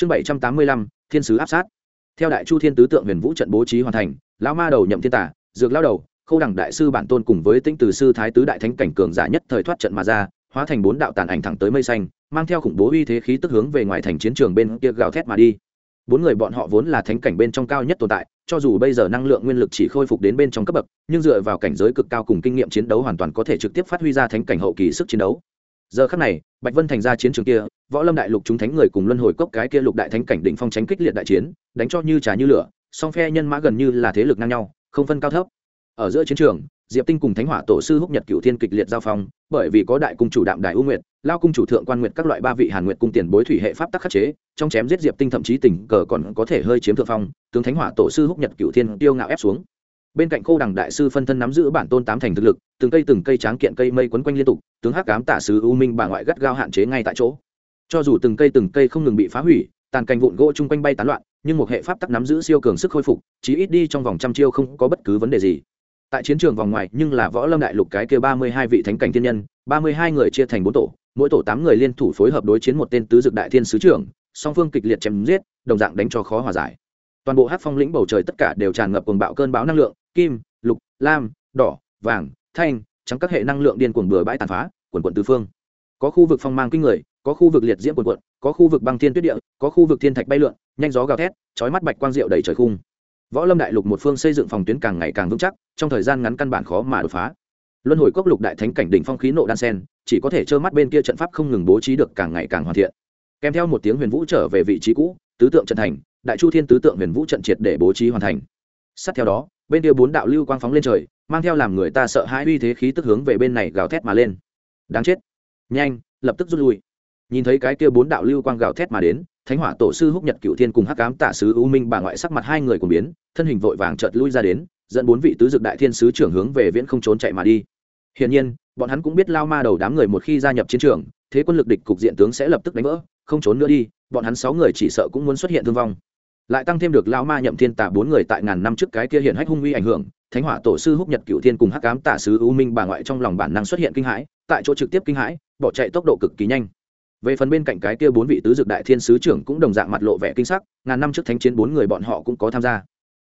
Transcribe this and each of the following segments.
chương bảy trăm tám mươi lăm, thiên sứ áp sát. Theo đại chu thiên tứ tượng huyền vũ trận bố trí hoàn thành, lão ma đầu nhậm thiên tả, dược lao đầu, khâu đẳng đại sư bản tôn cùng với tinh từ sư thái tứ đại thánh cảnh cường giả nhất thời thoát trận mà ra, hóa thành bốn đạo tàn ảnh thẳng tới mây xanh, mang theo khủng bố uy thế khí tức hướng về ngoài thành chiến trường bên kia gào thét mà đi. Bốn người bọn họ vốn là thánh cảnh bên trong cao nhất tồn tại, cho dù bây giờ năng lượng nguyên lực chỉ khôi phục đến bên trong cấp bậc, nhưng dựa vào cảnh giới cực cao cùng kinh nghiệm chiến đấu hoàn toàn có thể trực tiếp phát huy ra thánh cảnh hậu kỳ sức chiến đấu giờ khắc này, bạch vân thành ra chiến trường kia, võ lâm đại lục chúng thánh người cùng luân hồi cốc cái kia lục đại thánh cảnh đỉnh phong tránh kích liệt đại chiến, đánh cho như trà như lửa, song phe nhân mã gần như là thế lực ngang nhau, không phân cao thấp. Ở giữa chiến trường, diệp tinh cùng thánh hỏa tổ sư húc nhật cựu thiên kịch liệt giao phong, bởi vì có đại cung chủ đạm đại ưu nguyệt, lao cung chủ thượng quan nguyệt các loại ba vị hàn nguyệt cung tiền bối thủy hệ pháp tắc khắc chế, trong chém giết diệp tinh thậm chí tình cờ còn có thể hơi chiếm thượng phong, tướng thánh hỏa tổ sư húc nhật cựu thiên tiêu ngạo ép xuống bên cạnh khô đằng đại sư phân thân nắm giữ bản tôn tám thành thực lực, từng cây từng cây tráng kiện cây mây quấn quanh liên tục, tướng hắc cám tả sứ u minh bà ngoại gắt gao hạn chế ngay tại chỗ. Cho dù từng cây từng cây không ngừng bị phá hủy, tàn cành vụn gỗ chung quanh bay tán loạn, nhưng một hệ pháp tắc nắm giữ siêu cường sức khôi phục, chí ít đi trong vòng trăm chiêu không có bất cứ vấn đề gì. Tại chiến trường vòng ngoài, nhưng là võ lâm đại lục cái kia ba mươi hai vị thánh cảnh thiên nhân, ba mươi hai người chia thành bốn tổ, mỗi tổ tám người liên thủ phối hợp đối chiến một tên tứ dực đại thiên sứ trưởng, song phương kịch liệt chém giết, đồng dạng đánh cho khó hòa giải toàn bộ hát phong lĩnh bầu trời tất cả đều tràn ngập cuồng bạo cơn bão năng lượng, kim, lục, lam, đỏ, vàng, thanh, trắng các hệ năng lượng điên cuồng bừa bãi tàn phá, quần quận tứ phương. Có khu vực phong mang kinh người, có khu vực liệt diễm quần quận, có khu vực băng thiên tuyết địa, có khu vực thiên thạch bay lượn, nhanh gió gào thét, chói mắt bạch quang diệu đầy trời khung. Võ lâm đại lục một phương xây dựng phòng tuyến càng ngày càng vững chắc, trong thời gian ngắn căn bản khó mà đột phá. Luân hồi cốc lục đại thánh cảnh đỉnh phong khí nộ đan sen, chỉ có thể trơ mắt bên kia trận pháp không ngừng bố trí được càng ngày càng hoàn thiện. Kèm theo một tiếng huyền vũ trở về vị trí cũ, tứ tượng trận thành đại chu thiên tứ tượng huyền vũ trận triệt để bố trí hoàn thành. Sát theo đó, bên kia bốn đạo lưu quang phóng lên trời, mang theo làm người ta sợ hãi uy thế khí tức hướng về bên này gào thét mà lên. Đáng chết. Nhanh, lập tức rút lui. Nhìn thấy cái kia bốn đạo lưu quang gào thét mà đến, thánh hỏa tổ sư húc nhật cựu thiên cùng hắc cám tả sứ u minh bà ngoại sắc mặt hai người cùng biến, thân hình vội vàng chợt lui ra đến, dẫn bốn vị tứ dực đại thiên sứ trưởng hướng về viễn không trốn chạy mà đi. Hiển nhiên, bọn hắn cũng biết lao ma đầu đám người một khi gia nhập chiến trường, thế quân lực địch cục diện tướng sẽ lập tức đánh vỡ, không trốn nữa đi, bọn hắn sáu người chỉ sợ cũng muốn xuất hiện thương vong lại tăng thêm được lao ma nhậm thiên tả bốn người tại ngàn năm trước cái kia hiện hách hung uy ảnh hưởng, thánh hỏa tổ sư húc nhật cựu thiên cùng hắc cám tả sứ u minh bà ngoại trong lòng bản năng xuất hiện kinh hãi, tại chỗ trực tiếp kinh hãi, bỏ chạy tốc độ cực kỳ nhanh. Về phần bên cạnh cái kia bốn vị tứ dược đại thiên sứ trưởng cũng đồng dạng mặt lộ vẻ kinh sắc, ngàn năm trước thánh chiến bốn người bọn họ cũng có tham gia.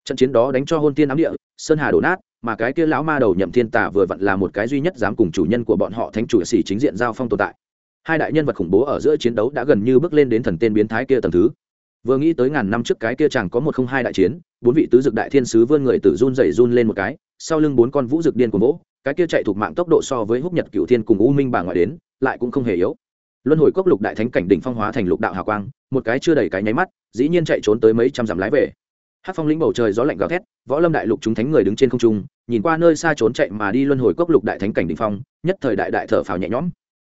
Trận chiến đó đánh cho hôn tiên ám địa, sơn hà đổ nát, mà cái kia lão ma đầu nhậm thiên tả vừa vặn là một cái duy nhất dám cùng chủ nhân của bọn họ thánh chủ sĩ chính diện giao phong tồn tại. Hai đại nhân vật khủng bố ở giữa chiến đấu đã gần như bước lên đến thần tên biến thái kia tầng thứ vừa nghĩ tới ngàn năm trước cái kia chẳng có một không hai đại chiến, bốn vị tứ dực đại thiên sứ vươn người tử run rẩy run lên một cái, sau lưng bốn con vũ dực điên của vỗ, cái kia chạy thuộc mạng tốc độ so với húc nhật cựu thiên cùng u minh bà ngoại đến, lại cũng không hề yếu. Luân hồi cốc lục đại thánh cảnh đỉnh phong hóa thành lục đạo hà quang, một cái chưa đầy cái nháy mắt, dĩ nhiên chạy trốn tới mấy trăm dặm lái về. Hát phong lĩnh bầu trời gió lạnh gào thét, võ lâm đại lục chúng thánh người đứng trên không trung, nhìn qua nơi xa trốn chạy mà đi luân hồi cốc lục đại thánh cảnh đỉnh phong, nhất thời đại đại thở phào nhẹ nhõm.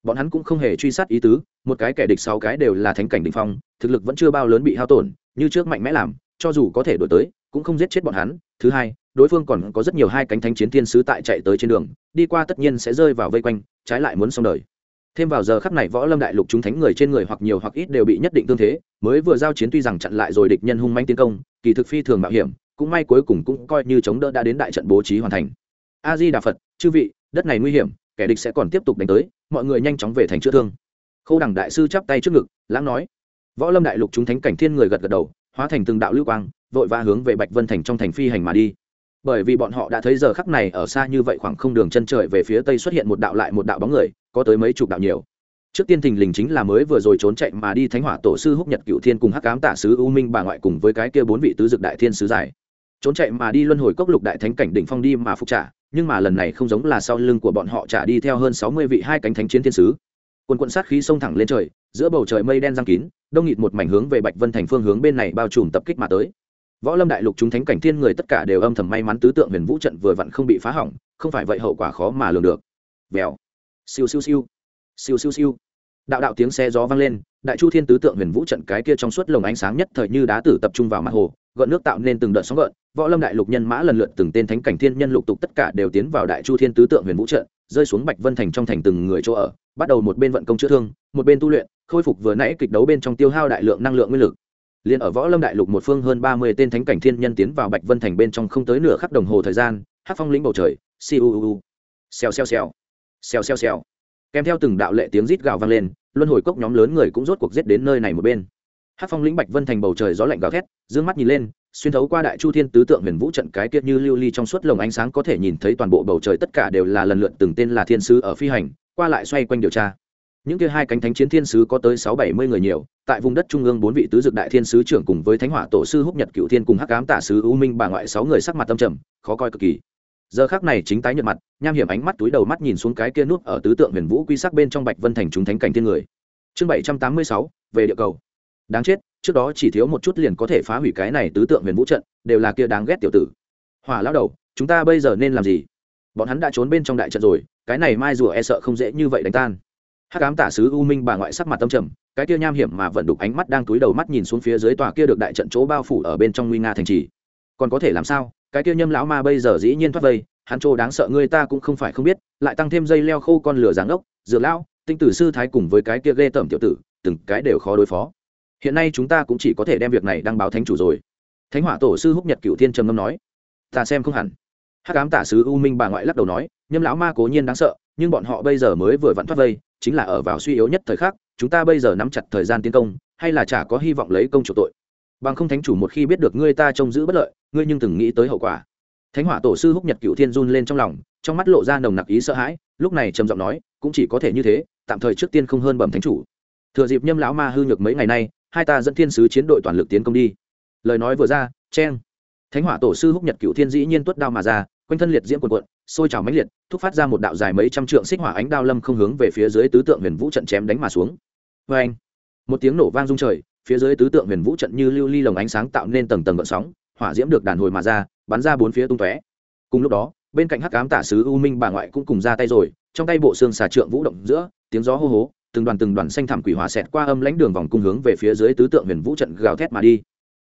Bọn hắn cũng không hề truy sát ý tứ một cái kẻ địch sáu cái đều là thánh cảnh đỉnh phong, thực lực vẫn chưa bao lớn bị hao tổn, như trước mạnh mẽ làm, cho dù có thể đổi tới, cũng không giết chết bọn hắn. Thứ hai, đối phương còn có rất nhiều hai cánh thánh chiến thiên sứ tại chạy tới trên đường, đi qua tất nhiên sẽ rơi vào vây quanh, trái lại muốn xong đời. Thêm vào giờ khắp này võ lâm đại lục chúng thánh người trên người hoặc nhiều hoặc ít đều bị nhất định tương thế, mới vừa giao chiến tuy rằng chặn lại rồi địch nhân hung manh tiến công, kỳ thực phi thường mạo hiểm, cũng may cuối cùng cũng coi như chống đỡ đã đến đại trận bố trí hoàn thành. A di đà phật, chư vị, đất này nguy hiểm, kẻ địch sẽ còn tiếp tục đánh tới, mọi người nhanh chóng về thành chữa thương khô đẳng đại sư chắp tay trước ngực, lãng nói, võ lâm đại lục chúng thánh cảnh thiên người gật gật đầu, hóa thành từng đạo lưu quang, vội vã hướng về bạch vân thành trong thành phi hành mà đi. Bởi vì bọn họ đã thấy giờ khắc này ở xa như vậy khoảng không đường chân trời về phía tây xuất hiện một đạo lại một đạo bóng người, có tới mấy chục đạo nhiều. Trước tiên thình lình chính là mới vừa rồi trốn chạy mà đi thánh hỏa tổ sư húc nhật cựu thiên cùng hắc cám tả sứ u minh bà ngoại cùng với cái kia bốn vị tứ dực đại thiên sứ giải. Trốn chạy mà đi luân hồi cốc lục đại thánh cảnh đỉnh phong đi mà phục trả, nhưng mà lần này không giống là sau lưng của bọn họ trả đi theo hơn sáu mươi vị hai cánh thánh chiến thiên sứ quần quận sát khí xông thẳng lên trời, giữa bầu trời mây đen giang kín, đông nghịt một mảnh hướng về bạch vân thành phương hướng bên này bao trùm tập kích mà tới. Võ lâm đại lục chúng thánh cảnh thiên người tất cả đều âm thầm may mắn tứ tượng huyền vũ trận vừa vặn không bị phá hỏng, không phải vậy hậu quả khó mà lường được. Vèo. Siêu siêu siêu. Siêu siêu siêu. Đạo đạo tiếng xe gió vang lên, đại chu thiên tứ tượng huyền vũ trận cái kia trong suốt lồng ánh sáng nhất thời như đá tử tập trung vào mặt hồ, gợn nước tạo nên từng đợt sóng gợn. Võ lâm đại lục nhân mã lần lượt từng tên thánh cảnh thiên nhân lục tục tất cả đều tiến vào đại chu thiên tứ tượng huyền vũ trận rơi xuống bạch vân thành trong thành từng người chỗ ở, bắt đầu một bên vận công chữa thương, một bên tu luyện, khôi phục vừa nãy kịch đấu bên trong tiêu hao đại lượng năng lượng nguyên lực. Liền ở võ lâm đại lục một phương hơn ba mươi tên thánh cảnh thiên nhân tiến vào bạch vân thành bên trong không tới nửa khắc đồng hồ thời gian, hát phong lĩnh bầu trời siêu xèo xèo xèo. Xèo xèo xèo. Kèm theo từng đạo lệ tiếng rít gào vang lên, luân hồi cốc nhóm lớn người cũng rốt cuộc giết đến nơi này một bên. Hát phong lĩnh bạch vân thành bầu trời gió lạnh gào thét d ư ơ n g mắt nhìn lên xuyên thấu qua đại chu thiên tứ tượng huyền vũ trận cái kiệt như lưu ly trong suốt lồng ánh sáng có thể nhìn thấy toàn bộ bầu trời tất cả đều là lần lượt từng tên là thiên sứ ở phi hành, qua lại xoay quanh điều tra. Những kia hai cánh thánh chiến thiên sứ có tới sáu bảy mươi người nhiều, tại vùng đất trung ương bốn vị tứ dực đại thiên sứ trưởng cùng với thánh hỏa tổ sư húc nhật cựu thiên cùng hắc cám tả sứ u minh bà ngoại sáu người sắc mặt tâm trầm, khó coi cực kỳ. Giờ khác này chính tái nhợt mặt, nham hiểm ánh mắt túi đầu mắt nhìn xuống cái kia nút ở tứ tượng huyền vũ quy sắc bên trong bạch vân thành chúng thánh cảnh thiên người. Chương bảy trăm tám mươi sáu, về địa cầu đáng chết, trước đó chỉ thiếu một chút liền có thể phá hủy cái này tứ tượng huyền vũ trận, đều là kia đáng ghét tiểu tử. Hỏa lao đầu, chúng ta bây giờ nên làm gì? Bọn hắn đã trốn bên trong đại trận rồi, cái này mai rùa e sợ không dễ như vậy đánh tan. Hắc ám tả sứ u minh bà ngoại sắc mặt tâm trầm, cái kia nham hiểm mà vẫn đục ánh mắt đang túi đầu mắt nhìn xuống phía dưới tòa kia được đại trận chỗ bao phủ ở bên trong nguy nga thành trì. Còn có thể làm sao? Cái kia nhâm lão ma bây giờ dĩ nhiên thoát vây, hắn chỗ đáng sợ người ta cũng không phải không biết, lại tăng thêm dây leo khô con lửa giáng ốc, dược lão, tinh tử sư thái cùng với cái kia ghê tởm tiểu tử, từng cái đều khó đối phó hiện nay chúng ta cũng chỉ có thể đem việc này đăng báo thánh chủ rồi. Thánh hỏa tổ sư húc nhật cựu thiên trầm ngâm nói, ta xem không hẳn. Hát cám tả sứ u minh bà ngoại lắc đầu nói, nhâm lão ma cố nhiên đáng sợ, nhưng bọn họ bây giờ mới vừa vặn thoát vây, chính là ở vào suy yếu nhất thời khắc, chúng ta bây giờ nắm chặt thời gian tiến công, hay là chả có hy vọng lấy công chủ tội. Bằng không thánh chủ một khi biết được ngươi ta trông giữ bất lợi, ngươi nhưng từng nghĩ tới hậu quả. Thánh hỏa tổ sư húc nhật cựu thiên run lên trong lòng, trong mắt lộ ra nồng nặc ý sợ hãi, lúc này trầm giọng nói, cũng chỉ có thể như thế, tạm thời trước tiên không hơn bẩm thánh chủ. Thừa dịp nhâm lão ma hư nhược mấy ngày nay hai ta dẫn thiên sứ chiến đội toàn lực tiến công đi. Lời nói vừa ra, cheng. Thánh hỏa tổ sư húc nhật cựu thiên dĩ nhiên tuất đao mà ra, quanh thân liệt diễm quần quận sôi trào mãnh liệt, thúc phát ra một đạo dài mấy trăm trượng xích hỏa ánh đao lâm không hướng về phía dưới tứ tượng huyền vũ trận chém đánh mà xuống. Vê anh một tiếng nổ vang rung trời, phía dưới tứ tượng huyền vũ trận như lưu ly lồng ánh sáng tạo nên tầng tầng gợn sóng, hỏa diễm được đàn hồi mà ra, bắn ra bốn phía tung tóe. Cùng lúc đó, bên cạnh hắc cám tả sứ u minh bà ngoại cũng cùng ra tay rồi, trong tay bộ xương xà trượng vũ động giữa, tiếng gió hô hố từng đoàn từng đoàn xanh thảm quỷ hỏa xẹt qua âm lãnh đường vòng cung hướng về phía dưới tứ tượng huyền vũ trận gào thét mà đi.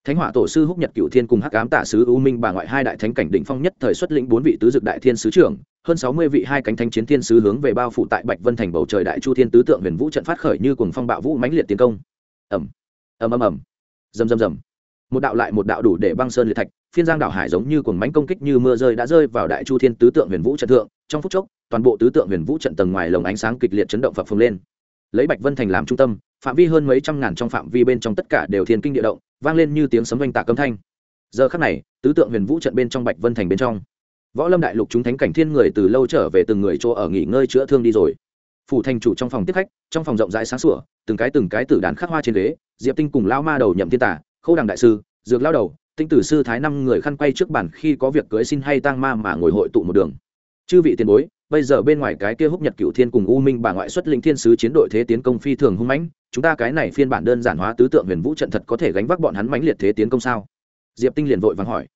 Thánh hỏa tổ sư húc nhật cựu thiên cùng hắc ám tả sứ u minh bà ngoại hai đại thánh cảnh đỉnh phong nhất thời xuất lĩnh bốn vị tứ dực đại thiên sứ trưởng, hơn sáu mươi vị hai cánh thánh chiến thiên sứ hướng về bao phủ tại bạch vân thành bầu trời đại chu thiên tứ tượng huyền vũ trận phát khởi như cùng phong bạo vũ mãnh liệt tiến công. Ẩm ầm ầm ầm. Rầm rầm rầm. Một đạo lại một đạo đủ để băng sơn liệt thạch, phiên giang đảo hải giống như cuồng mánh công kích như mưa rơi đã rơi vào đại chu thiên tứ tượng huyền vũ trận thượng. Trong phút chốc, toàn bộ tứ tượng huyền vũ trận tầng ngoài lồng ánh sáng kịch liệt chấn động phập phồng lên lấy bạch vân thành làm trung tâm, phạm vi hơn mấy trăm ngàn trong phạm vi bên trong tất cả đều thiên kinh địa động, vang lên như tiếng sấm oanh tạc âm thanh. Giờ khắc này, tứ tượng huyền vũ trận bên trong bạch vân thành bên trong, võ lâm đại lục chúng thánh cảnh thiên người từ lâu trở về từng người chỗ ở nghỉ ngơi chữa thương đi rồi. Phủ thành chủ trong phòng tiếp khách, trong phòng rộng rãi sáng sủa, từng cái từng cái tử đàn khắc hoa trên ghế, diệp tinh cùng lao ma đầu nhậm thiên tả, khâu đằng đại sư, dược lao đầu, tinh tử sư thái năm người khăn quay trước bàn khi có việc cưới xin hay tang ma mà ngồi hội tụ một đường. Chư vị tiền bối bây giờ bên ngoài cái kia húc nhật cựu thiên cùng u minh bà ngoại xuất linh thiên sứ chiến đội thế tiến công phi thường hung mãnh, chúng ta cái này phiên bản đơn giản hóa tứ tượng huyền vũ trận thật có thể gánh vác bọn hắn mãnh liệt thế tiến công sao? Diệp tinh liền vội vàng hỏi.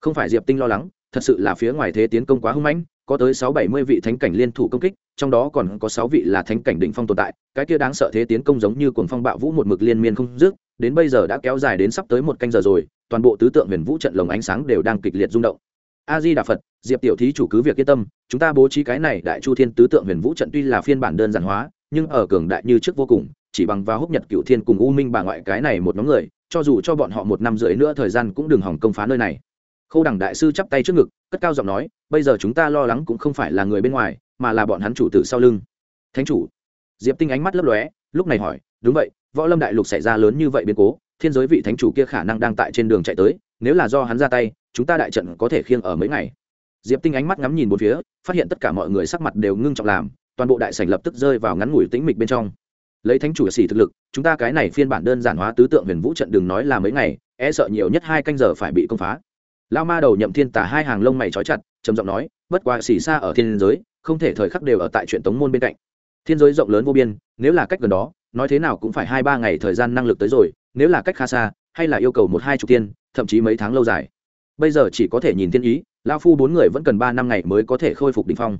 Không phải diệp tinh lo lắng, thật sự là phía ngoài thế tiến công quá hung mãnh, có tới sáu bảy mươi vị thánh cảnh liên thủ công kích, trong đó còn có sáu vị là thánh cảnh đỉnh phong tồn tại, cái kia đáng sợ thế tiến công giống như cuồng phong bạo vũ một mực liên miên không dứt, đến bây giờ đã kéo dài đến sắp tới một canh giờ rồi, toàn bộ tứ tượng huyền vũ trận lồng ánh sáng đều đang kịch liệt rung động a di đà phật, diệp tiểu thí chủ cứ việc yên tâm, chúng ta bố trí cái này đại chu thiên tứ tượng huyền vũ trận tuy là phiên bản đơn giản hóa, nhưng ở cường đại như trước vô cùng, chỉ bằng vào húc nhật cựu thiên cùng u minh bà ngoại cái này một nhóm người, cho dù cho bọn họ một năm rưỡi nữa thời gian cũng đừng hỏng công phá nơi này. Khâu đẳng đại sư chắp tay trước ngực, cất cao giọng nói, bây giờ chúng ta lo lắng cũng không phải là người bên ngoài, mà là bọn hắn chủ tử sau lưng. Thánh chủ. Diệp tinh ánh mắt lấp lóe, lúc này hỏi, đúng vậy, võ lâm đại lục xảy ra lớn như vậy biến cố, thiên giới vị thánh chủ kia khả năng đang tại trên đường chạy tới, nếu là do hắn ra tay chúng ta đại trận có thể khiêng ở mấy ngày. Diệp tinh ánh mắt ngắm nhìn bốn phía, phát hiện tất cả mọi người sắc mặt đều ngưng trọng làm, toàn bộ đại sảnh lập tức rơi vào ngắn ngủi tĩnh mịch bên trong. Lấy thánh chủ xỉ thực lực, chúng ta cái này phiên bản đơn giản hóa tứ tượng huyền vũ trận đừng nói là mấy ngày e sợ nhiều nhất hai canh giờ phải bị công phá. Lao ma đầu nhậm thiên tả hai hàng lông mày trói chặt, trầm giọng nói, bất quá xỉ xa ở thiên giới, không thể thời khắc đều ở tại chuyện tống môn bên cạnh. Thiên giới rộng lớn vô biên, nếu là cách gần đó, nói thế nào cũng phải hai ba ngày thời gian năng lực tới rồi, nếu là cách khá xa, hay là yêu cầu một hai chục tiên, thậm chí mấy tháng lâu dài bây giờ chỉ có thể nhìn thiên ý lao phu bốn người vẫn cần ba năm ngày mới có thể khôi phục đ ỉ n h phong.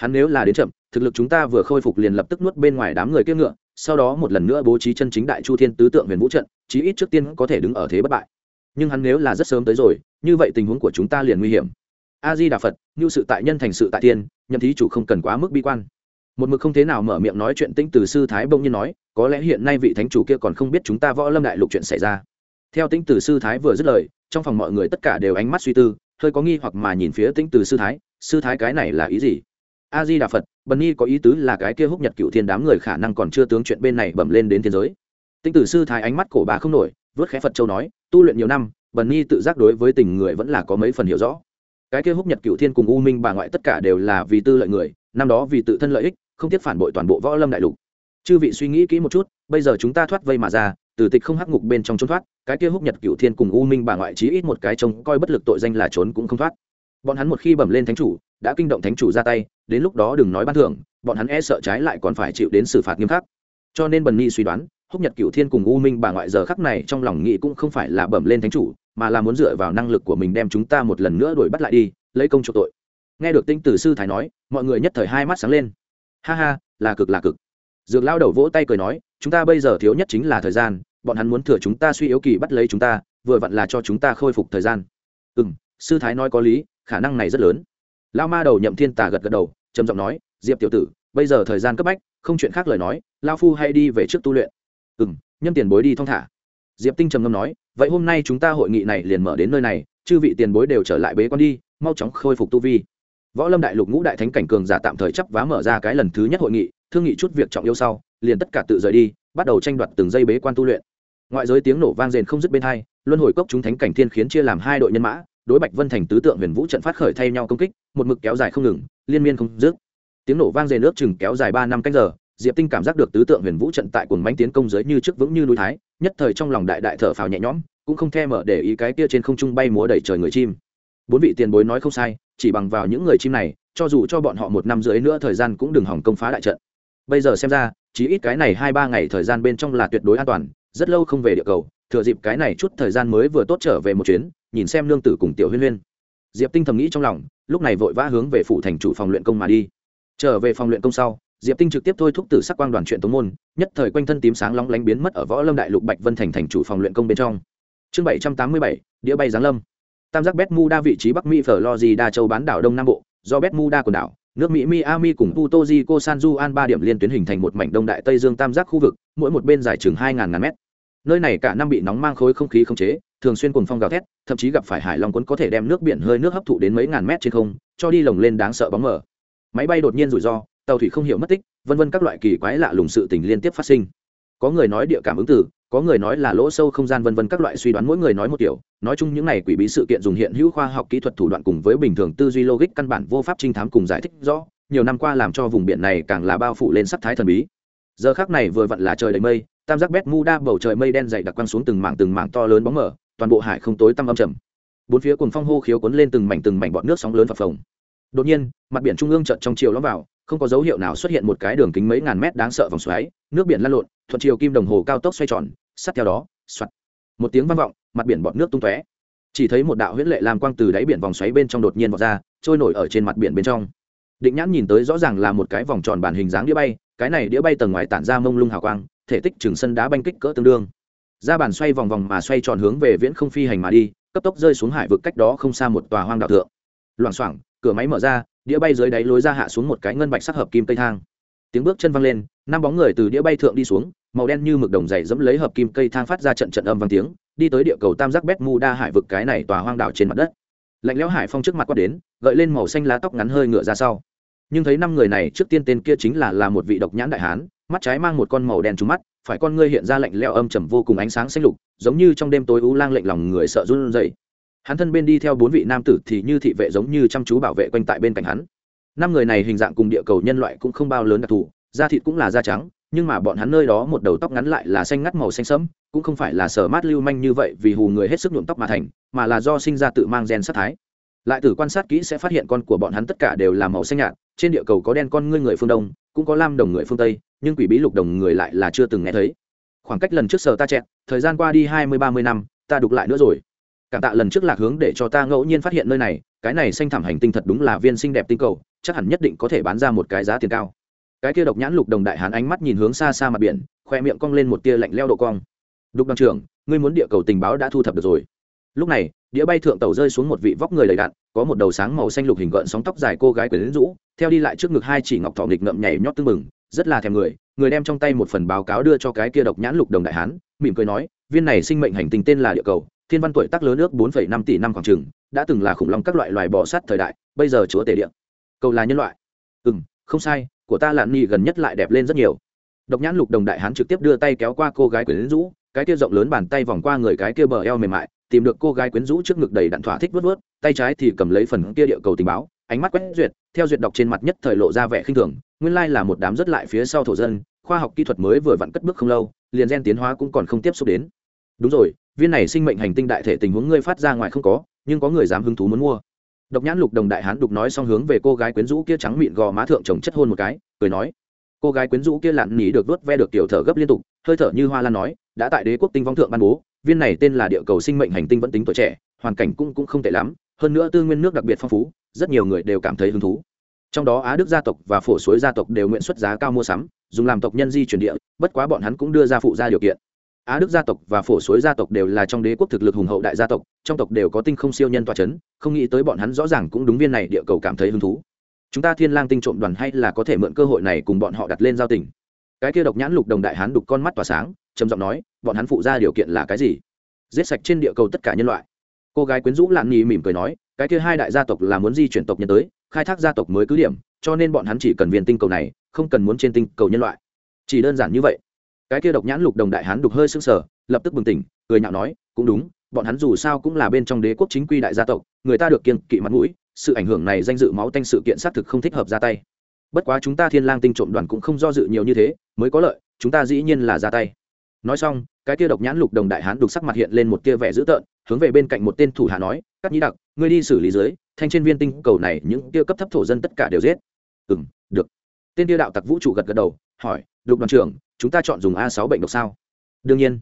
Hắn nếu là đến chậm, thực lực chúng ta vừa khôi phục liền lập tức nuốt bên ngoài đám người kia ngựa, sau đó một lần nữa bố trí chân chính đại chu thiên tứ tượng huyền vũ trận, chí ít trước tiên có thể đứng ở thế bất bại. Nhưng hắn nếu là rất sớm tới rồi, như vậy tình huống của chúng ta liền nguy hiểm. A di đà phật như sự tại nhân thành sự tại tiên nhậm thí chủ không cần quá mức bi quan. Một mực không thế nào mở miệng nói chuyện tĩnh từ sư thái bông như nói, có lẽ hiện nay vị thánh chủ kia còn không biết chúng ta võ lâm đại lục chuyện xảy ra theo tinh từ sư thái vừa dứt lời, trong phòng mọi người tất cả đều ánh mắt suy tư, hơi có nghi hoặc mà nhìn phía tinh từ sư thái sư thái cái này là ý gì? A di đà phật bần nhi có ý tứ là cái kia húc nhật cựu thiên đám người khả năng còn chưa tướng chuyện bên này bẩm lên đến thiên giới. Tinh tử sư thái ánh mắt cổ bà không nổi, vớt khẽ phật châu nói, tu luyện nhiều năm, bần Nhi tự giác đối với tình người vẫn là có mấy phần hiểu rõ. Cái kia húc nhật cựu thiên cùng u minh bà ngoại tất cả đều là vì tư lợi người, năm đó vì tự thân lợi ích, không tiếc phản bội toàn bộ võ lâm đại lục chư vị suy nghĩ kỹ một chút, bây giờ chúng ta thoát vây mà ra, từ tịch không hắc ngục bên trong trốn thoát, cái kia húc nhật cựu thiên cùng u minh bà ngoại trí ít một cái trông coi bất lực tội danh là trốn cũng không thoát. Bọn hắn một khi bẩm lên thánh chủ, đã kinh động thánh chủ ra tay, đến lúc đó đừng nói ban thưởng, bọn hắn e sợ trái lại còn phải chịu đến xử phạt nghiêm khắc. Cho nên bần ni suy đoán, húc nhật cựu thiên cùng u minh bà ngoại giờ khắc này trong lòng nghĩ cũng không phải là bẩm lên thánh chủ, mà là muốn dựa vào năng lực của mình đem chúng ta một lần nữa đuổi bắt lại đi, lấy công chuộc tội. Nghe được tinh tử sư thái nói, mọi người nhất thời hai mắt sáng lên. Ha ha, là cực là cực dược lao đầu vỗ tay cười nói, chúng ta bây giờ thiếu nhất chính là thời gian, bọn hắn muốn thừa chúng ta suy yếu kỳ bắt lấy chúng ta, vừa vặn là cho chúng ta khôi phục thời gian. Ừ m sư thái nói có lý, khả năng này rất lớn. Lao ma đầu nhậm thiên tà gật gật đầu, trầm giọng nói, diệp tiểu tử, bây giờ thời gian cấp bách, không chuyện khác lời nói lao phu hay đi về trước tu luyện. Ừ m nhân tiền bối đi thong thả. Diệp tinh trầm ngâm nói, vậy hôm nay chúng ta hội nghị này liền mở đến nơi này, chư vị tiền bối đều trở lại bế con đi, mau chóng khôi phục tu vi. Võ lâm đại lục ngũ đại thánh cảnh cường giả tạm thời chấp vá mở ra cái lần thứ nhất hội nghị thương nghị chút việc trọng yêu sau, liền tất cả tự rời đi, bắt đầu tranh đoạt từng dây bế quan tu luyện. Ngoại giới tiếng nổ vang rền không dứt bên hai, luân hồi cốc chúng thánh cảnh thiên khiến chia làm hai đội nhân mã, đối bạch vân thành tứ tượng huyền vũ trận phát khởi thay nhau công kích, một mực kéo dài không ngừng, liên miên không dứt. Tiếng nổ vang rền nước chừng kéo dài ba năm canh giờ, diệp tinh cảm giác được tứ tượng huyền vũ trận tại cuồng bánh tiến công giới như trước vững như núi thái, nhất thời trong lòng đại đại thở phào nhẹ nhõm, cũng không thèm mở để ý cái kia trên không trung bay múa đầy trời người chim. Bốn vị tiền bối nói không sai, chỉ bằng vào những người chim này, cho dù cho bọn họ một năm rưỡi nữa thời gian cũng đừng hỏng công phá đại trận bây giờ xem ra chỉ ít cái này hai ba ngày thời gian bên trong là tuyệt đối an toàn, rất lâu không về địa cầu, thừa dịp cái này chút thời gian mới vừa tốt trở về một chuyến, nhìn xem lương tử cùng tiểu huyên huyên. Diệp tinh thầm nghĩ trong lòng, lúc này vội vã hướng về phủ thành chủ phòng luyện công mà đi. Trở về phòng luyện công sau, diệp tinh trực tiếp thôi thúc tử sắc quang đoàn chuyện tống môn, nhất thời quanh thân tím sáng lóng lánh biến mất ở võ lâm đại lục bạch vân thành thành chủ phòng luyện công bên trong. Chương bảy trăm tám mươi bảy, đĩa bay giáng lâm. Tam giác bét mu đa vị trí bắc mỹ phở lo gì đa châu bán đảo đông nam bộ, do bét mu đa quần đảo nước mỹ miami cùng puto rico, san juan ba điểm liên tuyến hình thành một mảnh đông đại tây dương tam giác khu vực, mỗi một bên dài chừng hai ngàn ngàn mét. Nơi này cả năm bị nóng mang khối không khí không chế, thường xuyên cùng phong gào thét, thậm chí gặp phải hải long quấn có thể đem nước biển hơi nước hấp thụ đến mấy ngàn mét trên không, cho đi lồng lên đáng sợ bóng mở máy bay đột nhiên rủi ro, tàu thủy không hiểu mất tích, vân vân các loại kỳ quái lạ lùng sự tình liên tiếp phát sinh. Có người nói địa cảm ứng tử có người nói là lỗ sâu không gian vân vân các loại suy đoán mỗi người nói một kiểu. Nói chung những này quỷ bí sự kiện dùng hiện hữu khoa học kỹ thuật thủ đoạn cùng với bình thường tư duy logic căn bản vô pháp trinh thám cùng giải thích rõ. Nhiều năm qua làm cho vùng biển này càng là bao phủ lên sắc thái thần bí. Giờ khác này vừa vặn là trời đầy mây, tam giác bét mu đa bầu trời mây đen dày đặc quăng xuống từng mảng từng mảng to lớn bóng mở toàn bộ hải không tối tăm âm trầm. Bốn phía cùng phong hô khiếu cuốn lên từng mảnh từng mảnh bọt nước sóng lớn phập phồng. Đột nhiên, mặt biển trung ương chợt trong chiều lõm vào, không có dấu hiệu nào xuất hiện một cái đường kính mấy ngàn mét đáng sợ vòng xoáy, nước biển lăn lộn, thuận chiều kim đồng hồ cao tốc xoay tròn sát theo đó soạt một tiếng vang vọng, mặt biển bọt nước tung tóe. Chỉ thấy một đạo huyễn lệ làm quang từ đáy biển vòng xoáy bên trong đột nhiên vọt ra, trôi nổi ở trên mặt biển bên trong. Định nhãn nhìn tới rõ ràng là một cái vòng tròn bản hình dáng đĩa bay, cái này đĩa bay tầng ngoài tản ra mông lung hào quang, thể tích trường sân đá banh kích cỡ tương đương. Ra bàn xoay vòng vòng mà xoay tròn hướng về viễn không phi hành mà đi, cấp tốc rơi xuống hải vực cách đó không xa một tòa hoang đạo thượng. Loảng xoảng, cửa máy mở ra, đĩa bay dưới đáy lối ra hạ xuống một cái ngân bạch sắc hợp kim tây thang. Tiếng bước chân văng lên, năm bóng người từ đĩa bay thượng đi xuống màu đen như mực đồng dày dẫm lấy hợp kim cây thang phát ra trận trận âm vang tiếng, đi tới địa cầu tam giác bét mu đa hải vực cái này tòa hoang đảo trên mặt đất. Lạnh lẽo hải phong trước mặt quát đến, gợi lên màu xanh lá tóc ngắn hơi ngựa ra sau. Nhưng thấy năm người này trước tiên tên kia chính là là một vị độc nhãn đại hán, mắt trái mang một con màu đen trúng mắt, phải con ngươi hiện ra lạnh lẽo âm trầm vô cùng ánh sáng xanh lục, giống như trong đêm tối u lang lệnh lòng người sợ run rẩy. Hắn thân bên đi theo bốn vị nam tử thì như thị vệ giống như chăm chú bảo vệ quanh tại bên cạnh hắn. Năm người này hình dạng cùng địa cầu nhân loại cũng không bao lớn đặc thù, da thịt cũng là da trắng nhưng mà bọn hắn nơi đó một đầu tóc ngắn lại là xanh ngắt màu xanh sẫm, cũng không phải là sở mát lưu manh như vậy vì hù người hết sức nhuộm tóc mà thành, mà là do sinh ra tự mang gen sát thái. Lại tử quan sát kỹ sẽ phát hiện con của bọn hắn tất cả đều là màu xanh nhạt, trên địa cầu có đen con ngươi người phương đông, cũng có lam đồng người phương tây, nhưng quỷ bí lục đồng người lại là chưa từng nghe thấy. Khoảng cách lần trước sở ta chẹt, thời gian qua đi hai mươi, ba mươi năm, ta đục lại nữa rồi. Cảm tạ lần trước lạc hướng để cho ta ngẫu nhiên phát hiện nơi này, cái này xanh thảm hành tinh thật đúng là viên xinh đẹp tinh cầu, chắc hẳn nhất định có thể bán ra một cái giá tiền cao cái kia độc nhãn lục đồng đại hán ánh mắt nhìn hướng xa xa mặt biển, khoe miệng cong lên một tia lạnh leo độ cong. Đục đoàn trưởng, ngươi muốn địa cầu tình báo đã thu thập được rồi. Lúc này, đĩa bay thượng tàu rơi xuống một vị vóc người đầy đạn có một đầu sáng màu xanh lục hình gợn sóng tóc dài cô gái quyến rũ, theo đi lại trước ngực hai chỉ ngọc thọ nghịch ngậm nhảy nhót tưng bừng, rất là thèm người người đem trong tay một phần báo cáo đưa cho cái kia độc nhãn lục đồng đại hán, mỉm cười nói, viên này sinh mệnh hành tinh tên là địa cầu, thiên văn tuổi tác lớn nước bốn năm tỷ năm khoảng trừng đã từng là khủng long các loại loài bò sát thời đại, bây giờ chúa tể địa cầu là nhân loại. Ừ không sai của ta lạn nhi gần nhất lại đẹp lên rất nhiều. Độc nhãn lục đồng đại hán trực tiếp đưa tay kéo qua cô gái quyến rũ, cái kia rộng lớn bàn tay vòng qua người cái kia bờ eo mềm mại, tìm được cô gái quyến rũ trước ngực đầy đặn thỏa thích vớt vớt tay trái thì cầm lấy phần kia địa cầu tình báo, ánh mắt quét duyệt, theo duyệt đọc trên mặt nhất thời lộ ra vẻ khinh thường, nguyên lai là một đám rất lại phía sau thổ dân, khoa học kỹ thuật mới vừa vặn cất bước không lâu, liền gen tiến hóa cũng còn không tiếp xúc đến. Đúng rồi, viên này sinh mệnh hành tinh đại thể tình huống ngươi phát ra ngoài không có, nhưng có người dám hứng thú muốn mua độc nhãn lục đồng đại hán đục nói xong hướng về cô gái quyến rũ kia trắng mịn gò má thượng chồng chất hôn một cái, cười nói, cô gái quyến rũ kia lặn nỉ được vớt ve được tiểu thở gấp liên tục, hơi thở như hoa lan nói, đã tại đế quốc tinh vong thượng ban bố, viên này tên là địa cầu sinh mệnh hành tinh vẫn tính tuổi trẻ, hoàn cảnh cũng cũng không tệ lắm, hơn nữa tư nguyên nước đặc biệt phong phú, rất nhiều người đều cảm thấy hứng thú. Trong đó á đức gia tộc và phổ suối gia tộc đều nguyện xuất giá cao mua sắm, dùng làm tộc nhân di chuyển địa, bất quá bọn hắn cũng đưa ra phụ gia điều kiện á đức gia tộc và phổ suối gia tộc đều là trong đế quốc thực lực hùng hậu đại gia tộc, trong tộc đều có tinh không siêu nhân toa c h ấ n không nghĩ tới bọn hắn rõ ràng cũng đúng viên này địa cầu cảm thấy hứng thú. Chúng ta thiên lang tinh trộm đoàn hay là có thể mượn cơ hội này cùng bọn họ đặt lên giao tình? Cái kia độc nhãn lục đồng đại hán đục con mắt tỏa sáng, trầm giọng nói, bọn hắn phụ ra điều kiện là cái gì? Giết sạch trên địa cầu tất cả nhân loại. Cô gái quyến rũ lạn nghi mỉm cười nói, cái kia hai đại gia tộc là muốn di chuyển tộc nhân tới, khai thác gia tộc mới cứ điểm, cho nên bọn hắn chỉ cần viên tinh cầu này, không cần muốn trên tinh cầu nhân loại. Chỉ đơn giản như vậy cái kia độc nhãn lục đồng đại hán đục hơi sưng sờ, lập tức bừng tỉnh, cười nhạo nói, cũng đúng, bọn hắn dù sao cũng là bên trong đế quốc chính quy đại gia tộc, người ta được kiên kỵ mặt mũi, sự ảnh hưởng này danh dự máu tanh sự kiện xác thực không thích hợp ra tay. Bất quá chúng ta thiên lang tinh trộm đoàn cũng không do dự nhiều như thế, mới có lợi, chúng ta dĩ nhiên là ra tay. Nói xong, cái kia độc nhãn lục đồng đại hán đục sắc mặt hiện lên một tia vẻ dữ tợn, hướng về bên cạnh một tên thủ hạ nói cắt nhĩ đặc, ngươi đi xử lý dưới, thanh trên viên tinh cầu này những tia cấp thấp thổ dân tất cả đều giết. Ừ được. Tên tia đạo tặc vũ trụ gật gật đầu, hỏi lục đoàn trưởng chúng ta chọn dùng a sáu bệnh độc sao? Đương nhiên.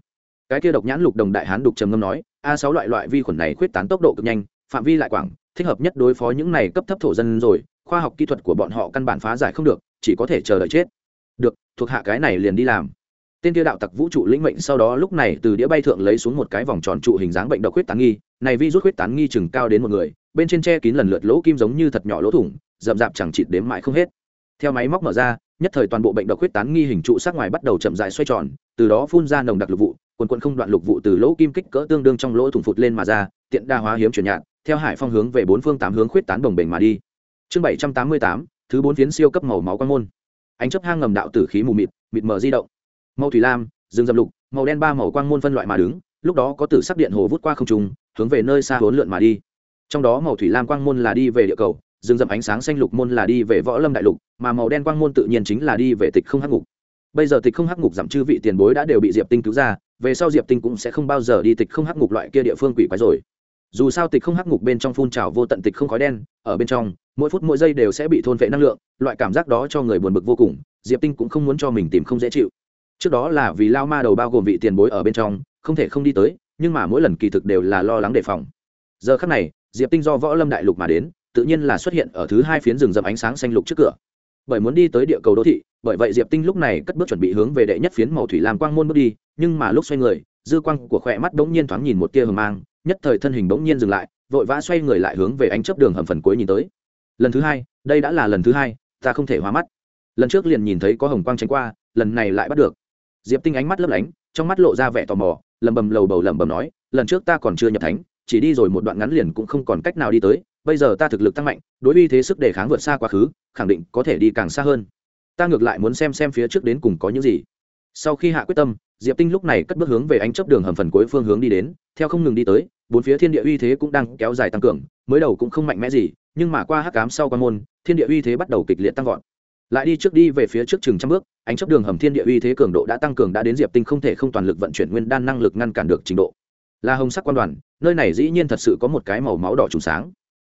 Cái kia độc nhãn lục đồng đại hán đục trầm ngâm nói, a sáu loại loại vi khuẩn này khuyết tán tốc độ cực nhanh, phạm vi lại quảng, thích hợp nhất đối phó những này cấp thấp thổ dân rồi, khoa học kỹ thuật của bọn họ căn bản phá giải không được, chỉ có thể chờ đợi chết. Được, thuộc hạ cái này liền đi làm. Tên kia đạo tặc vũ trụ lĩnh mệnh sau đó lúc này từ đĩa bay thượng lấy xuống một cái vòng tròn trụ hình dáng bệnh độc huyết tán nghi, này vi rút huyết tán nghi chừng cao đến một người, bên trên che kín lần lượt lỗ kim giống như thật nhỏ lỗ thủng, rậm rạp chẳng chịt đếm mãi không hết. Theo máy móc mở ra nhất thời toàn bộ bệnh độc huyết tán nghi hình trụ sát ngoài bắt đầu chậm dài xoay tròn từ đó phun ra nồng đặc lục vụ quần quần không đoạn lục vụ từ lỗ kim kích cỡ tương đương trong lỗ thủng phụt lên mà ra tiện đa hóa hiếm chuyển nhạt theo hải phong hướng về bốn phương tám hướng khuyết tán đồng bền mà đi. Chương bảy trăm tám mươi tám thứ bốn phiến siêu cấp màu máu quan môn. Ánh chấp hang ngầm đạo tử khí mù mịt mịt mờ di động. Màu thủy lam rừng dầm lục màu đen ba màu quang môn phân loại mà đứng lúc đó có tử sắc điện hồ vút qua không trùng, hướng về nơi xa hốn lượn mà đi. Trong đó màu thủy lam quang môn là đi về địa cầu rừng rậm ánh sáng xanh lục môn là đi về võ lâm đại lục, mà màu đen quang môn tự nhiên chính là đi về tịch không hắc ngục. Bây giờ tịch không hắc ngục giảm chư vị tiền bối đã đều bị diệp tinh cứu ra, về sau diệp tinh cũng sẽ không bao giờ đi tịch không hắc ngục loại kia địa phương quỷ quái rồi. Dù sao tịch không hắc ngục bên trong phun trào vô tận tịch không khói đen, ở bên trong, mỗi phút mỗi giây đều sẽ bị thôn vệ năng lượng, loại cảm giác đó cho người buồn bực vô cùng, diệp tinh cũng không muốn cho mình tìm không dễ chịu. Trước đó là vì lao ma đầu bao gồm vị tiền bối ở bên trong, không thể không đi tới, nhưng mà mỗi lần kỳ thực đều là lo lắng đề phòng. Giờ khắc này, diệp tinh do võ lâm đại lục mà đến tự nhiên là xuất hiện ở thứ hai phiến rừng rậm ánh sáng xanh lục trước cửa. Bởi muốn đi tới địa cầu đô thị, bởi vậy diệp tinh lúc này cất bước chuẩn bị hướng về đệ nhất phiến màu thủy làm quang môn bước đi, nhưng mà lúc xoay người, dư quang của khỏe mắt bỗng nhiên thoáng nhìn một tia hờ mang, nhất thời thân hình bỗng nhiên dừng lại, vội vã xoay người lại hướng về ánh chớp đường hầm phần cuối nhìn tới. Lần thứ hai, đây đã là lần thứ hai, ta không thể hóa mắt. Lần trước liền nhìn thấy có hồng quang tránh qua, lần này lại bắt được. Diệp tinh ánh mắt lấp lánh, trong mắt lộ ra vẻ tò mò lầm bầm lầu bầu lẩm bẩm nói, lần trước ta còn chưa nhập thánh, chỉ đi rồi một đoạn ngắn liền cũng không còn cách nào đi tới bây giờ ta thực lực tăng mạnh, đối uy thế sức đề kháng vượt xa quá khứ, khẳng định có thể đi càng xa hơn. Ta ngược lại muốn xem xem phía trước đến cùng có những gì. Sau khi hạ quyết tâm, diệp tinh lúc này cất bước hướng về ánh chấp đường hầm phần cuối phương hướng đi đến, theo không ngừng đi tới, bốn phía thiên địa uy thế cũng đang kéo dài tăng cường, mới đầu cũng không mạnh mẽ gì, nhưng mà qua hắc cám sau quan môn, thiên địa uy thế bắt đầu kịch liệt tăng vọt. Lại đi trước đi về phía trước chừng trăm bước, ánh chấp đường hầm thiên địa uy thế cường độ đã tăng cường đã đến diệp tinh không thể không toàn lực vận chuyển nguyên đan năng lực ngăn cản được trình độ. Là hồng sắc quan đoàn, nơi này dĩ nhiên thật sự có một cái màu máu đỏ trùng sáng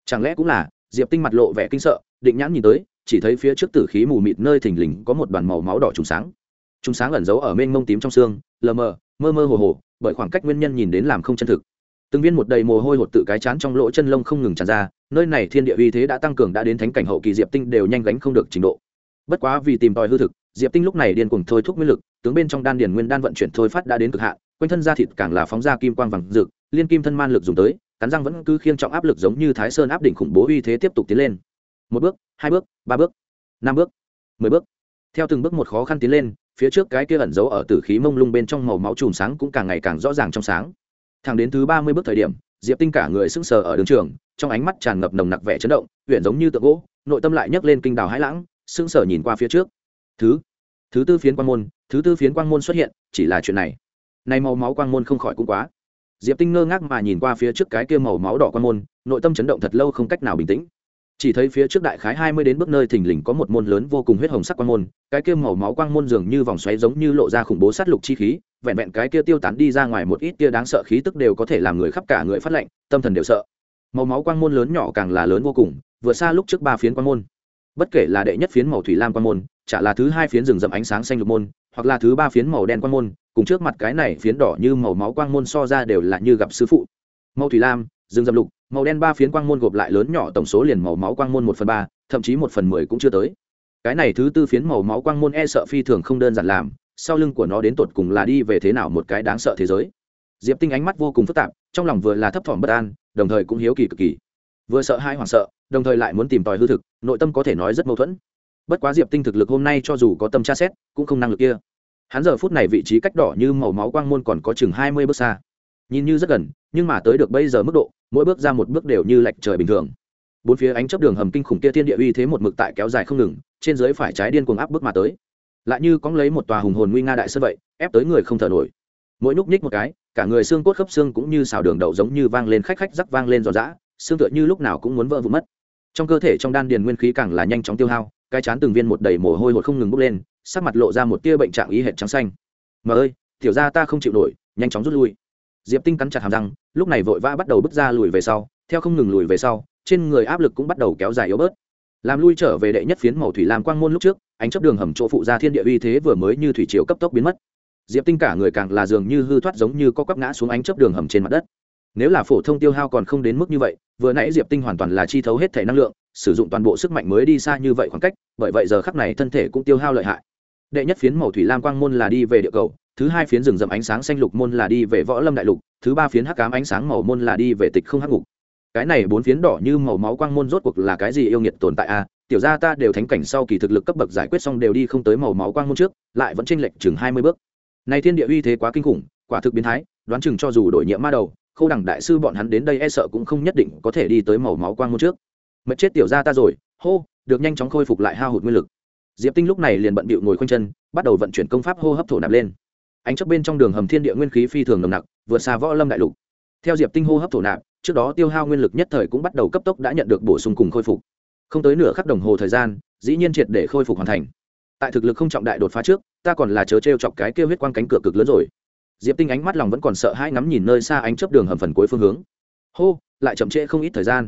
chẳng lẽ cũng là, diệp tinh mặt lộ vẻ kinh sợ, định nhãn nhìn tới, chỉ thấy phía trước tử khí mù mịt nơi thình lình có một đoàn màu máu đỏ trùng sáng. Trùng sáng ẩn giấu ở mênh mông tím trong xương, lờ mờ, mơ mơ hồ hồ, bởi khoảng cách nguyên nhân nhìn đến làm không chân thực. Từng viên một đầy mồ hôi hột tự cái chán trong lỗ chân lông không ngừng tràn ra, nơi này thiên địa uy thế đã tăng cường đã đến thánh cảnh hậu kỳ diệp tinh đều nhanh gánh không được trình độ. Bất quá vì tìm tòi hư thực, diệp tinh lúc này điên cuồng thôi thúc nguyên lực, tướng bên trong đan điền nguyên đan vận chuyển thôi phát đã đến cực hạn, quanh thân da thịt càng là phóng ra kim quang vàng rực, liên kim thân man lực dùng tới cắn răng vẫn cứ khiêng trọng áp lực giống như thái sơn áp đỉnh khủng bố uy thế tiếp tục tiến lên. Một bước, hai bước, ba bước, năm bước, mười bước. Theo từng bước một khó khăn tiến lên, phía trước cái kia ẩn giấu ở tử khí mông lung bên trong màu máu chùm sáng cũng càng ngày càng rõ ràng trong sáng. Thẳng đến thứ ba mươi bước thời điểm, diệp tinh cả người sững sờ ở đường trường, trong ánh mắt tràn ngập nồng nặc vẻ chấn động huyện giống như tượng gỗ, nội tâm lại nhấc lên kinh đào hãi lãng, sững sờ nhìn qua phía trước. Thứ thứ tư phiến quan môn, thứ tư phiến quang môn xuất hiện, chỉ là chuyện này. Này màu máu quang môn không khỏi cũng quá diệp tinh ngơ ngác mà nhìn qua phía trước cái kia màu máu đỏ quang môn, nội tâm chấn động thật lâu không cách nào bình tĩnh. Chỉ thấy phía trước đại khái hai mươi đến bước nơi thình lình có một môn lớn vô cùng huyết hồng sắc quang môn, cái kia màu máu quang môn dường như vòng xoáy giống như lộ ra khủng bố sát lục chi khí, vẹn vẹn cái kia tiêu tán đi ra ngoài một ít kia đáng sợ khí tức đều có thể làm người khắp cả người phát lạnh, tâm thần đều sợ. Màu máu quang môn lớn nhỏ càng là lớn vô cùng, vượt xa lúc trước ba phiến quang môn. Bất kể là đệ nhất phiến màu thủy lam quang môn, chả là thứ hai phiến rừng rậm ánh sáng xanh lục môn, hoặc là thứ ba phiến màu đen quang môn cùng trước mặt cái này phiến đỏ như màu máu quang môn so ra đều là như gặp sư phụ. Màu thủy lam, rừng dâm lục, màu đen ba phiến quang môn gộp lại lớn nhỏ tổng số liền màu máu quang môn một phần ba, thậm chí một phần mười cũng chưa tới. Cái này thứ tư phiến màu máu quang môn e sợ phi thường không đơn giản làm, sau lưng của nó đến tột cùng là đi về thế nào một cái đáng sợ thế giới. Diệp tinh ánh mắt vô cùng phức tạp, trong lòng vừa là thấp thỏm bất an, đồng thời cũng hiếu kỳ cực kỳ. Vừa sợ hai hoảng sợ, đồng thời lại muốn tìm tòi hư thực, nội tâm có thể nói rất mâu thuẫn. Bất quá diệp tinh thực lực hôm nay cho dù có tâm tra xét, cũng không năng lực kia hắn giờ phút này vị trí cách đỏ như màu máu quang môn còn có chừng hai mươi bước xa. Nhìn như rất gần, nhưng mà tới được bây giờ mức độ, mỗi bước ra một bước đều như lệch trời bình thường. Bốn phía ánh chấp đường hầm kinh khủng kia thiên địa uy thế một mực tại kéo dài không ngừng, trên dưới phải trái điên cuồng áp bước mà tới. Lại như cóng lấy một tòa hùng hồn nguy nga đại sơn vậy, ép tới người không thở nổi. Mỗi núc nhích một cái, cả người xương cốt khớp xương cũng như xào đường đậu giống như vang lên khách khách rắc vang lên giòn giã, xương tựa như lúc nào cũng muốn vỡ vụn mất. Trong cơ thể trong đan điền nguyên khí càng là nhanh chóng tiêu hao cái chán từng viên một đầy mồ hôi hột không ngừng bốc lên, sắc mặt lộ ra một tia bệnh trạng ý hệt trắng xanh. Mà ơi, tiểu ra ta không chịu nổi, nhanh chóng rút lui. Diệp tinh cắn chặt hàm răng, lúc này vội vã bắt đầu bước ra lùi về sau, theo không ngừng lùi về sau, trên người áp lực cũng bắt đầu kéo dài yếu bớt. Làm lui trở về đệ nhất phiến màu thủy lam quang môn lúc trước, ánh chấp đường hầm chỗ phụ ra thiên địa uy thế vừa mới như thủy chiều cấp tốc biến mất. Diệp tinh cả người càng là dường như hư thoát giống như có quắp ngã xuống ánh chấp đường hầm trên mặt đất. Nếu là phổ thông tiêu hao còn không đến mức như vậy, vừa nãy diệp tinh hoàn toàn là chi thấu hết thể năng lượng sử dụng toàn bộ sức mạnh mới đi xa như vậy khoảng cách, bởi vậy giờ khắc này thân thể cũng tiêu hao lợi hại. Đệ nhất phiến màu thủy lam quang môn là đi về địa cầu, thứ hai phiến rừng rậm ánh sáng xanh lục môn là đi về võ lâm đại lục, thứ ba phiến hắc cám ánh sáng màu môn là đi về tịch không hắc ngục. Cái này bốn phiến đỏ như màu máu quang môn rốt cuộc là cái gì yêu nghiệt tồn tại a tiểu gia ta đều thánh cảnh sau kỳ thực lực cấp bậc giải quyết xong đều đi không tới màu máu quang môn trước, lại vẫn chênh lệch chừng hai mươi bước. Này thiên địa uy thế quá kinh khủng, quả thực biến thái, đoán chừng cho dù đổi nhiệm ma đầu, khâu đẳng đại sư bọn hắn đến đây e sợ cũng không nhất định có thể đi tới màu máu quang môn trước mệt chết tiểu gia ta rồi, hô, được nhanh chóng khôi phục lại hao hụt nguyên lực. Diệp tinh lúc này liền bận bịu ngồi khoanh chân, bắt đầu vận chuyển công pháp hô hấp thổ nạp lên. Ánh chấp bên trong đường hầm thiên địa nguyên khí phi thường nồng nặc vượt xa võ lâm đại lục. Theo diệp tinh hô hấp thổ nạp, trước đó tiêu hao nguyên lực nhất thời cũng bắt đầu cấp tốc đã nhận được bổ sung cùng khôi phục. Không tới nửa khắc đồng hồ thời gian, dĩ nhiên triệt để khôi phục hoàn thành. Tại thực lực không trọng đại đột phá trước, ta còn là chớ t r e o chọc cái kêu huyết quang cánh cửa cực lớn rồi. Diệp tinh ánh mắt lòng vẫn còn sợ hãi ngắm nhìn nơi xa ánh chấp đường hầm phần cuối phương hướng. Hô, lại chậm trễ không ít thời gian.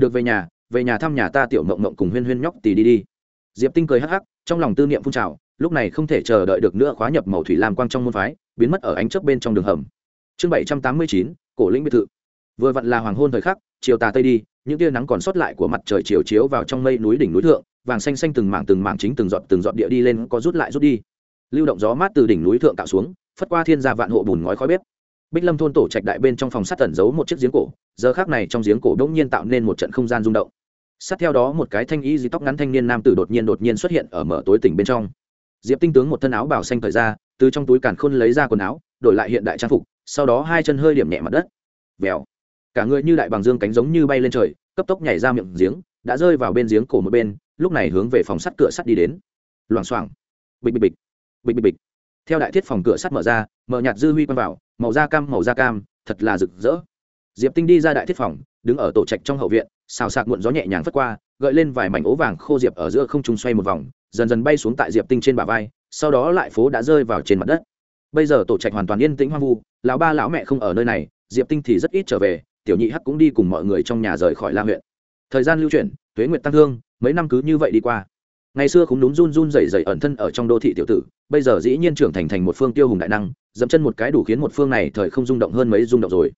Được về nhà về nhà thăm nhà ta tiểu mộng mộng cùng huyên huyên nhóc tì đi đi. Diệp tinh cười hắc hắc, trong lòng tư niệm phun trào, lúc này không thể chờ đợi được nữa khóa nhập màu thủy lam quang trong môn phái, biến mất ở ánh chớp bên trong đường hầm. Chương bảy trăm tám mươi chín, cổ lĩnh biệt thự. Vừa vặn là hoàng hôn thời khắc, chiều tà tây đi, những tia nắng còn sót lại của mặt trời chiều chiếu vào trong mây núi đỉnh núi thượng, vàng xanh xanh từng mảng từng mảng chính từng giọt từng giọt địa đi lên, có rút lại rút đi. Lưu động gió mát từ đỉnh núi thượng tạo xuống, phất qua thiên gia vạn hộ bùn ngói khói bếp bích lâm thôn tổ trạch đại bên trong phòng sắt tẩn giấu một chiếc giếng cổ, giờ khác này trong giếng cổ đ ỗ n g nhiên tạo nên một trận không gian rung động. Sát theo đó một cái thanh y dì tóc ngắn thanh niên nam tử đột nhiên đột nhiên xuất hiện ở mở tối tỉnh bên trong. Diệp tinh tướng một thân áo bảo xanh thời ra, từ trong túi càn khôn lấy ra quần áo, đổi lại hiện đại trang phục, sau đó hai chân hơi điểm nhẹ mặt đất. Vèo. Cả người như đại bằng dương cánh giống như bay lên trời, cấp tốc nhảy ra miệng giếng, đã rơi vào bên giếng cổ một bên, lúc này hướng về phòng sắt cửa sắt đi đến. Loảng xoảng. Bịch bịch bịch. Bịch bịch bịch theo đại thiết phòng cửa sắt mở ra mở nhạt dư huy quăng vào, màu da cam, màu da cam, thật là rực rỡ. Diệp tinh đi ra đại thiết phòng, đứng ở tổ trạch trong hậu viện, xào sạc muộn gió nhẹ nhàng phất qua, gợi lên vài mảnh ố vàng khô diệp ở giữa không trung xoay một vòng, dần dần bay xuống tại diệp tinh trên bả vai, sau đó lại phố đã rơi vào trên mặt đất. Bây giờ tổ trạch hoàn toàn yên tĩnh hoang vu, lão ba lão mẹ không ở nơi này, diệp tinh thì rất ít trở về, tiểu nhị hắc cũng đi cùng mọi người trong nhà rời khỏi la huyện. Thời gian lưu chuyển, tuế nguyệt tăng thương, mấy năm cứ như vậy đi qua ngày xưa cũng đúng run run rẩy rẩy ẩn thân ở trong đô thị tiểu tử, bây giờ dĩ nhiên trưởng thành thành một phương tiêu hùng đại năng, dẫm chân một cái đủ khiến một phương này thời không rung động hơn mấy rung động rồi.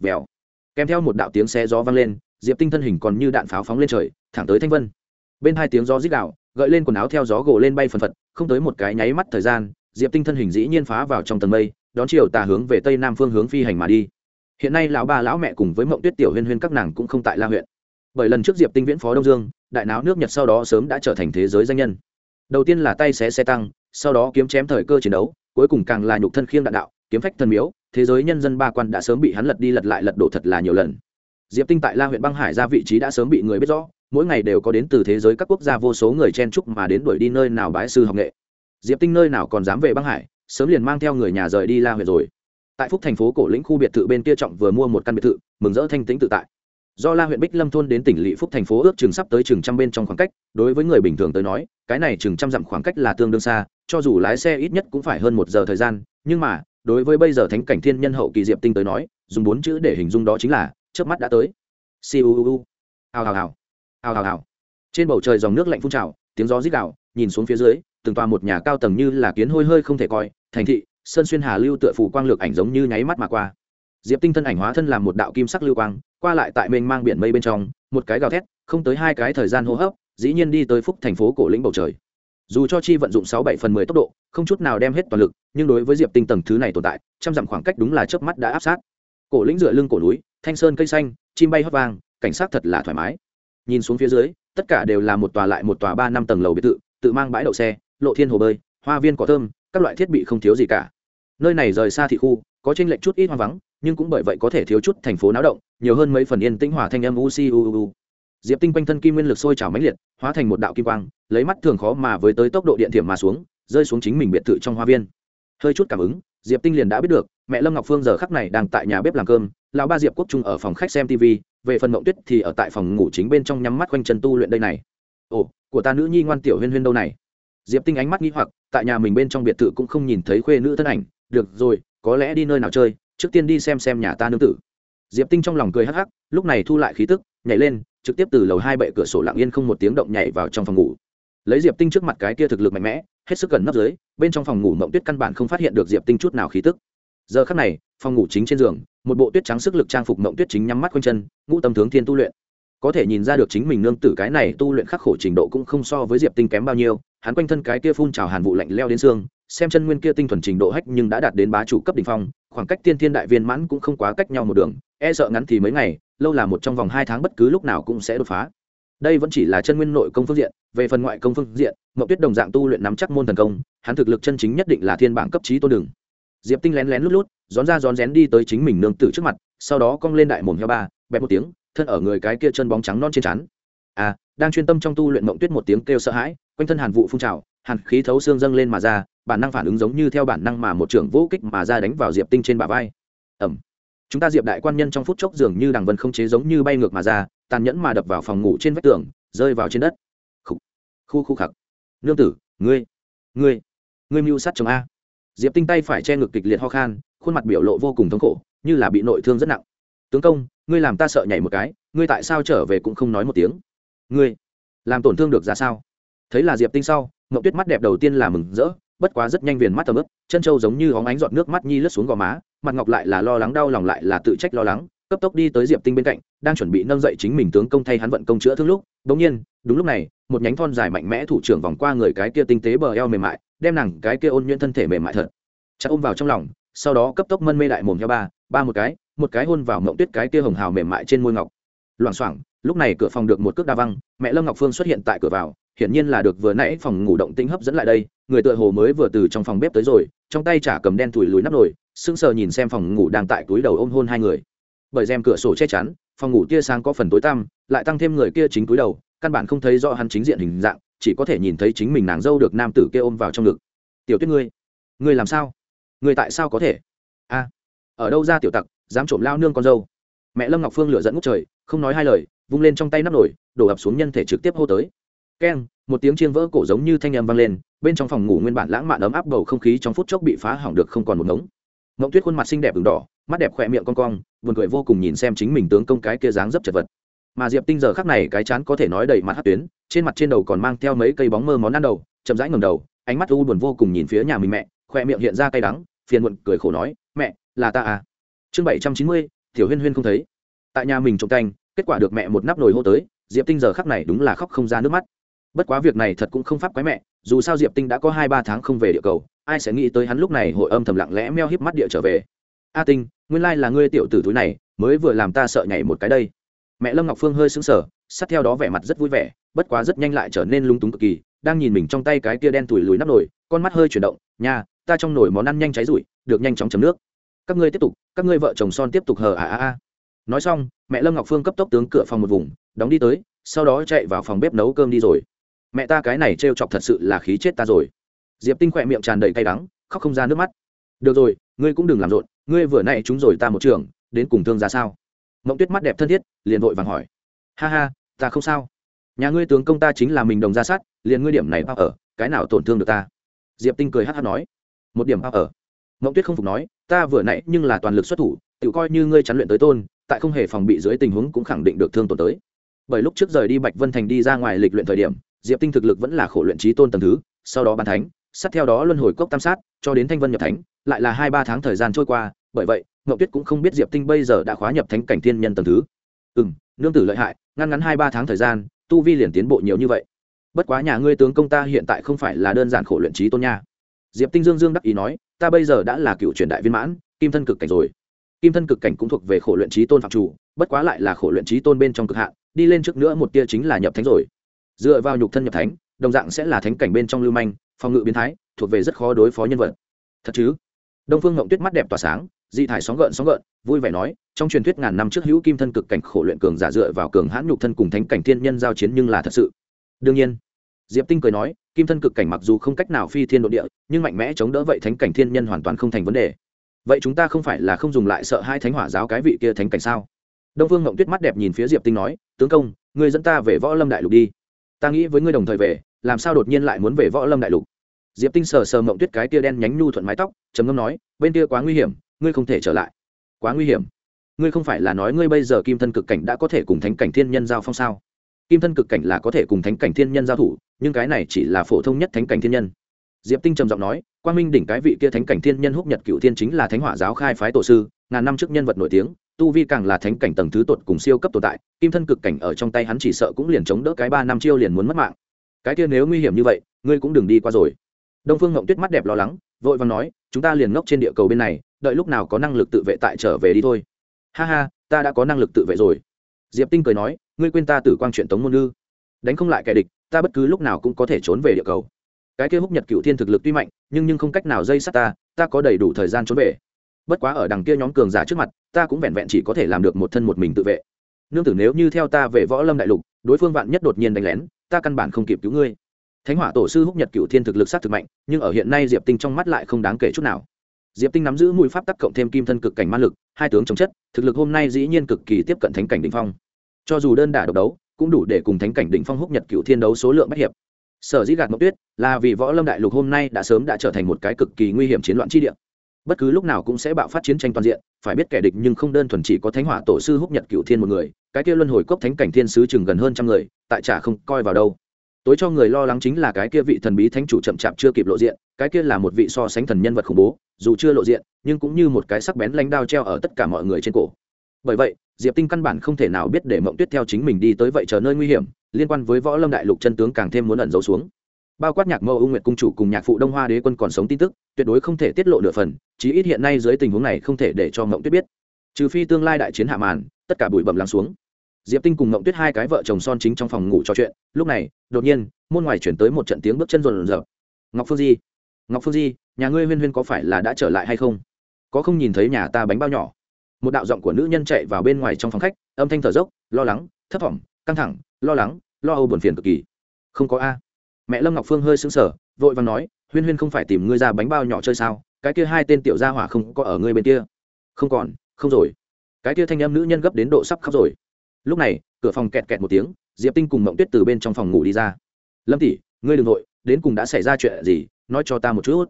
Vèo. Kèm theo một đạo tiếng xe gió vang lên, diệp tinh thân hình còn như đạn pháo phóng lên trời, thẳng tới thanh vân. Bên hai tiếng gió rít đạo gợi lên quần áo theo gió gồ lên bay phần phật, không tới một cái nháy mắt thời gian, diệp tinh thân hình dĩ nhiên phá vào trong tầng mây, đón chiều tà hướng về tây nam phương hướng phi hành mà đi. Hiện nay lão ba lão mẹ cùng với mộng tuyết tiểu huyên huyên các nàng cũng không tại la huyện. Bởi lần trước diệp tinh viễn phó đông dương đại náo nước nhật sau đó sớm đã trở thành thế giới danh nhân. Đầu tiên là tay xé xe tăng, sau đó kiếm chém thời cơ chiến đấu, cuối cùng càng là nhục thân khiêng đạn đạo, kiếm phách thần miếu, thế giới nhân dân ba quan đã sớm bị hắn lật đi lật lại lật đổ thật là nhiều lần. Diệp tinh tại la huyện băng hải ra vị trí đã sớm bị người biết rõ, mỗi ngày đều có đến từ thế giới các quốc gia vô số người chen chúc mà đến đuổi đi nơi nào bái sư học nghệ. Diệp tinh nơi nào còn dám về băng hải, sớm liền mang theo người nhà rời đi la huyện rồi. Tại phúc thành phố cổ lĩnh khu biệt thự bên kia trọng vừa mua một căn biệt thự, mừng rỡ thanh tĩnh tự tại do la huyện bích lâm thôn đến tỉnh lỵ phúc thành phố ước chừng sắp tới chừng trăm bên trong khoảng cách, đối với người bình thường tới nói, cái này chừng trăm dặm khoảng cách là tương đương xa, cho dù lái xe ít nhất cũng phải hơn một giờ thời gian, nhưng mà, đối với bây giờ thánh cảnh thiên nhân hậu kỳ diệp tinh tới nói, dùng bốn chữ để hình dung đó chính là trước mắt đã tới. Siêu ào ào ào ào ào ào trên bầu trời dòng nước lạnh phun trào, tiếng gió rít gào, nhìn xuống phía dưới, từng toa một nhà cao tầng như là kiến hôi hơi không thể coi, thành thị, sơn xuyên hà lưu tựa phủ quang lược ảnh giống như nháy mắt mà qua. Diệp tinh thân ảnh hóa thân làm một đạo kim sắc lưu quang qua lại tại mênh mang biển mây bên trong, một cái gào thét, không tới hai cái thời gian hô hấp, dĩ nhiên đi tới phúc thành phố cổ lĩnh bầu trời. Dù cho chi vận dụng sáu bảy phần mười tốc độ, không chút nào đem hết toàn lực, nhưng đối với diệp tinh tầng thứ này tồn tại, trăm dặm khoảng cách đúng là chớp mắt đã áp sát. Cổ lĩnh dựa lưng cổ núi, thanh sơn cây xanh, chim bay hót vang, cảnh sát thật là thoải mái. Nhìn xuống phía dưới, tất cả đều là một tòa lại một tòa ba năm tầng lầu biệt thự, tự mang bãi đậu xe, lộ thiên hồ bơi, hoa viên cỏ thơm, các loại thiết bị không thiếu gì cả. Nơi này rời xa thị khu, có tranh lệch chút ít hoang vắng nhưng cũng bởi vậy có thể thiếu chút thành phố náo động, nhiều hơn mấy phần yên tĩnh hỏa thanh âm u si u u diệp tinh quanh thân kim nguyên lực sôi trào mãnh liệt, hóa thành một đạo kim quang, lấy mắt thường khó mà với tới tốc độ điện thiểm mà xuống, rơi xuống chính mình biệt thự trong hoa viên. Hơi chút cảm ứng, diệp tinh liền đã biết được, mẹ lâm ngọc phương giờ khắc này đang tại nhà bếp làm cơm, lão ba diệp quốc trung ở phòng khách xem tv về phần mộng tuyết thì ở tại phòng ngủ chính bên trong nhắm mắt quanh chân tu luyện đây này. Ồ, của ta nữ nhi ngoan tiểu huyên huyên đâu này? Diệp tinh ánh mắt nghĩ hoặc, tại nhà mình bên trong biệt thự cũng không nhìn thấy khuê nữ thân ảnh. Được rồi, có lẽ đi nơi nào chơi trước tiên đi xem xem nhà ta nương tử. Diệp tinh trong lòng cười hắc hắc, lúc này thu lại khí tức, nhảy lên, trực tiếp từ lầu hai bệ cửa sổ lặng yên không một tiếng động nhảy vào trong phòng ngủ. Lấy diệp tinh trước mặt cái kia thực lực mạnh mẽ, hết sức gần nấp dưới, bên trong phòng ngủ mộng tuyết căn bản không phát hiện được diệp tinh chút nào khí tức. Giờ khắc này, phòng ngủ chính trên giường, một bộ tuyết trắng sức lực trang phục mộng tuyết chính nhắm mắt quanh chân, ngũ tâm tướng thiên tu luyện. Có thể nhìn ra được chính mình nương tử cái này tu luyện khắc khổ trình độ cũng không so với diệp tinh kém bao nhiêu, hắn quanh thân cái kia phun trào hàn vụ lạnh leo đến xương, xem chân nguyên kia tinh thuần trình độ hách nhưng đã đạt đến bá chủ cấp đ ỉ n h phong khoảng cách tiên thiên đại viên mãn cũng không quá cách nhau một đường e sợ ngắn thì mấy ngày, lâu là một trong vòng hai tháng bất cứ lúc nào cũng sẽ đột phá. Đây vẫn chỉ là chân nguyên nội công phương diện, về phần ngoại công phương diện, mậu tuyết đồng dạng tu luyện nắm chắc môn thần công, hắn thực lực chân chính nhất định là thiên bảng cấp trí tôn đường. Diệp tinh lén lén lút lút rón ra rón rén đi tới chính mình nương tử trước mặt, sau đó cong lên đại mồm heo ba, bẹp một tiếng, thân ở người cái kia chân bóng trắng non trên chắn à đang chuyên tâm trong tu luyện mộng tuyết một tiếng kêu sợ hãi, quanh thân hàn vụ phun trào hàn khí thấu xương dâng lên mà ra, bản năng phản ứng giống như theo bản năng mà một trưởng vũ kích mà ra đánh vào diệp tinh trên bả vai. Ẩm chúng ta diệp đại quan nhân trong phút chốc dường như đằng vân không chế giống như bay ngược mà ra, tàn nhẫn mà đập vào phòng ngủ trên vách tường, rơi vào trên đất. Khu khu khu khặc. Nương tử, ngươi ngươi ngươi mưu sát chồng a. Diệp tinh tay phải che ngực kịch liệt ho khan, khuôn mặt biểu lộ vô cùng thống khổ, như là bị nội thương rất nặng. Tướng công, ngươi làm ta sợ nhảy một cái, ngươi tại sao trở về cũng không nói một tiếng. Ngươi, làm tổn thương được ra sao? Thấy là diệp tinh sau mậu tuyết mắt đẹp đầu tiên là mừng rỡ, bất quá rất nhanh viền mắt tầm ướp chân trâu giống như hóng ánh giọt nước mắt nhi lướt xuống gò má, mặt ngọc lại là lo lắng đau lòng lại là tự trách lo lắng, cấp tốc đi tới diệp tinh bên cạnh, đang chuẩn bị nâng dậy chính mình tướng công thay hắn vận công chữa thương lúc bỗng nhiên, đúng lúc này, một nhánh thon dài mạnh mẽ thủ trưởng vòng qua người cái kia tinh tế bờ eo mềm mại, đem nàng cái kia ôn nhuyễn thân thể mềm mại thật, chặt ôm vào trong lòng, sau đó cấp tốc mân mê đại mồm theo ba ba một cái một cái hôn vào mộng tuyết cái kia hồng hào mềm mại trên môi ngọc. Loảng xoảng, lúc này cửa phòng được một cước đa văng, mẹ lâm ngọc phương xuất hiện tại cửa vào hiển nhiên là được vừa nãy phòng ngủ động tĩnh hấp dẫn lại đây, người tựa hồ mới vừa từ trong phòng bếp tới rồi, trong tay trả cầm đen thủi lùi nắp nồi, sững sờ nhìn xem phòng ngủ đang tại túi đầu ôm hôn hai người. Bởi rèm cửa sổ che chắn, phòng ngủ tia sáng có phần tối tăm, lại tăng thêm người kia chính túi đầu, căn bản không thấy rõ hắn chính diện hình dạng, chỉ có thể nhìn thấy chính mình nàng dâu được nam tử kia ôm vào trong ngực. Tiểu tuyết ngươi ngươi làm sao? Ngươi tại sao có thể? A, ở đâu ra tiểu tặc, dám trộm lao nương con dâu? Mẹ lâm ngọc phương lửa dẫn ngút trời, không nói hai lời, vung lên trong tay nắp nổi đổ ập xuống nhân thể trực tiếp hô tới keng, một tiếng chiên vỡ cổ giống như thanh âm vang lên, bên trong phòng ngủ nguyên bản lãng mạn ấm áp bầu không khí trong phút chốc bị phá hỏng được không còn một ngống. Ngộng tuyết khuôn mặt xinh đẹp ửng đỏ, mắt đẹp khỏe miệng con cong, buồn cười vô cùng nhìn xem chính mình tướng công cái kia dáng dấp chật vật. Mà diệp tinh giờ khắc này cái chán có thể nói đầy mặt hát tuyến, trên mặt trên đầu còn mang theo mấy cây bóng mơ món ăn đầu, chậm rãi ngầm đầu, ánh mắt u buồn vô cùng nhìn phía nhà mình mẹ, khỏe miệng hiện ra cay đắng, phiền muộn cười khổ nói, mẹ, là ta à? Chương bảy trăm chín mươi, tiểu huyên huyên không thấy. Tại nhà mình trộm canh, kết quả được mẹ một nắp nồi hô tới, diệp tinh giờ khắc này đúng là khóc không ra nước mắt bất quá việc này thật cũng không pháp quái mẹ, dù sao diệp tinh đã có hai ba tháng không về địa cầu, ai sẽ nghĩ tới hắn lúc này hội âm thầm lặng lẽ meo híp mắt địa trở về. A tinh, nguyên lai là ngươi tiểu tử túi này, mới vừa làm ta sợ nhảy một cái đây. Mẹ lâm ngọc phương hơi sững sờ, sát theo đó vẻ mặt rất vui vẻ, bất quá rất nhanh lại trở nên lung túng cực kỳ, đang nhìn mình trong tay cái kia đen tủi lùi nắp nồi, con mắt hơi chuyển động, nha, ta trong nồi món ăn nhanh cháy rụi, được nhanh chóng chấm nước. Các ngươi tiếp tục, các ngươi vợ chồng son tiếp tục hờ à à à. Nói xong, mẹ lâm ngọc phương cấp tốc tướng cửa phòng một vùng, đóng đi tới, sau đó chạy vào phòng bếp nấu cơm đi rồi mẹ ta cái này trêu chọc thật sự là khí chết ta rồi. Diệp tinh khỏe miệng tràn đầy cay đắng, khóc không ra nước mắt. Được rồi, ngươi cũng đừng làm rộn, ngươi vừa nãy chúng rồi ta một trường, đến cùng thương ra sao? Mộng tuyết mắt đẹp thân thiết, liền vội vàng hỏi. Ha ha, ta không sao. Nhà ngươi tướng công ta chính là mình đồng ra sát, liền ngươi điểm này bao ở, cái nào tổn thương được ta? Diệp tinh cười hát hát nói. Một điểm bao ở. Mộng tuyết không phục nói, ta vừa nãy nhưng là toàn lực xuất thủ, tự coi như ngươi chắn luyện tới tôn, tại không hề phòng bị dưới tình huống cũng khẳng định được thương tổn tới. Bởi lúc trước rời đi bạch vân thành đi ra ngoài lịch luyện thời điểm diệp tinh thực lực vẫn là khổ luyện trí tôn tầm thứ, sau đó ban thánh, sát theo đó luân hồi cốc tam sát, cho đến thanh vân nhập thánh, lại là hai ba tháng thời gian trôi qua, bởi vậy ngậu tuyết cũng không biết diệp tinh bây giờ đã khóa nhập thánh cảnh thiên nhân tầm thứ. Ừ m nương tử lợi hại, ngăn ngắn hai ba tháng thời gian, tu vi liền tiến bộ nhiều như vậy. Bất quá nhà ngươi tướng công ta hiện tại không phải là đơn giản khổ luyện trí tôn nha. Diệp tinh dương dương đắc ý nói, ta bây giờ đã là cựu truyền đại viên mãn, kim thân cực cảnh rồi. Kim thân cực cảnh cũng thuộc về khổ luyện trí tôn phạm chủ, bất quá lại là khổ luyện trí tôn bên trong cực hạn, đi lên trước nữa một tia chính là nhập thánh rồi dựa vào nhục thân nhập thánh, đồng dạng sẽ là thánh cảnh bên trong lưu manh, phòng ngự biến thái, thuộc về rất khó đối phó nhân vật. Thật chứ? Đông phương ngộng tuyết mắt đẹp tỏa sáng, dị thải sóng gợn sóng gợn, vui vẻ nói, trong truyền thuyết ngàn năm trước hữu kim thân cực cảnh khổ luyện cường giả dựa vào cường hãn nhục thân cùng thánh cảnh thiên nhân giao chiến nhưng là thật sự. Đương nhiên, diệp tinh cười nói, kim thân cực cảnh mặc dù không cách nào phi thiên nội địa, nhưng mạnh mẽ chống đỡ vậy thánh cảnh thiên nhân hoàn toàn không thành vấn đề. Vậy chúng ta không phải là không dùng lại sợ hai thánh hỏa giáo cái vị kia thánh cảnh sao? Đông phương ngộng tuyết mắt đẹp nhìn phía diệp tinh nói, tướng công, người dẫn ta về võ lâm đại lục đi ta nghĩ với ngươi đồng thời về, làm sao đột nhiên lại muốn về võ lâm đại lục? Diệp tinh sờ sờ mộng tuyết cái tia đen nhánh nhu thuận mái tóc, trầm ngâm nói, bên kia quá nguy hiểm, ngươi không thể trở lại. Quá nguy hiểm? Ngươi không phải là nói ngươi bây giờ kim thân cực cảnh đã có thể cùng thánh cảnh thiên nhân giao phong sao? Kim thân cực cảnh là có thể cùng thánh cảnh thiên nhân giao thủ, nhưng cái này chỉ là phổ thông nhất thánh cảnh thiên nhân. Diệp tinh trầm giọng nói quan minh đỉnh cái vị kia thánh cảnh thiên nhân húc nhật cựu thiên chính là thánh hỏa giáo khai phái tổ sư, ngàn năm trước nhân vật nổi tiếng tu vi càng là thánh cảnh tầng thứ tột cùng siêu cấp tồn tại, kim thân cực cảnh ở trong tay hắn chỉ sợ cũng liền chống đỡ cái ba năm chiêu liền muốn mất mạng. Cái kia nếu nguy hiểm như vậy, ngươi cũng đừng đi qua rồi. Đông phương ngộng tuyết mắt đẹp lo lắng, vội vàng nói, chúng ta liền ngốc trên địa cầu bên này, đợi lúc nào có năng lực tự vệ tại trở về đi thôi. Ha ha, ta đã có năng lực tự vệ rồi. Diệp tinh cười nói, ngươi quên ta tử quang chuyện tống môn ngư. Đánh không lại kẻ địch, ta bất cứ lúc nào cũng có thể trốn về địa cầu. Cái kia húc nhật cựu thiên thực lực tuy mạnh, nhưng nhưng không cách nào dây sát ta ta có đầy đủ thời gian trốn về bất quá ở đằng kia nhóm cường giả trước mặt, ta cũng vẹn vẹn chỉ có thể làm được một thân một mình tự vệ. Nương tử nếu như theo ta về võ lâm đại lục, đối phương vạn nhất đột nhiên đánh lén, ta căn bản không kịp cứu ngươi. Thánh hỏa tổ sư húc nhật cựu thiên thực lực sát thực mạnh, nhưng ở hiện nay diệp tinh trong mắt lại không đáng kể chút nào. Diệp tinh nắm giữ mùi pháp tắc cộng thêm kim thân cực cảnh ma lực, hai tướng chống chất, thực lực hôm nay dĩ nhiên cực kỳ tiếp cận thánh cảnh đỉnh phong. Cho dù đơn đả độc đấu, cũng đủ để cùng thánh cảnh đỉnh phong húc nhật cựu thiên đấu số lượng bất hiệp. Sở dĩ gạt mộc tuyết, là vì võ lâm đại lục hôm nay đã sớm đã trở thành một cái cực kỳ nguy hiểm chiến loạn chi địa bất cứ lúc nào cũng sẽ bạo phát chiến tranh toàn diện, phải biết kẻ địch nhưng không đơn thuần chỉ có thánh hỏa tổ sư húc nhật cựu thiên một người, cái kia luân hồi cốc thánh cảnh thiên sứ chừng gần hơn trăm người, tại trả không coi vào đâu. Tối cho người lo lắng chính là cái kia vị thần bí thánh chủ chậm chạp chưa kịp lộ diện, cái kia là một vị so sánh thần nhân vật khủng bố, dù chưa lộ diện, nhưng cũng như một cái sắc bén lánh đao treo ở tất cả mọi người trên cổ. Bởi vậy, diệp tinh căn bản không thể nào biết để mộng tuyết theo chính mình đi tới vậy chờ nơi nguy hiểm, liên quan với võ lâm đại lục chân tướng càng thêm muốn ẩn giấu xuống bao quát nhạc mẫu ưu nguyệt cung chủ cùng nhạc phụ đông hoa đế quân còn sống tin tức, tuyệt đối không thể tiết lộ nửa phần, chí ít hiện nay dưới tình huống này không thể để cho mộng tuyết biết. Trừ phi tương lai đại chiến hạ màn, tất cả bụi bẩm lắng xuống. Diệp tinh cùng mộng tuyết hai cái vợ chồng son chính trong phòng ngủ trò chuyện, lúc này, đột nhiên, môn ngoài chuyển tới một trận tiếng bước chân rồn rợp ngọc phương di, ngọc phương di, nhà ngươi huyên huyên có phải là đã trở lại hay không? Có không nhìn thấy nhà ta bánh bao nhỏ? Một đạo giọng của nữ nhân chạy vào bên ngoài trong phòng khách, âm thanh thở dốc, lo lắng, thấp thỏm, căng thẳng, lo lắng, lo âu buồn phiền cực kỳ. Không có a mẹ lâm ngọc phương hơi sững sờ, vội vàng nói, huyên huyên không phải tìm ngươi ra bánh bao nhỏ chơi sao? Cái kia hai tên tiểu gia hỏa không có ở ngươi bên kia. Không còn, không rồi. Cái kia thanh em nữ nhân gấp đến độ sắp khóc rồi. Lúc này, cửa phòng kẹt kẹt một tiếng, diệp tinh cùng mộng tuyết từ bên trong phòng ngủ đi ra. Lâm tỷ, ngươi đ ừ n g nội đến cùng đã xảy ra chuyện gì, nói cho ta một chút.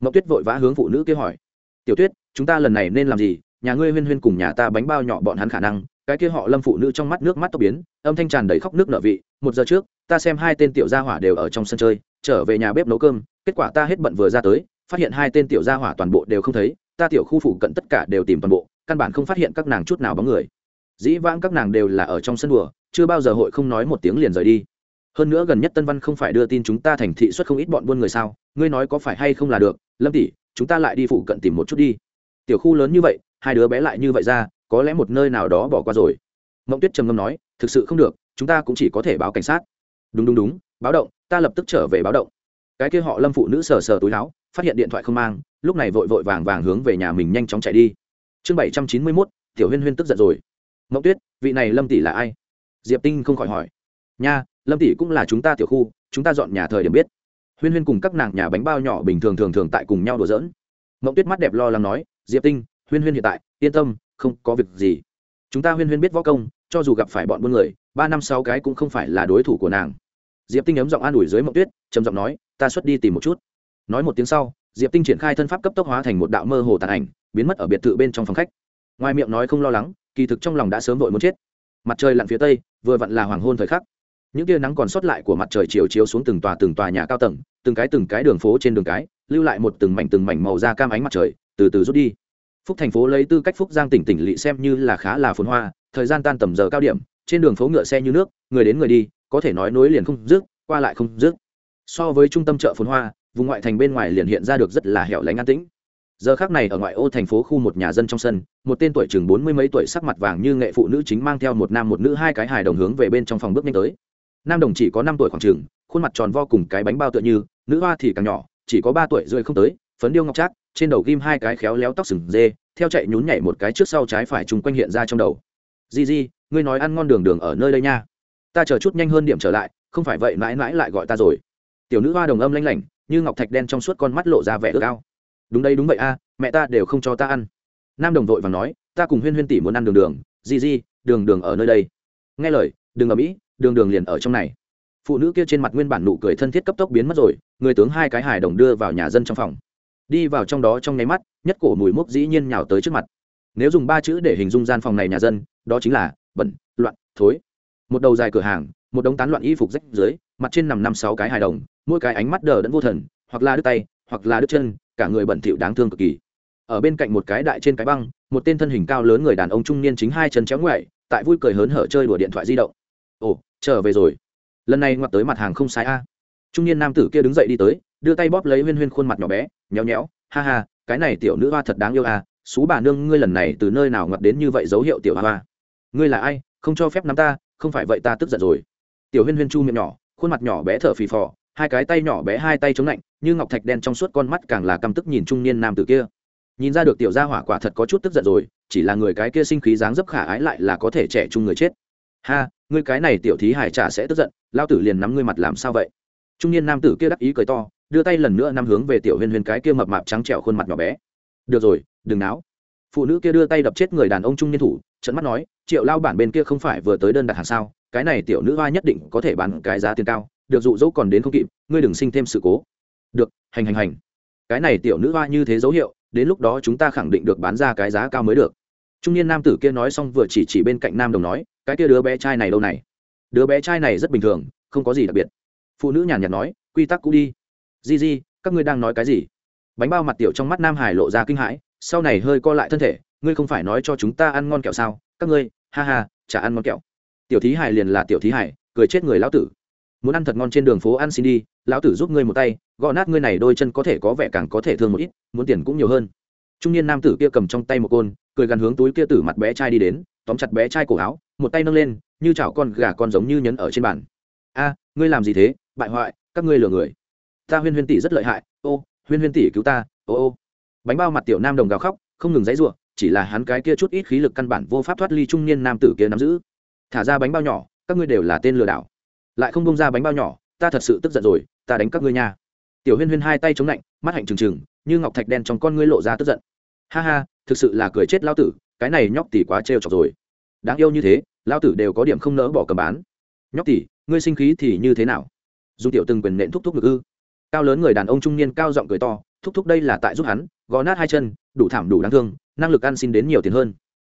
Mộng tuyết vội vã hướng phụ nữ kia hỏi. Tiểu tuyết, chúng ta lần này nên làm gì? Nhà ngươi huyên huyên cùng nhà ta bánh bao nhỏ bọn hắn khả năng. Cái kia họ lâm phụ nữ trong mắt nước mắt tốc biến, âm thanh tràn đầy khóc nước nợ vị một giờ trước, ta xem hai tên tiểu gia hỏa đều ở trong sân chơi, trở về nhà bếp nấu cơm, kết quả ta hết bận vừa ra tới, phát hiện hai tên tiểu gia hỏa toàn bộ đều không thấy, ta tiểu khu phụ cận tất cả đều tìm toàn bộ, căn bản không phát hiện các nàng chút nào bóng người. Dĩ vãng các nàng đều là ở trong sân đùa, chưa bao giờ hội không nói một tiếng liền rời đi. Hơn nữa gần nhất tân văn không phải đưa tin chúng ta thành thị xuất không ít bọn buôn người sao, ngươi nói có phải hay không là được, lâm tỷ, chúng ta lại đi phụ cận tìm một chút đi. Tiểu khu lớn như vậy, hai đứa bé lại như vậy ra, có lẽ một nơi nào đó bỏ qua rồi. Mộng tuyết trầm ngâm nói, thực sự không được chúng ta cũng chỉ có thể báo cảnh sát. Đúng đúng đúng, báo động, ta lập tức trở về báo động. Cái kia họ lâm phụ nữ sờ sờ túi láo phát hiện điện thoại không mang, lúc này vội vội vàng vàng hướng về nhà mình nhanh chóng chạy đi. Chương bảy trăm chín mươi mốt, tiểu huyên huyên tức giận rồi. Mậu tuyết, vị này lâm tỷ là ai? Diệp tinh không khỏi hỏi. Nha, lâm tỷ cũng là chúng ta tiểu khu, chúng ta dọn nhà thời điểm biết. Huyên huyên cùng các nàng nhà bánh bao nhỏ bình thường thường thường tại cùng nhau đùa giỡn. Mậu tuyết mắt đẹp lo lắng nói, diệp tinh, huyên huyên hiện tại, yên tâm, không có việc gì. Chúng ta huyên huyên biết võ công, cho dù gặp phải bọn buôn người ba năm sáu cái cũng không phải là đối thủ của nàng. Diệp tinh ấm giọng an ủi dưới mộng tuyết, trầm giọng nói, ta xuất đi tìm một chút. Nói một tiếng sau, diệp tinh triển khai thân pháp cấp tốc hóa thành một đạo mơ hồ tàn ảnh, biến mất ở biệt thự bên trong phòng khách. Ngoài miệng nói không lo lắng, kỳ thực trong lòng đã sớm vội muốn chết. Mặt trời lặn phía tây, vừa vặn là hoàng hôn thời khắc. Những tia nắng còn sót lại của mặt trời chiều chiếu xuống từng tòa từng tòa nhà cao tầng, từng cái từng cái đường phố trên đường cái, lưu lại một từng mảnh từng mảnh màu da cam ánh mặt trời, từ từ rút đi. Phúc thành phố lấy tư cách phúc giang tỉnh tỉnh lỵ xem như là khá là phồn hoa, thời gian tan tầm giờ cao điểm trên đường phố ngựa xe như nước, người đến người đi, có thể nói nối liền không dứt, qua lại không dứt. So với trung tâm chợ phồn hoa, vùng ngoại thành bên ngoài liền hiện ra được rất là hẻo lánh an tĩnh. Giờ khác này ở ngoại ô thành phố khu một nhà dân trong sân, một tên tuổi chừng bốn mươi mấy tuổi sắc mặt vàng như nghệ phụ nữ chính mang theo một nam một nữ hai cái hài đồng hướng về bên trong phòng bước nhanh tới. Nam đồng chỉ có năm tuổi khoảng chừng, khuôn mặt tròn vo cùng cái bánh bao tựa như, nữ hoa thì càng nhỏ, chỉ có ba tuổi rưỡi không tới, phấn điêu ngọc trác, trên đầu ghim hai cái khéo léo tóc sừng dê, theo chạy nhún nhảy một cái trước sau trái phải chung quanh hiện ra trong đầu. Di di ngươi nói ăn ngon đường đường ở nơi đây nha. Ta chờ chút nhanh hơn điểm trở lại, không phải vậy mãi mãi lại gọi ta rồi. Tiểu nữ hoa đồng âm lanh lảnh, như ngọc thạch đen trong suốt con mắt lộ ra vẻ ước ao. Đúng đây, đúng vậy a, mẹ ta đều không cho ta ăn. Nam đồng vội và nói, ta cùng huyên huyên tỷ muốn ăn đường đường, di di, đường đường ở nơi đây. Nghe lời, đừng ở mỹ đường đường liền ở trong này. Phụ nữ kia trên mặt nguyên bản nụ cười thân thiết cấp tốc biến mất rồi, người tướng hai cái hài đồng đưa vào nhà dân trong phòng. Đi vào trong đó trong nháy mắt, nhất cổ mùi mốc dĩ nhiên nhào tới trước mặt. Nếu dùng ba chữ để hình dung gian phòng này nhà dân, đó chính là bẩn, loạn, thối. Một đầu dài cửa hàng, một đống tán loạn y phục rách dưới, mặt trên nằm năm sáu cái hài đồng, mỗi cái ánh mắt đờ đẫn vô thần, hoặc là đứt tay, hoặc là đứt chân, cả người bẩn thỉu đáng thương cực kỳ. Ở bên cạnh một cái đại trên cái băng, một tên thân hình cao lớn người đàn ông trung niên chính hai chân chéo ngoại, tại vui cười hớn hở chơi đùa điện thoại di động. Ồ, trở về rồi. Lần này ngoặt tới mặt hàng không sai a. Trung niên nam tử kia đứng dậy đi tới, đưa tay bóp lấy huyên huyên khuôn mặt nhỏ bé, nhéo nhéo, ha ha, cái này tiểu nữ hoa thật đáng yêu a, xú bà nương ngươi lần này từ nơi nào ngoặt đến như vậy dấu hiệu tiểu hoa? Ngươi là ai, không cho phép nắm ta, không phải vậy ta tức giận rồi. Tiểu huyên huyên chu miệng nhỏ, khuôn mặt nhỏ bé thở phì phò, hai cái tay nhỏ bé, hai tay chống lạnh, như ngọc thạch đen trong suốt con mắt càng là căm tức nhìn trung niên nam tử kia. Nhìn ra được tiểu gia hỏa quả thật có chút tức giận rồi, chỉ là người cái kia sinh khí dáng dấp khả ái lại là có thể trẻ chung người chết. Ha, ngươi cái này tiểu thí hải trả sẽ tức giận, lao tử liền nắm ngươi mặt làm sao vậy? Trung niên nam tử kia đắc ý cười to, đưa tay lần nữa nắm hướng về tiểu huyên huyên cái kia mập mạp trắng trẻo khuôn mặt nhỏ bé. Được rồi, đừng náo phụ nữ kia đưa tay đập chết người đàn ông trung niên thủ trận mắt nói, triệu lao bản bên kia không phải vừa tới đơn đặt hàng sao? Cái này tiểu nữ hoa nhất định có thể bán cái giá tiền cao, được dụ dỗ còn đến không kịp, ngươi đừng sinh thêm sự cố. Được, hành hành hành. Cái này tiểu nữ hoa như thế dấu hiệu, đến lúc đó chúng ta khẳng định được bán ra cái giá cao mới được. Trung niên nam tử kia nói xong vừa chỉ chỉ bên cạnh nam đồng nói, cái kia đứa bé trai này đâu này? Đứa bé trai này rất bình thường, không có gì đặc biệt. Phụ nữ nhàn nhạt nói, quy tắc cũ đi. Di di, các ngươi đang nói cái gì? Bánh bao mặt tiểu trong mắt nam hải lộ ra kinh hãi sau này hơi co lại thân thể, ngươi không phải nói cho chúng ta ăn ngon kẹo sao? Các ngươi, ha ha, chả ăn ngon kẹo. Tiểu thí hải liền là tiểu thí hải cười chết người lão tử. Muốn ăn thật ngon trên đường phố ăn xin đi, lão tử giúp ngươi một tay, gõ nát ngươi này đôi chân có thể có vẻ càng có thể thương một ít, muốn tiền cũng nhiều hơn. Trung niên nam tử kia cầm trong tay một côn, cười gần hướng túi kia tử mặt bé trai đi đến, tóm chặt bé trai cổ áo, một tay nâng lên, như chảo con gà con giống như nhấn ở trên bàn. A, ngươi làm gì thế? Bại hoại, các ngươi lừa người. Ta huyên huyên tỷ rất lợi hại. Ô, huyên huyên tỷ cứu ta. Ô ô bánh bao mặt tiểu nam đồng gào khóc, không ngừng dãy ruộng chỉ là hắn cái kia chút ít khí lực căn bản vô pháp thoát ly trung niên nam tử kia nắm giữ. Thả ra bánh bao nhỏ, các ngươi đều là tên lừa đảo. Lại không bông ra bánh bao nhỏ, ta thật sự tức giận rồi, ta đánh các ngươi nha. Tiểu huyên huyên hai tay chống lạnh, mắt hạnh trừng trừng, như ngọc thạch đen trong con ngươi lộ ra tức giận. Ha ha, thực sự là cười chết lao tử, cái này nhóc tỷ quá trêu chọc rồi. Đáng yêu như thế lao tử đều có điểm không nỡ bỏ cầm bán. Nhóc tỷ, ngươi sinh khí thì như thế nào? Dù tiểu từng quyền nện thúc thúc ngực ư. Cao lớn người đàn ông trung niên cao giọng cười to thúc thúc đây là tại giúp hắn, gò nát hai chân, đủ thảm đủ đáng thương, năng lực ăn xin đến nhiều tiền hơn.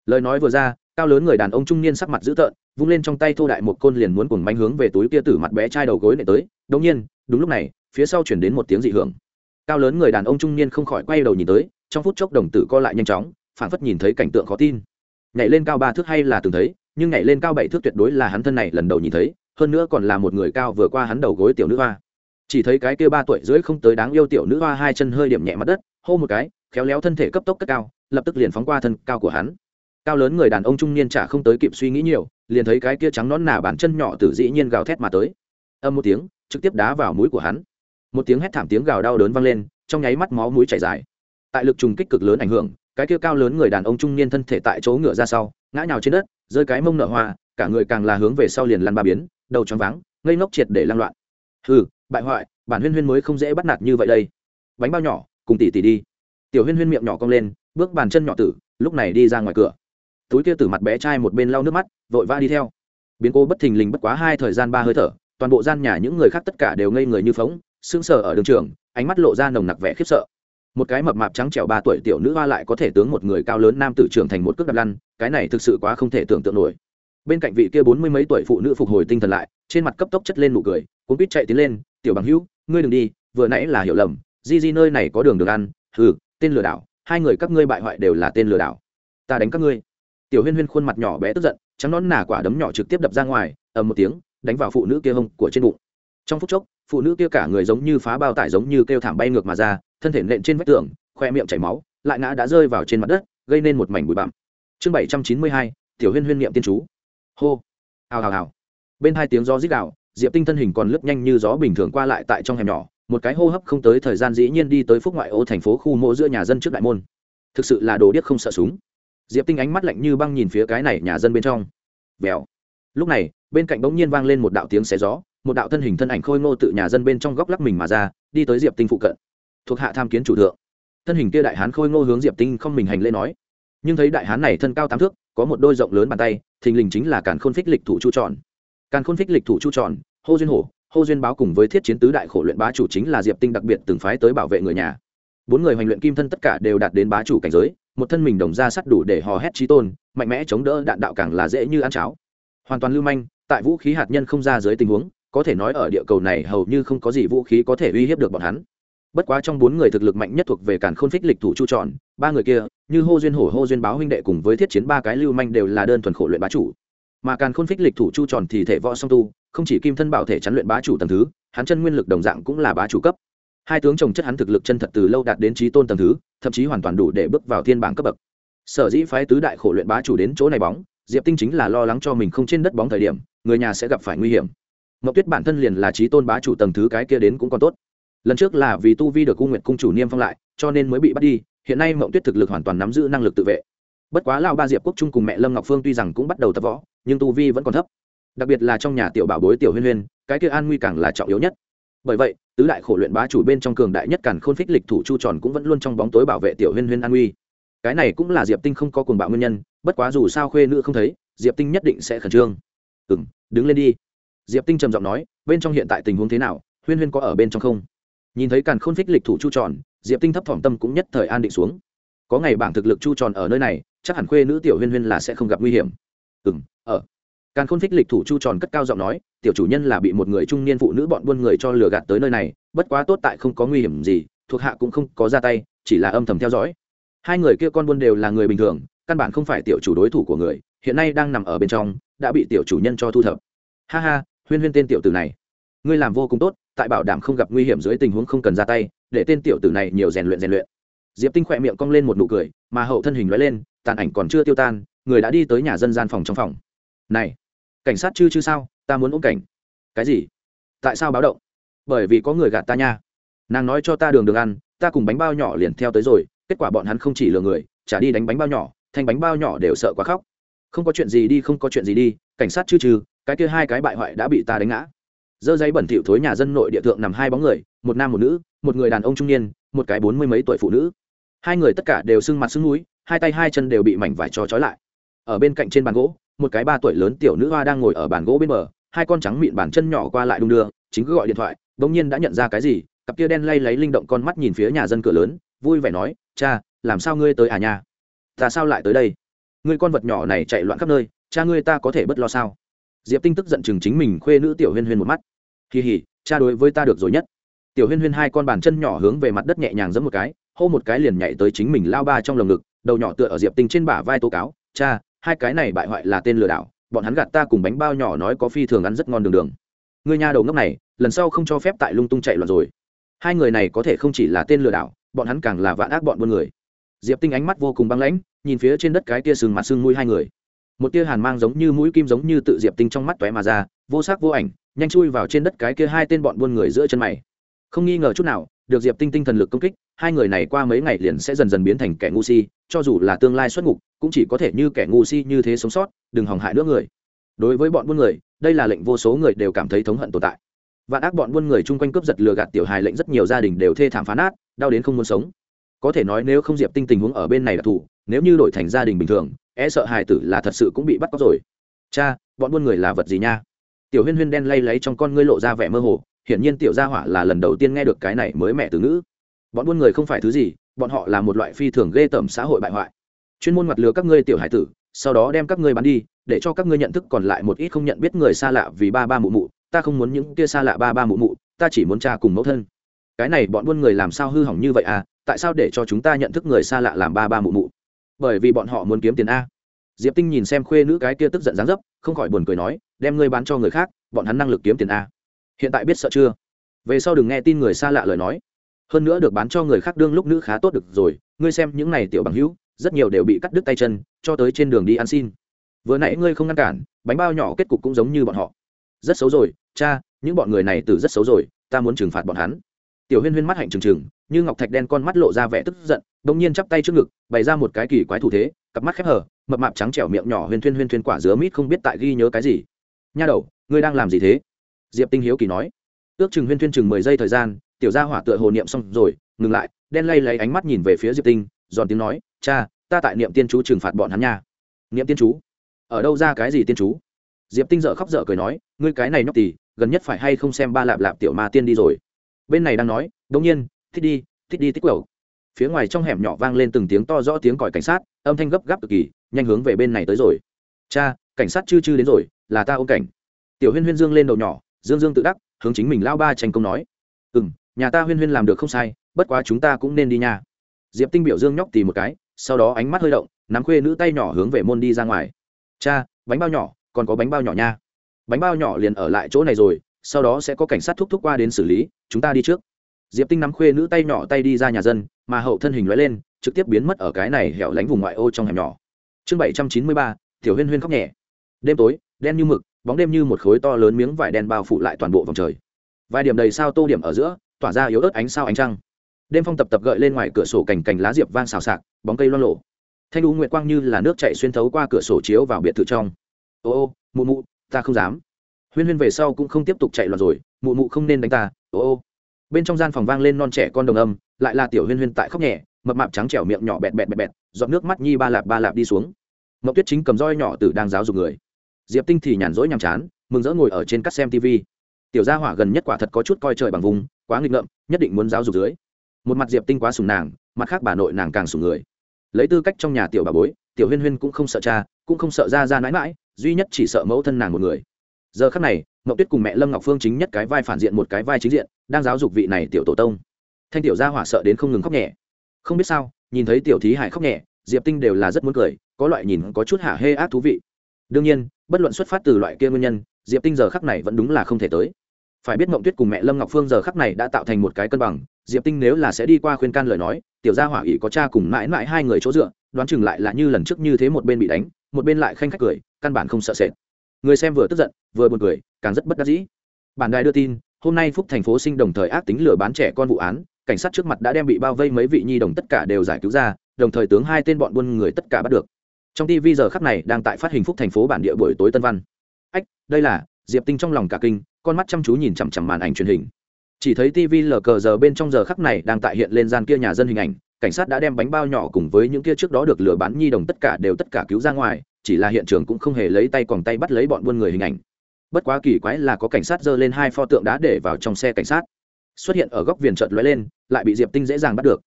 Lời nói vừa ra, cao lớn người đàn ông trung niên sắc mặt dữ tợn, vung lên trong tay thô đại một côn liền muốn cùng manh hướng về túi kia tử mặt bé trai đầu gối này tới. Đống nhiên, đúng lúc này, phía sau chuyển đến một tiếng dị hưởng. Cao lớn người đàn ông trung niên không khỏi quay đầu nhìn tới, trong phút chốc đồng tử co lại nhanh chóng phản phất nhìn thấy cảnh tượng khó tin. Nhảy lên cao ba thước hay là từng thấy, nhưng nhảy lên cao bảy thước tuyệt đối là hắn thân này lần đầu nhìn thấy, hơn nữa còn là một người cao vừa qua hắn đầu gối tiểu nữ hoa chỉ thấy cái kia ba tuổi rưỡi không tới đáng yêu tiểu nữ hoa hai chân hơi điểm nhẹ mặt đất, hô một cái, khéo léo thân thể cấp tốc cất cao, lập tức liền phóng qua thân cao của hắn. Cao lớn người đàn ông trung niên chả không tới kịp suy nghĩ nhiều, liền thấy cái kia trắng nón nà bản chân nhỏ tử dĩ nhiên gào thét mà tới. Âm một tiếng, trực tiếp đá vào mũi của hắn. Một tiếng hét thảm tiếng gào đau đớn vang lên, trong nháy mắt máu mũi chảy dài. Tại lực trùng kích cực lớn ảnh hưởng, cái kia cao lớn người đàn ông trung niên thân thể tại chỗ ngựa ra sau, ngã nhào trên đất, rơi cái mông nở hoa, cả người càng là hướng về sau liền lăn ba biến, đầu choáng váng, ngây ngốc triệt để lăn loạn. Hừ bại hoại, bản huyên huyên mới không dễ bắt nạt như vậy đây. Bánh bao nhỏ, cùng tỷ tỷ đi. Tiểu huyên huyên miệng nhỏ cong lên, bước bàn chân nhỏ tử, lúc này đi ra ngoài cửa. Túi kia tử mặt bé trai một bên lau nước mắt, vội vã đi theo. Biến cô bất thình lình bất quá hai thời gian ba hơi thở, toàn bộ gian nhà những người khác tất cả đều ngây người như phóng, sững sờ ở đường trường, ánh mắt lộ ra nồng nặc vẻ khiếp sợ. Một cái mập mạp trắng trẻo ba tuổi tiểu nữ hoa lại có thể tướng một người cao lớn nam tử trưởng thành một cước đập lăn, cái này thực sự quá không thể tưởng tượng nổi. Bên cạnh vị kia bốn mươi mấy tuổi phụ nữ phục hồi tinh thần lại, trên mặt cấp tốc chất lên nụ cười cũng biết chạy tiến lên tiểu bằng hữu, ngươi đừng đi, vừa nãy là hiểu lầm, di di nơi này có đường đường ăn, hừ, tên lừa đảo, hai người các ngươi bại hoại đều là tên lừa đảo. Ta đánh các ngươi. Tiểu huyên huyên khuôn mặt nhỏ bé tức giận, trắng nón nà quả đấm nhỏ trực tiếp đập ra ngoài, ầm một tiếng, đánh vào phụ nữ kia hông của trên bụng. Trong phút chốc, phụ nữ kia cả người giống như phá bao tải giống như kêu thảm bay ngược mà ra, thân thể nện trên vách tường, khoe miệng chảy máu, lại ngã đã rơi vào trên mặt đất, gây nên một mảnh bụi bặm. Chương bảy trăm chín mươi hai, tiểu huyên huyên niệm tiên chú. Hô. Hào hào hào. Bên hai tiếng do rít đạo diệp tinh thân hình còn lướt nhanh như gió bình thường qua lại tại trong hẻm nhỏ, một cái hô hấp không tới thời gian dĩ nhiên đi tới phúc ngoại ô thành phố khu mộ giữa nhà dân trước đại môn. Thực sự là đồ điếc không sợ súng. Diệp tinh ánh mắt lạnh như băng nhìn phía cái này nhà dân bên trong. Vèo. Lúc này, bên cạnh bỗng nhiên vang lên một đạo tiếng xé gió, một đạo thân hình thân ảnh khôi ngô tự nhà dân bên trong góc lắc mình mà ra, đi tới diệp tinh phụ cận. Thuộc hạ tham kiến chủ thượng. Thân hình kia đại hán khôi ngô hướng diệp tinh không mình hành lễ nói. Nhưng thấy đại hán này thân cao tám thước, có một đôi rộng lớn bàn tay, thình lình chính là càn khôn phích lịch thủ chu tròn càn khôn phích lịch thủ chu tròn, hô duyên hổ, hô duyên báo cùng với thiết chiến tứ đại khổ luyện bá chủ chính là diệp tinh đặc biệt từng phái tới bảo vệ người nhà. Bốn người hoành luyện kim thân tất cả đều đạt đến bá chủ cảnh giới, một thân mình đồng ra sắt đủ để hò hét trí tôn, mạnh mẽ chống đỡ đạn đạo càng là dễ như ăn cháo. Hoàn toàn lưu manh, tại vũ khí hạt nhân không ra dưới tình huống, có thể nói ở địa cầu này hầu như không có gì vũ khí có thể uy hiếp được bọn hắn. Bất quá trong bốn người thực lực mạnh nhất thuộc về càn khôn phích lịch thủ chu tròn, ba người kia, như hô duyên hổ, hô duyên báo huynh đệ cùng với thiết chiến ba cái lưu manh đều là đơn thuần khổ luyện bá chủ mà càn khôn phích lịch thủ chu tròn thì thể võ song tu, không chỉ kim thân bảo thể chắn luyện bá chủ tầng thứ, hắn chân nguyên lực đồng dạng cũng là bá chủ cấp. Hai tướng trồng chất hắn thực lực chân thật từ lâu đạt đến trí tôn tầng thứ, thậm chí hoàn toàn đủ để bước vào thiên bảng cấp bậc. Sở dĩ phái tứ đại khổ luyện bá chủ đến chỗ này bóng, diệp tinh chính là lo lắng cho mình không trên đất bóng thời điểm, người nhà sẽ gặp phải nguy hiểm. Mậu tuyết bản thân liền là trí tôn bá chủ tầng thứ cái kia đến cũng còn tốt. Lần trước là vì tu vi được cung nguyện cung chủ niêm phong lại, cho nên mới bị bắt đi, hiện nay mậu tuyết thực lực hoàn toàn nắm giữ năng lực tự vệ bất quá lao ba diệp quốc trung cùng mẹ lâm ngọc phương tuy rằng cũng bắt đầu tập võ, nhưng tu vi vẫn còn thấp. Đặc biệt là trong nhà tiểu bảo bối tiểu huyên huyên, cái kia an nguy càng là trọng yếu nhất. Bởi vậy, tứ đại khổ luyện bá chủ bên trong cường đại nhất càn khôn phích lịch thủ chu tròn cũng vẫn luôn trong bóng tối bảo vệ tiểu huyên huyên an nguy. Cái này cũng là diệp tinh không có cuồng bạo nguyên nhân, bất quá dù sao khuê nữ không thấy, diệp tinh nhất định sẽ khẩn trương. Ừ m đứng lên đi. Diệp tinh trầm giọng nói, bên trong hiện tại tình huống thế nào, huyên huyên có ở bên trong không? Nhìn thấy càn khôn phích lịch thủ chu tròn, diệp tinh thấp thỏm tâm cũng nhất thời an định xuống. Có ngày bảng thực lực chu tròn ở nơi này chắc hẳn khuê nữ tiểu huyên huyên là sẽ không gặp nguy hiểm. Ừ m ở ờ. càng khôn phích lịch thủ chu tròn cất cao giọng nói, tiểu chủ nhân là bị một người trung niên phụ nữ bọn buôn người cho lừa gạt tới nơi này, bất quá tốt tại không có nguy hiểm gì, thuộc hạ cũng không có ra tay, chỉ là âm thầm theo dõi. Hai người kia con buôn đều là người bình thường, căn bản không phải tiểu chủ đối thủ của người, hiện nay đang nằm ở bên trong, đã bị tiểu chủ nhân cho thu thập. Ha ha, huyên huyên tên tiểu tử này. Ngươi làm vô cùng tốt, tại bảo đảm không gặp nguy hiểm dưới tình huống không cần ra tay, để tên tiểu tử này nhiều rèn luyện rèn luyện diệp tinh khỏe miệng cong lên một nụ cười, mà hậu thân hình nói lên, tàn ảnh còn chưa tiêu tan, người đã đi tới nhà dân gian phòng trong phòng. Này, cảnh sát chư chư sao? Ta muốn ôm cảnh. Cái gì? Tại sao báo động? Bởi vì có người gạt ta nha. Nàng nói cho ta đường đường ăn, ta cùng bánh bao nhỏ liền theo tới rồi, kết quả bọn hắn không chỉ lừa người trả đi đánh bánh bao nhỏ, thanh bánh bao nhỏ đều sợ quá khóc. Không có chuyện gì đi, không có chuyện gì đi, cảnh sát chư trừ cái kia hai cái bại hoại đã bị ta đánh ngã. Dơ giấy bẩn thỉu thối nhà dân nội địa thượng nằm hai bóng người, một nam một nữ, một người đàn ông trung niên, một cái bốn mươi mấy tuổi phụ nữ hai người tất cả đều sưng mặt sưng núi, hai tay hai chân đều bị mảnh vải cho trói lại. Ở bên cạnh trên bàn gỗ, một cái ba tuổi lớn tiểu nữ hoa đang ngồi ở bàn gỗ bên bờ, hai con trắng mịn bàn chân nhỏ qua lại đung đưa, chính cứ gọi điện thoại bỗng nhiên đã nhận ra cái gì, cặp kia đen lay lấy linh động con mắt nhìn phía nhà dân cửa lớn, vui vẻ nói, cha, làm sao ngươi tới à nhà ta sao lại tới đây? Ngươi con vật nhỏ này chạy loạn khắp nơi, cha ngươi ta có thể bất lo sao? Diệp tinh tức giận chừng chính mình khuê nữ tiểu huyên huyên một mắt. Kỳ hỉ cha đối với ta được rồi nhất. Tiểu huyên huyên hai con bàn chân nhỏ hướng về mặt đất nhẹ nhàng giẫm một cái hô một cái liền nhảy tới chính mình lao ba trong lồng ngực, đầu nhỏ tựa ở diệp tinh trên bả vai tố cáo, cha, hai cái này bại hoại là tên lừa đảo, bọn hắn gạt ta cùng bánh bao nhỏ nói có phi thường ăn rất ngon đường đường. Người nhà đầu ngốc này, lần sau không cho phép tại lung tung chạy loạn rồi. Hai người này có thể không chỉ là tên lừa đảo, bọn hắn càng là vạn ác bọn buôn người. Diệp tinh ánh mắt vô cùng băng lãnh, nhìn phía trên đất cái tia sừng mặt sưng mũi hai người. Một tia hàn mang giống như mũi kim giống như tự diệp tinh trong mắt tóe mà ra, vô sắc vô ảnh, nhanh chui vào trên đất cái kia hai tên bọn buôn người giữa chân mày. Không nghi ngờ chút nào được diệp tinh tinh thần lực công kích, hai người này qua mấy ngày liền sẽ dần dần biến thành kẻ ngu si, cho dù là tương lai xuất ngục, cũng chỉ có thể như kẻ ngu si như thế sống sót, đừng hòng hại nữa người. Đối với bọn buôn người, đây là lệnh vô số người đều cảm thấy thống hận tồn tại. Vạn ác bọn buôn người chung quanh cướp giật lừa gạt tiểu hài lệnh rất nhiều gia đình đều thê thảm phá nát, đau đến không muốn sống. Có thể nói nếu không diệp tinh tình huống ở bên này đặc thù nếu như đổi thành gia đình bình thường e sợ hài tử là thật sự cũng bị bắt cóc rồi. Cha, bọn buôn người là vật gì nha? Tiểu huyên huyên đen lay lấy trong con ngươi lộ ra vẻ mơ hồ hiển nhiên tiểu gia hỏa là lần đầu tiên nghe được cái này mới mẹ từ ngữ. Bọn buôn người không phải thứ gì, bọn họ là một loại phi thường ghê tởm xã hội bại hoại. Chuyên môn mặt lừa các ngươi tiểu hải tử, sau đó đem các ngươi bán đi, để cho các ngươi nhận thức còn lại một ít không nhận biết người xa lạ vì ba ba mụ mụ, ta không muốn những kia xa lạ ba ba mụ mụ, ta chỉ muốn cha cùng mẫu thân. Cái này bọn buôn người làm sao hư hỏng như vậy à tại sao để cho chúng ta nhận thức người xa lạ làm ba ba mụ mụ? Bởi vì bọn họ muốn kiếm tiền a. Diệp tinh nhìn xem khuê nữ cái kia tức giận dáng dấp, không khỏi buồn cười nói, đem ngươi bán cho người khác, bọn hắn năng lực kiếm tiền a hiện tại biết sợ chưa? Về sau đừng nghe tin người xa lạ lời nói. Hơn nữa được bán cho người khác đương lúc nữ khá tốt được rồi, ngươi xem những này tiểu bằng hữu, rất nhiều đều bị cắt đứt tay chân, cho tới trên đường đi ăn xin. Vừa nãy ngươi không ngăn cản, bánh bao nhỏ kết cục cũng giống như bọn họ. Rất xấu rồi, cha, những bọn người này từ rất xấu rồi, ta muốn trừng phạt bọn hắn. Tiểu huyên huyên mắt hạnh trừng trừng, như ngọc thạch đen con mắt lộ ra vẻ tức giận đ ỗ n g nhiên chắp tay trước ngực, bày ra một cái kỳ quái thủ thế, cặp mắt khép hở mập mạp trắng trẻo miệng nhỏ huyên thuyên huyên thuyên quả dứa mít không biết tại ghi nhớ cái gì. Nha đầu, ngươi đang làm gì thế? Diệp tinh hiếu kỳ nói. Ước chừng huyên thuyên chừng mười giây thời gian, tiểu gia hỏa tựa hồ niệm xong rồi, ngừng lại, đen lay lấy ánh mắt nhìn về phía diệp tinh, giòn tiếng nói, cha, ta tại niệm tiên chú trừng phạt bọn hắn nha. Niệm tiên chú? Ở đâu ra cái gì tiên chú? Diệp tinh dợ khóc dở cười nói, ngươi cái này nhóc tỉ gần nhất phải hay không xem ba lạp lạp tiểu ma tiên đi rồi? Bên này đang nói đ ỗ n g nhiên, thích đi thích đi, thích quẩu. Phía ngoài trong hẻm nhỏ vang lên từng tiếng to rõ tiếng còi cảnh sát, âm thanh gấp gáp cực kỳ, nhanh hướng về bên này tới rồi. Cha, cảnh sát chư chư đến rồi, là ta ôm cảnh. Tiểu huyên huyên dương lên đầu nhỏ dương dương tự đắc, hướng chính mình lao ba tranh công nói. Ừ m nhà ta huyên huyên làm được không sai, bất quá chúng ta cũng nên đi nha. Diệp tinh biểu dương nhóc tì một cái, sau đó ánh mắt hơi động, nắm khuê nữ tay nhỏ hướng về môn đi ra ngoài. Cha, bánh bao nhỏ, còn có bánh bao nhỏ nha. Bánh bao nhỏ liền ở lại chỗ này rồi, sau đó sẽ có cảnh sát thúc thúc qua đến xử lý, chúng ta đi trước. Diệp tinh nắm khuê nữ tay nhỏ tay đi ra nhà dân, mà hậu thân hình lóe lên, trực tiếp biến mất ở cái này hẻo lánh vùng ngoại ô trong hẻm nhỏ. Chương bảy trăm chín mươi ba, tiểu huyên huyên khóc nhẹ. Đêm tối, đen như mực bóng đêm như một khối to lớn miếng vải đen bao phủ lại toàn bộ vòng trời. Vài điểm đầy sao tô điểm ở giữa, tỏa ra yếu ớt ánh sao ánh trăng. Đêm phong tập tập gợi lên ngoài cửa sổ cành cành lá diệp vang xào xạc, bóng cây loan lộ thanh u nguyệt quang như là nước chạy xuyên thấu qua cửa sổ chiếu vào biệt thự trong. Ô ô, mụ mụ, ta không dám. Huyên huyên về sau cũng không tiếp tục chạy loạn rồi, mụ mụ không nên đánh ta, ô ô. Bên trong gian phòng vang lên non trẻ con đồng âm, lại là tiểu huyên huyên tại khóc nhẹ, mập mạp trắng trẻo miệng nhỏ bẹt bẹt bẹt bẹt, giọt nước mắt nhi ba lạp ba lạp đi xuống. Mậu tuyết chính cầm roi nhỏ từ đang giáo dục người diệp tinh thì nhàn rỗi nhàm chán, mừng rỡ ngồi ở trên cắt xem tv tiểu gia hỏa gần nhất quả thật có chút coi trời bằng vùng, quá nghịch ngợm, nhất định muốn giáo dục dưới. Một mặt diệp tinh quá sùng nàng, mặt khác bà nội nàng càng sùng người. Lấy tư cách trong nhà tiểu bà bối, tiểu huyên huyên cũng không sợ cha, cũng không sợ ra ra mãi mãi duy nhất chỉ sợ mẫu thân nàng một người. Giờ khắc này, mậu tuyết cùng mẹ lâm ngọc phương chính nhất cái vai phản diện một cái vai chính diện, đang giáo dục vị này tiểu tổ tông. Thanh tiểu gia hỏa sợ đến không ngừng khóc nhẹ. Không biết sao, nhìn thấy tiểu thí hải khóc nhẹ, diệp tinh đều là rất muốn cười, có loại nhìn có chút hả hê ác thú vị đương nhiên, bất luận xuất phát từ loại kia nguyên nhân, diệp tinh giờ khắc này vẫn đúng là không thể tới. Phải biết mộng tuyết cùng mẹ lâm ngọc phương giờ khắc này đã tạo thành một cái cân bằng, diệp tinh nếu là sẽ đi qua khuyên can lời nói, tiểu gia hỏa ỷ có cha cùng mãi mãi hai người chỗ dựa, đoán chừng lại là như lần trước như thế một bên bị đánh, một bên lại khanh khách cười, căn bản không sợ sệt. Người xem vừa tức giận, vừa buồn cười, càng rất bất đắc dĩ. Bản đài đưa tin, hôm nay phúc thành phố sinh đồng thời ác tính lừa bán trẻ con vụ án, cảnh sát trước mặt đã đem bị bao vây mấy vị nhi đồng tất cả đều giải cứu ra, đồng thời tướng hai tên bọn buôn người tất cả bắt được trong tv giờ khắc này đang tại phát hình phúc thành phố bản địa buổi tối tân văn. Ách, đây là, diệp tinh trong lòng cả kinh, con mắt chăm chú nhìn chằm chằm màn ảnh truyền hình. Chỉ thấy tv lờ cờ giờ bên trong giờ khắc này đang tại hiện lên gian kia nhà dân hình ảnh, cảnh sát đã đem bánh bao nhỏ cùng với những kia trước đó được lừa bán nhi đồng tất cả đều tất cả cứu ra ngoài, chỉ là hiện trường cũng không hề lấy tay còn tay bắt lấy bọn buôn người hình ảnh. Bất quá kỳ quái là có cảnh sát giơ lên hai pho tượng đá để vào trong xe cảnh sát. Xuất hiện ở góc viền trợt lóe lên, lại bị diệp tinh dễ dàng bắt được.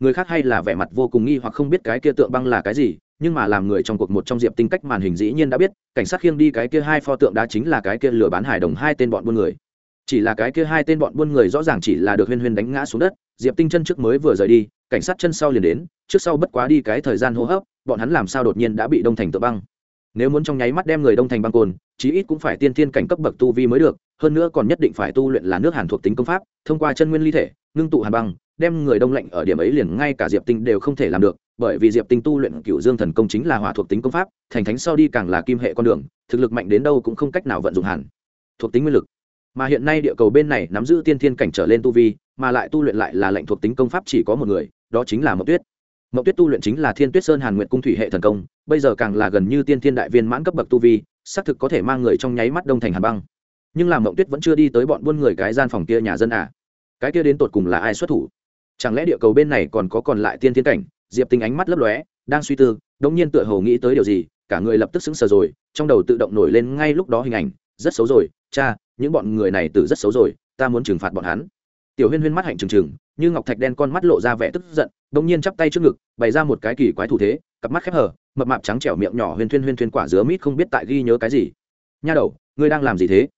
Người khác hay là vẻ mặt vô cùng nghi hoặc không biết cái kia tượng băng là cái gì nhưng mà làm người trong cuộc một trong diệp tinh cách màn hình dĩ nhiên đã biết, cảnh sát khiêng đi cái kia hai pho tượng đá chính là cái kia lừa bán hải đồng hai tên bọn buôn người. Chỉ là cái kia hai tên bọn buôn người rõ ràng chỉ là được huyên huyên đánh ngã xuống đất, diệp tinh chân trước mới vừa rời đi, cảnh sát chân sau liền đến, trước sau bất quá đi cái thời gian hô hấp, bọn hắn làm sao đột nhiên đã bị đông thành tự băng. Nếu muốn trong nháy mắt đem người đông thành băng cồn, chí ít cũng phải tiên thiên cảnh cấp bậc tu vi mới được, hơn nữa còn nhất định phải tu luyện là nước hàn thuộc tính công pháp, thông qua chân nguyên ly thể, ngưng tụ hàn băng, đem người đông lạnh ở điểm ấy liền ngay cả diệp tinh đều không thể làm được bởi vì diệp tinh tu luyện cựu dương thần công chính là hỏa thuộc tính công pháp, thành thánh sau đi càng là kim hệ con đường, thực lực mạnh đến đâu cũng không cách nào vận dụng hẳn. thuộc tính nguyên lực. Mà hiện nay địa cầu bên này nắm giữ tiên thiên cảnh trở lên tu vi, mà lại tu luyện lại là lệnh thuộc tính công pháp chỉ có một người, đó chính là mậu tuyết. Mậu tuyết tu luyện chính là thiên tuyết sơn hàn nguyện cung thủy hệ thần công, bây giờ càng là gần như tiên thiên đại viên mãn cấp bậc tu vi, xác thực có thể mang người trong nháy mắt đông thành hàn băng. Nhưng làm mộng tuyết vẫn chưa đi tới bọn buôn người cái gian phòng kia nhà dân à. Cái kia đến tột cùng là ai xuất thủ? Chẳng lẽ địa cầu bên này còn có còn lại tiên thiên cảnh? Diệp tinh ánh mắt lấp lóe, đang suy tư đống nhiên tựa hồ nghĩ tới điều gì, cả người lập tức sững sờ rồi, trong đầu tự động nổi lên ngay lúc đó hình ảnh, rất xấu rồi, cha, những bọn người này từ rất xấu rồi, ta muốn trừng phạt bọn hắn. Tiểu huyên huyên mắt hạnh trừng trừng, như ngọc thạch đen con mắt lộ ra vẻ tức giận đống nhiên chắp tay trước ngực, bày ra một cái kỳ quái thủ thế, cặp mắt khép hờ, mập mạp trắng trẻo miệng nhỏ huyên thuyên huyên thuyên quả dứa mít không biết tại ghi nhớ cái gì. Nha đầu, ngươi đang làm gì thế?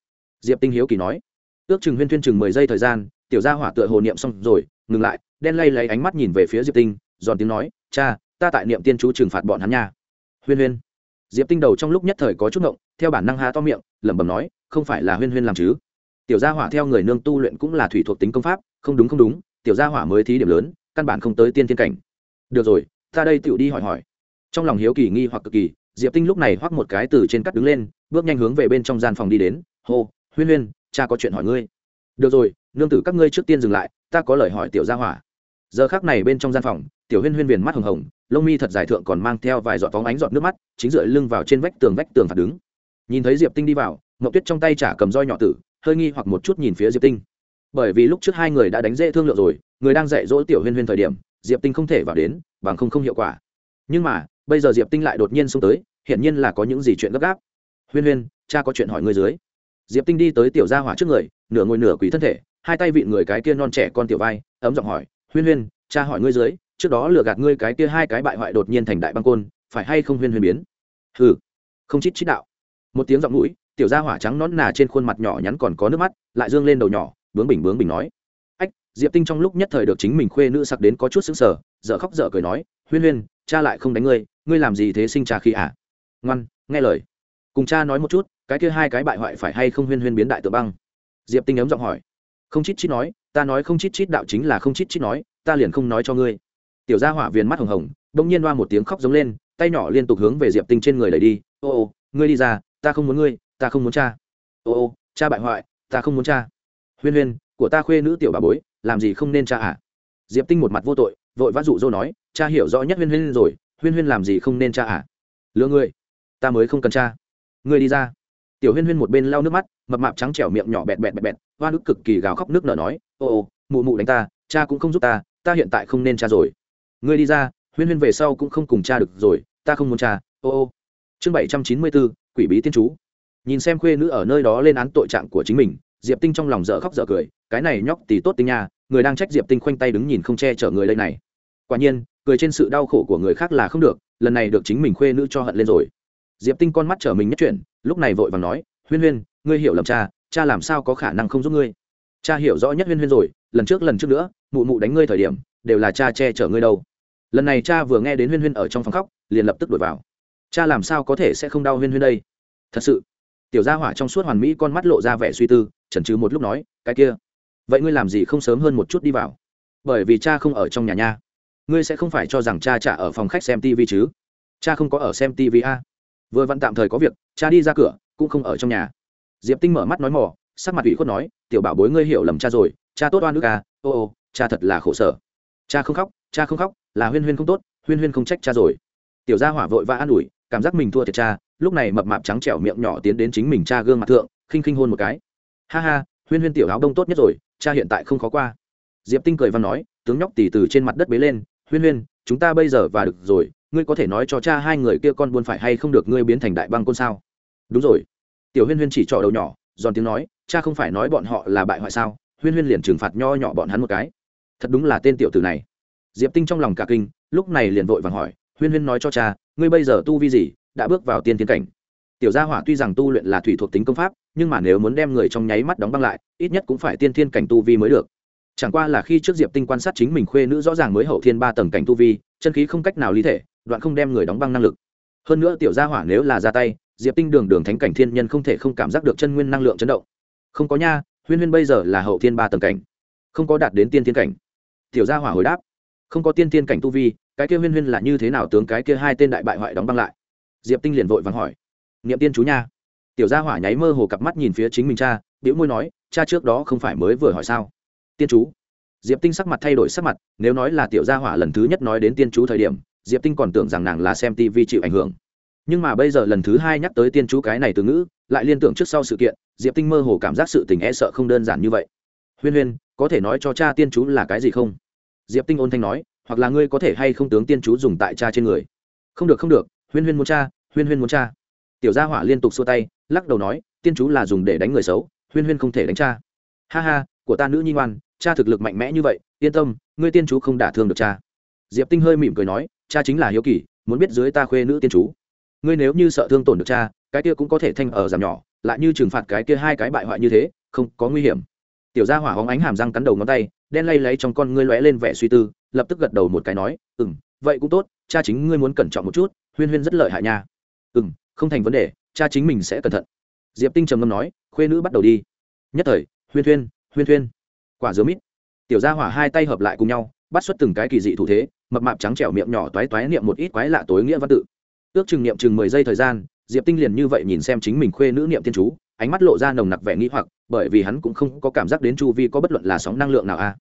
Diệp tinh hiếu kỳ nói. Ước chừng huyên thuyên chừng mười giây thời gian, tiểu gia hỏa tựa hồ niệm xong rồi, ngừng lại, đen lay lấy ánh mắt nhìn về phía diệp tinh giòn tiếng nói, cha, ta tại niệm tiên chú trừng phạt bọn hắn nha. Huyên huyên. Diệp tinh đầu trong lúc nhất thời có chút ngộng, theo bản năng há to miệng, lẩm bẩm nói, không phải là huyên huyên làm chứ? Tiểu gia hỏa theo người nương tu luyện cũng là thủy thuộc tính công pháp, không đúng không đúng, tiểu gia hỏa mới thí điểm lớn, căn bản không tới tiên thiên cảnh. Được rồi, ta đây tựu đi hỏi hỏi. Trong lòng hiếu kỳ nghi hoặc cực kỳ, diệp tinh lúc này hoắc một cái từ trên cắt đứng lên, bước nhanh hướng về bên trong gian phòng đi đến, hô, huyên huyên, cha có chuyện hỏi ngươi. Được rồi, nương tử các ngươi trước tiên dừng lại, ta có lời hỏi tiểu gia hỏa. Giờ khác này bên trong gian phòng tiểu huyên huyên viền mắt hồng hồng, lông mi thật dài thượng còn mang theo vài giọt phóng ánh giọt nước mắt, chính dựa lưng vào trên vách tường vách tường phạt đứng. Nhìn thấy diệp tinh đi vào mậu tuyết trong tay trả cầm roi nhỏ tử, hơi nghi hoặc một chút nhìn phía diệp tinh. Bởi vì lúc trước hai người đã đánh dễ thương lượng rồi, người đang dạy dỗ tiểu huyên huyên thời điểm, diệp tinh không thể vào đến, bằng không không hiệu quả. Nhưng mà, bây giờ diệp tinh lại đột nhiên xông tới, hiển nhiên là có những gì chuyện gấp gáp. Huyên huyên, cha có chuyện hỏi ngươi dưới. Diệp tinh đi tới tiểu gia hỏa trước người, nửa ngồi nửa quỳ thân thể, hai tay vịn người cái kia non trẻ con tiểu vai, ấm giọng hỏi, huyên huyên, cha hỏi ngươi dưới trước đó lừa gạt ngươi cái kia hai cái bại hoại đột nhiên thành đại băng côn, phải hay không huyên huyên biến? Hừ, không chít chít đạo. Một tiếng giọng mũi, tiểu gia hỏa trắng nón nà trên khuôn mặt nhỏ nhắn còn có nước mắt, lại dương lên đầu nhỏ, bướng bình bướng bình nói. Ách, diệp tinh trong lúc nhất thời được chính mình khuê nữ sặc đến có chút xứng sở dở khóc dở cười nói, huyên huyên, cha lại không đánh ngươi ngươi làm gì thế sinh cha khi à? Ngoan, nghe lời. Cùng cha nói một chút, cái kia hai cái bại hoại phải hay không huyên huyên biến đại tự băng? Diệp tinh ấm giọng hỏi. Không chít chít nói, ta nói không chít chít đạo chính là không chít chít nói, ta liền không nói cho ngươi tiểu gia hỏa viền mắt hồng hồng, bỗng nhiên loa một tiếng khóc giống lên, tay nhỏ liên tục hướng về diệp tinh trên người đẩy đi. Ô ô, ngươi đi ra, ta không muốn ngươi, ta không muốn cha. Ô ô, cha bại hoại, ta không muốn cha. Huyên huyên, của ta khuê nữ tiểu bà bối, làm gì không nên cha à? Diệp tinh một mặt vô tội, vội vã dụ dỗ nói, cha hiểu rõ nhất huyên huyên rồi, huyên huyên làm gì không nên cha à? Lừa ngươi, ta mới không cần cha. Ngươi đi ra. Tiểu huyên huyên một bên lau nước mắt, mập mạp trắng trẻo miệng nhỏ bẹt bẹt bẹt bẹt, hoa nước cực kỳ gào khóc nước nở nói, ô ô, mụ mụ đánh ta, cha cũng không giúp ta ta hiện tại không nên cha rồi ngươi đi ra, huyên huyên về sau cũng không cùng cha được rồi, ta không muốn cha, ô ô. Chương bảy trăm chín mươi bốn quỷ bí tiên chú. Nhìn xem khuê nữ ở nơi đó lên án tội trạng của chính mình, diệp tinh trong lòng dở khóc dở cười, cái này nhóc thì tốt tinh nha, người đang trách diệp tinh khoanh tay đứng nhìn không che chở người đây này. Quả nhiên, cười trên sự đau khổ của người khác là không được, lần này được chính mình khuê nữ cho hận lên rồi. Diệp tinh con mắt chở mình nhất chuyển, lúc này vội vàng nói, huyên huyên, ngươi hiểu lầm cha cha làm sao có khả năng không giúp ngươi? Cha hiểu rõ nhất huyên huyên rồi, lần trước lần trước nữa, mụ mụ đánh ngươi thời điểm đều là cha che chở ngươi đâu. Lần này cha vừa nghe đến huyên huyên ở trong phòng khóc, liền lập tức đuổi vào. Cha làm sao có thể sẽ không đau huyên huyên đây? Thật sự, tiểu gia hỏa trong suốt hoàn mỹ con mắt lộ ra vẻ suy tư, chần chừ một lúc nói, cái kia, vậy ngươi làm gì không sớm hơn một chút đi vào? Bởi vì cha không ở trong nhà nha. Ngươi sẽ không phải cho rằng cha trả ở phòng khách xem tv chứ? Cha không có ở xem tv a. À? vừa vặn tạm thời có việc, cha đi ra cửa, cũng không ở trong nhà. Diệp tinh mở mắt nói mỏ sắc mặt ủy khuất nói, tiểu bảo bối ngươi hiểu lầm cha rồi, cha tốt oan ức à ô ô, cha thật là khổ sở cha không khóc, cha không khóc, là huyên huyên không tốt, huyên huyên không trách cha rồi. Tiểu gia hỏa vội vã an ủi, cảm giác mình thua thiệt cha, lúc này mập mạp trắng trẻo miệng nhỏ tiến đến chính mình cha gương mặt thượng, khinh khinh hôn một cái. Ha ha, huyên huyên tiểu áo đông tốt nhất rồi, cha hiện tại không khó qua. Diệp tinh cười văn nói, tướng nhóc tỉ từ trên mặt đất bế lên, huyên huyên, chúng ta bây giờ và được rồi, ngươi có thể nói cho cha hai người kia con buôn phải hay không được ngươi biến thành đại băng côn sao? Đúng rồi. Tiểu huyên huyên chỉ trỏ đầu nhỏ, giòn tiếng nói, cha không phải nói bọn họ là bại hoại sao? Huyên huyên liền trừng phạt nho nhỏ bọn hắn một cái thật đúng là tên tiểu tử này. Diệp tinh trong lòng cả kinh, lúc này liền vội vàng hỏi, huyên huyên nói cho cha, ngươi bây giờ tu vi gì, đã bước vào tiên tiến cảnh? Tiểu gia hỏa tuy rằng tu luyện là thủy thuộc tính công pháp, nhưng mà nếu muốn đem người trong nháy mắt đóng băng lại, ít nhất cũng phải tiên thiên cảnh tu vi mới được. Chẳng qua là khi trước diệp tinh quan sát chính mình khuê nữ rõ ràng mới hậu thiên ba tầng cảnh tu vi, chân khí không cách nào lý thể, đoạn không đem người đóng băng năng lực. Hơn nữa tiểu gia hỏa nếu là ra tay, diệp tinh đường đường thánh cảnh thiên nhân không thể không cảm giác được chân nguyên năng lượng chấn động. Không có nha, huyên huyên bây giờ là hậu thiên ba tầng cảnh, không có đạt đến tiên thiên cảnh tiểu gia hỏa hồi đáp, không có tiên tiên cảnh tu vi, cái kia huyên huyên là như thế nào tướng cái kia hai tên đại bại hoại đóng băng lại? Diệp tinh liền vội vàng hỏi. Niệm tiên chú nha. Tiểu gia hỏa nháy mơ hồ cặp mắt nhìn phía chính mình cha biểu môi nói, cha trước đó không phải mới vừa hỏi sao? Tiên chú. Diệp tinh sắc mặt thay đổi sắc mặt, nếu nói là tiểu gia hỏa lần thứ nhất nói đến tiên chú thời điểm, diệp tinh còn tưởng rằng nàng là xem tv chịu ảnh hưởng. Nhưng mà bây giờ lần thứ hai nhắc tới tiên chú cái này từ ngữ, lại liên tưởng trước sau sự kiện, diệp tinh mơ hồ cảm giác sự tình e sợ không đơn giản như vậy huyên huyên, có thể nói cho cha tiên chú là cái gì không? Diệp tinh ôn thanh nói, hoặc là ngươi có thể hay không tướng tiên chú dùng tại cha trên người? Không được không được, huyên huyên muốn cha, huyên huyên muốn cha. Tiểu gia hỏa liên tục xua tay, lắc đầu nói, tiên chú là dùng để đánh người xấu, huyên huyên không thể đánh cha. Ha ha, của ta nữ nhi ngoan, cha thực lực mạnh mẽ như vậy, yên tâm, ngươi tiên chú không đả thương được cha. Diệp tinh hơi mỉm cười nói, cha chính là hiếu kỳ, muốn biết dưới ta khuê nữ tiên chú. Ngươi nếu như sợ thương tổn được cha, cái kia cũng có thể thanh ở giảm nhỏ, lại như trừng phạt cái kia hai cái bại hoại như thế, không có nguy hiểm tiểu gia hỏa hóng ánh hàm răng cắn đầu ngón tay, đen lay lấy trong con ngươi lóe lên vẻ suy tư, lập tức gật đầu một cái nói ừ m vậy cũng tốt, cha chính ngươi muốn cẩn trọng một chút, huyên huyên rất lợi hại nha. Ừ m không thành vấn đề, cha chính mình sẽ cẩn thận. Diệp tinh trầm ngâm nói, khuê nữ bắt đầu đi. Nhất thời, huyên thuyên huyên thuyên quả dứa mít. Tiểu gia hỏa hai tay hợp lại cùng nhau, bắt xuất từng cái kỳ dị thủ thế, mập mạp trắng trẻo miệng nhỏ toái toái niệm một ít quái lạ tối nghĩa văn tự. Ước chừng niệm chừng mười giây thời gian, diệp tinh liền như vậy nhìn xem chính mình khuê nữ niệm tiên chú ánh mắt lộ ra nồng nặc vẻ nghĩ hoặc, bởi vì hắn cũng không có cảm giác đến chu vi có bất luận là sóng năng lượng nào a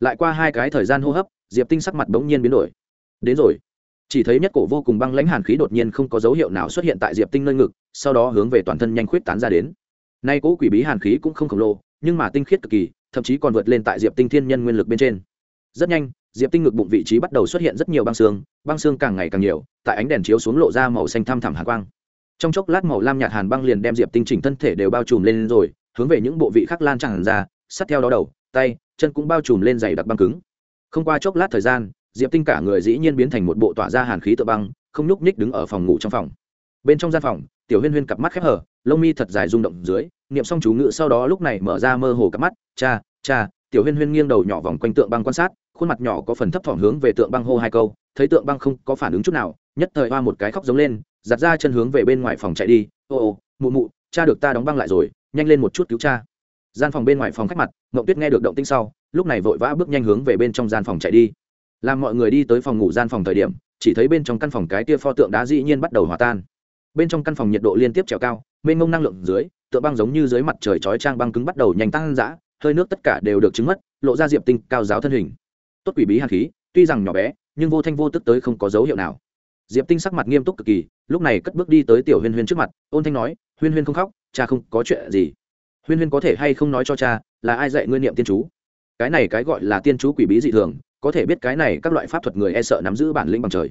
lại qua hai cái thời gian hô hấp, diệp tinh sắc mặt bỗng nhiên biến đổi. Đến rồi. Chỉ thấy nhất cổ vô cùng băng lãnh hàn khí đột nhiên không có dấu hiệu nào xuất hiện tại diệp tinh nơi ngực, sau đó hướng về toàn thân nhanh khuyết tán ra đến. Nay cỗ quỷ bí hàn khí cũng không khổng lồ, nhưng mà tinh khiết cực kỳ, thậm chí còn vượt lên tại diệp tinh thiên nhân nguyên lực bên trên. Rất nhanh, diệp tinh ngực bụng vị trí bắt đầu xuất hiện rất nhiều băng xương băng xương càng ngày càng nhiều, tại ánh đèn chiếu xuống lộ ra màu xanh thăm thẳm hạ quang trong chốc lát màu lam nhạt hàn băng liền đem diệp tinh chỉnh thân thể đều bao trùm lên rồi, hướng về những bộ vị khác lan tràn ra, sát theo đó đầu, tay, chân cũng bao trùm lên dày đặc băng cứng. Không qua chốc lát thời gian, diệp tinh cả người dĩ nhiên biến thành một bộ tỏa ra hàn khí tự băng, không nhúc nhích đứng ở phòng ngủ trong phòng. Bên trong gian phòng, tiểu huyên huyên cặp mắt khép hở lông mi thật dài rung động dưới, niệm xong chú ngự sau đó lúc này mở ra mơ hồ cặp mắt, cha cha, tiểu huyên huyên nghiêng đầu nhỏ vòng quanh tượng băng quan sát, khuôn mặt nhỏ có phần thấp thỏm hướng về tượng băng hô hai câu, thấy tượng băng không có phản ứng chút nào, nhất thời hoa một cái khóc giống lên giặt ra chân hướng về bên ngoài phòng chạy đi. Ô ô, mụ mụ, cha được ta đóng băng lại rồi, nhanh lên một chút cứu cha. Gian phòng bên ngoài phòng khách mặt ngậu tuyết nghe được động tinh sau, lúc này vội vã bước nhanh hướng về bên trong gian phòng chạy đi. Làm mọi người đi tới phòng ngủ gian phòng thời điểm, chỉ thấy bên trong căn phòng cái kia pho tượng đá dĩ nhiên bắt đầu hòa tan. Bên trong căn phòng nhiệt độ liên tiếp trèo cao, mênh mông năng lượng dưới, tượng băng giống như dưới mặt trời chói trang băng cứng bắt đầu nhanh tăng dã, hơi nước tất cả đều được chứng mất, lộ ra diệp tinh cao giáo thân hình. Tốt quỷ bí hàn khí, tuy rằng nhỏ bé, nhưng vô thanh vô tức tới không có dấu hiệu nào diệp tinh sắc mặt nghiêm túc cực kỳ, lúc này cất bước đi tới tiểu huyên huyên trước mặt, ôn thanh nói, huyên huyên không khóc, cha không có chuyện gì. Huyên huyên có thể hay không nói cho cha, là ai dạy ngươi niệm tiên chú? Cái này cái gọi là tiên chú quỷ bí dị thường, có thể biết cái này các loại pháp thuật người e sợ nắm giữ bản lĩnh bằng trời.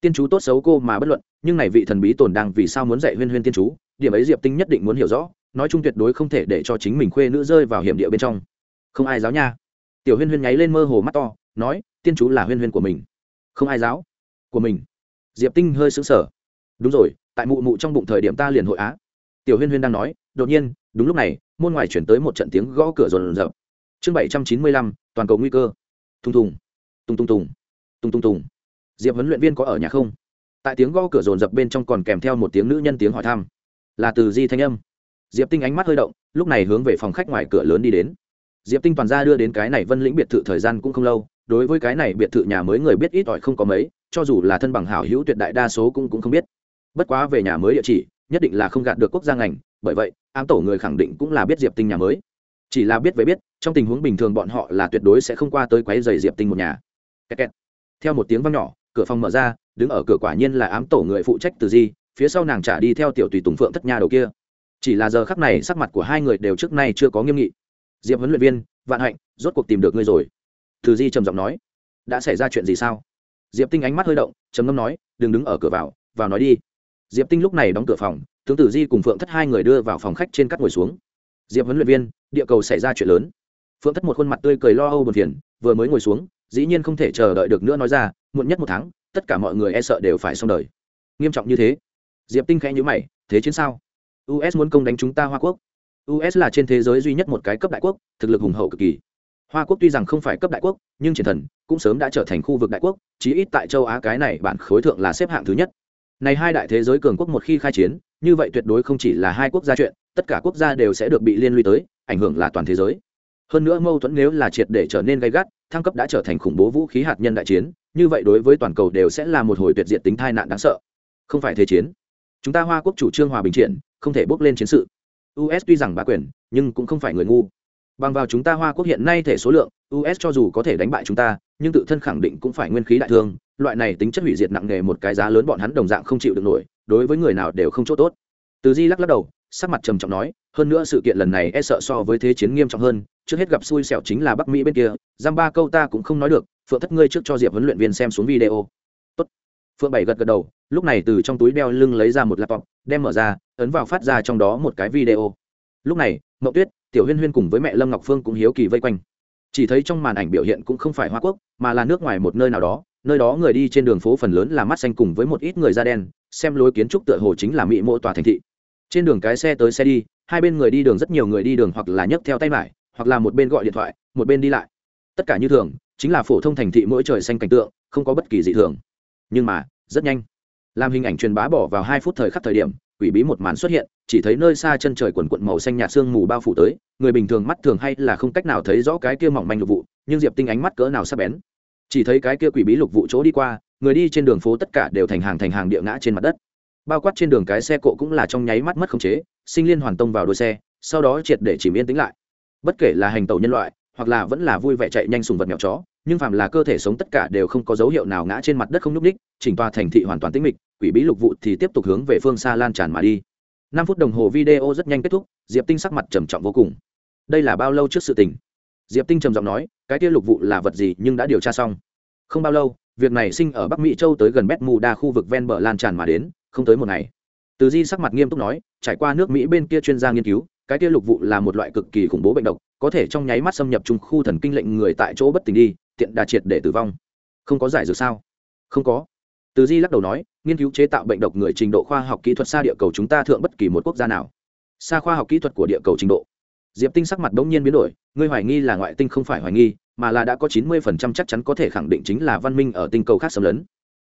Tiên chú tốt xấu cô mà bất luận, nhưng này vị thần bí tồn đang vì sao muốn dạy huyên huyên tiên chú? Điểm ấy diệp tinh nhất định muốn hiểu rõ, nói chung tuyệt đối không thể để cho chính mình khuê nữ rơi vào hiểm địa bên trong. Không ai giáo nha. Tiểu huyên huyên nháy lên mơ hồ mắt to, nói, tiên chú là huyên huyên của mình. Không ai giáo. Của mình diệp tinh hơi sững sờ. Đúng rồi, tại mụ mụ trong bụng thời điểm ta liền hội á. Tiểu huyên huyên đang nói, đột nhiên, đúng lúc này, môn ngoài chuyển tới một trận tiếng gõ cửa rồn rập. Chương bảy trăm chín mươi lăm, toàn cầu nguy cơ. Thùng thùng, tùng tùng tùng tùng tùng tùng. Diệp huấn luyện viên có ở nhà không? Tại tiếng gõ cửa rồn rập bên trong còn kèm theo một tiếng nữ nhân tiếng hỏi thăm. Là từ di thanh âm. Diệp tinh ánh mắt hơi động, lúc này hướng về phòng khách ngoài cửa lớn đi đến. Diệp tinh toàn ra đưa đến cái này vân lĩnh biệt thự thời gian cũng không lâu, đối với cái này biệt thự nhà mới người biết ít ỏi không có mấy cho dù là thân bằng hảo hữu tuyệt đại đa số cũng cũng không biết. Bất quá về nhà mới địa chỉ, nhất định là không gạt được quốc gia ngành, bởi vậy, ám tổ người khẳng định cũng là biết diệp tinh nhà mới. Chỉ là biết về biết, trong tình huống bình thường bọn họ là tuyệt đối sẽ không qua tới quấy giày diệp tinh một nhà. Kẹt kẹt. theo một tiếng vang nhỏ, cửa phòng mở ra, đứng ở cửa quả nhiên là ám tổ người phụ trách từ di, phía sau nàng trả đi theo tiểu tùy tùng phượng thất nha đầu kia. Chỉ là giờ khắc này, sắc mặt của hai người đều trước nay chưa có nghiêm nghị. Diệp huấn luyện viên, vạn hạnh, rốt cuộc tìm được ngươi rồi. Từ di trầm giọng nói, đã xảy ra chuyện gì sao? Diệp tinh ánh mắt hơi động, trầm ngâm nói, đừng đứng ở cửa vào vào nói đi. Diệp tinh lúc này đóng cửa phòng tướng tử di cùng phượng thất hai người đưa vào phòng khách trên cắt ngồi xuống. Diệp huấn luyện viên, địa cầu xảy ra chuyện lớn. Phượng thất một khuôn mặt tươi cười lo âu buồn phiền, vừa mới ngồi xuống, dĩ nhiên không thể chờ đợi được nữa nói ra, muộn nhất một tháng, tất cả mọi người e sợ đều phải xong đời. Nghiêm trọng như thế. Diệp tinh khẽ nhữ mày, thế chiến sao? Us muốn công đánh chúng ta hoa quốc. Us là trên thế giới duy nhất một cái cấp đại quốc, thực lực hùng hậu cực kỳ hoa quốc tuy rằng không phải cấp đại quốc, nhưng triển thần cũng sớm đã trở thành khu vực đại quốc, chí ít tại châu á cái này bản khối thượng là xếp hạng thứ nhất. Này hai đại thế giới cường quốc một khi khai chiến, như vậy tuyệt đối không chỉ là hai quốc gia chuyện, tất cả quốc gia đều sẽ được bị liên lụy tới, ảnh hưởng là toàn thế giới. Hơn nữa mâu thuẫn nếu là triệt để trở nên gay gắt, thăng cấp đã trở thành khủng bố vũ khí hạt nhân đại chiến, như vậy đối với toàn cầu đều sẽ là một hồi tuyệt diệt tính tai nạn đáng sợ. Không phải thế chiến. Chúng ta hoa quốc chủ trương hòa bình triển, không thể bước lên chiến sự. Us tuy rằng bá quyền, nhưng cũng không phải người ngu bằng vào chúng ta hoa quốc hiện nay thể số lượng us cho dù có thể đánh bại chúng ta, nhưng tự thân khẳng định cũng phải nguyên khí đại thương. Loại này tính chất hủy diệt nặng nề một cái giá lớn bọn hắn đồng dạng không chịu được nổi, đối với người nào đều không chỗ tốt. Từ di lắc lắc đầu, sắc mặt trầm trọng nói, hơn nữa sự kiện lần này e sợ so với thế chiến nghiêm trọng hơn, trước hết gặp xui xẻo chính là bắc mỹ bên kia, giam ba câu ta cũng không nói được, phượng thất ngươi trước cho diệp huấn luyện viên xem xuống video. Tốt. phượng bảy gật gật đầu, lúc này từ trong túi đeo lưng lấy ra một laptop, đem mở ra, ấn vào phát ra trong đó một cái video. Lúc này, mậu tuyết tiểu huyên huyên cùng với mẹ lâm ngọc phương cũng hiếu kỳ vây quanh chỉ thấy trong màn ảnh biểu hiện cũng không phải hoa quốc mà là nước ngoài một nơi nào đó nơi đó người đi trên đường phố phần lớn là mắt xanh cùng với một ít người da đen xem lối kiến trúc tựa hồ chính là mỹ mô tòa thành thị trên đường cái xe tới xe đi hai bên người đi đường rất nhiều người đi đường hoặc là nhấc theo tay mải hoặc là một bên gọi điện thoại một bên đi lại tất cả như thường chính là phổ thông thành thị mỗi trời xanh cảnh tượng không có bất kỳ dị thường nhưng mà rất nhanh làm hình ảnh truyền bá bỏ vào hai phút thời khắc thời điểm quỷ bí một màn xuất hiện chỉ thấy nơi xa chân trời quần quận màu xanh nhạt sương mù bao phủ tới, người bình thường mắt thường hay là không cách nào thấy rõ cái kia mỏng manh lục vụ, nhưng diệp tinh ánh mắt cỡ nào sắp bén. Chỉ thấy cái kia quỷ bí lục vụ chỗ đi qua, người đi trên đường phố tất cả đều thành hàng thành hàng địa ngã trên mặt đất. Bao quát trên đường cái xe cộ cũng là trong nháy mắt mất khống chế, sinh liên hoàn tông vào đuôi xe, sau đó triệt để chìm yên tĩnh lại. Bất kể là hành tàu nhân loại, hoặc là vẫn là vui vẻ chạy nhanh sùng vật mèo chó, nhưng phàm là cơ thể sống tất cả đều không có dấu hiệu nào ngã trên mặt đất không nhúc ních chỉnh tòa thành thị hoàn toàn tĩnh mịch, quỷ bí lục vụ thì tiếp tục hướng về phương xa lan tràn mà đi năm phút đồng hồ video rất nhanh kết thúc, diệp tinh sắc mặt trầm trọng vô cùng. Đây là bao lâu trước sự tình? Diệp tinh trầm giọng nói, cái kia lục vụ là vật gì nhưng đã điều tra xong. Không bao lâu, việc này sinh ở bắc mỹ châu tới gần bét mù đa khu vực ven bờ lan tràn mà đến, không tới một ngày. Từ di sắc mặt nghiêm túc nói, trải qua nước mỹ bên kia chuyên gia nghiên cứu, cái kia lục vụ là một loại cực kỳ khủng bố bệnh độc, có thể trong nháy mắt xâm nhập trung khu thần kinh lệnh người tại chỗ bất tỉnh đi, tiện đà triệt để tử vong. Không có giải dược sao? Không có từ di lắc đầu nói, nghiên cứu chế tạo bệnh độc người trình độ khoa học kỹ thuật xa địa cầu chúng ta thượng bất kỳ một quốc gia nào. Xa khoa học kỹ thuật của địa cầu trình độ. Diệp tinh sắc mặt đ n g nhiên biến đổi, ngươi hoài nghi là ngoại tinh không phải hoài nghi, mà là đã có chín mươi phần trăm chắc chắn có thể khẳng định chính là văn minh ở tinh cầu khác xâm lấn.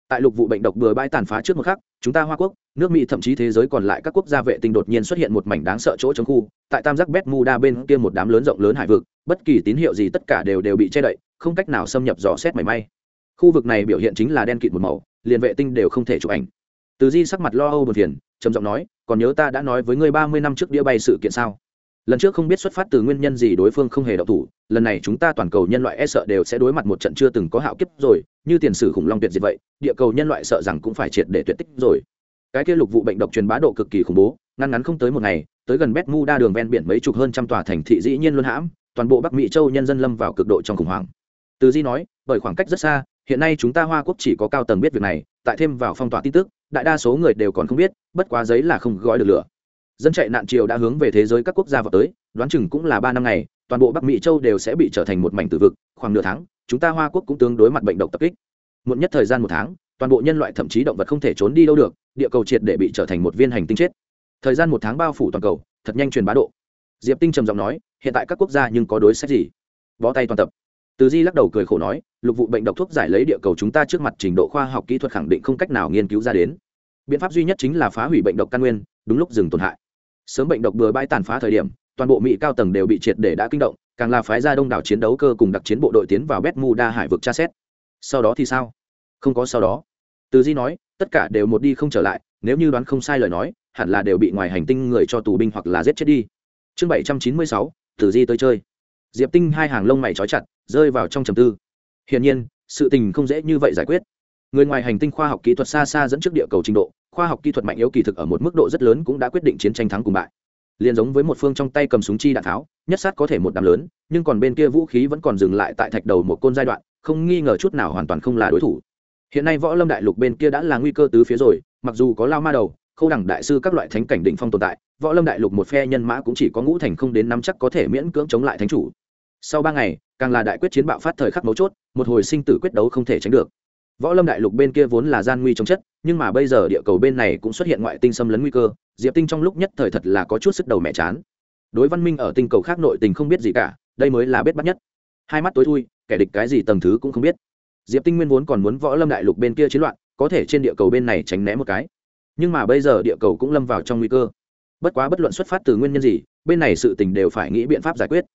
Tại lục vụ bệnh độc bừa bãi tàn phá trước một khắc, chúng ta hoa quốc, nước mỹ thậm chí thế giới còn lại các quốc gia vệ tinh đột nhiên xuất hiện một mảnh đáng sợ chỗ trong khu. Tại tam giác bét mu đa bên kia một đám lớn rộng lớn hải vực, bất kỳ tín hiệu gì tất cả đều đều bị che đậy, không cách nào xâm nhập dò xét mảy may. Khu vực này biểu hiện chính là đen kịt một màu liền vệ tinh đều không thể chụp ảnh. Từ di sắc mặt lo âu buồn phiền, trầm giọng nói, còn nhớ ta đã nói với ngươi ba mươi năm trước đĩa bay sự kiện sao? Lần trước không biết xuất phát từ nguyên nhân gì đối phương không hề đậu thủ, lần này chúng ta toàn cầu nhân loại e sợ đều sẽ đối mặt một trận chưa từng có hạo kiếp rồi, như tiền sử khủng long tuyệt diệt vậy, địa cầu nhân loại sợ rằng cũng phải triệt để tuyệt tích rồi. Cái kia lục vụ bệnh độc truyền bá độ cực kỳ khủng bố ngăn ngắn không tới một ngày, tới gần bét mu đa đường ven biển mấy chục hơn trăm tòa thành thị dĩ nhiên luôn hãm, toàn bộ bắc mỹ châu nhân dân lâm vào cực độ trong khủng hoảng. Từ di nói, bởi khoảng cách rất xa hiện nay chúng ta hoa quốc chỉ có cao tầng biết việc này, tại thêm vào phong tỏa tin tức, đại đa số người đều còn không biết, bất quá giấy là không gói được lửa. Dân chạy nạn triều đã hướng về thế giới các quốc gia vào tới, đoán chừng cũng là ba năm ngày, toàn bộ bắc mỹ châu đều sẽ bị trở thành một mảnh tử vực, khoảng nửa tháng, chúng ta hoa quốc cũng tương đối mặt bệnh độc tập kích. Muộn nhất thời gian một tháng, toàn bộ nhân loại thậm chí động vật không thể trốn đi đâu được, địa cầu triệt để bị trở thành một viên hành tinh chết. Thời gian một tháng bao phủ toàn cầu, thật nhanh truyền bá độ. Diệp tinh trầm giọng nói, hiện tại các quốc gia nhưng có đối sách gì? Bó tay toàn tập từ di lắc đầu cười khổ nói, lục vụ bệnh độc thuốc giải lấy địa cầu chúng ta trước mặt trình độ khoa học kỹ thuật khẳng định không cách nào nghiên cứu ra đến. Biện pháp duy nhất chính là phá hủy bệnh độc căn nguyên, đúng lúc dừng tổn hại. Sớm bệnh độc bừa bãi tàn phá thời điểm, toàn bộ mỹ cao tầng đều bị triệt để đã kinh động, càng là phái ra đông đảo chiến đấu cơ cùng đặc chiến bộ đội tiến vào bét mu đa hải vực tra xét. Sau đó thì sao? Không có sau đó. Từ di nói, tất cả đều một đi không trở lại, nếu như đoán không sai lời nói, hẳn là đều bị ngoài hành tinh người cho tù binh hoặc là giết chết đi. Chương bảy trăm chín mươi sáu, từ di tới chơi. Diệp tinh hai hàng lông mày trói chặt rơi vào trong trầm tư. Hiển nhiên, sự tình không dễ như vậy giải quyết. Người ngoài hành tinh khoa học kỹ thuật xa xa dẫn trước địa cầu trình độ, khoa học kỹ thuật mạnh yếu kỳ thực ở một mức độ rất lớn cũng đã quyết định chiến tranh thắng cùng bại. Liền giống với một phương trong tay cầm súng chi đạn tháo, nhất sát có thể một đám lớn, nhưng còn bên kia vũ khí vẫn còn dừng lại tại thạch đầu một côn giai đoạn, không nghi ngờ chút nào hoàn toàn không là đối thủ. Hiện nay võ lâm đại lục bên kia đã là nguy cơ tứ phía rồi, mặc dù có lao ma đầu, khâu đẳng đại sư các loại thánh cảnh định phong tồn tại, võ lâm đại lục một phe nhân mã cũng chỉ có ngũ thành không đến năm chắc có thể miễn cưỡng chống lại thánh chủ. Sau ba ngày càng là đại quyết chiến bạo phát thời khắc mấu chốt, một hồi sinh tử quyết đấu không thể tránh được. Võ lâm đại lục bên kia vốn là gian nguy chống chất, nhưng mà bây giờ địa cầu bên này cũng xuất hiện ngoại tinh xâm lấn nguy cơ, diệp tinh trong lúc nhất thời thật là có chút sức đầu mẹ chán. Đối văn minh ở tinh cầu khác nội tình không biết gì cả, đây mới là bết bắt nhất. Hai mắt tối thui, kẻ địch cái gì tầng thứ cũng không biết. Diệp tinh nguyên vốn còn muốn võ lâm đại lục bên kia chiến loạn, có thể trên địa cầu bên này tránh né một cái. Nhưng mà bây giờ địa cầu cũng lâm vào trong nguy cơ. Bất quá bất luận xuất phát từ nguyên nhân gì, bên này sự tình đều phải nghĩ biện pháp giải quyết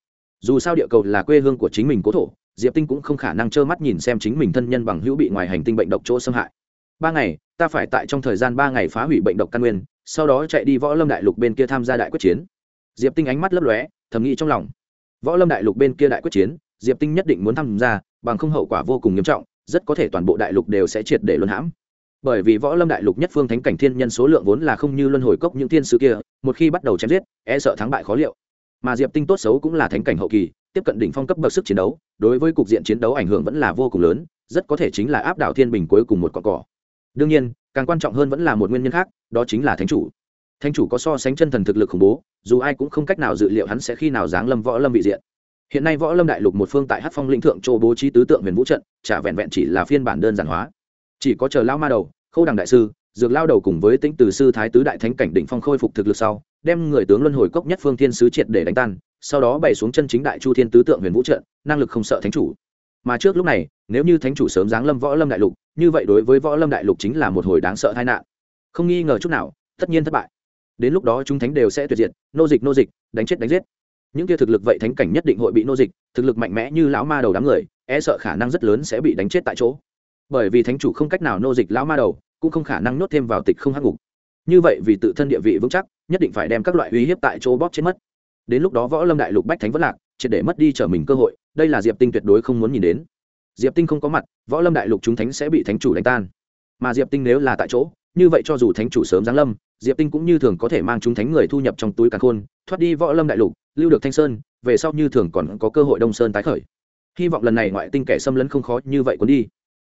dù sao địa cầu là quê hương của chính mình cố thổ, diệp tinh cũng không khả năng trơ mắt nhìn xem chính mình thân nhân bằng hữu bị ngoài hành tinh bệnh độc chỗ xâm hại. Ba ngày, ta phải tại trong thời gian ba ngày phá hủy bệnh độc căn nguyên, sau đó chạy đi võ lâm đại lục bên kia tham gia đại quyết chiến. Diệp tinh ánh mắt lấp lóe, thầm nghĩ trong lòng. Võ lâm đại lục bên kia đại quyết chiến, diệp tinh nhất định muốn tham gia, bằng không hậu quả vô cùng nghiêm trọng, rất có thể toàn bộ đại lục đều sẽ triệt để luân hãm. Bởi vì võ lâm đại lục nhất phương thánh cảnh thiên nhân số lượng vốn là không như luân hồi cốc những thiên sứ kia, một khi bắt đầu chém giết e sợ thắng bại khó liệu mà diệp tinh tốt xấu cũng là thánh cảnh hậu kỳ, tiếp cận đỉnh phong cấp bậc sức chiến đấu, đối với cục diện chiến đấu ảnh hưởng vẫn là vô cùng lớn, rất có thể chính là áp đảo thiên bình cuối cùng một cọn cỏ. Đương nhiên, càng quan trọng hơn vẫn là một nguyên nhân khác, đó chính là thánh chủ. Thánh chủ có so sánh chân thần thực lực khủng bố, dù ai cũng không cách nào dự liệu hắn sẽ khi nào giáng lâm võ lâm vị diện. Hiện nay võ lâm đại lục một phương tại hát phong linh thượng châu bố trí tứ tượng huyền vũ trận, chả vẹn vẹn chỉ là phiên bản đơn giản hóa. Chỉ có chờ lao ma đầu, khâu đằng đại sư dược lao đầu cùng với tĩnh từ sư thái tứ đại thánh cảnh đỉnh phong khôi phục thực lực sau, đem người tướng luân hồi cốc nhất phương thiên sứ triệt để đánh tan, sau đó bày xuống chân chính đại chu thiên tứ tượng huyền vũ trận, năng lực không sợ thánh chủ. Mà trước lúc này, nếu như thánh chủ sớm giáng lâm võ lâm đại lục, như vậy đối với võ lâm đại lục chính là một hồi đáng sợ tai nạn. Không nghi ngờ chút nào, tất nhiên thất bại. Đến lúc đó chúng thánh đều sẽ tuyệt diệt, nô dịch nô dịch, đánh chết đánh giết. Những kia thực lực vậy thánh cảnh nhất định hội bị nô dịch, thực lực mạnh mẽ như lão ma đầu đám người e sợ khả năng rất lớn sẽ bị đánh chết tại chỗ. Bởi vì thánh chủ không cách nào nô dịch lão ma đầu cũng không khả năng nhốt thêm vào tịch không hắc ngục. Như vậy vì tự thân địa vị vững chắc, nhất định phải đem các loại uy hiếp tại chỗ bóp chết mất. Đến lúc đó võ lâm đại lục bách thánh vẫn lạc, triệt để mất đi trở mình cơ hội, đây là diệp tinh tuyệt đối không muốn nhìn đến. Diệp tinh không có mặt, võ lâm đại lục chúng thánh sẽ bị thánh chủ đánh tan. Mà diệp tinh nếu là tại chỗ, như vậy cho dù thánh chủ sớm giáng lâm, diệp tinh cũng như thường có thể mang chúng thánh người thu nhập trong túi càn khôn, thoát đi võ lâm đại lục, lưu được thanh sơn, về sau như thường còn có cơ hội đông sơn tái khởi. Hy vọng lần này ngoại tinh kẻ xâm lấn không khó như vậy cuốn đi.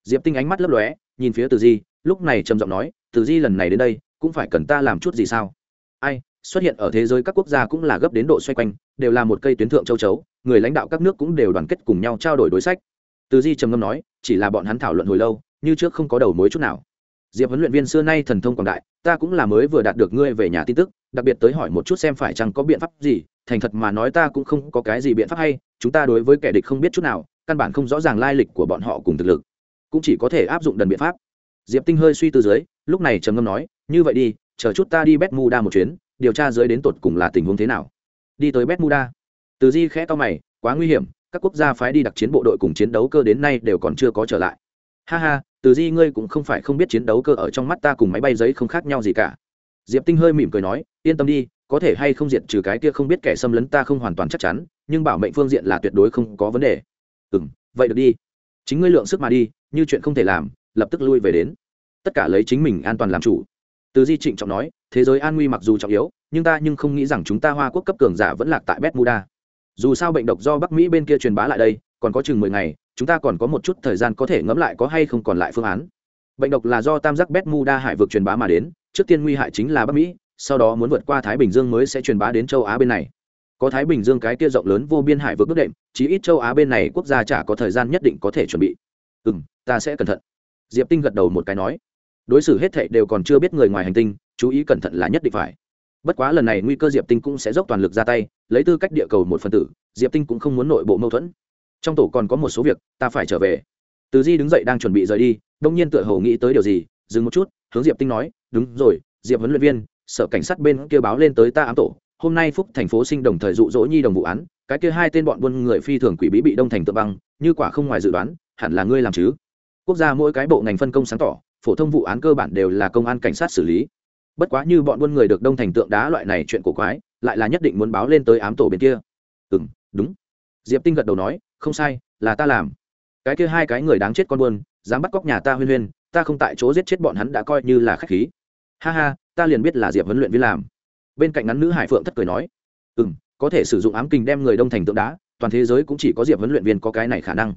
Diệp tinh ánh mắt lấp lóe, nhìn phía từ di lúc này trầm giọng nói, từ di lần này đến đây, cũng phải cần ta làm chút gì sao? Ai, xuất hiện ở thế giới các quốc gia cũng là gấp đến độ xoay quanh, đều là một cây tuyến thượng châu chấu, người lãnh đạo các nước cũng đều đoàn kết cùng nhau trao đổi đối sách. Từ di trầm ngâm nói, chỉ là bọn hắn thảo luận hồi lâu, như trước không có đầu mối chút nào. Diệp huấn luyện viên xưa nay thần thông quảng đại, ta cũng là mới vừa đạt được ngươi về nhà tin tức, đặc biệt tới hỏi một chút xem phải chăng có biện pháp gì, thành thật mà nói ta cũng không có cái gì biện pháp hay, chúng ta đối với kẻ địch không biết chút nào, căn bản không rõ ràng lai lịch của bọn họ cùng thực lực, cũng chỉ có thể áp dụng đần biện pháp diệp tinh hơi suy từ dưới, lúc này trầm ngâm nói, như vậy đi, chờ chút ta đi bet muda một chuyến, điều tra dưới đến tột cùng là tình huống thế nào. Đi tới bet muda từ di khẽ to mày, quá nguy hiểm, các quốc gia phái đi đặc chiến bộ đội cùng chiến đấu cơ đến nay đều còn chưa có trở lại. Ha ha, từ di ngươi cũng không phải không biết chiến đấu cơ ở trong mắt ta cùng máy bay giấy không khác nhau gì cả. Diệp tinh hơi mỉm cười nói, yên tâm đi, có thể hay không diệt trừ cái kia không biết kẻ xâm lấn ta không hoàn toàn chắc chắn, nhưng bảo mệnh phương diện là tuyệt đối không có vấn đề. Ừ vậy được đi. Chính ngươi lượng sức mà đi, như chuyện không thể làm lập tức lui về đến. Tất cả lấy chính mình an toàn làm chủ. Từ di trịnh trọng nói, thế giới an nguy mặc dù trọng yếu, nhưng ta nhưng không nghĩ rằng chúng ta hoa quốc cấp cường giả vẫn lạc tại betmuda dù sao bệnh độc do bắc mỹ bên kia truyền bá lại đây, còn có chừng mười ngày, chúng ta còn có một chút thời gian có thể ngẫm lại có hay không còn lại phương án. Bệnh độc là do tam giác betmuda hải vực truyền bá mà đến, trước tiên nguy hại chính là bắc mỹ, sau đó muốn vượt qua thái bình dương mới sẽ truyền bá đến châu á bên này. Có thái bình dương cái kia rộng lớn vô biên hải vực bước đệm chí ít châu á bên này quốc gia chả có thời gian nhất định có thể chuẩn bị. Ừ m ta sẽ cẩn thận diệp tinh gật đầu một cái nói, đối xử hết thệ đều còn chưa biết người ngoài hành tinh, chú ý cẩn thận là nhất định phải. Bất quá lần này nguy cơ diệp tinh cũng sẽ dốc toàn lực ra tay, lấy tư cách địa cầu một phần tử, diệp tinh cũng không muốn nội bộ mâu thuẫn. Trong tổ còn có một số việc, ta phải trở về. Từ di đứng dậy đang chuẩn bị rời đi, đông nhiên tựa hồ nghĩ tới điều gì, dừng một chút, hướng diệp tinh nói, đúng rồi, diệp huấn luyện viên, sở cảnh sát bên kia báo lên tới ta ám tổ, hôm nay phúc thành phố sinh đồng thời dụ dỗ nhi đồng vụ án, cái kia hai tên bọn buôn người phi thường quỷ bí bị đông thành tự băng, như quả không ngoài dự đoán, hẳn là ngươi làm chứ? Quốc gia mỗi cái bộ ngành phân công sáng tỏ, phổ thông vụ án cơ bản đều là công an cảnh sát xử lý. Bất quá như bọn buôn người được đông thành tượng đá loại này chuyện cổ quái, lại là nhất định muốn báo lên tới ám tổ bên kia. Ừ n đúng. Diệp tinh gật đầu nói, không sai, là ta làm. Cái kia hai cái người đáng chết con buôn, dám bắt cóc nhà ta huyên huyên, ta không tại chỗ giết chết bọn hắn đã coi như là khách khí. Ha ha, ta liền biết là diệp huấn luyện viên làm. Bên cạnh ngắn nữ hải phượng thất cười nói ừ m có thể sử dụng ám kình đem người đông thành tượng đá, toàn thế giới cũng chỉ có diệp huấn luyện viên có cái này khả năng.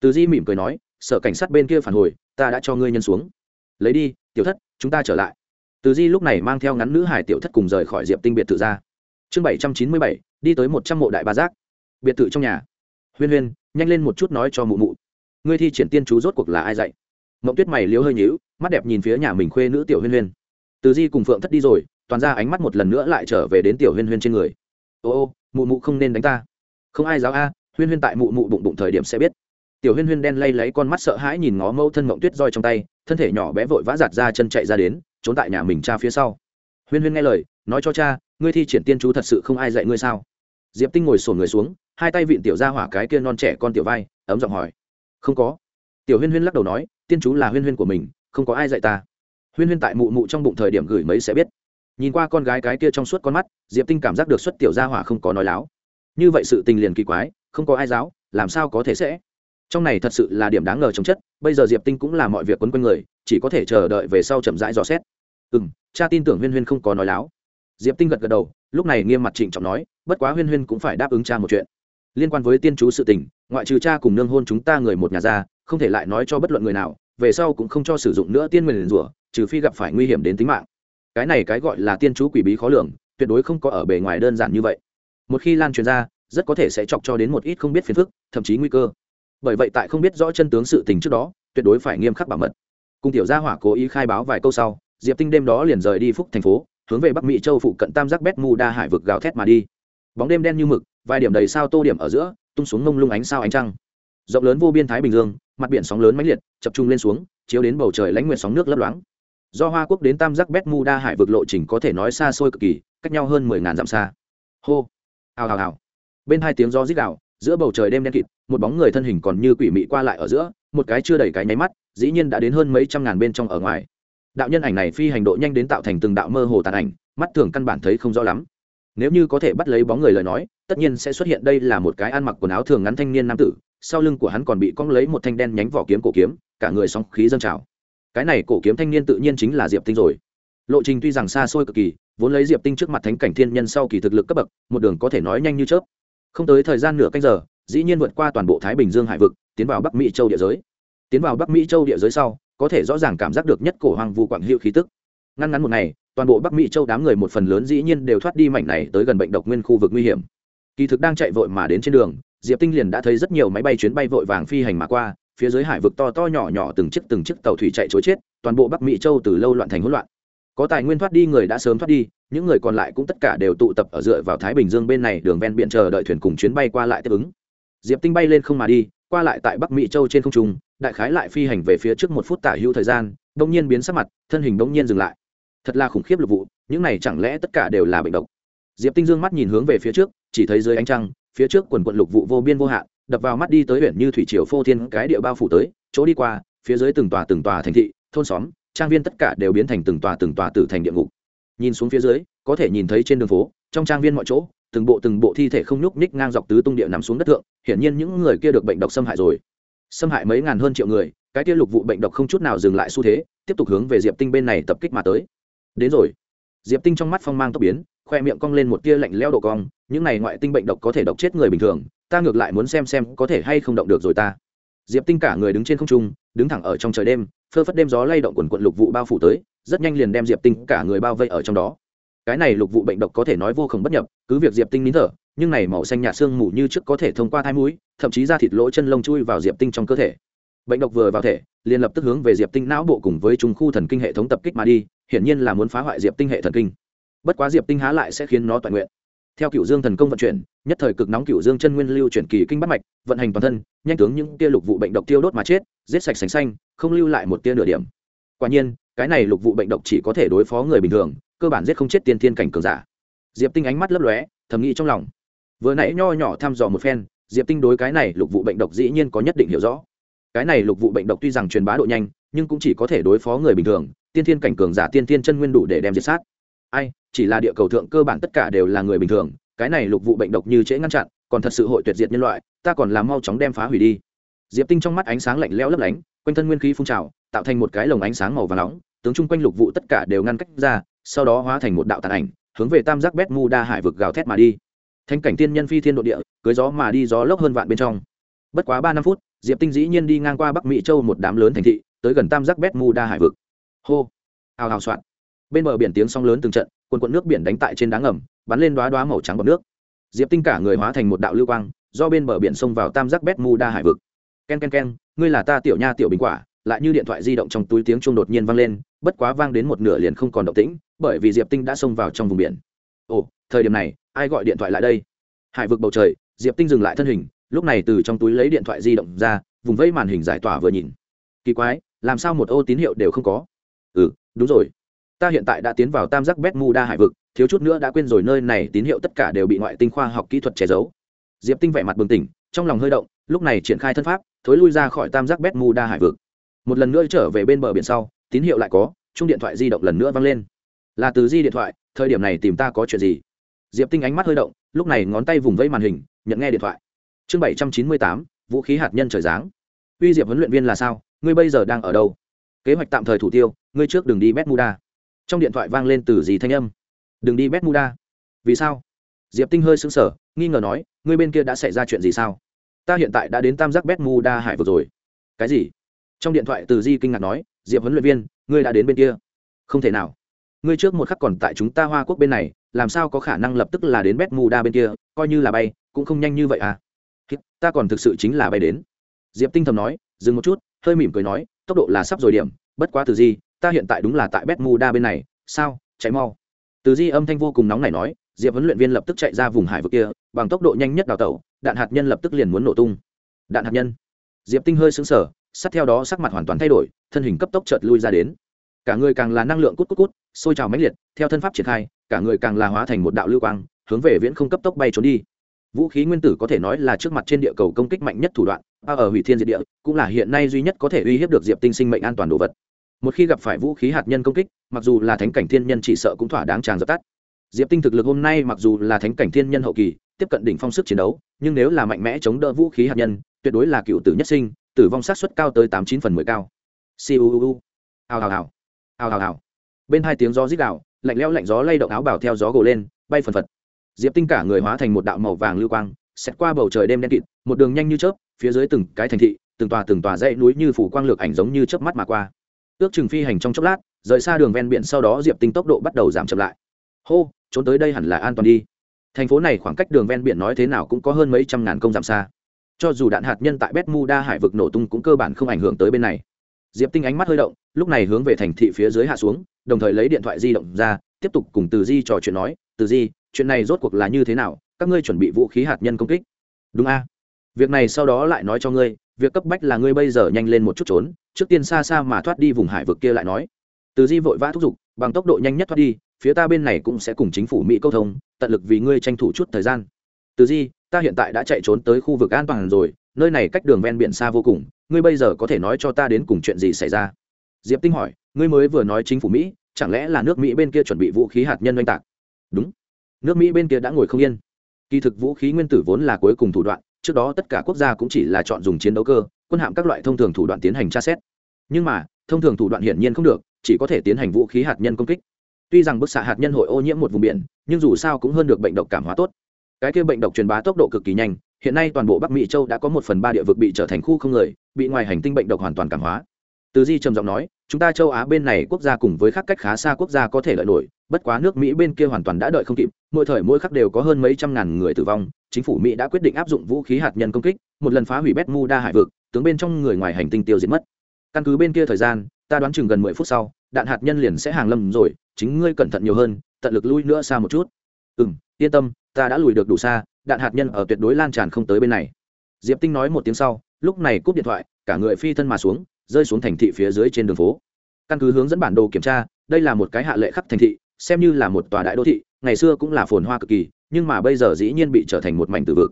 Từ di mỉm cười nói sở cảnh sát bên kia phản hồi, ta đã cho ngươi nhân xuống. Lấy đi, tiểu thất, chúng ta trở lại. Từ di lúc này mang theo ngắn nữ hải tiểu thất cùng rời khỏi diệp tinh biệt thự ra. Chương bảy trăm chín mươi bảy, đi tới một trăm mộ đại ba giác. Biệt thự trong nhà. Huyên huyên, nhanh lên một chút nói cho mụ mụ. Ngươi thi triển tiên chú rốt cuộc là ai dạy? Mộng tuyết mày liếu hơi nhíu, mắt đẹp nhìn phía nhà mình khuê nữ tiểu huyên huyên. Từ di cùng phượng thất đi rồi, toàn ra ánh mắt một lần nữa lại trở về đến tiểu huyên huyên trên người. Ô ô, mụ mụ không nên đánh ta. Không ai giáo a, huyên huyên tại mụ mụ bụng bụng thời điểm sẽ biết tiểu huyên huyên đen lay lấy con mắt sợ hãi nhìn ngó mâu thân mộng tuyết roi trong tay, thân thể nhỏ bé vội vã giạt ra chân chạy ra đến, trốn tại nhà mình cha phía sau. Huyên huyên nghe lời, nói cho cha, ngươi thi triển tiên chú thật sự không ai dạy ngươi sao? Diệp tinh ngồi sổn người xuống, hai tay vịn tiểu ra hỏa cái kia non trẻ con tiểu vai, ấm giọng hỏi, không có. Tiểu huyên huyên lắc đầu nói, tiên chú là huyên huyên của mình, không có ai dạy ta. Huyên huyên tại mụ mụ trong bụng thời điểm gửi mấy sẽ biết. Nhìn qua con gái cái kia trong suốt con mắt, diệp tinh cảm giác được xuất tiểu gia hỏa không có nói láo. Như vậy sự tình liền kỳ quái, không có ai giáo, làm sao có thể sẽ? Trong này thật sự là điểm đáng ngờ chống chất, bây giờ diệp tinh cũng là mọi việc quấn quanh người, chỉ có thể chờ đợi về sau chậm rãi dò xét. Ừ m cha tin tưởng huyên huyên không có nói láo. Diệp tinh gật gật đầu, lúc này nghiêm mặt trịnh trọng nói, bất quá huyên huyên cũng phải đáp ứng cha một chuyện. Liên quan với tiên chú sự tình, ngoại trừ cha cùng nương hôn chúng ta người một nhà ra, không thể lại nói cho bất luận người nào, về sau cũng không cho sử dụng nữa tiên nguyền rủa, trừ phi gặp phải nguy hiểm đến tính mạng. Cái này cái gọi là tiên chú quỷ bí khó lường, tuyệt đối không có ở bề ngoài đơn giản như vậy. Một khi lan truyền ra, rất có thể sẽ chọc cho đến một ít không biết phiền phức, thậm chí nguy cơ bởi vậy tại không biết rõ chân tướng sự tình trước đó, tuyệt đối phải nghiêm khắc bảo mật. Cùng tiểu gia hỏa cố ý khai báo vài câu sau, diệp tinh đêm đó liền rời đi phúc thành phố, hướng về bắc mỹ châu phụ cận tam giác bét mù đa hải vực gào thét mà đi. Bóng đêm đen như mực, vài điểm đầy sao tô điểm ở giữa, tung xuống ngông lung ánh sao ánh trăng. Rộng lớn vô biên thái bình dương, mặt biển sóng lớn mãnh liệt, chập trung lên xuống, chiếu đến bầu trời lãnh nguyện sóng nước lấp loáng. Do hoa quốc đến tam giác bét mu đa hải vực lộ trình có thể nói xa xôi cực kỳ, cách nhau hơn mười ngàn dặm xa. Hô! Hào hào hào! Bên hai tiếng gió rít đạo giữa bầu trời đêm đen kịt, một bóng người thân hình còn như quỷ mị qua lại ở giữa, một cái chưa đầy cái nháy mắt, dĩ nhiên đã đến hơn mấy trăm ngàn bên trong ở ngoài. Đạo nhân ảnh này phi hành độ nhanh đến tạo thành từng đạo mơ hồ tàn ảnh, mắt thường căn bản thấy không rõ lắm. Nếu như có thể bắt lấy bóng người lời nói, tất nhiên sẽ xuất hiện đây là một cái ăn mặc quần áo thường ngắn thanh niên nam tử, sau lưng của hắn còn bị cong lấy một thanh đen nhánh vỏ kiếm cổ kiếm, cả người sóng khí dâng trào. Cái này cổ kiếm thanh niên tự nhiên chính là diệp tinh rồi. Lộ trình tuy rằng xa xôi cực kỳ, vốn lấy diệp tinh trước mặt thánh cảnh thiên nhân sau kỳ thực lực cấp bậc, một đường có thể nói nhanh như chớp không tới thời gian nửa canh giờ, dĩ nhiên vượt qua toàn bộ thái bình dương hải vực, tiến vào bắc mỹ châu địa giới. Tiến vào bắc mỹ châu địa giới sau, có thể rõ ràng cảm giác được nhất cổ hoàng vu quảng hiệu khí tức. Ngăn ngắn một ngày, toàn bộ bắc mỹ châu đám người một phần lớn dĩ nhiên đều thoát đi mảnh này tới gần bệnh độc nguyên khu vực nguy hiểm. Kỳ thực đang chạy vội mà đến trên đường, diệp tinh liền đã thấy rất nhiều máy bay chuyến bay vội vàng phi hành mà qua, phía dưới hải vực to to nhỏ nhỏ từng chiếc từng chiếc tàu thủy chạy chối chết, toàn bộ bắc mỹ châu từ lâu loạn thành hỗn loạn. Có tài nguyên thoát đi, người đã sớm thoát đi những người còn lại cũng tất cả đều tụ tập ở dựa vào thái bình dương bên này đường ven biển chờ đợi thuyền cùng chuyến bay qua lại tiếp ứng. Diệp tinh bay lên không mà đi, qua lại tại bắc mỹ châu trên không trung, đại khái lại phi hành về phía trước một phút tả hữu thời gian đông nhiên biến sắc mặt, thân hình đông nhiên dừng lại. Thật là khủng khiếp lục vụ, những này chẳng lẽ tất cả đều là bệnh độc? Diệp tinh dương mắt nhìn hướng về phía trước, chỉ thấy dưới ánh trăng, phía trước quần quận lục vụ vô biên vô hạn, đập vào mắt đi tới huyện như thủy triều phô thiên cái địa bao phủ tới, chỗ đi qua, phía dưới từng tòa từng tòa thành thị, thôn xóm, trang viên tất cả đều biến thành từng tòa từng tòa tử thành địa ngục nhìn xuống phía dưới, có thể nhìn thấy trên đường phố, trong trang viên mọi chỗ, từng bộ từng bộ thi thể không nhúc nhích ngang dọc tứ tung địa nằm xuống đất thượng, hiển nhiên những người kia được bệnh độc xâm hại rồi. Xâm hại mấy ngàn hơn triệu người, cái kia lục vụ bệnh độc không chút nào dừng lại xu thế, tiếp tục hướng về diệp tinh bên này tập kích mà tới. Đến rồi. Diệp tinh trong mắt phong mang tốc biến, khoe miệng cong lên một tia lạnh leo độ cong, những này ngoại tinh bệnh độc có thể độc chết người bình thường, ta ngược lại muốn xem xem có thể hay không động được rồi ta diệp tinh cả người đứng trên không trung, đứng thẳng ở trong trời đêm, phơ phất đêm gió lay động quần quận lục vụ bao phủ tới, rất nhanh liền đem diệp tinh cả người bao vây ở trong đó. Cái này lục vụ bệnh độc có thể nói vô khổng bất nhập, cứ việc diệp tinh nín thở, nhưng này màu xanh nhạt xương mù như trước có thể thông qua thai mũi, thậm chí ra thịt lỗ chân lông chui vào diệp tinh trong cơ thể. Bệnh độc vừa vào thể, liền lập tức hướng về diệp tinh não bộ cùng với trung khu thần kinh hệ thống tập kích mà đi, hiển nhiên là muốn phá hoại diệp tinh hệ thần kinh. Bất quá diệp tinh há lại sẽ khiến nó toàn nguyện theo cựu dương thần công vận chuyển, nhất thời cực nóng cựu dương chân nguyên lưu chuyển kỳ kinh bắt mạch, vận hành toàn thân, nhanh tướng những tia lục vụ bệnh độc tiêu đốt mà chết, giết sạch sành xanh, không lưu lại một tia nửa điểm. Quả nhiên, cái này lục vụ bệnh độc chỉ có thể đối phó người bình thường, cơ bản giết không chết tiên thiên cảnh cường giả. Diệp tinh ánh mắt lấp lóe, thầm nghĩ trong lòng. Vừa nãy nho nhỏ thăm dò một phen, diệp tinh đối cái này lục vụ bệnh độc dĩ nhiên có nhất định hiểu rõ. Cái này lục vụ bệnh độc tuy rằng truyền bá độ nhanh, nhưng cũng chỉ có thể đối phó người bình thường, tiên thiên cảnh cường giả tiên thiên chân nguyên đủ để đem diệt sát. Ai? Chỉ là địa cầu thượng cơ bản tất cả đều là người bình thường, cái này lục vụ bệnh độc như trễ ngăn chặn, còn thật sự hội tuyệt diệt nhân loại, ta còn làm mau chóng đem phá hủy đi. Diệp tinh trong mắt ánh sáng lạnh lẽo lấp lánh, quanh thân nguyên khí phun trào, tạo thành một cái lồng ánh sáng màu và nóng, tướng chung quanh lục vụ tất cả đều ngăn cách ra, sau đó hóa thành một đạo tàn ảnh, hướng về tam giác bét mu đa hải vực gào thét mà đi. Thanh cảnh tiên nhân phi thiên nội địa, cưới gió mà đi gió lốc hơn vạn bên trong. Bất quá ba năm phút, diệp tinh dĩ nhiên đi ngang qua bắc mỹ châu một đám lớn thành thị, tới gần tam giác bét mu đa hải vực. Hô! Hào hào soạn. Bên bờ biển tiếng sóng lớn từng trận quần quận nước biển đánh tại trên đá ngầm, bắn lên đoá đoá màu trắng bọt nước. Diệp tinh cả người hóa thành một đạo lưu quang, do bên bờ biển xông vào tam giác bét mu đa hải vực. K e n k e n k e n ngươi là ta tiểu nha tiểu bình quả, lại như điện thoại di động trong túi tiếng chuông đột nhiên vang lên, bất quá vang đến một nửa liền không còn động tĩnh, bởi vì diệp tinh đã xông vào trong vùng biển. Ồ, thời điểm này, ai gọi điện thoại lại đây? Hải vực bầu trời, diệp tinh dừng lại thân hình, lúc này từ trong túi lấy điện thoại di động ra, vùng vẫy màn hình giải tỏa vừa nhìn. Kỳ quái, làm sao một ô tín hiệu đều không có? Ừ đúng rồi ta hiện tại đã tiến vào tam giác bét mu đa hải vực, thiếu chút nữa đã quên rồi nơi này tín hiệu tất cả đều bị ngoại tinh khoa học kỹ thuật che giấu. Diệp tinh vẻ mặt bừng tỉnh, trong lòng hơi động, lúc này triển khai thân pháp, thối lui ra khỏi tam giác bét mu đa hải vực. Một lần nữa trở về bên bờ biển sau, tín hiệu lại có chung điện thoại di động lần nữa vang lên. Là từ di điện thoại, thời điểm này tìm ta có chuyện gì? Diệp tinh ánh mắt hơi động, lúc này ngón tay vùng vẫy màn hình, nhận nghe điện thoại. Chương bảy trăm chín mươi tám, vũ khí hạt nhân trời giáng. Uy diệp huấn luyện viên là sao? Ngươi bây giờ đang ở đâu? Kế hoạch tạm thời thủ tiêu, ngươi trước đừng đi bermuda trong điện thoại vang lên từ gì thanh âm? Đừng đi bermuda vì sao? Diệp tinh hơi sững sờ, nghi ngờ nói, ngươi bên kia đã xảy ra chuyện gì sao? Ta hiện tại đã đến tam giác bermuda hải vực rồi. Cái gì? Trong điện thoại từ di kinh ngạc nói, diệp huấn luyện viên, ngươi đã đến bên kia. Không thể nào. Ngươi trước một khắc còn tại chúng ta hoa quốc bên này, làm sao có khả năng lập tức là đến bermuda bên kia, coi như là bay, cũng không nhanh như vậy à? Ta còn thực sự chính là bay đến. Diệp tinh thầm nói, dừng một chút. Hơi mỉm cười nói, tốc độ là sắp rồi điểm, bất quá từ di ta hiện tại đúng là tại bermuda bên này, sao? Chạy mau. Từ di âm thanh vô cùng nóng này nói, diệp huấn luyện viên lập tức chạy ra vùng hải vực kia, bằng tốc độ nhanh nhất đào tẩu, đạn hạt nhân lập tức liền muốn nổ tung. Đạn hạt nhân. Diệp tinh hơi xứng sở sát theo đó sắc mặt hoàn toàn thay đổi, thân hình cấp tốc chợt lui ra đến. Cả người càng là năng lượng cút cút cút, sôi trào mãnh liệt, theo thân pháp triển khai, cả người càng là hóa thành một đạo lưu quang, hướng về viễn không cấp tốc bay trốn đi. Vũ khí nguyên tử có thể nói là trước mặt trên địa cầu công kích mạnh nhất thủ đoạn a ở hủy thiên diệt địa, cũng là hiện nay duy nhất có thể uy hiếp được diệp tinh sinh mệnh an toàn đồ vật một khi gặp phải vũ khí hạt nhân công kích, mặc dù là thánh cảnh thiên nhân chỉ sợ cũng thỏa đáng tràn dập tắt. Diệp tinh thực lực hôm nay mặc dù là thánh cảnh thiên nhân hậu kỳ, tiếp cận đỉnh phong sức chiến đấu, nhưng nếu là mạnh mẽ chống đỡ vũ khí hạt nhân, tuyệt đối là cựu tử nhất sinh, tử vong sát suất cao tới tám chín phần mười cao. Siêu hào hào hào. Hào hào hào. Bên hai tiếng gió rít đạo lạnh lẽo lạnh gió lay động áo bảo theo gió gồ lên, bay phần phật. Diệp tinh cả người hóa thành một đạo màu vàng lưu quang xét qua bầu trời đêm đen kịt, một đường nhanh như chớp, phía dưới từng cái thành thị, từng tòa từng tòa dãy núi như phủ quang lược ảnh giống như chớp mắt mà qua ước chừng phi hành trong chốc lát, rời xa đường ven biển sau đó diệp tinh tốc độ bắt đầu giảm chậm lại. Hô, trốn tới đây hẳn là an toàn đi. Thành phố này khoảng cách đường ven biển nói thế nào cũng có hơn mấy trăm ngàn công giảm xa. Cho dù đạn hạt nhân tại bermuda hải vực nổ tung cũng cơ bản không ảnh hưởng tới bên này. Diệp tinh ánh mắt hơi động, lúc này hướng về thành thị phía dưới hạ xuống, đồng thời lấy điện thoại di động ra, tiếp tục cùng từ di trò chuyện nói, từ di, chuyện này rốt cuộc là như thế nào? Các ngươi chuẩn bị vũ khí hạt nhân công kích. Đúng a. Việc này sau đó lại nói cho ngươi, việc cấp bách là ngươi bây giờ nhanh lên một chút trốn trước tiên xa xa mà thoát đi vùng hải vực kia lại nói. Từ di vội vã thúc giục, bằng tốc độ nhanh nhất thoát đi, phía ta bên này cũng sẽ cùng chính phủ mỹ câu thông, tận lực vì ngươi tranh thủ chút thời gian. Từ di, ta hiện tại đã chạy trốn tới khu vực an toàn rồi, nơi này cách đường ven biển xa vô cùng, ngươi bây giờ có thể nói cho ta đến cùng chuyện gì xảy ra? Diệp tinh hỏi, ngươi mới vừa nói chính phủ mỹ, chẳng lẽ là nước mỹ bên kia chuẩn bị vũ khí hạt nhân oanh tạc? Đúng. Nước mỹ bên kia đã ngồi không yên. Kỳ thực vũ khí nguyên tử vốn là cuối cùng thủ đoạn, trước đó tất cả quốc gia cũng chỉ là chọn dùng chiến đấu cơ quân hạm các loại thông thường thủ đoạn tiến hành tra xét. Nhưng mà, thông thường thủ đoạn hiển nhiên không được, chỉ có thể tiến hành vũ khí hạt nhân công kích. Tuy rằng bức xạ hạt nhân hội ô nhiễm một vùng biển, nhưng dù sao cũng hơn được bệnh độc cảm hóa tốt. Cái kia bệnh độc truyền bá tốc độ cực kỳ nhanh, hiện nay toàn bộ bắc mỹ châu đã có một phần ba địa vực bị trở thành khu không người, bị ngoài hành tinh bệnh độc hoàn toàn cảm hóa. Từ di trầm giọng nói, chúng ta châu á bên này quốc gia cùng với khác cách khá xa quốc gia có thể lợi nổi bất quá nước mỹ bên kia hoàn toàn đã đợi không kịp, mỗi thời mỗi khắc đều có hơn mấy trăm ngàn người tử vong, chính phủ mỹ đã quyết định áp dụng vũ khí hạt nhân công kích, một lần phá hủy bermuda hải vực, tướng bên trong người ngoài hành tinh tiêu diệt mất. Căn cứ bên kia thời gian, ta đoán chừng gần mười phút sau, đạn hạt nhân liền sẽ hàng lâm rồi, chính ngươi cẩn thận nhiều hơn, tận lực lui nữa xa một chút. Ừ m yên tâm, ta đã lùi được đủ xa, đạn hạt nhân ở tuyệt đối lan tràn không tới bên này. Diệp tinh nói một tiếng sau, lúc này cúp điện thoại, cả người phi thân mà xuống, rơi xuống thành thị phía dưới trên đường phố. Căn cứ hướng dẫn bản đồ kiểm tra, đây là một cái hạ lệ khắp thành thị xem như là một tòa đại đô thị, ngày xưa cũng là phồn hoa cực kỳ, nhưng mà bây giờ dĩ nhiên bị trở thành một mảnh tử vực.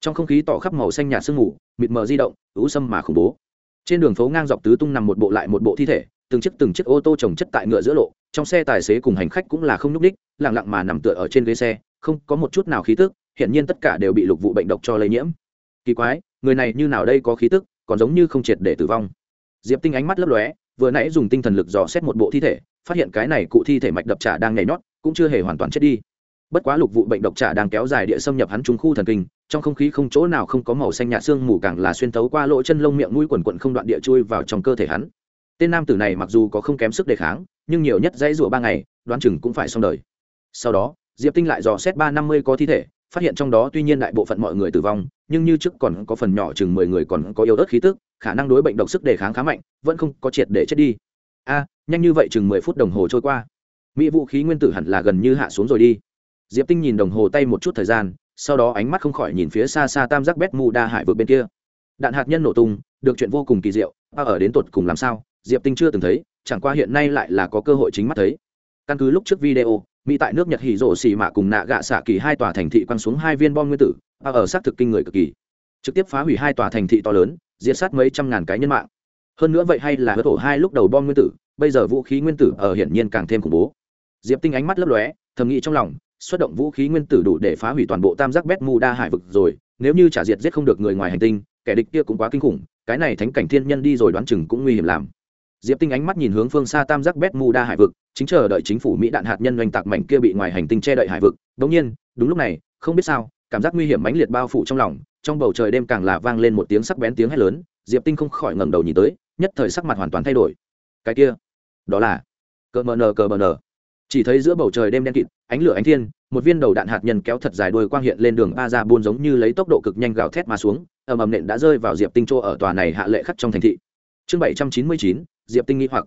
Trong không khí tỏ khắp màu xanh nhạt sương mù, mịt mờ di động, ú sâm mà khủng bố. Trên đường phố ngang dọc tứ tung nằm một bộ lại một bộ thi thể, từng chiếc từng chiếc ô tô trồng chất tại ngựa giữa lộ, trong xe tài xế cùng hành khách cũng là không nhúc ních lẳng lặng mà nằm tựa ở trên ghế xe, không có một chút nào khí tức hiện nhiên tất cả đều bị lục vụ bệnh độc cho lây nhiễm. Kỳ quái, người này như nào đây có khí tức, còn giống như không triệt để tử vong. Diệp tinh ánh mắt lấp lóe vừa nãy dùng tinh thần lực dò xét một bộ thi thể, phát hiện cái này cụ thi thể mạch đập trả đang nhảy nhót, cũng chưa hề hoàn toàn chết đi. Bất quá lục vụ bệnh độc trả đang kéo dài địa xâm nhập hắn trung khu thần kinh, trong không khí không chỗ nào không có màu xanh nhạt xương mù càng là xuyên tấu qua lỗ chân lông miệng mũi quần quận không đoạn địa chui vào trong cơ thể hắn. Tên nam tử này mặc dù có không kém sức đề kháng, nhưng nhiều nhất dãy rủa ba ngày, đoán chừng cũng phải xong đời. Sau đó, diệp tinh lại dò xét ba năm mươi có thi thể, phát hiện trong đó tuy nhiên đại bộ phận mọi người tử vong nhưng như trước còn có phần nhỏ chừng mười người còn có yếu ớt khí tức, khả năng đối bệnh độc sức đề kháng khá mạnh, vẫn không có triệt để chết đi. A, nhanh như vậy chừng mười phút đồng hồ trôi qua. Mỹ vũ khí nguyên tử hẳn là gần như hạ xuống rồi đi. Diệp tinh nhìn đồng hồ tay một chút thời gian, sau đó ánh mắt không khỏi nhìn phía xa xa tam giác bét mù đa hải vượt bên kia. Đạn hạt nhân nổ tung, được chuyện vô cùng kỳ diệu a ở đến tột cùng làm sao? Diệp tinh chưa từng thấy, chẳng qua hiện nay lại là có cơ hội chính mắt thấy. Căn cứ lúc trước video mỹ tại nước nhật hỉ rộ xì mạ cùng nạ gạ xạ kỳ hai tòa thành thị quăng xuống hai viên bom nguyên tử, và ở xác thực kinh người cực kỳ. Trực tiếp phá hủy hai tòa thành thị to lớn, diệt sát mấy trăm ngàn cái nhân mạng. Hơn nữa vậy hay là hớt ổ hai lúc đầu bom nguyên tử, bây giờ vũ khí nguyên tử ở hiển nhiên càng thêm khủng bố. Diệp tinh ánh mắt lấp lóe, thầm nghĩ trong lòng, xuất động vũ khí nguyên tử đủ để phá hủy toàn bộ tam giác bét mu đa hải vực rồi, nếu như trả diệt giết không được người ngoài hành tinh, kẻ địch kia cũng quá kinh khủng, cái này thánh cảnh thiên nhân đi rồi đoán chừng cũng nguy hiểm làm diệp tinh ánh mắt nhìn hướng phương xa tam giác bét mu đa hải vực, chính chờ đợi chính phủ mỹ đạn hạt nhân oanh tạc mảnh kia bị ngoài hành tinh che đậy hải vực. Đống nhiên, đúng lúc này, không biết sao, cảm giác nguy hiểm mãnh liệt bao phủ trong lòng, trong bầu trời đêm càng là vang lên một tiếng sắc bén tiếng hét lớn, diệp tinh không khỏi ngẩng đầu nhìn tới, nhất thời sắc mặt hoàn toàn thay đổi. Cái kia, đó là, cờ mờ nờ, cờ mờ nờ. Chỉ thấy giữa bầu trời đêm đen kịt, ánh lửa ánh thiên, một viên đầu đạn hạt nhân kéo thật dài đuôi quang hiện lên đường ba ra buôn giống như lấy tốc độ cực nhanh gào thét mà xuống, ầm ầm nện đã rơi vào diệp tinh chỗ ở tòa này hạ lệ khắc trong thành thị. Chương bảy trăm chín mươi chín diệp tinh nghĩ hoặc.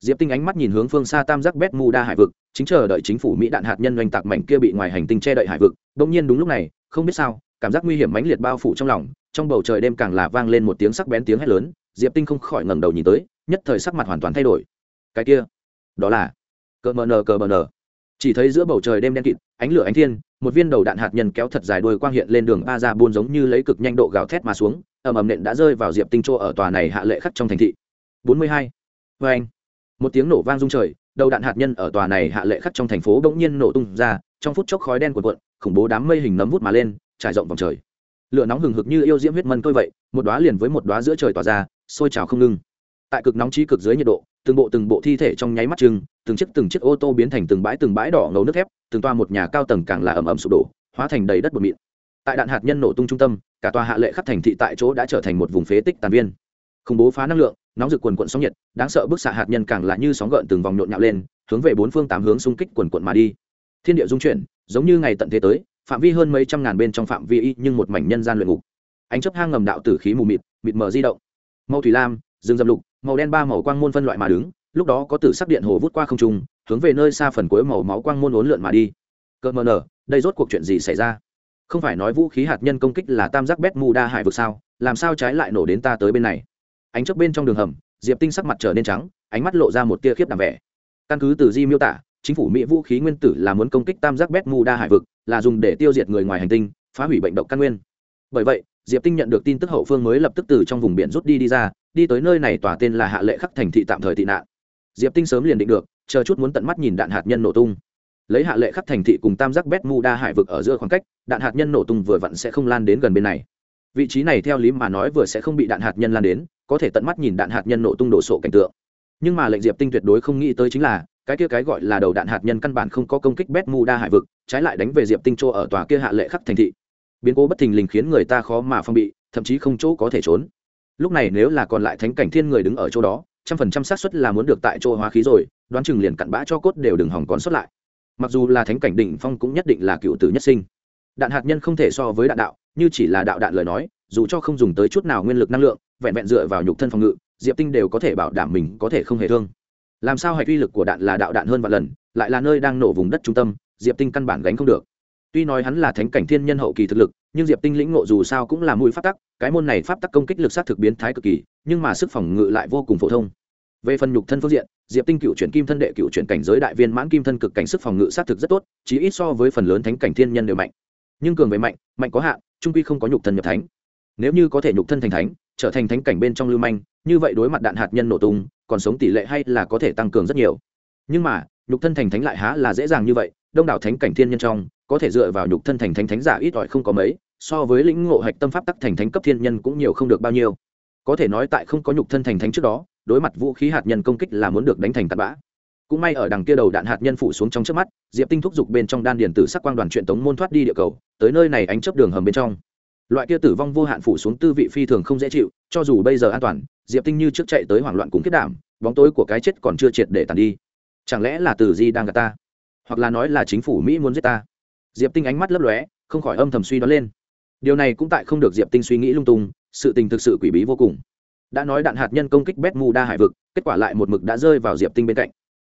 Diệp tinh ánh mắt nhìn hướng phương xa tam giác bét mu đa hải vực, chính chờ đợi chính phủ mỹ đạn hạt nhân oanh tạc mảnh kia bị ngoài hành tinh che đậy hải vực. Đông nhiên đúng lúc này, không biết sao, cảm giác nguy hiểm mãnh liệt bao phủ trong lòng, trong bầu trời đêm càng là vang lên một tiếng sắc bén tiếng hét lớn, diệp tinh không khỏi ngẩng đầu nhìn tới, nhất thời sắc mặt hoàn toàn thay đổi. Cái kia, đó là cờ mờ nờ, cờ mờ nờ. Chỉ thấy giữa bầu trời đêm đen kịt, ánh lửa ánh thiên, một viên đầu đạn hạt nhân kéo thật dài đuôi quang hiện lên đường ba ra buôn giống như lấy cực nhanh độ gào thét mà xuống, ầm ầm nện đã rơi vào diệp tinh chỗ ở tòa này hạ lệ khắc trong thành thị. 42 vê anh. Một tiếng nổ vang rung trời, đầu đạn hạt nhân ở tòa này hạ lệ khắc trong thành phố bỗng nhiên nổ tung ra, trong phút chốc khói đen cuộn cuộn, khủng bố đám mây hình nấm vút mà lên, trải rộng vòng trời. Lửa nóng hừng hực như yêu diễm huyết mân tôi vậy, một đóa liền với một đóa giữa trời tỏa ra, sôi trào không ngưng tại cực nóng trí cực dưới nhiệt độ, từng bộ từng bộ thi thể trong nháy mắt trưng từng chiếc từng chiếc ô tô biến thành từng bãi từng bãi đỏ ngầu nước thép, từng toa một nhà cao tầng càng là ẩm ẩm sụp đổ, hóa thành đầy đất bột mịn. Tại đạn hạt nhân nổ tung trung tâm, cả tòa hạ lệ khắp thành thị tại chỗ đã trở thành một vùng phế tích tàn viên. Khủng bố phá năng lượng nóng rực quần quận sóng nhiệt, đáng sợ bức xạ hạt nhân càng là như sóng gợn từng vòng nhộn nhạo lên, hướng về bốn phương tám hướng xung kích quần quận mà đi. Thiên địa dung chuyển, giống như ngày tận thế tới, phạm vi hơn mấy trăm ngàn bên trong phạm vi y nhưng một mảnh nhân gian luyện ngục. Ánh chấp hang ngầm đạo tử khí mù mịt mịt mờ di động. Màu thủy lam, rừng dầm lục, màu đen ba màu quang môn phân loại mà đứng, lúc đó có tử sắc điện hồ vút qua không trung, hướng về nơi xa phần cuối màu máu quang môn uốn lượn mà đi. Cơ mờ nở, đây rốt cuộc chuyện gì xảy ra? Không phải nói vũ khí hạt nhân công kích là tam giác bét mù đa hải vực sao? Làm sao trái lại nổ đến ta tới bên này? Ánh chớp bên trong đường hầm, diệp tinh sắc mặt trở nên trắng, ánh mắt lộ ra một tia khiếp đảm vẻ. Căn cứ từ di miêu tả, chính phủ mỹ vũ khí nguyên tử là muốn công kích tam giác bét mù đa hải vực, là dùng để tiêu diệt người ngoài hành tinh, phá hủy bệnh độc căn nguyên. Bởi vậy, diệp tinh nhận được tin tức hậu phương mới lập tức từ trong vùng biển rút đi đi ra, đi tới nơi này tòa tên là hạ lệ khắc thành thị tạm thời tị nạn. Diệp tinh sớm liền định được, chờ chút muốn tận mắt nhìn đạn hạt nhân nổ tung. Lấy hạ lệ khắc thành thị cùng tam giác bét mu đa hải vực ở giữa khoảng cách, đạn hạt nhân nổ tung vừa vặn sẽ không lan đến gần bên này. Vị trí này theo lý mà nói vừa sẽ không bị đạn hạt nhân lan đến có thể tận mắt nhìn đạn hạt nhân nổ tung đổ sộ cảnh tượng. Nhưng mà lệnh diệp tinh tuyệt đối không nghĩ tới chính là, cái kia cái gọi là đầu đạn hạt nhân căn bản không có công kích bét mu đa hải vực, trái lại đánh về diệp tinh chỗ ở tòa kia hạ lệ khắc thành thị. Biến cố bất thình lình khiến người ta khó mà phong bị, thậm chí không chỗ có thể trốn. Lúc này nếu là còn lại thánh cảnh thiên người đứng ở chỗ đó, trăm phần trăm xác suất là muốn được tại chỗ hóa khí rồi, đoán chừng liền cặn bã cho cốt đều đừng hỏng còn xuất lại. Mặc dù là thánh cảnh đỉnh phong cũng nhất định là cựu tử nhất sinh. Đạn hạt nhân không thể so với đạn đạo, như chỉ là đạo đạn lời nói, dù cho không dùng tới chút nào nguyên lực năng lượng vẹn vẹn dựa vào nhục thân phòng ngự, diệp tinh đều có thể bảo đảm mình có thể không hề thương. Làm sao hạch uy lực của đạn là đạo đạn hơn vạn lần, lại là nơi đang nổ vùng đất trung tâm, diệp tinh căn bản gánh không được. Tuy nói hắn là thánh cảnh thiên nhân hậu kỳ thực lực, nhưng diệp tinh lĩnh ngộ dù sao cũng là mũi pháp tắc, cái môn này pháp tắc công kích lực sát thực biến thái cực kỳ, nhưng mà sức phòng ngự lại vô cùng phổ thông. Về phần nhục thân phương diện, diệp tinh cựu chuyển kim thân đệ cựu chuyển cảnh giới đại viên mãn kim thân cực cảnh sức phòng ngự sát thực rất tốt chỉ ít so với phần lớn thánh cảnh thiên nhân đều mạnh. Nhưng cường về mạnh mạnh có hạn, trung quy không có nhục thân nhập thánh. Nếu như có thể nhục thân thành thánh trở thành thánh cảnh bên trong lưu manh, như vậy đối mặt đạn hạt nhân nổ tung, còn sống tỷ lệ hay là có thể tăng cường rất nhiều. Nhưng mà, nhục thân thành thánh lại há là dễ dàng như vậy, đông đảo thánh cảnh thiên nhân trong, có thể dựa vào nhục thân thành thánh thánh giả ít ỏi không có mấy, so với lĩnh ngộ hạch tâm pháp tắc thành thánh cấp thiên nhân cũng nhiều không được bao nhiêu. Có thể nói tại không có nhục thân thành thánh trước đó, đối mặt vũ khí hạt nhân công kích là muốn được đánh thành tạt bã. Cũng may ở đằng kia đầu đạn hạt nhân phủ xuống trong trước mắt, diệp tinh thúc giục bên trong đan điền tử sắc quang đoàn chuyện tống môn thoát đi địa cầu, tới nơi này ánh chấp đường hầm bên trong loại kia tử vong vô hạn phủ xuống tư vị phi thường không dễ chịu, cho dù bây giờ an toàn, diệp tinh như trước chạy tới hoảng loạn cùng kết đảm, bóng tối của cái chết còn chưa triệt để tàn đi. Chẳng lẽ là từ di đang gạt ta? Hoặc là nói là chính phủ mỹ muốn giết ta? Diệp tinh ánh mắt lấp lóe, không khỏi âm thầm suy đoán lên. Điều này cũng tại không được diệp tinh suy nghĩ lung tung, sự tình thực sự quỷ bí vô cùng. Đã nói đạn hạt nhân công kích bét mù đa hải vực, kết quả lại một mực đã rơi vào diệp tinh bên cạnh.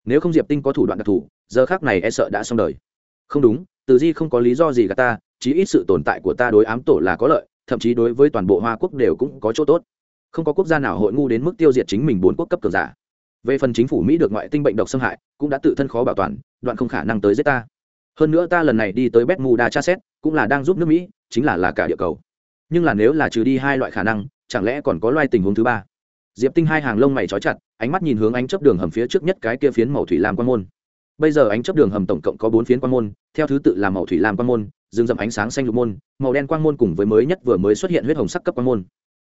Nếu không diệp tinh có thủ đoạn đặc thù, giờ khác này e sợ đã xong đời. Không đúng, từ di không có lý do gì gặp ta chí ít sự tồn tại của ta đối ám tổ là có lợi, thậm chí đối với toàn bộ hoa quốc đều cũng có chỗ tốt. Không có quốc gia nào hội ngu đến mức tiêu diệt chính mình bốn quốc cấp cường giả. Về phần chính phủ mỹ được ngoại tinh bệnh độc xâm hại, cũng đã tự thân khó bảo toàn, đoạn không khả năng tới giết ta. Hơn nữa ta lần này đi tới bet muda tra xét, cũng là đang giúp nước mỹ, chính là là cả địa cầu. Nhưng là nếu là trừ đi hai loại khả năng, chẳng lẽ còn có loài tình huống thứ ba? Diệp tinh hai hàng lông mày trói chặt, ánh mắt nhìn hướng ánh chấp đường hầm phía trước nhất cái kia phiến màu thủy lam quan môn. Bây giờ ánh chấp đường hầm tổng cộng có bốn phiến quan môn, theo thứ tự là màu thủy lam quan môn rừng dậm ánh sáng xanh lục môn, màu đen quang môn cùng với mới nhất vừa mới xuất hiện huyết hồng sắc cấp quang môn.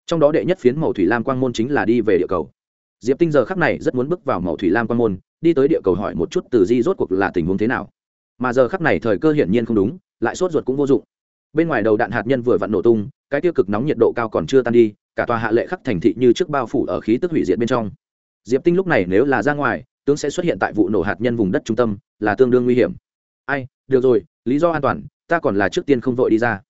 Trong đó đệ nhất phiến màu thủy lam quang môn chính là đi về địa cầu. Diệp tinh giờ khắc này rất muốn bước vào màu thủy lam quang môn, đi tới địa cầu hỏi một chút từ di rốt cuộc là tình huống thế nào. Mà giờ khắc này thời cơ hiển nhiên không đúng, lại sốt ruột cũng vô dụng. Bên ngoài đầu đạn hạt nhân vừa vặn nổ tung, cái tiêu cực nóng nhiệt độ cao còn chưa tan đi, cả tòa hạ lệ khắc thành thị như trước bao phủ ở khí tức hủy diệt bên trong. Diệp tinh lúc này nếu là ra ngoài, tướng sẽ xuất hiện tại vụ nổ hạt nhân vùng đất trung tâm, là tương đương nguy hiểm. Ai, được rồi, lý do an toàn ta còn là trước tiên không vội đi ra.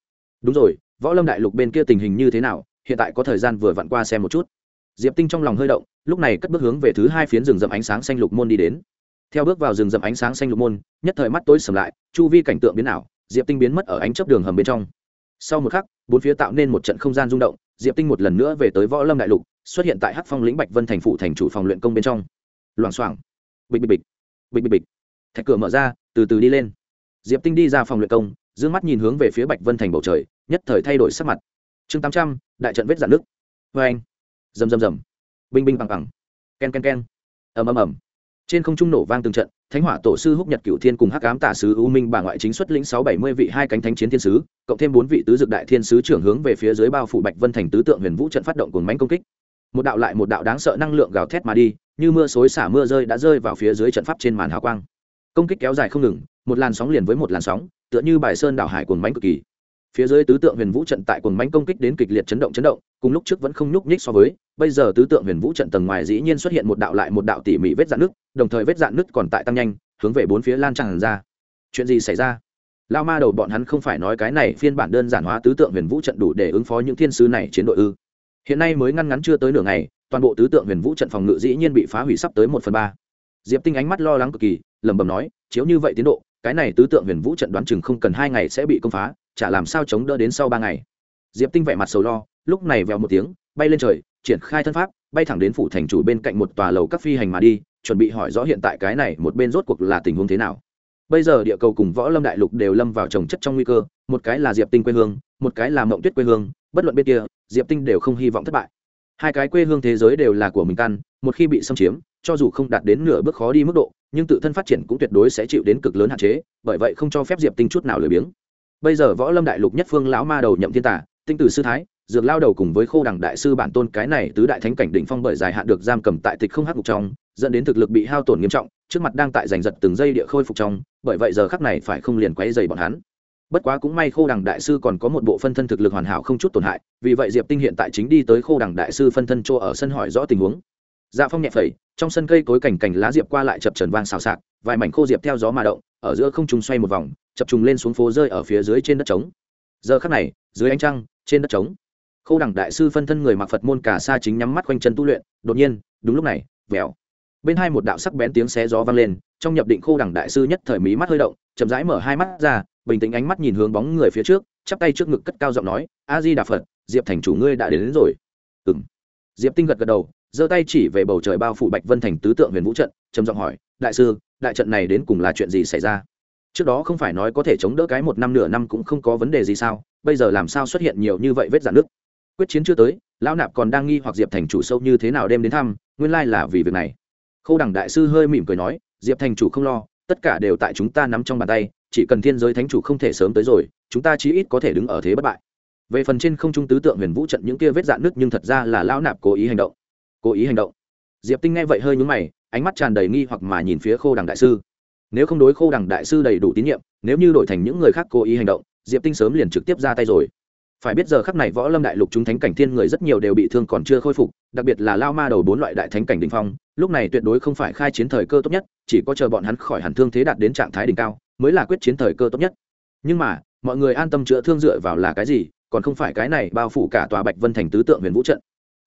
Đúng rồi, võ lâm đại lục bên kia tình hình như thế nào, hiện tại có thời gian vừa vặn qua xem một chút. Diệp tinh trong lòng hơi động, lúc này cất bước hướng về thứ hai phiến rừng rậm ánh sáng xanh lục môn đi đến. Theo bước vào rừng rậm ánh sáng xanh lục môn, nhất thời mắt tối sầm lại, chu vi cảnh tượng biến ảo, diệp tinh biến mất ở ánh chấp đường hầm bên trong. Sau một khắc, bốn phía tạo nên một trận không gian rung động, diệp tinh một lần nữa về tới võ lâm đại lục, xuất hiện tại hắc phong lĩnh bạch vân thành phụ thành chủ phòng luyện công bên trong. Loảng xoảng. Bịch bịch bịch. Bịch bịch bịch. Thạch cửa mở ra, từ từ đi lên. Diệp tinh đi ra phòng luyện công dương mắt nhìn hướng về phía bạch vân thành bầu trời, nhất thời thay đổi sắc mặt. Chương tám trăm, đại trận vết dạn nước vê vâng anh. Rầm rầm rầm. Binh binh bằng bằng. K e n k e n k e n ầm ầm ầm. Trên không trung nổ vang từng trận, thánh hỏa tổ sư húc nhật cựu thiên cùng hắc ám tả sứ u minh bà ngoại chính xuất lĩnh sáu bảy mươi vị, hai cánh thánh chiến thiên sứ, cộng thêm bốn vị tứ dực đại thiên sứ trưởng hướng về phía dưới bao phủ bạch vân thành tứ tượng huyền vũ trận phát động cồn mánh công kích. Một đạo lại một đạo đáng sợ năng lượng gào thét mà đi, như mưa xối xả mưa rơi đã rơi vào phía dưới trận pháp trên màn hào quang. Công kích kéo dài không ngừng một làn sóng liền với một làn sóng, tựa như bài sơn đảo hải cuồng bánh cực kỳ. Phía dưới tứ tượng huyền vũ trận tại cuồng bánh công kích đến kịch liệt chấn động chấn động, cùng lúc trước vẫn không nhúc nhích so với, bây giờ tứ tượng huyền vũ trận tầng ngoài dĩ nhiên xuất hiện một đạo lại một đạo tỉ mỉ vết dạn nước đồng thời vết dạn nước còn tại tăng nhanh, hướng về bốn phía lan tràn ra. Chuyện gì xảy ra? Lao ma đầu bọn hắn không phải nói cái này phiên bản đơn giản hóa tứ tượng huyền vũ trận đủ để ứng phó những thiên sứ này chiến đội ư. Hiện nay mới ngăn ngắn chưa tới nửa ngày, toàn bộ tứ tượng huyền vũ trận phòng ngự dĩ nhiên bị phá hủy sắp tới một phần ba. Diệp tinh ánh mắt lo lắng cực kỳ, lẩm bẩm nói, chiếu như vậy tiến độ cái này tứ tượng huyền vũ trận đoán chừng không cần hai ngày sẽ bị công phá, chả làm sao chống đỡ đến sau ba ngày. Diệp tinh vẻ mặt sầu lo, lúc này vèo một tiếng, bay lên trời, triển khai thân pháp, bay thẳng đến phủ thành chủ bên cạnh một tòa lầu các phi hành mà đi, chuẩn bị hỏi rõ hiện tại cái này một bên rốt cuộc là tình huống thế nào. Bây giờ địa cầu cùng võ lâm đại lục đều lâm vào trồng chất trong nguy cơ, một cái là diệp tinh quê hương, một cái là mộng tuyết quê hương, bất luận bên kia, diệp tinh đều không hy vọng thất bại. Hai cái quê hương thế giới đều là của mình căn, một khi bị xâm chiếm, cho dù không đạt đến nửa bước khó đi mức độ nhưng tự thân phát triển cũng tuyệt đối sẽ chịu đến cực lớn hạn chế, bởi vậy không cho phép diệp tinh chút nào lười biếng. Bây giờ võ lâm đại lục nhất phương lão ma đầu nhậm thiên tả, tinh tử sư thái, dược lao đầu cùng với khô đẳng đại sư bản tôn cái này tứ đại thánh cảnh đỉnh phong bởi dài hạn được giam cầm tại tịch không hắc ngục trong, dẫn đến thực lực bị hao tổn nghiêm trọng, trước mặt đang tại giành giật từng giây địa khôi phục trong, bởi vậy giờ khắc này phải không liền quấy dày bọn hắn. Bất quá cũng may khô đằng đại sư còn có một bộ phân thân thực lực hoàn hảo không chút tổn hại, vì vậy diệp tinh hiện tại chính đi tới khô đằng đại sư phân thân chỗ ở sân hỏi rõ tình huống dạ phong nhẹ phẩy trong sân cây cối cảnh cảnh lá diệp qua lại chập trần vang xào xạc vài mảnh khô diệp theo gió mà động ở giữa không trùng xoay một vòng chập trùng lên xuống phố rơi ở phía dưới trên đất trống. Giờ khắc này dưới ánh trăng trên đất trống. Khô đẳng đại sư phân thân người mặc phật môn cả sa chính nhắm mắt quanh chân tu luyện đột nhiên đúng lúc này vèo. Bên hai một đạo sắc bén tiếng xé gió vang lên trong nhập định khô đẳng đại sư nhất thời mí mắt hơi động chậm rãi mở hai mắt ra bình tĩnh ánh mắt nhìn hướng bóng người phía trước chắp tay trước ngực cất cao giọng nói a di đà phật diệp thành chủ ngươi đã đến, đến rồi. Ừng diệp tinh gật gật đầu giơ tay chỉ về bầu trời bao phủ bạch vân thành tứ tượng huyền vũ trận, trầm giọng hỏi, đại sư, đại trận này đến cùng là chuyện gì xảy ra? Trước đó không phải nói có thể chống đỡ cái một năm nửa năm cũng không có vấn đề gì sao, bây giờ làm sao xuất hiện nhiều như vậy vết dạn nước quyết chiến chưa tới, lão nạp còn đang nghi hoặc diệp thành chủ sâu như thế nào đem đến thăm, nguyên lai là vì việc này. Khâu đẳng đại sư hơi mỉm cười nói, diệp thành chủ không lo, tất cả đều tại chúng ta nắm trong bàn tay, chỉ cần thiên giới thánh chủ không thể sớm tới rồi, chúng ta chí ít có thể đứng ở thế bất bại. Về phần trên không trung tứ tượng huyền vũ trận những kia vết dạn nước nhưng thật ra là lão nạp cố ý hành động cố ý hành động. Diệp tinh nghe vậy hơi nhúng mày, ánh mắt tràn đầy nghi hoặc mà nhìn phía khô đằng đại sư. Nếu không đối khô đằng đại sư đầy đủ tín nhiệm, nếu như đổi thành những người khác cố ý hành động, diệp tinh sớm liền trực tiếp ra tay rồi. Phải biết giờ khắc này võ lâm đại lục chúng thánh cảnh thiên người rất nhiều đều bị thương còn chưa khôi phục, đặc biệt là lao ma đầu bốn loại đại thánh cảnh đình phong, lúc này tuyệt đối không phải khai chiến thời cơ tốt nhất, chỉ có chờ bọn hắn khỏi hẳn thương thế đạt đến trạng thái đỉnh cao, mới là quyết chiến thời cơ tốt nhất. Nhưng mà, mọi người an tâm chữa thương dựa vào là cái gì, còn không phải cái này bao phủ cả tòa bạch vân thành tứ tượng huyền vũ trận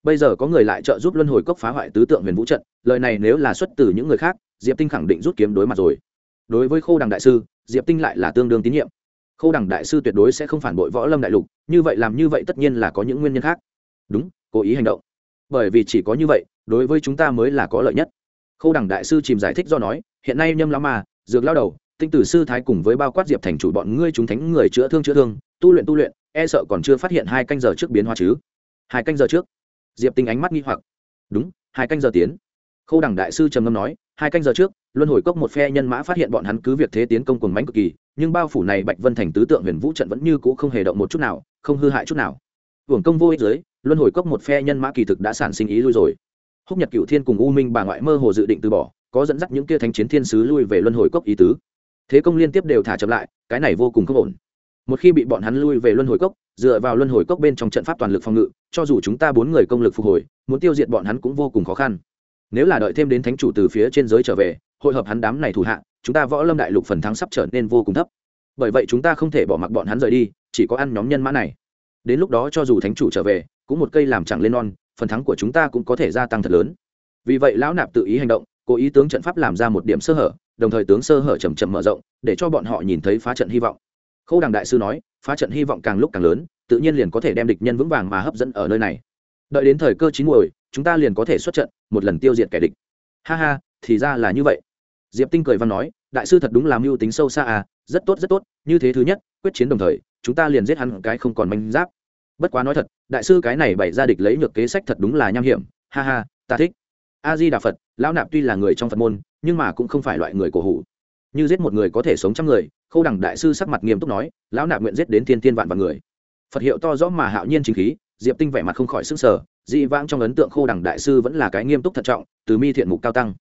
bây giờ có người lại trợ giúp luân hồi cốc phá hoại tứ tượng huyền vũ trận, lời này nếu là xuất từ những người khác, diệp tinh khẳng định rút kiếm đối mặt rồi. Đối với khô đằng đại sư, diệp tinh lại là tương đương tín nhiệm. Khô đằng đại sư tuyệt đối sẽ không phản bội võ lâm đại lục, như vậy làm như vậy tất nhiên là có những nguyên nhân khác. Đúng, cố ý hành động. Bởi vì chỉ có như vậy, đối với chúng ta mới là có lợi nhất. Khô đằng đại sư chìm giải thích do nói, hiện nay nhâm lão mà, dược lao đầu, tinh tử sư thái cùng với bao quát diệp thành chủ bọn ngươi chúng thánh người chữa thương chữa thương, tu luyện tu luyện e sợ còn chưa phát hiện hai canh giờ trước biến hóa chứ. Hai canh giờ trước? Diệp tinh ánh mắt nghi hoặc đúng hai canh giờ tiến khâu đẳng đại sư trầm ngâm nói hai canh giờ trước luân hồi cốc một phe nhân mã phát hiện bọn hắn cứ việc thế tiến công cùng mánh cực kỳ nhưng bao phủ này bạch vân thành tứ tượng huyền vũ trận vẫn như cũ không hề động một chút nào không hư hại chút nào hưởng công vô ích giới luân hồi cốc một phe nhân mã kỳ thực đã sản sinh ý lui rồi húc nhật cựu thiên cùng u minh bà ngoại mơ hồ dự định từ bỏ có dẫn dắt những kia thánh chiến thiên sứ lui về luân hồi cốc ý tứ thế công liên tiếp đều thả chậm lại cái này vô cùng không ổn một khi bị bọn hắn lui về luân hồi cốc, dựa vào luân hồi cốc bên trong trận pháp toàn lực phòng ngự, cho dù chúng ta bốn người công lực phục hồi, muốn tiêu diệt bọn hắn cũng vô cùng khó khăn. Nếu là đợi thêm đến thánh chủ từ phía trên giới trở về, hội hợp hắn đám này thủ hạ, chúng ta võ lâm đại lục phần thắng sắp trở nên vô cùng thấp. Bởi vậy chúng ta không thể bỏ mặc bọn hắn rời đi, chỉ có ăn nhóm nhân mã này. Đến lúc đó cho dù thánh chủ trở về, cũng một cây làm chẳng lên non, phần thắng của chúng ta cũng có thể gia tăng thật lớn. Vì vậy lão nạp tự ý hành động, cố ý tướng trận pháp làm ra một điểm sơ hở, đồng thời tướng sơ hở chầm chậm mở rộng, để cho bọn họ nhìn thấy phá trận hy vọng khâu đằng đại sư nói, phá trận hy vọng càng lúc càng lớn, tự nhiên liền có thể đem địch nhân vững vàng mà hấp dẫn ở nơi này. Đợi đến thời cơ chín muồi, chúng ta liền có thể xuất trận, một lần tiêu diệt kẻ địch. Ha ha, thì ra là như vậy. Diệp tinh cười văn nói, đại sư thật đúng làm mưu tính sâu xa à rất tốt rất tốt, như thế thứ nhất, quyết chiến đồng thời, chúng ta liền giết hắn cái không còn manh giáp. Bất quá nói thật, đại sư cái này bày ra địch lấy nhược kế sách thật đúng là nham hiểm, ha ha, ta thích. A di đà phật, lão nạp tuy là người trong phật môn, nhưng mà cũng không phải loại người cổ hủ như giết một người có thể sống trăm người, khâu đẳng đại sư sắc mặt nghiêm túc nói, lão nạp nguyện giết đến thiên thiên vạn vạn người. Phật hiệu to rõ mà hạo nhiên chính khí, diệp tinh vẻ mặt không khỏi sức sở dị vãng trong ấn tượng khô đẳng đại sư vẫn là cái nghiêm túc thận trọng, từ mi thiện mục cao tăng.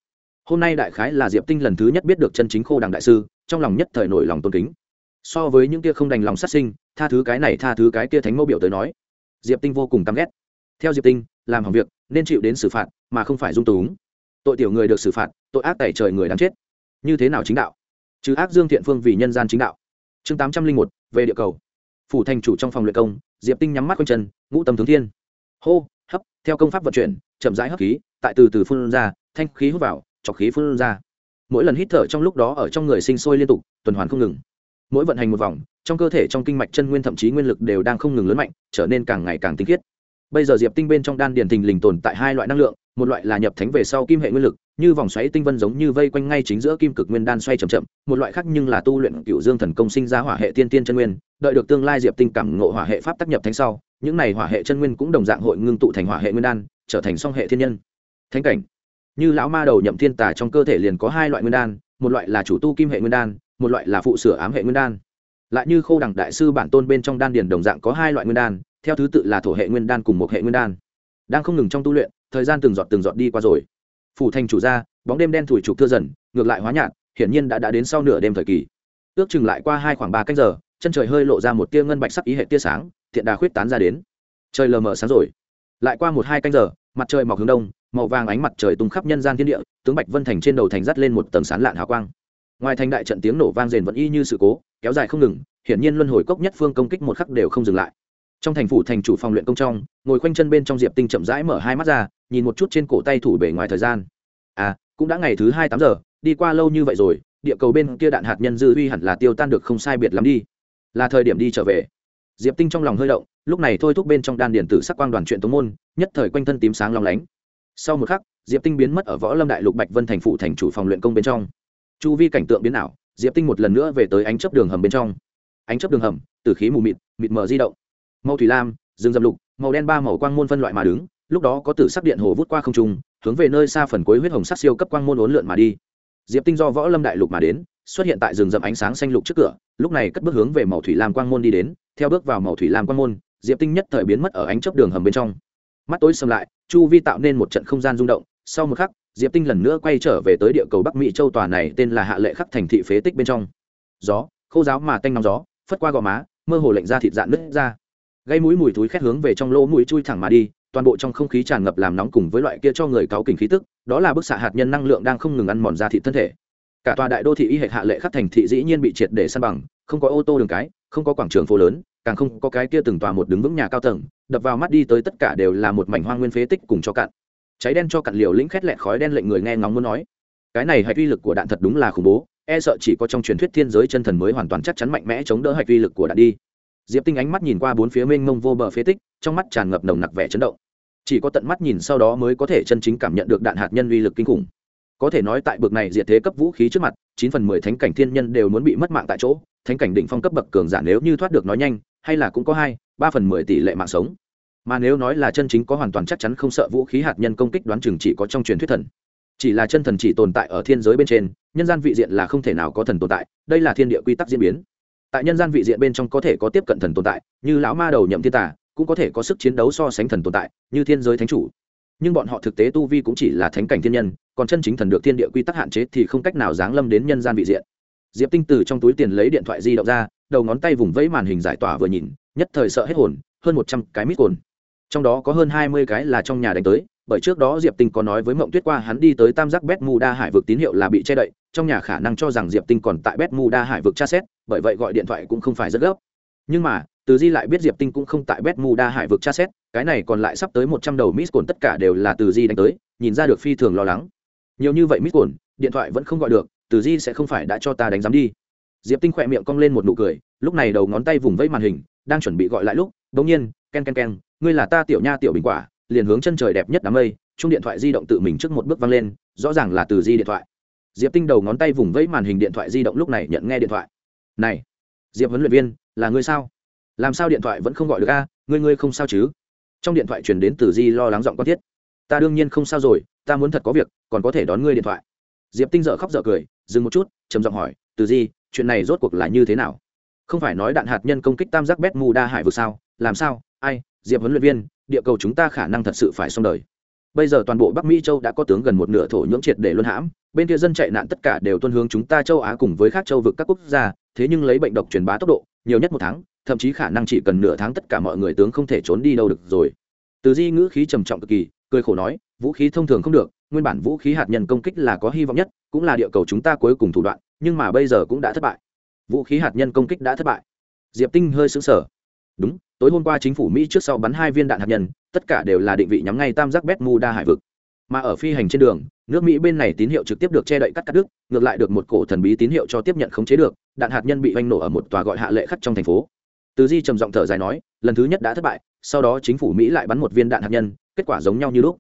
Hôm nay đại khái là diệp tinh lần thứ nhất biết được chân chính khô đẳng đại sư, trong lòng nhất thời nổi lòng tôn kính. So với những kia không đành lòng sát sinh, tha thứ cái này tha thứ cái kia thánh mẫu biểu tới nói, diệp tinh vô cùng căm ghét. Theo diệp tinh, làm hỏng việc, nên chịu đến xử phạt, mà không phải dung túng. Tội tiểu người được xử phạt, tội ác tẩy trời người đáng chết. Như thế nào chính đạo? Chứ ác dương thiện phương vì nhân gian chính đạo. Chương tám trăm linh một, về địa cầu. Phủ thành chủ trong phòng luyện công, diệp tinh nhắm mắt quanh chân, ngũ tâm tướng thiên. Hô, hấp, theo công pháp vận chuyển, chậm rãi hấp khí, tại từ từ phun ra, thanh khí hút vào, chọc khí phun ra. Mỗi lần hít thở trong lúc đó ở trong người sinh sôi liên tục, tuần hoàn không ngừng. Mỗi vận hành một vòng, trong cơ thể trong kinh mạch chân nguyên thậm chí nguyên lực đều đang không ngừng lớn mạnh, trở nên càng ngày càng tinh khiết. Bây giờ diệp tinh bên trong đan điền thình lình tồn tại hai loại năng lượng, một loại là nhập thánh về sau kim hệ nguyên lực như vòng xoáy tinh vân giống như vây quanh ngay chính giữa kim cực nguyên đan xoay chậm chậm, một loại khác nhưng là tu luyện cựu dương thần công sinh ra hỏa hệ tiên tiên chân nguyên, đợi được tương lai diệp tinh cảm ngộ hỏa hệ pháp tác nhập thánh sau, những này hỏa hệ chân nguyên cũng đồng dạng hội ngưng tụ thành hỏa hệ nguyên đan, trở thành song hệ thiên nhân. Thánh cảnh. Như lão ma đầu nhậm thiên tà trong cơ thể liền có hai loại nguyên đan, một loại là chủ tu kim hệ nguyên đan, một loại là phụ sửa ám hệ nguyên đan. Lại như khâu đẳng đại sư bản tôn bên trong đan điền đồng dạng có hai loại nguyên đan, theo thứ tự là thổ hệ nguyên đan cùng một hệ nguyên đan. Đang không ngừng trong tu luyện, thời gian từng giọt từng giọt đi qua rồi phủ thành chủ gia, bóng đêm đen thủi trục thưa dần, ngược lại hóa nhạt, hiển nhiên đã đã đến sau nửa đêm thời kỳ. Ước chừng lại qua hai khoảng ba canh giờ, chân trời hơi lộ ra một tia ngân bạch sắc ý hệ tia sáng, thiện đà khuyết tán ra đến. Trời lờ mờ sáng rồi. Lại qua một hai canh giờ, mặt trời mọc hướng đông, màu vàng ánh mặt trời tung khắp nhân gian thiên địa, tướng bạch vân thành trên đầu thành dắt lên một tầng sán lạn hào quang. Ngoài thành đại trận tiếng nổ vang rền vẫn y như sự cố, kéo dài không ngừng, hiển nhiên luân hồi cốc nhất phương công kích một khắc đều không dừng lại. Trong thành phủ thành chủ phòng luyện công trong, ngồi khoanh chân bên trong diệp tinh chậm rãi mở hai mắt ra nhìn một chút trên cổ tay thủ bể ngoài thời gian. À cũng đã ngày thứ hai tám giờ, đi qua lâu như vậy rồi, địa cầu bên kia đạn hạt nhân dư uy hẳn là tiêu tan được không sai biệt lắm đi. Là thời điểm đi trở về. Diệp tinh trong lòng hơi động, lúc này thôi thúc bên trong đan điện tử sắc quang đoàn chuyện tống môn, nhất thời quanh thân tím sáng long lánh. Sau một khắc, diệp tinh biến mất ở võ lâm đại lục bạch vân thành phủ thành chủ phòng luyện công bên trong. Chu vi cảnh tượng biến ảo, diệp tinh một lần nữa về tới ánh chấp đường hầm bên trong. Ánh chấp đường hầm, từ khí mù mịt mịt mờ di động. Màu thủy lam, rừng dầm lục, màu đen ba màu quang môn phân loại mà đứng lúc đó có tử sắc điện hồ vút qua không trung, hướng về nơi xa phần cuối huyết hồng sắc siêu cấp quang môn uốn lượn mà đi. Diệp tinh do võ lâm đại lục mà đến, xuất hiện tại rừng rậm ánh sáng xanh lục trước cửa, lúc này cất bước hướng về màu thủy lam quang môn đi đến, theo bước vào màu thủy lam quang môn, diệp tinh nhất thời biến mất ở ánh chớp đường hầm bên trong. Mắt tối xâm lại, chu vi tạo nên một trận không gian rung động, sau một khắc, diệp tinh lần nữa quay trở về tới địa cầu bắc mỹ châu tòa này tên là hạ lệ khắc thành thị phế tích bên trong. Gió, khô giáo mà tanh nóng gió, phất qua gò má, mơ hồ lệnh ra thịt dạn nứt ra. Gây mũi mùi túi khét hướng về trong lỗ mũi chui thẳng mà đi toàn bộ trong không khí tràn ngập làm nóng cùng với loại kia cho người cáu kỉnh khí tức, đó là bức xạ hạt nhân năng lượng đang không ngừng ăn mòn ra thị thân thể. Cả tòa đại đô thị y hệ hạ lệ khắc thành thị dĩ nhiên bị triệt để săn bằng, không có ô tô đường cái, không có quảng trường phố lớn, càng không có cái kia từng tòa một đứng vững nhà cao tầng, đập vào mắt đi tới tất cả đều là một mảnh hoang nguyên phế tích cùng cho cạn. Cháy đen cho cạn liều lĩnh khét lẹt khói đen lệnh người nghe ngóng muốn nói. Cái này hạch uy lực của đạn thật đúng là khủng bố e sợ chỉ có trong truyền thuyết thiên giới chân thần mới hoàn toàn chắc chắn mạnh mẽ chống đỡ hạch uy lực của đạn đi diệp tinh ánh mắt nhìn qua bốn phía mênh mông vô bờ phế tích, trong mắt tràn ngập nồng nặc vẻ chấn động. Chỉ có tận mắt nhìn sau đó mới có thể chân chính cảm nhận được đạn hạt nhân uy lực kinh khủng. Có thể nói tại bực này diệt thế cấp vũ khí trước mặt, chín phần mười thánh cảnh thiên nhân đều muốn bị mất mạng tại chỗ, thánh cảnh đỉnh phong cấp bậc cường giả nếu như thoát được nói nhanh, hay là cũng có hai, ba phần mười tỷ lệ mạng sống. Mà nếu nói là chân chính có hoàn toàn chắc chắn không sợ vũ khí hạt nhân công kích đoán chừng chỉ có trong truyền thuyết thần. Chỉ là chân thần chỉ tồn tại ở thiên giới bên trên, nhân gian vị diện là không thể nào có thần tồn tại, đây là thiên địa quy tắc diễn biến tại nhân gian vị diện bên trong có thể có tiếp cận thần tồn tại, như lão ma đầu nhậm thiên tả cũng có thể có sức chiến đấu so sánh thần tồn tại, như thiên giới thánh chủ. Nhưng bọn họ thực tế tu vi cũng chỉ là thánh cảnh thiên nhân, còn chân chính thần được thiên địa quy tắc hạn chế thì không cách nào giáng lâm đến nhân gian vị diện. Diệp tinh từ trong túi tiền lấy điện thoại di động ra, đầu ngón tay vùng vẫy màn hình giải tỏa vừa nhìn, nhất thời sợ hết hồn, hơn một trăm cái mít cồn. Trong đó có hơn hai mươi cái là trong nhà đánh tới, bởi trước đó diệp tinh có nói với mộng tuyết qua hắn đi tới tam giác bét mu đa hải vực tín hiệu là bị che đậy trong nhà khả năng cho rằng diệp tinh còn tại bét mu đa hải vực tra xét, bởi vậy gọi điện thoại cũng không phải rất gấp. Nhưng mà, từ di lại biết diệp tinh cũng không tại bét mu đa hải vực tra xét, cái này còn lại sắp tới một trăm đầu Miss cồn tất cả đều là từ di đánh tới, nhìn ra được phi thường lo lắng. Nhiều như vậy Miss cồn, điện thoại vẫn không gọi được, từ di sẽ không phải đã cho ta đánh giám đi. Diệp tinh khỏe miệng cong lên một nụ cười, lúc này đầu ngón tay vùng vẫy màn hình, đang chuẩn bị gọi lại lúc đ ỗ n g nhiên, ken ken ken, ngươi là ta tiểu nha tiểu bình quả, liền hướng chân trời đẹp nhất đám mây. Chung điện thoại di động tự mình trước một bước văng lên, rõ ràng là từ di điện thoại diệp tinh đầu ngón tay vùng vẫy màn hình điện thoại di động lúc này nhận nghe điện thoại. Này, diệp huấn luyện viên, là ngươi sao? Làm sao điện thoại vẫn không gọi được a? Ngươi ngươi không sao chứ? Trong điện thoại truyền đến từ di lo lắng giọng con thiết. Ta đương nhiên không sao rồi, ta muốn thật có việc, còn có thể đón ngươi điện thoại. Diệp tinh dợ khóc dợ cười, dừng một chút, trầm giọng hỏi, từ di, chuyện này rốt cuộc là như thế nào? Không phải nói đạn hạt nhân công kích tam giác bét mù đa hải vực sao? Làm sao? Ai? Diệp huấn luyện viên, địa cầu chúng ta khả năng thật sự phải xong đời bây giờ toàn bộ bắc mỹ châu đã có tướng gần một nửa thổ nhưỡng triệt để luân hãm, bên kia dân chạy nạn tất cả đều tuân hướng chúng ta châu á cùng với các châu vực các quốc gia, thế nhưng lấy bệnh độc truyền bá tốc độ, nhiều nhất một tháng, thậm chí khả năng chỉ cần nửa tháng tất cả mọi người tướng không thể trốn đi đâu được rồi. Từ di ngữ khí trầm trọng cực kỳ, cười khổ nói, vũ khí thông thường không được, nguyên bản vũ khí hạt nhân công kích là có hy vọng nhất, cũng là địa cầu chúng ta cuối cùng thủ đoạn, nhưng mà bây giờ cũng đã thất bại. Vũ khí hạt nhân công kích đã thất bại. Diệp tinh hơi xứng sở đúng, tối hôm qua chính phủ mỹ trước sau bắn hai viên đạn hạt nhân, tất cả đều là định vị nhắm ngay tam giác bét mu đa hải vực. Mà ở phi hành trên đường, nước mỹ bên này tín hiệu trực tiếp được che đậy cắt cắt đứt, ngược lại được một cổ thần bí tín hiệu cho tiếp nhận khống chế được, đạn hạt nhân bị oanh nổ ở một tòa gọi hạ lệ khắc trong thành phố. Từ di trầm giọng thở dài nói, lần thứ nhất đã thất bại, sau đó chính phủ mỹ lại bắn một viên đạn hạt nhân, kết quả giống nhau như lúc.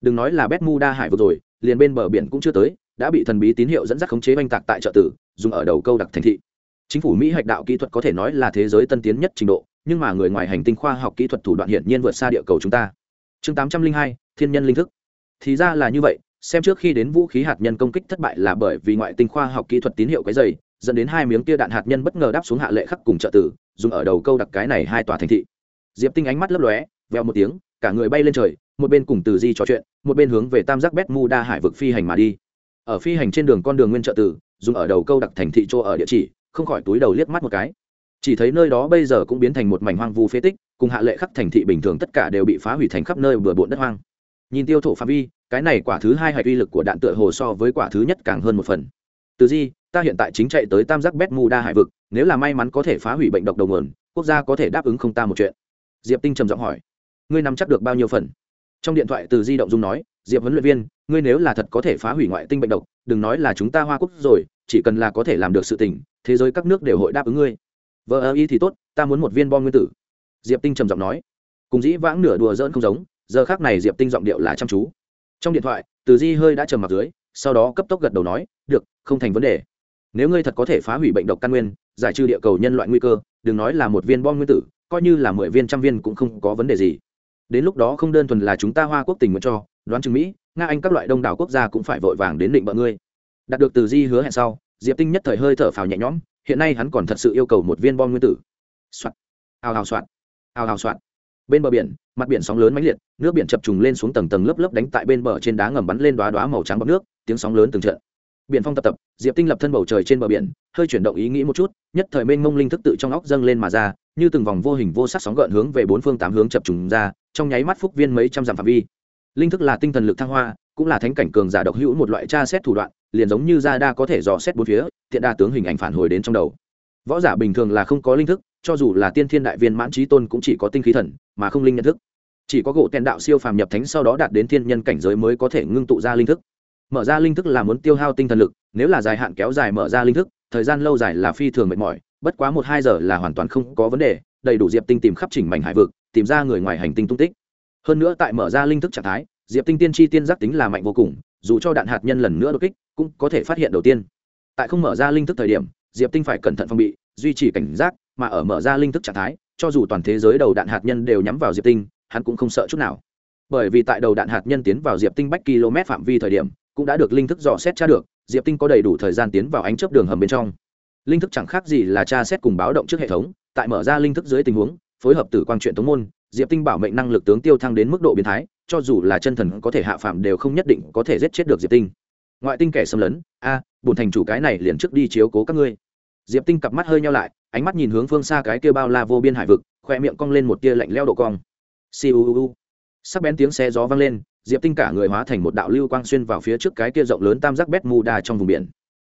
Đừng nói là bét mu đa hải vực rồi, liền bên bờ biển cũng chưa tới, đã bị thần bí tín hiệu dẫn dắt khống chế oanh tạc tại chợ tử, dùng ở đầu câu đặc thành thị chính phủ mỹ hạch đạo kỹ thuật có thể nói là thế giới tân tiến nhất trình độ, nhưng mà người ngoài hành tinh khoa học kỹ thuật thủ đoạn hiển nhiên vượt xa địa cầu chúng ta. Chương tám trăm linh hai, thiên nhân linh thức. Thì ra là như vậy, xem trước khi đến vũ khí hạt nhân công kích thất bại là bởi vì ngoại tinh khoa học kỹ thuật tín hiệu cái dày dẫn đến hai miếng tia đạn hạt nhân bất ngờ đáp xuống hạ lệ khắc cùng trợ tử, dùng ở đầu câu đặc cái này hai tòa thành thị. Diệp tinh ánh mắt lấp lóe veo một tiếng, cả người bay lên trời, một bên cùng từ di trò chuyện, một bên hướng về tam giác bét mu đa hải vực phi hành mà đi. Ở phi hành trên đường con đường nguyên trợ tử, dùng ở đầu câu đặc thành thị chỗ ở địa chỉ không khỏi túi đầu liếc mắt một cái. Chỉ thấy nơi đó bây giờ cũng biến thành một mảnh hoang vu phế tích, cùng hạ lệ khắp thành thị bình thường tất cả đều bị phá hủy thành khắp nơi bừa bộn đất hoang. Nhìn tiêu thụ phạm vi, cái này quả thứ hai hạch uy lực của đạn tựa hồ so với quả thứ nhất càng hơn một phần. Từ di, ta hiện tại chính chạy tới tam giác bét mu đa hải vực, nếu là may mắn có thể phá hủy bệnh độc đầu nguồn, quốc gia có thể đáp ứng không ta một chuyện. Diệp tinh trầm giọng hỏi, ngươi nắm chắc được bao nhiêu phần? Trong điện thoại từ di động dung nói, diệp huấn luyện viên, ngươi nếu là thật có thể phá hủy ngoại tinh bệnh độc, đừng nói là chúng ta hoa quốc rồi chỉ cần là có thể làm được sự tình, thế giới các nước đều hội đáp ứng ngươi. Vợ ơ y thì tốt, ta muốn một viên bom nguyên tử. Diệp tinh trầm giọng nói. Cùng dĩ vãng nửa đùa dỡn không giống, giờ khác này diệp tinh giọng điệu là chăm chú. Trong điện thoại, từ di hơi đã trầm mặt dưới, sau đó cấp tốc gật đầu nói, được, không thành vấn đề. Nếu ngươi thật có thể phá hủy bệnh độc căn nguyên, giải trừ địa cầu nhân loại nguy cơ, đừng nói là một viên bom nguyên tử, coi như là mười viên trăm viên cũng không có vấn đề gì. Đến lúc đó không đơn thuần là chúng ta hoa quốc tình nguyện cho, đoán chừng mỹ, nga, anh các loại đông đảo quốc gia cũng phải vội vàng đến định bợ ngươi đạt được từ di hứa hẹn sau, diệp tinh nhất thời hơi thở phào nhẹ nhõm, hiện nay hắn còn thật sự yêu cầu một viên bom nguyên tử. Soạt ào ào soạt ào ào soạt. Bên bờ biển, mặt biển sóng lớn mãnh liệt, nước biển chập trùng lên xuống tầng tầng lớp lớp đánh tại bên bờ trên đá ngầm bắn lên đoá đoá màu trắng bọc nước, tiếng sóng lớn từng trận. Biển phong tập tập, diệp tinh lập thân bầu trời trên bờ biển, hơi chuyển động ý nghĩ một chút, nhất thời mênh mông linh thức tự trong óc dâng lên mà ra, như từng vòng vô hình vô sắc sóng gợn hướng về bốn phương tám hướng chập trùng ra, trong nháy mắt phúc viên mấy trăm dặm phạm vi linh thức là tinh thần lực thăng hoa, cũng là thánh cảnh cường giả độc hữu một loại tra xét thủ đoạn, liền giống như ra đa có thể dò xét bốn phía thiện đa tướng hình ảnh phản hồi đến trong đầu. Võ giả bình thường là không có linh thức, cho dù là tiên thiên đại viên mãn trí tôn cũng chỉ có tinh khí thần, mà không linh nhận thức. Chỉ có gỗ tèn đạo siêu phàm nhập thánh sau đó đạt đến thiên nhân cảnh giới mới có thể ngưng tụ ra linh thức. Mở ra linh thức là muốn tiêu hao tinh thần lực, nếu là dài hạn kéo dài mở ra linh thức, thời gian lâu dài là phi thường mệt mỏi, bất quá một hai giờ là hoàn toàn không có vấn đề, đầy đủ diệp tinh tìm khắp chỉnh mảnh hải vực, tìm ra người ngoài hành tinh tung tích hơn nữa tại mở ra linh thức trạng thái, diệp tinh tiên tri tiên giác tính là mạnh vô cùng, dù cho đạn hạt nhân lần nữa đột kích, cũng có thể phát hiện đầu tiên. Tại không mở ra linh thức thời điểm, diệp tinh phải cẩn thận phòng bị, duy trì cảnh giác, mà ở mở ra linh thức trạng thái, cho dù toàn thế giới đầu đạn hạt nhân đều nhắm vào diệp tinh, hắn cũng không sợ chút nào. Bởi vì tại đầu đạn hạt nhân tiến vào diệp tinh bách km phạm vi thời điểm, cũng đã được linh thức dò xét tra được, diệp tinh có đầy đủ thời gian tiến vào ánh chớp đường hầm bên trong. Linh thức chẳng khác gì là tra xét cùng báo động trước hệ thống, tại mở ra linh thức dưới tình huống, phối hợp tử quang truyện tống môn diệp tinh bảo mệnh năng lực tướng tiêu thăng đến mức độ biến thái cho dù là chân thần có thể hạ phạm đều không nhất định có thể giết chết được diệp tinh. Ngoại tinh kẻ xâm lấn a à, bùn thành chủ cái này liền trước đi chiếu cố các ngươi. Diệp tinh cặp mắt hơi nhau lại ánh mắt nhìn hướng phương xa cái kia bao la vô biên hải vực khoe miệng cong lên một tia lạnh leo độ cong. Siêu sắc bén tiếng xe gió vang lên diệp tinh cả người hóa thành một đạo lưu quang xuyên vào phía trước cái kia rộng lớn tam giác bét mù đà trong vùng biển.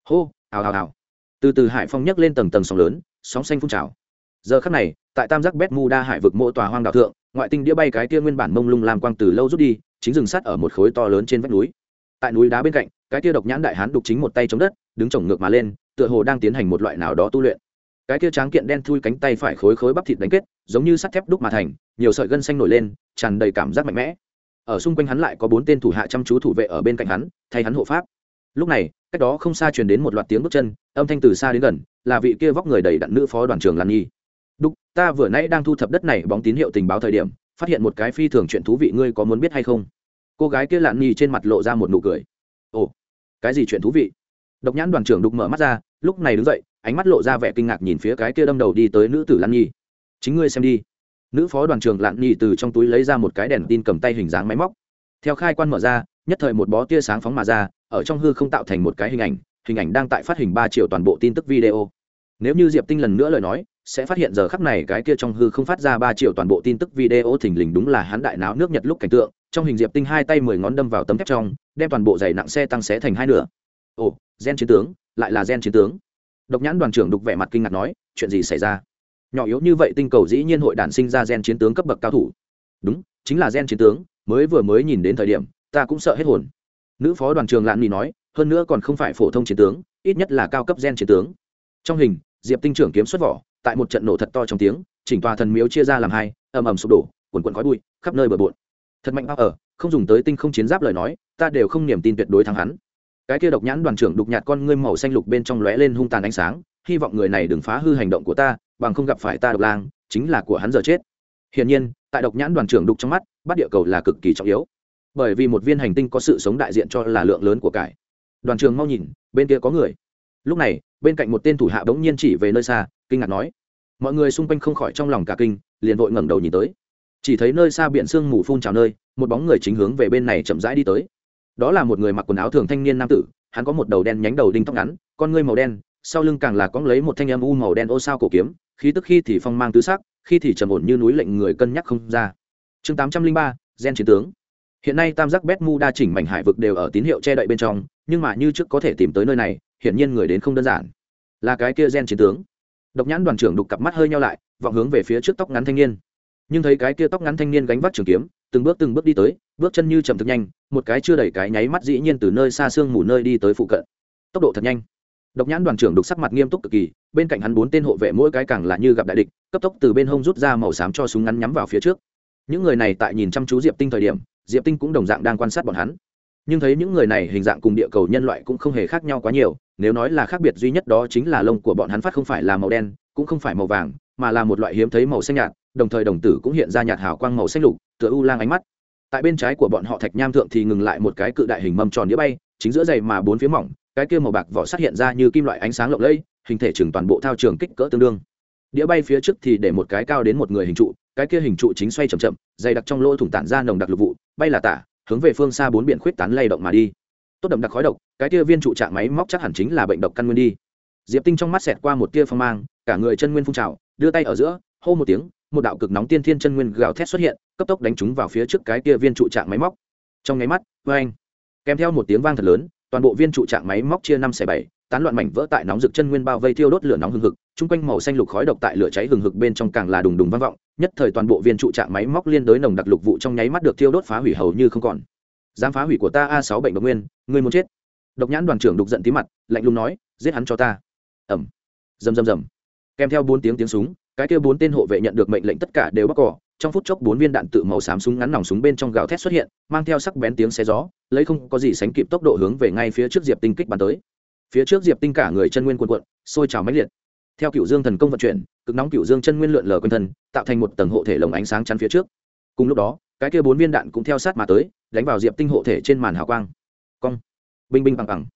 Hô hào hào hào. Từ từ hải phong nhấc lên tầng tầng sóng lớn sóng xanh phun trào giờ khắc này, tại tam giác bét mu đa hải vực mộ tòa hoang đảo thượng, ngoại tinh đĩa bay cái kia nguyên bản mông lung làm quang từ lâu rút đi, chính dừng sắt ở một khối to lớn trên vách núi. Tại núi đá bên cạnh, cái kia độc nhãn đại hán đục chính một tay chống đất, đứng chồng ngược mà lên, tựa hồ đang tiến hành một loại nào đó tu luyện. Cái kia tráng kiện đen thui cánh tay phải khối khối bắp thịt đánh kết, giống như sắt thép đúc mà thành, nhiều sợi gân xanh nổi lên, tràn đầy cảm giác mạnh mẽ. Ở xung quanh hắn lại có bốn tên thủ hạ chăm chú thủ vệ ở bên cạnh hắn, thay hắn hộ pháp. Lúc này, cách đó không xa truyền đến một loạt tiếng bước chân, âm thanh từ xa đến gần, là vị kia vóc người đầy đặn nữ phó đoàn trưởng lan nhi đúc, ta vừa nãy đang thu thập đất này bóng tín hiệu tình báo thời điểm, phát hiện một cái phi thường chuyện thú vị, ngươi có muốn biết hay không? Cô gái kia lạn nhì trên mặt lộ ra một nụ cười. Ồ, cái gì chuyện thú vị? Độc nhãn đoàn trưởng đục mở mắt ra, lúc này đứng dậy, ánh mắt lộ ra vẻ kinh ngạc nhìn phía cái kia đâm đầu đi tới nữ tử lan nhi chính ngươi xem đi. Nữ phó đoàn trưởng lạn nhi từ trong túi lấy ra một cái đèn tin cầm tay hình dáng máy móc. Theo khai quan mở ra, nhất thời một bó tia sáng phóng mà ra, ở trong hư không tạo thành một cái hình ảnh hình ảnh đang tại phát hình ba triệu toàn bộ tin tức video. Nếu như diệp tinh lần nữa lời nói sẽ phát hiện giờ khắp này cái kia trong hư không phát ra ba triệu toàn bộ tin tức video thình lình đúng là hắn đại náo nước nhật lúc cảnh tượng, trong hình diệp tinh hai tay mười ngón đâm vào tấm thép trong, đem toàn bộ giày nặng xe tăng xé thành hai nửa. Ồ, gen chiến tướng, lại là gen chiến tướng. Độc nhãn đoàn trưởng đục vẻ mặt kinh ngạc nói, chuyện gì xảy ra? Nhỏ yếu như vậy tinh cầu dĩ nhiên hội đản sinh ra gen chiến tướng cấp bậc cao thủ. Đúng, chính là gen chiến tướng, mới vừa mới nhìn đến thời điểm, ta cũng sợ hết hồn. Nữ phó đoàn trường lạn mì nói, hơn nữa còn không phải phổ thông chiến tướng, ít nhất là cao cấp gen chiến tướng. Trong hình, diệp tinh trưởng kiếm xuất vỏ tại một trận nổ thật to trong tiếng, chỉnh tòa thần miếu chia ra làm hai, ầm ầm sụp đổ, quần quần khói bụi, khắp nơi bờ bộn. Thật mạnh bao ở, không dùng tới tinh không chiến giáp lời nói, ta đều không niềm tin tuyệt đối thắng hắn. Cái kia độc nhãn đoàn trưởng đục nhạt con ngươi màu xanh lục bên trong lóe lên hung tàn ánh sáng, hy vọng người này đừng phá hư hành động của ta, bằng không gặp phải ta độc lang, chính là của hắn giờ chết. Hiển nhiên, tại độc nhãn đoàn trưởng đục trong mắt, bắt địa cầu là cực kỳ trọng yếu. Bởi vì một viên hành tinh có sự sống đại diện cho là lượng lớn của cải. Đoàn trường mau nhìn, bên kia có người. Lúc này, bên cạnh một tên thủ hạ bỗng nhiên chỉ về nơi xa, kinh ngạc nói mọi người xung quanh không khỏi trong lòng cả kinh, liền vội ngẩng đầu nhìn tới. Chỉ thấy nơi xa biển sương mù phun trào nơi, một bóng người chính hướng về bên này chậm rãi đi tới. Đó là một người mặc quần áo thường thanh niên nam tử, hắn có một đầu đen nhánh đầu đinh tóc ngắn, con ngươi màu đen, sau lưng càng là cóng lấy một thanh âm u màu đen ô sao cổ kiếm, khí tức khi thì phong mang tứ sắc, khi thì trầm ổn như núi lệnh người cân nhắc không ra. Chương tám trăm linh ba, gen chiến tướng. Hiện nay tam giác bét mu đa chỉnh mảnh hải vực đều ở tín hiệu che đậy bên trong, nhưng mà như trước có thể tìm tới nơi này, hiển nhiên người đến không đơn giản. Là cái kia gen chiến tướng độc nhãn đoàn trưởng đục cặp mắt hơi nhau lại, vọng hướng về phía trước tóc ngắn thanh niên. Nhưng thấy cái kia tóc ngắn thanh niên gánh vác trường kiếm, từng bước từng bước đi tới, bước chân như chậm thực nhanh, một cái chưa đẩy cái nháy mắt dĩ nhiên từ nơi xa xương mù nơi đi tới phụ cận. Tốc độ thật nhanh. Độc nhãn đoàn trưởng đục sắc mặt nghiêm túc cực kỳ, bên cạnh hắn bốn tên hộ vệ mỗi cái càng là như gặp đại địch, cấp tốc từ bên hông rút ra màu xám cho súng ngắn nhắm vào phía trước. Những người này tại nhìn chăm chú diệp tinh thời điểm, diệp tinh cũng đồng dạng đang quan sát bọn hắn nhưng thấy những người này hình dạng cùng địa cầu nhân loại cũng không hề khác nhau quá nhiều, nếu nói là khác biệt duy nhất đó chính là lông của bọn hắn phát không phải là màu đen, cũng không phải màu vàng, mà là một loại hiếm thấy màu xanh nhạt, đồng thời đồng tử cũng hiện ra nhạt hào quang màu xanh lục, tựa u lang ánh mắt. Tại bên trái của bọn họ thạch nham thượng thì ngừng lại một cái cự đại hình mâm tròn đĩa bay, chính giữa dày mà bốn phía mỏng, cái kia màu bạc vỏ sắt hiện ra như kim loại ánh sáng lộng lẫy, hình thể chừng toàn bộ thao trường kích cỡ tương đương. Đĩa bay phía trước thì để một cái cao đến một người hình trụ, cái kia hình trụ chính xoay chậm chậm, dày đặc trong lỗ thủng tản ra nồng đặc lục vụ, bay là tả hướng về phương xa bốn biển khuyết tán lay động mà đi. Tốt đậm đặc khói độc, cái tia viên trụ trạng máy móc chắc hẳn chính là bệnh độc căn nguyên đi. Diệp tinh trong mắt xẹt qua một tia phong mang, cả người chân nguyên phun trào, đưa tay ở giữa, hô một tiếng, một đạo cực nóng tiên thiên chân nguyên gào thét xuất hiện, cấp tốc đánh trúng vào phía trước cái tia viên trụ trạng máy móc. Trong nháy mắt vê anh kèm theo một tiếng vang thật lớn, toàn bộ viên trụ trạng máy móc chia năm xẻ bảy, tán loạn mảnh vỡ tại nóng rực chân nguyên bao vây thiêu đốt lửa nóng hừng hực, chung quanh màu xanh lục khói độc tại lửa cháy hừng hực bên trong càng là đùng đùng vang vọng nhất thời toàn bộ viên trụ trạng máy móc liên đối nồng đặc lục vụ trong nháy mắt được thiêu đốt phá hủy hầu như không còn. Dám phá hủy của ta a sáu bệnh độc nguyên, ngươi muốn chết. Độc nhãn đoàn trưởng đục giận tí mặt, lạnh lùng nói, giết hắn cho ta. Ẩm rầm rầm rầm. Kèm theo bốn tiếng tiếng súng, cái kia bốn tên hộ vệ nhận được mệnh lệnh tất cả đều bắt cỏ. Trong phút chốc bốn viên đạn tự màu xám súng ngắn nòng súng bên trong gào thét xuất hiện, mang theo sắc bén tiếng xe gió, lấy không có gì sánh kịp tốc độ hướng về ngay phía trước diệp tinh kích bắn tới. Phía trước diệp tinh cả người chân nguyên quần quận sôi trào mãnh liệt theo cựu dương thần công vận chuyển, cực nóng cựu dương chân nguyên lượn lờ quanh thân, tạo thành một tầng hộ thể lồng ánh sáng chắn phía trước. Cùng lúc đó, cái kia bốn viên đạn cũng theo sát mà tới, đánh vào diệp tinh hộ thể trên màn hào quang. Cong. Binh binh bằng bằng.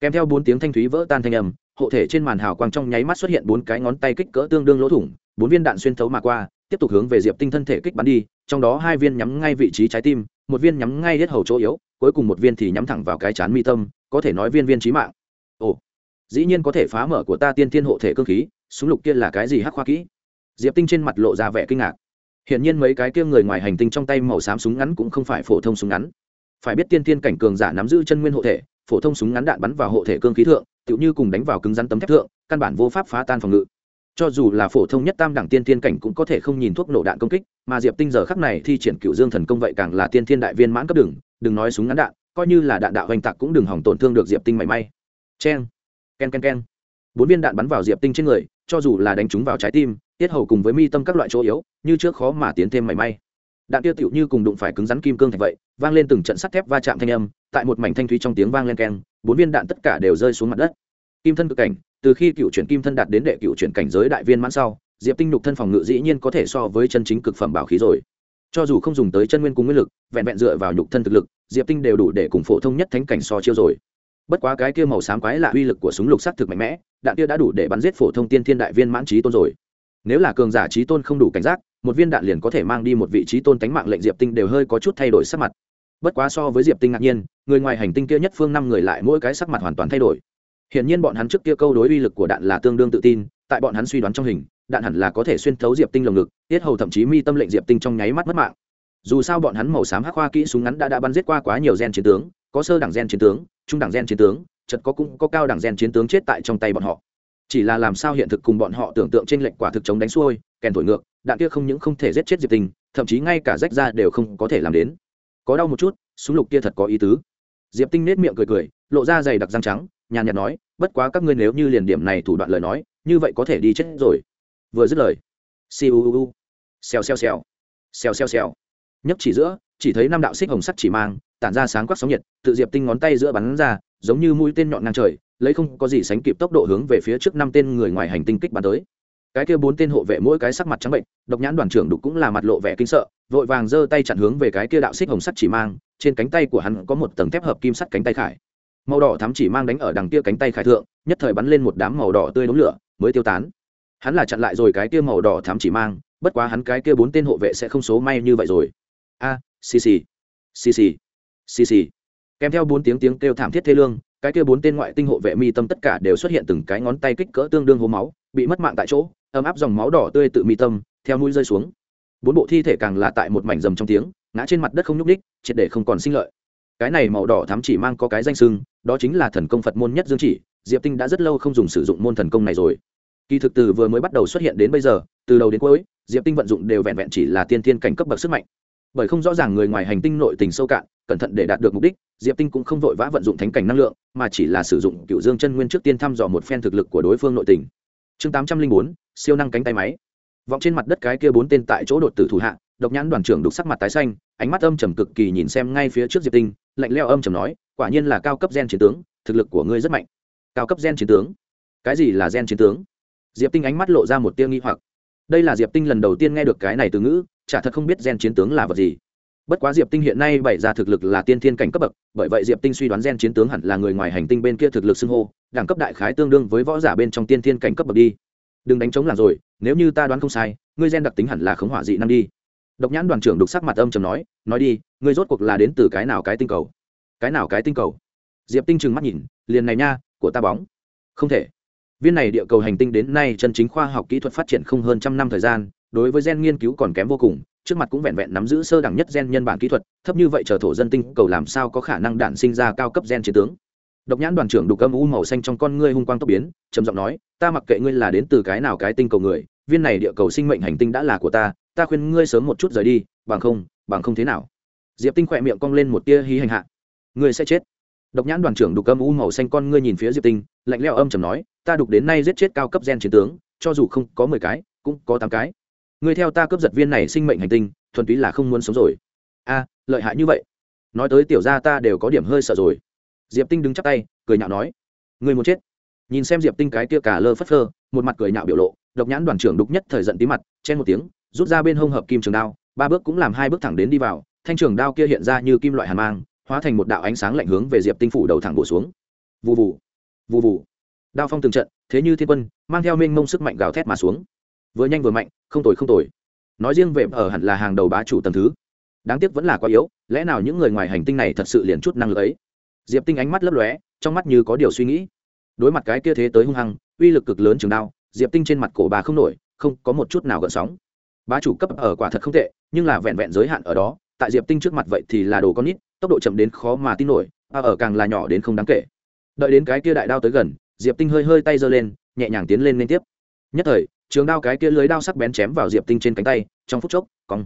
Kèm theo bốn tiếng thanh thúy vỡ tan thanh âm, hộ thể trên màn hào quang trong nháy mắt xuất hiện bốn cái ngón tay kích cỡ tương đương lỗ thủng, bốn viên đạn xuyên thấu mà qua, tiếp tục hướng về diệp tinh thân thể kích bắn đi, trong đó hai viên nhắm ngay vị trí trái tim, một viên nhắm ngay hết hầu chỗ yếu, cuối cùng một viên thì nhắm thẳng vào cái chán mi tâm, có thể nói viên viên trí mạng. Ồ dĩ nhiên có thể phá mở của ta tiên thiên hộ thể cơ khí, súng lục kia là cái gì hắc khoa kỹ? Diệp tinh trên mặt lộ ra vẻ kinh ngạc. Hiện nhiên mấy cái kia người ngoài hành tinh trong tay màu xám súng ngắn cũng không phải phổ thông súng ngắn. Phải biết tiên thiên cảnh cường giả nắm giữ chân nguyên hộ thể, phổ thông súng ngắn đạn bắn vào hộ thể cương khí thượng, tựu như cùng đánh vào cứng rắn tấm thép thượng, căn bản vô pháp phá tan phòng ngự. Cho dù là phổ thông nhất tam đẳng tiên thiên cảnh cũng có thể không nhìn thuốc nổ đạn công kích, mà diệp tinh giờ khắc này thi triển cựu dương thần công vậy càng là tiên thiên đại viên mãn cấp đừng đừng nói súng ngắn đạn, coi như là đạn đạo hoành tạc cũng đừng hỏng tổn thương được diệp tinh mảy may cheng ken ken ken. Bốn viên đạn bắn vào diệp tinh trên người, cho dù là đánh trúng vào trái tim, tiết hầu cùng với mi tâm các loại chỗ yếu, như trước khó mà tiến thêm mảy may. Đạn tiêu tựu như cùng đụng phải cứng rắn kim cương thạch vậy, vang lên từng trận sắt thép va chạm thanh âm, tại một mảnh thanh thúy trong tiếng vang lên keng, bốn viên đạn tất cả đều rơi xuống mặt đất. Kim thân cực cảnh, từ khi cựu chuyển kim thân đạt đến đệ cựu chuyển cảnh giới đại viên mãn sau, diệp tinh nhục thân phòng ngự dĩ nhiên có thể so với chân chính cực phẩm bảo khí rồi. Cho dù không dùng tới chân nguyên cùng nguyên lực, vẹn vẹn dựa vào nhục thân thực lực, diệp tinh đều đủ để cùng phổ thông nhất thánh cảnh so chiêu rồi bất quá cái kia màu xám quái lạ uy lực của súng lục sắc thực mạnh mẽ, đạn kia đã đủ để bắn giết phổ thông tiên thiên đại viên mãn trí tôn rồi. Nếu là cường giả trí tôn không đủ cảnh giác, một viên đạn liền có thể mang đi một vị trí tôn tánh mạng lệnh diệp tinh đều hơi có chút thay đổi sắc mặt. Bất quá so với diệp tinh ngạc nhiên, người ngoài hành tinh kia nhất phương năm người lại mỗi cái sắc mặt hoàn toàn thay đổi. Hiển nhiên bọn hắn trước kia câu đối uy lực của đạn là tương đương tự tin, tại bọn hắn suy đoán trong hình, đạn hẳn là có thể xuyên thấu diệp tinh lồng ngực, tiết hầu thậm chí mi tâm lệnh diệp tinh trong nháy mắt mất mạng. Dù sao bọn hắn màu xám hắc hoa kỹ súng ngắn đã đã bắn giết qua quá nhiều gen chiến tướng có sơ đẳng gen chiến tướng, trung đẳng gen chiến tướng, chật có cũng có cao đẳng gen chiến tướng chết tại trong tay bọn họ. Chỉ là làm sao hiện thực cùng bọn họ tưởng tượng trên lệnh quả thực chống đánh xuôi, kèn thổi ngược, đạn kia không những không thể giết chết diệp tinh thậm chí ngay cả rách ra đều không có thể làm đến. Có đau một chút, súng lục kia thật có ý tứ. Diệp tinh nết miệng cười cười, lộ ra dày đặc răng trắng, nhàn nhạt nói, bất quá các ngươi nếu như liền điểm này thủ đoạn lời nói, như vậy có thể đi chết rồi. Vừa dứt lời siêu xèo xèo xèo xèo xèo xèo. Nhấp chỉ giữa, chỉ thấy năm đạo xích hồng sắt chỉ mang tản ra sáng quắc sóng nhiệt, tự diệp tinh ngón tay giữa bắn ra, giống như mũi tên nhọn ngang trời, lấy không có gì sánh kịp tốc độ hướng về phía trước năm tên người ngoài hành tinh kích bắn tới. Cái kia bốn tên hộ vệ mỗi cái sắc mặt trắng bệnh, độc nhãn đoàn trưởng đục cũng là mặt lộ vẻ kinh sợ, vội vàng giơ tay chặn hướng về cái kia đạo xích hồng sắt chỉ mang, trên cánh tay của hắn có một tầng thép hợp kim sắt cánh tay khải. Màu đỏ thắm chỉ mang đánh ở đằng kia cánh tay khải thượng, nhất thời bắn lên một đám màu đỏ tươi đống lửa, mới tiêu tán. Hắn là chặn lại rồi cái kia màu đỏ thắm chỉ mang, bất quá hắn cái kia bốn tên hộ vệ sẽ không số may như vậy rồi. A, xì xì xì xì xì xì. Kèm theo bốn tiếng tiếng kêu thảm thiết thê lương, cái kia bốn tên ngoại tinh hộ vệ mi tâm tất cả đều xuất hiện từng cái ngón tay kích cỡ tương đương hố máu, bị mất mạng tại chỗ, ấm áp dòng máu đỏ tươi tự mi tâm, theo mũi rơi xuống. Bốn bộ thi thể càng là tại một mảnh rầm trong tiếng, ngã trên mặt đất không nhúc ních triệt để không còn sinh lợi. Cái này màu đỏ thắm chỉ mang có cái danh sưng đó chính là thần công phật môn nhất dương chỉ, diệp tinh đã rất lâu không dùng sử dụng môn thần công này rồi. Kỳ thực từ vừa mới bắt đầu xuất hiện đến bây giờ, từ đầu đến cuối, diệp tinh vận dụng đều vẹn vẹn chỉ là tiên tiên cảnh cấp bậc sức mạnh. Bởi không rõ ràng người ngoài hành tinh nội tình sâu cạn cẩn thận để đạt được mục đích, diệp tinh cũng không vội vã vận dụng thánh cảnh năng lượng, mà chỉ là sử dụng cựu dương chân nguyên trước tiên thăm dò một phen thực lực của đối phương nội tình. Chương tám trăm linh bốn, siêu năng cánh tay máy. Vọng trên mặt đất cái kia bốn tên tại chỗ đột tử thủ hạ, độc nhãn đoàn trưởng đục sắc mặt tái xanh, ánh mắt âm trầm cực kỳ nhìn xem ngay phía trước diệp tinh, lạnh leo âm trầm nói, quả nhiên là cao cấp gen chiến tướng, thực lực của ngươi rất mạnh. Cao cấp gen chiến tướng? Cái gì là gen chiến tướng? Diệp tinh ánh mắt lộ ra một tia nghi hoặc. Đây là diệp tinh lần đầu tiên nghe được cái này từ ngữ, chả thật không biết gen chiến tướng là vật gì bất quá diệp tinh hiện nay bày ra thực lực là tiên thiên cảnh cấp bậc, bởi vậy diệp tinh suy đoán gen chiến tướng hẳn là người ngoài hành tinh bên kia thực lực xưng hô, đẳng cấp đại khái tương đương với võ giả bên trong tiên thiên cảnh cấp bậc đi. Đừng đánh chống là rồi, nếu như ta đoán không sai, ngươi gen đặc tính hẳn là khống hỏa dị năng đi. Độc nhãn đoàn trưởng đục sắc mặt âm trầm nói nói đi, ngươi rốt cuộc là đến từ cái nào cái tinh cầu? Cái nào cái tinh cầu? Diệp tinh trừng mắt nhìn, liền này nha, của ta bóng. Không thể. Viên này địa cầu hành tinh đến nay chân chính khoa học kỹ thuật phát triển không hơn trăm năm thời gian, đối với gen nghiên cứu còn kém vô cùng trước mặt cũng vẹn vẹn nắm giữ sơ đẳng nhất gen nhân bản kỹ thuật, thấp như vậy chờ thổ dân tinh cầu làm sao có khả năng đản sinh ra cao cấp gen chiến tướng. Độc nhãn đoàn trưởng đục âm u màu xanh trong con ngươi hung quang tốc biến, trầm giọng nói, ta mặc kệ ngươi là đến từ cái nào cái tinh cầu người, viên này địa cầu sinh mệnh hành tinh đã là của ta ta khuyên ngươi sớm một chút rời đi, bằng không bằng không thế nào? Diệp tinh khỏe miệng cong lên một tia hí hành hạ. Ngươi sẽ chết. Độc nhãn đoàn trưởng đục âm u màu xanh con ngươi nhìn phía diệp tinh, lạnh leo âm trầm nói, ta đục đến nay giết chết cao cấp gen chiến tướng, cho dù không có mười cái, cũng có tám cái ngươi theo ta cướp giật viên này sinh mệnh hành tinh, thuần túy là không muốn sống rồi. A, lợi hại như vậy. Nói tới tiểu gia ta đều có điểm hơi sợ rồi. Diệp tinh đứng chắp tay, cười nhạo nói, ngươi muốn chết? Nhìn xem diệp tinh cái kia cả lơ phất phơ, một mặt cười nhạo biểu lộ, độc nhãn đoàn trưởng đục nhất thời giận tí mặt, chen một tiếng, rút ra bên hông hợp kim trường đao, ba bước cũng làm hai bước thẳng đến đi vào, thanh trường đao kia hiện ra như kim loại hàn mang, hóa thành một đạo ánh sáng lạnh hướng về diệp tinh phủ đầu thẳng bổ xuống. Vụ vụ vụ vụ đao phong từng trận, thế như thiên quân, mang theo mênh mông sức mạnh gào thét mà xuống vừa nhanh vừa mạnh, không tồi không tồi. Nói riêng về ở hẳn là hàng đầu bá chủ tầm thứ. Đáng tiếc vẫn là quá yếu, lẽ nào những người ngoài hành tinh này thật sự liền chút năng lực ấy? Diệp tinh ánh mắt lấp lóe, trong mắt như có điều suy nghĩ. Đối mặt cái kia thế tới hung hăng, uy lực cực lớn trường đao, diệp tinh trên mặt cổ bà không nổi, không có một chút nào gợn sóng. Bá chủ cấp ở quả thật không tệ, nhưng là vẹn vẹn giới hạn ở đó, tại diệp tinh trước mặt vậy thì là đồ con nít, tốc độ chậm đến khó mà tin nổi và ở càng là nhỏ đến không đáng kể. Đợi đến cái kia đại đao tới gần, diệp tinh hơi hơi tay giơ lên, nhẹ nhàng tiến lên liên tiếp. Nhất thời trường đao cái kia lưới đao sắc bén chém vào diệp tinh trên cánh tay, trong phút chốc, cong.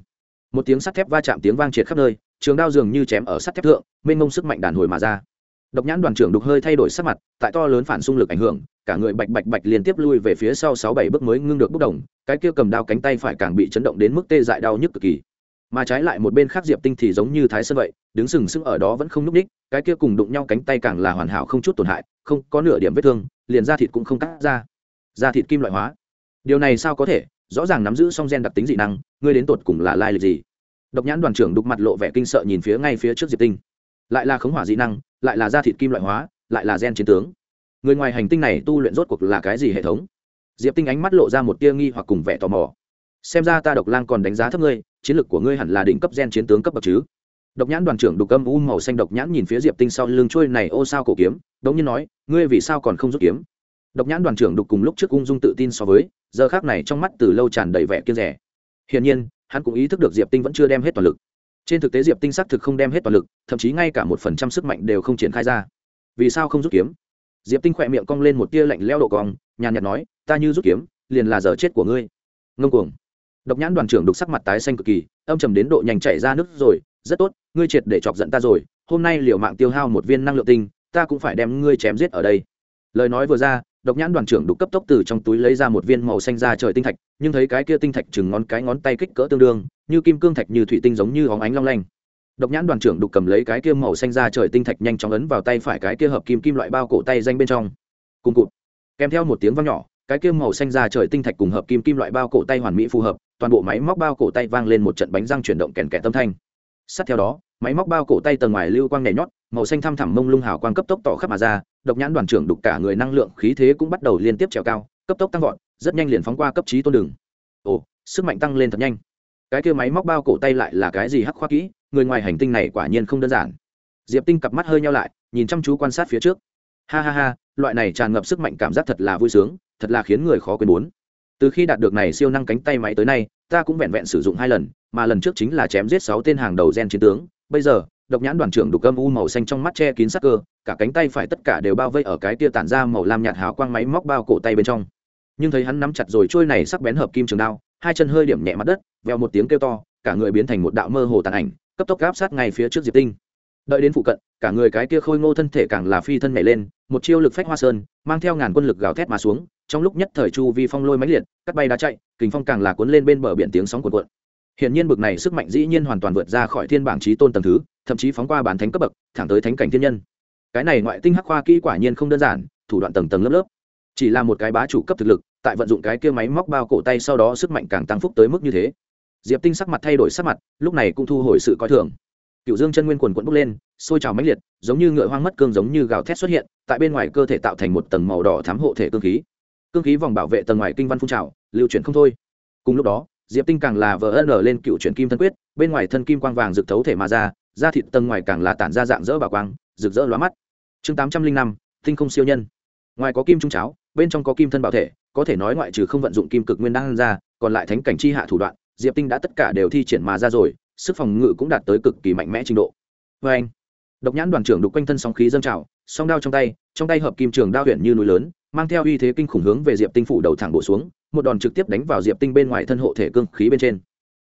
Một tiếng sắt thép va chạm tiếng vang triệt khắp nơi, trường đao dường như chém ở sắt thép thượng, mênh mông sức mạnh đàn hồi mà ra. Độc nhãn đoàn trưởng đục hơi thay đổi sắc mặt, tại to lớn phản xung lực ảnh hưởng, cả người bạch bạch bạch liên tiếp lui về phía sau sáu bảy bước mới ngưng được bốc đồng, cái kia cầm đao cánh tay phải càng bị chấn động đến mức tê dại đau nhức cực kỳ. Mà trái lại một bên khác diệp tinh thì giống như thái sơn vậy, đứng sừng sững ở đó vẫn không núp ních cái kia cùng đụng nhau cánh tay càng là hoàn hảo không chút tổn hại, không có nửa điểm vết thương, liền da thịt cũng không cắt ra. Da thịt kim loại hóa điều này sao có thể? Rõ ràng nắm giữ song gen đặc tính dị năng, ngươi đến tột cùng là lai lịch gì? Độc nhãn đoàn trưởng đục mặt lộ vẻ kinh sợ nhìn phía ngay phía trước diệp tinh. Lại là khống hỏa dị năng, lại là da thịt kim loại hóa, lại là gen chiến tướng. Người ngoài hành tinh này tu luyện rốt cuộc là cái gì hệ thống? Diệp tinh ánh mắt lộ ra một tia nghi hoặc cùng vẻ tò mò. Xem ra ta độc lang còn đánh giá thấp ngươi, chiến lược của ngươi hẳn là đỉnh cấp gen chiến tướng cấp bậc chứ? Độc nhãn đoàn trưởng đục âm u màu xanh độc nhãn nhìn phía diệp tinh sau lưng trôi này, ô, sao cổ kiếm? Đống nhiên nói, ngươi vì sao còn không rút kiếm? Độc nhãn đoàn trưởng đục cùng lúc trước ung dung tự tin so với, giờ khác này trong mắt từ lâu tràn đầy vẻ kiên rẻ. Hiển nhiên, hắn cũng ý thức được diệp tinh vẫn chưa đem hết toàn lực. Trên thực tế diệp tinh xác thực không đem hết toàn lực, thậm chí ngay cả một phần trăm sức mạnh đều không triển khai ra. Vì sao không rút kiếm? Diệp tinh khỏe miệng cong lên một tia lạnh leo độ cong, nhàn nhạt nói, ta như rút kiếm, liền là giờ chết của ngươi. Ngông cuồng. Độc nhãn đoàn trưởng đục sắc mặt tái xanh cực kỳ, âm trầm đến độ nhanh chạy ra nước rồi, rất tốt, ngươi triệt để chọc giận ta rồi, hôm nay liều mạng tiêu hao một viên năng lượng tinh, ta cũng phải đem ngươi chém giết ở đây. Lời nói vừa ra độc nhãn đoàn trưởng đục cấp tốc từ trong túi lấy ra một viên màu xanh ra trời tinh thạch, nhưng thấy cái kia tinh thạch chừng ngón cái ngón tay kích cỡ tương đương, như kim cương thạch như thủy tinh giống như óng ánh long lanh. Độc nhãn đoàn trưởng đục cầm lấy cái kia màu xanh ra trời tinh thạch nhanh chóng ấn vào tay phải cái kia hợp kim kim loại bao cổ tay danh bên trong. Cùng cụt. Kèm theo một tiếng vang nhỏ, cái kia màu xanh ra trời tinh thạch cùng hợp kim kim loại bao cổ tay hoàn mỹ phù hợp, toàn bộ máy móc bao cổ tay vang lên một trận bánh răng chuyển động kèn kẹt tâm thanh. Sát theo đó máy móc bao cổ tay tầng ngoài lưu quang nhảy nhót, màu xanh thăm thẳm mông lung hào quang cấp tốc tỏ khắp mà ra, độc nhãn đoàn trưởng đục cả người năng lượng khí thế cũng bắt đầu liên tiếp trèo cao, cấp tốc tăng vọt, rất nhanh liền phóng qua cấp trí tôn đường. Ồ, sức mạnh tăng lên thật nhanh. Cái kia máy móc bao cổ tay lại là cái gì hắc khoa kỹ, người ngoài hành tinh này quả nhiên không đơn giản. Diệp tinh cặp mắt hơi nhau lại, nhìn chăm chú quan sát phía trước. Ha ha ha, loại này tràn ngập sức mạnh cảm giác thật là vui sướng, thật là khiến người khó quên muốn từ khi đạt được này siêu năng cánh tay máy tới nay, ta cũng vẹn vẹn sử dụng hai lần, mà lần trước chính là chém giết sáu tên hàng đầu gen chiến tướng bây giờ, độc nhãn đoàn trưởng đục âm u màu xanh trong mắt che kín sắc cơ, cả cánh tay phải tất cả đều bao vây ở cái tia tản ra màu lam nhạt hào quang máy móc bao cổ tay bên trong. Nhưng thấy hắn nắm chặt rồi trôi này sắc bén hợp kim trường đao, hai chân hơi điểm nhẹ mặt đất, veo một tiếng kêu to, cả người biến thành một đạo mơ hồ tàn ảnh, cấp tốc gáp sát ngay phía trước diệp tinh. Đợi đến phụ cận, cả người cái kia khôi ngô thân thể càng là phi thân nhảy lên, một chiêu lực phách hoa sơn, mang theo ngàn quân lực gào thét mà xuống, trong lúc nhất thời chu vi phong lôi máy liệt, cắt bay đá chạy, kình phong càng là cuốn lên bên bờ biển tiếng sóng cuộn cuộn. Hiển nhiên bực này sức mạnh dĩ nhiên hoàn toàn vượt ra khỏi thiên bảng chí tôn tầng thứ, thậm chí phóng qua bản thánh cấp bậc, thẳng tới thánh cảnh thiên nhân. Cái này ngoại tinh hắc khoa kỹ quả nhiên không đơn giản, thủ đoạn tầng tầng lớp lớp. Chỉ là một cái bá chủ cấp thực lực, tại vận dụng cái kia máy móc bao cổ tay sau đó sức mạnh càng tăng phúc tới mức như thế. Diệp Tinh sắc mặt thay đổi sắc mặt, lúc này cũng thu hồi sự coi thường. Cựu Dương chân nguyên quần quần bốc lên, sôi trào mãnh liệt, giống như ngựa hoang mất cương giống như gào thét xuất hiện, tại bên ngoài cơ thể tạo thành một tầng màu đỏ thắm hộ thể cương khí. Cương khí vòng bảo vệ tầng ngoài kinh văn phun trào, lưu chuyển không thôi. Cùng lúc đó, diệp tinh càng là vờ ân lên cựu chuyển kim thân quyết, bên ngoài thân kim quang vàng rực thấu thể mà ra, da thịt tầng ngoài càng là tản ra dạng dỡ bà quang, rực rỡ lóa mắt. Chương tám trăm linh năm, tinh không siêu nhân. Ngoài có kim trung cháo, bên trong có kim thân bảo thể, có thể nói ngoại trừ không vận dụng kim cực nguyên đan ra, còn lại thánh cảnh chi hạ thủ đoạn, diệp tinh đã tất cả đều thi triển mà ra rồi, sức phòng ngự cũng đạt tới cực kỳ mạnh mẽ trình độ. Vê anh, độc nhãn đoàn trưởng đục quanh thân sóng khí dâng trào, song đao trong tay trong tay hợp kim trường đao huyện như núi lớn, mang theo uy thế kinh khủng hướng về diệp tinh phủ đầu thẳng bổ xuống một đòn trực tiếp đánh vào diệp tinh bên ngoài thân hộ thể cương khí bên trên.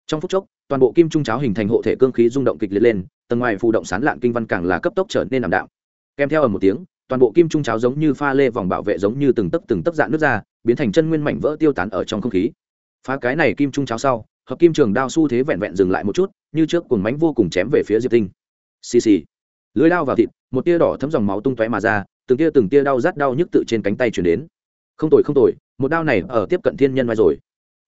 Trong phút chốc, toàn bộ kim trung cháo hình thành hộ thể cương khí rung động kịch liệt lên, tầng ngoài phù động sán lạn kinh văn càng là cấp tốc trở nên ảm đạm. Kèm theo ở một tiếng, toàn bộ kim trung cháo giống như pha lê vòng bảo vệ giống như từng tấc từng tấc dạn nước ra, biến thành chân nguyên mảnh vỡ tiêu tán ở trong không khí. Phá cái này kim trung cháo sau, hợp kim trường đao xu thế vẹn vẹn dừng lại một chút, như trước cùng mánh vô cùng chém về phía diệp tinh. Xì xì. Lưới lao vào thịt, một tia đỏ thấm dòng máu tung tóe mà ra, từng tia từng tia đau rát đau nhức tự trên cánh tay chuyển đến. Không tồi không tồi một đao này ở tiếp cận thiên nhân vai rồi.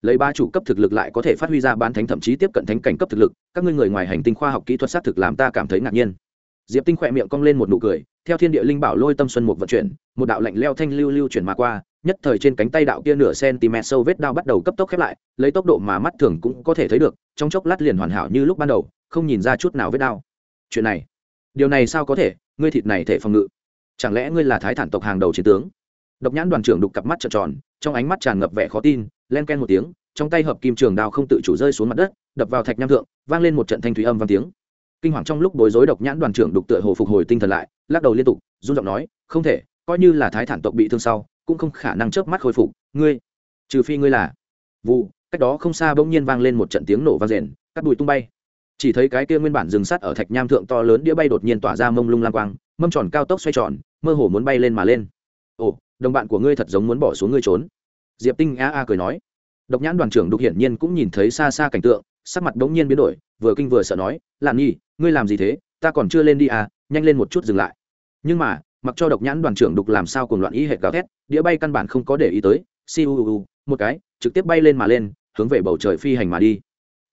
Lấy ba chủ cấp thực lực lại có thể phát huy ra bán thánh thậm chí tiếp cận thánh cảnh cấp thực lực, các ngươi người ngoài hành tinh khoa học kỹ thuật xác thực làm ta cảm thấy ngạc nhiên. Diệp tinh khỏe miệng cong lên một nụ cười, theo thiên địa linh bảo lôi tâm xuân một vận chuyển, một đạo lạnh leo thanh lưu lưu chuyển mà qua, nhất thời trên cánh tay đạo kia nửa cm sâu vết đao bắt đầu cấp tốc khép lại, lấy tốc độ mà mắt thường cũng có thể thấy được, trong chốc lát liền hoàn hảo như lúc ban đầu, không nhìn ra chút nào vết đao. Chuyện này, điều này sao có thể? Ngươi thịt này thể phòng ngự. Chẳng lẽ ngươi là thái thản tộc hàng đầu chiến tướng? Độc nhãn đoàn trưởng đục cặp mắt trợn tròn, trong ánh mắt tràn ngập vẻ khó tin, len ken một tiếng, trong tay hợp kim trường đao không tự chủ rơi xuống mặt đất, đập vào thạch nham thượng, vang lên một trận thanh thủy âm vang tiếng. Kinh hoàng trong lúc bối rối độc nhãn đoàn trưởng đục tựa hồ phục hồi tinh thần lại, lắc đầu liên tục, run giọng nói, không thể, coi như là thái thản tộc bị thương sau, cũng không khả năng chớp mắt khôi phục, ngươi, trừ phi ngươi là vụ, cách đó không xa bỗng nhiên vang lên một trận tiếng nổ vang rền cắt bụi tung bay. Chỉ thấy cái kia nguyên bản dừng sắt ở thạch nham thượng to lớn đĩa bay đột nhiên tỏa ra mông lung lang quang, mâm tròn cao tốc xoay tròn, mơ hồ muốn bay lên mà lên. Ồ đồng bạn của ngươi thật giống muốn bỏ xuống ngươi trốn. Diệp tinh a a cười nói. Độc nhãn đoàn trưởng đục hiển nhiên cũng nhìn thấy xa xa cảnh tượng, sắc mặt đống nhiên biến đổi, vừa kinh vừa sợ nói, lạn nhi, ngươi làm gì thế? Ta còn chưa lên đi à nhanh lên một chút dừng lại. Nhưng mà, mặc cho độc nhãn đoàn trưởng đục làm sao cùng loạn ý hệ gào thét, đĩa bay căn bản không có để ý tới siu một cái, trực tiếp bay lên mà lên, hướng về bầu trời phi hành mà đi.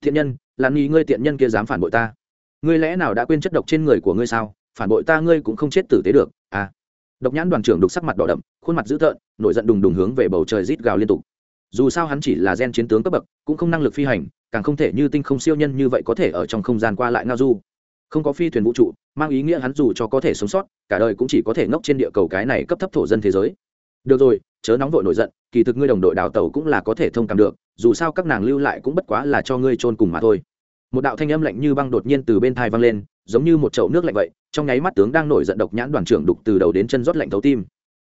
Thiện nhân, lạn nhi, ngươi tiện nhân kia dám phản bội ta. Ngươi lẽ nào đã quên chất độc trên người của ngươi sao? Phản bội ta ngươi cũng không chết tử tế được à độc nhãn đoàn trưởng đục sắc mặt đỏ đậm, khuôn mặt dữ tợn, nổi giận đùng đùng hướng về bầu trời rít gào liên tục. Dù sao hắn chỉ là gen chiến tướng cấp bậc, cũng không năng lực phi hành, càng không thể như tinh không siêu nhân như vậy có thể ở trong không gian qua lại ngao du. Không có phi thuyền vũ trụ, mang ý nghĩa hắn dù cho có thể sống sót, cả đời cũng chỉ có thể ngốc trên địa cầu cái này cấp thấp thổ dân thế giới. Được rồi, chớ nóng vội nổi giận, kỳ thực ngươi đồng đội đào tàu cũng là có thể thông cảm được, dù sao các nàng lưu lại cũng bất quá là cho ngươi trôn cùng mà thôi. Một đạo thanh âm lạnh như băng đột nhiên từ bên thai vang lên giống như một chậu nước lạnh vậy, trong nháy mắt tướng đang nổi giận độc nhãn đoàn trưởng đục từ đầu đến chân rót lạnh thấu tim.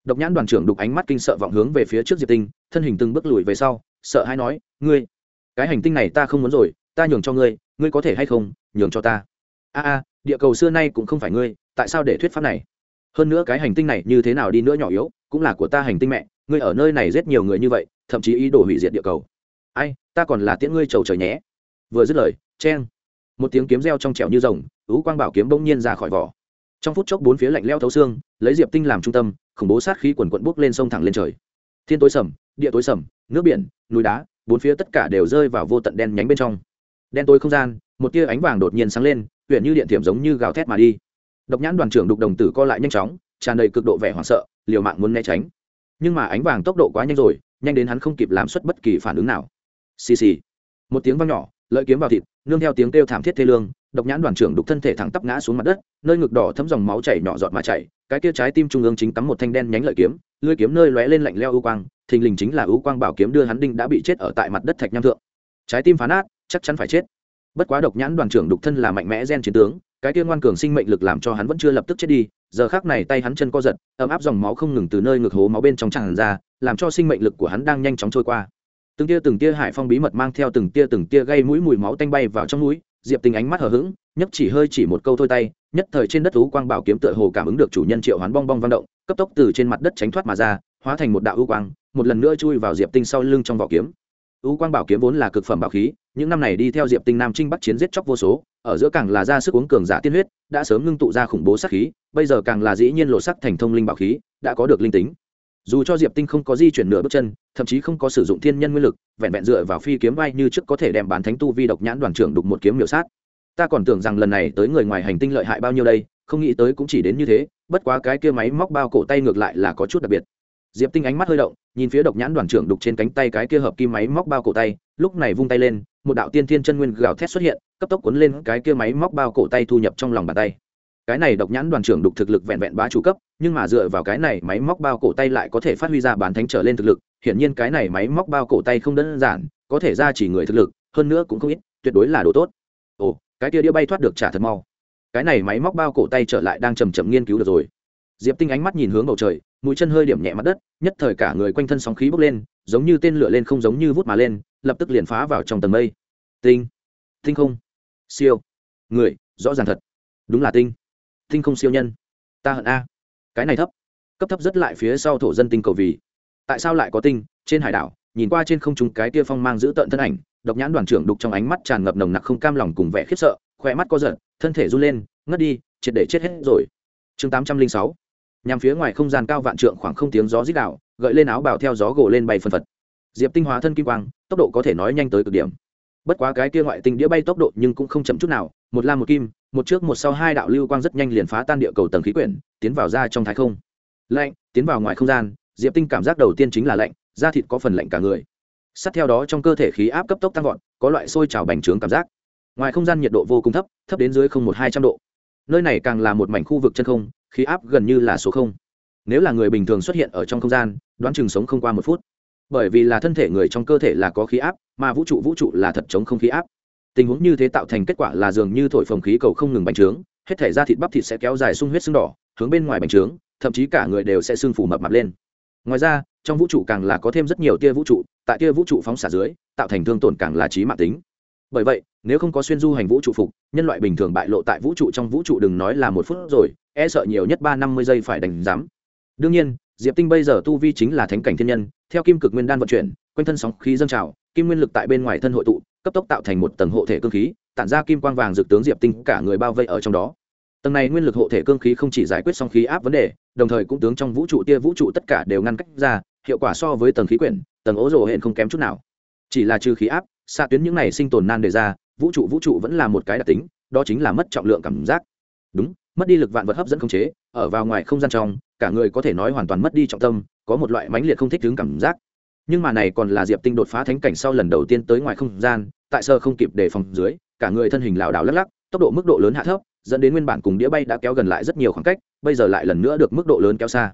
Độc nhãn đoàn trưởng đục ánh mắt kinh sợ vọng hướng về phía trước diệp tinh, thân hình từng bước lùi về sau, sợ hay nói, ngươi, cái hành tinh này ta không muốn rồi, ta nhường cho ngươi ngươi có thể hay không, nhường cho ta? A a, địa cầu xưa nay cũng không phải ngươi, tại sao để thuyết pháp này? Hơn nữa cái hành tinh này như thế nào đi nữa nhỏ yếu, cũng là của ta hành tinh mẹ, ngươi ở nơi này giết nhiều người như vậy, thậm chí ý đồ hủy diệt địa cầu. Ai, ta còn là tiễn ngươi trầu trời nhé. Vừa dứt lời, cheng một tiếng kiếm reo trong trẻo như rồng ú quang bảo kiếm bỗng nhiên ra khỏi vỏ. Trong phút chốc bốn phía lạnh leo thấu xương, lấy diệp tinh làm trung tâm, khủng bố sát khí quần quận bốc lên sông thẳng lên trời. Thiên tối sầm, địa tối sầm, nước biển, núi đá, bốn phía tất cả đều rơi vào vô tận đen nhánh bên trong. Đen tối không gian, một tia ánh vàng đột nhiên sáng lên huyện như điện thiểm giống như gào thét mà đi. Độc nhãn đoàn trưởng đục đồng tử co lại nhanh chóng, tràn đầy cực độ vẻ hoảng sợ, liều mạng muốn né tránh. Nhưng mà ánh vàng tốc độ quá nhanh rồi, nhanh đến hắn không kịp làm xuất bất kỳ phản ứng nào. Xì xì. Một tiếng vang nhỏ lợi kiếm vào thịt, nương theo tiếng kêu thảm thiết thê lương, độc nhãn đoàn trưởng đục thân thể thẳng tắp ngã xuống mặt đất, nơi ngực đỏ thấm dòng máu chảy nhỏ giọt mà chảy, cái kia trái tim trung ương chính cắm một thanh đen nhánh lợi kiếm, lưỡi kiếm nơi lóe lên lạnh leo ưu quang, thình lình chính là ưu quang bảo kiếm đưa hắn đinh đã bị chết ở tại mặt đất thạch nham thượng. Trái tim phá nát, chắc chắn phải chết. Bất quá độc nhãn đoàn trưởng đục thân là mạnh mẽ gen chiến tướng, cái kia ngoan cường sinh mệnh lực làm cho hắn vẫn chưa lập tức chết đi, giờ khác này tay hắn chân co giật, ấm áp dòng máu không ngừng từ nơi ngực hố máu bên trong tràn ra, làm cho sinh mệnh lực của hắn đang nhanh chóng trôi qua từng tia từng tia hải phong bí mật mang theo từng tia từng tia gây mũi mùi máu tanh bay vào trong mũi diệp tình ánh mắt hờ hững nhấp chỉ hơi chỉ một câu thôi tay, nhất thời trên đất thú quang bảo kiếm tựa hồ cảm ứng được chủ nhân triệu hoán bong bong vang động, cấp tốc từ trên mặt đất tránh thoát mà ra, hóa thành một đạo ưu quang, một lần nữa chui vào diệp tinh sau lưng trong vỏ kiếm. Ưu quang bảo kiếm vốn là cực phẩm bảo khí, những năm này đi theo diệp tinh nam trinh bắc chiến giết chóc vô số, ở giữa càng là ra sức uống cường giả tiên huyết, đã sớm ngưng tụ ra khủng bố sát khí, bây giờ càng là dĩ nhiên lộ sắc thành thông linh bảo khí, đã có được linh tính dù cho diệp tinh không có di chuyển nửa bước chân, thậm chí không có sử dụng thiên nhân nguyên lực, vẹn vẹn dựa vào phi kiếm vai như trước có thể đem bán thánh tu vi độc nhãn đoàn trưởng đục một kiếm miểu sát. Ta còn tưởng rằng lần này tới người ngoài hành tinh lợi hại bao nhiêu đây, không nghĩ tới cũng chỉ đến như thế, bất quá cái kia máy móc bao cổ tay ngược lại là có chút đặc biệt. Diệp tinh ánh mắt hơi động, nhìn phía độc nhãn đoàn trưởng đục trên cánh tay cái kia hợp kim máy móc bao cổ tay, lúc này vung tay lên, một đạo tiên thiên chân nguyên gào thét xuất hiện, cấp tốc cuốn lên cái kia máy móc bao cổ tay thu nhập trong lòng bàn tay cái này độc nhãn đoàn trưởng đục thực lực vẹn vẹn bá chủ cấp, nhưng mà dựa vào cái này máy móc bao cổ tay lại có thể phát huy ra bản thánh trở lên thực lực, hiển nhiên cái này máy móc bao cổ tay không đơn giản, có thể ra chỉ người thực lực, hơn nữa cũng không ít, tuyệt đối là đồ tốt. Ồ, cái kia đĩa bay thoát được trả thật mau. Cái này máy móc bao cổ tay trở lại đang chầm chậm nghiên cứu được rồi. Diệp tinh ánh mắt nhìn hướng bầu trời, mũi chân hơi điểm nhẹ mặt đất, nhất thời cả người quanh thân sóng khí bốc lên, giống như tên lửa lên không giống như vút mà lên, lập tức liền phá vào trong tầng mây. Tinh. Tinh không. Siêu. Người, rõ ràng thật. Đúng là tinh tinh không siêu nhân. Ta hận a. Cái này thấp. Cấp thấp rất lại phía sau thổ dân tinh cầu vì. Tại sao lại có tinh? Trên hải đảo, nhìn qua trên không trung cái kia phong mang giữ tợn thân ảnh, độc nhãn đoàn trưởng đục trong ánh mắt tràn ngập nồng nặc không cam lòng cùng vẻ khiếp sợ, khỏe mắt co giật, thân thể run lên, ngất đi, triệt để chết hết rồi. Chương tám trăm linh sáu. Nhằm phía ngoài không gian cao vạn trượng khoảng không tiếng gió rít đạo, gợi lên áo bào theo gió gồ lên bay phân phật. Diệp tinh hóa thân kim quang, tốc độ có thể nói nhanh tới cực điểm bất quá cái kia ngoại tinh đĩa bay tốc độ nhưng cũng không chậm chút nào, một lam một kim, một trước một sau hai đạo lưu quang rất nhanh liền phá tan địa cầu tầng khí quyển, tiến vào ra trong thái không. Lạnh, tiến vào ngoài không gian, diệp tinh cảm giác đầu tiên chính là lạnh, da thịt có phần lạnh cả người. Sát theo đó trong cơ thể khí áp cấp tốc tăng vọt, có loại sôi trào bành trướng cảm giác. Ngoài không gian nhiệt độ vô cùng thấp thấp đến dưới không một hai trăm độ. Nơi này càng là một mảnh khu vực chân không, khí áp gần như là số không. Nếu là người bình thường xuất hiện ở trong không gian, đoán chừng sống không qua một phút bởi vì là thân thể người trong cơ thể là có khí áp, mà vũ trụ vũ trụ là thật chống không khí áp. Tình huống như thế tạo thành kết quả là dường như thổi phồng khí cầu không ngừng bành trướng, hết thể da thịt bắp thịt sẽ kéo dài sung huyết sưng đỏ, hướng bên ngoài bành trướng, thậm chí cả người đều sẽ sưng phủ mập mập lên. Ngoài ra, trong vũ trụ càng là có thêm rất nhiều tia vũ trụ, tại tia vũ trụ phóng xả dưới, tạo thành thương tổn càng là trí mạng tính. Bởi vậy, nếu không có xuyên du hành vũ trụ phục, nhân loại bình thường bại lộ tại vũ trụ trong vũ trụ đừng nói là một phút rồi e sợ nhiều nhất ba năm mươi giây phải đánh giám đương nhiên diệp tinh bây giờ tu vi chính là thánh cảnh thiên nhân, theo kim cực nguyên đan vận chuyển, quanh thân sóng khí dâng trào, kim nguyên lực tại bên ngoài thân hội tụ, cấp tốc tạo thành một tầng hộ thể cơ khí, tản ra kim quang vàng dược tướng diệp tinh cả người bao vây ở trong đó. Tầng này nguyên lực hộ thể cương khí không chỉ giải quyết song khí áp vấn đề, đồng thời cũng tướng trong vũ trụ tia vũ trụ tất cả đều ngăn cách ra, hiệu quả so với tầng khí quyển, tầng ố rồ hẹn không kém chút nào. Chỉ là trừ khí áp xa tuyến những này sinh tồn nan đề ra, vũ trụ vũ trụ vẫn là một cái đặc tính, đó chính là mất trọng lượng cảm giác. Đúng, mất đi lực vạn vật hấp dẫn không chế, ở vào ngoài không gian trong cả người có thể nói hoàn toàn mất đi trọng tâm, có một loại mãnh liệt không thích đứng cảm giác. Nhưng mà này còn là diệp tinh đột phá thánh cảnh sau lần đầu tiên tới ngoài không gian, tại sơ không kịp đề phòng dưới, cả người thân hình lảo đảo lắc lắc, tốc độ mức độ lớn hạ thấp, dẫn đến nguyên bản cùng đĩa bay đã kéo gần lại rất nhiều khoảng cách, bây giờ lại lần nữa được mức độ lớn kéo xa.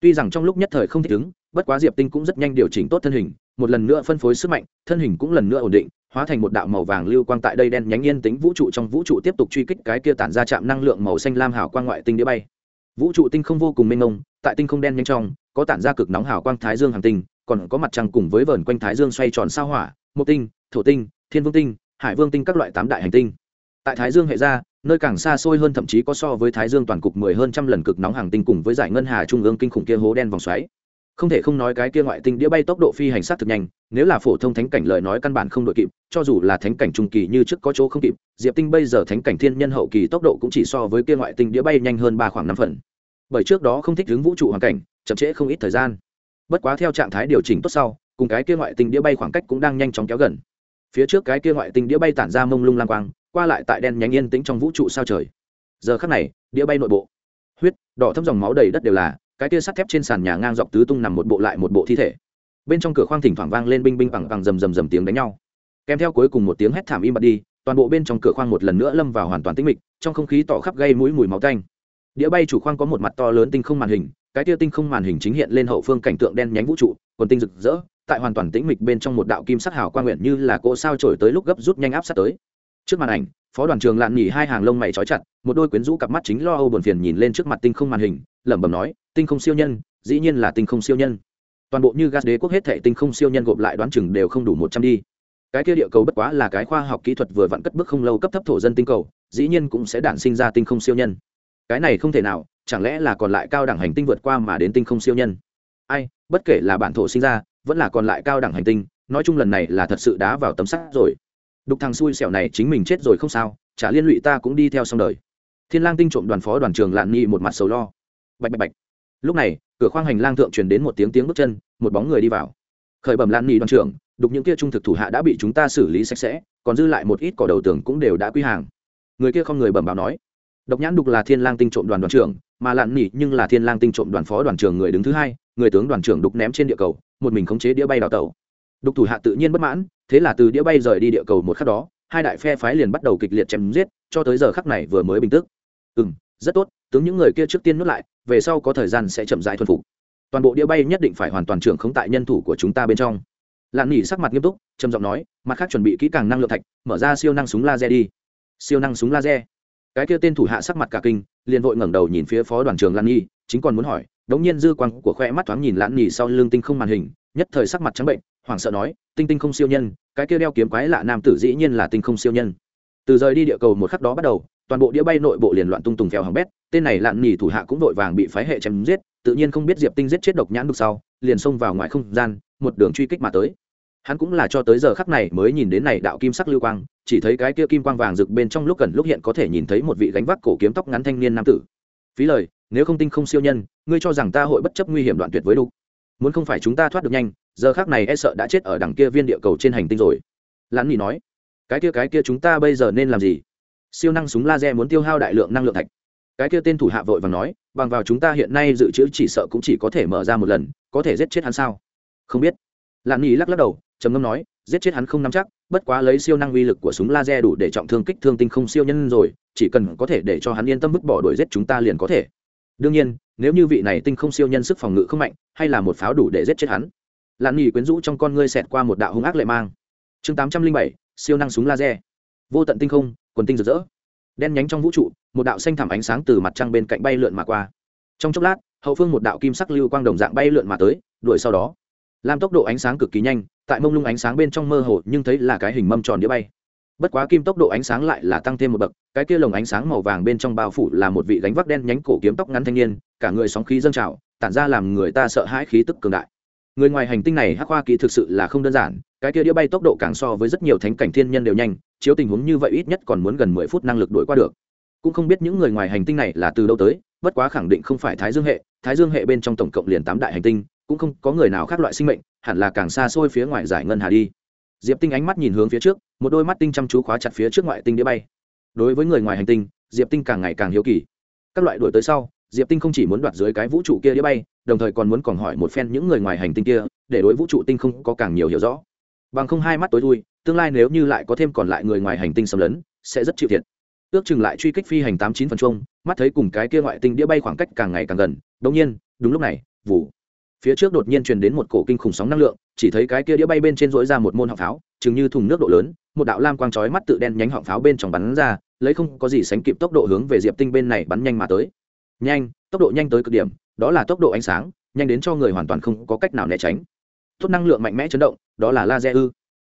Tuy rằng trong lúc nhất thời không thích ứng bất quá diệp tinh cũng rất nhanh điều chỉnh tốt thân hình, một lần nữa phân phối sức mạnh, thân hình cũng lần nữa ổn định, hóa thành một đạo màu vàng lưu quang tại đây đen nhánh yên tính vũ trụ trong vũ trụ tiếp tục truy kích cái kia tản ra chạm năng lượng màu xanh lam hào quang ngoại tinh đĩa bay vũ trụ tinh không vô cùng mênh mông, tại tinh không đen nhanh trong, có tản ra cực nóng hào quang thái dương hàng tinh, còn có mặt trăng cùng với vờn quanh thái dương xoay tròn sao hỏa, mộc tinh, thổ tinh, thiên vương tinh, hải vương tinh các loại tám đại hành tinh. Tại thái dương hệ ra, nơi càng xa xôi hơn thậm chí có so với thái dương toàn cục mười hơn trăm lần cực nóng hàng tinh cùng với giải ngân hà trung ương kinh khủng kia hố đen vòng xoáy không thể không nói cái kia ngoại tinh đĩa bay tốc độ phi hành sát thực nhanh, nếu là phổ thông thánh cảnh lời nói căn bản không đội kịp, cho dù là thánh cảnh trung kỳ như trước có chỗ không kịp, diệp tinh bây giờ thánh cảnh thiên nhân hậu kỳ tốc độ cũng chỉ so với kia ngoại tinh đĩa bay nhanh hơn ba khoảng năm phần. Bởi trước đó không thích ứng vũ trụ hoàn cảnh, chậm trễ không ít thời gian. Bất quá theo trạng thái điều chỉnh tốt sau, cùng cái kia ngoại tinh đĩa bay khoảng cách cũng đang nhanh chóng kéo gần. Phía trước cái kia ngoại tinh đĩa bay tản ra mông lung lang quang, qua lại tại đen nhánh yên tĩnh trong vũ trụ sao trời. Giờ khắc này, đĩa bay nội bộ. Huyết, đỏ thấm dòng máu đầy đất đều là cái tia sắt thép trên sàn nhà ngang dọc tứ tung nằm một bộ lại một bộ thi thể. Bên trong cửa khoang thỉnh thoảng vang lên binh binh bằng bằng rầm rầm rầm tiếng đánh nhau. Kèm theo cuối cùng một tiếng hét thảm im bặt đi, toàn bộ bên trong cửa khoang một lần nữa lâm vào hoàn toàn tĩnh mịch, trong không khí tỏ khắp gây mũi mùi máu tanh. Đĩa bay chủ khoang có một mặt to lớn tinh không màn hình, cái tia tinh không màn hình chính hiện lên hậu phương cảnh tượng đen nhánh vũ trụ còn tinh rực rỡ, tại hoàn toàn tĩnh mịch bên trong một đạo kim sắc hào quang nguyện như là cỗ sao trổi tới lúc gấp rút nhanh áp sát tới. Trước màn ảnh, phó đoàn trường lạn nhỉ hai hàng lông mày trói chặt, một đôi quyến rũ cặp mắt chính lo âu buồn phiền nhìn lên trước mặt tinh không màn hình lẩm bẩm nói, tinh không siêu nhân, dĩ nhiên là tinh không siêu nhân. Toàn bộ như gas đế quốc hết thệ tinh không siêu nhân gộp lại đoán chừng đều không đủ một trăm đi. Cái kia địa cầu bất quá là cái khoa học kỹ thuật vừa vặn cất bước không lâu cấp thấp thổ dân tinh cầu, dĩ nhiên cũng sẽ đản sinh ra tinh không siêu nhân. Cái này không thể nào, chẳng lẽ là còn lại cao đẳng hành tinh vượt qua mà đến tinh không siêu nhân? Ai, bất kể là bản thổ sinh ra, vẫn là còn lại cao đẳng hành tinh, nói chung lần này là thật sự đá vào tấm sắt rồi. Đục thằng xui xẻo này chính mình chết rồi không sao, chả liên lụy ta cũng đi theo xong đời. Thiên lang tinh trộm đoàn phó đoàn trường lạn nghi một mặt sầu lo bạch bạch bạch. Lúc này, cửa khoang hành lang thượng truyền đến một tiếng tiếng bước chân, một bóng người đi vào. Khởi bẩm lan nghi đoàn trưởng, đục những kia trung thực thủ hạ đã bị chúng ta xử lý sạch sẽ, còn dư lại một ít cỏ đầu tường cũng đều đã quy hàng. Người kia không người bẩm báo nói. Độc nhãn đục là thiên lang tinh trộm đoàn đoàn trưởng, mà lạn nhị nhưng là thiên lang tinh trộm đoàn phó đoàn trưởng người đứng thứ hai, người tướng đoàn trưởng đục ném trên địa cầu, một mình khống chế đĩa bay đào tẩu. Đục thủ hạ tự nhiên bất mãn, thế là từ đĩa bay rời đi địa cầu một khắc đó, hai đại phe phái liền bắt đầu kịch liệt chém giết, cho tới giờ khắc này vừa mới bình tức. Ừ rất tốt tướng những người kia trước tiên nuốt lại, về sau có thời gian sẽ chậm rãi thuần phục. Toàn bộ đĩa bay nhất định phải hoàn toàn trưởng không tại nhân thủ của chúng ta bên trong. Lạn nỉ sắc mặt nghiêm túc, trầm giọng nói, mặt khác chuẩn bị kỹ càng năng lượng thạch, mở ra siêu năng súng laser đi. Siêu năng súng laser. Cái kia tên thủ hạ sắc mặt cả kinh, liền vội ngẩng đầu nhìn phía phó đoàn trưởng lan nhi chính còn muốn hỏi, đống nhiên dư quang của khoe mắt thoáng nhìn lãn nhi sau lưng tinh không màn hình, nhất thời sắc mặt trắng bệnh, hoảng sợ nói, tinh tinh không siêu nhân, cái kia đeo kiếm quái lạ nam tử dĩ nhiên là tinh không siêu nhân. Từ rời đi địa cầu một khắc đó bắt đầu toàn bộ đĩa bay nội bộ liền loạn tung tùng phèo hỏng bét, tên này lạn nhì thủ hạ cũng vội vàng bị phái hệ chém giết, tự nhiên không biết diệp tinh giết chết độc nhãn đục sau, liền xông vào ngoài không gian, một đường truy kích mà tới. Hắn cũng là cho tới giờ khắc này mới nhìn đến này đạo kim sắc lưu quang, chỉ thấy cái kia kim quang vàng rực bên trong lúc gần lúc hiện có thể nhìn thấy một vị gánh vác cổ kiếm tóc ngắn thanh niên nam tử. Phí lời, nếu không tinh không siêu nhân, ngươi cho rằng ta hội bất chấp nguy hiểm đoạn tuyệt với đục. Muốn không phải chúng ta thoát được nhanh, giờ khác này e sợ đã chết ở đằng kia viên địa cầu trên hành tinh rồi. Lãn nhì nói. Cái kia cái kia chúng ta bây giờ nên làm gì? Siêu năng súng laser muốn tiêu hao đại lượng năng lượng thạch. Cái kia tên thủ hạ vội và nói, bằng vào chúng ta hiện nay dự trữ chỉ sợ cũng chỉ có thể mở ra một lần, có thể giết chết hắn sao? Không biết. Lạn nghỉ lắc lắc đầu, trầm ngâm nói, giết chết hắn không nắm chắc, bất quá lấy siêu năng uy lực của súng laser đủ để trọng thương kích thương tinh không siêu nhân rồi, chỉ cần có thể để cho hắn yên tâm vứt bỏ đuổi giết chúng ta liền có thể. Đương nhiên, nếu như vị này tinh không siêu nhân sức phòng ngự không mạnh, hay là một pháo đủ để giết chết hắn. Lạn nghỉ quyến rũ trong con ngươi xẹt qua một đạo hung ác lệ mang. Chương tám trăm linh bảy, siêu năng súng laser vô tận tinh không, quần tinh rực rỡ. Đen nhánh trong vũ trụ, một đạo xanh thảm ánh sáng từ mặt trăng bên cạnh bay lượn mà qua. Trong chốc lát, hậu phương một đạo kim sắc lưu quang đồng dạng bay lượn mà tới, đuổi sau đó. Làm tốc độ ánh sáng cực kỳ nhanh, tại mông lung ánh sáng bên trong mơ hồ nhưng thấy là cái hình mâm tròn đĩa bay. Bất quá kim tốc độ ánh sáng lại là tăng thêm một bậc, cái kia lồng ánh sáng màu vàng bên trong bao phủ là một vị gánh vác đen nhánh cổ kiếm tóc ngắn thanh niên, cả người sóng khí dâng trào, tản ra làm người ta sợ hãi khí tức cường đại. Người ngoài hành tinh này hắc hoa kỳ thực sự là không đơn giản, cái kia đĩa bay tốc độ càng so với rất nhiều thánh cảnh thiên nhân đều nhanh chiếu tình huống như vậy ít nhất còn muốn gần mười phút năng lực đuổi qua được. Cũng không biết những người ngoài hành tinh này là từ đâu tới, bất quá khẳng định không phải thái dương hệ. Thái dương hệ bên trong tổng cộng liền tám đại hành tinh, cũng không có người nào khác loại sinh mệnh, hẳn là càng xa xôi phía ngoài giải ngân hà đi. Diệp tinh ánh mắt nhìn hướng phía trước, một đôi mắt tinh chăm chú khóa chặt phía trước ngoại tinh đĩa bay. Đối với người ngoài hành tinh, diệp tinh càng ngày càng hiếu kỳ. Các loại đổi tới sau, diệp tinh không chỉ muốn đoạt dưới cái vũ trụ kia đĩa bay, đồng thời còn muốn còn hỏi một phen những người ngoài hành tinh kia, để đối vũ trụ tinh không có càng nhiều hiểu rõ bằng không hai mắt tối thui, tương lai nếu như lại có thêm còn lại người ngoài hành tinh xâm lấn, sẽ rất chịu thiệt. Ước chừng lại truy kích phi hành tám chín phần chung mắt thấy cùng cái kia ngoại tinh đĩa bay khoảng cách càng ngày càng gần đống nhiên, đúng lúc này vụ phía trước đột nhiên truyền đến một cổ kinh khủng sóng năng lượng, chỉ thấy cái kia đĩa bay bên trên dỗi ra một môn họng pháo, chừng như thùng nước độ lớn, một đạo lam quang chói mắt tự đen nhánh họng pháo bên trong bắn ra, lấy không có gì sánh kịp tốc độ hướng về diệp tinh bên này bắn nhanh mà tới. Nhanh, tốc độ nhanh tới cực điểm, đó là tốc độ ánh sáng, nhanh đến cho người hoàn toàn không có cách nào né tránh tốt năng lượng mạnh mẽ chấn động, đó là laser ư.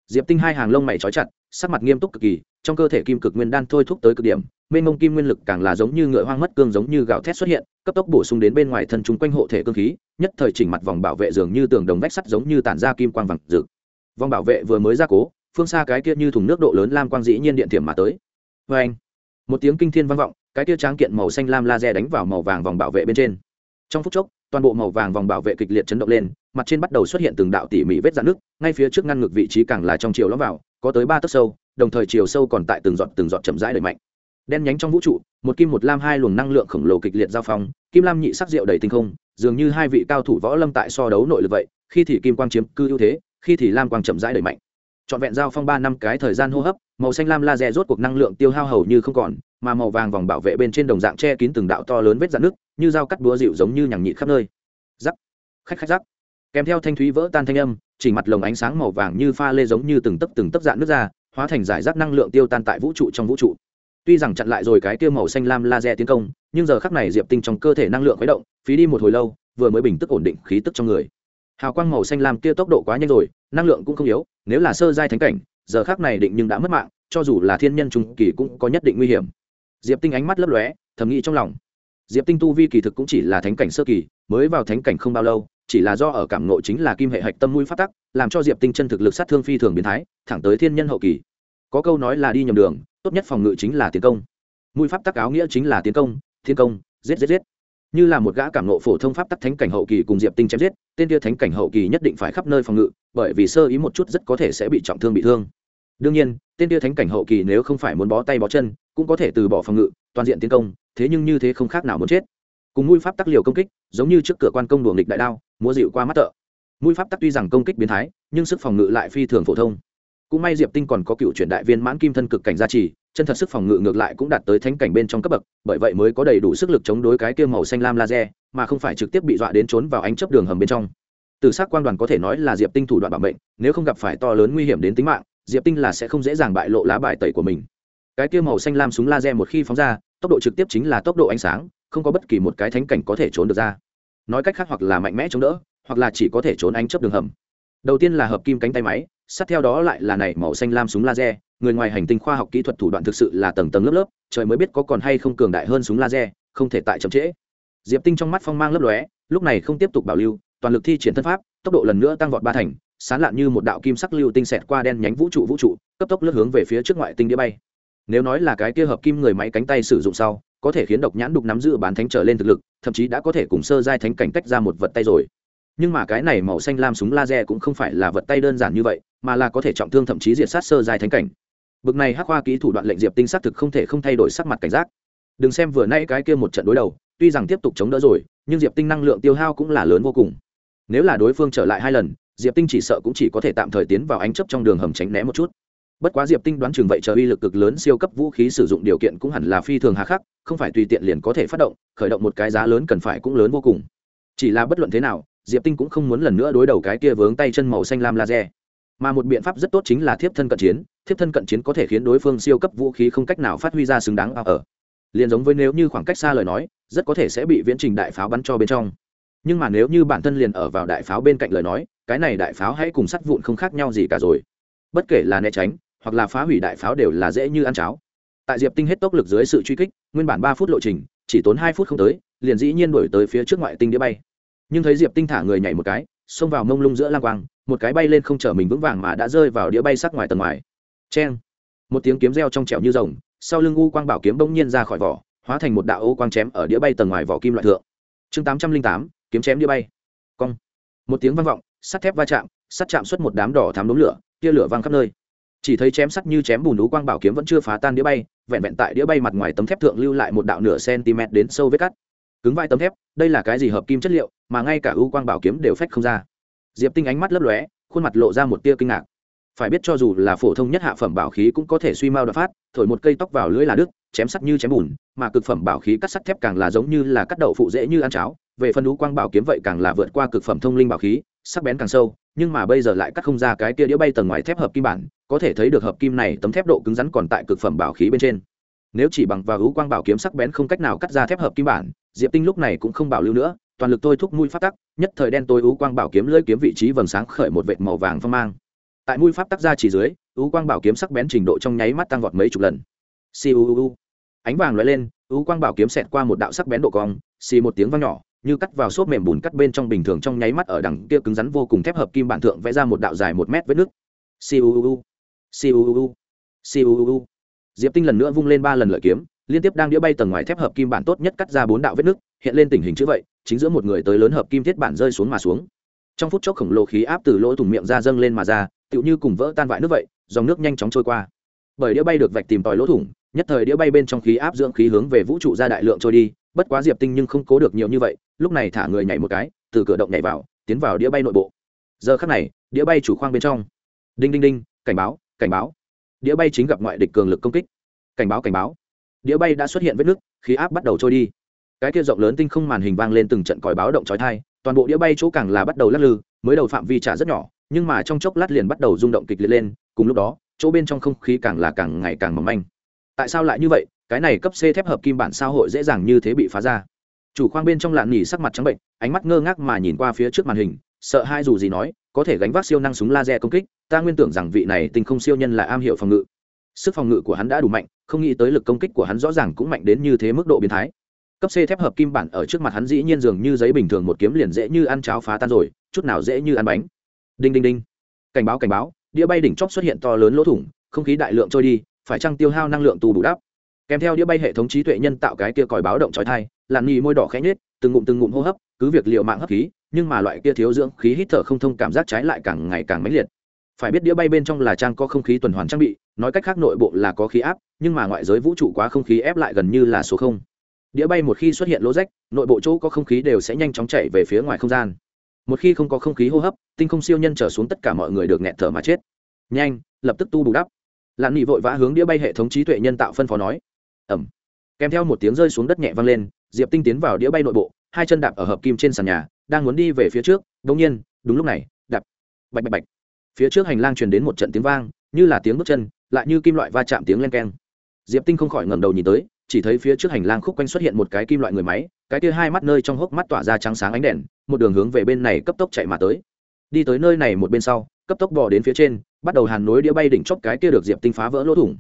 Diệp tinh hai hàng lông mày trói chặt, sắc mặt nghiêm túc cực kỳ, trong cơ thể kim cực nguyên đan thôi thúc tới cực điểm, mênh mông kim nguyên lực càng là giống như ngựa hoang mất cương giống như gạo thét xuất hiện, cấp tốc bổ sung đến bên ngoài thân chúng quanh hộ thể cương khí, nhất thời chỉnh mặt vòng bảo vệ dường như tường đồng vách sắt giống như tản ra kim quang vàng rực. Vòng bảo vệ vừa mới ra cố, phương xa cái kia như thùng nước độ lớn lam quang dĩ nhiên điện thiểm mà tới. Vê anh một tiếng kinh thiên vang vọng, cái kia tráng kiện màu xanh lam laser đánh vào màu vàng vòng bảo vệ bên trên. Trong phút chốc toàn bộ màu vàng vòng bảo vệ kịch liệt chấn động lên, mặt trên bắt đầu xuất hiện từng đạo tỉ mỉ vết dạn nước ngay phía trước ngăn ngược vị trí càng là trong chiều lõm vào, có tới ba tấc sâu, đồng thời chiều sâu còn tại từng giọt từng giọt chậm rãi đẩy mạnh. Đen nhánh trong vũ trụ, một kim một lam hai luồng năng lượng khổng lồ kịch liệt giao phong, kim lam nhị sắc rượu đầy tinh không, dường như hai vị cao thủ võ lâm tại so đấu nội lực vậy, khi thì kim quang chiếm cư ưu thế, khi thì lam quang chậm rãi đẩy mạnh trọn vẹn giao phong ba năm cái thời gian hô hấp, màu xanh lam laser rốt cuộc năng lượng tiêu hao hầu như không còn, mà màu vàng vòng bảo vệ bên trên đồng dạng che kín từng đạo to lớn vết dạn nước như dao cắt búa dịu giống như nhằng nhịt khắp nơi. Rắc, khách khách rắc. Kèm theo thanh thúy vỡ tan thanh âm, chỉ mặt lồng ánh sáng màu vàng như pha lê giống như từng tấc từng tấc dạn nước ra, hóa thành giải rác năng lượng tiêu tan tại vũ trụ trong vũ trụ. Tuy rằng chặn lại rồi cái kia màu xanh lam laser tiến công, nhưng giờ khắc này diệp tinh trong cơ thể năng lượng khuấy động, phí đi một hồi lâu, vừa mới bình tức ổn định khí tức trong người hào quang màu xanh lam kia tốc độ quá nhanh rồi, năng lượng cũng không yếu, nếu là sơ giai thánh cảnh, giờ khắc này định nhưng đã mất mạng, cho dù là thiên nhân trung kỳ cũng có nhất định nguy hiểm. Diệp tinh ánh mắt lấp lóe, thầm nghĩ trong lòng. Diệp tinh tu vi kỳ thực cũng chỉ là thánh cảnh sơ kỳ, mới vào thánh cảnh không bao lâu, chỉ là do ở cảm nội chính là kim hệ hạch tâm mũi phát tắc, làm cho diệp tinh chân thực lực sát thương phi thường biến thái, thẳng tới thiên nhân hậu kỳ. Có câu nói là đi nhầm đường, tốt nhất phòng ngự chính là tiến công. Mũi pháp tắc áo nghĩa chính là tiến công thiên công, giết giết giết như là một gã cảm nộ phổ thông pháp tắc thánh cảnh hậu kỳ cùng diệp tinh chém giết, tên kia thánh cảnh hậu kỳ nhất định phải khắp nơi phòng ngự, bởi vì sơ ý một chút rất có thể sẽ bị trọng thương bị thương. Đương nhiên, tên kia thánh cảnh hậu kỳ nếu không phải muốn bó tay bó chân, cũng có thể từ bỏ phòng ngự, toàn diện tiến công, thế nhưng như thế không khác nào muốn chết. Cùng mũi pháp tắc liều công kích, giống như trước cửa quan công đuồng nghịch đại đao, múa dịu qua mắt tợ. Mũi pháp tắc tuy rằng công kích biến thái, nhưng sức phòng ngự lại phi thường phổ thông. Cũng may diệp tinh còn có cựu truyền đại viên mãn kim thân cực cảnh gia trì chân thật sức phòng ngự ngược lại cũng đạt tới thánh cảnh bên trong cấp bậc, bởi vậy mới có đầy đủ sức lực chống đối cái kia màu xanh lam laser, mà không phải trực tiếp bị dọa đến trốn vào ánh chấp đường hầm bên trong. Từ s á c quan đoàn có thể nói là diệp tinh thủ đoạn bảo mệnh, nếu không gặp phải to lớn nguy hiểm đến tính mạng, diệp tinh là sẽ không dễ dàng bại lộ lá bài tẩy của mình. Cái kia màu xanh lam súng laser một khi phóng ra, tốc độ trực tiếp chính là tốc độ ánh sáng, không có bất kỳ một cái thánh cảnh có thể trốn được ra. Nói cách khác hoặc là mạnh mẽ chống đỡ, hoặc là chỉ có thể trốn ánh chấp đường hầm. Đầu tiên là hợp kim cánh tay máy sát theo đó lại là này màu xanh lam súng laser, người ngoài hành tinh khoa học kỹ thuật thủ đoạn thực sự là tầng tầng lớp lớp, trời mới biết có còn hay không cường đại hơn súng laser, không thể tại chậm trễ. Diệp tinh trong mắt phong mang lấp lóe, lúc này không tiếp tục bảo lưu, toàn lực thi triển thân pháp, tốc độ lần nữa tăng vọt ba thành, sán lạn như một đạo kim sắc lưu tinh xẹt qua đen nhánh vũ trụ vũ trụ, cấp tốc lướt hướng về phía trước ngoại tinh đĩa bay. Nếu nói là cái kia hợp kim người máy cánh tay sử dụng sau, có thể khiến độc nhãn đục nắm giữ bán thánh trở lên thực lực, thậm chí đã có thể cùng sơ giai thánh cảnh tách ra một vật tay rồi. Nhưng mà cái này màu xanh lam súng laser cũng không phải là vật tay đơn giản như vậy mà là có thể trọng thương thậm chí diệt sát sơ dài thánh cảnh. Bực này hắc hoa ký thủ đoạn lệnh diệp tinh xác thực không thể không thay đổi sắc mặt cảnh giác. Đừng xem vừa nay cái kia một trận đối đầu, tuy rằng tiếp tục chống đỡ rồi, nhưng diệp tinh năng lượng tiêu hao cũng là lớn vô cùng. Nếu là đối phương trở lại hai lần, diệp tinh chỉ sợ cũng chỉ có thể tạm thời tiến vào ánh chấp trong đường hầm tránh né một chút. Bất quá diệp tinh đoán chừng vậy chờ uy lực cực lớn siêu cấp vũ khí sử dụng điều kiện cũng hẳn là phi thường hà khắc, không phải tùy tiện liền có thể phát động, khởi động một cái giá lớn cần phải cũng lớn vô cùng. Chỉ là bất luận thế nào, diệp tinh cũng không muốn lần nữa đối đầu cái kia vướng tay chân màu xanh lam laser mà một biện pháp rất tốt chính là thiếp thân cận chiến. Thiếp thân cận chiến có thể khiến đối phương siêu cấp vũ khí không cách nào phát huy ra xứng đáng ở. Liền giống với nếu như khoảng cách xa lời nói, rất có thể sẽ bị viễn trình đại pháo bắn cho bên trong. Nhưng mà nếu như bản thân liền ở vào đại pháo bên cạnh lời nói, cái này đại pháo hãy cùng sắt vụn không khác nhau gì cả rồi. Bất kể là né tránh, hoặc là phá hủy đại pháo đều là dễ như ăn cháo. Tại diệp tinh hết tốc lực dưới sự truy kích, nguyên bản ba phút lộ trình, chỉ tốn hai phút không tới, liền dĩ nhiên đổi tới phía trước ngoại tinh đĩa bay. Nhưng thấy diệp tinh thả người nhảy một cái, xông vào mông lung giữa lang quang một cái bay lên không chở mình vững vàng mà đã rơi vào đĩa bay sắc ngoài tầng ngoài. Cheng. Một tiếng kiếm reo trong trẻo như rồng, sau lưng u quang bảo kiếm bỗng nhiên ra khỏi vỏ, hóa thành một đạo ô quang chém ở đĩa bay tầng ngoài vỏ kim loại thượng. Chương tám trăm linh tám, kiếm chém đĩa bay. Cong. Một tiếng vang vọng, sắt thép va chạm, sắt chạm xuất một đám đỏ thám đốm lửa, tia lửa vang khắp nơi. Chỉ thấy chém sắt như chém bùn đú quang bảo kiếm vẫn chưa phá tan đĩa bay, vẹn vẹn tại đĩa bay mặt ngoài tấm thép thượng lưu lại một đạo nửa cm đến sâu vết cắt. Cứng vai tấm thép, đây là cái gì hợp kim chất liệu, mà ngay cả ưu quang bảo kiếm đều phách không ra diệp tinh ánh mắt lấp lóe, khuôn mặt lộ ra một tia kinh ngạc. Phải biết cho dù là phổ thông nhất hạ phẩm bảo khí cũng có thể suy mau đột phát, thổi một cây tóc vào lưỡi là đứt, chém sắt như chém bùn, mà cực phẩm bảo khí cắt sắt thép càng là giống như là cắt đậu phụ dễ như ăn cháo, về phần ưu quang bảo kiếm vậy càng là vượt qua cực phẩm thông linh bảo khí, sắc bén càng sâu, nhưng mà bây giờ lại cắt không ra cái kia đĩa bay tầng ngoài thép hợp kim bản, có thể thấy được hợp kim này tấm thép độ cứng rắn còn tại cực phẩm bảo khí bên trên. Nếu chỉ bằng vào hữu quang bảo kiếm sắc bén không cách nào cắt ra thép hợp kim bản, diệp tinh lúc này cũng không bảo lưu nữa toàn lực tôi thúc mũi pháp tắc nhất thời đen tối u quang bảo kiếm lưỡi kiếm vị trí vầng sáng khởi một vệt màu vàng phong mang. Tại mũi pháp tắc ra chỉ dưới u quang bảo kiếm sắc bén trình độ trong nháy mắt tăng vọt mấy chục lần. Siu u u, ánh vàng lóe lên u quang bảo kiếm xẹt qua một đạo sắc bén độ cong xì một tiếng vang nhỏ như cắt vào xốp mềm bùn cắt bên trong bình thường trong nháy mắt ở đằng kia cứng rắn vô cùng thép hợp kim bản thượng vẽ ra một đạo dài một mét vết nước. U u u. diệp tinh lần nữa vung lên ba lần lợi kiếm liên tiếp đang đĩa bay tầng ngoài thép hợp kim bản tốt nhất cắt ra bốn đạo vết nước hiện lên tình hình chữ vậy chính giữa một người tới lớn hợp kim thiết bản rơi xuống mà xuống. Trong phút chốc khổng lồ khí áp từ lỗ thủng miệng ra dâng lên mà ra, tựu như cùng vỡ tan vại nước vậy, dòng nước nhanh chóng trôi qua. Bởi đĩa bay được vạch tìm tòi lỗ thủng, nhất thời đĩa bay bên trong khí áp dưỡng khí hướng về vũ trụ ra đại lượng trôi đi, bất quá diệp tinh nhưng không cố được nhiều như vậy, lúc này thả người nhảy một cái, từ cửa động nhảy vào, tiến vào đĩa bay nội bộ. Giờ khắc này, đĩa bay chủ khoang bên trong. Đinh đinh đinh, cảnh báo cảnh báo. Đĩa bay chính gặp ngoại địch cường lực công kích. Cảnh báo cảnh báo. Đĩa bay đã xuất hiện vết nứt, khí áp bắt đầu trôi đi cái kia rộng lớn tinh không màn hình vang lên từng trận còi báo động trói thai toàn bộ đĩa bay chỗ càng là bắt đầu lắc lư, mới đầu phạm vi trả rất nhỏ, nhưng mà trong chốc lát liền bắt đầu rung động kịch liệt lên, cùng lúc đó, chỗ bên trong không khí càng là càng ngày càng mỏng manh. Tại sao lại như vậy? Cái này cấp c thép hợp kim bản sao hội dễ dàng như thế bị phá ra. Chủ khoang bên trong lạn nhỉ sắc mặt trắng bệnh, ánh mắt ngơ ngác mà nhìn qua phía trước màn hình, sợ hai dù gì nói, có thể gánh vác siêu năng súng laser công kích, ta nguyên tưởng rằng vị này tinh không siêu nhân là am hiểu phòng ngự. Sức phòng ngự của hắn đã đủ mạnh, không nghĩ tới lực công kích của hắn rõ ràng cũng mạnh đến như thế mức độ biến thái cấp c thép hợp kim bản ở trước mặt hắn dĩ nhiên dường như giấy bình thường một kiếm liền dễ như ăn cháo phá tan rồi, chút nào dễ như ăn bánh. Đinh đinh đinh. Cảnh báo cảnh báo, đĩa bay đỉnh chóp xuất hiện to lớn lỗ thủng, không khí đại lượng trôi đi, phải chăng tiêu hao năng lượng tù bù đắp? Kèm theo đĩa bay hệ thống trí tuệ nhân tạo cái kia còi báo động trói thai làn nhì môi đỏ khẽ nhết từng ngụm từng ngụm hô hấp, cứ việc liệu mạng hấp khí, nhưng mà loại kia thiếu dưỡng khí hít thở không thông cảm giác trái lại càng ngày càng mãnh liệt. Phải biết đĩa bay bên trong là trang có không khí tuần hoàn trang bị, nói cách khác nội bộ là có khí áp, nhưng mà ngoại giới vũ trụ quá không khí ép lại gần như là số không đĩa bay một khi xuất hiện lỗ rách, nội bộ chỗ có không khí đều sẽ nhanh chóng chạy về phía ngoài không gian. Một khi không có không khí hô hấp, tinh không siêu nhân trở xuống tất cả mọi người được nghẹt thở mà chết. Nhanh, lập tức tu bù đắp. Lặn nghị vội vã hướng đĩa bay hệ thống trí tuệ nhân tạo phân phó nói. Ẩm. Kèm theo một tiếng rơi xuống đất nhẹ vang lên, diệp tinh tiến vào đĩa bay nội bộ, hai chân đạp ở hợp kim trên sàn nhà, đang muốn đi về phía trước đông nhiên, đúng lúc này, đạp. Bạch bạch bạch. Phía trước hành lang truyền đến một trận tiếng vang, như là tiếng bước chân, lại như kim loại va chạm tiếng len keng. Diệp tinh không khỏi ngẩng đầu nhìn tới chỉ thấy phía trước hành lang khúc quanh xuất hiện một cái kim loại người máy, cái kia hai mắt nơi trong hốc mắt tỏa ra trắng sáng ánh đèn, một đường hướng về bên này cấp tốc chạy mà tới. Đi tới nơi này một bên sau, cấp tốc bò đến phía trên, bắt đầu hàn nối đĩa bay đỉnh chóp cái kia được diệp tinh phá vỡ lỗ thủng.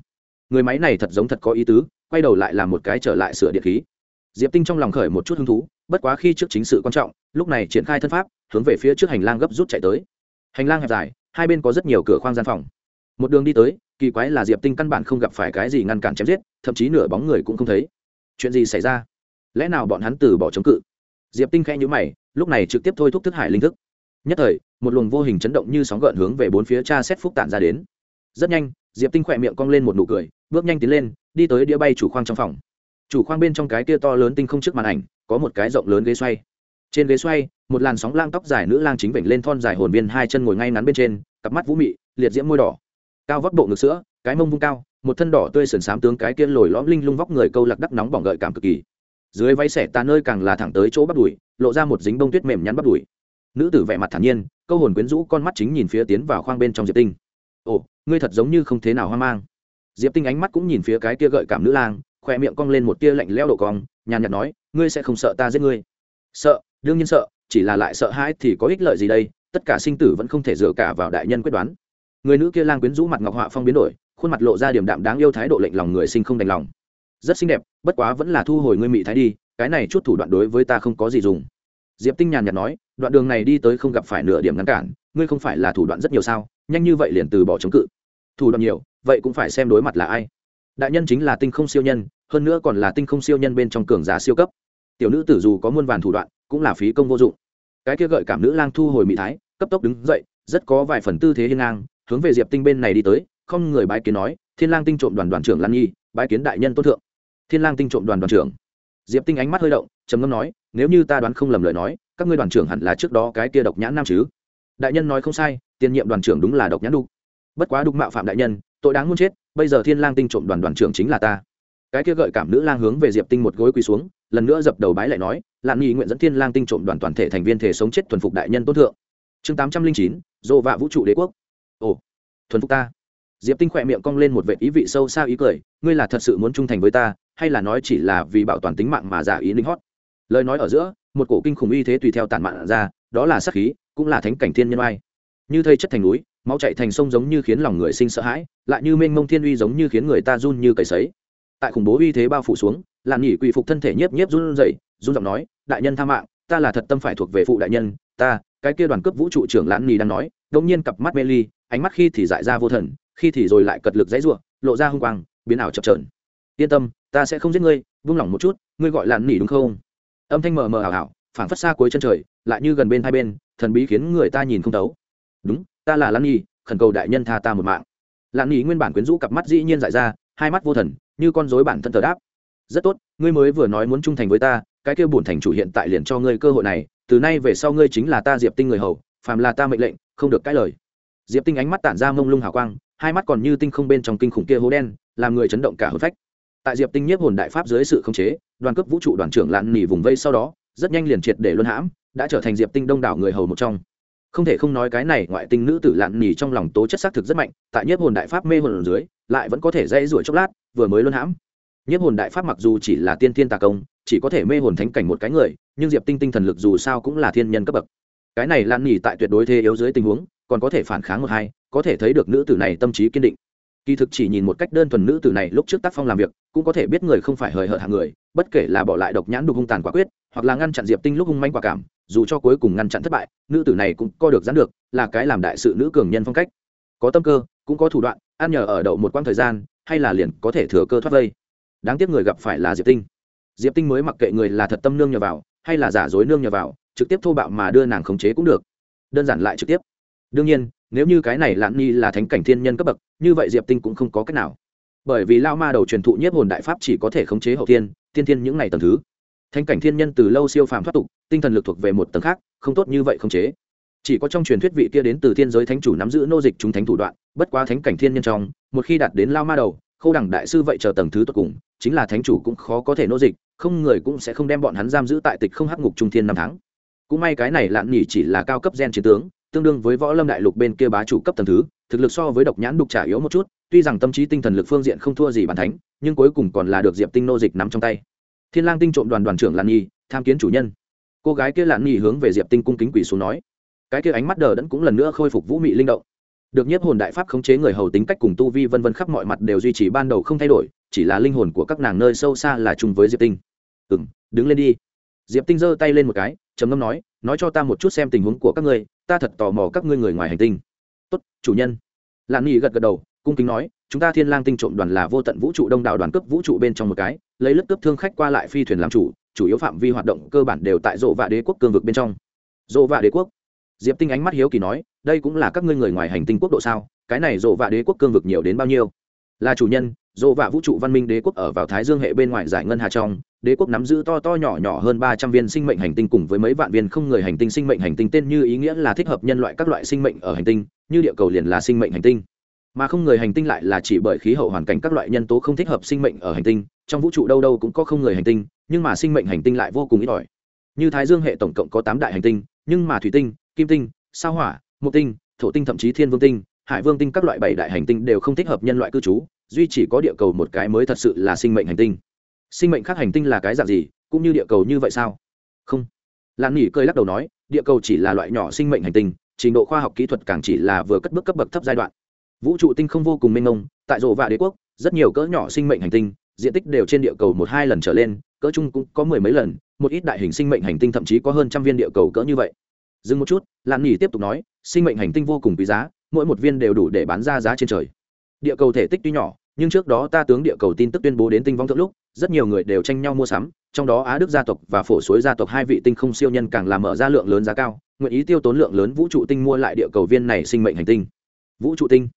Người máy này thật giống thật có ý tứ, quay đầu lại làm một cái trở lại sửa điện khí. Diệp tinh trong lòng khởi một chút hứng thú, bất quá khi trước chính sự quan trọng, lúc này triển khai thân pháp, hướng về phía trước hành lang gấp rút chạy tới. Hành lang hẹp dài, hai bên có rất nhiều cửa khoang gian phòng. Một đường đi tới kỳ quái là diệp tinh căn bản không gặp phải cái gì ngăn cản chém giết, thậm chí nửa bóng người cũng không thấy. Chuyện gì xảy ra? Lẽ nào bọn hắn từ bỏ chống cự? Diệp tinh khẽ nhữ mày, lúc này trực tiếp thôi thúc thức hải linh thức. Nhất thời, một luồng vô hình chấn động như sóng gợn hướng về bốn phía cha xét phúc tản ra đến. Rất nhanh, diệp tinh khỏe miệng cong lên một nụ cười, bước nhanh tiến lên, đi tới đĩa bay chủ khoang trong phòng. Chủ khoang bên trong cái kia to lớn tinh không trước màn ảnh, có một cái rộng lớn ghế xoay. Trên ghế xoay, một làn sóng lang tóc dài nữ lang chính vểnh lên thon dài hồn viên hai chân ngồi ngay ngắn bên trên, cặp mắt vũ mị, liệt diễm môi đỏ cao vóc bộ ngực sữa, cái mông vung cao, một thân đỏ tươi sườn xám tướng cái kia lồi lõm linh lung vóc người câu lạc đắc nóng bỏng gợi cảm cực kỳ. Dưới váy xẻ tà nơi càng là thẳng tới chỗ bắt đùi, lộ ra một dính bông tuyết mềm nhắn bắt đùi. Nữ tử vẻ mặt thản nhiên, câu hồn quyến rũ con mắt chính nhìn phía tiến vào khoang bên trong diệp tinh. Ồ, ngươi thật giống như không thế nào hoang mang. Diệp tinh ánh mắt cũng nhìn phía cái kia gợi cảm nữ lang khoe miệng cong lên một tia lạnh leo độ cong, nhàn nhạt nói, ngươi sẽ không sợ ta giết ngươi? Sợ, đương nhiên sợ, chỉ là lại sợ hãi thì có ích lợi gì đây, tất cả sinh tử vẫn không thể dựa cả vào đại nhân quyết đoán người nữ kia lang quyến rũ mặt ngọc họa phong biến đổi, khuôn mặt lộ ra điểm đạm đáng yêu thái độ lệnh lòng người sinh không đành lòng. Rất xinh đẹp, bất quá vẫn là thu hồi ngươi mị thái đi, cái này chút thủ đoạn đối với ta không có gì dùng. Diệp tinh nhàn nhạt nói, đoạn đường này đi tới không gặp phải nửa điểm ngăn cản, ngươi không phải là thủ đoạn rất nhiều sao, nhanh như vậy liền từ bỏ chống cự. Thủ đoạn nhiều, vậy cũng phải xem đối mặt là ai. Đại nhân chính là tinh không siêu nhân, hơn nữa còn là tinh không siêu nhân bên trong cường giá siêu cấp. Tiểu nữ tử dù có muôn vàn thủ đoạn, cũng là phí công vô dụng. Cái kia gợi cảm nữ lang thu hồi mỹ thái, cấp tốc đứng dậy, rất có vài phần tư thế hiên ngang hướng về diệp tinh bên này đi tới, không người bái kiến nói, thiên lang tinh trộm đoàn đoàn trưởng lan nhi, bái kiến đại nhân tôn thượng. Thiên lang tinh trộm đoàn đoàn trưởng? Diệp tinh ánh mắt hơi động, trầm ngâm nói, nếu như ta đoán không lầm lời nói, các ngươi đoàn trưởng hẳn là trước đó cái kia độc nhãn nam chứ? Đại nhân nói không sai, tiền nhiệm đoàn trưởng đúng là độc nhãn đục. Bất quá đục mạo phạm đại nhân, tội đáng muốn chết, bây giờ thiên lang tinh trộm đoàn đoàn trưởng chính là ta. Cái kia gợi cảm nữ lang hướng về diệp tinh một gối quỳ xuống, lần nữa dập đầu bái lại nói lạn nghi nguyện dẫn thiên lang tinh trộm đoàn toàn thể thành viên thể sống chết thuần phục đại nhân tôn thượng. Chương tám trăm linh chín, dô vạ vũ trụ đế quốc thuần phục ta. Diệp tinh khỏe miệng cong lên một vệ ý vị sâu xa ý cười, ngươi là thật sự muốn trung thành với ta, hay là nói chỉ là vì bảo toàn tính mạng mà giả ý linh hót? Lời nói ở giữa, một cổ kinh khủng uy thế tùy theo tản mạn ra, đó là sắc khí, cũng là thánh cảnh thiên nhân oai. Như thây chất thành núi, máu chạy thành sông giống như khiến lòng người sinh sợ hãi, lại như mênh mông thiên uy giống như khiến người ta run như cầy sấy. Tại khủng bố uy thế bao phủ xuống làn nhỉ quỳ phục thân thể nhiếp nhiếp run rẩy, run giọng nói, đại nhân tha mạng, ta là thật tâm phải thuộc về phụ đại nhân, ta, cái kia đoàn cấp vũ trụ trưởng lãn nhỉ đang nói đông nhiên cặp mắt mê ly ánh mắt khi thì dại ra vô thần, khi thì rồi lại cật lực dãy ruộng lộ ra hung quang, biến ảo chập trờn yên tâm, ta sẽ không giết ngươi, vung lòng một chút, ngươi gọi làn nỉ đúng không? Âm thanh mờ mờ ảo ảo, phảng phất xa cuối chân trời, lại như gần bên hai bên, thần bí khiến người ta nhìn không tấu đúng, ta là lan nhi, khẩn cầu đại nhân tha ta một mạng. Lan nhi nguyên bản quyến rũ cặp mắt dĩ nhiên dại ra, hai mắt vô thần, như con rối bản thân thờ đáp. Rất tốt, ngươi mới vừa nói muốn trung thành với ta, cái kêu bổn thành chủ hiện tại liền cho ngươi cơ hội này, từ nay về sau ngươi chính là ta diệp tinh người hầu, phàm là ta mệnh lệnh, không được cãi lời diệp tinh ánh mắt tản ra mông lung hào quang, hai mắt còn như tinh không bên trong kinh khủng kia hố đen, làm người chấn động cả hồn phách. Tại diệp tinh nhiếp hồn đại pháp dưới sự khống chế, đoàn cấp vũ trụ đoàn trưởng lạn nỉ vùng vây sau đó, rất nhanh liền triệt để luân hãm, đã trở thành diệp tinh đông đảo người hầu một trong. Không thể không nói cái này ngoại tinh nữ tử lạn nỉ trong lòng tố chất xác thực rất mạnh, tại nhiếp hồn đại pháp mê hồn ở dưới, lại vẫn có thể dây rủi chốc lát, vừa mới luân hãm. Nhiếp hồn đại pháp mặc dù chỉ là tiên thiên tà công, chỉ có thể mê hồn thánh cảnh một cái người, nhưng diệp tinh tinh thần lực dù sao cũng là thiên nhân cấp bậc. Cái này lan nỉ tại tuyệt đối thế yếu dưới tình huống còn có thể phản kháng một hai, có thể thấy được nữ tử này tâm trí kiên định. Kỳ thực chỉ nhìn một cách đơn thuần nữ tử này lúc trước tác phong làm việc, cũng có thể biết người không phải hời hợt hàng người, bất kể là bỏ lại độc nhãn đục hung tàn quả quyết, hoặc là ngăn chặn diệp tinh lúc hung manh quả cảm, dù cho cuối cùng ngăn chặn thất bại, nữ tử này cũng co được dán được, là cái làm đại sự nữ cường nhân phong cách. Có tâm cơ, cũng có thủ đoạn, ăn nhờ ở đậu một quãng thời gian, hay là liền có thể thừa cơ thoát vây. Đáng tiếc người gặp phải là diệp tinh. Diệp tinh mới mặc kệ người là thật tâm nương nhờ vào, hay là giả dối nương nhờ vào, trực tiếp thô bạo mà đưa nàng khống chế cũng được. Đơn giản lại trực tiếp đương nhiên, nếu như cái này lạn ni là thánh cảnh thiên nhân cấp bậc, như vậy diệp tinh cũng không có cách nào. Bởi vì lao ma đầu truyền thụ nhất hồn đại pháp chỉ có thể khống chế hậu thiên, tiên thiên những này tầng thứ. Thánh cảnh thiên nhân từ lâu siêu phàm thoát tục, tinh thần lực thuộc về một tầng khác, không tốt như vậy khống chế. Chỉ có trong truyền thuyết vị kia đến từ thiên giới thánh chủ nắm giữ nô dịch chúng thánh thủ đoạn, bất quá thánh cảnh thiên nhân trong, một khi đạt đến lao ma đầu, khâu đẳng đại sư vậy chờ tầng thứ tốt cùng, chính là thánh chủ cũng khó có thể nô dịch, không người cũng sẽ không đem bọn hắn giam giữ tại tịch không hắc ngục trung thiên năm tháng. Cũng may cái này lạn nhỉ chỉ là cao cấp gen chiến tướng tương đương với võ lâm đại lục bên kia bá chủ cấp tầng thứ, thực lực so với độc nhãn đục trả yếu một chút, tuy rằng tâm trí tinh thần lực phương diện không thua gì bàn thánh, nhưng cuối cùng còn là được diệp tinh nô dịch nắm trong tay. Thiên lang tinh trộm đoàn đoàn trưởng lạn nhi, tham kiến chủ nhân. Cô gái kia lạn nhi hướng về diệp tinh cung kính quỳ xuống nói. Cái kia ánh mắt đờ đẫn cũng lần nữa khôi phục vũ mị linh động. Được nhiếp hồn đại pháp khống chế người hầu tính cách cùng tu vi vân vân khắp mọi mặt đều duy trì ban đầu không thay đổi, chỉ là linh hồn của các nàng nơi sâu xa là chung với diệp tinh. Ừ đứng lên đi. Diệp tinh giơ tay lên một cái trầm ngâm nói nói cho ta một chút xem tình huống của các ngươi, ta thật tò mò các ngươi người ngoài hành tinh. Tốt, chủ nhân. Lạn nghị gật gật đầu, cung kính nói, chúng ta thiên lang tinh trộm đoàn là vô tận vũ trụ đông đảo đoàn cấp vũ trụ bên trong một cái, lấy lướt cấp thương khách qua lại phi thuyền làm chủ chủ yếu phạm vi hoạt động cơ bản đều tại rộ vạ đế quốc cương vực bên trong. Rộ vạ đế quốc? Diệp tinh ánh mắt hiếu kỳ nói, đây cũng là các ngươi người ngoài hành tinh quốc độ sao? Cái này rộ vạ đế quốc cương vực nhiều đến bao nhiêu? Là chủ nhân dồ vạ vũ trụ văn minh đế quốc ở vào thái dương hệ bên ngoài giải ngân hà trong, đế quốc nắm giữ to to nhỏ nhỏ hơn ba trăm viên sinh mệnh hành tinh cùng với mấy vạn viên không người hành tinh sinh mệnh hành tinh, tên như ý nghĩa là thích hợp nhân loại các loại sinh mệnh ở hành tinh, như địa cầu liền là sinh mệnh hành tinh. Mà không người hành tinh lại là chỉ bởi khí hậu hoàn cảnh các loại nhân tố không thích hợp sinh mệnh ở hành tinh, trong vũ trụ đâu đâu cũng có không người hành tinh, nhưng mà sinh mệnh hành tinh lại vô cùng ít ỏi. Như thái dương hệ tổng cộng có tám đại hành tinh, nhưng mà thủy tinh, kim tinh, sao hỏa, mộc tinh, thổ tinh thậm chí thiên vương tinh, hải vương tinh các loại bảy đại hành tinh đều không thích hợp nhân loại cư trú duy chỉ có địa cầu một cái mới thật sự là sinh mệnh hành tinh. Sinh mệnh khác hành tinh là cái dạng gì, cũng như địa cầu như vậy sao? Không. Lan nghỉ cơi lắc đầu nói, địa cầu chỉ là loại nhỏ sinh mệnh hành tinh, trình độ khoa học kỹ thuật càng chỉ là vừa cất bước cấp bậc thấp giai đoạn. Vũ trụ tinh không vô cùng mênh mông, tại rộ và đế quốc, rất nhiều cỡ nhỏ sinh mệnh hành tinh, diện tích đều trên địa cầu một hai lần trở lên, cỡ chung cũng có mười mấy lần, một ít đại hình sinh mệnh hành tinh thậm chí có hơn trăm viên địa cầu cỡ như vậy. Dừng một chút lan nghỉ tiếp tục nói, sinh mệnh hành tinh vô cùng quý giá, mỗi một viên đều đủ để bán ra giá trên trời địa cầu thể tích tuy nhỏ, nhưng trước đó ta tướng địa cầu tin tức tuyên bố đến tinh vong thượng lúc, rất nhiều người đều tranh nhau mua sắm, trong đó á đức gia tộc và phổ suối gia tộc hai vị tinh không siêu nhân càng làm mở ra lượng lớn giá cao, nguyện ý tiêu tốn lượng lớn vũ trụ tinh mua lại địa cầu viên này sinh mệnh hành tinh. Vũ trụ tinh.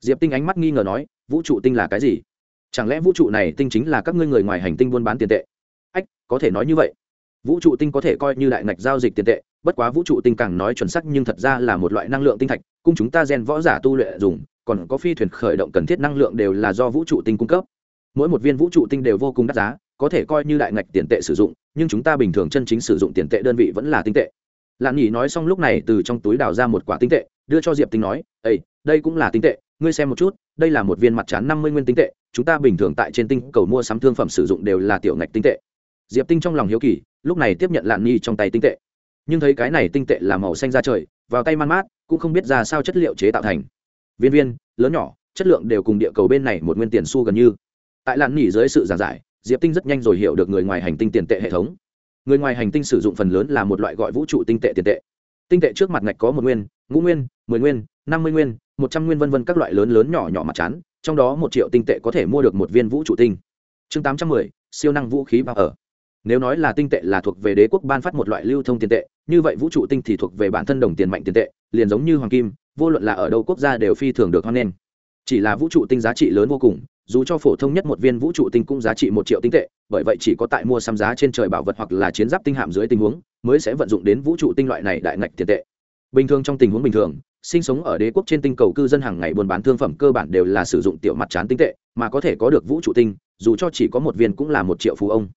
Diệp tinh ánh mắt nghi ngờ nói, vũ trụ tinh là cái gì? Chẳng lẽ vũ trụ này tinh chính là các ngươi người ngoài hành tinh buôn bán tiền tệ? Ách, có thể nói như vậy. Vũ trụ tinh có thể coi như đại ngạch giao dịch tiền tệ, bất quá vũ trụ tinh càng nói chuẩn xác nhưng thật ra là một loại năng lượng tinh thạch, cung chúng ta gen võ giả tu luyện dùng còn có phi thuyền khởi động cần thiết năng lượng đều là do vũ trụ tinh cung cấp. Mỗi một viên vũ trụ tinh đều vô cùng đắt giá, có thể coi như đại ngạch tiền tệ sử dụng, nhưng chúng ta bình thường chân chính sử dụng tiền tệ đơn vị vẫn là tinh tệ. Lạn nhỉ nói xong lúc này từ trong túi đào ra một quả tinh tệ, đưa cho diệp tinh nói ây đây cũng là tinh tệ, ngươi xem một chút, đây là một viên mặt trán năm mươi nguyên tinh tệ, chúng ta bình thường tại trên tinh cầu mua sắm thương phẩm sử dụng đều là tiểu ngạch tinh tệ. Diệp tinh trong lòng hiếu kỳ, lúc này tiếp nhận lạn nhi trong tay tinh tệ. Nhưng thấy cái này tinh tệ là màu xanh ra trời, vào tay man mát, cũng không biết ra sao chất liệu chế tạo thành viên viên, lớn nhỏ, chất lượng đều cùng địa cầu bên này một nguyên tiền xu gần như. Tại lạn nỉ dưới sự giảng giải, diệp tinh rất nhanh rồi hiểu được người ngoài hành tinh tiền tệ hệ thống. Người ngoài hành tinh sử dụng phần lớn là một loại gọi vũ trụ tinh tệ tiền tệ. Tinh tệ trước mặt ngạch có một nguyên, ngũ nguyên, mười nguyên, năm mươi nguyên, một trăm nguyên vân vân các loại lớn lớn nhỏ nhỏ mặt chán, trong đó một triệu tinh tệ có thể mua được một viên vũ trụ tinh. Chương tám trăm mười, siêu năng vũ khí bao ở. Nếu nói là tinh tệ là thuộc về đế quốc ban phát một loại lưu thông tiền tệ, như vậy vũ trụ tinh thì thuộc về bản thân đồng tiền mạnh tiền tệ, liền giống như hoàng kim vô luận là ở đâu quốc gia đều phi thường được hoan nghênh. Chỉ là vũ trụ tinh giá trị lớn vô cùng, dù cho phổ thông nhất một viên vũ trụ tinh cũng giá trị một triệu tinh tệ, bởi vậy chỉ có tại mua xăm giá trên trời bảo vật hoặc là chiến giáp tinh hạm dưới tình huống, mới sẽ vận dụng đến vũ trụ tinh loại này đại ngạch tiền tệ. Bình thường trong tình huống bình thường, sinh sống ở đế quốc trên tinh cầu cư dân hàng ngày buôn bán thương phẩm cơ bản đều là sử dụng tiểu mặt trán tinh tệ, mà có thể có được vũ trụ tinh, dù cho chỉ có một viên cũng là một triệu phú ông.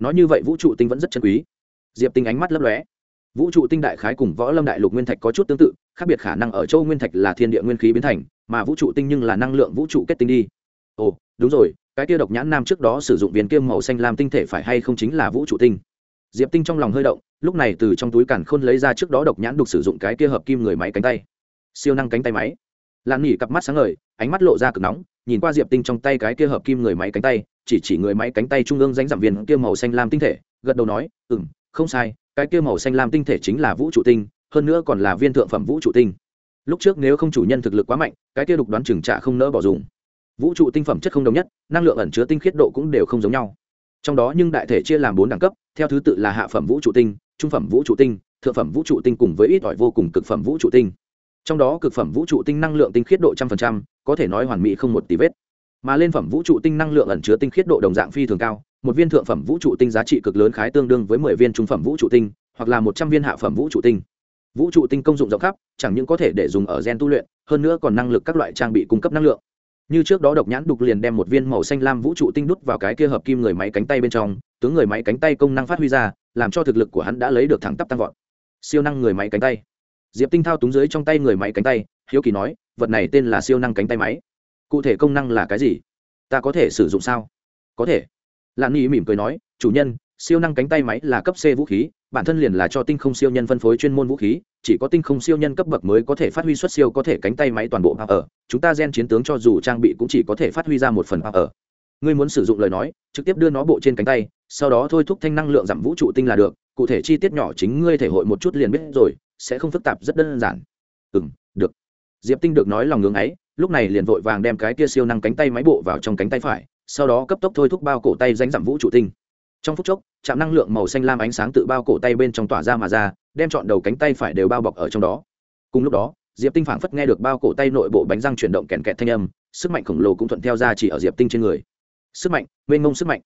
Nói như vậy vũ trụ tinh vẫn rất chân quý. Diệp tinh ánh mắt lấp lóe vũ trụ tinh đại khái cùng võ lâm đại lục nguyên thạch có chút tương tự, khác biệt khả năng ở châu nguyên thạch là thiên địa nguyên khí biến thành, mà vũ trụ tinh nhưng là năng lượng vũ trụ kết tinh đi. Ồ, đúng rồi, cái kia độc nhãn nam trước đó sử dụng viên kiêm màu xanh làm tinh thể phải hay không chính là vũ trụ tinh? Diệp tinh trong lòng hơi động, lúc này từ trong túi càn khôn lấy ra trước đó độc nhãn đục sử dụng cái kia hợp kim người máy cánh tay. Siêu năng cánh tay máy. Lan nghỉ cặp mắt sáng ngời, ánh mắt lộ ra cực nóng, nhìn qua diệp tinh trong tay cái kia hợp kim người máy cánh tay, chỉ chỉ người máy cánh tay trung ương danh giảm viên kia màu xanh lam tinh thể, gật đầu nói ừ m không sai cái kia màu xanh lam tinh thể chính là vũ trụ tinh, hơn nữa còn là viên thượng phẩm vũ trụ tinh. Lúc trước nếu không chủ nhân thực lực quá mạnh, cái kia đục đoán chừng trả không nỡ bỏ dùng. Vũ trụ tinh phẩm chất không đồng nhất, năng lượng ẩn chứa tinh khiết độ cũng đều không giống nhau. Trong đó nhưng đại thể chia làm bốn đẳng cấp, theo thứ tự là hạ phẩm vũ trụ tinh, trung phẩm vũ trụ tinh, thượng phẩm vũ trụ tinh cùng với ít ỏi vô cùng cực phẩm vũ trụ tinh. Trong đó cực phẩm vũ trụ tinh năng lượng tinh khiết độ trăm phần trăm, có thể nói hoàn mỹ không một tí vết. Mà lên phẩm vũ trụ tinh năng lượng ẩn chứa tinh khiết độ đồng dạng phi thường cao một viên thượng phẩm vũ trụ tinh giá trị cực lớn khái tương đương với mười viên trung phẩm vũ trụ tinh, hoặc là một trăm viên hạ phẩm vũ trụ tinh. Vũ trụ tinh công dụng rộng khắp, chẳng những có thể để dùng ở gen tu luyện, hơn nữa còn năng lực các loại trang bị cung cấp năng lượng. Như trước đó độc nhãn đục liền đem một viên màu xanh lam vũ trụ tinh đút vào cái kia hợp kim người máy cánh tay bên trong, tướng người máy cánh tay công năng phát huy ra, làm cho thực lực của hắn đã lấy được thẳng tắp tăng vọt. Siêu năng người máy cánh tay. Diệp tinh thao túng dưới trong tay người máy cánh tay, hiếu kỳ nói, vật này tên là siêu năng cánh tay máy. Cụ thể công năng là cái gì? Ta có thể sử dụng sao? Có thể lạn nghi mỉm cười nói, chủ nhân, siêu năng cánh tay máy là cấp c vũ khí, bản thân liền là cho tinh không siêu nhân phân phối chuyên môn vũ khí, chỉ có tinh không siêu nhân cấp bậc mới có thể phát huy xuất siêu có thể cánh tay máy toàn bộ bao ở chúng ta gen chiến tướng cho dù trang bị cũng chỉ có thể phát huy ra một phần bao ở ngươi muốn sử dụng lời nói, trực tiếp đưa nó bộ trên cánh tay, sau đó thôi thúc thanh năng lượng giảm vũ trụ tinh là được, cụ thể chi tiết nhỏ chính ngươi thể hội một chút liền biết rồi, sẽ không phức tạp, rất đơn giản. Ừ m được. Diệp tinh được nói lòng ngưng ấy, lúc này liền vội vàng đem cái kia siêu năng cánh tay máy bộ vào trong cánh tay phải sau đó cấp tốc thôi thúc bao cổ tay danh giảm vũ trụ tinh. Trong phút chốc chạm năng lượng màu xanh lam ánh sáng tự bao cổ tay bên trong tỏa ra mà ra, đem chọn đầu cánh tay phải đều bao bọc ở trong đó. Cùng lúc đó, diệp tinh phảng phất nghe được bao cổ tay nội bộ bánh răng chuyển động kẹn kẹt thanh âm, sức mạnh khổng lồ cũng thuận theo ra chỉ ở diệp tinh trên người. Sức mạnh, mênh mông sức mạnh.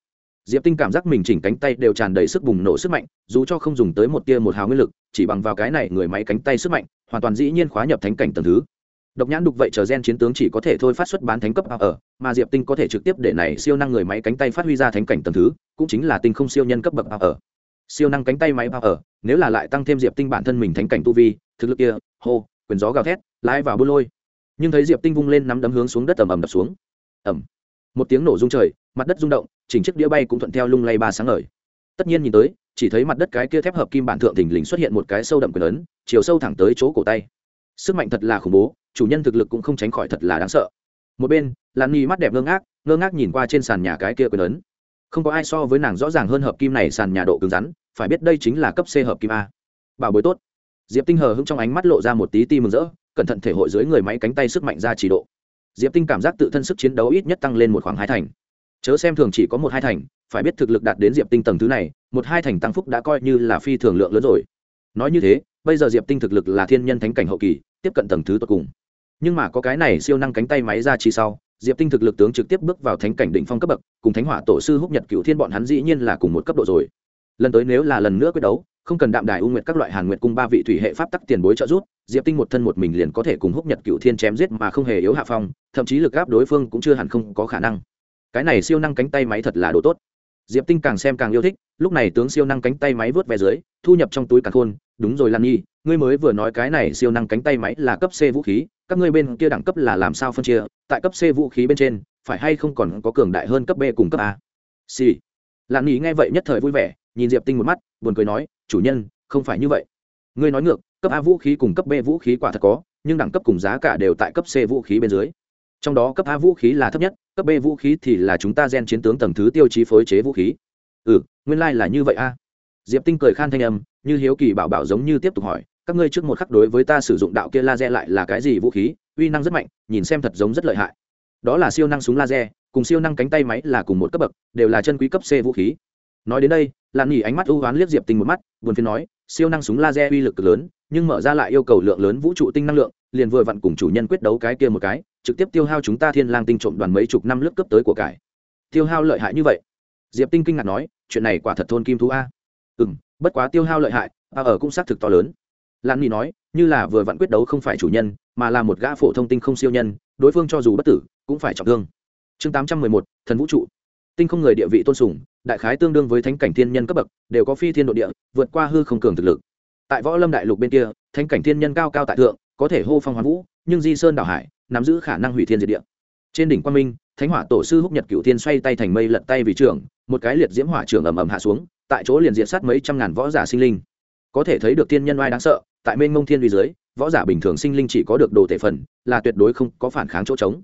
Diệp tinh cảm giác mình chỉnh cánh tay đều tràn đầy sức bùng nổ sức mạnh, dù cho không dùng tới một tia một hào nguyên lực, chỉ bằng vào cái này người máy cánh tay sức mạnh, hoàn toàn dĩ nhiên khóa nhập thánh cảnh tầng thứ độc nhãn đục vậy chờ gen chiến tướng chỉ có thể thôi phát xuất bán thánh cấp ở mà diệp tinh có thể trực tiếp để này siêu năng người máy cánh tay phát huy ra thánh cảnh tầm thứ, cũng chính là tinh không siêu nhân cấp bậc ở siêu năng cánh tay máy ở nếu là lại tăng thêm diệp tinh bản thân mình thánh cảnh tu vi, thực lực kia, hô, quyền gió gào thét, lái vào bô lôi. Nhưng thấy diệp tinh vung lên nắm đấm hướng xuống đất ầm ầm đập xuống. Ầm. Một tiếng nổ rung trời, mặt đất rung động, chỉnh chiếc đĩa bay cũng thuận theo lung lay ba sáng ngời. Tất nhiên nhìn tới, chỉ thấy mặt đất cái kia thép hợp kim bản thượng thình lình xuất hiện một cái sâu đậm quyền lớn chiều sâu thẳng tới chỗ cổ tay sức mạnh thật là khủng bố, chủ nhân thực lực cũng không tránh khỏi thật là đáng sợ. Một bên, lan nhi mắt đẹp ngơ ngác ngơ ngác nhìn qua trên sàn nhà cái kia quyền lớn không có ai so với nàng rõ ràng hơn hợp kim này, sàn nhà độ cứng rắn, phải biết đây chính là cấp c hợp kim a. Bảo bối tốt. Diệp tinh hờ hững trong ánh mắt lộ ra một tí ti mừng rỡ, cẩn thận thể hội dưới người máy cánh tay sức mạnh ra chỉ độ. Diệp tinh cảm giác tự thân sức chiến đấu ít nhất tăng lên một khoảng hai thành. Chớ xem thường chỉ có một hai thành, phải biết thực lực đạt đến diệp tinh tầng thứ này, một hai thành tăng phúc đã coi như là phi thường lượng lớn rồi. Nói như thế bây giờ diệp tinh thực lực là thiên nhân thánh cảnh hậu kỳ, tiếp cận tầng thứ tột cùng. Nhưng mà có cái này siêu năng cánh tay máy ra chi sau, diệp tinh thực lực tướng trực tiếp bước vào thánh cảnh đỉnh phong cấp bậc, cùng thánh hỏa tổ sư húc nhật cựu thiên bọn hắn dĩ nhiên là cùng một cấp độ rồi. Lần tới nếu là lần nữa quyết đấu, không cần đạm đài u nguyệt các loại hàn nguyệt cung ba vị thủy hệ pháp tắc tiền bối trợ giúp, diệp tinh một thân một mình liền có thể cùng húc nhật cựu thiên chém giết mà không hề yếu hạ phong, thậm chí lực gáp đối phương cũng chưa hẳn không có khả năng. Cái này siêu năng cánh tay máy thật là đồ tốt. Diệp tinh càng xem càng yêu thích, lúc này tướng siêu năng cánh tay máy vớt về dưới, thu nhập trong túi càng khôn đúng rồi, lan nhi, ngươi mới vừa nói cái này siêu năng cánh tay máy là cấp c vũ khí, các ngươi bên kia đẳng cấp là làm sao phân chia? Tại cấp c vũ khí bên trên, phải hay không còn có cường đại hơn cấp b cùng cấp a? Xì、sì. lan nhi nghe vậy nhất thời vui vẻ, nhìn diệp tinh một mắt, buồn cười nói, chủ nhân, không phải như vậy. Ngươi nói ngược, cấp a vũ khí cùng cấp b vũ khí quả thật có, nhưng đẳng cấp cùng giá cả đều tại cấp c vũ khí bên dưới. Trong đó cấp a vũ khí là thấp nhất, cấp b vũ khí thì là chúng ta gen chiến tướng tầng thứ tiêu chí phối chế vũ khí. Ừ nguyên lai、like、là như vậy a. Diệp tinh cười khan thanh âm như hiếu kỳ bảo bảo giống như tiếp tục hỏi, các ngươi trước một khắc đối với ta sử dụng đạo kia laser lại là cái gì vũ khí? Uy năng rất mạnh, nhìn xem thật giống rất lợi hại. Đó là siêu năng súng laser, cùng siêu năng cánh tay máy là cùng một cấp bậc, đều là chân quý cấp c vũ khí. Nói đến đây lan nghỉ ánh mắt ưu oán liếc diệp tinh một mắt, buồn phiên nói, siêu năng súng laser uy lực cực lớn, nhưng mở ra lại yêu cầu lượng lớn vũ trụ tinh năng lượng, liền vừa vặn cùng chủ nhân quyết đấu cái kia một cái, trực tiếp tiêu hao chúng ta thiên lang tinh trộm đoàn mấy chục năm lớp cấp tới của cải. Tiêu hao lợi hại như vậy? Diệp tinh kinh ngạc nói, chuyện này quả thật thôn kim thú a. Ừ m bất quá tiêu hao lợi hại a ở cũng xác thực to lớn. Lan ni nói, như là vừa vặn quyết đấu không phải chủ nhân, mà là một gã phổ thông tinh không siêu nhân, đối phương cho dù bất tử, cũng phải trọng thương. Chương tám trăm mười một, thần vũ trụ. Tinh không người địa vị tôn sùng, đại khái tương đương với thánh cảnh thiên nhân cấp bậc, đều có phi thiên độ địa, vượt qua hư không cường thực lực. Tại võ lâm đại lục bên kia, thánh cảnh thiên nhân cao cao tại thượng, có thể hô phong hoán vũ, nhưng di sơn đảo hải, nắm giữ khả năng hủy thiên diệt địa. Trên đỉnh quan minh, thánh hỏa tổ sư húc nhật cựu thiên xoay tay thành mây lật tay vì trưởng, một cái liệt diễm hỏa trường ầm ầm hạ xuống tại chỗ liền diệt sát mấy trăm ngàn võ giả sinh linh. Có thể thấy được tiên nhân oai đáng sợ, tại mênh mông thiên uy dưới, võ giả bình thường sinh linh chỉ có được đồ thể phần, là tuyệt đối không có phản kháng chỗ trống.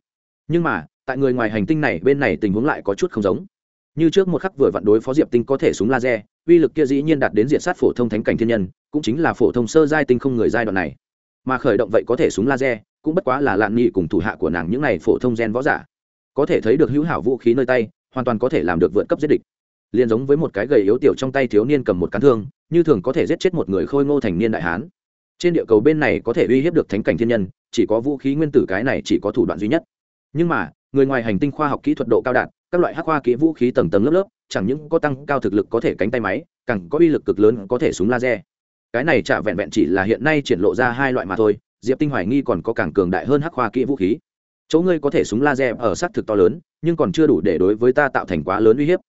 Nhưng mà, tại người ngoài hành tinh này, bên này tình huống lại có chút không giống. Như trước một khắc vừa vặn đối phó diệp tinh có thể súng laser, uy lực kia dĩ nhiên đạt đến diện sát phổ thông thánh cảnh thiên nhân, cũng chính là phổ thông sơ giai tinh không người giai đoạn này. Mà khởi động vậy có thể súng laser, cũng bất quá là lạn nghị cùng thủ hạ của nàng những này phổ thông gen võ giả. Có thể thấy được hữu hảo vũ khí nơi tay, hoàn toàn có thể làm được vượt cấp giết địch liền giống với một cái gầy yếu tiểu trong tay thiếu niên cầm một cán thương, như thường có thể giết chết một người khôi ngô thành niên đại hán. Trên địa cầu bên này có thể uy hiếp được thánh cảnh thiên nhân, chỉ có vũ khí nguyên tử cái này chỉ có thủ đoạn duy nhất. Nhưng mà, người ngoài hành tinh khoa học kỹ thuật độ cao đạt các loại hắc khoa kỹ vũ khí tầng tầng lớp lớp, chẳng những có tăng cao thực lực có thể cánh tay máy, càng có uy lực cực lớn có thể súng laser. Cái này chả vẹn vẹn chỉ là hiện nay triển lộ ra hai loại mà thôi, diệp tinh hoài nghi còn có càng cường đại hơn hắc khoa kỹ vũ khí. Chỗ ngươi có thể súng laser ở xác thực to lớn, nhưng còn chưa đủ để đối với ta tạo thành quá lớn uy hiếp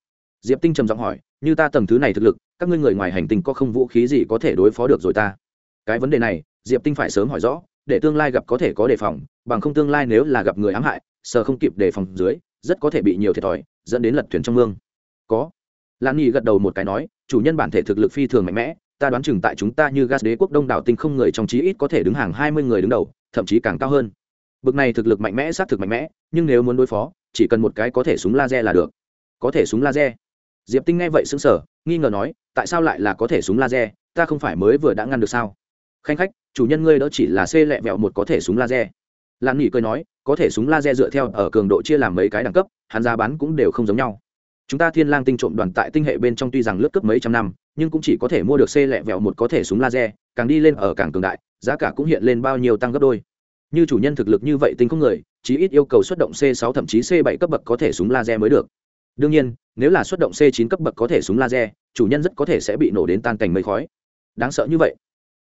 diệp tinh trầm giọng hỏi, như ta tầng thứ này thực lực, các ngươi người ngoài hành tinh có không vũ khí gì có thể đối phó được rồi ta? Cái vấn đề này, diệp tinh phải sớm hỏi rõ, để tương lai gặp có thể có đề phòng, bằng không tương lai nếu là gặp người ám hại sờ không kịp đề phòng dưới, rất có thể bị nhiều thiệt thòi, dẫn đến lật thuyền trong mương. Có. Lan nhi gật đầu một cái nói, chủ nhân bản thể thực lực phi thường mạnh mẽ, ta đoán chừng tại chúng ta như gas đế quốc đông đảo tinh không người trong chí ít có thể đứng hàng hai mươi người đứng đầu, thậm chí càng cao hơn. Bực này thực lực mạnh mẽ xác thực mạnh mẽ, nhưng nếu muốn đối phó, chỉ cần một cái có thể súng laser là được. Có thể súng laser diệp tinh nghe vậy xứng sở nghi ngờ nói, tại sao lại là có thể súng laser? Ta không phải mới vừa đã ngăn được sao? Khanh khách, chủ nhân ngươi đó chỉ là xê lẹ vẹo một có thể súng laser. Lan nghỉ cười nói, có thể súng laser dựa theo ở cường độ chia làm mấy cái đẳng cấp, hắn giá bán cũng đều không giống nhau. Chúng ta thiên lang tinh trộm đoàn tại tinh hệ bên trong tuy rằng lướt cấp mấy trăm năm, nhưng cũng chỉ có thể mua được xê lẹ vẹo một có thể súng laser, càng đi lên ở càng cường đại, giá cả cũng hiện lên bao nhiêu tăng gấp đôi. Như chủ nhân thực lực như vậy tinh không người, chí ít yêu cầu xuất động c 6 thậm chí c 7 cấp bậc có thể súng laser mới được. Đương nhiên nếu là xuất động c 9 cấp bậc có thể súng laser, chủ nhân rất có thể sẽ bị nổ đến tan cảnh mây khói. Đáng sợ như vậy.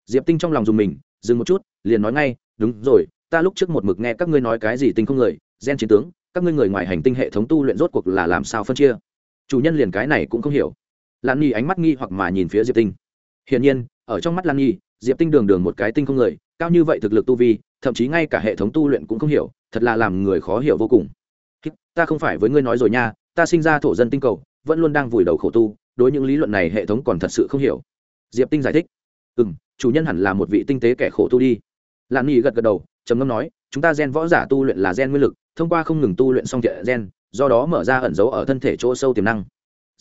Diệp tinh trong lòng dùng mình, dừng một chút, liền nói ngay, đúng rồi, ta lúc trước một mực nghe các ngươi nói cái gì tinh không người, gen chiến tướng, các ngươi người ngoài hành tinh hệ thống tu luyện rốt cuộc là làm sao phân chia? Chủ nhân liền cái này cũng không hiểu. Lan nhi ánh mắt nghi hoặc mà nhìn phía diệp tinh. Hiển nhiên, ở trong mắt lan nhi, diệp tinh đường đường một cái tinh không người, cao như vậy thực lực tu vi, thậm chí ngay cả hệ thống tu luyện cũng không hiểu, thật là làm người khó hiểu vô cùng. Ta không phải với ngươi nói rồi nha ta sinh ra thổ dân tinh cầu, vẫn luôn đang vùi đầu khổ tu, đối những lý luận này hệ thống còn thật sự không hiểu. Diệp tinh giải thích. Ừ m chủ nhân hẳn là một vị tinh tế kẻ khổ tu đi. Lạn nghi gật gật đầu, trầm ngâm nói, chúng ta gen võ giả tu luyện là gen nguyên lực, thông qua không ngừng tu luyện song thiện gen, do đó mở ra ẩn dấu ở thân thể chỗ sâu tiềm năng.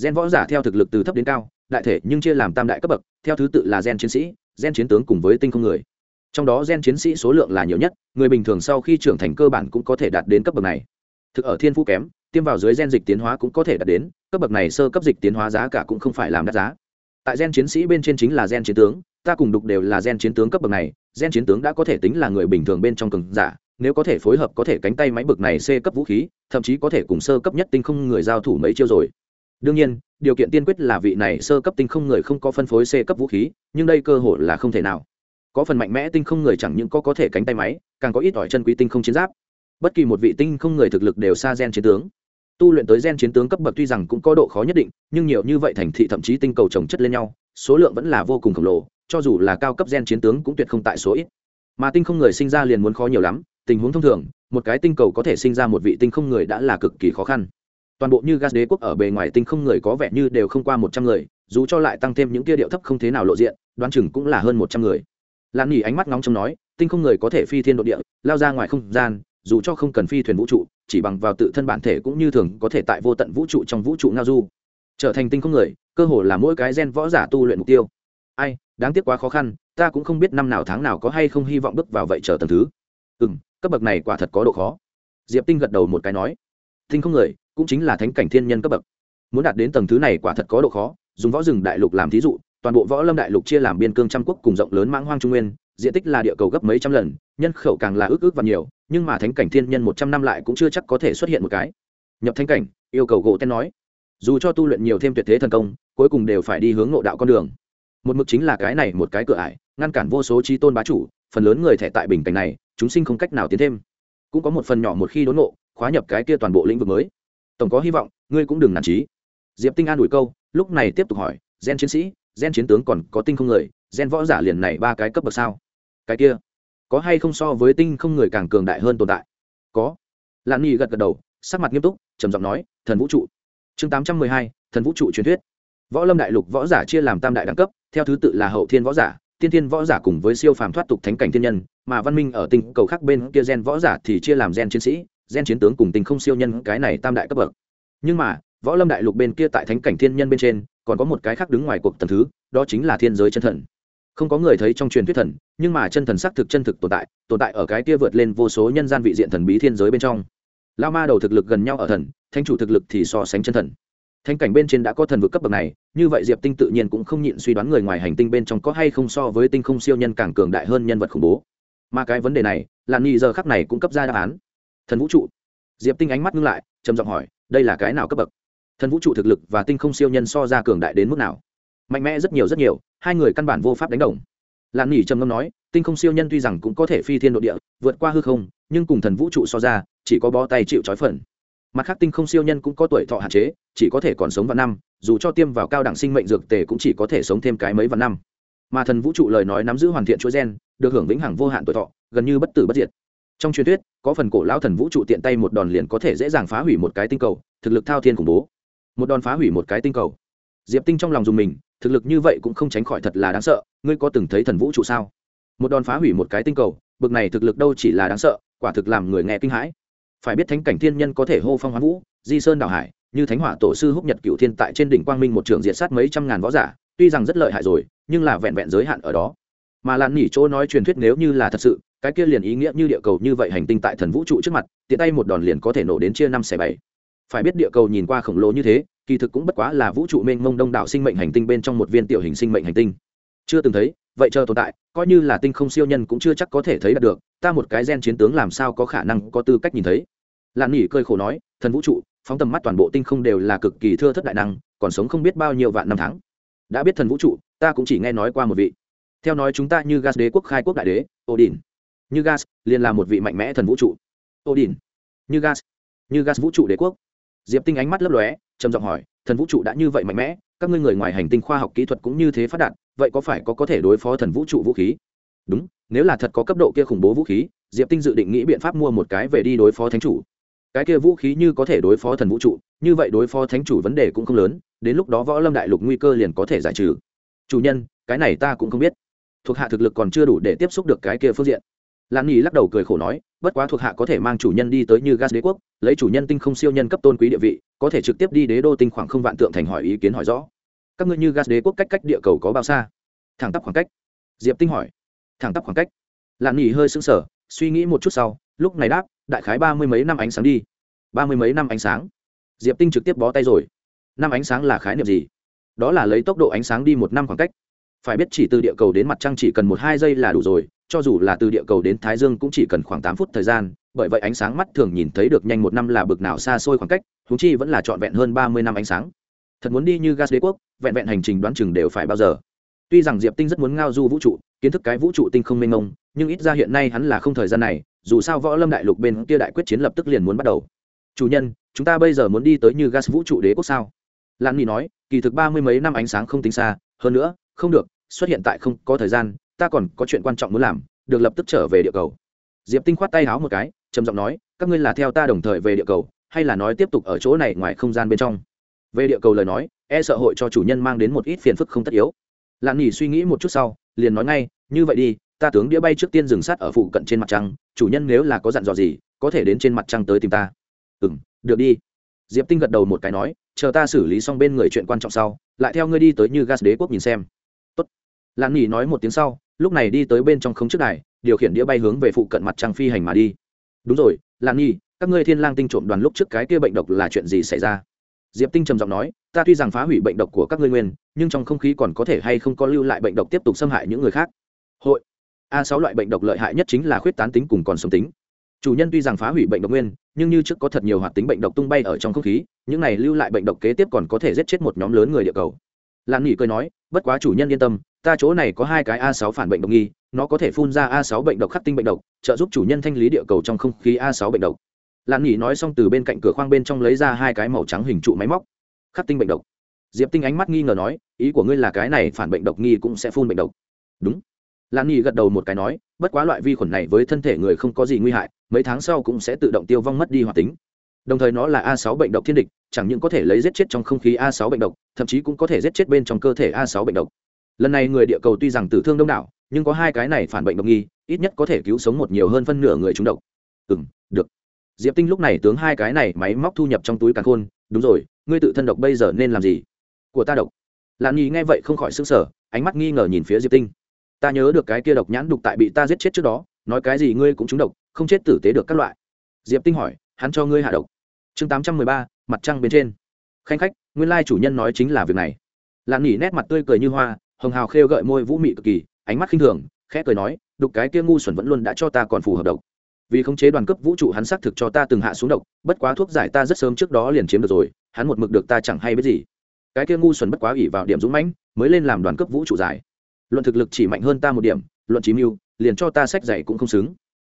Gen võ giả theo thực lực từ thấp đến cao, đại thể nhưng chia làm tam đại cấp bậc, theo thứ tự là gen chiến sĩ, gen chiến tướng cùng với tinh không người. Trong đó gen chiến sĩ số lượng là nhiều nhất, người bình thường sau khi trưởng thành cơ bản cũng có thể đạt đến cấp bậc này thực ở thiên phú kém, tiêm vào dưới gen dịch tiến hóa cũng có thể đạt đến, cấp bậc này sơ cấp dịch tiến hóa giá cả cũng không phải làm đắt giá. Tại gen chiến sĩ bên trên chính là gen chiến tướng, ta cùng đục đều là gen chiến tướng cấp bậc này, gen chiến tướng đã có thể tính là người bình thường bên trong cường giả, nếu có thể phối hợp có thể cánh tay máy bậc này c cấp vũ khí, thậm chí có thể cùng sơ cấp nhất tinh không người giao thủ mấy chiêu rồi. Đương nhiên, điều kiện tiên quyết là vị này sơ cấp tinh không người không có phân phối c cấp vũ khí, nhưng đây cơ hội là không thể nào. Có phần mạnh mẽ tinh không người chẳng những có có thể cánh tay máy, càng có ít ỏi chân quý tinh không chiến giáp bất kỳ một vị tinh không người thực lực đều xa gen chiến tướng. Tu luyện tới gen chiến tướng cấp bậc tuy rằng cũng có độ khó nhất định, nhưng nhiều như vậy thành thị thậm chí tinh cầu trồng chất lên nhau, số lượng vẫn là vô cùng khổng lồ, cho dù là cao cấp gen chiến tướng cũng tuyệt không tại số ít. Mà tinh không người sinh ra liền muốn khó nhiều lắm, tình huống thông thường, một cái tinh cầu có thể sinh ra một vị tinh không người đã là cực kỳ khó khăn. Toàn bộ như gas đế quốc ở bề ngoài tinh không người có vẻ như đều không qua một trăm người, dù cho lại tăng thêm những kia điệu thấp không thế nào lộ diện, đoán chừng cũng là hơn một trăm người. Lan nghỉ ánh mắt ngóng trong nói, tinh không người có thể phi thiên độ địa, lao ra ngoài không gian dù cho không cần phi thuyền vũ trụ, chỉ bằng vào tự thân bản thể cũng như thường có thể tại vô tận vũ trụ trong vũ trụ ngao du. Trở thành tinh không người, cơ hồ là mỗi cái gen võ giả tu luyện mục tiêu. Ai, đáng tiếc quá khó khăn, ta cũng không biết năm nào tháng nào có hay không hy vọng bước vào vậy trở tầng thứ. Ừ m cấp bậc này quả thật có độ khó. Diệp tinh gật đầu một cái nói, tinh không người cũng chính là thánh cảnh thiên nhân cấp bậc. Muốn đạt đến tầng thứ này quả thật có độ khó, dùng võ rừng đại lục làm thí dụ, toàn bộ võ lâm đại lục chia làm biên cương trăm quốc cùng rộng lớn mãng hoang trung nguyên, diện tích là địa cầu gấp mấy trăm lần, nhân khẩu càng là ước ước và nhiều nhưng mà thánh cảnh thiên nhân một trăm năm lại cũng chưa chắc có thể xuất hiện một cái. Nhập thánh cảnh, yêu cầu gỗ tên nói. Dù cho tu luyện nhiều thêm tuyệt thế thần công, cuối cùng đều phải đi hướng ngộ đạo con đường. Một mực chính là cái này một cái cửa ải, ngăn cản vô số trí tôn bá chủ, phần lớn người thẻ tại bình cảnh này, chúng sinh không cách nào tiến thêm. Cũng có một phần nhỏ một khi đốn ngộ, khóa nhập cái kia toàn bộ lĩnh vực mới. Tổng có hy vọng, ngươi cũng đừng nản trí diệp tinh an ủi câu, lúc này tiếp tục hỏi, gen chiến sĩ, gen chiến tướng còn có tinh không người, gen võ giả liền này ba cái cấp bậc sao? Cái kia có hay không so với tinh không người càng cường đại hơn tồn tại? Có. Lan nhi gật gật đầu, sắc mặt nghiêm túc, trầm giọng nói, thần vũ trụ. Chương tám trăm mười hai, thần vũ trụ truyền thuyết. Võ lâm đại lục võ giả chia làm tam đại đẳng cấp, theo thứ tự là hậu thiên võ giả, tiên thiên võ giả cùng với siêu phàm thoát tục thánh cảnh thiên nhân, mà văn minh ở tinh cầu khác bên kia gen võ giả thì chia làm gen chiến sĩ, gen chiến tướng cùng tình không siêu nhân, cái này tam đại cấp bậc. Nhưng mà, võ lâm đại lục bên kia tại thánh cảnh thiên nhân bên trên, còn có một cái khác đứng ngoài cuộc tầm thứ, đó chính là thiên giới chân thần không có người thấy trong truyền thuyết thần, nhưng mà chân thần xác thực chân thực tồn tại tồn tại ở cái kia vượt lên vô số nhân gian vị diện thần bí thiên giới bên trong. Lao ma đầu thực lực gần nhau ở thần thanh chủ thực lực thì so sánh chân thần. Thanh cảnh bên trên đã có thần vực cấp bậc này, như vậy diệp tinh tự nhiên cũng không nhịn suy đoán người ngoài hành tinh bên trong có hay không so với tinh không siêu nhân càng cường đại hơn nhân vật khủng bố. Mà cái vấn đề này là nghi giờ khắc này cũng cấp ra đáp án. Thần vũ trụ. Diệp tinh ánh mắt ngưng lại, trầm giọng hỏi, đây là cái nào cấp bậc? Thần vũ trụ thực lực và tinh không siêu nhân so ra cường đại đến mức nào? Mạnh mẽ rất nhiều rất nhiều, hai người căn bản vô pháp đánh đồng. Lan nỉ trầm ngâm nói, tinh không siêu nhân tuy rằng cũng có thể phi thiên độ địa, vượt qua hư không, nhưng cùng thần vũ trụ so ra, chỉ có bó tay chịu trói phần. Mặt khác tinh không siêu nhân cũng có tuổi thọ hạn chế, chỉ có thể còn sống vào năm, dù cho tiêm vào cao đẳng sinh mệnh dược tề cũng chỉ có thể sống thêm cái mấy vạn năm. Mà thần vũ trụ lời nói nắm giữ hoàn thiện chuỗi gen, được hưởng vĩnh hằng vô hạn tuổi thọ, gần như bất tử bất diệt. Trong truyền thuyết, có phần cổ lão thần vũ trụ tiện tay một đòn liền có thể dễ dàng phá hủy một cái tinh cầu, thực lực thao thiên khủng bố. Một đòn phá hủy một cái tinh cầu diệp tinh trong lòng dùng mình, thực lực như vậy cũng không tránh khỏi thật là đáng sợ, ngươi có từng thấy thần vũ trụ sao? Một đòn phá hủy một cái tinh cầu, bực này thực lực đâu chỉ là đáng sợ, quả thực làm người nghe kinh hãi. Phải biết thánh cảnh thiên nhân có thể hô phong hoán vũ, di sơn đảo hải, như thánh hỏa tổ sư húc nhật cựu thiên tại trên đỉnh quang minh một trường diện sát mấy trăm ngàn võ giả, tuy rằng rất lợi hại rồi, nhưng là vẹn vẹn giới hạn ở đó. Mà lan nỉ chỗ nói truyền thuyết nếu như là thật sự, cái kia liền ý nghĩa như địa cầu như vậy hành tinh tại thần vũ trụ trước mặt, tiện tay một đòn liền có thể nổ đến chia năm xẻ bảy. Phải biết địa cầu nhìn qua khổng lồ như thế kỳ thực cũng bất quá là vũ trụ mênh mông đông đảo sinh mệnh hành tinh bên trong một viên tiểu hình sinh mệnh hành tinh. Chưa từng thấy, vậy chờ tồn tại, coi như là tinh không siêu nhân cũng chưa chắc có thể thấy đạt được, ta một cái gen chiến tướng làm sao có khả năng có tư cách nhìn thấy? Lan nỉ cơi khổ nói, thần vũ trụ, phóng tầm mắt toàn bộ tinh không đều là cực kỳ thưa thất đại năng, còn sống không biết bao nhiêu vạn năm tháng. Đã biết thần vũ trụ, ta cũng chỉ nghe nói qua một vị. Theo nói chúng ta như gas đế quốc khai quốc đại đế, odin. Như gas liền là một vị mạnh mẽ thần vũ trụ. Odin. Như gas. Như gas vũ trụ đế quốc. Diệp tinh ánh mắt lấp lóe trầm giọng hỏi, thần vũ trụ đã như vậy mạnh mẽ, các ngươi người ngoài hành tinh khoa học kỹ thuật cũng như thế phát đạt, vậy có phải có có thể đối phó thần vũ trụ vũ khí? Đúng, nếu là thật có cấp độ kia khủng bố vũ khí, diệp tinh dự định nghĩ biện pháp mua một cái về đi đối phó thánh chủ. Cái kia vũ khí như có thể đối phó thần vũ trụ, như vậy đối phó thánh chủ vấn đề cũng không lớn, đến lúc đó võ lâm đại lục nguy cơ liền có thể giải trừ. Chủ nhân, cái này ta cũng không biết. Thuộc hạ thực lực còn chưa đủ để tiếp xúc được cái kia phương diện lan nhi lắc đầu cười khổ nói, bất quá thuộc hạ có thể mang chủ nhân đi tới như gas đế quốc, lấy chủ nhân tinh không siêu nhân cấp tôn quý địa vị, có thể trực tiếp đi đế đô tinh khoảng không vạn tượng thành hỏi ý kiến hỏi rõ. Các ngươi như gas đế quốc cách cách địa cầu có bao xa? Thẳng tắp khoảng cách. Diệp tinh hỏi. Thẳng tắp khoảng cách. Lan nhi hơi sững sờ, suy nghĩ một chút sau, lúc này đáp, đại khái ba mươi mấy năm ánh sáng đi. Ba mươi mấy năm ánh sáng. Diệp tinh trực tiếp bó tay rồi. Năm ánh sáng là khái niệm gì? Đó là lấy tốc độ ánh sáng đi một năm khoảng cách phải biết chỉ từ địa cầu đến mặt trăng chỉ cần một hai giây là đủ rồi, cho dù là từ địa cầu đến thái dương cũng chỉ cần khoảng tám phút thời gian, bởi vậy ánh sáng mắt thường nhìn thấy được nhanh một năm là bực nào xa xôi khoảng cách húng chi vẫn là trọn vẹn hơn ba mươi năm ánh sáng. Thật muốn đi như gas đế quốc, vẹn vẹn hành trình đoán chừng đều phải bao giờ. Tuy rằng diệp tinh rất muốn ngao du vũ trụ, kiến thức cái vũ trụ tinh không mênh mông, nhưng ít ra hiện nay hắn là không thời gian này, dù sao võ lâm đại lục bên kia đại quyết chiến lập tức liền muốn bắt đầu. Chủ nhân, chúng ta bây giờ muốn đi tới như gas vũ trụ đế quốc sao? Lan mỹ nói, kỳ thực ba mươi mấy năm ánh sáng không tính xa, hơn nữa không được, xuất hiện tại không có thời gian, ta còn có chuyện quan trọng muốn làm, được lập tức trở về địa cầu. Diệp tinh khoát tay háo một cái, trầm giọng nói, các ngươi là theo ta đồng thời về địa cầu, hay là nói tiếp tục ở chỗ này ngoài không gian bên trong? Về địa cầu lời nói e sợ hội cho chủ nhân mang đến một ít phiền phức không tất yếu. Lạn nghỉ suy nghĩ một chút sau, liền nói ngay, như vậy đi, ta tướng đĩa bay trước tiên dừng sát ở phụ cận trên mặt trăng, chủ nhân nếu là có dặn dò gì, có thể đến trên mặt trăng tới tìm ta. Ừ m được đi. Diệp tinh gật đầu một cái nói, chờ ta xử lý xong bên người chuyện quan trọng sau, lại theo ngươi đi tới như gas đế quốc nhìn xem lan nghỉ nói một tiếng sau, lúc này đi tới bên trong không trước đài, điều khiển đĩa bay hướng về phụ cận mặt trăng phi hành mà đi. Đúng rồi lan nghỉ các ngươi thiên lang tinh trộm đoàn lúc trước cái kia bệnh độc là chuyện gì xảy ra? Diệp tinh trầm giọng nói, ta tuy rằng phá hủy bệnh độc của các ngươi nguyên, nhưng trong không khí còn có thể hay không có lưu lại bệnh độc tiếp tục xâm hại những người khác? Hội. A sáu loại bệnh độc lợi hại nhất chính là khuyết tán tính cùng còn sống tính. Chủ nhân tuy rằng phá hủy bệnh độc nguyên, nhưng như trước có thật nhiều hoạt tính bệnh độc tung bay ở trong không khí, những này lưu lại bệnh độc kế tiếp còn có thể giết chết một nhóm lớn người địa cầu. Lan nghỉ cười nói, bất quá chủ nhân yên tâm ta chỗ này có hai cái a sáu phản bệnh độc nghi, nó có thể phun ra a sáu bệnh độc khắc tinh bệnh độc, trợ giúp chủ nhân thanh lý địa cầu trong không khí a sáu bệnh độc. Lan nghỉ nói xong từ bên cạnh cửa khoang bên trong lấy ra hai cái màu trắng hình trụ máy móc. Khắc tinh bệnh độc. Diệp tinh ánh mắt nghi ngờ nói, ý của ngươi là cái này phản bệnh độc nghi cũng sẽ phun bệnh độc. Đúng. Lan nghỉ gật đầu một cái nói, bất quá loại vi khuẩn này với thân thể người không có gì nguy hại, mấy tháng sau cũng sẽ tự động tiêu vong mất đi hoạt tính. Đồng thời nó là a 6 bệnh độc thiên địch, chẳng những có thể lấy giết chết trong không khí a 6 bệnh độc, thậm chí cũng có thể giết chết bên trong cơ thể a 6 bệnh độc lần này người địa cầu tuy rằng tử thương đông đảo, nhưng có hai cái này phản bệnh độc nghi, ít nhất có thể cứu sống một nhiều hơn phân nửa người trúng độc. Ừ được. Diệp tinh lúc này tướng hai cái này máy móc thu nhập trong túi càn khôn, đúng rồi, ngươi tự thân độc bây giờ nên làm gì? Của ta độc. Lạn nhi nghe vậy không khỏi s ư n g sở ánh mắt nghi ngờ nhìn phía diệp tinh. Ta nhớ được cái kia độc nhãn đục tại bị ta giết chết trước đó, nói cái gì ngươi cũng trúng độc, không chết tử tế được các loại. Diệp tinh hỏi, hắn cho ngươi hạ độc. Chương tám trăm mười ba, mặt trăng bên trên. Khanh khách, nguyên lai chủ nhân nói chính là việc này. Lạn nghỉ nét mặt tươi cười như hoa hồng hào khêu gợi môi vũ mị cực kỳ, ánh mắt khinh thường, khẽ cười nói, đục cái kia ngu xuẩn vẫn luôn đã cho ta còn phù hợp độc. Vì khống chế đoàn cấp vũ trụ hắn xác thực cho ta từng hạ xuống độc, bất quá thuốc giải ta rất sớm trước đó liền chiếm được rồi, hắn một mực được ta chẳng hay biết gì. Cái kia ngu xuẩn bất quá ủy vào điểm dũng mãnh, mới lên làm đoàn cấp vũ trụ giải. Luận thực lực chỉ mạnh hơn ta một điểm, luận chí mưu, liền cho ta sách dạy cũng không xứng.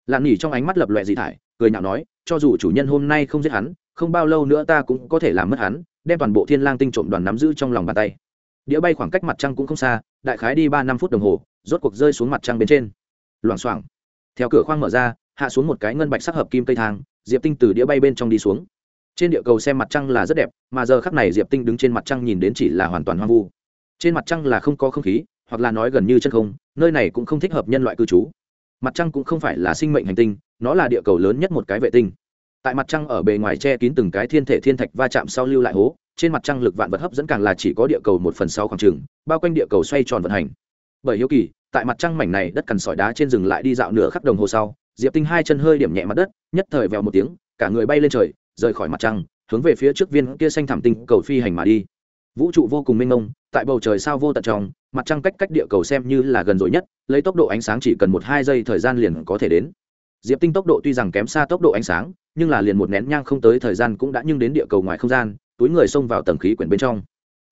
Lạn nghỉ trong ánh mắt lập loẹ dị thải, cười nhạo nói, cho dù chủ nhân hôm nay không giết hắn, không bao lâu nữa ta cũng có thể làm mất hắn, đem toàn bộ thiên lang tinh trộm đoàn nắm giữ trong lòng bàn tay đĩa bay khoảng cách mặt trăng cũng không xa, đại khái đi ba năm phút đồng hồ, rốt cuộc rơi xuống mặt trăng bên trên. Loảng xoảng. Theo cửa khoang mở ra, hạ xuống một cái ngân bạch sắc hợp kim cây thang, diệp tinh từ đĩa bay bên trong đi xuống. Trên địa cầu xem mặt trăng là rất đẹp, mà giờ khắc này diệp tinh đứng trên mặt trăng nhìn đến chỉ là hoàn toàn hoang vu. Trên mặt trăng là không có không khí, hoặc là nói gần như chân không, nơi này cũng không thích hợp nhân loại cư trú. Mặt trăng cũng không phải là sinh mệnh hành tinh, nó là địa cầu lớn nhất một cái vệ tinh. Tại mặt trăng ở bề ngoài che kín từng cái thiên thể thiên thạch va chạm sau lưu lại hố trên mặt trăng lực vạn vật hấp dẫn càng là chỉ có địa cầu một phần sáu khoảng trừng, bao quanh địa cầu xoay tròn vận hành. Bởi hiếu kỳ, tại mặt trăng mảnh này đất cằn sỏi đá trên rừng lại đi dạo nửa khắp đồng hồ sau, diệp tinh hai chân hơi điểm nhẹ mặt đất, nhất thời vèo một tiếng, cả người bay lên trời, rời khỏi mặt trăng, hướng về phía trước viên kia xanh thảm tinh cầu phi hành mà đi. Vũ trụ vô cùng mênh mông, tại bầu trời sao vô tận trong, mặt trăng cách cách địa cầu xem như là gần rồi nhất, lấy tốc độ ánh sáng chỉ cần một hai giây thời gian liền có thể đến. Diệp tinh tốc độ tuy rằng kém xa tốc độ ánh sáng, nhưng là liền một nén nhang không tới thời gian cũng đã nhưng đến địa cầu ngoài không gian túi người xông vào tầng khí quyển bên trong.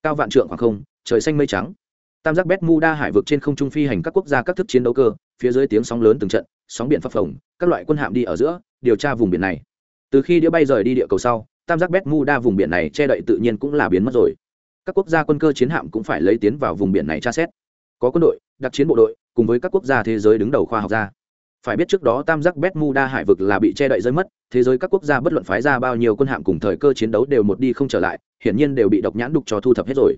Cao vạn trượng khoảng không, trời xanh mây trắng. Tam giác bét mu đa hải vực trên không trung phi hành các quốc gia các thức chiến đấu cơ, phía dưới tiếng sóng lớn từng trận, sóng biển phập phồng, các loại quân hạm đi ở giữa, điều tra vùng biển này. Từ khi đĩa bay rời đi địa cầu sau, tam giác bét mu đa vùng biển này che đậy tự nhiên cũng là biến mất rồi. Các quốc gia quân cơ chiến hạm cũng phải lấy tiến vào vùng biển này tra xét. Có quân đội, đặc chiến bộ đội, cùng với các quốc gia thế giới đứng đầu khoa học gia phải biết trước đó tam giác bét mu đa hải vực là bị che đậy rơi mất, thế giới các quốc gia bất luận phái ra bao nhiêu quân hạm cùng thời cơ chiến đấu đều một đi không trở lại, hiển nhiên đều bị độc nhãn đục cho thu thập hết rồi.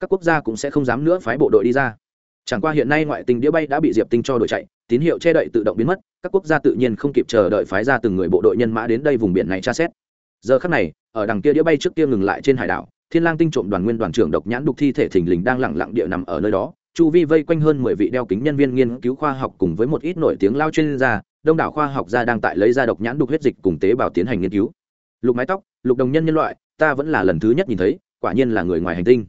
Các quốc gia cũng sẽ không dám nữa phái bộ đội đi ra. Chẳng qua hiện nay ngoại tình đĩa bay đã bị diệp tinh cho đội chạy, tín hiệu che đậy tự động biến mất, các quốc gia tự nhiên không kịp chờ đợi phái ra từng người bộ đội nhân mã đến đây vùng biển này tra xét. Giờ khắc này, ở đằng kia đĩa bay trước kia ngừng lại trên hải đảo, thiên lang tinh trộm đoàn nguyên đoàn trưởng độc nhãn đục thi thể thình lình đang lặng lặng địa nằm ở nơi đó chu vi vây quanh hơn mười vị đeo kính nhân viên nghiên cứu khoa học cùng với một ít nổi tiếng lao chuyên gia, đông đảo khoa học gia đang tại lấy ra độc nhãn đục huyết dịch cùng tế bào tiến hành nghiên cứu. Lục mái tóc, lục đồng nhân nhân loại, ta vẫn là lần thứ nhất nhìn thấy, quả nhiên là người ngoài hành tinh.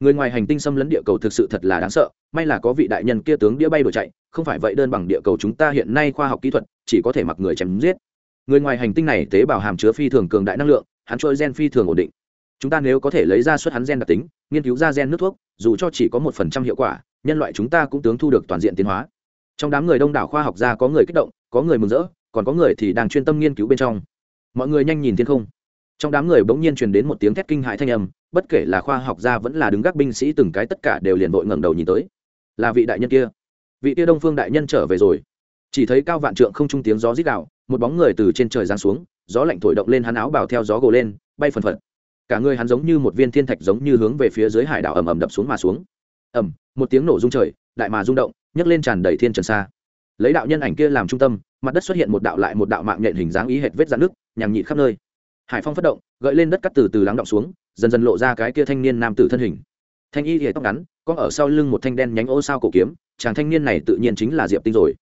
Người ngoài hành tinh xâm lấn địa cầu thực sự thật là đáng sợ, may là có vị đại nhân kia tướng đĩa bay đuổi chạy, không phải vậy đơn bằng địa cầu chúng ta hiện nay khoa học kỹ thuật, chỉ có thể mặc người chém giết. Người ngoài hành tinh này tế bào hàm chứa phi thường cường đại năng lượng, hắn trôi gen phi thường ổn định. Chúng ta nếu có thể lấy ra suất hắn gen đặc tính, nghiên cứu ra gen nước thuốc dù cho chỉ có một phần trăm hiệu quả, nhân loại chúng ta cũng tướng thu được toàn diện tiến hóa. Trong đám người đông đảo khoa học gia có người kích động, có người mừng rỡ, còn có người thì đang chuyên tâm nghiên cứu bên trong. Mọi người nhanh nhìn thiên không. Trong đám người bỗng nhiên truyền đến một tiếng thét kinh hại thanh âm, bất kể là khoa học gia vẫn là đứng gác binh sĩ từng cái tất cả đều liền vội ngẩng đầu nhìn tới. Là vị đại nhân kia. Vị kia đông phương đại nhân trở về rồi. Chỉ thấy cao vạn trượng không trung tiếng gió rít đạo một bóng người từ trên trời giáng xuống, gió lạnh thổi động lên hắn áo bào theo gió gồ lên, bay phần phật cả người hắn giống như một viên thiên thạch giống như hướng về phía dưới hải đảo ầm ầm đập xuống mà xuống. Ầm, một tiếng nổ rung trời, đại mà rung động, nhấc lên tràn đầy thiên trần xa. Lấy đạo nhân ảnh kia làm trung tâm, mặt đất xuất hiện một đạo lại một đạo mạng nhện hình dáng ý hệt vết dạn nước nhằng nhị khắp nơi. Hải phong phát động, gợi lên đất cắt từ từ lắng động xuống, dần dần lộ ra cái kia thanh niên nam tử thân hình. Thanh y thì tóc ngắn, có ở sau lưng một thanh đen nhánh ô sao cổ kiếm, chàng thanh niên này tự nhiên chính là diệp tinh rồi.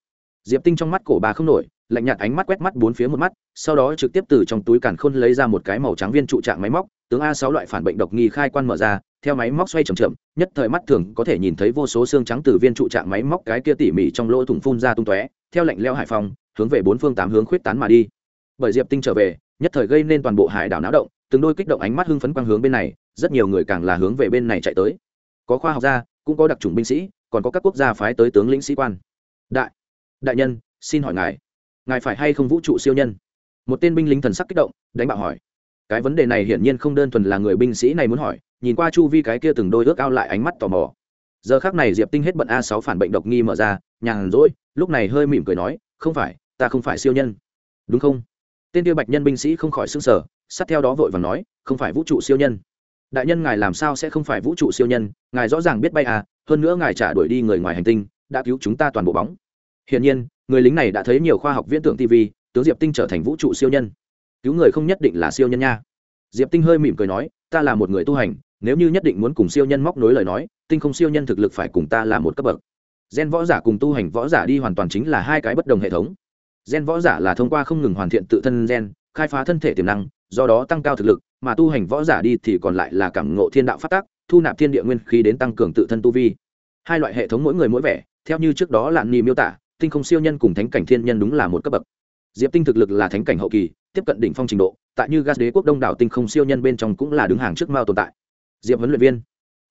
Diệp tinh trong mắt cổ bà không nổi, lạnh nhạt ánh mắt quét mắt bốn phía một mắt, sau đó trực tiếp từ trong túi càn khôn lấy ra một cái màu trắng viên trụ trạng máy móc tướng a sáu loại phản bệnh độc nghi khai quan mở ra, theo máy móc xoay chậm chậm, nhất thời mắt thường có thể nhìn thấy vô số xương trắng từ viên trụ trạng máy móc cái kia tỉ mỉ trong lỗ thủng phun ra tung tóe, theo lệnh leo hải phòng, hướng về bốn phương tám hướng khuyết tán mà đi. Bởi diệp tinh trở về, nhất thời gây nên toàn bộ hải đảo náo động, từng đôi kích động ánh mắt hưng phấn quang hướng bên này, rất nhiều người càng là hướng về bên này chạy tới. Có khoa học gia, cũng có đặc trùng binh sĩ, còn có các quốc gia phái tới tướng lĩnh sĩ quan. Đại đại nhân, xin hỏi ngài ngài phải hay không vũ trụ siêu nhân? Một tên binh lính thần sắc kích động, đánh bạo hỏi cái vấn đề này hiển nhiên không đơn thuần là người binh sĩ này muốn hỏi, nhìn qua chu vi cái kia từng đôi ước ao lại ánh mắt tò mò. Giờ khác này diệp tinh hết bận a sáu phản bệnh độc nghi mở ra, nhàn rỗi, lúc này hơi mỉm cười nói, không phải, ta không phải siêu nhân. Đúng không? Tên tiêu bạch nhân binh sĩ không khỏi s ư n g sở sát theo đó vội và nói, không phải vũ trụ siêu nhân. Đại nhân, ngài làm sao sẽ không phải vũ trụ siêu nhân? Ngài rõ ràng biết bay à hơn nữa ngài trả đuổi đi người ngoài hành tinh, đã cứu chúng ta toàn bộ bóng. Hiển nhiên, người lính này đã thấy nhiều khoa học viễn tưởng tv tướng diệp tinh trở thành vũ trụ siêu nhân cứu người không nhất định là siêu nhân nha. Diệp tinh hơi mỉm cười nói, ta là một người tu hành, nếu như nhất định muốn cùng siêu nhân móc nối lời nói, tinh không siêu nhân thực lực phải cùng ta là một cấp bậc. Gen võ giả cùng tu hành võ giả đi hoàn toàn chính là hai cái bất đồng hệ thống. Gen võ giả là thông qua không ngừng hoàn thiện tự thân gen, khai phá thân thể tiềm năng, do đó tăng cao thực lực, mà tu hành võ giả đi thì còn lại là cảm ngộ thiên đạo phát tác, thu nạp thiên địa nguyên khí đến tăng cường tự thân tu vi. Hai loại hệ thống mỗi người mỗi vẻ, theo như trước đó là ni miêu tả, tinh không siêu nhân cùng thánh cảnh thiên nhân đúng là một cấp bậc. Diệp tinh thực lực là thánh cảnh hậu kỳ tiếp cận đỉnh phong trình độ, tại như gas đế quốc đông đảo tinh không siêu nhân bên trong cũng là đứng hàng trước mao tồn tại. Diệp huấn luyện viên.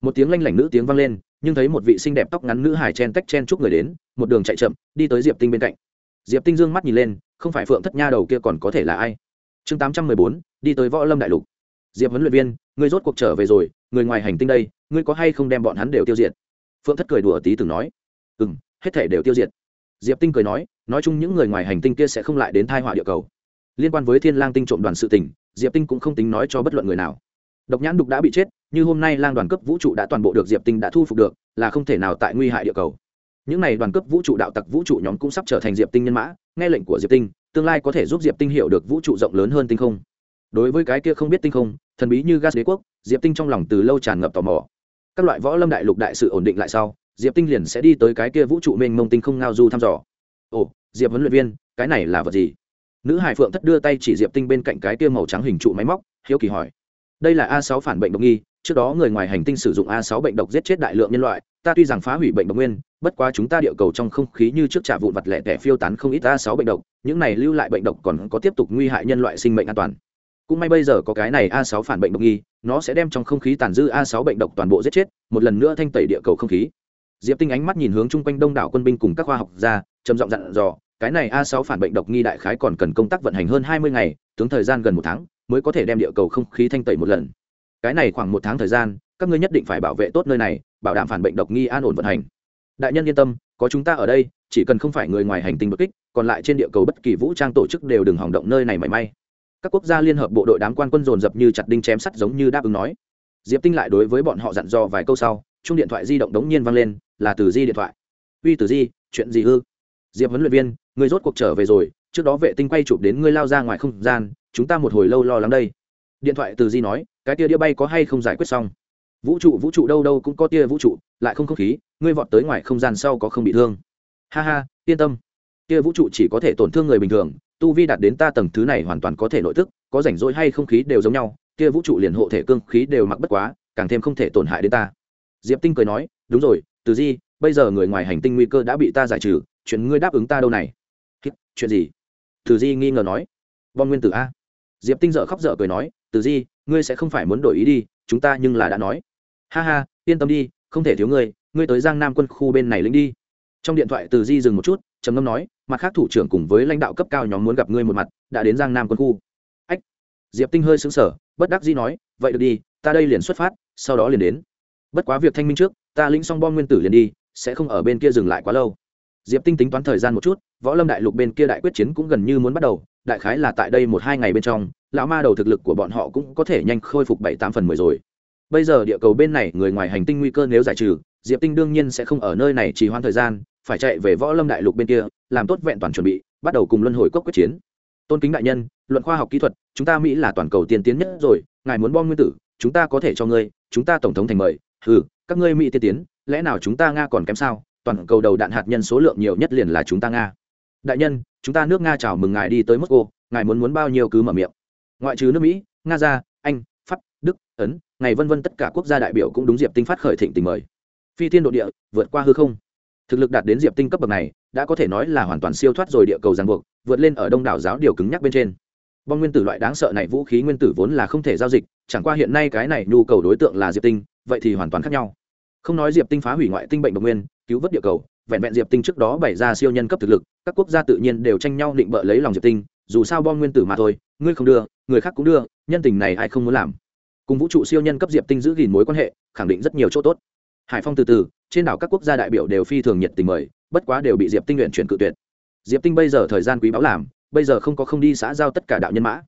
Một tiếng lanh lảnh nữ tiếng vang lên, nhưng thấy một vị xinh đẹp tóc ngắn nữ hải chen tách chen chúc người đến, một đường chạy chậm, đi tới diệp tinh bên cạnh. Diệp tinh dương mắt nhìn lên, không phải phượng thất nha đầu kia còn có thể là ai? Chương tám trăm mười bốn, đi tới võ lâm đại lục. Diệp huấn luyện viên, ngươi rốt cuộc trở về rồi, người ngoài hành tinh đây, ngươi có hay không đem bọn hắn đều tiêu diệt? Phượng thất cười đùa tí từng nói. Ừ m hết thể đều tiêu diệt. Diệp tinh cười nói nói chung những người ngoài hành tinh kia sẽ không lại đến thai họa địa cầu liên quan với thiên lang tinh trộm đoàn sự tình, diệp tinh cũng không tính nói cho bất luận người nào. Độc nhãn đục đã bị chết, như hôm nay lang đoàn cấp vũ trụ đã toàn bộ được diệp tinh đã thu phục được, là không thể nào tại nguy hại địa cầu. Những n à y đoàn cấp vũ trụ đạo tặc vũ trụ nhóm cũng sắp trở thành diệp tinh nhân mã, nghe lệnh của diệp tinh, tương lai có thể giúp diệp tinh hiểu được vũ trụ rộng lớn hơn tinh không. Đối với cái kia không biết tinh không, thần bí như gas đế quốc, diệp tinh trong lòng từ lâu tràn ngập tò mò. Các loại võ lâm đại lục đại sự ổn định lại sau, diệp tinh liền sẽ đi tới cái kia vũ trụ mênh mông tinh không ngao du thăm dò. Ồ, diệp huấn luyện viên, cái này là vật gì? Nữ hải phượng thất đưa tay chỉ diệp tinh bên cạnh cái kia màu trắng hình trụ máy móc, hiếu kỳ hỏi. Đây là a sáu phản bệnh độc nghi, trước đó người ngoài hành tinh sử dụng a sáu bệnh độc giết chết đại lượng nhân loại, ta tuy rằng phá hủy bệnh độc nguyên, bất quá chúng ta địa cầu trong không khí như trước trả vụn vật lẻ tẻ phiêu tán không ít a sáu bệnh độc, những này lưu lại bệnh độc còn có tiếp tục nguy hại nhân loại sinh mệnh an toàn. Cũng may bây giờ có cái này a sáu phản bệnh độc nghi, nó sẽ đem trong không khí tàn dư a sáu bệnh độc toàn bộ giết chết, một lần nữa thanh tẩy địa cầu không khí. Diệp tinh ánh mắt nhìn hướng chung quanh đông đảo quân binh cùng các khoa học gia, trầm giọng dặn dò cái này a 6 phản bệnh độc nghi đại khái còn cần công tác vận hành hơn 20 ngày tướng thời gian gần một tháng mới có thể đem địa cầu không khí thanh tẩy một lần. Cái này khoảng một tháng thời gian, các ngươi nhất định phải bảo vệ tốt nơi này, bảo đảm phản bệnh độc nghi an ổn vận hành. Đại nhân yên tâm, có chúng ta ở đây, chỉ cần không phải người ngoài hành tinh bất kích, còn lại trên địa cầu bất kỳ vũ trang tổ chức đều đừng hỏng động nơi này mảy may. Các quốc gia liên hợp bộ đội đám quan quân dồn dập như chặt đinh chém sắt giống như đáp ứng nói. Diệp tinh lại đối với bọn họ dặn dò vài câu sau chung điện thoại di động đống nhiên vang lên, là từ di điện thoại. Uy từ di, chuyện gì ư? Diệp huấn luyện viên người rốt cuộc trở về rồi, trước đó vệ tinh quay chụp đến ngươi lao ra ngoài không gian, chúng ta một hồi lâu lo lắng đây. Điện thoại từ di nói, cái tia đĩa bay có hay không giải quyết xong? Vũ trụ vũ trụ đâu đâu cũng có tia vũ trụ, lại không không khí, ngươi vọt tới ngoài không gian sau có không bị thương. Ha ha, yên tâm. Tia vũ trụ chỉ có thể tổn thương người bình thường, tu vi đạt đến ta tầng thứ này hoàn toàn có thể nội tức, có rảnh rỗi hay không khí đều giống nhau, tia vũ trụ liền hộ thể cương khí đều mặc bất quá, càng thêm không thể tổn hại đến ta. Diệp tinh cười nói, đúng rồi, từ di, bây giờ người ngoài hành tinh nguy cơ đã bị ta giải trừ, chuyện ngươi đáp ứng ta đâu này? Chuyện gì? Từ di nghi ngờ nói. Bom nguyên tử a. Diệp tinh dợ khóc dở cười nói, từ di, ngươi sẽ không phải muốn đổi ý đi, chúng ta nhưng là đã nói. Ha ha, yên tâm đi, không thể thiếu ngươi ngươi tới giang nam quân khu bên này lính đi. Trong điện thoại từ di dừng một chút, trầm ngâm nói, mặt khác thủ trưởng cùng với lãnh đạo cấp cao nhóm muốn gặp ngươi một mặt, đã đến giang nam quân khu. Ách. Diệp tinh hơi xứng sở bất đắc di nói, vậy được đi, ta đây liền xuất phát, sau đó liền đến. Bất quá việc thanh minh trước, ta lĩnh xong bom nguyên tử liền đi, sẽ không ở bên kia dừng lại quá lâu diệp tinh tính toán thời gian một chút, võ lâm đại lục bên kia đại quyết chiến cũng gần như muốn bắt đầu, đại khái là tại đây một hai ngày bên trong, lão ma đầu thực lực của bọn họ cũng có thể nhanh khôi phục bảy tám phần mười rồi. Bây giờ địa cầu bên này, người ngoài hành tinh nguy cơ nếu giải trừ, diệp tinh đương nhiên sẽ không ở nơi này trì hoãn thời gian, phải chạy về võ lâm đại lục bên kia, làm tốt vẹn toàn chuẩn bị, bắt đầu cùng luân hồi cốc quyết chiến. Tôn kính đại nhân, luận khoa học kỹ thuật, chúng ta mỹ là toàn cầu tiên tiến nhất rồi, ngài muốn bom nguyên tử, chúng ta có thể cho ngươi, chúng ta tổng thống thành mời. Ừ các ngươi mỹ tiên tiến, lẽ nào chúng ta nga còn kém sao? Toàn cầu đầu đạn hạt nhân số lượng nhiều nhất liền là chúng ta nga. Đại nhân chúng ta nước nga chào mừng ngài đi tới Mosco, ngài muốn muốn bao nhiêu cứ mở miệng. Ngoại trừ nước mỹ nga ra, anh pháp đức ấn ngày vân vân tất cả quốc gia đại biểu cũng đúng diệp tinh phát khởi thịnh tình mời. Phi thiên độ địa vượt qua hư không. Thực lực đạt đến diệp tinh cấp bậc này đã có thể nói là hoàn toàn siêu thoát rồi địa cầu giang buộc vượt lên ở đông đảo giáo điều cứng nhắc bên trên. Bom nguyên tử loại đáng sợ này vũ khí nguyên tử vốn là không thể giao dịch chẳng qua hiện nay cái này nhu cầu đối tượng là diệp tinh vậy thì hoàn toàn khác nhau. Không nói diệp tinh phá hủy ngoại tinh bệnh độc nguyên cứu vớt địa cầu, vẹn vẹn diệp tinh trước đó bày ra siêu nhân cấp thực lực, các quốc gia tự nhiên đều tranh nhau định bợ lấy lòng diệp tinh, dù sao bom nguyên tử mà thôi, ngươi không đưa, người khác cũng đưa, nhân tình này ai không muốn làm. Cùng vũ trụ siêu nhân cấp diệp tinh giữ gìn mối quan hệ, khẳng định rất nhiều chỗ tốt. Hải phong từ từ, trên đảo các quốc gia đại biểu đều phi thường nhiệt tình mời, bất quá đều bị diệp tinh luyện chuyển cự tuyệt. Diệp tinh bây giờ thời gian quý báu làm, bây giờ không có không đi xã giao tất cả đạo nhân mã.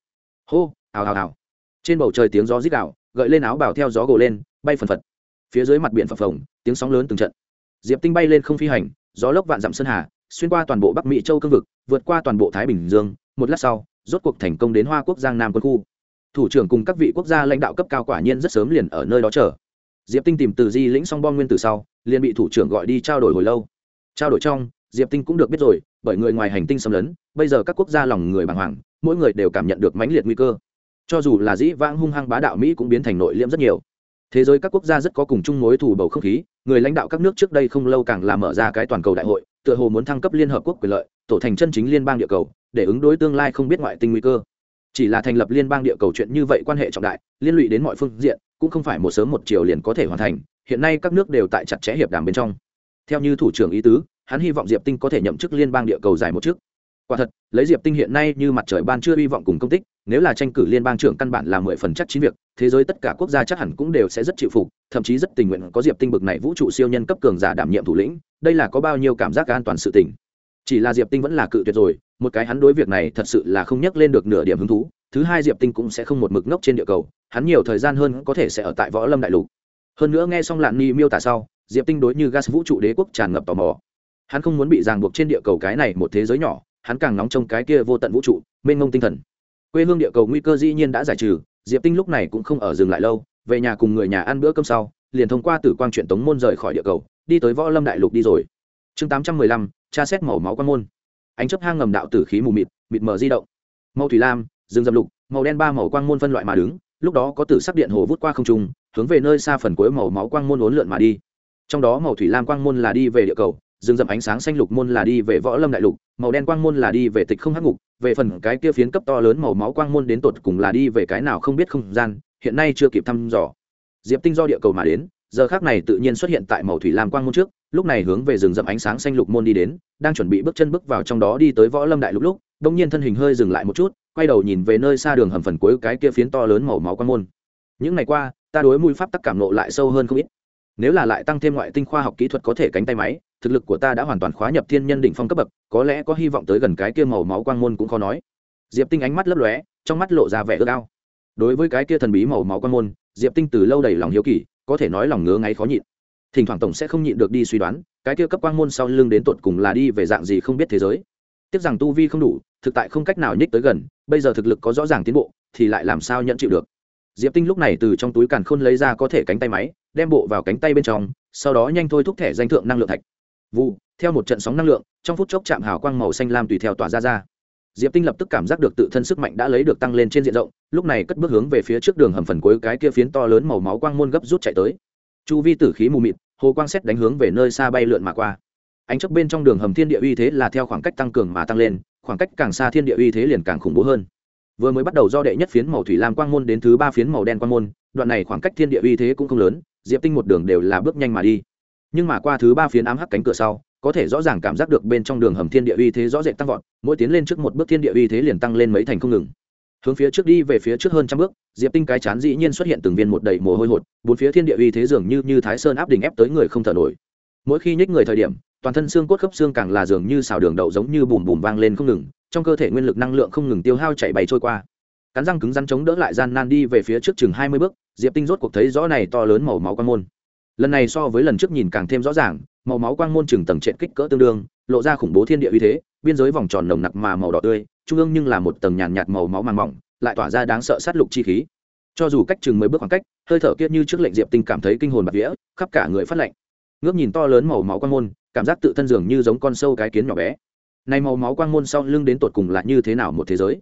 Hô, hào hào hào. Trên bầu trời tiếng gió rít gạo gợi lên áo bảo theo gió gồ lên, bay phần phật. Phía dưới mặt biển phập phồng, tiếng sóng lớn từng trận diệp tinh bay lên không phi hành, gió lốc vạn dặm sơn hà, xuyên qua toàn bộ bắc mỹ châu cương vực, vượt qua toàn bộ thái bình dương. Một lát sau, rốt cuộc thành công đến hoa quốc giang nam quân khu. Thủ trưởng cùng các vị quốc gia lãnh đạo cấp cao quả nhiên rất sớm liền ở nơi đó chờ. Diệp tinh tìm từ di lĩnh song bom nguyên từ sau, liền bị thủ trưởng gọi đi trao đổi hồi lâu. Trao đổi trong, diệp tinh cũng được biết rồi, bởi người ngoài hành tinh xâm lấn, bây giờ các quốc gia lòng người bàng hoàng, mỗi người đều cảm nhận được mãnh liệt nguy cơ. Cho dù là dĩ vãng hung hăng bá đạo mỹ cũng biến thành nội liễm rất nhiều thế giới các quốc gia rất có cùng chung mối thù bầu không khí, người lãnh đạo các nước trước đây không lâu càng làm mở ra cái toàn cầu đại hội, tựa hồ muốn thăng cấp liên hợp quốc quyền lợi, tổ thành chân chính liên bang địa cầu, để ứng đối tương lai không biết ngoại tinh nguy cơ. Chỉ là thành lập liên bang địa cầu chuyện như vậy quan hệ trọng đại, liên lụy đến mọi phương diện, cũng không phải một sớm một chiều liền có thể hoàn thành, hiện nay các nước đều tại chặt chẽ hiệp đàm bên trong. Theo như thủ trưởng ý tứ, hắn hy vọng diệp tinh có thể nhậm chức liên bang địa cầu dài một chức quả thật, lấy diệp tinh hiện nay như mặt trời ban chưa hy vọng cùng công tích, nếu là tranh cử liên bang trưởng căn bản là mười phần chắc chín việc, thế giới tất cả quốc gia chắc hẳn cũng đều sẽ rất chịu phục, thậm chí rất tình nguyện có diệp tinh bực này vũ trụ siêu nhân cấp cường giả đảm nhiệm thủ lĩnh, đây là có bao nhiêu cảm giác an toàn sự tình. Chỉ là diệp tinh vẫn là cự tuyệt rồi, một cái hắn đối việc này thật sự là không nhắc lên được nửa điểm hứng thú, thứ hai diệp tinh cũng sẽ không một mực ngốc trên địa cầu, hắn nhiều thời gian hơn có thể sẽ ở tại võ lâm đại lục. Hơn nữa nghe xong lạn ni miêu tả sau, diệp tinh đối như gas vũ trụ đế quốc tràn ngập tò mò. Hắn không muốn bị ràng buộc trên địa cầu cái này một thế giới nhỏ hắn càng nóng trong cái kia vô tận vũ trụ, mênh mông tinh thần. Quê hương địa cầu nguy cơ dĩ nhiên đã giải trừ, diệp tinh lúc này cũng không ở dừng lại lâu, về nhà cùng người nhà ăn bữa cơm sau, liền thông qua tử quang truyện tống môn rời khỏi địa cầu, đi tới võ lâm đại lục đi rồi. Chương tám trăm mười lăm, tra xét màu máu quan môn. Ánh chấp hang ngầm đạo tử khí mù mịt mịt mờ di động. Màu thủy lam, rừng dầm lục, màu đen ba màu quang môn phân loại mà đứng, lúc đó có tử sắc điện hồ vút qua không trung, hướng về nơi xa phần cuối màu máu quang môn uốn lượn mà đi. Trong đó màu thủy lam quang môn là đi về địa cầu rừng rậm ánh sáng xanh lục môn là đi về võ lâm đại lục, màu đen quang môn là đi về tịch không hắc ngục, về phần cái kia phiến cấp to lớn màu máu quang môn đến tột cùng là đi về cái nào không biết không gian, hiện nay chưa kịp thăm dò. Diệp tinh do địa cầu mà đến, giờ khác này tự nhiên xuất hiện tại màu thủy lam quang môn trước, lúc này hướng về rừng rậm ánh sáng xanh lục môn đi đến, đang chuẩn bị bước chân bước vào trong đó đi tới võ lâm đại lục lúc đông nhiên thân hình hơi dừng lại một chút, quay đầu nhìn về nơi xa đường hầm phần cuối cái kia phiến to lớn màu máu quang môn. Những ngày qua, ta đối mùi pháp tắc cảm nộ lại sâu hơn không ít. Nếu là lại tăng thêm ngoại tinh khoa học kỹ thuật có thể cánh tay máy thực lực của ta đã hoàn toàn khóa nhập thiên nhân đỉnh phong cấp bậc, có lẽ có hy vọng tới gần cái kia màu máu quang môn cũng khó nói. Diệp tinh ánh mắt lấp lóe, trong mắt lộ ra vẻ ước ao. Đối với cái kia thần bí màu máu quang môn, diệp tinh từ lâu đầy lòng hiếu kỳ, có thể nói lòng ngứa ngáy khó nhịn. Thỉnh thoảng tổng sẽ không nhịn được đi suy đoán, cái kia cấp quang môn sau lưng đến tột cùng là đi về dạng gì không biết thế giới. Tiếc rằng tu vi không đủ, thực tại không cách nào nhích tới gần, bây giờ thực lực có rõ ràng tiến bộ, thì lại làm sao nhận chịu được? Diệp tinh lúc này từ trong túi càn khôn lấy ra có thể cánh tay máy, đem bộ vào cánh tay bên trong, sau đó nhanh thôi thúc thẻ danh thượng năng lượng thạch vụ, theo một trận sóng năng lượng, trong phút chốc chạm hào quang màu xanh lam tùy theo tỏa ra ra. Diệp tinh lập tức cảm giác được tự thân sức mạnh đã lấy được tăng lên trên diện rộng, lúc này cất bước hướng về phía trước đường hầm phần cuối cái kia phiến to lớn màu máu quang môn gấp rút chạy tới. Chu vi tử khí mù mịt, hồ quang xét đánh hướng về nơi xa bay lượn mà qua. Ánh chấp bên trong đường hầm thiên địa uy thế là theo khoảng cách tăng cường mà tăng lên, khoảng cách càng xa thiên địa uy thế liền càng khủng bố hơn. Vừa mới bắt đầu do đệ nhất phiến màu thủy lam quang môn đến thứ ba phiến màu đen quang môn, đoạn này khoảng cách thiên địa uy thế cũng không lớn, diệp tinh một đường đều là bước nhanh mà đi nhưng mà qua thứ ba phiến ám hắc cánh cửa sau, có thể rõ ràng cảm giác được bên trong đường hầm thiên địa uy thế rõ rệt tăng vọt, mỗi tiến lên trước một bước thiên địa uy thế liền tăng lên mấy thành không ngừng. Hướng phía trước đi, về phía trước hơn trăm bước, diệp tinh cái chán dĩ nhiên xuất hiện từng viên một đầy mồ hôi hột, bốn phía thiên địa uy thế dường như như thái sơn áp đỉnh ép tới người không thở nổi. Mỗi khi nhích người thời điểm, toàn thân xương cốt khớp xương càng là dường như xào đường đậu giống như bùm bùm vang lên không ngừng, trong cơ thể nguyên lực năng lượng không ngừng tiêu hao chạy bày trôi qua. Cắn răng cứng rắn chống đỡ lại gian nan đi về phía trước chừng hai mươi bước, diệp tinh rốt cuộc thấy rõ này to lớn màu máu quang môn lần này so với lần trước nhìn càng thêm rõ ràng, màu máu quang môn chừng tầng trệ kích cỡ tương đương, lộ ra khủng bố thiên địa uy thế, biên giới vòng tròn nồng nặc mà màu đỏ tươi, trung ương nhưng là một tầng nhàn nhạt màu máu màng mỏng, lại tỏa ra đáng sợ sát lục chi khí. Cho dù cách chừng mới bước khoảng cách, hơi thở kia như trước lệnh diệp tinh cảm thấy kinh hồn bạc vía, khắp cả người phát lạnh. Ngước nhìn to lớn màu máu quang môn, cảm giác tự thân dường như giống con sâu cái kiến nhỏ bé. Này màu máu quang môn sau lưng đến tột cùng là như thế nào một thế giới?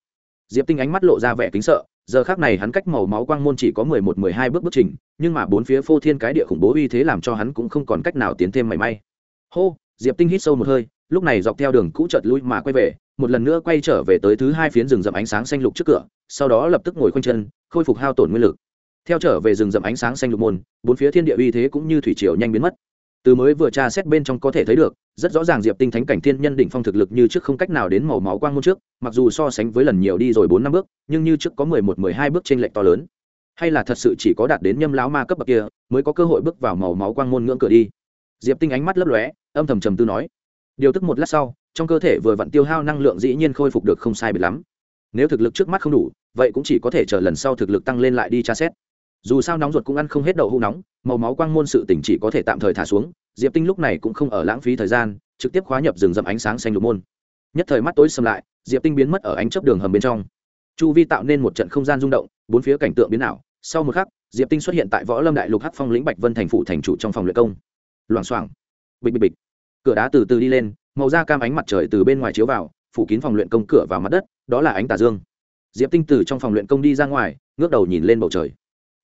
Diệp tinh ánh mắt lộ ra vẻ kính sợ giờ khác này hắn cách màu máu quang môn chỉ có mười một, mười hai bước bước trình nhưng mà bốn phía phô thiên cái địa khủng bố uy thế làm cho hắn cũng không còn cách nào tiến thêm mảy may. Hô, diệp tinh hít sâu một hơi, lúc này dọc theo đường cũ chợt lui mà quay về, một lần nữa quay trở về tới thứ hai phiến rừng rậm ánh sáng xanh lục trước cửa, sau đó lập tức ngồi khoanh chân, khôi phục hao tổn nguyên lực. Theo trở về rừng rậm ánh sáng xanh lục môn, bốn phía thiên địa uy thế cũng như thủy triều nhanh biến mất từ mới vừa tra xét bên trong có thể thấy được, rất rõ ràng diệp tinh thánh cảnh thiên nhân đỉnh phong thực lực như trước không cách nào đến màu máu quang môn trước, mặc dù so sánh với lần nhiều đi rồi bốn năm bước, nhưng như trước có mười một, mười hai bước trên lệch to lớn. Hay là thật sự chỉ có đạt đến nhâm lão ma cấp bậc kia, mới có cơ hội bước vào màu máu quang môn ngưỡng cửa đi? Diệp tinh ánh mắt lấp lóe, âm thầm trầm tư nói. Điều tức một lát sau, trong cơ thể vừa vặn tiêu hao năng lượng dĩ nhiên khôi phục được không sai biệt lắm. Nếu thực lực trước mắt không đủ, vậy cũng chỉ có thể chờ lần sau thực lực tăng lên lại đi tra xét dù sao nóng ruột cũng ăn không hết đậu hũ nóng, màu máu quang môn sự tỉnh chỉ có thể tạm thời thả xuống, diệp tinh lúc này cũng không ở lãng phí thời gian, trực tiếp khóa nhập rừng rậm ánh sáng xanh lục môn. Nhất thời mắt tối xâm lại, diệp tinh biến mất ở ánh chớp đường hầm bên trong. Chu vi tạo nên một trận không gian rung động, bốn phía cảnh tượng biến ảo. Sau một khắc, diệp tinh xuất hiện tại võ lâm đại lục hắc phong lĩnh bạch vân thành phủ thành chủ trong phòng luyện công. Loảng xoảng, bịch bịch bịch. Cửa đá từ từ đi lên, màu da cam ánh mặt trời từ bên ngoài chiếu vào, phủ kín phòng luyện công cửa vào mặt đất, đó là ánh tà dương. Diệp tinh từ trong phòng luyện công đi ra ngoài, ngước đầu nhìn lên bầu trời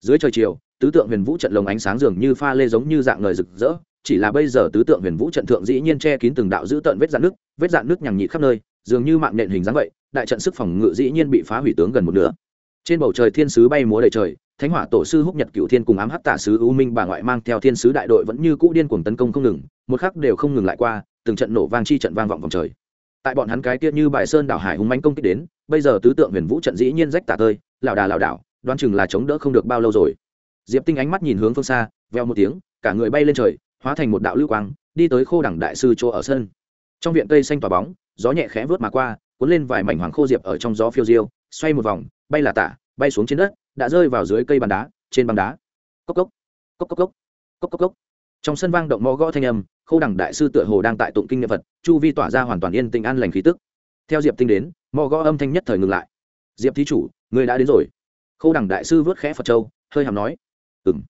dưới trời chiều, tứ tượng huyền vũ trận lồng ánh sáng dường như pha lê giống như dạng ngời rực rỡ, chỉ là bây giờ tứ tượng huyền vũ trận thượng dĩ nhiên che kín từng đạo giữ tận vết dạn nước vết dạn nước nhằng nhị khắp nơi, dường như mạng nện hình dáng vậy, đại trận sức phòng ngự dĩ nhiên bị phá hủy tướng gần một nửa. Trên bầu trời thiên sứ bay múa đầy trời, thánh hỏa tổ sư húc nhật cựu thiên cùng ám hắc tả sứ u minh bà ngoại mang theo thiên sứ đại đội vẫn như cũ điên cuồng tấn công không ngừng, một khắc đều không ngừng lại qua, từng trận nổ vang chi trận vang vọng vòng trời. Tại bọn hắn cái kia như bài sơn đảo hải hùng manh công kích đến, bây giờ tứ tượng huyền vũ trận dĩ nhiên rách tả tơi, lảo đà lảo đảo đoán chừng là chống đỡ không được bao lâu rồi. Diệp tinh ánh mắt nhìn hướng phương xa, veo một tiếng, cả người bay lên trời, hóa thành một đạo lưu quang, đi tới khô đẳng đại sư chỗ ở sân. Trong viện cây xanh tỏa bóng, gió nhẹ khẽ vớt mà qua, cuốn lên vài mảnh hoàng khô diệp ở trong gió phiêu diêu, xoay một vòng, bay là tả, bay xuống trên đất, đã rơi vào dưới cây bàn đá, trên băng đá. Cốc cốc cốc cốc cốc cốc cốc cốc. Trong sân vang động mò gõ thanh âm, khô đẳng đại sư tựa hồ đang tại tụng kinh niệm vật chu vi tỏa ra hoàn toàn yên tĩnh an lành khí tức. Theo diệp tinh đến mò gõ âm thanh nhất thời ngừng lại. Diệp thí chủ, người đã đến rồi khâu đẳng đại sư vớt khẽ phật châu, hơi hàm nói ừng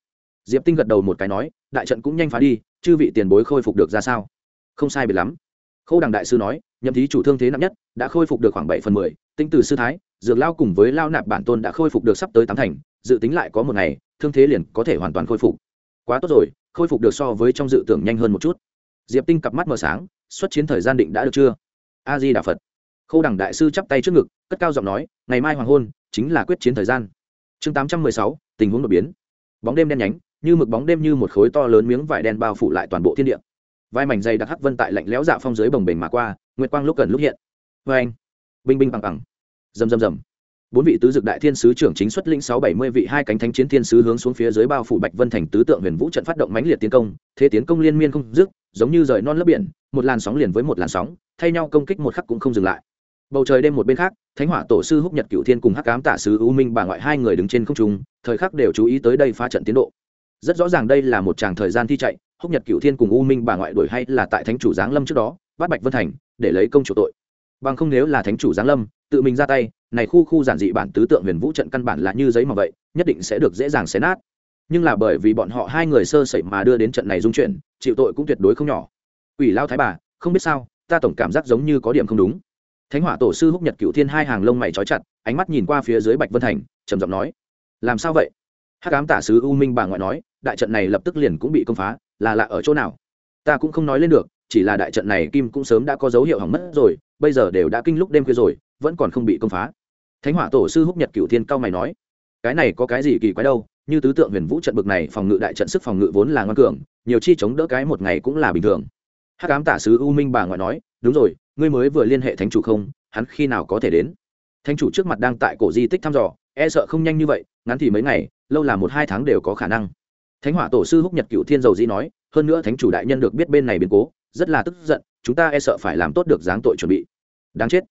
diệp tinh gật đầu một cái nói, đại trận cũng nhanh phá đi, chư vị tiền bối khôi phục được ra sao? Không sai biệt lắm. Khâu đằng đại sư nói, nhậm thí chủ thương thế nặng nhất, đã khôi phục được khoảng bảy phần mười tinh từ sư thái, dược lao cùng với lao nạp bản tôn đã khôi phục được sắp tới tám thành, dự tính lại có một ngày, thương thế liền có thể hoàn toàn khôi phục. Quá tốt rồi, khôi phục được so với trong dự tưởng nhanh hơn một chút. Diệp tinh cặp mắt mờ sáng, xuất chiến thời gian định đã được chưa? A di đà phật. Khâu đẳng đại sư chắp tay trước ngực, cất cao giọng nói, ngày mai hoàng hôn chính là quyết chiến thời gian. Chương tám trăm mười sáu, tình huống đột biến. Bóng đêm đen nhánh, như mực bóng đêm như một khối to lớn miếng vải đen bao phủ lại toàn bộ thiên địa. Vai mảnh dày đặc hắc vân tại lạnh lẽo dạ phong dưới bồng bềnh mà qua, nguyệt quang lúc gần lúc hiện. Vê anh. Binh binh bằng bằng. Rầm rầm rầm. Bốn vị tứ dực đại thiên sứ trưởng chính xuất linh sáu bảy mươi vị, hai cánh thánh chiến thiên sứ hướng xuống phía dưới bao phủ bạch vân thành tứ tượng huyền vũ trận phát động mãnh liệt tiến công, thế tiến công liên miên không dứt, giống như rời non lấp biển, một làn sóng liền với một làn sóng, thay nhau công kích một khắc cũng không dừng lại bầu trời đêm một bên khác, thánh hỏa tổ sư húc nhật cựu thiên cùng hắc cám tả sứ u minh bà ngoại hai người đứng trên không trung, thời khắc đều chú ý tới đây phá trận tiến độ. Rất rõ ràng đây là một tràng thời gian thi chạy, húc nhật cựu thiên cùng u minh bà ngoại đuổi hay là tại thánh chủ giáng lâm trước đó, bắt bạch vân thành, để lấy công chủ tội. Bằng không nếu là thánh chủ giáng lâm, tự mình ra tay, này khu khu giản dị bản tứ tượng huyền vũ trận căn bản là như giấy mà vậy, nhất định sẽ được dễ dàng xé nát. Nhưng là bởi vì bọn họ hai người sơ sẩy mà đưa đến trận này dung chuyển, chịu tội cũng tuyệt đối không nhỏ. Ủy lao thái bà, không biết sao, ta tổng cảm giác giống như có điểm không đúng thánh hỏa tổ sư húc nhật cựu thiên hai hàng lông mày trói chặt, ánh mắt nhìn qua phía dưới bạch vân thành, trầm giọng nói, làm sao vậy? Hắc ám tả sứ u minh bà ngoại nói, đại trận này lập tức liền cũng bị công phá, là lạ ở chỗ nào? Ta cũng không nói lên được, chỉ là đại trận này kim cũng sớm đã có dấu hiệu hỏng mất rồi, bây giờ đều đã kinh lúc đêm khuya rồi, vẫn còn không bị công phá. Thánh hỏa tổ sư húc nhật cựu thiên cao mày nói, cái này có cái gì kỳ quái đâu, như tứ tượng huyền vũ trận bực này, phòng ngự đại trận sức phòng ngự vốn là ngoan cường, nhiều chi chống đỡ cái một ngày cũng là bình thường. Hắc ám tả sứ u minh bà ngoại nói, đúng rồi ngươi mới vừa liên hệ thánh chủ không? Hắn khi nào có thể đến? Thánh chủ trước mặt đang tại cổ di tích thăm dò e sợ không nhanh như vậy, ngắn thì mấy ngày, lâu là một hai tháng đều có khả năng. Thánh hỏa tổ sư húc nhật cựu thiên dầu dĩ nói, hơn nữa thánh chủ đại nhân được biết bên này biến cố, rất là tức giận, chúng ta e sợ phải làm tốt được dáng tội chuẩn bị. Đáng chết.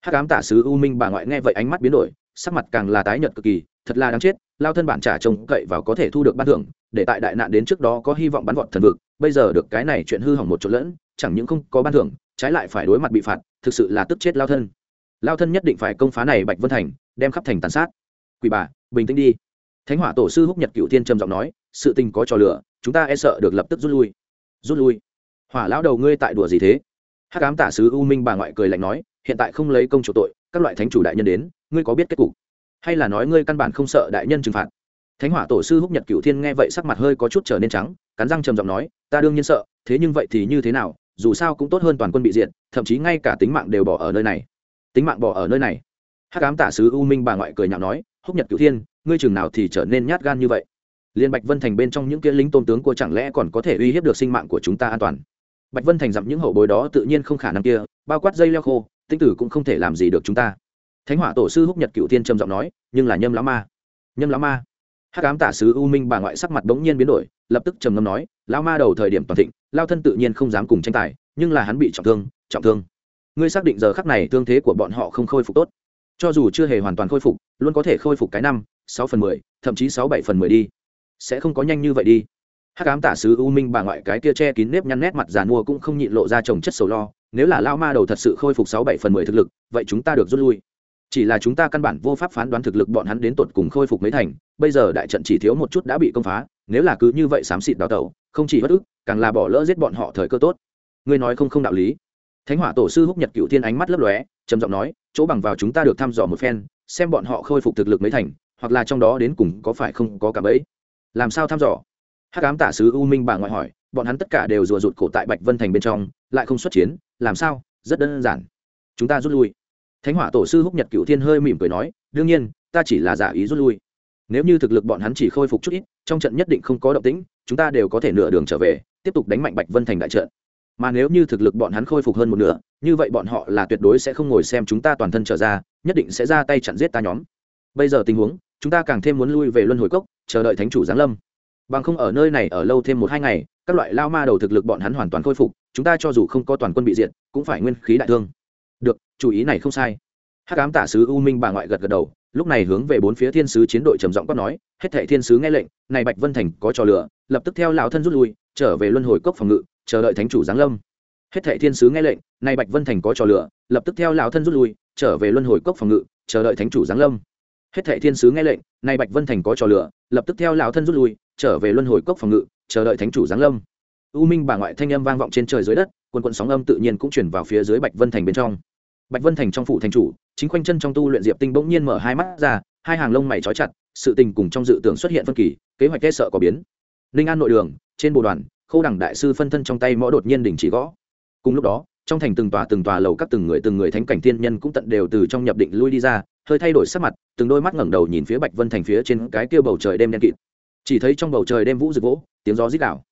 Hắc ám tả sứ u minh bà ngoại nghe vậy ánh mắt biến đổi, sắc mặt càng là tái nhợt cực kỳ, thật là đáng chết, lao thân bản trả trông cậy vào có thể thu được ban thưởng, để tại đại nạn đến trước đó có hy vọng bắn vọt thần vực, bây giờ được cái này chuyện hư hỏng một chỗ lẫn, chẳng những không có ban thưởng trái lại phải đối mặt bị phạt, thực sự là tức chết lao thân. Lao thân nhất định phải công phá này bạch vân thành, đem khắp thành tàn sát. Quỷ bà, bình tĩnh đi. Thánh hỏa tổ sư húc nhật cựu tiên trầm giọng nói, sự tình có trò lửa, chúng ta e sợ được lập tức rút lui. Rút lui? Hỏa lão đầu ngươi tại đùa gì thế? Hát cám tả sứ u minh bà ngoại cười lạnh nói, hiện tại không lấy công chủ tội, các loại thánh chủ đại nhân đến, ngươi có biết kết cục? Hay là nói ngươi căn bản không sợ đại nhân trừng phạt? Thánh hỏa tổ sư húc nhật cựu thiên nghe vậy sắc mặt hơi có chút trở nên trắng, cắn răng trầm giọng nói, ta đương nhiên sợ, thế nhưng vậy thì như thế nào? Dù sao cũng tốt hơn toàn quân bị diệt, thậm chí ngay cả tính mạng đều bỏ ở nơi này. Tính mạng bỏ ở nơi này. Hát cám tả sứ u minh bà ngoại cười nhạo nói, húc nhật cửu thiên, ngươi chừng nào thì trở nên nhát gan như vậy? Liên bạch vân thành bên trong những kia lính tôn tướng của chẳng lẽ còn có thể uy hiếp được sinh mạng của chúng ta an toàn? Bạch vân thành dặm những hậu bối đó tự nhiên không khả năng kia, bao quát dây leo khô tinh tử cũng không thể làm gì được chúng ta. Thánh hỏa tổ sư húc nhật cựu tiên trầm giọng nói, nhưng là nhâm lão ma. Nhâm lão ma hắc ám tả sứ u minh bà ngoại sắc mặt bỗng nhiên biến đổi, lập tức trầm ngâm nói, lão ma đầu thời điểm toàn thịnh, lao thân tự nhiên không dám cùng tranh tài, nhưng là hắn bị trọng thương trọng thương. Ngươi xác định giờ khắc này thương thế của bọn họ không khôi phục tốt. Cho dù chưa hề hoàn toàn khôi phục, luôn có thể khôi phục cái năm, sáu phần mười, thậm chí sáu bảy phần mười đi. Sẽ không có nhanh như vậy đi. Hắc ám tả sứ u minh bà ngoại cái kia che kín nếp nhăn nét mặt giàn mua cũng không nhịn lộ ra trồng chất sầu lo, nếu là lao ma đầu thật sự khôi phục sáu bảy phần mười thực lực, vậy chúng ta được rút lui chỉ là chúng ta căn bản vô pháp phán đoán thực lực bọn hắn đến tột cùng khôi phục mấy thành, bây giờ đại trận chỉ thiếu một chút đã bị công phá, nếu là cứ như vậy xám xịt đào tẩu, không chỉ bất ức, càng là bỏ lỡ giết bọn họ thời cơ tốt. Ngươi nói không không đạo lý. Thánh hỏa tổ sư húc nhật cựu thiên ánh mắt lấp lóe, trầm giọng nói, chỗ bằng vào chúng ta được thăm dò một phen, xem bọn họ khôi phục thực lực mấy thành, hoặc là trong đó đến cùng có phải không có cả bẫy. Làm sao thăm dò? Hắc ám tả sứ u minh bà ngoại hỏi, bọn hắn tất cả đều rùa rụt cổ tại bạch vân thành bên trong, lại không xuất chiến, làm sao? Rất đơn giản. Chúng ta rút lui thánh hỏa tổ sư húc nhật cựu thiên hơi mỉm cười nói, đương nhiên, ta chỉ là giả ý rút lui. Nếu như thực lực bọn hắn chỉ khôi phục chút ít, trong trận nhất định không có động tĩnh, chúng ta đều có thể nửa đường trở về, tiếp tục đánh mạnh bạch vân thành đại trận. Mà nếu như thực lực bọn hắn khôi phục hơn một nửa, như vậy bọn họ là tuyệt đối sẽ không ngồi xem chúng ta toàn thân trở ra, nhất định sẽ ra tay chặn giết ta nhóm. Bây giờ tình huống, chúng ta càng thêm muốn lui về luân hồi cốc, chờ đợi thánh chủ giáng lâm. Bằng không ở nơi này ở lâu thêm một hai ngày, các loại lao ma đầu thực lực bọn hắn hoàn toàn khôi phục, chúng ta cho dù không có toàn quân bị diệt, cũng phải nguyên khí đại thương chú chủ ý này không sai. Hắc ám tả sứ u minh bà ngoại gật gật đầu, lúc này hướng về bốn phía thiên sứ chiến đội trầm giọng quát nói, hết thệ thiên sứ nghe lệnh, này bạch vân thành có trò lửa, lập tức theo lão thân rút lui, trở về luân hồi cốc phòng ngự, chờ đợi thánh chủ giáng lâm. Hết thệ thiên sứ nghe lệnh, này bạch vân thành có trò lửa, lập tức theo lão thân rút lui, trở về luân hồi cốc phòng ngự, chờ đợi thánh chủ giáng lâm. Hết thệ thiên sứ nghe lệnh, này bạch vân thành có trò lửa, lập tức theo lão thân rút lui, trở về luân hồi cốc phòng ngự, chờ đợi thánh chủ giáng lâm. U minh bà ngoại thanh âm vang vọng trên trời dưới đất quân quận sóng âm tự nhiên cũng chuyển vào phía dưới bạch vân thành bên trong bạch vân thành trong phủ thành chủ, chính quanh chân trong tu luyện diệp tinh bỗng nhiên mở hai mắt ra, hai hàng lông mày trói chặt, sự tình cùng trong dự tưởng xuất hiện phân kỳ, kế hoạch e sợ có biến. Ninh an nội đường, trên bộ đoàn, khâu đẳng đại sư phân thân trong tay mõ đột nhiên đình chỉ gõ. Cùng lúc đó, trong thành từng tòa từng tòa lầu các từng người từng người thánh cảnh thiên nhân cũng tận đều từ trong nhập định lui đi ra, hơi thay đổi sắc mặt, từng đôi mắt ngẩng đầu nhìn phía bạch vân thành phía trên cái kia bầu trời đêm đen kịt. Chỉ thấy trong bầu trời đêm vũ rực vỗ, tiếng gió rít đảo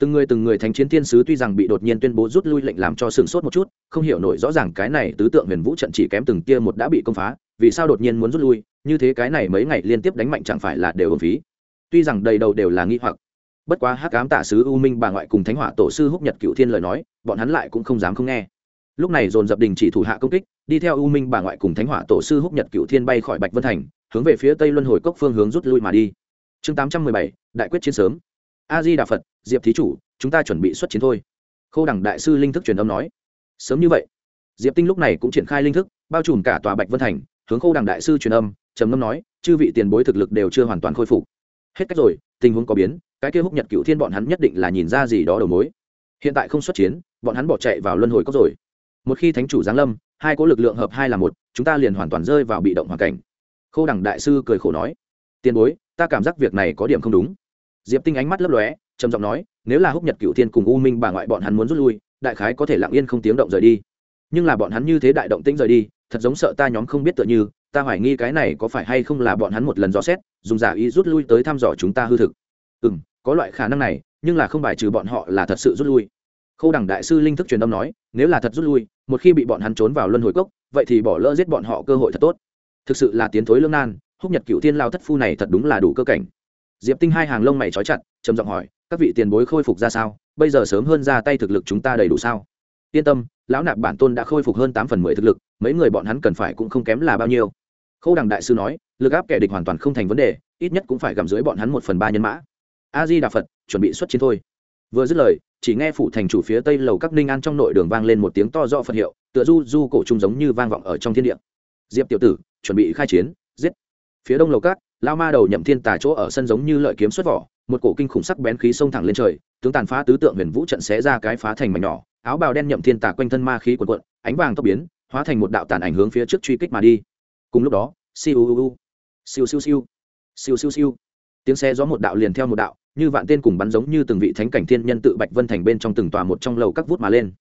từng người từng người thánh chiến thiên sứ tuy rằng bị đột nhiên tuyên bố rút lui lệnh làm cho sửng sốt một chút, không hiểu nổi rõ ràng cái này tứ tượng huyền vũ trận chỉ kém từng tia một đã bị công phá, vì sao đột nhiên muốn rút lui, như thế cái này mấy ngày liên tiếp đánh mạnh chẳng phải là đều ổn phí. Tuy rằng đầy đầu đều là nghi hoặc, bất quá hắc ám tạ sứ, u minh, bà ngoại cùng thánh hỏa tổ sư húc nhật cựu thiên lời nói, bọn hắn lại cũng không dám không nghe. Lúc này dồn dập đình chỉ thủ hạ công kích, đi theo u minh, bà ngoại cùng thánh hỏa tổ sư húc nhật cựu thiên bay khỏi bạch vân thành, hướng về phía tây luân hồi cốc phương hướng rút lui mà đi. Chương tám trăm mười bảy, đại quyết chiến sớm a di đà phật, diệp thí chủ, chúng ta chuẩn bị xuất chiến thôi. Khâu đẳng đại sư linh thức truyền âm nói. Sớm như vậy, diệp tinh lúc này cũng triển khai linh thức, bao trùm cả tòa bạch vân thành, hướng khâu đẳng đại sư truyền âm, trầm ngâm nói, chư vị tiền bối thực lực đều chưa hoàn toàn khôi phục. Hết cách rồi, tình huống có biến, cái kia húc nhật cựu thiên bọn hắn nhất định là nhìn ra gì đó đầu mối. Hiện tại không xuất chiến, bọn hắn bỏ chạy vào luân hồi cốc rồi. Một khi thánh chủ giáng lâm, hai có lực lượng hợp hai là một, chúng ta liền hoàn toàn rơi vào bị động hoàn cảnh. Khâu đẳng đại sư cười khổ nói, tiền bối, ta cảm giác việc này có điểm không đúng diệp tinh ánh mắt lấp lóe, trầm giọng nói, nếu là húc nhật cựu thiên cùng u minh bà ngoại bọn hắn muốn rút lui, đại khái có thể lặng yên không tiếng động rời đi. Nhưng là bọn hắn như thế đại động tĩnh rời đi, thật giống sợ ta nhóm không biết tựa như, ta hoài nghi cái này có phải hay không là bọn hắn một lần dò xét, dùng giả ý rút lui tới thăm dò chúng ta hư thực. Ừ m có loại khả năng này, nhưng là không bài trừ bọn họ là thật sự rút lui. Khâu đẳng đại sư linh thức truyền âm nói, nếu là thật rút lui, một khi bị bọn hắn trốn vào luân hồi cốc, vậy thì bỏ lỡ giết bọn họ cơ hội thật tốt. Thực sự là tiến thối lương nan, húc nhật cựu thiên lao thất phu này thật đúng là đủ cơ cảnh diệp tinh hai hàng lông mày trói chặt, trầm giọng hỏi, các vị tiền bối khôi phục ra sao? Bây giờ sớm hơn ra tay thực lực chúng ta đầy đủ sao? Yên tâm, lão nạp bản tôn đã khôi phục hơn tám phần mười thực lực, mấy người bọn hắn cần phải cũng không kém là bao nhiêu. Khâu đằng đại sư nói, lực áp kẻ địch hoàn toàn không thành vấn đề, ít nhất cũng phải gặm dưới bọn hắn một phần ba nhân mã. A di đà phật chuẩn bị xuất chiến thôi. Vừa dứt lời, chỉ nghe phủ thành chủ phía tây lầu các ninh an trong nội đường vang lên một tiếng to do phật hiệu, tựa du du cổ trung giống như vang vọng ở trong thiên địa. Diệp tiểu tử, chuẩn bị khai chiến, giết. Phía đông lầu các lao ma đầu nhậm thiên tà chỗ ở sân giống như lợi kiếm xuất vỏ, một cổ kinh khủng sắc bén khí xông thẳng lên trời, tướng tàn phá tứ tượng huyền vũ trận xé ra cái phá thành mảnh nhỏ, áo bào đen nhậm thiên tà quanh thân ma khí cuộn cuộn, ánh vàng tốc biến, hóa thành một đạo tàn ảnh hướng phía trước truy kích mà đi. Cùng lúc đó, siêu siêu siêu siêu siêu siêu siêu tiếng xe gió một đạo liền theo một đạo, như vạn tên cùng bắn giống như từng vị thánh cảnh thiên nhân tự bạch vân thành bên trong từng tòa một trong lầu các vút mà lên.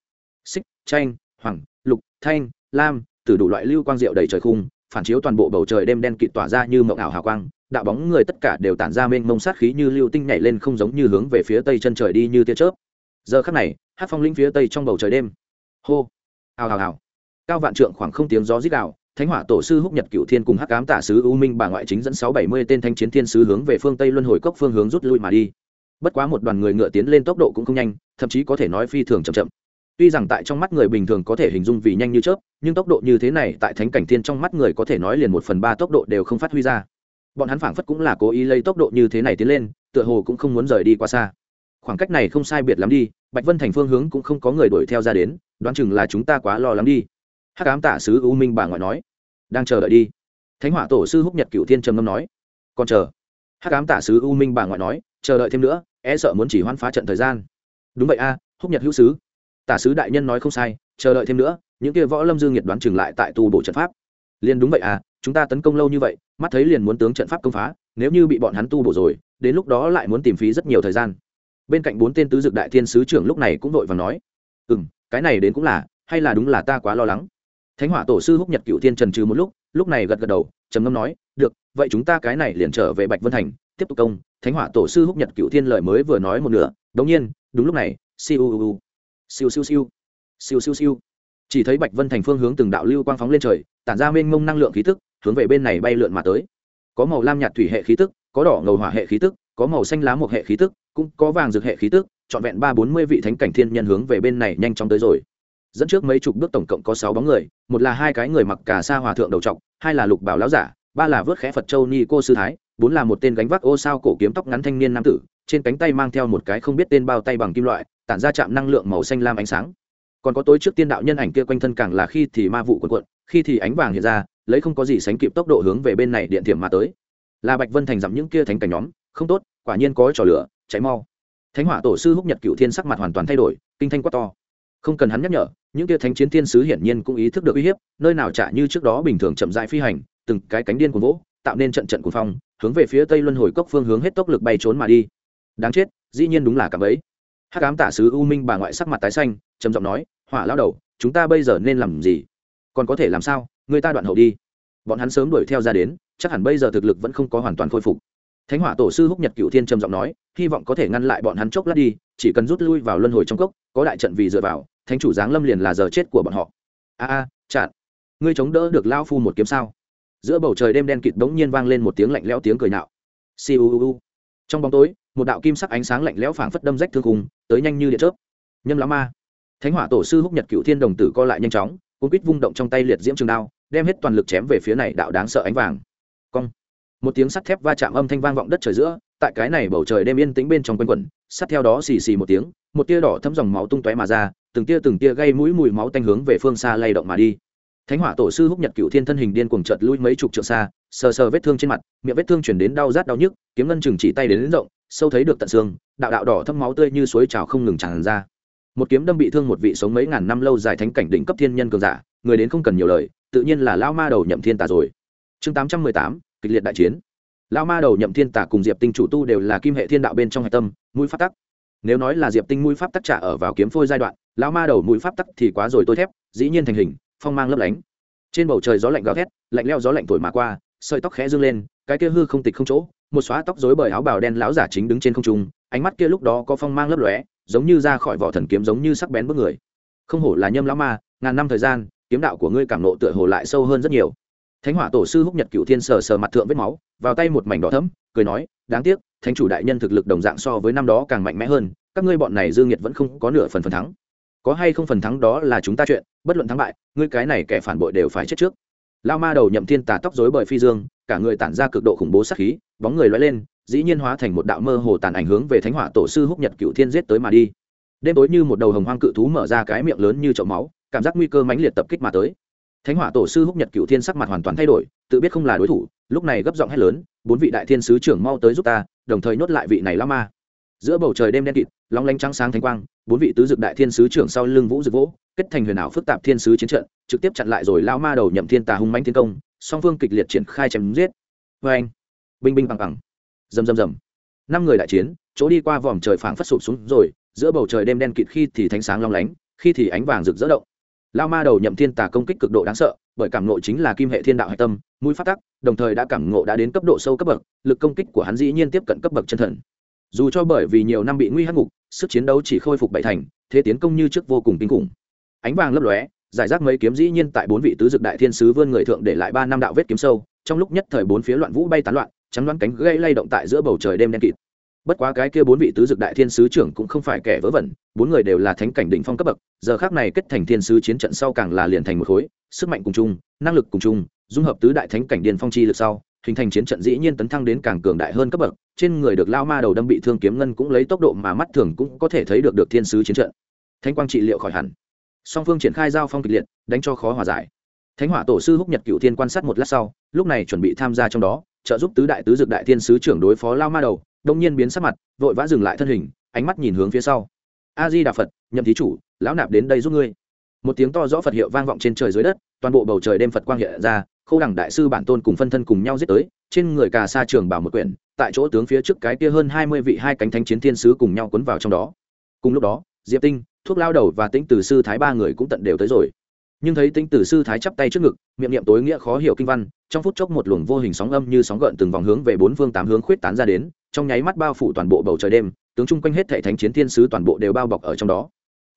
Xích tranh hoàng, lục, thanh, lam, từ đủ loại lưu quang diệu đầy trời khung phản chiếu toàn bộ bầu trời đêm đen kịt tỏa ra như mộng ảo hào quang, đạo bóng người tất cả đều tản ra mênh mông sát khí như lưu tinh nhảy lên không giống như hướng về phía tây chân trời đi như tia chớp. Giờ khắc này, hát phong linh phía tây trong bầu trời đêm. Hô! Hào hào hào! Cao vạn trượng khoảng không tiếng gió rít đạo thánh hỏa tổ sư húc nhật cựu thiên cùng hắc cám tả sứ u minh bà ngoại chính dẫn sáu bảy mươi tên thanh chiến thiên sứ hướng về phương tây luân hồi cốc phương hướng rút lui mà đi. Bất quá một đoàn người ngựa tiến lên tốc độ cũng không nhanh, thậm chí có thể nói phi thường chậm chậm tuy rằng tại trong mắt người bình thường có thể hình dung vì nhanh như chớp, nhưng tốc độ như thế này tại thánh cảnh thiên trong mắt người có thể nói liền một phần ba tốc độ đều không phát huy ra. Bọn hắn phảng phất cũng là cố ý lấy tốc độ như thế này tiến lên, tựa hồ cũng không muốn rời đi quá xa. Khoảng cách này không sai biệt lắm đi, bạch vân thành phương hướng cũng không có người đuổi theo ra đến, đoán chừng là chúng ta quá lo lắng đi. Hắc ám tả sứ u minh bà ngoại nói. Đang chờ đợi đi. Thánh hỏa tổ sư húc nhật cựu thiên trầm ngâm nói. Còn chờ. Hắc ám tả sứ u minh bà ngoại nói, chờ đợi thêm nữa e sợ muốn chỉ hoan phá trận thời gian. Đúng vậy a, húc nhật hữu sứ tả sứ đại nhân nói không sai, chờ đợi thêm nữa, những kia võ lâm dương nhiệt đoán chừng lại tại tu bổ trận pháp. Liền đúng vậy à chúng ta tấn công lâu như vậy, mắt thấy liền muốn tướng trận pháp công phá, nếu như bị bọn hắn tu bổ rồi, đến lúc đó lại muốn tìm phí rất nhiều thời gian. Bên cạnh bốn tên tứ dực đại thiên sứ trưởng lúc này cũng vội và nói ừ m cái này đến cũng là, hay là đúng là ta quá lo lắng. Thánh hỏa tổ sư húc nhật cựu thiên trần trừ một lúc lúc này gật gật đầu, trầm ngâm nói, được, vậy chúng ta cái này liền trở về bạch vân thành, tiếp tục công. Thánh hỏa tổ sư húc nhật cựu thiên lời mới vừa nói một nửa, đống nhiên, đúng lúc này siêu siêu siêu siêu. Siêu siêu siêu. Chỉ thấy bạch vân thành phương hướng từng đạo lưu quang phóng lên trời, tản ra mênh mông năng lượng khí tức, hướng về bên này bay lượn mà tới. Có màu lam nhạt thủy hệ khí tức, có đỏ ngầu hỏa hệ khí tức, có màu xanh lá một hệ khí tức, cũng có vàng dược hệ khí tức, trọn vẹn ba bốn mươi vị thánh cảnh thiên nhân hướng về bên này nhanh chóng tới rồi. Dẫn trước mấy chục bước tổng cộng có sáu bóng người, một là hai cái người mặc cả sa hòa thượng đầu trọc, hai là lục bảo lão giả, ba là vớt khẽ phật châu ni cô sư thái, bốn là một tên gánh vác ô sao cổ kiếm tóc ngắn thanh niên nam tử trên cánh tay mang theo một cái không biết tên bao tay bằng kim loại, tản ra chạm năng lượng màu xanh lam ánh sáng. Còn có tối trước tiên đạo nhân ảnh kia quanh thân càng là khi thì ma vụ quần quận khi thì ánh vàng hiện ra, lấy không có gì sánh kịp tốc độ hướng về bên này điện thiểm mà tới. Là bạch vân thành dặm những kia thánh cảnh nhóm, không tốt, quả nhiên có trò lửa, cháy mau. Thánh hỏa tổ sư húc nhật cựu thiên sắc mặt hoàn toàn thay đổi, kinh thanh quát to. Không cần hắn nhắc nhở, những kia thánh chiến thiên sứ hiển nhiên cũng ý thức được uy hiếp, nơi nào trả như trước đó bình thường chậm dại phi hành, từng cái cánh điên cuồng vỗ, tạo nên trận trận cuồng phong, hướng về phía tây luân hồi cốc phương hướng hết tốc lực bay trốn mà đi đáng chết, dĩ nhiên đúng là cảm ấy. Hắc ám tả sứ u minh bà ngoại sắc mặt tái xanh, trầm giọng nói, hỏa lao đầu, chúng ta bây giờ nên làm gì? Còn có thể làm sao? Người ta đoạn hậu đi. Bọn hắn sớm đuổi theo ra đến, chắc hẳn bây giờ thực lực vẫn không có hoàn toàn khôi phục. Thánh hỏa tổ sư húc nhật cựu thiên trầm giọng nói, hy vọng có thể ngăn lại bọn hắn chốc lát đi, chỉ cần rút lui vào luân hồi trong cốc, có đại trận vì dựa vào, thánh chủ giáng lâm liền là giờ chết của bọn họ. A a chặn ngươi chống đỡ được lao phu một kiếm sao? Giữa bầu trời đêm đen kịt bỗng nhiên vang lên một tiếng lạnh lẽo tiếng cười nạo. Siêu trong bóng tối một đạo kim sắc ánh sáng lạnh lẽo phảng phất đâm rách thương khung tới nhanh như điện chớp. Nhâm lão ma. Thánh hỏa tổ sư húc nhật cựu thiên đồng tử co lại nhanh chóng cuốn quýt vung động trong tay liệt diễm trường đao đem hết toàn lực chém về phía này đạo đáng sợ ánh vàng. Cong. Một tiếng sắt thép va chạm âm thanh vang vọng đất trời giữa tại cái này bầu trời đêm yên tĩnh bên trong quanh quẩn sắt theo đó xì xì một tiếng một tia đỏ thấm dòng máu tung tóe mà ra từng tia từng tia gây mũi mùi máu tanh hướng về phương xa lay động mà đi. Thánh hỏa tổ sư húc nhật cựu thiên thân hình điên cuồng chợt lui mấy chục trượng xa sờ sờ vết thương trên mặt miệng vết thương chuyển đến đau rát đau nhức kiếm ngân chừng chỉ tay đến, đến rộng sâu thấy được tận xương, đạo đạo đỏ thâm máu tươi như suối trào không ngừng tràn ra. Một kiếm đâm bị thương một vị sống mấy ngàn năm lâu dài thánh cảnh đỉnh cấp thiên nhân cường giả, người đến không cần nhiều lời, tự nhiên là lao ma đầu nhậm thiên tà rồi. Chương tám trăm mười tám, kịch liệt đại chiến. Lao ma đầu nhậm thiên tà cùng diệp tinh chủ tu đều là kim hệ thiên đạo bên trong hạch tâm, mũi pháp tắc. Nếu nói là diệp tinh mũi pháp tắc trả ở vào kiếm phôi giai đoạn, lao ma đầu mũi pháp tắc thì quá rồi tôi thép, dĩ nhiên thành hình, phong mang lấp lánh. Trên bầu trời gió lạnh gào thét, lạnh leo gió lạnh thổi mà qua, sợi tóc khẽ dương lên, cái kia hư không tịch không chỗ một xóa tóc rối bởi áo bào đen lão giả chính đứng trên không trung, ánh mắt kia lúc đó có phong mang lấp lóe, giống như ra khỏi vỏ thần kiếm giống như sắc bén bước người. Không hổ là nhâm lão ma, ngàn năm thời gian, kiếm đạo của ngươi cảm nộ tựa hồ lại sâu hơn rất nhiều. Thánh hỏa tổ sư húc nhật cựu thiên sờ sờ mặt thượng vết máu, vào tay một mảnh đỏ thấm cười nói, đáng tiếc, thánh chủ đại nhân thực lực đồng dạng so với năm đó càng mạnh mẽ hơn, các ngươi bọn này dương nhiệt vẫn không có nửa phần phần thắng. Có hay không phần thắng đó là chúng ta chuyện, bất luận thắng bại, ngươi cái này kẻ phản bội đều phải chết trước. Lao ma đầu nhậm thiên tà tóc rối bởi phi dương, cả người tản ra cực độ khủng bố sát khí bóng người lóe lên, dĩ nhiên hóa thành một đạo mơ hồ tàn ảnh hướng về thánh hỏa tổ sư húc nhật cựu thiên giết tới mà đi. Đêm tối như một đầu hồng hoang cự thú mở ra cái miệng lớn như chậu máu, cảm giác nguy cơ mãnh liệt tập kích mà tới. Thánh hỏa tổ sư húc nhật cựu thiên sắc mặt hoàn toàn thay đổi, tự biết không là đối thủ, lúc này gấp giọng hét lớn, bốn vị đại thiên sứ trưởng mau tới giúp ta, đồng thời nhốt lại vị này lao ma. Giữa bầu trời đêm đen kịt long lanh trắng sáng thánh quang, bốn vị tứ dực đại thiên sứ trưởng sau lưng vũ dực vỗ, kết thành huyền ảo phức tạp thiên sứ chiến trận, trực tiếp chặn lại rồi lao ma đầu nhậm thiên tà hung manh thiên công, song phương kịch liệt triển khai chém giết. Vê anh binh binh bằng bằng. Rầm rầm rầm. Năm người đại chiến, chỗ đi qua vòm trời phảng phất sụp xuống rồi, giữa bầu trời đêm đen kịt khi thì thánh sáng long lánh, khi thì ánh vàng rực rỡ động. Lao ma đầu nhậm thiên tà công kích cực độ đáng sợ, bởi cảm ngộ chính là kim hệ thiên đạo hạch tâm, mũi phát tắc, đồng thời đã cảm ngộ đã đến cấp độ sâu cấp bậc, lực công kích của hắn dĩ nhiên tiếp cận cấp bậc chân thần. Dù cho bởi vì nhiều năm bị nguy hắc ngục, sức chiến đấu chỉ khôi phục bảy thành, thế tiến công như trước vô cùng kinh khủng. Ánh vàng lấp lóe, giải rác mấy kiếm dĩ nhiên tại bốn vị tứ dực đại thiên sứ vươn người thượng để lại ba năm đạo vết kiếm sâu, trong lúc nhất thời bốn phía loạn vũ bay tán loạn trắng đoán cánh gây lay động tại giữa bầu trời đêm đen kịt. Bất quá cái kia bốn vị tứ dực đại thiên sứ trưởng cũng không phải kẻ vớ vẩn, bốn người đều là thánh cảnh đỉnh phong cấp bậc, giờ khác này kết thành thiên sứ chiến trận sau càng là liền thành một khối, sức mạnh cùng chung, năng lực cùng chung, dung hợp tứ đại thánh cảnh điền phong chi lực sau, hình thành chiến trận dĩ nhiên tấn thăng đến càng cường đại hơn cấp bậc, trên người được lao ma đầu đâm bị thương kiếm ngân cũng lấy tốc độ mà mắt thường cũng có thể thấy được được thiên sứ chiến trận. Thanh quang trị liệu khỏi hẳn. Song phương triển khai giao phong kịch liệt, đánh cho khó hòa giải. Thánh hỏa tổ sư húc nhật cựu thiên quan sát một lát sau, lúc này chuẩn bị tham gia trong đó trợ giúp tứ đại tứ dược đại thiên sứ trưởng đối phó lao ma đầu, đông nhiên biến sắc mặt, vội vã dừng lại thân hình, ánh mắt nhìn hướng phía sau. A di đà phật, nhậm thí chủ, lão nạp đến đây giúp ngươi. Một tiếng to rõ phật hiệu vang vọng trên trời dưới đất, toàn bộ bầu trời đêm phật quang hiện ra, khâu đẳng đại sư bản tôn cùng phân thân cùng nhau giết tới, trên người cà sa trường bảo một quyển, tại chỗ tướng phía trước cái kia hơn hai mươi vị hai cánh thánh chiến thiên sứ cùng nhau quấn vào trong đó. Cùng lúc đó, diệp tinh, thuốc lao đầu và tĩnh từ sư thái ba người cũng tận đều tới rồi nhưng thấy tính tử sư thái chắp tay trước ngực, miệng niệm tối nghĩa khó hiểu kinh văn, trong phút chốc một luồng vô hình sóng âm như sóng gợn từng vòng hướng về bốn phương tám hướng khuyết tán ra đến, trong nháy mắt bao phủ toàn bộ bầu trời đêm, tướng chung quanh hết thể thánh chiến thiên sứ toàn bộ đều bao bọc ở trong đó.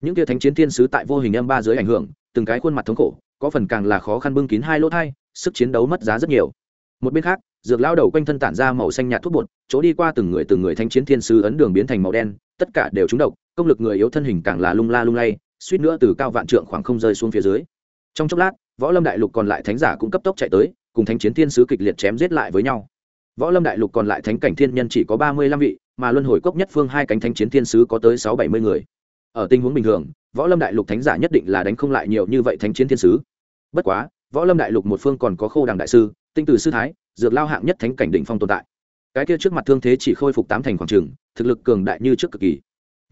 Những kia thánh chiến thiên sứ tại vô hình âm ba dưới ảnh hưởng, từng cái khuôn mặt thống khổ, có phần càng là khó khăn bưng kín hai lỗ thai, sức chiến đấu mất giá rất nhiều. Một bên khác, dược lao đầu quanh thân tản ra màu xanh nhạt thuốc bột, chỗ đi qua từng người từng người thanh chiến thiên sứ ấn đường biến thành màu đen, tất cả đều trúng độc, công lực người yếu thân hình càng là lung la lung lay, suýt nữa từ cao vạn trượng khoảng không rơi xuống phía dưới trong chốc lát, võ lâm đại lục còn lại thánh giả cũng cấp tốc chạy tới, cùng thánh chiến thiên sứ kịch liệt chém giết lại với nhau. Võ lâm đại lục còn lại thánh cảnh thiên nhân chỉ có ba mươi lăm vị, mà luân hồi cốc nhất phương hai cánh thánh chiến thiên sứ có tới sáu bảy mươi người. Ở tình huống bình thường, võ lâm đại lục thánh giả nhất định là đánh không lại nhiều như vậy thánh chiến thiên sứ. Bất quá, võ lâm đại lục một phương còn có khô đằng đại sư, tinh tử sư thái, dược lao hạng nhất thánh cảnh đỉnh phong tồn tại. Cái kia trước mặt thương thế chỉ khôi phục tám thành khoảng trường, thực lực cường đại như trước cực kỳ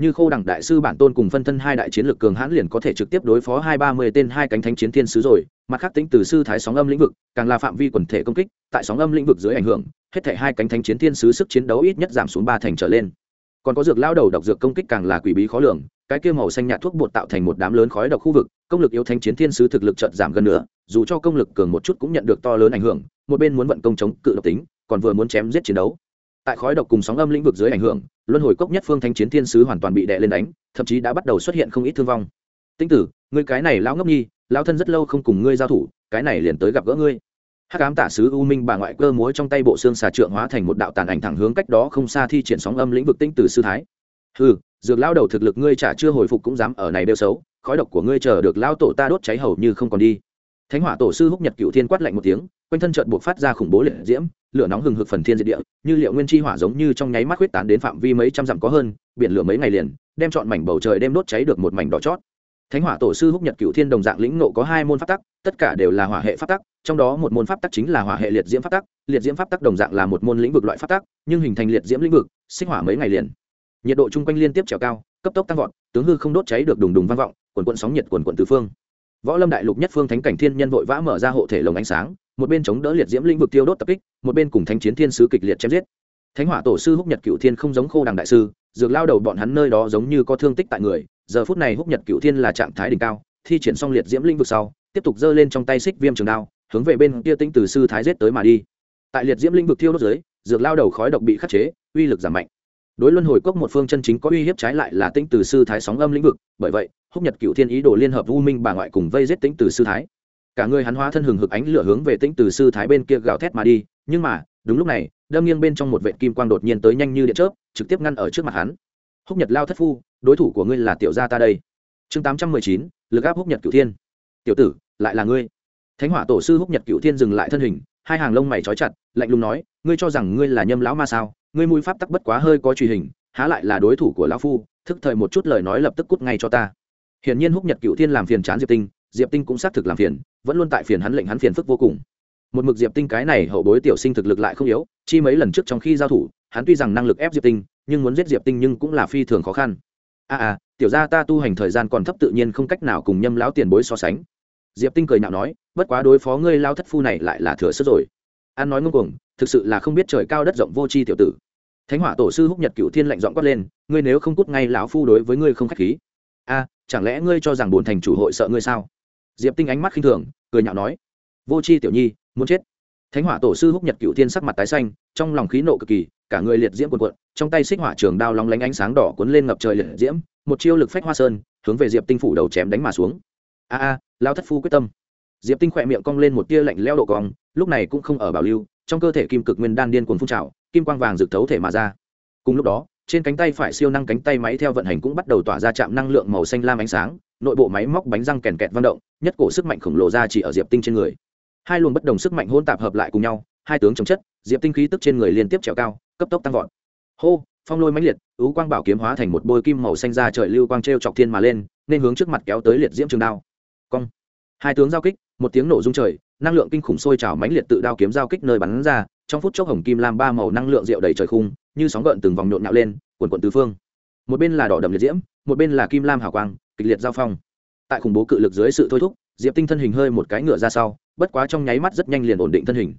như khô đẳng đại sư bản tôn cùng phân thân hai đại chiến lược cường hãn liền có thể trực tiếp đối phó hai ba mươi tên hai cánh thánh chiến thiên sứ rồi. Mặt khác tính từ sư thái sóng âm lĩnh vực, càng là phạm vi quần thể công kích, tại sóng âm lĩnh vực dưới ảnh hưởng, hết thể hai cánh thánh chiến thiên sứ sức chiến đấu ít nhất giảm xuống ba thành trở lên. Còn có dược lao đầu độc dược công kích càng là quỷ bí khó lường, cái kia màu xanh nhạt thuốc bột tạo thành một đám lớn khói độc khu vực, công lực yếu thánh chiến thiên sứ thực lực chợt giảm gần nữa dù cho công lực cường một chút cũng nhận được to lớn ảnh hưởng, một bên muốn vận công chống cự độc tính, còn vừa muốn chém giết chiến đấu tại khói độc cùng sóng âm lĩnh vực dưới ảnh hưởng, luân hồi cốc nhất phương thanh chiến thiên sứ hoàn toàn bị đè lên đánh, thậm chí đã bắt đầu xuất hiện không ít thương vong. Tinh tử, ngươi cái này lão ngốc nhi, lão thân rất lâu không cùng ngươi giao thủ, cái này liền tới gặp gỡ ngươi. Hát cám tả sứ u minh bà ngoại cơ múa trong tay bộ xương xà trượng hóa thành một đạo tàn ảnh thẳng hướng cách đó không xa thi triển sóng âm lĩnh vực tinh tử sư thái. Ừ dược lao đầu thực lực ngươi chả chưa hồi phục cũng dám ở này đeo xấu, khói độc của ngươi chờ được lao tổ ta đốt cháy hầu như không còn đi. Thánh hỏa tổ sư húc nhật cựu thiên quát lạnh một tiếng, quanh thân trợn buộc phát ra khủng bố liệt diễm lửa nóng hừng hực phần thiên diệt địa, như liệu nguyên chi hỏa giống như trong nháy mắt huyết tán đến phạm vi mấy trăm dặm có hơn, biển lửa mấy ngày liền, đem chọn mảnh bầu trời đem đốt cháy được một mảnh đỏ chót. Thánh hỏa tổ sư húc nhật cựu thiên đồng dạng lĩnh nộ có hai môn pháp tắc, tất cả đều là hỏa hệ pháp tắc, trong đó một môn pháp tắc chính là hỏa hệ liệt diễm pháp tắc, liệt diễm pháp tắc đồng dạng là một môn lĩnh vực loại pháp tắc, nhưng hình thành liệt diễm lĩnh vực, sinh hỏa mấy ngày liền. Nhiệt độ chung quanh liên tiếp trèo cao, cấp tốc tăng vọt, tướng hư không đốt cháy được đùng đùng vang vọng, quần quận sóng nhiệt quần quận tứ phương. Võ lâm đại lục nhất phương thánh cảnh thiên nhân vội vã mở ra hộ thể lồng ánh sáng một bên chống đỡ liệt diễm lĩnh vực tiêu đốt tập kích, một bên cùng thánh chiến thiên sứ kịch liệt chém giết. Thánh hỏa tổ sư húc nhật cựu thiên không giống khô đằng đại sư, dược lao đầu bọn hắn nơi đó giống như có thương tích tại người, giờ phút này húc nhật cựu thiên là trạng thái đỉnh cao, thi triển xong liệt diễm lĩnh vực sau, tiếp tục giơ lên trong tay xích viêm trường đao, hướng về bên kia tinh từ sư thái giết tới mà đi. Tại liệt diễm lĩnh vực thiêu đốt dưới, dược lao đầu khói độc bị khắc chế, uy lực giảm mạnh. Đối luân hồi cốc một phương chân chính có uy hiếp trái lại là tinh từ sư thái sóng âm lĩnh vực, bởi vậy, húc nhật cựu thiên ý đồ liên hợp u minh bà ngoại cùng vây giết tinh từ sư thái cả người hắn hóa thân hừng hực ánh lửa hướng về tĩnh từ sư thái bên kia gào thét mà đi, nhưng mà, đúng lúc này, đâm nghiêng bên trong một vệ kim quang đột nhiên tới nhanh như điện chớp, trực tiếp ngăn ở trước mặt hắn. Húc nhật lao thất phu, đối thủ của ngươi là tiểu gia ta đây. Chương tám trăm mười chín, lực áp húc nhật cựu thiên. Tiểu tử, lại là ngươi. Thánh hỏa tổ sư húc nhật cựu thiên dừng lại thân hình, hai hàng lông mày trói chặt, lạnh lùng nói, ngươi cho rằng ngươi là nhâm lão ma sao? Ngươi mũi pháp tắc bất quá hơi có truy hình, há lại là đối thủ của lão phu, thức thời một chút lời nói lập tức cút ngay cho ta. Hiển nhiên húc nhật cựu thiên làm phiền chán diệp tinh diệp tinh cũng xác thực làm phiền vẫn luôn tại phiền hắn lệnh hắn phiền phức vô cùng. Một mực diệp tinh cái này hậu bối tiểu sinh thực lực lại không yếu chi mấy lần trước trong khi giao thủ hắn tuy rằng năng lực ép diệp tinh nhưng muốn giết diệp tinh nhưng cũng là phi thường khó khăn. A à, à tiểu ra ta tu hành thời gian còn thấp tự nhiên không cách nào cùng nhâm lão tiền bối so sánh. Diệp tinh cười nhạo nói bất quá đối phó ngươi lao thất phu này lại là thừa sức rồi. An nói ngông cuồng thực sự là không biết trời cao đất rộng vô tri tiểu tử. Thánh hỏa tổ sư húc nhật cựu thiên lạnh giọng quát lên ngươi nếu không cút ngay lão phu đối với ngươi không k h á c h khí. A chẳng lẽ ngươi cho rằng bồn thành chủ hội sợ ngươi sao? Diệp tinh ánh mắt khinh thường, cười nhạo nói, vô c h i tiểu nhi, muốn chết. Thánh hỏa tổ sư húc nhật cựu thiên sắc mặt tái xanh, trong lòng khí nộ cực kỳ, cả người liệt diễm quần quận trong tay xích hỏa trường đao lóng lánh ánh sáng đỏ cuốn lên ngập trời liệt diễm, một chiêu lực phách hoa sơn, hướng về diệp tinh phủ đầu chém đánh mà xuống. A a lao thất phu quyết tâm. Diệp tinh khỏe miệng cong lên một tia lạnh leo độ cong, lúc này cũng không ở bảo lưu, trong cơ thể kim cực nguyên đan điên cuồng phun trào, kim quang vàng rực thấu thể mà ra. Cùng lúc đó, trên cánh tay phải siêu năng cánh tay máy theo vận hành cũng bắt đầu tỏa ra chạm năng lượng màu xanh lam ánh sáng nội bộ máy móc bánh răng kèn kẹt vận động, nhất cổ sức mạnh khổng lồ ra chỉ ở diệp tinh trên người. Hai luồng bất đồng sức mạnh hôn tạp hợp lại cùng nhau, hai tướng chống chất, diệp tinh khí tức trên người liên tiếp trèo cao, cấp tốc tăng vọt. Hô, phong lôi mãnh liệt ú quang bảo kiếm hóa thành một bôi kim màu xanh ra trời lưu quang t r e o chọc thiên mà lên, nên hướng trước mặt kéo tới liệt diễm trường đao. Cong. Hai tướng giao kích, một tiếng nổ rung trời, năng lượng kinh khủng sôi trào mãnh liệt tự đao kiếm giao kích nơi bắn ra, trong phút chốc hồng kim lam ba màu năng lượng rượu đầy trời khung, như sóng gợn từng vòng nhộn nhạo lên quần cuộn tứ phương. Một bên là đỏ đậm liệt diễm, một bên là kim lam hào quang kịch liệt giao phong. Tại khủng bố cự lực dưới sự thôi thúc, diệp tinh thân hình hơi một cái ngựa ra sau, bất quá trong nháy mắt rất nhanh liền ổn định thân hình.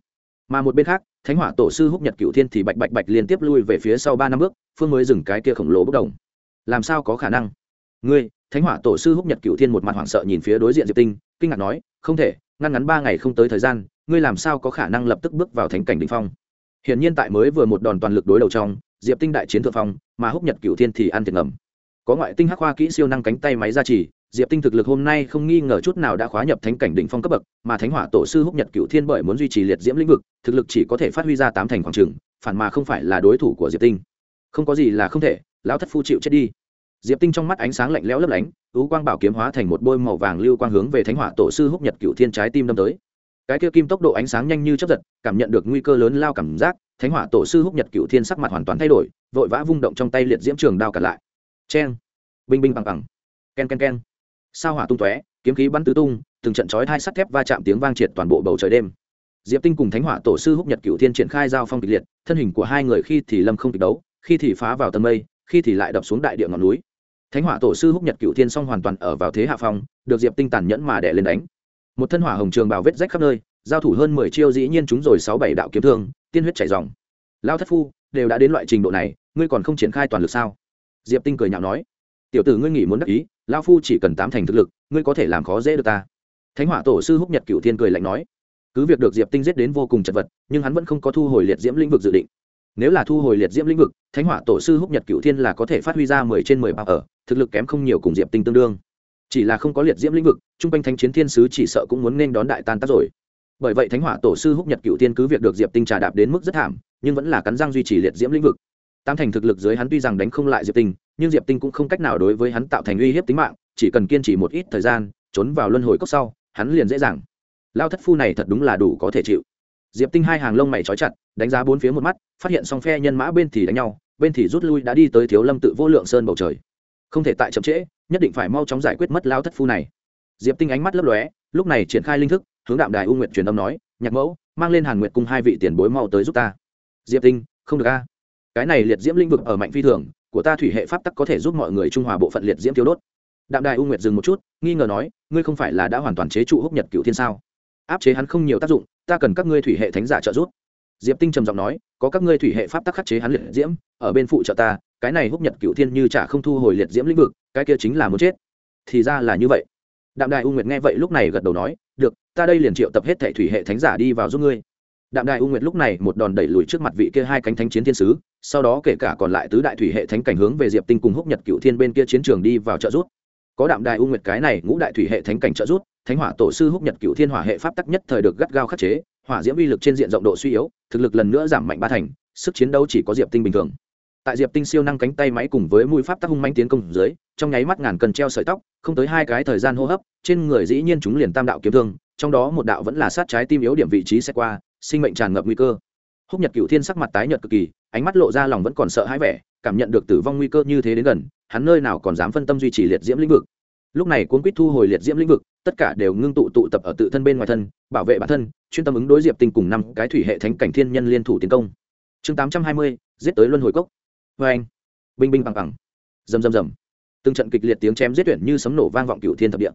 Mà một bên khác, thánh hỏa tổ sư húc nhật cựu thiên thì bạch bạch bạch liên tiếp lui về phía sau ba năm bước, phương mới dừng cái kia khổng lồ bất đồng. Làm sao có khả năng? Ngươi, thánh hỏa tổ sư húc nhật cựu thiên một mặt hoảng sợ nhìn phía đối diện diệp tinh, kinh ngạc nói, không thể, ngăn ngắn ba ngày không tới thời gian, ngươi làm sao có khả năng lập tức bước vào thánh cảnh đ ỉ n h phong? Hiển nhiên tại mới vừa một đòn toàn lực đối đầu trong, diệp tinh đại chiến thượng phong, mà húc nhật cựu thiên thì ăn thiệt ngầm có ngoại tinh hắc hoa kỹ siêu năng cánh tay máy ra chỉ diệp tinh thực lực hôm nay không nghi ngờ chút nào đã khóa nhập thánh cảnh đỉnh phong cấp bậc, mà thánh hỏa tổ sư húc nhật cựu thiên bởi muốn duy trì liệt diễm lĩnh vực, thực lực chỉ có thể phát huy ra tám thành khoảng trừng, phản mà không phải là đối thủ của diệp tinh. Không có gì là không thể, lão thất phu chịu chết đi. Diệp tinh trong mắt ánh sáng lạnh lẽo lấp lánh ú quang bảo kiếm hóa thành một bôi màu vàng lưu quang hướng về thánh hỏa tổ sư húc nhật cựu thiên trái tim đâm tới. Cái kia kim tốc độ ánh sáng nhanh như chấp giật, cảm nhận được nguy cơ lớn lao cảm giác, thánh hỏa tổ sư húc nhật cựu thiên sắc mặt hoàn toàn thay đổi, vội vã vung động trong tay liệt diễm trường đao cả lại cheng. Binh binh bằng bằng. Ken ken ken. Sao hỏa tung tóe, kiếm khí bắn tứ tung, từng trận chói hai sắt thép va chạm tiếng vang triệt toàn bộ bầu trời đêm. Diệp tinh cùng thánh hỏa tổ sư húc nhật cựu thiên triển khai giao phong kịch liệt, thân hình của hai người khi thì lâm không kịch đấu, khi thì phá vào tầng mây, khi thì lại đập xuống đại địa ngọn núi. Thánh hỏa tổ sư húc nhật cựu thiên song hoàn toàn ở vào thế hạ phong, được diệp tinh tàn nhẫn mà đẻ lên đánh. Một thân hỏa hồng trường bào vết rách khắp nơi, giao thủ hơn mười chiêu dĩ nhiên chúng rồi sáu bảy đạo kiếm thương, tiên huyết chảy dòng. Lao thất phu, đều đã đến loại trình độ này, ngươi còn không triển khai toàn lực sao? Diệp tinh cười nhạo nói, tiểu tử ngươi nghĩ muốn đắc ý lao phu chỉ cần tám thành thực lực, ngươi có thể làm khó dễ được ta. Thánh hỏa tổ sư húc nhật cựu thiên cười lạnh nói, cứ việc được diệp tinh giết đến vô cùng chật vật, nhưng hắn vẫn không có thu hồi liệt diễm lĩnh vực dự định. Nếu là thu hồi liệt diễm lĩnh vực, thánh hỏa tổ sư húc nhật cựu thiên là có thể phát huy ra mười trên mười bao ở, thực lực kém không nhiều cùng diệp tinh tương đương. Chỉ là không có liệt diễm lĩnh vực chung quanh thánh chiến thiên sứ chỉ sợ cũng muốn nên đón đại tan tác rồi. Bởi vậy thánh hỏa tổ sư húc nhật cựu thiên cứ việc được diệp tinh trà đạp đến mức rất thảm, nhưng vẫn là cắn răng duy trì liệt diễm lĩnh vực tam thành thực lực dưới hắn tuy rằng đánh không lại diệp tinh, nhưng diệp tinh cũng không cách nào đối với hắn tạo thành uy hiếp tính mạng, chỉ cần kiên trì một ít thời gian, trốn vào luân hồi cốc sau, hắn liền dễ dàng. Lao thất phu này thật đúng là đủ có thể chịu. Diệp tinh hai hàng lông mày trói chặt, đánh giá bốn phía một mắt, phát hiện song phe nhân mã bên thì đánh nhau, bên thì rút lui đã đi tới thiếu lâm tự vô lượng sơn bầu trời. Không thể tại chậm trễ, nhất định phải mau chóng giải quyết mất lao thất phu này. Diệp tinh ánh mắt lấp lóe, lúc này triển khai linh thức, hướng đạm đài u nguyện truyền âm nói, nhạc mẫu, mang lên hàn nguyệt cùng hai vị tiền bối mau tới giúp ta. Diệp tinh, không được a cái này liệt diễm linh vực ở mạnh phi thường, của ta thủy hệ pháp tắc có thể giúp mọi người trung hòa bộ phận liệt diễm tiêu đốt. Đạm đài u nguyệt dừng một chút, nghi ngờ nói, ngươi không phải là đã hoàn toàn chế trụ húc nhật cựu thiên sao? Áp chế hắn không nhiều tác dụng, ta cần các ngươi thủy hệ thánh giả trợ giúp. Diệp tinh trầm giọng nói, có các ngươi thủy hệ pháp tắc khắc chế hắn liệt diễm, ở bên phụ trợ ta, cái này húc nhật cựu thiên như chả không thu hồi liệt diễm lĩnh vực, cái kia chính là muốn chết. Thì ra là như vậy. Đạm đài u nguyệt nghe vậy lúc này gật đầu nói, được, ta đây liền triệu tập hết thẻ thủy hệ thánh giả đi vào giúp ngươi đạm đại u nguyệt lúc này một đòn đẩy lùi trước mặt vị kia hai cánh thánh chiến thiên sứ, sau đó kể cả còn lại tứ đại thủy hệ thánh cảnh hướng về diệp tinh cùng húc nhật cựu thiên bên kia chiến trường đi vào trợ giúp. Có đạm đại u nguyệt cái này ngũ đại thủy hệ thánh cảnh trợ giúp, thánh hỏa tổ sư húc nhật cựu thiên hỏa hệ pháp tắc nhất thời được gắt gao khắc chế, hỏa diễm uy lực trên diện rộng độ suy yếu, thực lực lần nữa giảm mạnh ba thành, sức chiến đấu chỉ có diệp tinh bình thường. Tại diệp tinh siêu năng cánh tay máy cùng với mũi pháp tắc hung manh tiến công dưới, trong nháy mắt ngàn cần treo sợi tóc, không tới hai cái thời gian hô hấp, trên người dĩ nhiên chúng liền tam đạo kiếm thương, trong đó một đạo vẫn là sát trái tim yếu điểm vị trí sẽ qua sinh mệnh tràn ngập nguy cơ. Húc nhật cựu thiên sắc mặt tái nhợt cực kỳ, ánh mắt lộ ra lòng vẫn còn sợ hãi vẻ, cảm nhận được tử vong nguy cơ như thế đến gần, hắn nơi nào còn dám phân tâm duy trì liệt diễm lĩnh vực. Lúc này cuốn quýt thu hồi liệt diễm lĩnh vực, tất cả đều ngưng tụ tụ tập ở tự thân bên ngoài thân, bảo vệ bản thân, chuyên tâm ứng đối diệp tinh cùng năm cái thủy hệ thánh cảnh thiên nhân liên thủ tiến công. Chương tám trăm hai mươi, giết tới luân hồi cốc. Vê anh, binh binh bằng bằng. Rầm rầm rầm. Từng trận kịch liệt tiếng chém giết tuyển như sấm nổ vang vọng cựu thiên thập địa.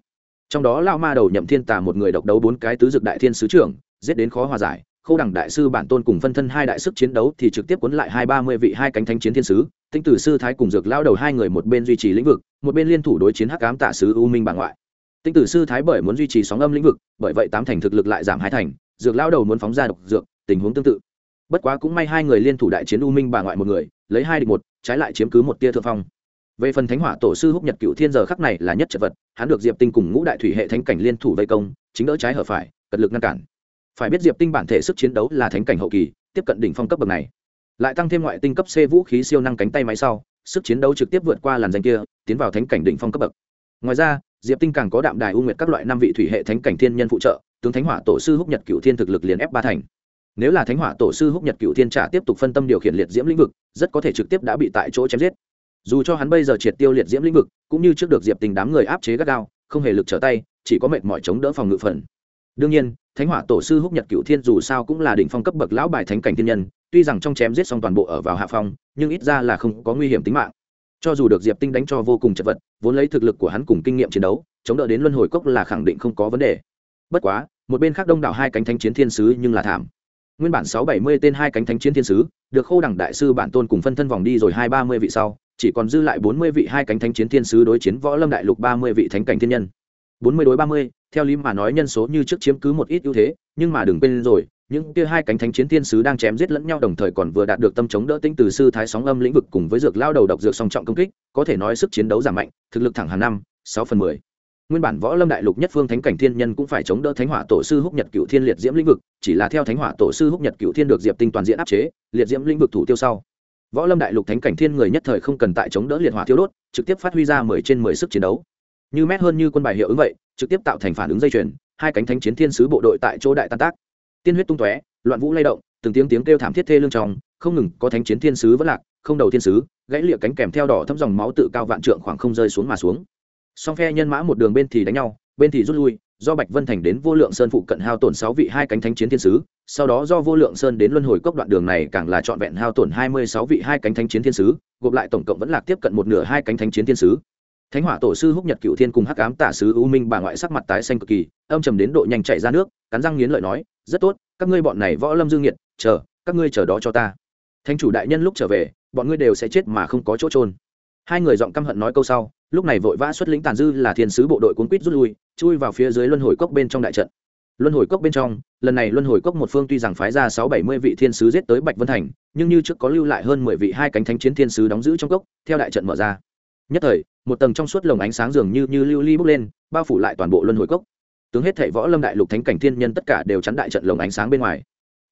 Trong đó lao ma đầu nhậm thiên tà một người độc đấu bốn cái tứ dực đại thiên sứ trưởng, giết đến khó hòa giải khô đẳng đại sư bản tôn cùng phân thân hai đại sức chiến đấu thì trực tiếp cuốn lại hai ba mươi vị hai cánh thánh chiến thiên sứ tinh tử sư thái cùng dược lao đầu hai người một bên duy trì lĩnh vực, một bên liên thủ đối chiến hắc ám tạ sứ u minh bà ngoại. Tinh tử sư thái bởi muốn duy trì sóng âm lĩnh vực, bởi vậy tám thành thực lực lại giảm hai thành, dược lao đầu muốn phóng ra độc dược, tình huống tương tự. Bất quá cũng may hai người liên thủ đại chiến u minh bà ngoại một người, lấy hai địch một, trái lại chiếm cứ một tia thượng phong. Về phần thánh hỏa tổ sư húc nhật cựu thiên giờ khắc này là nhất chật vật, hắn được diệp tinh cùng ngũ đại thủy hệ thánh cảnh liên thủ vây công, chính đỡ trái hở phải, cật lực ngăn cản phải biết diệp tinh bản thể sức chiến đấu là thánh cảnh hậu kỳ, tiếp cận đỉnh phong cấp bậc này. Lại tăng thêm ngoại tinh cấp c vũ khí siêu năng cánh tay máy sau, sức chiến đấu trực tiếp vượt qua làn danh kia, tiến vào thánh cảnh đỉnh phong cấp bậc. Ngoài ra, diệp tinh càng có đạm đài u nguyệt các loại năm vị thủy hệ thánh cảnh thiên nhân phụ trợ, tướng thánh hỏa tổ sư húc nhật cựu thiên thực lực liền ép ba thành. Nếu là thánh hỏa tổ sư húc nhật cựu thiên trả tiếp tục phân tâm điều khiển liệt diễm lĩnh vực, rất có thể trực tiếp đã bị tại chỗ chém giết. Dù cho hắn bây giờ triệt tiêu liệt diễm lĩnh vực, cũng như trước được diệp tình đám người áp chế gắt gao, không hề lực trở tay, chỉ có mệt mỏi chống đỡ phòng ngự phần. Đương nhiên thánh hỏa tổ sư húc nhật cựu thiên dù sao cũng là đỉnh phong cấp bậc lão bài thánh cảnh thiên nhân, tuy rằng trong chém giết xong toàn bộ ở vào hạ phong, nhưng ít ra là không có nguy hiểm tính mạng. Cho dù được diệp tinh đánh cho vô cùng chật vật, vốn lấy thực lực của hắn cùng kinh nghiệm chiến đấu, chống đỡ đến luân hồi cốc là khẳng định không có vấn đề. Bất quá, một bên khác đông đảo hai cánh thánh chiến thiên sứ nhưng là thảm. Nguyên bản sáu bảy mươi tên hai cánh thánh chiến thiên sứ, được khô đẳng đại sư bản tôn cùng phân thân vòng đi rồi hai ba mươi vị sau, chỉ còn dư lại bốn mươi vị hai cánh thánh chiến thiên sứ đối chiến võ lâm đại lục ba mươi vị thánh cảnh thiên nhân. Bốn mươi đối ba mươi theo lý mà nói nhân số như trước chiếm cứ một ít ưu thế, nhưng mà đừng quên rồi, những kia hai cánh thánh chiến thiên sứ đang chém giết lẫn nhau đồng thời còn vừa đạt được tâm chống đỡ tinh từ sư thái sóng âm lĩnh vực cùng với dược lao đầu độc dược song trọng công kích, có thể nói sức chiến đấu giảm mạnh, thực lực thẳng hàng năm, sáu phần mười. Nguyên bản võ lâm đại lục nhất phương thánh cảnh thiên nhân cũng phải chống đỡ thánh hỏa tổ sư húc nhật cựu thiên liệt diễm lĩnh vực, chỉ là theo thánh hỏa tổ sư húc nhật cựu thiên được diệp tinh toàn diện áp chế, liệt diễm lĩnh vực thủ tiêu sau. Võ lâm đại lục thánh cảnh thiên người nhất thời không cần tại chống đỡ liệt hỏa thiêu đốt, trực tiếp phát huy ra mười trên mười sức chiến đấu. Như mét hơn như quân bài hiệu ứng vậy trực tiếp tạo thành phản ứng dây chuyền, hai cánh thánh chiến thiên sứ bộ đội tại chỗ đại tan tác. Tiên huyết tung tóe, loạn vũ lay động, từng tiếng tiếng kêu thảm thiết thê lương trong, không ngừng có thánh chiến thiên sứ vẫn lạc, không đầu thiên sứ, gãy lịa cánh kèm theo đỏ thấm dòng máu tự cao vạn trượng khoảng không rơi xuống mà xuống. Song phe nhân mã một đường bên thì đánh nhau, bên thì rút lui, do bạch vân thành đến vô lượng sơn phụ cận hao tổn sáu vị hai cánh thánh chiến thiên sứ, sau đó do vô lượng sơn đến luân hồi cốc đoạn đường này càng là trọn vẹn hao tổn hai mươi sáu vị hai cánh thánh chiến thiên sứ, gộp lại tổng cộng vẫn là tiếp cận một nửa hai cánh thánh chiến thiên sứ thánh hỏa tổ sư húc nhật cựu thiên cùng hắc ám tả sứ u minh bà ngoại sắc mặt tái xanh cực kỳ, âm trầm đến độ nhanh chạy ra nước, cắn răng nghiến lợi nói, rất tốt, các ngươi bọn này võ lâm dương nghiệt, chờ, các ngươi chờ đó cho ta. Thánh chủ đại nhân lúc trở về, bọn ngươi đều sẽ chết mà không có chỗ trôn hai người giọng căm hận nói câu sau, lúc này vội vã xuất lĩnh tàn dư là thiên sứ bộ đội cuốn quýt rút lui, chui vào phía dưới luân hồi cốc bên trong đại trận. Luân hồi cốc bên trong, lần này luân hồi cốc một phương tuy rằng phái ra sáu bảy mươi vị thiên sứ giết tới bạch vân thành, nhưng như trước có lưu lại hơn mười vị hai cánh thánh chiến thiên sứ đóng giữ trong cốc, theo đại trận mở ra nhất thời, một tầng trong suốt lồng ánh sáng dường như như lưu ly bốc lên, bao phủ lại toàn bộ luân hồi cốc. Tướng hết thảy võ lâm đại lục thánh cảnh thiên nhân tất cả đều chắn đại trận lồng ánh sáng bên ngoài.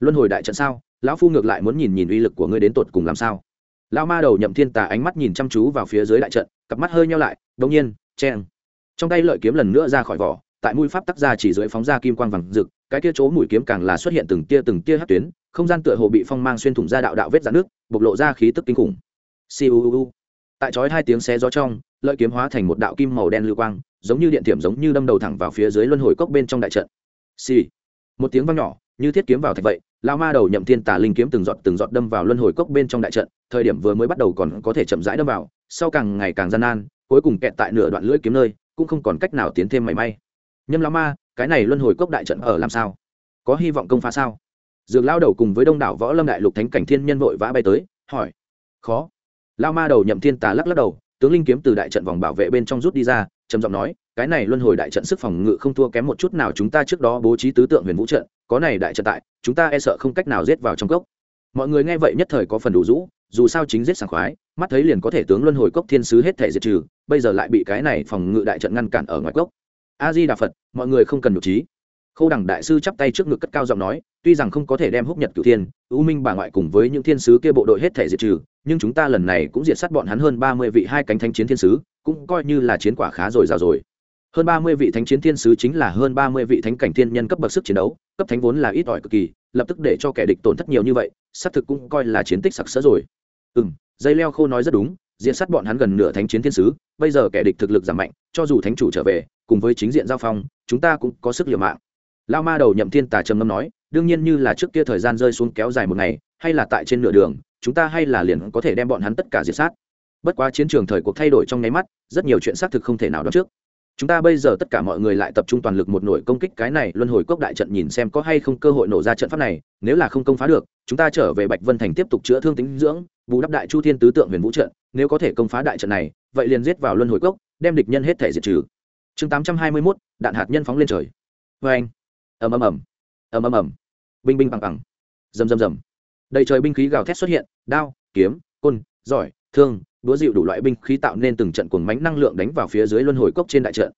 Luân hồi đại trận sao? Lão phu ngược lại muốn nhìn nhìn uy lực của ngươi đến tột cùng làm sao? Lão ma đầu nhậm thiên tà ánh mắt nhìn chăm chú vào phía dưới đại trận, cặp mắt hơi nhau lại, đống nhiên chen trong tay lợi kiếm lần nữa ra khỏi vỏ, tại mũi pháp tắc ra chỉ dưới phóng ra kim quang vàng rực, cái kia chỗ mũi kiếm càng là xuất hiện từng tia từng tia hát tuyến, không gian tựa hồ bị phong mang xuyên thủng ra đạo đạo vết dạn nước, bộc lộ ra khí tức kinh khủng. Siêu tại chói hai tiếng xe gió trong, lợi kiếm hóa thành một đạo kim màu đen lưu quang, giống như điện tiệm giống như đâm đầu thẳng vào phía dưới luân hồi cốc bên trong đại trận. Xì、sì. một tiếng vang nhỏ, như thiết kiếm vào thạch vậy lao ma đầu nhậm thiên tà linh kiếm từng giọt từng giọt đâm vào luân hồi cốc bên trong đại trận, thời điểm vừa mới bắt đầu còn có thể chậm rãi đâm vào, sau càng ngày càng gian nan, cuối cùng kẹt tại nửa đoạn lưỡi kiếm nơi, cũng không còn cách nào tiến thêm mảy may. Nhâm lao ma, cái này luân hồi cốc đại trận ở làm sao? Có hy vọng công phá sao? Dược lao đầu cùng với đông đảo võ lâm đại lục thánh cảnh thiên nhân vội vã bay tới, hỏi. Khó lao ma đầu nhậm thiên tà lắc lắc đầu, tướng linh kiếm từ đại trận vòng bảo vệ bên trong rút đi ra, trầm giọng nói, cái này luân hồi đại trận sức phòng ngự không thua kém một chút nào chúng ta trước đó bố trí tứ tượng huyền vũ trận, có này đại trận tại, chúng ta e sợ không cách nào giết vào trong cốc. Mọi người nghe vậy nhất thời có phần đủ rũ, dù sao chính giết sảng khoái, mắt thấy liền có thể tướng luân hồi cốc thiên sứ hết thể diệt trừ, bây giờ lại bị cái này phòng ngự đại trận ngăn cản ở ngoài cốc. A di đà phật, mọi người không cần nhục trí khâu đẳng đại sư chắp tay trước ngực cất cao giọng nói, tuy rằng không có thể đem húc nhật cửu thiên ưu minh bà ngoại cùng với những thiên sứ kia bộ đội hết thể diệt trừ, nhưng chúng ta lần này cũng diệt sát bọn hắn hơn ba mươi vị hai cánh thanh chiến thiên sứ, cũng coi như là chiến quả khá rồi rào rồi. Hơn ba mươi vị thánh chiến thiên sứ chính là hơn ba mươi vị thánh cảnh thiên nhân cấp bậc sức chiến đấu, cấp thánh vốn là ít ỏi cực kỳ, lập tức để cho kẻ địch tổn thất nhiều như vậy, xác thực cũng coi là chiến tích sặc sỡ rồi. Ừ dây leo khô nói rất đúng diện sát bọn hắn gần nửa thánh chiến thiên sứ, bây giờ kẻ địch thực lực giảm mạnh, cho dù thánh chủ trở về, cùng với chính diện giao phong, chúng ta cũng có sức liều mạng lao ma đầu nhậm thiên tà trầm ngâm nói, đương nhiên như là trước kia thời gian rơi xuống kéo dài một ngày, hay là tại trên nửa đường, chúng ta hay là liền có thể đem bọn hắn tất cả diệt sát. Bất quá chiến trường thời cuộc thay đổi trong nháy mắt, rất nhiều chuyện xác thực không thể nào đoán trước. Chúng ta bây giờ tất cả mọi người lại tập trung toàn lực một nổi công kích cái này luân hồi cốc đại trận nhìn xem có hay không cơ hội nổ ra trận pháp này, nếu là không công phá được, chúng ta trở về bạch vân thành tiếp tục chữa thương tính dưỡng, bù đắp đại chu thiên tứ tượng huyền vũ trận, nếu có thể công phá đại trận này, vậy liền giết vào luân hồi cốc, đem địch nhân hết thể diệt trừ. Chương tám trăm hai mươi mốt, đạn hạt nhân phóng lên trời. Vê anh ầm ầm ầm ầm ầm ầm, binh binh bằng bằng, rầm rầm rầm. Đầy trời binh khí gào thét xuất hiện, đao, kiếm côn giỏi, thương đũa dịu đủ loại binh khí tạo nên từng trận cuồng mánh năng lượng đánh vào phía dưới luân hồi cốc trên đại trận.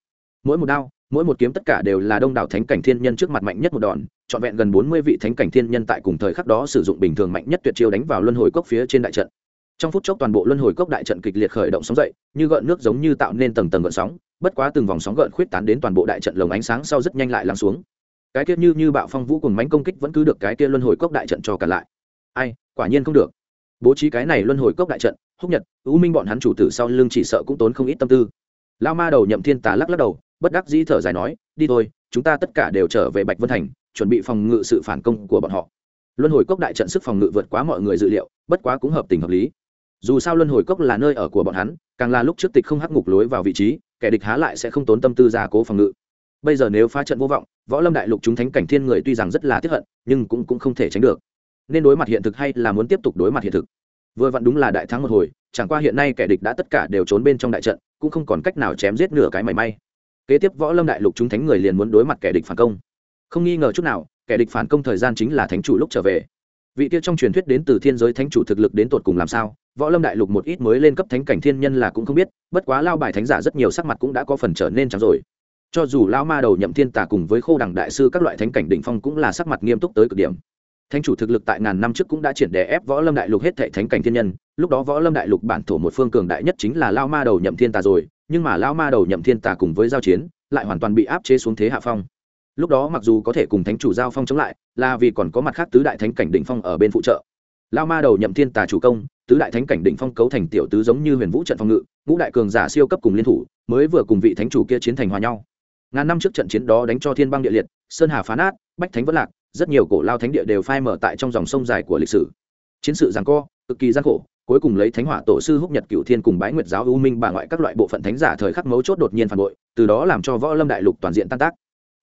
Mỗi một đao, mỗi một kiếm tất cả đều là đông đảo thánh cảnh thiên nhân trước mặt mạnh nhất một đòn, trọn vẹn gần bốn mươi vị thánh cảnh thiên nhân tại cùng thời khắc đó sử dụng bình thường mạnh nhất tuyệt chiêu đánh vào luân hồi cốc phía trên đại trận. Trong phút chốc toàn bộ luân hồi cốc đại trận kịch liệt khởi động sóng dậy, như gợn nước giống như tạo nên tầng tầng gợn sóng, bất quá từng vòng sóng gợn khuyết tán đến toàn bộ đại trận lồng ánh sáng sau rất nhanh lại lắng xuống cái kia như như bạo phong vũ cùng mánh công kích vẫn cứ được cái kia luân hồi cốc đại trận cho cả lại. Ai, quả nhiên không được. Bố trí cái này luân hồi cốc đại trận, húc nhật, U minh bọn hắn chủ tử sau lưng chỉ sợ cũng tốn không ít tâm tư. Lao ma đầu nhậm thiên tà lắc lắc đầu, bất đắc dĩ thở dài nói, đi thôi, chúng ta tất cả đều trở về bạch vân thành, chuẩn bị phòng ngự sự phản công của bọn họ. Luân hồi cốc đại trận sức phòng ngự vượt quá mọi người dự liệu, bất quá cũng hợp tình hợp lý. Dù sao luân hồi cốc là nơi ở của bọn hắn, càng là lúc trước tịch không hắc ngục lối vào vị trí, kẻ địch há lại sẽ không tốn tâm tư ra cố phòng ngự bây giờ nếu phá trận vô vọng võ lâm đại lục chúng thánh cảnh thiên người tuy rằng rất là tiếp hận nhưng cũng, cũng không thể tránh được. Nên đối mặt hiện thực hay là muốn tiếp tục đối mặt hiện thực? Vừa vặn đúng là đại thắng một hồi chẳng qua hiện nay kẻ địch đã tất cả đều trốn bên trong đại trận cũng không còn cách nào chém giết nửa cái mảy may. Kế tiếp võ lâm đại lục chúng thánh người liền muốn đối mặt kẻ địch phản công. Không nghi ngờ chút nào kẻ địch phản công thời gian chính là thánh chủ lúc trở về. Vị kia trong truyền thuyết đến từ thiên giới thánh chủ thực lực đến tột cùng làm sao võ lâm đại lục một ít mới lên cấp thánh cảnh thiên nhân là cũng không biết bất quá lao bài thánh giả rất nhiều sắc mặt cũng đã có phần trở nên trắng rồi cho dù Lão ma đầu nhậm thiên tà cùng với khô đẳng đại sư các loại thánh cảnh đỉnh phong cũng là sắc mặt nghiêm túc tới cực điểm. Thánh chủ thực lực tại ngàn năm trước cũng đã triển đè ép võ lâm đại lục hết thệ thánh cảnh thiên nhân, lúc đó võ lâm đại lục bản thổ một phương cường đại nhất chính là lao ma đầu nhậm thiên tà rồi, nhưng mà lao ma đầu nhậm thiên tà cùng với giao chiến, lại hoàn toàn bị áp chế xuống thế hạ phong. Lúc đó mặc dù có thể cùng thánh chủ giao phong chống lại, là vì còn có mặt khác tứ đại thánh cảnh đỉnh phong ở bên phụ trợ. Lao ma đầu nhậm thiên tà chủ công, tứ đại thánh cảnh đỉnh phong cấu thành tiểu tứ giống như huyền vũ trận phong ngự, ngũ đại cường giả siêu cấp cùng liên thủ, mới vừa cùng vị thánh chủ kia chiến thành hòa nhau ngàn năm trước trận chiến đó đánh cho thiên băng địa liệt, sơn hà phá nát, bách thánh vẫn lạc, rất nhiều cổ lao thánh địa đều phai mở tại trong dòng sông dài của lịch sử. Chiến sự giằng co, cực kỳ gian khổ, cuối cùng lấy thánh hỏa tổ sư húc nhật cựu thiên cùng bái nguyệt giáo u minh bà ngoại các loại bộ phận thánh giả thời khắc mấu chốt đột nhiên phản bội, từ đó làm cho võ lâm đại lục toàn diện tan tác.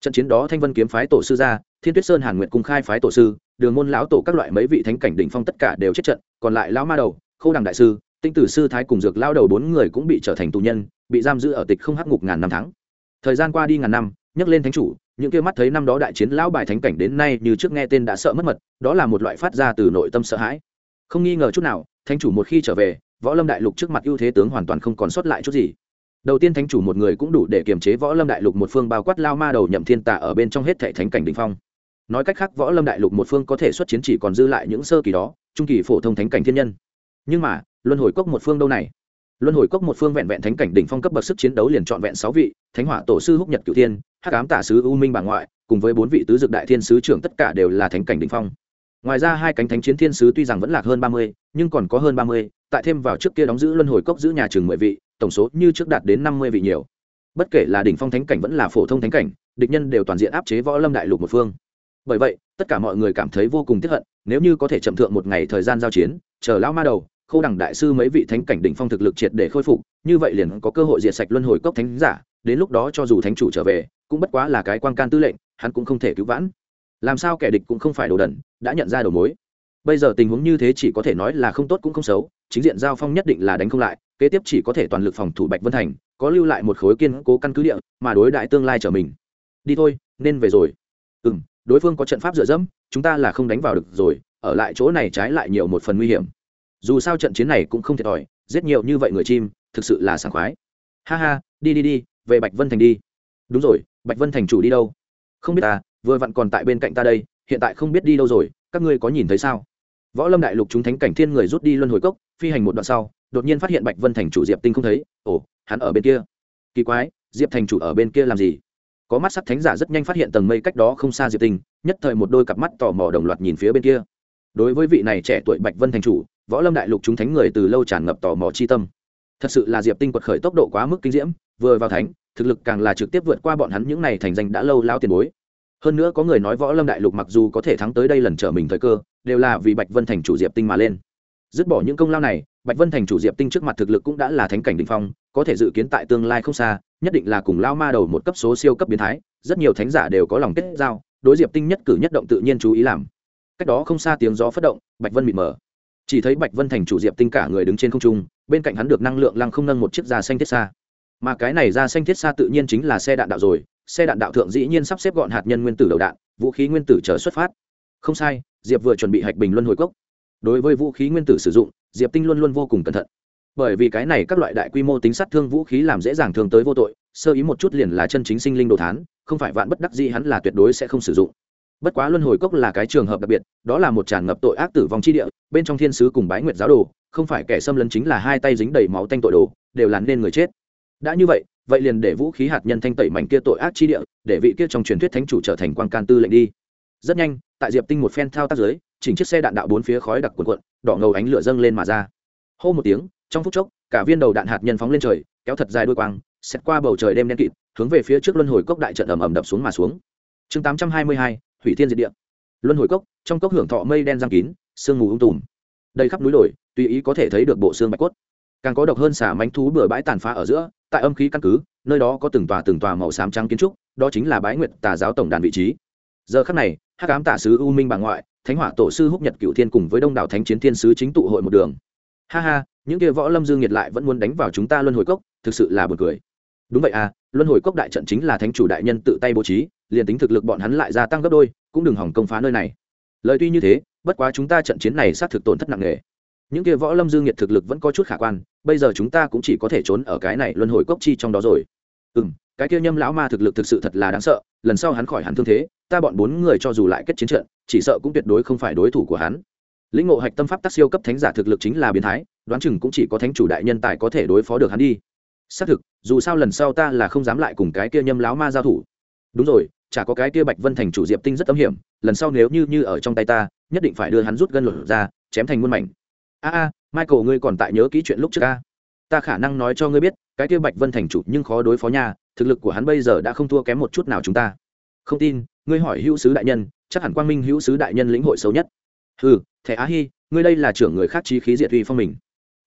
Trận chiến đó thanh vân kiếm phái tổ sư ra, thiên tuyết sơn hàn nguyệt cung khai phái tổ sư, đường môn lão tổ các loại mấy vị thánh cảnh đỉnh phong tất cả đều chết trận, còn lại lão ma đầu, khâu đằng đại sư, tinh tử sư thái cùng dược lao đầu bốn người cũng bị trở thành tù nhân, bị giam giữ ở tịch không hắc ngục ngàn năm tháng thời gian qua đi ngàn năm, nhắc lên thánh chủ, những kia mắt thấy năm đó đại chiến lão bài thánh cảnh đến nay như trước nghe tên đã sợ mất mật, đó là một loại phát ra từ nội tâm sợ hãi. Không nghi ngờ chút nào, thánh chủ một khi trở về, võ lâm đại lục trước mặt ưu thế tướng hoàn toàn không còn sót lại chút gì. Đầu tiên thánh chủ một người cũng đủ để kiềm chế võ lâm đại lục một phương bao quát lao ma đầu nhậm thiên tả ở bên trong hết thệ thánh cảnh đình phong. Nói cách khác, võ lâm đại lục một phương có thể xuất chiến chỉ còn dư lại những sơ kỳ đó, trung kỳ phổ thông thánh cảnh thiên nhân. Nhưng mà, luân hồi cốc một phương đâu này? Luân hồi cốc một phương vẹn vẹn thánh cảnh đỉnh phong cấp bậc sức chiến đấu liền trọn vẹn sáu vị, thánh hỏa tổ sư húc nhật cửu thiên, hắc ám tả sứ u minh bà ngoại, cùng với bốn vị tứ dược đại thiên sứ trưởng tất cả đều là thánh cảnh đỉnh phong. Ngoài ra hai cánh thánh chiến thiên sứ tuy rằng vẫn lạc hơn ba mươi, nhưng còn có hơn ba mươi, tại thêm vào trước kia đóng giữ luân hồi cốc giữ nhà trường mười vị, tổng số như trước đạt đến năm mươi vị nhiều. Bất kể là đỉnh phong thánh cảnh vẫn là phổ thông thánh cảnh, địch nhân đều toàn diện áp chế võ lâm đại lục một phương. Bởi vậy, tất cả mọi người cảm thấy vô cùng tiếc hận, nếu như có thể chậm thượng một ngày thời gian giao chiến, chờ lão ma đầu khô đẳng đại sư mấy vị thánh cảnh đỉnh phong thực lực triệt để khôi phục, như vậy liền có cơ hội diệt sạch luân hồi cốc thánh giả, đến lúc đó cho dù thánh chủ trở về, cũng bất quá là cái quan can tư lệnh, hắn cũng không thể cứu vãn. Làm sao kẻ địch cũng không phải đồ đần, đã nhận ra đầu mối. Bây giờ tình huống như thế chỉ có thể nói là không tốt cũng không xấu, chính diện giao phong nhất định là đánh không lại, kế tiếp chỉ có thể toàn lực phòng thủ bạch vân thành, có lưu lại một khối kiên cố căn cứ địa, mà đối đại tương lai trở mình. Đi thôi, nên về rồi. Ừ m đối phương có trận pháp dựa dẫm, chúng ta là không đánh vào được rồi, ở lại chỗ này trái lại nhiều một phần nguy hiểm dù sao trận chiến này cũng không thiệt thòi, giết nhiều như vậy người chim, thực sự là sảng khoái. Ha ha, đi đi đi, về bạch vân thành đi. Đúng rồi, bạch vân thành chủ đi đâu? Không biết ta vừa vặn còn tại bên cạnh ta đây, hiện tại không biết đi đâu rồi, các ngươi có nhìn thấy sao? Võ lâm đại lục chúng thánh cảnh thiên người rút đi luân hồi cốc, phi hành một đoạn sau, đột nhiên phát hiện bạch vân thành chủ diệp tinh không thấy. Ồ, hắn ở bên kia. Kỳ quái, diệp thành chủ ở bên kia làm gì? Có mắt sắc thánh giả rất nhanh phát hiện tầng mây cách đó không xa diệp tinh, nhất thời một đôi cặp mắt tò mò đồng loạt nhìn phía bên kia. Đối với vị này trẻ tuổi bạch vân thành chủ võ lâm đại lục chúng thánh người từ lâu tràn ngập tò mò chi tâm. Thật sự là diệp tinh quật khởi tốc độ quá mức kinh diễm, vừa vào thánh, thực lực càng là trực tiếp vượt qua bọn hắn những này thành danh đã lâu lao tiền bối. Hơn nữa có người nói võ lâm đại lục mặc dù có thể thắng tới đây lần trở mình thời cơ, đều là vì bạch vân thành chủ diệp tinh mà lên. Dứt bỏ những công lao này, bạch vân thành chủ diệp tinh trước mặt thực lực cũng đã là thánh cảnh đình phong, có thể dự kiến tại tương lai không xa, nhất định là cùng lao ma đầu một cấp số siêu cấp biến thái, rất nhiều thánh giả đều có lòng kết giao, đối diệp tinh nhất cử nhất động tự nhiên chú ý làm. Cách đó không xa tiếng gió phất động, bạch vân mịt mờ chỉ thấy bạch vân thành chủ diệp tinh cả người đứng trên không trung, bên cạnh hắn được năng lượng lăng không nâng một chiếc da xanh thiết xa mà cái này da xanh thiết xa tự nhiên chính là xe đạn đạo rồi, xe đạn đạo thượng dĩ nhiên sắp xếp gọn hạt nhân nguyên tử đầu đạn, vũ khí nguyên tử chờ xuất phát. Không sai, diệp vừa chuẩn bị hạch bình luân hồi cốc. Đối với vũ khí nguyên tử sử dụng, diệp tinh luôn luôn vô cùng cẩn thận. Bởi vì cái này các loại đại quy mô tính sát thương vũ khí làm dễ dàng thương tới vô tội, sơ ý một chút liền là chân chính sinh linh đồ thán, không phải vạn bất đắc gì hắn là tuyệt đối sẽ không sử dụng bất quá luân hồi cốc là cái trường hợp đặc biệt đó là một tràn ngập tội ác tử vong chi địa bên trong thiên sứ cùng bái nguyệt giáo đồ không phải kẻ xâm lấn chính là hai tay dính đầy máu tanh tội đồ đều làm nên người chết. Đã như vậy vậy liền để vũ khí hạt nhân thanh tẩy mảnh kia tội ác chi địa để vị kia trong truyền thuyết thánh chủ trở thành quan can tư lệnh đi. Rất nhanh tại diệp tinh một phen thao tác dưới chỉnh chiếc xe đạn đạo bốn phía khói đặc cuồn cuộn đỏ ngầu ánh lửa dâng lên mà ra. Hô một tiếng trong phút chốc cả viên đầu đạn hạt nhân phóng lên trời kéo thật dài đôi quang xét qua bầu trời đêm đen kịt hướng về phía trước luân hồi cốc đại trận ầm ầm đập xuống mà xuống. Chương 822, hủy thiên diệt địa. Luân hồi cốc, trong cốc hưởng thọ mây đen giang kín, sương mù ung tùm. Đầy khắp núi đồi, tùy ý có thể thấy được bộ xương bạch cốt. Càng có độc hơn xả mánh thú bừa bãi tàn phá ở giữa, tại âm khí căn cứ, nơi đó có từng tòa từng tòa màu xám trắng kiến trúc, đó chính là bái nguyệt tà giáo tổng đàn vị trí. Giờ khắc này, hắc ám tả sứ u minh bà ngoại, thánh hỏa tổ sư húc nhật cựu thiên cùng với đông đảo thánh chiến thiên sứ chính tụ hội một đường. Ha ha, những kia võ lâm dương nhiệt lại vẫn muốn đánh vào chúng ta luân hồi cốc, thực sự là buồn cười. Đúng vậy à luân hồi cốc đại trận chính là thánh chủ đại nhân tự tay bố trí liền tính thực lực bọn hắn lại gia tăng gấp đôi, cũng đừng hỏng công phá nơi này. Lời tuy như thế, bất quá chúng ta trận chiến này xác thực tổn thất nặng nề. Những kia võ lâm dương nhiệt thực lực vẫn có chút khả quan, bây giờ chúng ta cũng chỉ có thể trốn ở cái này luân hồi cốc chi trong đó rồi. Ừ m cái kia nhâm lão ma thực lực thực sự thật là đáng sợ, lần sau hắn khỏi hẳn thương thế, ta bọn bốn người cho dù lại kết chiến trận, chỉ sợ cũng tuyệt đối không phải đối thủ của hắn. Lĩnh ngộ hạch tâm pháp tác siêu cấp thánh giả thực lực chính là biến thái, đoán chừng cũng chỉ có thánh chủ đại nhân tài có thể đối phó được hắn đi. Xác thực, dù sao lần sau ta là không dám lại cùng cái kia nhâm láo ma giao thủ. Đúng rồi chả có cái kia bạch vân thành chủ diệp tinh rất âm hiểm, lần sau nếu như như ở trong tay ta, nhất định phải đưa hắn rút gân luật ra, chém thành muôn mảnh. A a, michael ngươi còn tại nhớ kỹ chuyện lúc trước a. Ta khả năng nói cho ngươi biết, cái kia bạch vân thành chủ nhưng khó đối phó nha, thực lực của hắn bây giờ đã không thua kém một chút nào chúng ta. Không tin, ngươi hỏi hữu sứ đại nhân, chắc hẳn quang minh hữu sứ đại nhân lĩnh hội xấu nhất. Ừ thẻ á hi, ngươi đây là trưởng người khác trí khí diệt uy phong mình.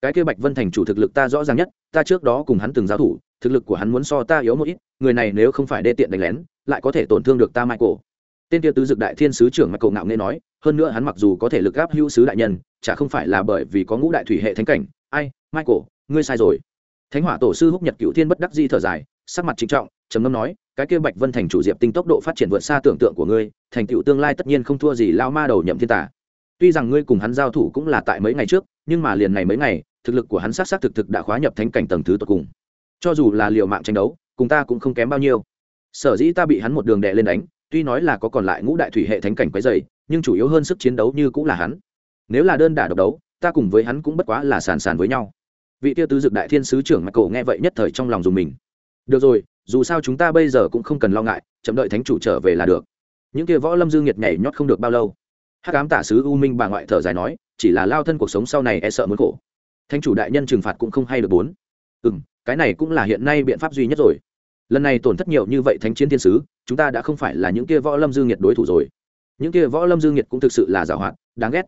Cái kia bạch vân thành chủ thực lực ta rõ ràng nhất, ta trước đó cùng hắn từng giáo thủ, thực lực của hắn muốn so ta yếu một ít, người này nếu không phải đê tiện đánh lén lại có thể tổn thương được ta michael. Tên kia tứ dực đại thiên sứ trưởng michael ngạo nghe nói, hơn nữa hắn mặc dù có thể lực gáp hữu sứ đại nhân, chả không phải là bởi vì có ngũ đại thủy hệ thánh cảnh. Ai, michael, ngươi sai rồi. Thánh hỏa tổ sư húc nhật cựu thiên bất đắc di thở dài, sắc mặt trịnh trọng, trầm ngâm nói, cái kia bạch vân thành chủ diệp tinh tốc độ phát triển vượt xa tưởng tượng của ngươi, thành tựu tương lai tất nhiên không thua gì lao ma đầu nhậm thiên tả. Tuy rằng ngươi cùng hắn giao thủ cũng là tại mấy ngày trước, nhưng mà liền này mấy ngày, thực lực của hắn sát sát thực thực đã khóa nhập thánh cảnh tầng thứ tột cùng. Cho dù là liều mạng tranh đấu, cùng ta cũng không kém bao nhiêu sở dĩ ta bị hắn một đường đệ lên đánh, tuy nói là có còn lại ngũ đại thủy hệ thánh cảnh quấy dày, nhưng chủ yếu hơn sức chiến đấu như cũng là hắn. Nếu là đơn đả độc đấu, ta cùng với hắn cũng bất quá là sàn sàn với nhau. Vị tiêu tứ dực đại thiên sứ trưởng mạch cổ nghe vậy nhất thời trong lòng dùng mình. Được rồi, dù sao chúng ta bây giờ cũng không cần lo ngại, chậm đợi thánh chủ trở về là được. Những kia võ lâm dương nhiệt nhảy nhót không được bao lâu. Hát cám tả sứ u minh bà ngoại thở dài nói, chỉ là lao thân cuộc sống sau này e sợ muốn khổ. Thánh chủ đại nhân trừng phạt cũng không hay được bốn. Ừ m cái này cũng là hiện nay biện pháp duy nhất rồi lần này tổn thất nhiều như vậy thánh chiến thiên sứ, chúng ta đã không phải là những kia võ lâm dương nhiệt đối thủ rồi. Những kia võ lâm dương nhiệt cũng thực sự là giảo hoạt, đáng ghét.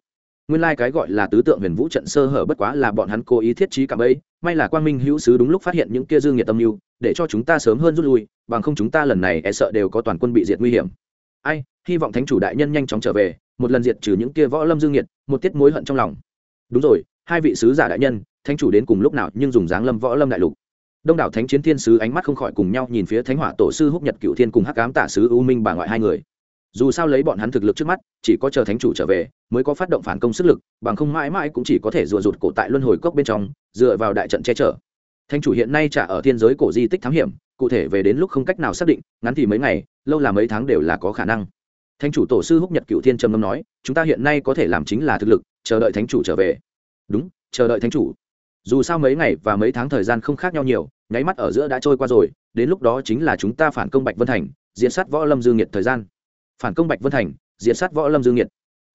Nguyên lai、like、cái gọi là tứ tượng huyền vũ trận sơ hở bất quá là bọn hắn cố ý thiết trí cảm ấy may là quang minh hữu sứ đúng lúc phát hiện những kia dương nhiệt tâm mưu, để cho chúng ta sớm hơn rút lui, bằng không chúng ta lần này e sợ đều có toàn quân bị diệt nguy hiểm. Ai, hy vọng thánh chủ đại nhân nhanh chóng trở về, một lần diệt trừ những kia võ lâm dương nhiệt một tiết mối hận trong lòng. Đúng rồi, hai vị sứ giả đại nhân, thánh chủ đến cùng lúc nào nhưng dùng dáng lâm võ lâm đại lục đông đảo thánh chiến thiên sứ ánh mắt không khỏi cùng nhau nhìn phía thánh hỏa tổ sư húc nhật cựu thiên cùng hắc cám tả sứ u minh bà ngoại hai người. Dù sao lấy bọn hắn thực lực trước mắt, chỉ có chờ thánh chủ trở về, mới có phát động phản công sức lực, bằng không mãi mãi cũng chỉ có thể rùa rụt cổ tại luân hồi cốc bên trong, dựa vào đại trận che chở. Thánh chủ hiện nay trả ở thiên giới cổ di tích thám hiểm, cụ thể về đến lúc không cách nào xác định, ngắn thì mấy ngày, lâu là mấy tháng đều là có khả năng. Thánh chủ tổ sư húc nhật cựu thiên trầm ngâm nói, chúng ta hiện nay có thể làm chính là thực lực, chờ đợi thánh chủ trở về. Đúng, chờ đợi thánh chủ. Dù sao mấy ngày và mấy tháng thời gian không khác nhau nhiều nháy mắt ở giữa đã trôi qua rồi, đến lúc đó chính là chúng ta phản công bạch vân thành, diễn sát võ lâm dương nhiệt thời gian. Phản công bạch vân thành, diễn sát võ lâm dương nhiệt.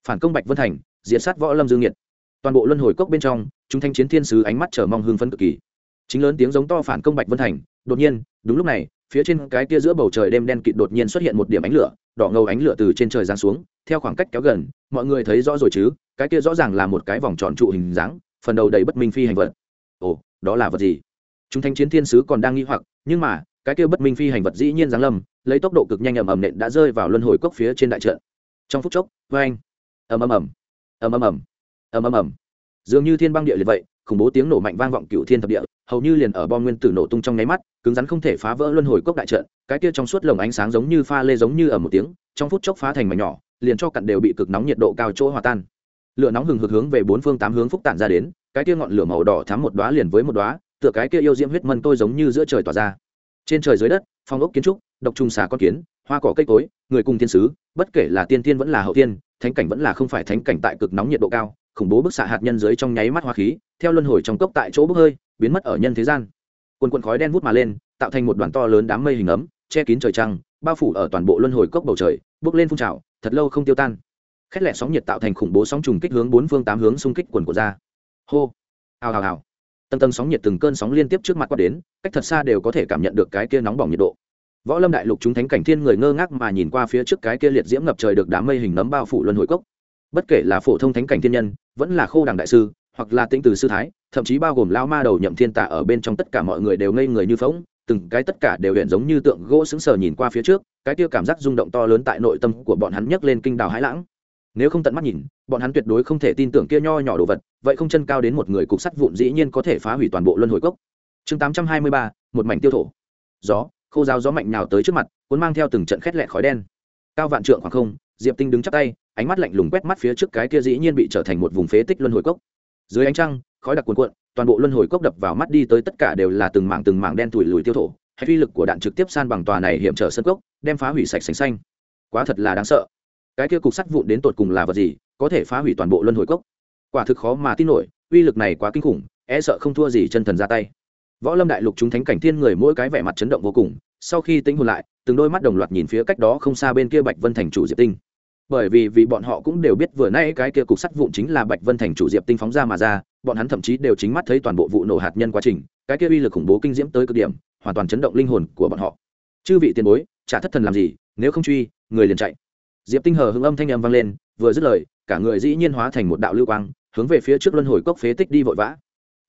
Phản công bạch vân thành, diễn sát võ lâm dương nhiệt. Toàn bộ luân hồi cốc bên trong, chúng thanh chiến thiên sứ ánh mắt chờ mong hưng phấn cực kỳ. Chính lớn tiếng giống to phản công bạch vân thành, đột nhiên, đúng lúc này, phía trên cái kia giữa bầu trời đêm đen kịt đột nhiên xuất hiện một điểm ánh lửa, đỏ ngầu ánh lửa từ trên trời giáng xuống, theo khoảng cách kéo gần, mọi người thấy rõ rồi chứ, cái kia rõ ràng là một cái vòng tròn trụ hình dáng, phần đầu đầy bất minh phi hành vật. Ồ, đó là vật gì? Chúng thanh chiến thiên sứ còn đang nghi hoặc, nhưng mà, cái kia bất minh phi hành vật dĩ nhiên giáng lâm, lấy tốc độ cực nhanh ầm ầm nện đã rơi vào luân hồi cốc phía trên đại trận. Trong phút chốc vê anh ầm ầm ầm ầm ầm ầm ầm ầm ầm. Dường như thiên băng địa liệt vậy, khủng bố tiếng nổ mạnh vang vọng cựu thiên thập địa, hầu như liền ở bom nguyên tử nổ tung trong nháy mắt, cứng rắn không thể phá vỡ luân hồi cốc đại trận, cái kia trong suốt lồng ánh sáng giống như pha lê giống như ở một tiếng, trong phút chốc phá thành mảnh nhỏ, liền cho cặn đều bị cực nóng nhiệt độ cao chỗ hòa tan. Lửa nóng hừng hực hướng về bốn phương tám hướng phúc tản ra đến, cái kia ngọn lửa màu đỏ thắm một đóa liền với một đóa tựa cái kia yêu diễm huyết mân tôi giống như giữa trời tỏa ra. Trên trời dưới đất, phong ốc kiến trúc, độc trùng xà con kiến, hoa cỏ cây cối, người cùng thiên sứ, bất kể là tiên tiên vẫn là hậu tiên thánh cảnh vẫn là không phải thánh cảnh tại cực nóng nhiệt độ cao, khủng bố bức xạ hạt nhân dưới trong nháy mắt hoa khí, theo luân hồi trong cốc tại chỗ bốc hơi, biến mất ở nhân thế gian. Quần quần khói đen vút mà lên, tạo thành một đoàn to lớn đám mây hình ấm, che kín trời trăng, bao phủ ở toàn bộ luân hồi cốc bầu trời bốc lên phun trào, thật lâu không tiêu tan. Khét lẹ sóng nhiệt tạo thành khủng bố sóng trùng kích hướng bốn phương tám hướng xung kích quần của ra. Hô! Hào hào hào tầng tầng sóng nhiệt từng cơn sóng liên tiếp trước mặt qua đến, cách thật xa đều có thể cảm nhận được cái kia nóng bỏng nhiệt độ. Võ lâm đại lục chúng thánh cảnh thiên người ngơ ngác mà nhìn qua phía trước cái kia liệt diễm ngập trời được đám mây hình nấm bao phủ luân hồi cốc. Bất kể là phổ thông thánh cảnh thiên nhân, vẫn là khô đằng đại sư, hoặc là tĩnh từ sư thái, thậm chí bao gồm lao ma đầu nhậm thiên tạ ở bên trong tất cả mọi người đều ngây người như phóng từng cái tất cả đều hiện giống như tượng gỗ sững sờ nhìn qua phía trước, cái kia cảm giác rung động to lớn tại nội tâm của bọn hắn nhấc lên kinh đào hãi lãng nếu không tận mắt nhìn, bọn hắn tuyệt đối không thể tin tưởng kia nho nhỏ đồ vật, vậy không chân cao đến một người cục sắt vụn dĩ nhiên có thể phá hủy toàn bộ luân hồi cốc. Chương tám trăm hai mươi ba, một mảnh tiêu thổ. Gió, khô giáo gió mạnh nào tới trước mặt, cuốn mang theo từng trận khét lẹ khói đen. Cao vạn trượng khoảng không, diệp tinh đứng chắc tay, ánh mắt lạnh lùng quét mắt phía trước cái kia dĩ nhiên bị trở thành một vùng phế tích luân hồi cốc. Dưới ánh trăng, khói đặc cuồn cuộn, toàn bộ luân hồi cốc đập vào mắt đi tới tất cả đều là từng mảng từng mảng đen tủi lùi tiêu thổ hay phi lực của đạn trực tiếp san bằng tòa này hiểm trở sân cốc, đem phá hủy sạch sành xanh. Quá thật là đáng sợ cái kia cục sắt vụn đến tột cùng là vật gì, có thể phá hủy toàn bộ luân hồi cốc. Quả thực khó mà tin nổi, uy lực này quá kinh khủng e sợ không thua gì chân thần ra tay. Võ lâm đại lục chúng thánh cảnh thiên người mỗi cái vẻ mặt chấn động vô cùng, sau khi tính hồn lại, từng đôi mắt đồng loạt nhìn phía cách đó không xa bên kia bạch vân thành chủ diệp tinh. Bởi vì vì bọn họ cũng đều biết vừa nay cái kia cục sắt vụn chính là bạch vân thành chủ diệp tinh phóng ra mà ra, bọn hắn thậm chí đều chính mắt thấy toàn bộ vụ nổ hạt nhân quá trình, cái kia uy lực khủng bố kinh diễm tới cực điểm, hoàn toàn chấn động linh hồn của bọn họ. Chư vị tiền bối chả thất thần làm gì? Nếu không truy, người liền chạy diệp tinh hờ hưng âm thanh âm vang lên, vừa dứt lời, cả người dĩ nhiên hóa thành một đạo lưu quang, hướng về phía trước luân hồi cốc phế tích đi vội vã.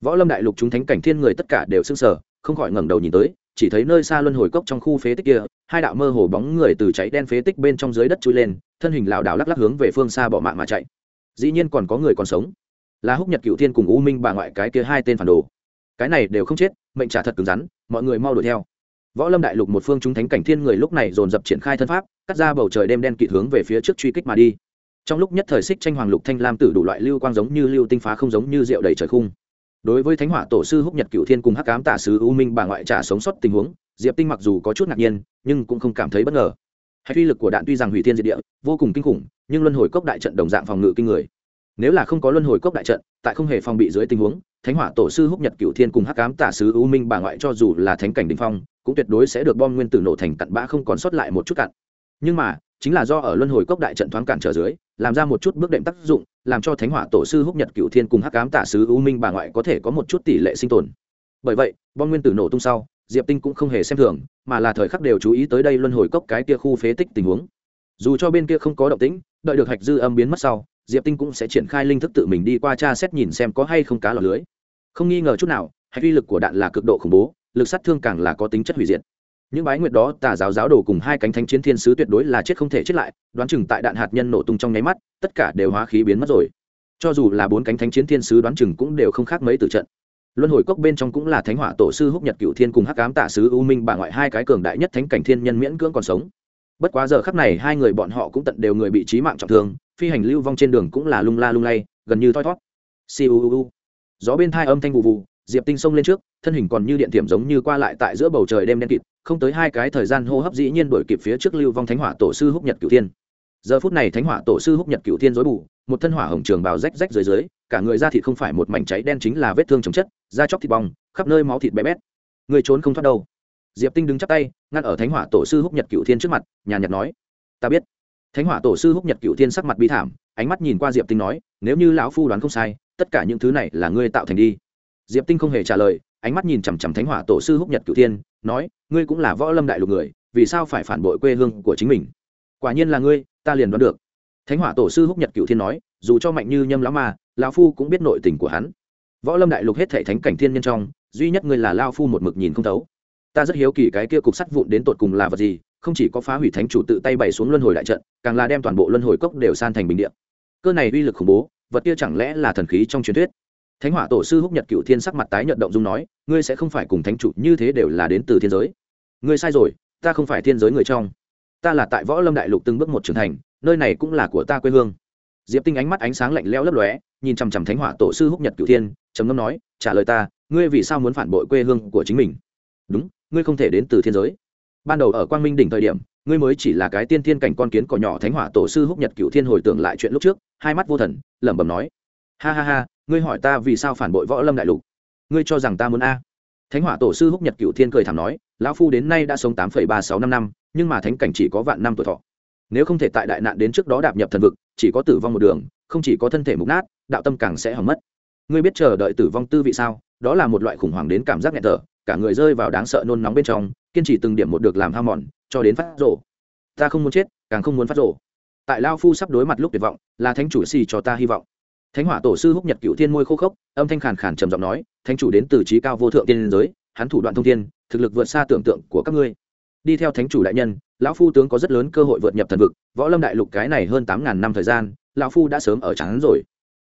Võ lâm đại lục chúng thánh cảnh thiên người tất cả đều sưng sờ, không khỏi ngẩng đầu nhìn tới, chỉ thấy nơi xa luân hồi cốc trong khu phế tích kia, hai đạo mơ hồ bóng người từ cháy đen phế tích bên trong dưới đất chui lên, thân hình lảo đảo lắc lắc hướng về phương xa bỏ mạng mà chạy. Dĩ nhiên còn có người còn sống. Là húc nhật cựu thiên cùng u minh bà ngoại cái kia hai tên phản đồ. Cái này đều không chết, mệnh trả thật cứng rắn, mọi người mau đuổi theo võ lâm đại lục một phương chúng thánh cảnh thiên người lúc này dồn dập triển khai thân pháp, cắt ra bầu trời đêm đen kịt hướng về phía trước truy kích mà đi. Trong lúc nhất thời xích tranh hoàng lục thanh lam tử đủ loại lưu quang giống như lưu tinh phá không giống như rượu đầy trời khung. Đối với thánh hỏa tổ sư húc nhật cựu thiên cùng hắc cám tả sứ u minh bà ngoại trả sống sót tình huống, diệp tinh mặc dù có chút ngạc nhiên, nhưng cũng không cảm thấy bất ngờ. Hay uy lực của đạn tuy rằng hủy thiên diệt địa, vô cùng kinh khủng, nhưng luân hồi cốc đại trận đồng dạng phòng ngự kinh người. Nếu là không có luân hồi cốc đại trận, tại không hề phòng bị dưới tình huống, thánh hỏa tổ sư húc nhật cựu thiên cùng hắc cám tả sứ u minh bà ngoại cho dù là thánh cảnh đình phong cũng tuyệt đối sẽ được bom nguyên tử nổ thành cặn bã không còn sót lại một chút cặn. Nhưng mà, chính là do ở luân hồi cốc đại trận thoáng cản trở dưới, làm ra một chút bước đệm tác dụng, làm cho thánh hỏa tổ sư húc nhật cựu thiên cùng hắc cám tả sứ u minh bà ngoại có thể có một chút tỷ lệ sinh tồn. Bởi vậy, bom nguyên tử nổ tung sau, diệp tinh cũng không hề xem thường, mà là thời khắc đều chú ý tới đây luân hồi cốc cái kia khu phế tích tình huống. Dù cho bên kia không có động tĩnh, đợi được hạch dư âm biến mất sau, diệp tinh cũng sẽ triển khai linh thức tự mình đi qua tra xét nhìn xem có hay không cá lọt lưới. Không nghi ngờ chút nào, hạch uy lực của đạn là cực độ khủng bố lực sát thương càng là có tính chất hủy diệt. Những bái nguyệt đó, tà giáo giáo đồ cùng hai cánh thánh chiến thiên sứ tuyệt đối là chết không thể chết lại, đoán chừng tại đạn hạt nhân nổ tung trong nháy mắt, tất cả đều hóa khí biến mất rồi. Cho dù là bốn cánh thánh chiến thiên sứ đoán chừng cũng đều không khác mấy từ trận. Luân hồi cốc bên trong cũng là thánh hỏa tổ sư húc nhật cựu thiên cùng hắc cám tạ sứ u minh bà ngoại hai cái cường đại nhất thánh cảnh thiên nhân miễn cưỡng còn sống. Bất quá giờ khắc này hai người bọn họ cũng tận đều người bị trí mạng trọng thương, phi hành lưu vong trên đường cũng là lung la lung lay, gần như thoi thót. Siêu gió bên thai âm thanh vụ vụ diệp tinh xông lên trước, thân hình còn như điện thiểm giống như qua lại tại giữa bầu trời đêm đen kịt, không tới hai cái thời gian hô hấp dĩ nhiên đổi kịp phía trước lưu vong thánh hỏa tổ sư húc nhật cửu thiên. Giờ phút này thánh hỏa tổ sư húc nhật cửu thiên dối bù, một thân hỏa hồng trường bào rách rách dưới dưới, cả người da thịt không phải một mảnh cháy đen chính là vết thương chồng chất, da chóc thịt bong, khắp nơi máu thịt bé bét. Người trốn không thoát đâu. Diệp tinh đứng chắp tay, ngăn ở thánh hỏa tổ sư húc nhật cửu thiên trước mặt, nhàn nhạt nói, ta biết. Thánh hỏa tổ sư húc nhật cửu thiên sắc mặt bi thảm, ánh mắt nhìn qua diệp tinh nói, nếu như lão phu đoán không sai, tất cả những thứ này là ngươi tạo thành đi diệp tinh không hề trả lời, ánh mắt nhìn chằm chằm thánh hỏa tổ sư húc nhật cửu thiên, nói, ngươi cũng là võ lâm đại lục người, vì sao phải phản bội quê hương của chính mình? Quả nhiên là ngươi, ta liền đoán được. Thánh hỏa tổ sư húc nhật cửu thiên nói, dù cho mạnh như nhâm lão mà lão phu cũng biết nội tình của hắn. Võ lâm đại lục hết thể thánh cảnh thiên nhân trong, duy nhất ngươi là lao phu một mực nhìn không thấu. Ta rất hiếu kỳ cái kia cục sắt vụn đến tột cùng là vật gì, không chỉ có phá hủy thánh chủ tự tay bày xuống luân hồi đại trận, càng là đem toàn bộ luân hồi cốc đều san thành bình điện cơ này uy lực khủng bố, vật kia chẳng lẽ là thần khí trong truyền thuyết? Thánh hỏa tổ sư húc nhật cựu thiên sắc mặt tái nhợt động dung nói, ngươi sẽ không phải cùng thánh chủ như thế đều là đến từ thiên giới. Ngươi sai rồi, ta không phải thiên giới người trong. Ta là tại võ lâm đại lục từng bước một trưởng thành, nơi này cũng là của ta quê hương. Diệp tinh ánh mắt ánh sáng lạnh lẽo lấp lóe, nhìn chằm chằm thánh hỏa tổ sư húc nhật cựu thiên, trầm ngâm nói, trả lời ta, ngươi vì sao muốn phản bội quê hương của chính mình? Đúng, ngươi không thể đến từ thiên giới. Ban đầu ở quang minh đỉnh thời điểm, ngươi mới chỉ là cái tiên thiên cảnh con kiến cỏ nhỏ. Thánh hỏa tổ sư húc nhật cựu thiên hồi tưởng lại chuyện lúc trước, hai mắt vô thần, lẩm bẩm nói, ha ha ha ngươi hỏi ta vì sao phản bội võ lâm đại lục? Ngươi cho rằng ta muốn a? Thánh hỏa tổ sư húc nhật cựu thiên cười thảm nói, lão phu đến nay đã sống tám phẩy ba sáu năm năm, nhưng mà thánh cảnh chỉ có vạn năm tuổi thọ. Nếu không thể tại đại nạn đến trước đó đạp nhập thần vực, chỉ có tử vong một đường, không chỉ có thân thể mục nát, đạo tâm càng sẽ hỏng mất. Ngươi biết chờ đợi tử vong tư vị sao? Đó là một loại khủng hoảng đến cảm giác nghẹt thở, cả người rơi vào đáng sợ nôn nóng bên trong, kiên trì từng điểm một được làm hao mòn, cho đến phát rổ ta không muốn chết, càng không muốn phát rổ tại lao phu sắp đối mặt lúc tuyệt vọng, là thánh chủ xì cho ta hy vọng thánh hỏa tổ sư húc nhật cựu thiên môi khô khốc, âm thanh khàn khàn trầm giọng nói, thánh chủ đến từ trí cao vô thượng tiên giới, hắn thủ đoạn thông thiên, thực lực vượt xa tưởng tượng của các ngươi. Đi theo thánh chủ đại nhân, lão phu tướng có rất lớn cơ hội vượt nhập thần vực, võ lâm đại lục cái này hơn tám ngàn năm thời gian, lão phu đã sớm ở trắng rồi.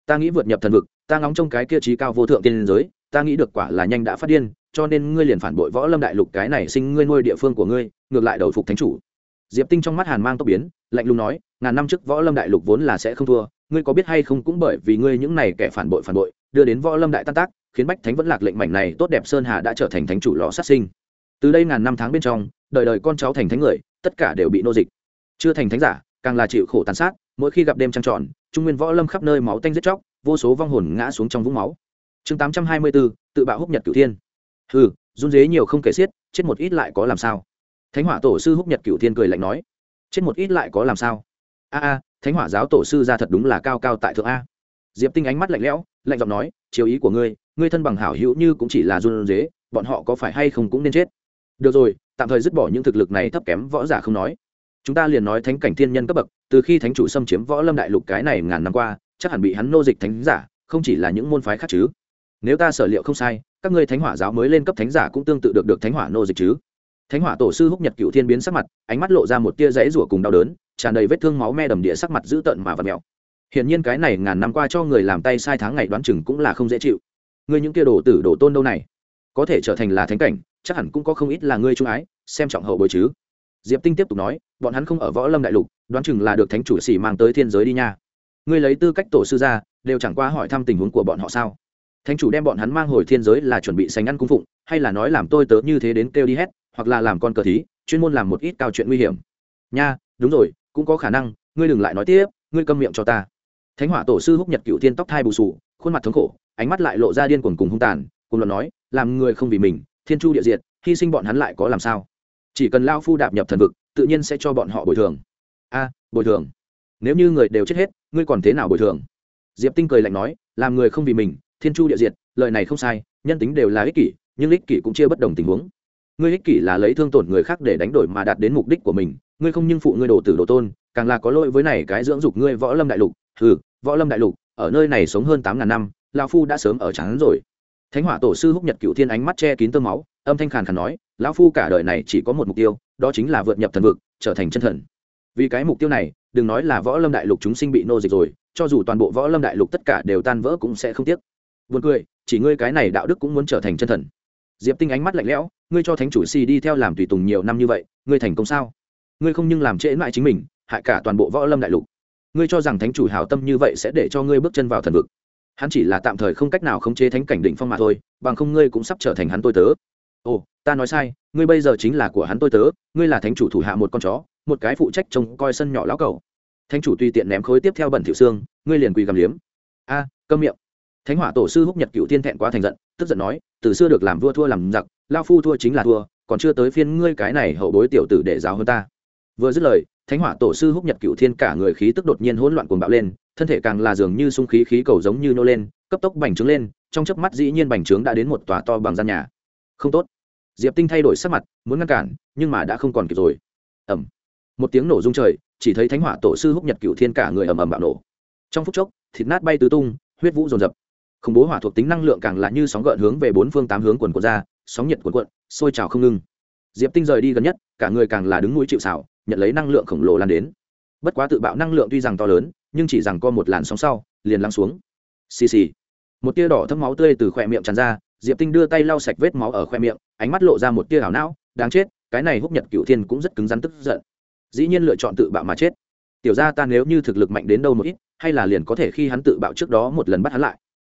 Ta nghĩ vượt nhập thần vực, ta ngóng trong cái kia trí cao vô thượng tiên giới, ta nghĩ được quả là nhanh đã phát điên, cho nên ngươi liền phản bội võ lâm đại lục cái này sinh ngươi nuôi địa phương của ngươi, ngược lại đầu phục thánh chủ. Diệp tinh trong mắt hàn mang tốc biến, lạnh lùng nói, ngàn năm trước võ lâm đại lục vốn là sẽ không thua ngươi có biết hay không cũng bởi vì ngươi những này kẻ phản bội phản bội, đưa đến võ lâm đại tan tác, khiến bách thánh vẫn lạc lệnh mảnh này tốt đẹp sơn hà đã trở thành thánh chủ lò sát sinh. Từ đây ngàn năm tháng bên trong, đời đời con cháu thành thánh người, tất cả đều bị nô dịch. Chưa thành thánh giả, càng là chịu khổ tàn sát, mỗi khi gặp đêm trăng tròn, trung nguyên võ lâm khắp nơi máu tanh giết chóc, vô số vong hồn ngã xuống trong vũng máu. Chương tám trăm hai mươi bốn tự bạo húc nhật cửu thiên. Hừ, run dế nhiều không kể xiết, chết một ít lại có làm sao? Thánh hỏa tổ sư húc nhật cửu thiên cười lạnh nói, chết một ít lại có làm sao? A a thánh hỏa giáo tổ sư ra thật đúng là cao cao tại thượng a. Diệp tinh ánh mắt lạnh lẽo, lạnh giọng nói chiếu ý của ngươi ngươi thân bằng hảo hữu như cũng chỉ là run dế bọn họ có phải hay không cũng nên chết? Được rồi, tạm thời dứt bỏ những thực lực này thấp kém, võ giả không nói. Chúng ta liền nói thánh cảnh thiên nhân cấp bậc, từ khi thánh chủ xâm chiếm võ lâm đại lục cái này ngàn năm qua, chắc hẳn bị hắn nô dịch thánh giả, không chỉ là những môn phái khác chứ. Nếu ta sở liệu không sai, các ngươi thánh hỏa giáo mới lên cấp thánh giả cũng tương tự được được thánh hỏa nô dịch chứ. Thánh hỏa tổ sư húc nhật cựu thiên biến sắc mặt, ánh mắt lộ ra một tia rẫy rủa cùng đau đớn tràn đầy vết thương máu me đầm địa sắc mặt dữ tợn mà vật mèo. Hiển nhiên cái này ngàn năm qua cho người làm tay sai tháng ngày đoán chừng cũng là không dễ chịu. Ngươi những kia đồ tử đồ tôn đâu này? Có thể trở thành là thánh cảnh, chắc hẳn cũng có không ít là ngươi trung ái, xem trọng hậu bối chứ. Diệp tinh tiếp tục nói, bọn hắn không ở võ lâm đại lục, đoán chừng là được thánh chủ xỉ mang tới thiên giới đi nha. Ngươi lấy tư cách tổ sư ra, đều chẳng qua hỏi thăm tình huống của bọn họ sao? Thánh chủ đem bọn hắn mang hồi thiên giới là chuẩn bị sành ăn cung phụng, hay là nói làm tôi tớ như thế đến kêu đi hết, hoặc là làm con cờ thí, chuyên môn làm một ít cao chuyện nguy hiểm. Nha, đúng rồi cũng có khả năng, ngươi đừng lại nói tiếp, ngươi câm miệng cho ta. Thánh hỏa tổ sư húc nhật cựu thiên tóc thai bù sù, khuôn mặt thống khổ, ánh mắt lại lộ ra điên cuồng cùng hung tàn, cùng luận nói, làm người không vì mình, thiên chu địa diệt, hy sinh bọn hắn lại có làm sao? Chỉ cần lao phu đạp nhập thần vực, tự nhiên sẽ cho bọn họ bồi thường. A, bồi thường. Nếu như người đều chết hết, ngươi còn thế nào bồi thường? Diệp tinh cười lạnh nói, làm người không vì mình, thiên chu địa diệt, lời này không sai, nhân tính đều là ích kỷ, nhưng ích kỷ cũng chia bất đồng tình huống. Ngươi ích kỷ là lấy thương tổn người khác để đánh đổi mà đạt đến mục đích của mình ngươi không nhưng phụ ngươi đồ tử đồ tôn càng là có lỗi với này cái dưỡng dục ngươi võ lâm đại lục ừ võ lâm đại lục ở nơi này sống hơn tám ngàn năm lao phu đã sớm ở trắng rồi thánh hỏa tổ sư húc nhật cựu thiên ánh mắt che kín tơ máu âm thanh khàn khàn nói lão phu cả đời này chỉ có một mục tiêu đó chính là vượt nhập thần vực trở thành chân thần vì cái mục tiêu này đừng nói là võ lâm đại lục chúng sinh bị nô dịch rồi cho dù toàn bộ võ lâm đại lục tất cả đều tan vỡ cũng sẽ không tiếc Buồn cười, chỉ ngươi cái này đạo đức cũng muốn trở thành chân thần. Diệp Tinh ánh mắt lạnh lẽo, ngươi cho thánh chủ si đi theo làm tùy tùng nhiều năm như vậy, ngươi thành công sao? Ngươi không nhưng làm trễ mãi chính mình, hại cả toàn bộ võ lâm đại lục. Ngươi cho rằng thánh chủ hảo tâm như vậy sẽ để cho ngươi bước chân vào thần vực? Hắn chỉ là tạm thời không cách nào khống chế thánh cảnh định phong mà thôi, bằng không ngươi cũng sắp trở thành hắn tôi tớ. Ồ, ta nói sai, ngươi bây giờ chính là của hắn tôi tớ, ngươi là thánh chủ thủ hạ một con chó, một cái phụ trách trông coi sân nhỏ lão cẩu. Thánh chủ tùy tiện ném khối tiếp theo bẩn thiệu xương, ngươi liền quỳ gầm liếm. A, cơm miệng thánh hỏa tổ sư húc nhật cựu tiên thẹn quá thành giận tức giận nói từ xưa được làm vua thua làm giặc lao phu thua chính là thua còn chưa tới phiên ngươi cái này hậu bối tiểu tử để giáo hơn ta vừa dứt lời, thánh hỏa tổ sư húc nhật cựu thiên cả người khí tức đột nhiên hỗn loạn cuồng bạo lên, thân thể càng là dường như sung khí khí cầu giống như nô lên, cấp tốc bành trướng lên, trong chớp mắt dĩ nhiên bành trướng đã đến một tòa to bằng gian nhà. Không tốt. Diệp tinh thay đổi sắc mặt, muốn ngăn cản, nhưng mà đã không còn kịp rồi. Ẩm một tiếng nổ rung trời, chỉ thấy thánh hỏa tổ sư húc nhật cựu thiên cả người ầm ầm bạo nổ. Trong phút chốc, thịt nát bay tứ tung, huyết vũ dồn dập. Khủng bố hỏa thuộc tính năng lượng càng là như sóng gợn hướng về bốn phương tám hướng quần quần ra, sóng nhiệt quần quận sôi trào không ngưng diệp tinh rời đi gần nhất, cả người càng là đứng núi chịu xảo nhận lấy năng lượng khổng lồ lan đến. Bất quá tự bạo năng lượng tuy rằng to lớn, nhưng chỉ rằng co một làn sóng sau, liền lắng xuống. Xì xì. Một tia đỏ thấm máu tươi từ khoe miệng tràn ra, diệp tinh đưa tay lau sạch vết máu ở khoe miệng, ánh mắt lộ ra một tia ảo não, đáng chết, cái này húc nhật cựu thiên cũng rất cứng rắn tức giận. Dĩ nhiên lựa chọn tự bạo mà chết. Tiểu ra ta nếu như thực lực mạnh đến đâu một ít, hay là liền có thể khi hắn tự bạo trước đó một lần bắt hắn lại.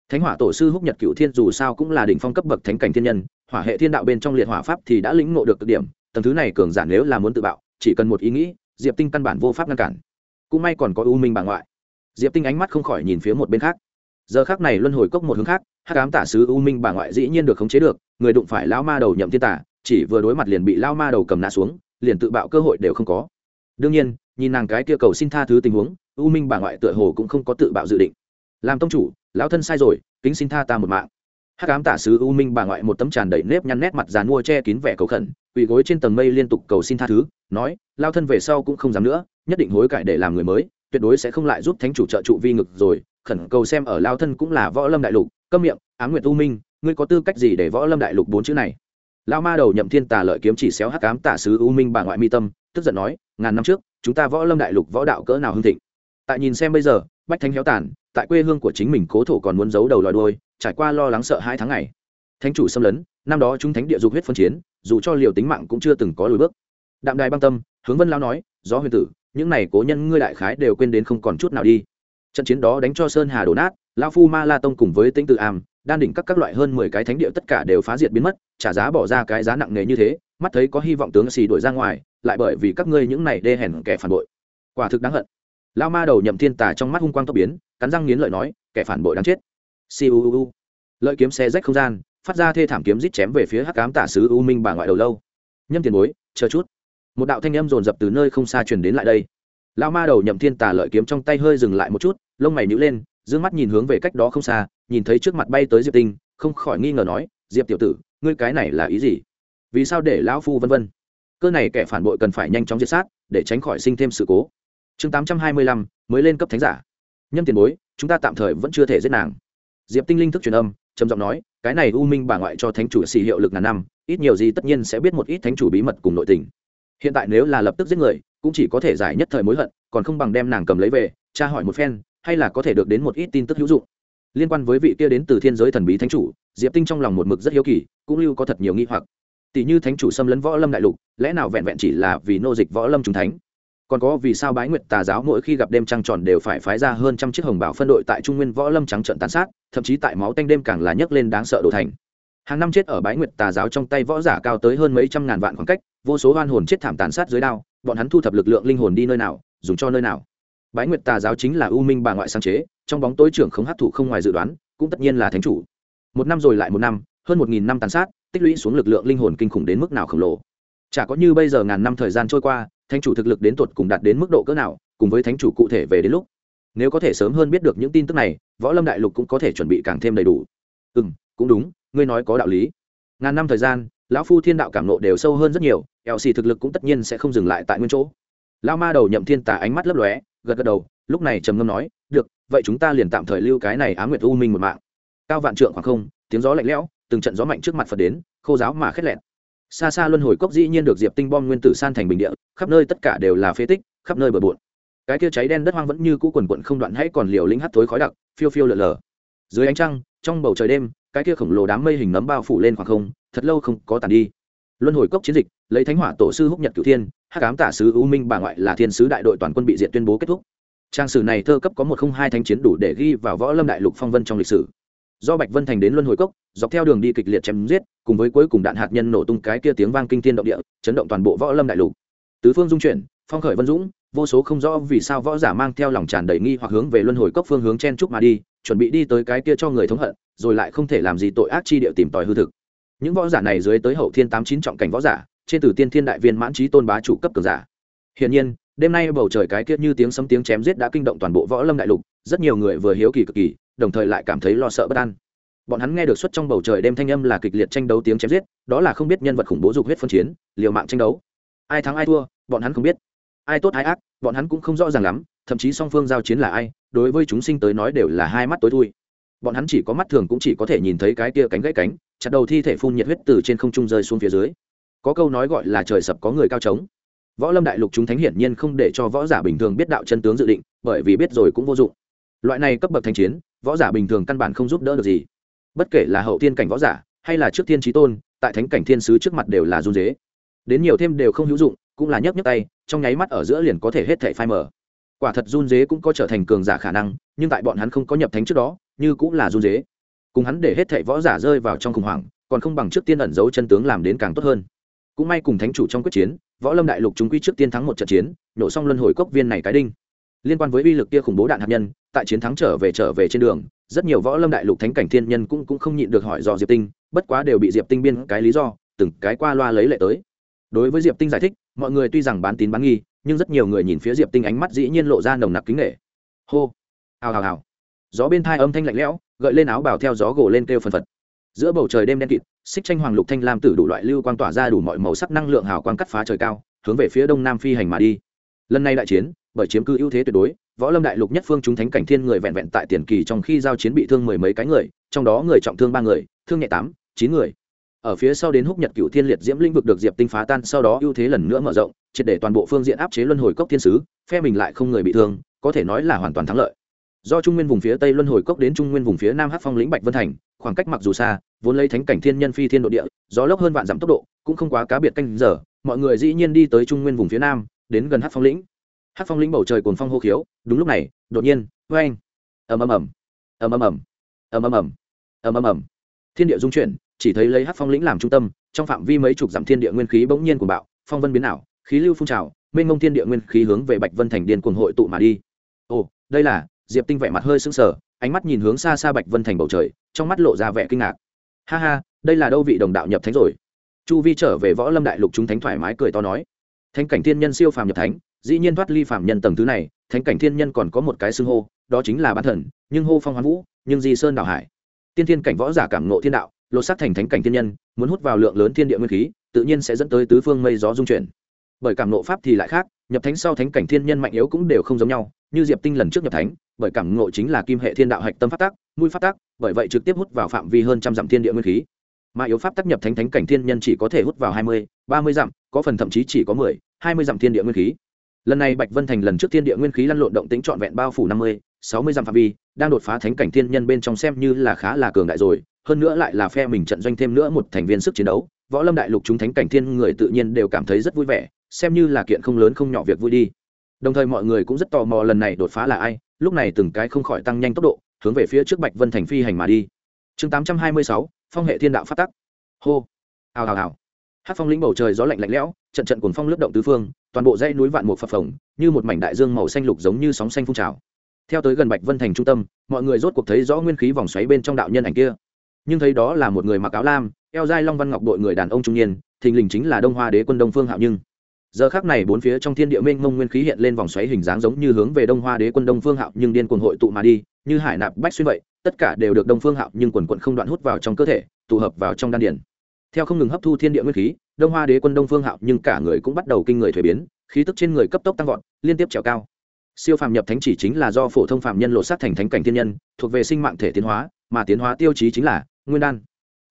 Thánh hỏa tổ sư húc nhật cựu thiên dù sao cũng là đỉnh phong cấp bậc thánh cảnh thiên nhân, hỏa hệ thiên đạo bên trong liệt hỏa pháp thì đã lĩnh ngộ được cực điểm, tầng thứ này cường giản nếu là muốn tự bạo chỉ cần một ý nghĩ, diệp tinh căn bản vô pháp ngăn cản. Cũng may còn có u minh bà ngoại. Diệp tinh ánh mắt không khỏi nhìn phía một bên khác. Giờ khác này luân hồi cốc một hướng khác, hắc cám tả sứ u minh bà ngoại dĩ nhiên được khống chế được, người đụng phải lao ma đầu nhậm thiên tả, chỉ vừa đối mặt liền bị lao ma đầu cầm nã xuống, liền tự bạo cơ hội đều không có. Đương nhiên, nhìn nàng cái kia cầu xin tha thứ tình huống, u minh bà ngoại tựa hồ cũng không có tự bạo dự định. Làm tông chủ, lão thân sai rồi, kính xin tha ta một mạng hắc ám tả sứ u minh bà ngoại một tấm tràn đầy nếp nhăn nét mặt dàn mua che kín vẻ cầu khẩn, quỳ gối trên tầng mây liên tục cầu xin tha thứ, nói, lao thân về sau cũng không dám nữa, nhất định hối cải để làm người mới, tuyệt đối sẽ không lại giúp thánh chủ trợ trụ vi ngực rồi, khẩn cầu xem ở lao thân cũng là võ lâm đại lục, câm miệng, ám nguyệt u minh, ngươi có tư cách gì để võ lâm đại lục bốn chữ này? Lao ma đầu nhậm thiên tà lợi kiếm chỉ xéo hắc ám tả sứ u minh bà ngoại mi tâm, tức giận nói, ngàn năm trước, chúng ta võ lâm đại lục võ đạo cỡ nào hưng thịnh? Tại nhìn xem bây giờ, bách thánh héo tàn tại quê hương của chính mình cố thổ còn muốn giấu đầu lòi đôi trải qua lo lắng sợ hai tháng ngày. Thánh chủ xâm lấn, năm đó chúng thánh địa dục huyết phân chiến, dù cho liều tính mạng cũng chưa từng có lùi bước. Đạm đài băng tâm, hướng vân lao nói, gió huyền tử, những này cố nhân ngươi đại khái đều quên đến không còn chút nào đi. Trận chiến đó đánh cho sơn hà đổ nát lao phu ma la tông cùng với tĩnh tự am, đan đỉnh các các loại hơn mười cái thánh địa tất cả đều phá diệt biến mất, trả giá bỏ ra cái giá nặng nề như thế, mắt thấy có hy vọng tướng xì đuổi ra ngoài, lại bởi vì các ngươi những này đê hèn kẻ phản bội. Quả thực đáng hận lao ma đầu nhậm thiên tà trong mắt hung quang tốc biến, cắn răng nghiến lợi nói, kẻ phản bội đáng chết. Siêu lợi kiếm xe rách không gian, phát ra thê thảm kiếm rít chém về phía hắc cám tả sứ u minh bà ngoại đầu lâu. Nhâm tiền bối, chờ chút. Một đạo thanh âm dồn dập từ nơi không xa truyền đến lại đây. Lao ma đầu nhậm thiên tà lợi kiếm trong tay hơi dừng lại một chút, lông mày nhữ lên d mắt nhìn hướng về cách đó không xa, nhìn thấy trước mặt bay tới diệp tinh, không khỏi nghi ngờ nói, diệp tiểu tử, ngươi cái này là ý gì? Vì sao để lão phu vân vân? Cơ này kẻ phản bội cần phải nhanh chóng diệt sát, để tránh khỏi sinh thêm sự cố chương tám trăm hai mươi lăm, mới lên cấp thánh giả. Nhâm tiền bối, chúng ta tạm thời vẫn chưa thể giết nàng. Diệp tinh linh thức truyền âm, trầm giọng nói, cái này u minh bà ngoại cho thánh chủ xì hiệu lực ngàn năm, ít nhiều gì tất nhiên sẽ biết một ít thánh chủ bí mật cùng nội tình. Hiện tại nếu là lập tức giết người, cũng chỉ có thể giải nhất thời mối hận, còn không bằng đem nàng cầm lấy về, tra hỏi một phen, hay là có thể được đến một ít tin tức hữu dụng. Liên quan với vị kia đến từ thiên giới thần bí thánh chủ, diệp tinh trong lòng một mực rất hiếu kỳ, cũng lưu có thật nhiều nghi hoặc. Tỷ như thánh chủ xâm lấn võ lâm đại lục, lẽ nào vẹn vẹn chỉ là vì nô dịch võ lâm chúng thánh? Còn có vì sao bái nguyệt tà giáo mỗi khi gặp đêm trăng tròn đều phải phái ra hơn trăm chiếc hồng bảo phân đội tại trung nguyên võ lâm trắng trận tàn sát, thậm chí tại máu tanh đêm càng là nhấc lên đáng sợ đồ thành. Hàng năm chết ở bái nguyệt tà giáo trong tay võ giả cao tới hơn mấy trăm ngàn vạn khoảng cách, vô số oan hồn chết thảm tàn sát dưới đao, bọn hắn thu thập lực lượng linh hồn đi nơi nào, dùng cho nơi nào. Bái nguyệt tà giáo chính là ưu minh bà ngoại sáng chế, trong bóng tối trưởng không hấp thụ không ngoài dự đoán, cũng tất nhiên là thánh chủ. Một năm rồi lại một năm, hơn một nghìn năm tàn sát, tích lũy xuống lực lượng linh hồn kinh khủng đến mức nào khổng lồ chả có như bây giờ ngàn năm thời gian trôi qua, thánh chủ thực lực đến tuột cùng đạt đến mức độ cỡ nào, cùng với thánh chủ cụ thể về đến lúc. Nếu có thể sớm hơn biết được những tin tức này, võ lâm đại lục cũng có thể chuẩn bị càng thêm đầy đủ. Ừ m cũng đúng, ngươi nói có đạo lý. Ngàn năm thời gian, lão phu thiên đạo cảm nộ đều sâu hơn rất nhiều, eo xì thực lực cũng tất nhiên sẽ không dừng lại tại nguyên chỗ. Lao ma đầu nhậm thiên tả ánh mắt lấp lóe, gật gật đầu, lúc này trầm ngâm nói, được, vậy chúng ta liền tạm thời lưu cái này á nguyệt u minh một mạng. Cao vạn trượng khoảng không, tiếng gió lạnh lẽo, từng trận gió mạnh trước mặt phật đến, khô giáo mà khét lẹn xa xa luân hồi cốc dĩ nhiên được diệp tinh bom nguyên tử san thành bình địa, khắp nơi tất cả đều là phế tích, khắp nơi bờ bộn. Cái kia cháy đen đất hoang vẫn như cũ quần quận không đoạn, hãy còn liều lĩnh hắt thối khói đặc, phiêu phiêu lờ lờ dưới ánh trăng, trong bầu trời đêm, cái kia khổng lồ đám mây hình nấm bao phủ lên khoảng không, thật lâu không có tàn đi. Luân hồi cốc chiến dịch, lấy thánh hỏa tổ sư húc nhật cửu thiên, hắc ám tả sứ u minh bà ngoại là thiên sứ đại đội toàn quân bị diện tuyên bố kết thúc. Trang sử này thơ cấp có một không hai thánh chiến đủ để ghi vào võ lâm đại lục phong vân trong lịch sử do bạch vân thành đến luân hồi cốc, dọc theo đường đi kịch liệt chém giết, cùng với cuối cùng đạn hạt nhân nổ tung cái kia tiếng vang kinh thiên động địa, chấn động toàn bộ võ lâm đại lục. Tứ phương dung chuyển, phong khởi vân dũng, vô số không rõ vì sao võ giả mang theo lòng tràn đầy nghi hoặc hướng về luân hồi cốc phương hướng chen trúc mà đi, chuẩn bị đi tới cái kia cho người thống hận, rồi lại không thể làm gì tội ác chi địa tìm tòi hư thực. Những võ giả này dưới tới hậu thiên tám chín trọng cảnh võ giả trên từ tiên thiên đại viên mãn trí tôn bá chủ cấp cường giả. Hiển nhiên, đêm nay bầu trời cái kia như tiếng sấm tiếng chém giết đã kinh động toàn bộ võ lâm đại lục, rất nhiều người vừa hiếu kỳ cực kỳ đồng thời lại cảm thấy lo sợ bất an. Bọn hắn nghe được xuất trong bầu trời đêm thanh âm là kịch liệt tranh đấu tiếng chém giết, đó là không biết nhân vật khủng bố dục huyết phân chiến, liều mạng tranh đấu. Ai thắng ai thua, bọn hắn không biết. Ai tốt ai ác, bọn hắn cũng không rõ ràng lắm, thậm chí song phương giao chiến là ai, đối với chúng sinh tới nói đều là hai mắt tối thui. Bọn hắn chỉ có mắt thường cũng chỉ có thể nhìn thấy cái kia cánh gãy cánh, chặt đầu thi thể phun nhiệt huyết từ trên không trung rơi xuống phía dưới. Có câu nói gọi là trời sập có người cao trống. Võ lâm đại lục chúng thánh hiển nhiên không để cho võ giả bình thường biết đạo chân tướng dự định, bởi vì biết rồi cũng vô dụng. Loại này cấp bậc thanh chiến võ giả bình thường căn bản không giúp đỡ được gì. Bất kể là hậu tiên cảnh võ giả, hay là trước tiên trí tôn, tại thánh cảnh thiên sứ trước mặt đều là run dế. Đến nhiều thêm đều không hữu dụng, cũng là nhấc nhấc tay, trong nháy mắt ở giữa liền có thể hết thể phai mở quả thật run dế cũng có trở thành cường giả khả năng, nhưng tại bọn hắn không có nhập thánh trước đó, như cũng là run dế. Cùng hắn để hết thể võ giả rơi vào trong khủng hoảng, còn không bằng trước tiên ẩn giấu chân tướng làm đến càng tốt hơn. Cũng may cùng thánh chủ trong quyết chiến, võ lâm đại lục chúng quy trước tiên thắng một trận chiến, nổ xong luân hồi cốc viên này cái đinh. Liên quan với uy lực kia khủng bố đạn hạt nhân tại chiến thắng trở về trở về trên đường, rất nhiều võ lâm đại lục thánh cảnh thiên nhân cũng cũng không nhịn được hỏi dò diệp tinh, bất quá đều bị diệp tinh biên cái lý do, từng cái qua loa lấy lệ tới. Đối với diệp tinh giải thích, mọi người tuy rằng bán tín bán nghi, nhưng rất nhiều người nhìn phía diệp tinh ánh mắt dĩ nhiên lộ ra nồng nặc kính nghệ hô, hào hào hào. Gió bên thai âm thanh lạnh lẽo, gợi lên áo bào theo gió gồ lên kêu phần phật. Giữa bầu trời đêm đen kịt, xích tranh hoàng lục thanh lam tử đủ loại lưu quang tỏa ra đủ mọi màu sắc năng lượng hào quang cắt phá trời cao, hướng về phía đông nam phi hành mà đi. Lần này đại chiến, bởi chiếm cứ ưu thế tuyệt đối võ lâm đại lục nhất phương chúng thánh cảnh thiên người vẹn vẹn tại tiền kỳ trong khi giao chiến bị thương mười mấy cái người, trong đó người trọng thương ba người, thương nhẹ tám, chín người. Ở phía sau đến húc nhật cựu thiên liệt diễm lĩnh vực được diệp tinh phá tan, sau đó ưu thế lần nữa mở rộng, triệt để toàn bộ phương diện áp chế luân hồi cốc thiên sứ, phe mình lại không người bị thương, có thể nói là hoàn toàn thắng lợi. Do trung nguyên vùng phía tây luân hồi cốc đến trung nguyên vùng phía nam hát phong lĩnh bạch vân thành, khoảng cách mặc dù xa, vốn lấy thánh cảnh thiên nhân phi thiên độ địa, gió lốc hơn vạn dặm tốc độ, cũng không quá cá biệt canh giờ, mọi người dĩ nhiên đi tới trung nguyên vùng phía nam, đến gần hát phong lĩnh hát phong lĩnh bầu trời cồn phong hô khiếu, đúng lúc này, đột nhiên vê anh ầm ầm ầm ầm ầm ầm ầm ầm ầm ầm ầm ầm. Thiên địa dung chuyển, chỉ thấy lấy hát phong lĩnh làm trung tâm, trong phạm vi mấy chục dặm thiên địa nguyên khí bỗng nhiên của bạo, phong vân biến ảo, khí lưu phun trào, mênh mông thiên địa nguyên khí hướng về bạch vân thành điên cuồng hội tụ mà đi. Ồ, đây là, diệp tinh vẻ mặt hơi sững sờ, ánh mắt nhìn hướng xa xa bạch vân thành bầu trời, trong mắt lộ ra vẻ kinh ngạc. Ha ha, đây là đâu vị đồng đạo nhập thánh rồi? Chu vi trở về võ lâm đại lục chúng thánh thoải mái cười to nói. Thánh cảnh thiên nhân siêu phàm nhập thánh dĩ nhiên thoát ly phạm nhân tầng thứ này, thánh cảnh thiên nhân còn có một cái xưng hô, đó chính là bán thần, nhưng hô phong hoán vũ, nhưng di sơn đảo hải. Tiên thiên cảnh võ giả cảm nộ thiên đạo, lột xác thành thánh cảnh thiên nhân, muốn hút vào lượng lớn thiên địa nguyên khí, tự nhiên sẽ dẫn tới tứ phương mây gió dung chuyển. Bởi cảm nộ pháp thì lại khác, nhập thánh sau thánh cảnh thiên nhân mạnh yếu cũng đều không giống nhau, như diệp tinh lần trước nhập thánh, bởi cảm ngộ chính là kim hệ thiên đạo hạch tâm phát tác mũi phát tác bởi vậy trực tiếp hút vào phạm vi hơn trăm dặm thiên địa nguyên khí. Mà yếu pháp tác nhập thánh thánh cảnh thiên nhân chỉ có thể hút vào hai mươi, ba mươi dặm, có phần thậm chí chỉ có mười, hai mươi dặm thiên địa nguyên khí lần này bạch vân thành lần trước thiên địa nguyên khí lăn lộn động tính trọn vẹn bao phủ năm mươi, sáu mươi dặm phạm vi, đang đột phá thánh cảnh thiên nhân bên trong xem như là khá là cường đại rồi, hơn nữa lại là phe mình trận doanh thêm nữa một thành viên sức chiến đấu. Võ lâm đại lục chúng thánh cảnh thiên người tự nhiên đều cảm thấy rất vui vẻ, xem như là kiện không lớn không nhỏ việc vui đi. Đồng thời mọi người cũng rất tò mò lần này đột phá là ai, lúc này từng cái không khỏi tăng nhanh tốc độ, hướng về phía trước bạch vân thành phi hành mà đi. Chương tám trăm hai mươi sáu, phong hệ thiên đạo phát tắc. Hô. Hào hào hào. Hát phong lĩnh bầu trời gió lạnh lạnh lẽo trận trận cuồng phong lướt động tứ phương, toàn bộ dãy núi vạn một phập phồng, như một mảnh đại dương màu xanh lục giống như sóng xanh phun trào. Theo tới gần bạch vân thành trung tâm, mọi người rốt cuộc thấy rõ nguyên khí vòng xoáy bên trong đạo nhân ảnh kia. Nhưng thấy đó là một người mặc áo lam, eo dai long văn ngọc đội người đàn ông trung niên, thình lình chính là đông hoa đế quân đông phương hạo nhưng. Giờ khác này bốn phía trong thiên địa mênh mông nguyên khí hiện lên vòng xoáy hình dáng giống như hướng về đông hoa đế quân đông phương hạo nhưng điên cuồng hội tụ mà đi, như hải nạp bách xuyên vậy, tất cả đều được đông phương hạo nhưng quần quận không đoạn hút vào trong cơ thể, tụ hợp vào trong đan điển theo không ngừng hấp thu thiên địa nguyên khí, đông hoa đế quân đông phương hạo nhưng cả người cũng bắt đầu kinh người thuế biến, khí tức trên người cấp tốc tăng vọt, liên tiếp trèo cao. Siêu phàm nhập thánh chỉ chính là do phổ thông phàm nhân lộ sát thành thánh cảnh thiên nhân, thuộc về sinh mạng thể tiến hóa, mà tiến hóa tiêu chí chính là nguyên đan.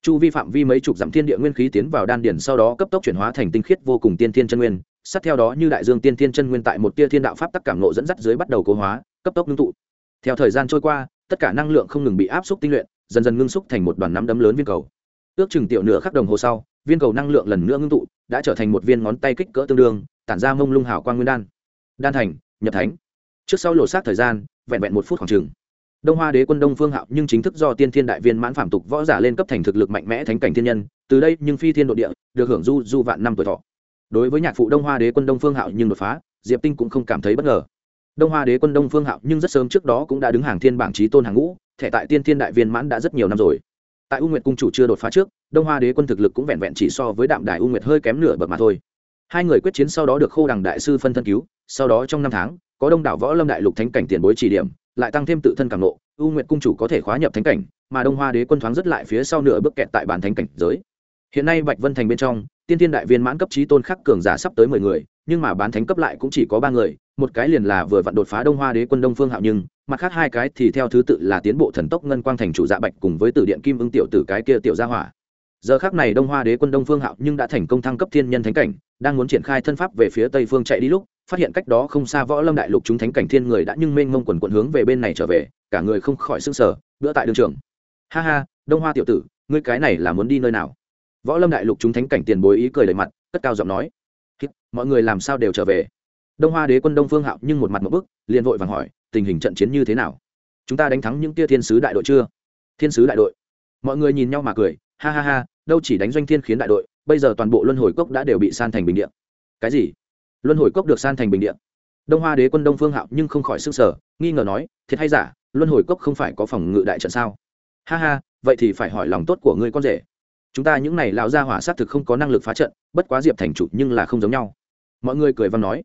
Chu vi phạm vi mấy chục dặm thiên địa nguyên khí tiến vào đan điển sau đó cấp tốc chuyển hóa thành tinh khiết vô cùng tiên thiên chân nguyên, sát theo đó như đại dương tiên thiên chân nguyên tại một tia thiên đạo pháp tắc cảm nộ dẫn dắt dưới bắt đầu cố hóa, cấp tốc ngưng tụ. Theo thời gian trôi qua, tất cả năng lượng không ngừng bị áp xúc tinh luyện, dần dần ngưng xúc thành một đoàn nắm đấm lớn viên cầu ước chừng tiểu nửa khắc đồng hồ sau, viên cầu năng lượng lần nữa ngưng tụ, đã trở thành một viên ngón tay kích cỡ tương đương, tản ra mông lung hào quang nguyên đan. Đan thành, nhập thánh. Trước sau lột xác thời gian, vẹn vẹn một phút khoảng chừng. Đông hoa đế quân đông phương hạo nhưng chính thức do tiên thiên đại viên mãn phạm tục võ giả lên cấp thành thực lực mạnh mẽ thánh cảnh thiên nhân, từ đây nhưng phi thiên độ địa, được hưởng du du vạn năm tuổi thọ. Đối với nhạc phụ đông hoa đế quân đông phương hạo nhưng đột phá, diệp tinh cũng không cảm thấy bất ngờ. Đông hoa đế quân đông phương hạo nhưng rất sớm trước đó cũng đã đứng hàng thiên bảng trí tôn hàng ngũ, thẻ tại tiên thiên đại viên mãn đã rất nhiều năm rồi tại u nguyệt cung chủ chưa đột phá trước đông hoa đế quân thực lực cũng vẹn vẹn chỉ so với đạm đài u nguyệt hơi kém nửa bậc mà thôi. Hai người quyết chiến sau đó được khô đằng đại sư phân thân cứu sau đó trong năm tháng có đông đảo võ lâm đại lục thánh cảnh tiền bối chỉ điểm lại tăng thêm tự thân càng lộ, u nguyệt cung chủ có thể khóa nhập thánh cảnh mà đông hoa đế quân thoáng rất lại phía sau nửa bước kẹt tại bản thánh cảnh giới. Hiện nay bạch vân thành bên trong tiên tiên đại viên mãn cấp trí tôn khắc cường giả sắp tới mười người nhưng mà bán thánh cấp lại cũng chỉ có ba người một cái liền là vừa vặn đột phá đông hoa đế quân đông phương hạo nhưng, mặt khác hai cái thì theo thứ tự là tiến bộ thần tốc ngân quang thành chủ dạ bạch cùng với tử điện kim ưng tiểu tử cái kia tiểu gia hỏa. Giờ khác này đông hoa đế quân đông phương hạo nhưng đã thành công thăng cấp thiên nhân thánh cảnh, đang muốn triển khai thân pháp về phía tây phương chạy đi lúc, phát hiện cách đó không xa võ lâm đại lục chúng thánh cảnh thiên người đã nhưng mênh mông quần quận hướng về bên này trở về, cả người không khỏi sưng sở bữa tại đường trường. Ha ha, đông hoa tiểu tử, ngươi cái này là muốn đi nơi nào? Võ lâm đại lục chúng thánh cảnh tiền bối ý cười đầy mặt, cất cao giọng nói. Mọi người làm sao đều trở về? Đông hoa đế quân đông phương hạo nhưng một mặt một bức, liền vội vàng hỏi, tình hình trận chiến như thế nào? Chúng ta đánh thắng những tia thiên sứ đại đội chưa? Thiên sứ đại đội. Mọi người nhìn nhau mà cười, ha ha ha, đâu chỉ đánh doanh thiên khiến đại đội, bây giờ toàn bộ luân hồi cốc đã đều bị san thành bình điện cái gì? Luân hồi cốc được san thành bình điện đông hoa đế quân đông phương hạo nhưng không khỏi s ư n g sở nghi ngờ nói, thiệt hay giả, luân hồi cốc không phải có phòng ngự đại trận sao? Ha ha, vậy thì phải hỏi lòng tốt của ngươi con rể. Chúng ta những này lão gia hỏa sát thực không có năng lực phá trận, bất quá diệp thành chủ nhưng là không giống nhau. Mọi người cười văn nói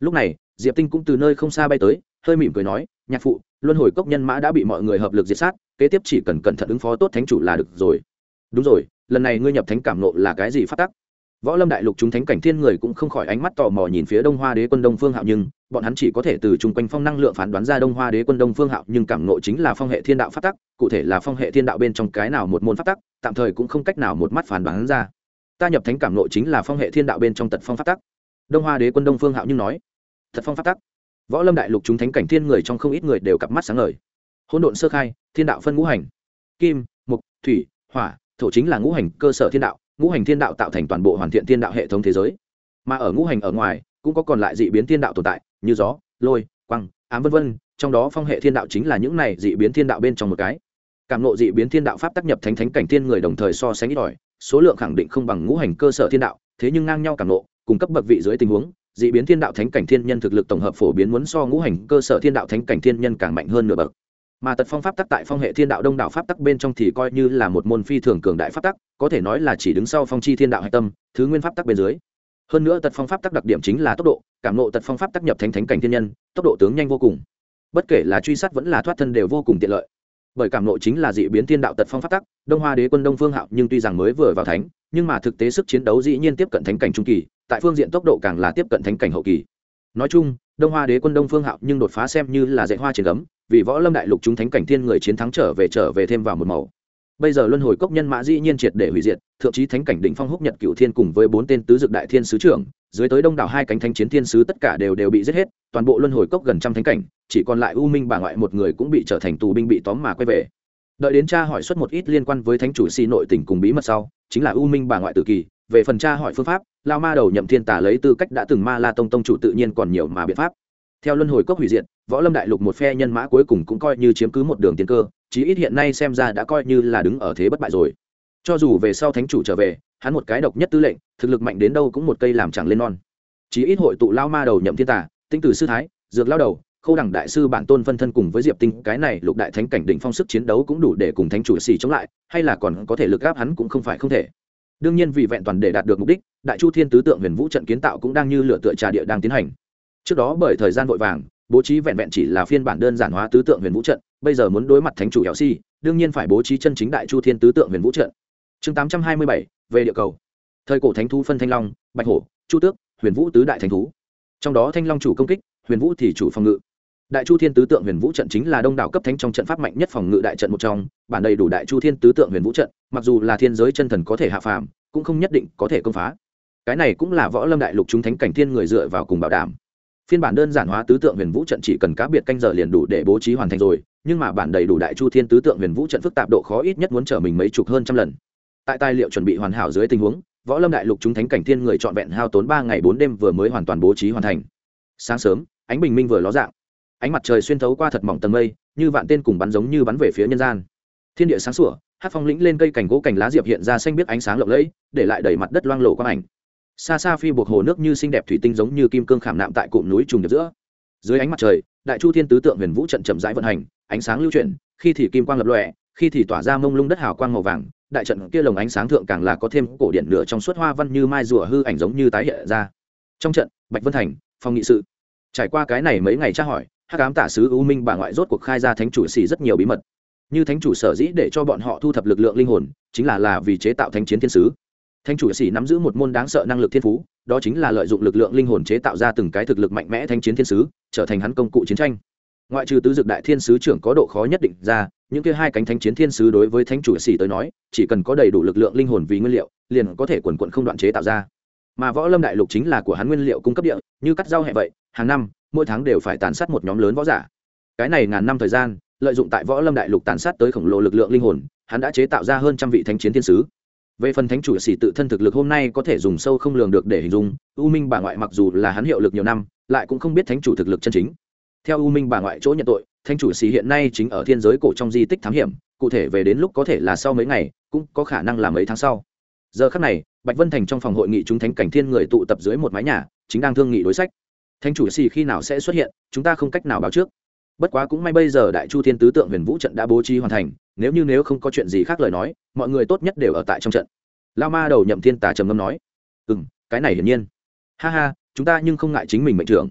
lúc này, diệp tinh cũng từ nơi không xa bay tới, hơi mỉm cười nói, nhạc phụ, luân hồi cốc nhân mã đã bị mọi người hợp lực diệt sát, kế tiếp chỉ cần cẩn thận ứng phó tốt thánh chủ là được rồi. Đúng rồi, lần này ngươi nhập thánh cảm nộ là cái gì phát tắc? Võ lâm đại lục chúng thánh cảnh thiên người cũng không khỏi ánh mắt tò mò nhìn phía đông hoa đế quân đông phương hạo nhưng, bọn hắn chỉ có thể từ chung quanh phong năng lượng phán đoán ra đông hoa đế quân đông phương hạo nhưng cảm nộ chính là phong hệ thiên đạo phát tắc, cụ thể là phong hệ thiên đạo bên trong cái nào một môn phát tắc, tạm thời cũng không cách nào một mắt phán đoán ra. Ta nhập thánh cảm nộ chính là phong hệ thiên đạo bên trong tật phong phát tắc. Đông hoa đế quân đông phương hạo nhưng nói thật phong phát tắc. Võ lâm đại lục chúng thánh cảnh thiên người trong không ít người đều cặp mắt sáng ngời. Hỗn độn sơ khai, thiên đạo phân ngũ hành. Kim mục thủy, hỏa, thổ chính là ngũ hành cơ sở thiên đạo, ngũ hành thiên đạo tạo thành toàn bộ hoàn thiện thiên đạo hệ thống thế giới. Mà ở ngũ hành ở ngoài, cũng có còn lại dị biến thiên đạo tồn tại, như gió, lôi quăng ám vân vân, trong đó phong hệ thiên đạo chính là những này dị biến thiên đạo bên trong một cái. Cảm nộ dị biến thiên đạo pháp tác nhập thánh thánh cảnh thiên người đồng thời so sánh ít ỏi, số lượng khẳng định không bằng ngũ hành cơ sở thiên đạo, thế nhưng ngang nhau cảm nộ cung cấp bậc vị dưới tình huống dị biến thiên đạo thánh cảnh thiên nhân thực lực tổng hợp phổ biến muốn so ngũ hành cơ sở thiên đạo thánh cảnh thiên nhân càng mạnh hơn nửa bậc. Mà tật phong pháp tắc tại phong hệ thiên đạo đông đạo pháp tắc bên trong thì coi như là một môn phi thường cường đại pháp tắc, có thể nói là chỉ đứng sau phong chi thiên đạo hạch tâm, thứ nguyên pháp tắc bên dưới. Hơn nữa tật phong pháp tắc đặc điểm chính là tốc độ, cảm nộ tật phong pháp tắc nhập thánh thánh cảnh thiên nhân, tốc độ tướng nhanh vô cùng. Bất kể là truy sát vẫn là thoát thân đều vô cùng tiện lợi. Bởi cảm nộ chính là dị biến thiên đạo tật phong pháp tắc, đông hoa đế quân đông phương hạo nhưng tuy rằng mới vừa vào thánh nhưng mà thực tế sức chiến đấu dĩ nhiên tiếp cận thánh cảnh trung kỳ, tại phương diện tốc độ càng là tiếp cận thánh cảnh hậu kỳ. Nói chung, đông hoa đế quân đông phương hạo nhưng đột phá xem như là dạy hoa trên gấm vì võ lâm đại lục chúng thánh cảnh thiên người chiến thắng trở về trở về thêm vào một màu. Bây giờ luân hồi cốc nhân mã dĩ nhiên triệt để hủy diệt, thượng trí thánh cảnh đỉnh phong húc nhật cựu thiên cùng với bốn tên tứ dực đại thiên sứ trưởng, dưới tới đông đảo hai cánh thánh chiến thiên sứ tất cả đều đều bị giết hết, toàn bộ luân hồi cốc gần trăm thánh cảnh, chỉ còn lại u minh bà ngoại một người cũng bị trở thành tù binh bị tóm mà quay về đợi đến cha hỏi xuất một ít liên quan với thánh chủ xì nội tình cùng bí mật sau, chính là u minh bà ngoại tự kỳ. Về phần cha hỏi phương pháp, lao ma đầu nhậm thiên tả lấy tư cách đã từng ma la tông tông chủ tự nhiên còn nhiều mà biện pháp. Theo luân hồi cốc hủy diệt, võ lâm đại lục một phe nhân mã cuối cùng cũng coi như chiếm cứ một đường tiến cơ, chí ít hiện nay xem ra đã coi như là đứng ở thế bất bại rồi. Cho dù về sau thánh chủ trở về, hắn một cái độc nhất tư lệnh, thực lực mạnh đến đâu cũng một cây làm chẳng lên non. Chí ít hội tụ lao ma đầu nhậm thiên tả tinh tử sư thái, dược lao đầu khâu đẳng đại sư bản tôn phân thân cùng với diệp tinh, cái này lục đại thánh cảnh đỉnh phong sức chiến đấu cũng đủ để cùng thánh chủ xì chống lại, hay là còn có thể lực gáp hắn cũng không phải không thể. Đương nhiên vì vẹn toàn để đạt được mục đích, đại chu thiên tứ tượng huyền vũ trận kiến tạo cũng đang như lửa tựa trà địa đang tiến hành. Trước đó bởi thời gian vội vàng, bố trí vẹn vẹn chỉ là phiên bản đơn giản hóa tứ tượng huyền vũ trận, bây giờ muốn đối mặt thánh chủ hẹo si, đương nhiên phải bố trí chân chính đại chu thiên tứ tượng huyền vũ trận. Chương tám trăm hai mươi bảy, về địa cầu. Thời cổ thánh thú phân thanh long, bạch hổ, chu tước, huyền vũ tứ đại thánh thú. Trong đó thanh long chủ công kích, huyền vũ thì chủ phòng ngự đại chu thiên tứ tượng huyền vũ trận chính là đông đảo cấp thánh trong trận pháp mạnh nhất phòng ngự đại trận một trong, bản đầy đủ đại chu thiên tứ tượng huyền vũ trận, mặc dù là thiên giới chân thần có thể hạ phàm, cũng không nhất định có thể công phá. Cái này cũng là võ lâm đại lục chúng thánh cảnh thiên người dựa vào cùng bảo đảm. Phiên bản đơn giản hóa tứ tượng huyền vũ trận chỉ cần cá biệt canh giờ liền đủ để bố trí hoàn thành rồi, nhưng mà bản đầy đủ đại chu thiên tứ tượng huyền vũ trận phức tạp độ khó ít nhất muốn trở mình mấy chục hơn trăm lần. Tại tài liệu chuẩn bị hoàn hảo dưới tình huống, võ lâm đại lục chúng thánh cảnh thiên người trọn vẹn hao tốn ba ngày bốn đêm vừa mới hoàn toàn bố trí hoàn thành. Sáng sớm, ánh bình minh vừa ló dạng ánh mặt trời xuyên thấu qua thật mỏng tầng mây, như vạn tên cùng bắn giống như bắn về phía nhân gian. Thiên địa sáng sủa, hát phong lĩnh lên cây cành gỗ cành lá diệp hiện ra xanh biết ánh sáng lộng lẫy, để lại đầy mặt đất loang lộ quang ảnh. Xa xa phi buộc hồ nước như xinh đẹp thủy tinh giống như kim cương khảm nạm tại cụm núi trùng điệp giữa. Dưới ánh mặt trời, đại chu thiên tứ tượng huyền vũ trận chậm rãi vận hành, ánh sáng lưu chuyển, khi thì kim quang lập lòe, khi thì tỏa ra mông lung đất hào quang màu vàng, đại trận kia lồng ánh sáng thượng càng là có thêm cổ điện nửa trong suốt hoa văn như mai rùa hư ảnh giống như tái hiện ra. Trong trận, bạch vân thành, phòng nghị sự. Trải qua cái này mấy ngày tra hỏi hắc ám tả sứ u minh bà ngoại rốt cuộc khai ra thánh chủ xì rất nhiều bí mật. Như thánh chủ sở dĩ để cho bọn họ thu thập lực lượng linh hồn, chính là là vì chế tạo thánh chiến thiên sứ. Thánh chủ xì nắm giữ một môn đáng sợ năng lực thiên phú, đó chính là lợi dụng lực lượng linh hồn chế tạo ra từng cái thực lực mạnh mẽ thánh chiến thiên sứ, trở thành hắn công cụ chiến tranh. Ngoại trừ tứ dực đại thiên sứ trưởng có độ khó nhất định ra, những kia hai cánh thánh chiến thiên sứ đối với thánh chủ xì tới nói, chỉ cần có đầy đủ lực lượng linh hồn vì nguyên liệu, liền có thể quần quận không đoạn chế tạo ra mà võ lâm đại lục chính là của hắn nguyên liệu cung cấp địa, như cắt rau hẹ vậy, hàng năm, mỗi tháng đều phải tàn sát một nhóm lớn võ giả. Cái này ngàn năm thời gian, lợi dụng tại võ lâm đại lục tàn sát tới khổng lồ lực lượng linh hồn, hắn đã chế tạo ra hơn trăm vị thánh chiến thiên sứ. Về phần thánh chủ sĩ tự thân thực lực hôm nay có thể dùng sâu không lường được để hình dung, u minh bà ngoại mặc dù là hắn hiệu lực nhiều năm, lại cũng không biết thánh chủ thực lực chân chính. Theo u minh bà ngoại chỗ nhận tội, thánh chủ sĩ hiện nay chính ở thiên giới cổ trong di tích thám hiểm, cụ thể về đến lúc có thể là sau mấy ngày, cũng có khả năng là mấy tháng sau. Giờ khắc này bạch vân thành trong phòng hội nghị chúng thánh cảnh thiên người tụ tập dưới một mái nhà, chính đang thương nghị đối sách. Thánh chủ xì khi nào sẽ xuất hiện, chúng ta không cách nào báo trước. Bất quá cũng may bây giờ đại chu thiên tứ tượng huyền vũ trận đã bố trí hoàn thành, nếu như nếu không có chuyện gì khác lời nói, mọi người tốt nhất đều ở tại trong trận. Lao ma đầu nhậm thiên tà trầm ngâm nói ừ m cái này hiển nhiên. Ha ha, chúng ta nhưng không ngại chính mình mệnh trưởng.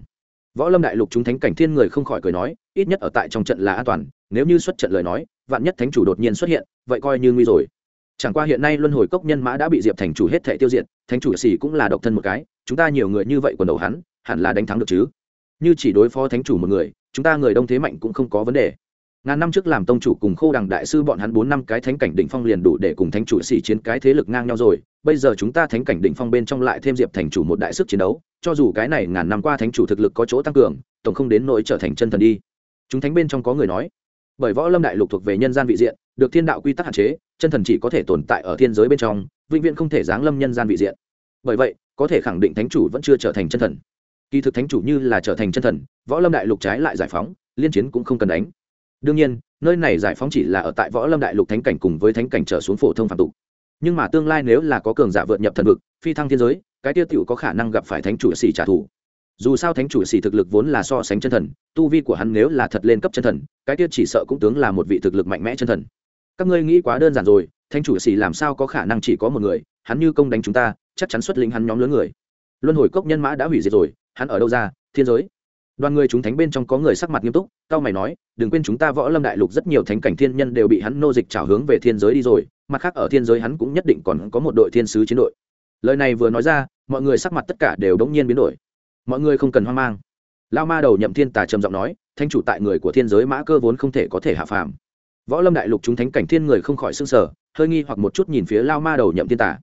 Võ lâm đại lục chúng thánh cảnh thiên người không khỏi cười nói, ít nhất ở tại trong trận là an toàn, nếu như xuất trận lời nói, vạn nhất thánh chủ đột nhiên xuất hiện, vậy coi như nguy rồi chẳng qua hiện nay luân hồi cốc nhân mã đã bị diệp thành chủ hết thể tiêu diệt, thánh chủ xỉ cũng là độc thân một cái, chúng ta nhiều người như vậy quần đầu hắn, hẳn là đánh thắng được chứ? Như chỉ đối phó thánh chủ một người, chúng ta người đông thế mạnh cũng không có vấn đề. Ngàn năm trước làm tông chủ cùng khô đằng đại sư bọn hắn bốn năm cái thánh cảnh đỉnh phong liền đủ để cùng thánh chủ xỉ chiến cái thế lực ngang nhau rồi, bây giờ chúng ta thánh cảnh đỉnh phong bên trong lại thêm diệp thành chủ một đại sức chiến đấu, cho dù cái này ngàn năm qua thánh chủ thực lực có chỗ tăng cường, tổng không đến nỗi trở thành chân thần đi. Chúng thánh bên trong có người nói bởi võ lâm đại lục thuộc về nhân gian vị diện, được thiên đạo quy tắc hạn chế, chân thần chỉ có thể tồn tại ở thiên giới bên trong, vĩnh viễn không thể giáng lâm nhân gian vị diện. Bởi vậy, có thể khẳng định thánh chủ vẫn chưa trở thành chân thần. Kỳ thực thánh chủ như là trở thành chân thần, võ lâm đại lục trái lại giải phóng, liên chiến cũng không cần đánh. Đương nhiên, nơi này giải phóng chỉ là ở tại võ lâm đại lục thánh cảnh cùng với thánh cảnh trở xuống phổ thông phạm tục. Nhưng mà tương lai nếu là có cường giả vượt nhập thần vực, phi thăng thiên giới, cái tiêu tiểu có khả năng gặp phải thánh chủ xì trả thù dù sao thánh chủ xỉ thực lực vốn là so sánh chân thần, tu vi của hắn nếu là thật lên cấp chân thần, cái tiết chỉ sợ cũng tướng là một vị thực lực mạnh mẽ chân thần. Các ngươi nghĩ quá đơn giản rồi, thánh chủ xỉ làm sao có khả năng chỉ có một người, hắn như công đánh chúng ta, chắc chắn xuất lĩnh hắn nhóm lớn người. Luân hồi cốc nhân mã đã hủy diệt rồi, hắn ở đâu ra, thiên giới? Đoàn người chúng thánh bên trong có người sắc mặt nghiêm túc cao mày nói, đừng quên chúng ta võ lâm đại lục rất nhiều thánh cảnh thiên nhân đều bị hắn nô dịch trào hướng về thiên giới đi rồi, mặt khác ở thiên giới hắn cũng nhất định còn có một đội thiên sứ chiến đội. Lời này vừa nói ra, mọi người sắc mặt tất cả đều đống nhiên biến đổi mọi người không cần hoang mang. Lao ma đầu nhậm thiên tà trầm giọng nói thanh chủ tại người của thiên giới mã cơ vốn không thể có thể hạ phàm. Võ lâm đại lục chúng thánh cảnh thiên người không khỏi s ư n g sở hơi nghi hoặc một chút nhìn phía lao ma đầu nhậm thiên tà.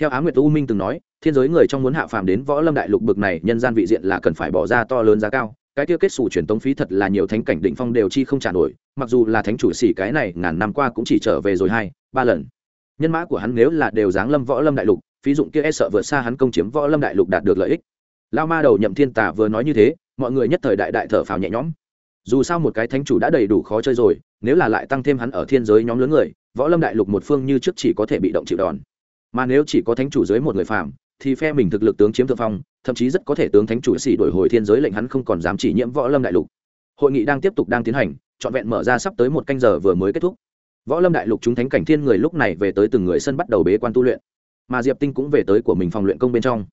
Theo á nguyệt u minh từng nói, thiên giới người trong muốn hạ phàm đến võ lâm đại lục bực này nhân gian vị diện là cần phải bỏ ra to lớn giá cao. Cái tiêu kết xù truyền tống phí thật là nhiều thánh cảnh định phong đều chi không trả nổi, mặc dù là thánh chủ xỉ cái này ngàn năm qua cũng chỉ trở về rồi hai, ba lần. Nhân mã của hắn nếu là đều giáng lâm võ lâm đại lục, phí dụng kia e sợ vượt xa hắn công chiếm võ lâm đại lục đạt được lợi ích lao ma đầu nhậm thiên Tả vừa nói như thế, mọi người nhất thời đại đại thở phào nhẹ nhõm. Dù sao một cái thánh chủ đã đầy đủ khó chơi rồi, nếu là lại tăng thêm hắn ở thiên giới nhóm lớn người, võ lâm đại lục một phương như trước chỉ có thể bị động chịu đòn. Mà nếu chỉ có thánh chủ dưới một người phạm thì phe mình thực lực tướng chiếm thượng phong, thậm chí rất có thể tướng thánh chủ xỉ đổi hồi thiên giới lệnh hắn không còn dám chỉ nhiễm võ lâm đại lục. Hội nghị đang tiếp tục đang tiến hành, trọn vẹn mở ra sắp tới một canh giờ vừa mới kết thúc. Võ lâm đại lục chúng thánh cảnh thiên người lúc này về tới từng người sân bắt đầu bế quan tu luyện. Mà diệp tinh cũng về tới của mình phòng luyện công bên trong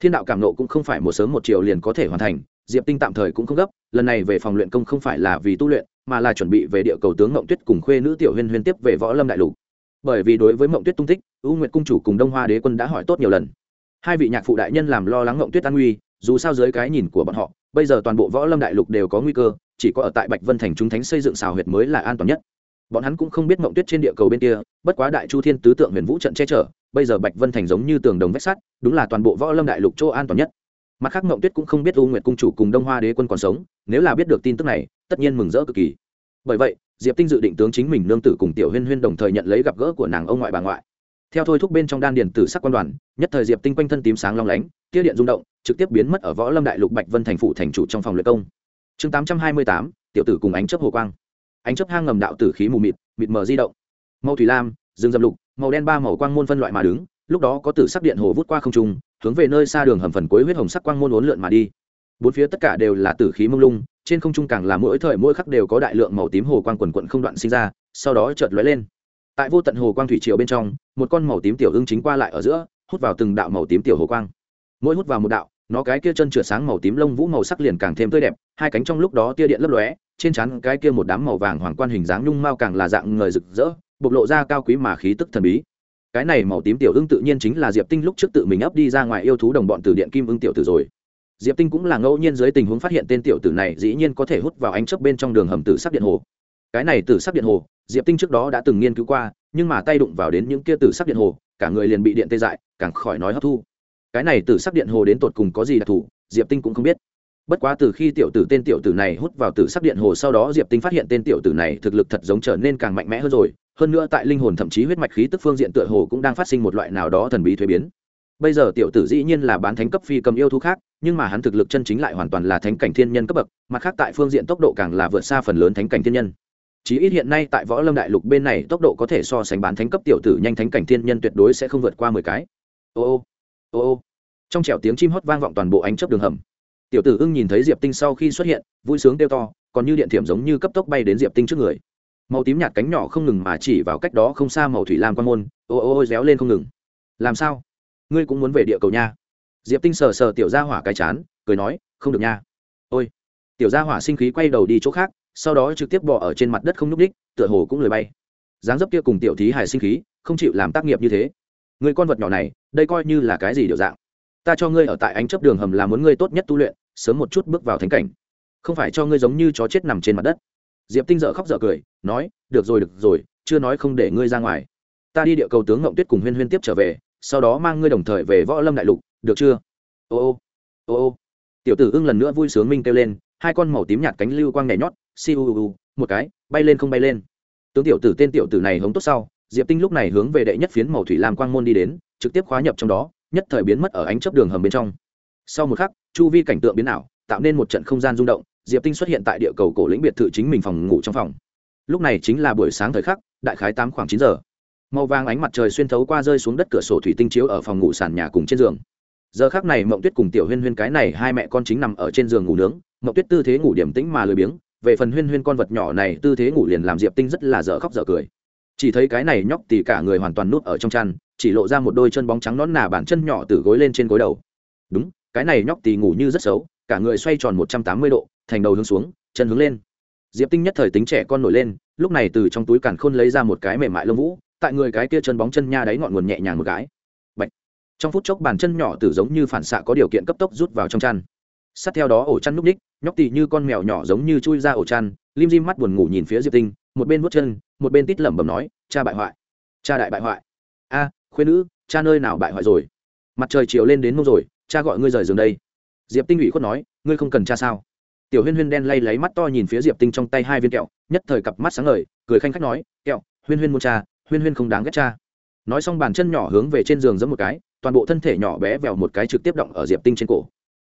thiên đạo cảm nộ cũng không phải một sớm một chiều liền có thể hoàn thành, diệp tinh tạm thời cũng không gấp, lần này về phòng luyện công không phải là vì tu luyện, mà là chuẩn bị về địa cầu tướng mộng tuyết cùng khuê nữ tiểu huyên huyên tiếp về võ lâm đại lục. Bởi vì đối với mộng tuyết tung tích ưu nguyệt cung chủ cùng đông hoa đế quân đã hỏi tốt nhiều lần. Hai vị nhạc phụ đại nhân làm lo lắng mộng tuyết an nguy, dù sao dưới cái nhìn của bọn họ, bây giờ toàn bộ võ lâm đại lục đều có nguy cơ, chỉ có ở tại bạch vân thành chúng thánh xây dựng xào huyệt mới là an toàn nhất bọn hắn cũng không biết mộng tuyết trên địa cầu bên kia, bất quá đại chu thiên tứ tượng huyền vũ trận che chở, bây giờ bạch vân thành giống như tường đồng vách sắt, đúng là toàn bộ võ lâm đại lục chỗ an toàn nhất. Mặt khác mộng tuyết cũng không biết u nguyệt cung chủ cùng đông hoa đế quân còn sống, nếu là biết được tin tức này, tất nhiên mừng rỡ cực kỳ. Bởi vậy, diệp tinh dự định tướng chính mình nương tử cùng tiểu huyên huyên đồng thời nhận lấy gặp gỡ của nàng ông ngoại bà ngoại. Theo thôi thúc bên trong đan điền tử sắc quan đoàn, nhất thời diệp tinh quanh thân tím sáng long lánh, tia điện rung động, trực tiếp biến mất ở võ lâm đại lục bạch vân thành phủ thành chủ trong phòng luyện công. Chương tám trăm hai mươi tám, tiểu tử cùng ánh chấp hồ quang ánh chấp hang ngầm đạo tử khí mù mịt mịt mờ di động. Màu thủy lam, rừng dầm lục, màu đen ba màu quang môn phân loại mà đứng, lúc đó có tử sắc điện hồ vút qua không trung, hướng về nơi xa đường hầm phần cuối huyết hồng sắc quang môn uốn lượn mà đi. Bốn phía tất cả đều là tử khí mông lung, trên không trung càng là mỗi thời mỗi khắc đều có đại lượng màu tím hồ quang quần quận không đoạn sinh ra, sau đó chợt lóe lên. Tại vô tận hồ quang thủy triều bên trong, một con màu tím tiểu ưng chính qua lại ở giữa, hút vào từng đạo màu tím tiểu hồ quang. Mỗi hút vào một đạo, nó cái kia chân trượt sáng màu tím lông vũ màu sắc liền càng thêm tươi đẹp, hai cánh trong lúc đó tia điện lấp lóe trên trán cái kia một đám màu vàng hoàng quan hình dáng nhung mao càng là dạng người rực rỡ, bộc lộ ra cao quý mà khí tức thần bí. Cái này màu tím tiểu ưng tự nhiên chính là diệp tinh lúc trước tự mình ấp đi ra ngoài yêu thú đồng bọn từ điện kim ưng tiểu tử rồi. Diệp tinh cũng là ngẫu nhiên dưới tình huống phát hiện tên tiểu tử này dĩ nhiên có thể hút vào ánh chớp bên trong đường hầm tử sắc điện hồ. Cái này tử sắc điện hồ, diệp tinh trước đó đã từng nghiên cứu qua, nhưng mà tay đụng vào đến những kia tử sắc điện hồ, cả người liền bị điện tê dại, càng khỏi nói hấp thu. Cái này tử sắc điện hồ đến tột cùng có gì đặc thù, diệp tinh cũng không biết bất quá từ khi tiểu tử tên tiểu tử này hút vào tử sắc điện hồ sau đó diệp tinh phát hiện tên tiểu tử này thực lực thật giống trở nên càng mạnh mẽ hơn rồi. Hơn nữa tại linh hồn thậm chí huyết mạch khí tức phương diện tựa hồ cũng đang phát sinh một loại nào đó thần bí thuế biến. Bây giờ tiểu tử dĩ nhiên là bán thánh cấp phi cầm yêu thú khác, nhưng mà hắn thực lực chân chính lại hoàn toàn là thánh cảnh thiên nhân cấp bậc, mặt khác tại phương diện tốc độ càng là vượt xa phần lớn thánh cảnh thiên nhân. Chí ít hiện nay tại võ lâm đại lục bên này tốc độ có thể so sánh bán thánh cấp tiểu tử nhanh thánh cảnh thiên nhân tuyệt đối sẽ không vượt qua mười cái. Ô ô ô ô. Trong trẻo tiếng chim hót vang vọng toàn bộ ánh chớp đường hầm tiểu tử ưng nhìn thấy diệp tinh sau khi xuất hiện, vui sướng kêu to, còn như điện thiểm giống như cấp tốc bay đến diệp tinh trước người. Màu tím nhạt cánh nhỏ không ngừng mà chỉ vào cách đó không xa màu thủy lam quan môn, ô ô ô réo lên không ngừng. Làm sao? Ngươi cũng muốn về địa cầu nha. Diệp tinh sờ sờ tiểu gia hỏa cái chán, cười nói, không được nha. Ôi. Tiểu gia hỏa sinh khí quay đầu đi chỗ khác, sau đó trực tiếp bỏ ở trên mặt đất không nhúc ních tựa hồ cũng lười bay. Dáng dấp kia cùng tiểu thí hài sinh khí, không chịu làm tác nghiệp như thế. Người con vật nhỏ này, đây coi như là cái gì điều dạng? Ta cho ngươi ở tại ánh chấp đường hầm là muốn ngươi tốt nhất tu luyện sớm một chút bước vào thánh cảnh. Không phải cho ngươi giống như chó chết nằm trên mặt đất. Diệp tinh dợ khóc dợ cười, nói, được rồi được rồi, chưa nói không để ngươi ra ngoài. Ta đi địa cầu tướng ngộng tuyết cùng huyên huyên tiếp trở về, sau đó mang ngươi đồng thời về võ lâm đại lục, được chưa? Ô ô ô ô. Tiểu tử ưng lần nữa vui sướng minh kêu lên, hai con màu tím nhạt cánh lưu quang nhảy nhót siu một cái, bay lên không bay lên. Tướng tiểu tử tên tiểu tử này hống tốt sau, diệp tinh lúc này hướng về đệ nhất phiến màu thủy lam quang môn đi đến, trực tiếp khóa nhập trong đó, nhất thời biến mất ở ánh chấp đường hầm bên trong. Sau một khắc chu vi cảnh tượng biến ảo, tạo nên một trận không gian rung động, diệp tinh xuất hiện tại địa cầu cổ lĩnh biệt thự chính mình phòng ngủ trong phòng. Lúc này chính là buổi sáng thời khắc, đại khái tám khoảng chín giờ. Màu vàng ánh mặt trời xuyên thấu qua rơi xuống đất cửa sổ thủy tinh chiếu ở phòng ngủ sàn nhà cùng trên giường. Giờ khác này mộng tuyết cùng tiểu huyên huyên cái này hai mẹ con chính nằm ở trên giường ngủ nướng, mộng tuyết tư thế ngủ điểm tĩnh mà lười biếng, về phần huyên huyên con vật nhỏ này tư thế ngủ liền làm diệp tinh rất là dở khóc dở cười. Chỉ thấy cái này nhóc thì cả người hoàn toàn núp ở trong chăn, chỉ lộ ra một đôi chân bóng trắng nón nà bàn chân nhỏ từ gối lên trên gối đầu. Đúng cái này nhóc tì ngủ như rất xấu, cả người xoay tròn một trăm tám mươi độ, thành đầu hướng xuống, chân hướng lên. Diệp tinh nhất thời tính trẻ con nổi lên, lúc này từ trong túi càn khôn lấy ra một cái mềm mại lông vũ, tại người cái kia chân bóng chân nha đáy ngọn nguồn nhẹ nhàng một cái Bạch. trong phút chốc bàn chân nhỏ tử giống như phản xạ có điều kiện cấp tốc rút vào trong chăn. Sát theo đó ổ chăn núp ních nhóc tì như con mèo nhỏ giống như chui ra ổ chăn, lim dim mắt buồn ngủ nhìn phía diệp tinh, một bên vuốt chân, một bên tít lẩm bẩm nói, cha bại hoại. Cha đại bại hoại. A khuyên nữ, cha nơi nào bại hoại rồi? Mặt trời chiều lên đến mông rồi cha gọi ngươi rời giường đây. Diệp tinh ủy khuất nói, ngươi không cần cha sao? Tiểu huyên huyên đen lay lấy mắt to nhìn phía diệp tinh trong tay hai viên kẹo, nhất thời cặp mắt sáng ngời, cười khanh khách nói, kẹo, huyên huyên muốn cha, huyên huyên không đáng ghét cha. Nói xong bàn chân nhỏ hướng về trên giường giẫm một cái, toàn bộ thân thể nhỏ bé vẹo một cái trực tiếp động ở diệp tinh trên cổ.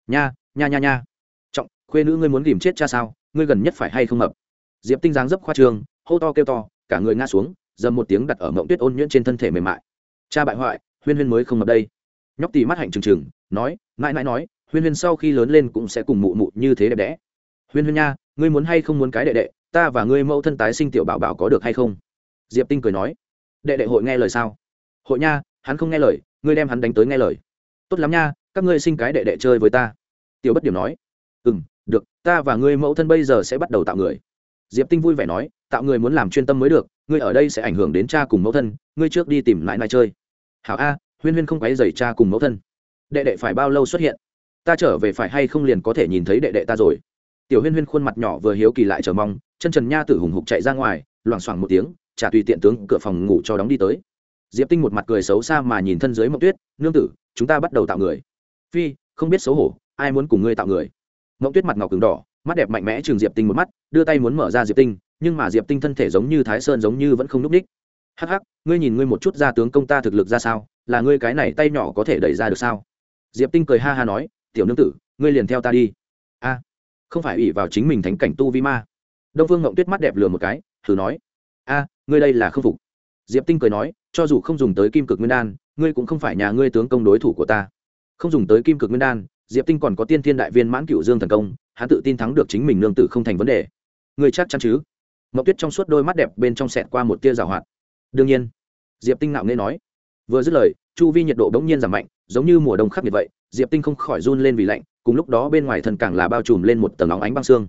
Nha nha nha nha. Trọng, khuê nữ ngươi muốn ghìm chết cha sao? Ngươi gần nhất phải hay không mập? Diệp tinh dáng dấp khoa trương, hô to kêu to, cả người ngã xuống, dầm một tiếng đặt ở mộng tuyết ôn nhuyễn trên thân thể mềm mại. Cha bại hoại, huyên huyên mới không mập đây nhóc tì mắt hạnh trừng trừng, nói, mãi mãi nói, huyên huyên sau khi lớn lên cũng sẽ cùng mụ mụ như thế đẹp đẽ. Huyên huyên nha, ngươi muốn hay không muốn cái đệ đệ, ta và ngươi mẫu thân tái sinh tiểu bảo bảo có được hay không? Diệp tinh cười nói, đệ đệ hội nghe lời sao? Hội nha, hắn không nghe lời, ngươi đem hắn đánh tới nghe lời. Tốt lắm nha, các ngươi sinh cái đệ đệ chơi với ta. Tiểu bất điểm nói ừ m được, ta và ngươi mẫu thân bây giờ sẽ bắt đầu tạo người. Diệp tinh vui vẻ nói, tạo người muốn làm chuyên tâm mới được, ngươi ở đây sẽ ảnh hưởng đến cha cùng mẫu thân, ngươi trước đi tìm lại nai chơi. Hảo a huyên huyên không quấy dày cha cùng mẫu thân. Đệ đệ phải bao lâu xuất hiện? Ta trở về phải hay không liền có thể nhìn thấy đệ đệ ta rồi? Tiểu huyên huyên khuôn mặt nhỏ vừa hiếu kỳ lại chờ mong, chân trần nha tử hùng hục chạy ra ngoài, loảng xoảng một tiếng trả tùy tiện tướng cửa phòng ngủ cho đóng đi tới. Diệp tinh một mặt cười xấu xa mà nhìn thân dưới mộng tuyết, nương tử, chúng ta bắt đầu tạo người. Phi, không biết xấu hổ, ai muốn cùng ngươi tạo người? Mộng tuyết mặt ngọc cứng đỏ, mắt đẹp mạnh mẽ trường diệp tinh một mắt, đưa tay muốn mở ra diệp tinh, nhưng mà diệp tinh thân thể giống như thái sơn giống như vẫn không núp ních. Hắc hắc, ngươi nhìn ngươi một chút ra tướng công ta thực lực ra sao? Là ngươi cái này tay nhỏ có thể đẩy ra được sao? Diệp tinh cười ha ha nói, tiểu nương tử, ngươi liền theo ta đi. A, không phải ủy vào chính mình thánh cảnh tu vi ma. Đông phương ngộng tuyết mắt đẹp lừa một cái, thử nói, a, ngươi đây là không phục. Diệp tinh cười nói, cho dù không dùng tới kim cực nguyên đan, ngươi cũng không phải nhà ngươi tướng công đối thủ của ta. Không dùng tới kim cực nguyên đan, diệp tinh còn có tiên thiên đại viên mãn cựu dương thần công, hắn tự tin thắng được chính mình nương tử không thành vấn đề. Ngươi chắc chắn chứ? Ngọc tuyết trong suốt đôi mắt đẹp bên trong sẹt qua một tia rào hoạt. Đương nhiên. Diệp tinh nạo nghê nói vừa dứt lời, chu vi nhiệt độ bỗng nhiên giảm mạnh, giống như mùa đông khắc nghiệt vậy, diệp tinh không khỏi run lên vì lạnh, cùng lúc đó bên ngoài thần càng là bao trùm lên một tầng óng ánh băng xương.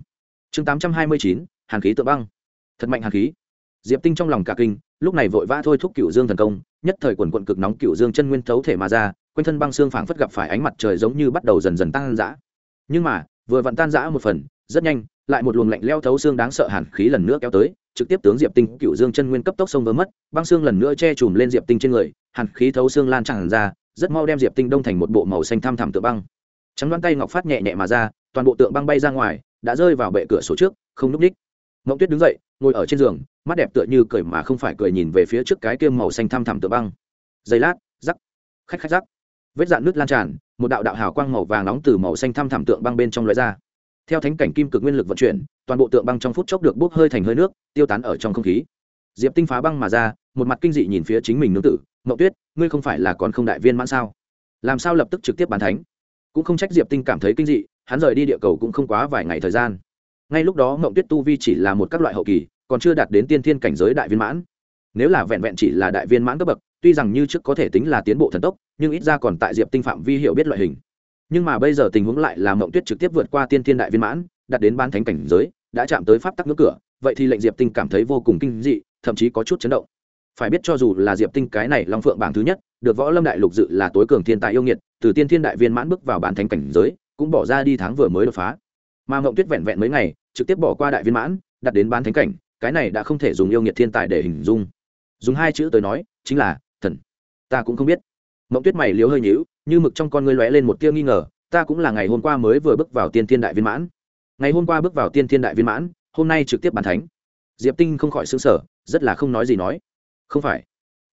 Chương tám trăm hai mươi chín, hàn khí tự băng. Thật mạnh hàn khí. Diệp tinh trong lòng cả kinh, lúc này vội vã thôi thúc cựu dương thần công, nhất thời quần quận cực nóng cựu dương chân nguyên thấu thể mà ra, quanh thân băng xương phảng phất gặp phải ánh mặt trời giống như bắt đầu dần dần tan rã. Nhưng mà, vừa vặn tan rã một phần, rất nhanh, lại một luồng lạnh leo thấu xương đáng sợ hàn khí lần nữa kéo tới trực tiếp tướng diệp tinh, cựu dương chân nguyên cấp tốc sông vỡ mất, băng xương lần nữa che chùm lên diệp tinh trên người, hàn khí thấu xương lan tràn ra, rất mau đem diệp tinh đông thành một bộ màu xanh thăm thẳm tượng băng. Trắng đoán tay ngọc phát nhẹ nhẹ mà ra, toàn bộ tượng băng bay ra ngoài, đã rơi vào bệ cửa sổ trước, không núp đích. Mộng tuyết đứng dậy, ngồi ở trên giường, mắt đẹp tựa như cười mà không phải cười nhìn về phía trước cái kia màu xanh thăm thẳm tượng băng. Giây lát, rắc, khách khách rắc. Vết dạn nước lan tràn, một đạo đạo hào quang màu vàng nóng từ màu xanh thăm thẳm tượng băng bên trong lóe ra theo thánh cảnh kim cực nguyên lực vận chuyển, toàn bộ tượng băng trong phút chốc được bốc hơi thành hơi nước, tiêu tán ở trong không khí. Diệp tinh phá băng mà ra, một mặt kinh dị nhìn phía chính mình nương tử, mậu tuyết, ngươi không phải là còn không đại viên mãn sao? Làm sao lập tức trực tiếp bàn thánh? Cũng không trách diệp tinh cảm thấy kinh dị, hắn rời đi địa cầu cũng không quá vài ngày thời gian. Ngay lúc đó mậu tuyết tu vi chỉ là một các loại hậu kỳ, còn chưa đạt đến tiên thiên cảnh giới đại viên mãn. Nếu là vẹn vẹn chỉ là đại viên mãn cấp bậc, tuy rằng như trước có thể tính là tiến bộ thần tốc, nhưng ít ra còn tại diệp tinh phạm vi hiểu biết loại hình nhưng mà bây giờ tình huống lại là mộng tuyết trực tiếp vượt qua tiên thiên đại viên mãn, đạt đến Bán thánh cảnh giới, đã chạm tới pháp tắc ngưỡng cửa, vậy thì lệnh diệp tinh cảm thấy vô cùng kinh dị, thậm chí có chút chấn động. Phải biết cho dù là diệp tinh cái này long phượng bảng thứ nhất, được võ lâm đại lục dự là tối cường thiên tài yêu nghiệt, từ tiên thiên đại viên mãn bước vào bán thánh cảnh giới, cũng bỏ ra đi tháng vừa mới đột phá. Mà mộng tuyết vẹn vẹn mấy ngày, trực tiếp bỏ qua đại viên mãn đặt đến bán thánh cảnh, cái này đã không thể dùng yêu nghiệt thiên tài để hình dung. Dùng hai chữ tới nói, chính là thần. Ta cũng không biết. Mộng tuyết mày liếu hơi nhíu như mực trong con ngươi lóe lên một tia nghi ngờ, ta cũng là ngày hôm qua mới vừa bước vào tiên thiên đại viên mãn. Ngày hôm qua bước vào tiên thiên đại viên mãn, hôm nay trực tiếp bàn thánh. Diệp tinh không khỏi xứng sở rất là không nói gì nói. Không phải.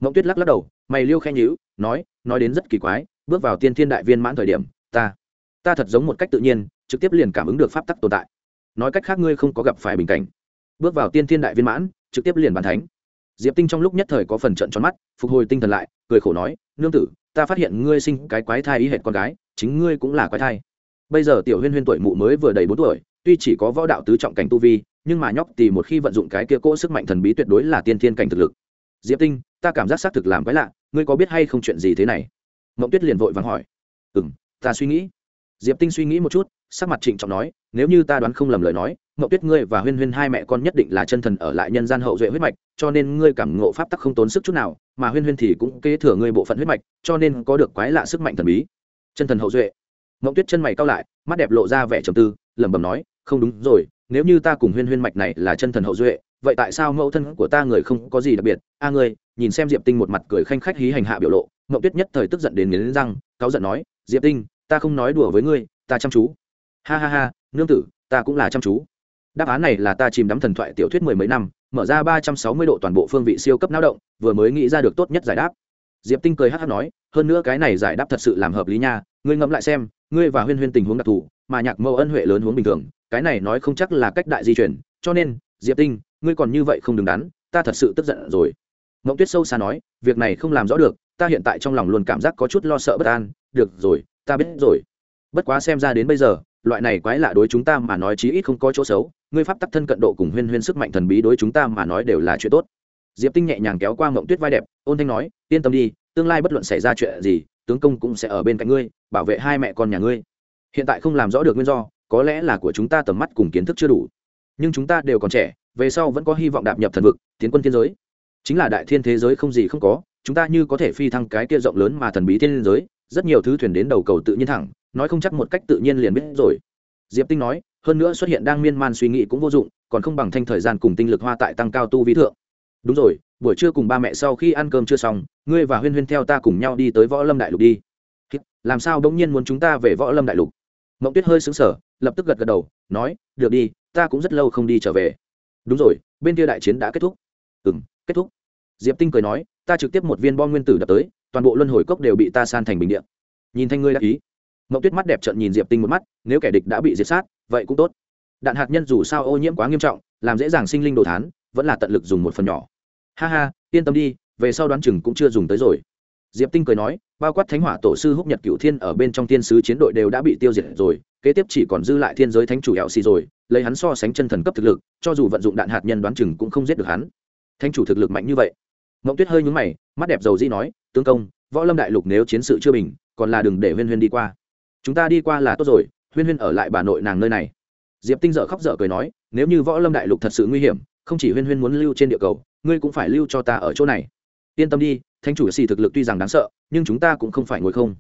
Mộng tuyết lắc lắc đầu, mày liêu khen nhữ nói nói đến rất kỳ quái, bước vào tiên thiên đại viên mãn thời điểm, ta ta thật giống một cách tự nhiên, trực tiếp liền cảm ứng được pháp tắc tồn tại. Nói cách khác ngươi không có gặp phải bình cảnh. Bước vào tiên thiên đại viên mãn, trực tiếp liền bàn thánh diệp tinh trong lúc nhất thời có phần trận tròn mắt, phục hồi tinh thần lại, cười khổ nói, nương tử, ta phát hiện ngươi sinh cái quái thai ý hệt con gái, chính ngươi cũng là quái thai. Bây giờ tiểu huyên huyên tuổi mụ mới vừa đầy bốn tuổi, tuy chỉ có võ đạo tứ trọng cảnh tu vi, nhưng mà nhóc thì một khi vận dụng cái kia cỗ sức mạnh thần bí tuyệt đối là tiên thiên cảnh thực lực. Diệp tinh, ta cảm giác xác thực làm quái lạ, ngươi có biết hay không chuyện gì thế này? Mộng tuyết liền vội vàng hỏi. Ừ m ta suy nghĩ diệp tinh suy nghĩ một chút, sắc mặt trịnh trọng nói, nếu như ta đoán không lầm lời nói Ngộ tuyết ngươi và huyên huyên hai mẹ con nhất định là chân thần ở lại nhân gian hậu duệ huyết mạch, cho nên ngươi cảm ngộ pháp tắc không tốn sức chút nào, mà huyên huyên thì cũng kế thừa ngươi bộ phận huyết mạch, cho nên có được quái lạ sức mạnh thần bí. Chân thần hậu duệ? Ngộ tuyết chân mày cao lại, mắt đẹp lộ ra vẻ trầm tư, lẩm bẩm nói, không đúng rồi, nếu như ta cùng huyên huyên mạch này là chân thần hậu duệ, vậy tại sao mẫu thân của ta người không có gì đặc biệt? A ngươi, nhìn xem diệp tinh một mặt cười khanh khách hí hành hạ biểu lộ Ngộ tuyết nhất thời tức giận đến nghiến răng, cáu giận nói, diệp tinh ta không nói đùa với ngươi, ta chăm chú. Ha ha ha, nương tử, ta cũng là chăm chú. Đáp án này là ta chìm đắm thần thoại tiểu thuyết mười mấy năm, mở ra ba trăm sáu mươi độ toàn bộ phương vị siêu cấp não động, vừa mới nghĩ ra được tốt nhất giải đáp. Diệp tinh cười hát hát nói, hơn nữa cái này giải đáp thật sự làm hợp lý nha, ngươi ngẫm lại xem, ngươi và huyên huyên tình huống đặc thù, mà nhạc mẫu ân huệ lớn huống bình thường, cái này nói không chắc là cách đại di chuyển, cho nên, diệp tinh, ngươi còn như vậy không đứng đắn, ta thật sự tức giận rồi. Mộng tuyết sâu xa nói, việc này không làm rõ được, ta hiện tại trong lòng luôn cảm giác có chút lo sợ bất an, được rồi ta biết rồi. Bất quá xem ra đến bây giờ, loại này quái lạ đối chúng ta mà nói chí ít không có chỗ xấu. Ngươi pháp tắc thân cận độ cùng huyên huyên sức mạnh thần bí đối chúng ta mà nói đều là chuyện tốt. Diệp tinh nhẹ nhàng kéo qua mộng tuyết vai đẹp, ôn thanh nói, yên tâm đi, tương lai bất luận xảy ra chuyện gì, tướng công cũng sẽ ở bên cạnh ngươi, bảo vệ hai mẹ con nhà ngươi. Hiện tại không làm rõ được nguyên do, có lẽ là của chúng ta tầm mắt cùng kiến thức chưa đủ. Nhưng chúng ta đều còn trẻ, về sau vẫn có hy vọng đạp nhập thần vực, tiến quân thiên giới. Chính là đại thiên thế giới không gì không có, chúng ta như có thể phi thăng cái kia rộng lớn mà thần bí thiên giới rất nhiều thứ thuyền đến đầu cầu tự nhiên thẳng, nói không chắc một cách tự nhiên liền biết rồi. Diệp tinh nói, hơn nữa xuất hiện đang miên man suy nghĩ cũng vô dụng, còn không bằng thanh thời gian cùng tinh lực hoa tại tăng cao tu vi thượng. Đúng rồi, buổi trưa cùng ba mẹ sau khi ăn cơm chưa xong, ngươi và huyên huyên theo ta cùng nhau đi tới võ lâm đại lục đi. Làm sao bỗng nhiên muốn chúng ta về võ lâm đại lục? Mộng tuyết hơi xứng sở lập tức gật gật đầu, nói, được đi, ta cũng rất lâu không đi trở về. Đúng rồi, bên kia đại chiến đã kết thúc. Ừ m kết thúc. Diệp tinh cười nói, ta trực tiếp một viên bom nguyên tử đập tới toàn bộ luân hồi cốc đều bị ta san thành bình điện nhìn thanh ngươi đã ý. Mậu tuyết mắt đẹp trận nhìn diệp tinh một mắt, nếu kẻ địch đã bị diệt sát, vậy cũng tốt. Đạn hạt nhân dù sao ô nhiễm quá nghiêm trọng, làm dễ dàng sinh linh đồ thán, vẫn là tận lực dùng một phần nhỏ. Ha ha, yên tâm đi, về sau đoán chừng cũng chưa dùng tới rồi. Diệp tinh cười nói, bao quát thánh hỏa tổ sư húc nhật cựu thiên ở bên trong tiên sứ chiến đội đều đã bị tiêu diệt rồi, kế tiếp chỉ còn dư lại thiên giới thánh chủ hẹo xì rồi, lấy hắn so sánh chân thần cấp thực lực, cho dù vận dụng đạn hạt nhân đoán chừng cũng không giết được hắn. Thánh chủ thực lực mạnh như vậy mộng tuyết hơi nhúng mày, mắt đẹp dầu dĩ nói, tướng công, võ lâm đại lục nếu chiến sự chưa bình, còn là đừng để huyên huyên đi qua. Chúng ta đi qua là tốt rồi, huyên huyên ở lại bà nội nàng nơi này. Diệp tinh dợ khóc dở cười nói, nếu như võ lâm đại lục thật sự nguy hiểm, không chỉ huyên huyên muốn lưu trên địa cầu, ngươi cũng phải lưu cho ta ở chỗ này. Yên tâm đi, thánh chủ xì thực lực tuy rằng đáng sợ, nhưng chúng ta cũng không phải ngồi không.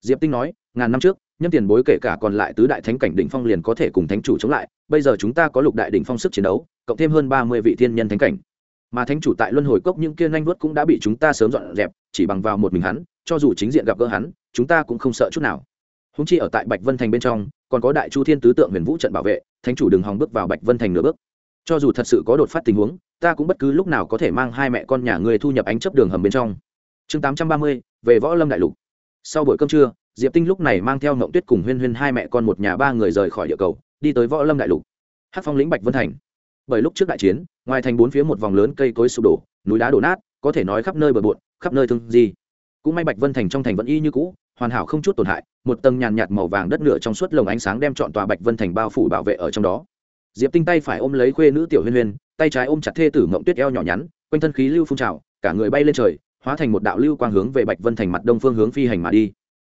Diệp tinh nói, ngàn năm trước nhân tiền bối kể cả còn lại tứ đại thánh cảnh đỉnh phong liền có thể cùng thánh chủ chống lại, bây giờ chúng ta có lục đại đỉnh phong sức chiến đấu, cộng thêm hơn ba mươi vị thiên nhân thánh cảnh mà thánh chủ tại luân hồi cốc những kia nhanh vuốt cũng đã bị chúng ta sớm dọn dẹp, chỉ bằng vào một mình hắn, cho dù chính diện gặp gỡ hắn, chúng ta cũng không sợ chút nào. Húng chi ở tại bạch vân thành bên trong, còn có đại chu thiên tứ tượng huyền vũ trận bảo vệ, thánh chủ đừng hòng bước vào bạch vân thành nửa bước. Cho dù thật sự có đột phát tình huống, ta cũng bất cứ lúc nào có thể mang hai mẹ con nhà người thu nhập ánh chấp đường hầm bên trong. Chương tám trăm ba mươi, về võ lâm đại lục. Sau buổi cơm trưa, diệp tinh lúc này mang theo mộng tuyết cùng huyên huyên hai mẹ con một nhà ba người rời khỏi địa cầu, đi tới võ lâm đại lục. Hát phong lĩnh bạch vân thành bởi lúc trước đại chiến, ngoài thành bốn phía một vòng lớn cây cối sụp đổ, núi đá đổ nát, có thể nói khắp nơi bờ bộn, khắp nơi thương gì cũng may bạch vân thành trong thành vẫn y như cũ, hoàn hảo không chút tổn hại, một tầng nhàn nhạt màu vàng đất nửa trong suốt lồng ánh sáng đem chọn tòa bạch vân thành bao phủ bảo vệ ở trong đó. Diệp tinh tay phải ôm lấy khuê nữ tiểu huyên huyên, tay trái ôm chặt thê tử mộng tuyết eo nhỏ nhắn, quanh thân khí lưu phun trào, cả người bay lên trời, hóa thành một đạo lưu quang hướng về bạch vân thành mặt đông phương hướng phi hành mà đi.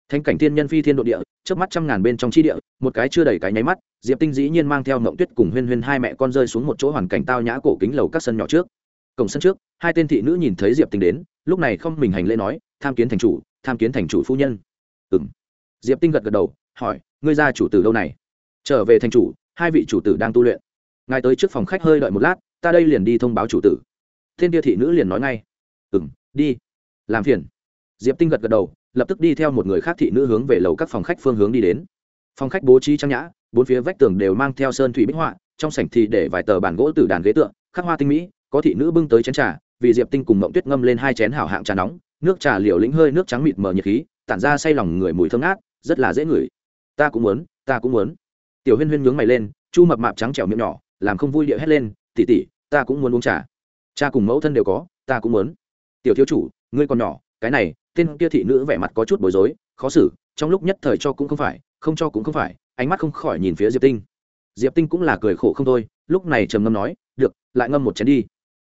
Thanh cảnh thiên nhân phi thiên độ địa trước mắt trăm ngàn bên trong chi địa, một cái chưa đầy cái nháy mắt diệp tinh dĩ nhiên mang theo mộng tuyết cùng huyên huyên hai mẹ con rơi xuống một chỗ hoàn cảnh tao nhã cổ kính lầu các sân nhỏ trước. Cổng sân trước, hai tên thị nữ nhìn thấy diệp tinh đến, lúc này không mình hành lễ nói, tham kiến thành chủ, tham kiến thành chủ phu nhân. Ừ m diệp tinh gật gật đầu, hỏi, ngươi ra chủ tử đâu này? Trở về thành chủ, hai vị chủ tử đang tu luyện. Ngài tới trước phòng khách hơi đợi một lát, ta đây liền đi thông báo chủ tử. Thiên tia thị nữ liền nói ngay. Ừ m đi. Làm phiền. Diệp tinh gật gật đầu, lập tức đi theo một người khác thị nữ hướng về lầu các phòng khách phương hướng đi đến phòng khách bố trí trang nhã, bốn phía vách tường đều mang theo sơn thủy bích họa, trong sảnh thì để vài tờ bản gỗ từ đàn ghế tượng khắc hoa tinh mỹ, có thị nữ bưng tới chén trà, vì diệp tinh cùng mộng tuyết ngâm lên hai chén hảo hạng trà nóng, nước trà liều lĩnh hơi nước trắng mịt mờ nhiệt khí, tản ra say lòng người mùi thơm ngát, rất là dễ ngửi. Ta cũng muốn, ta cũng muốn. Tiểu huyên huyên nhướng mày lên, chu mập mạp trắng trẻo miệng nhỏ, làm không vui địa hét lên tỉ tỉ ta cũng muốn uống trà. Cha cùng mẫu thân đều có, ta cũng muốn. Tiểu thiếu chủ, ngươi còn nhỏ, cái này, tên kia thị nữ vẻ mặt có chút bối rối, khó xử, trong lúc nhất thời cho cũng không phải không cho cũng không phải, ánh mắt không khỏi nhìn phía diệp tinh. Diệp tinh cũng là cười khổ không thôi, lúc này trầm ngâm nói, được, lại ngâm một chén đi.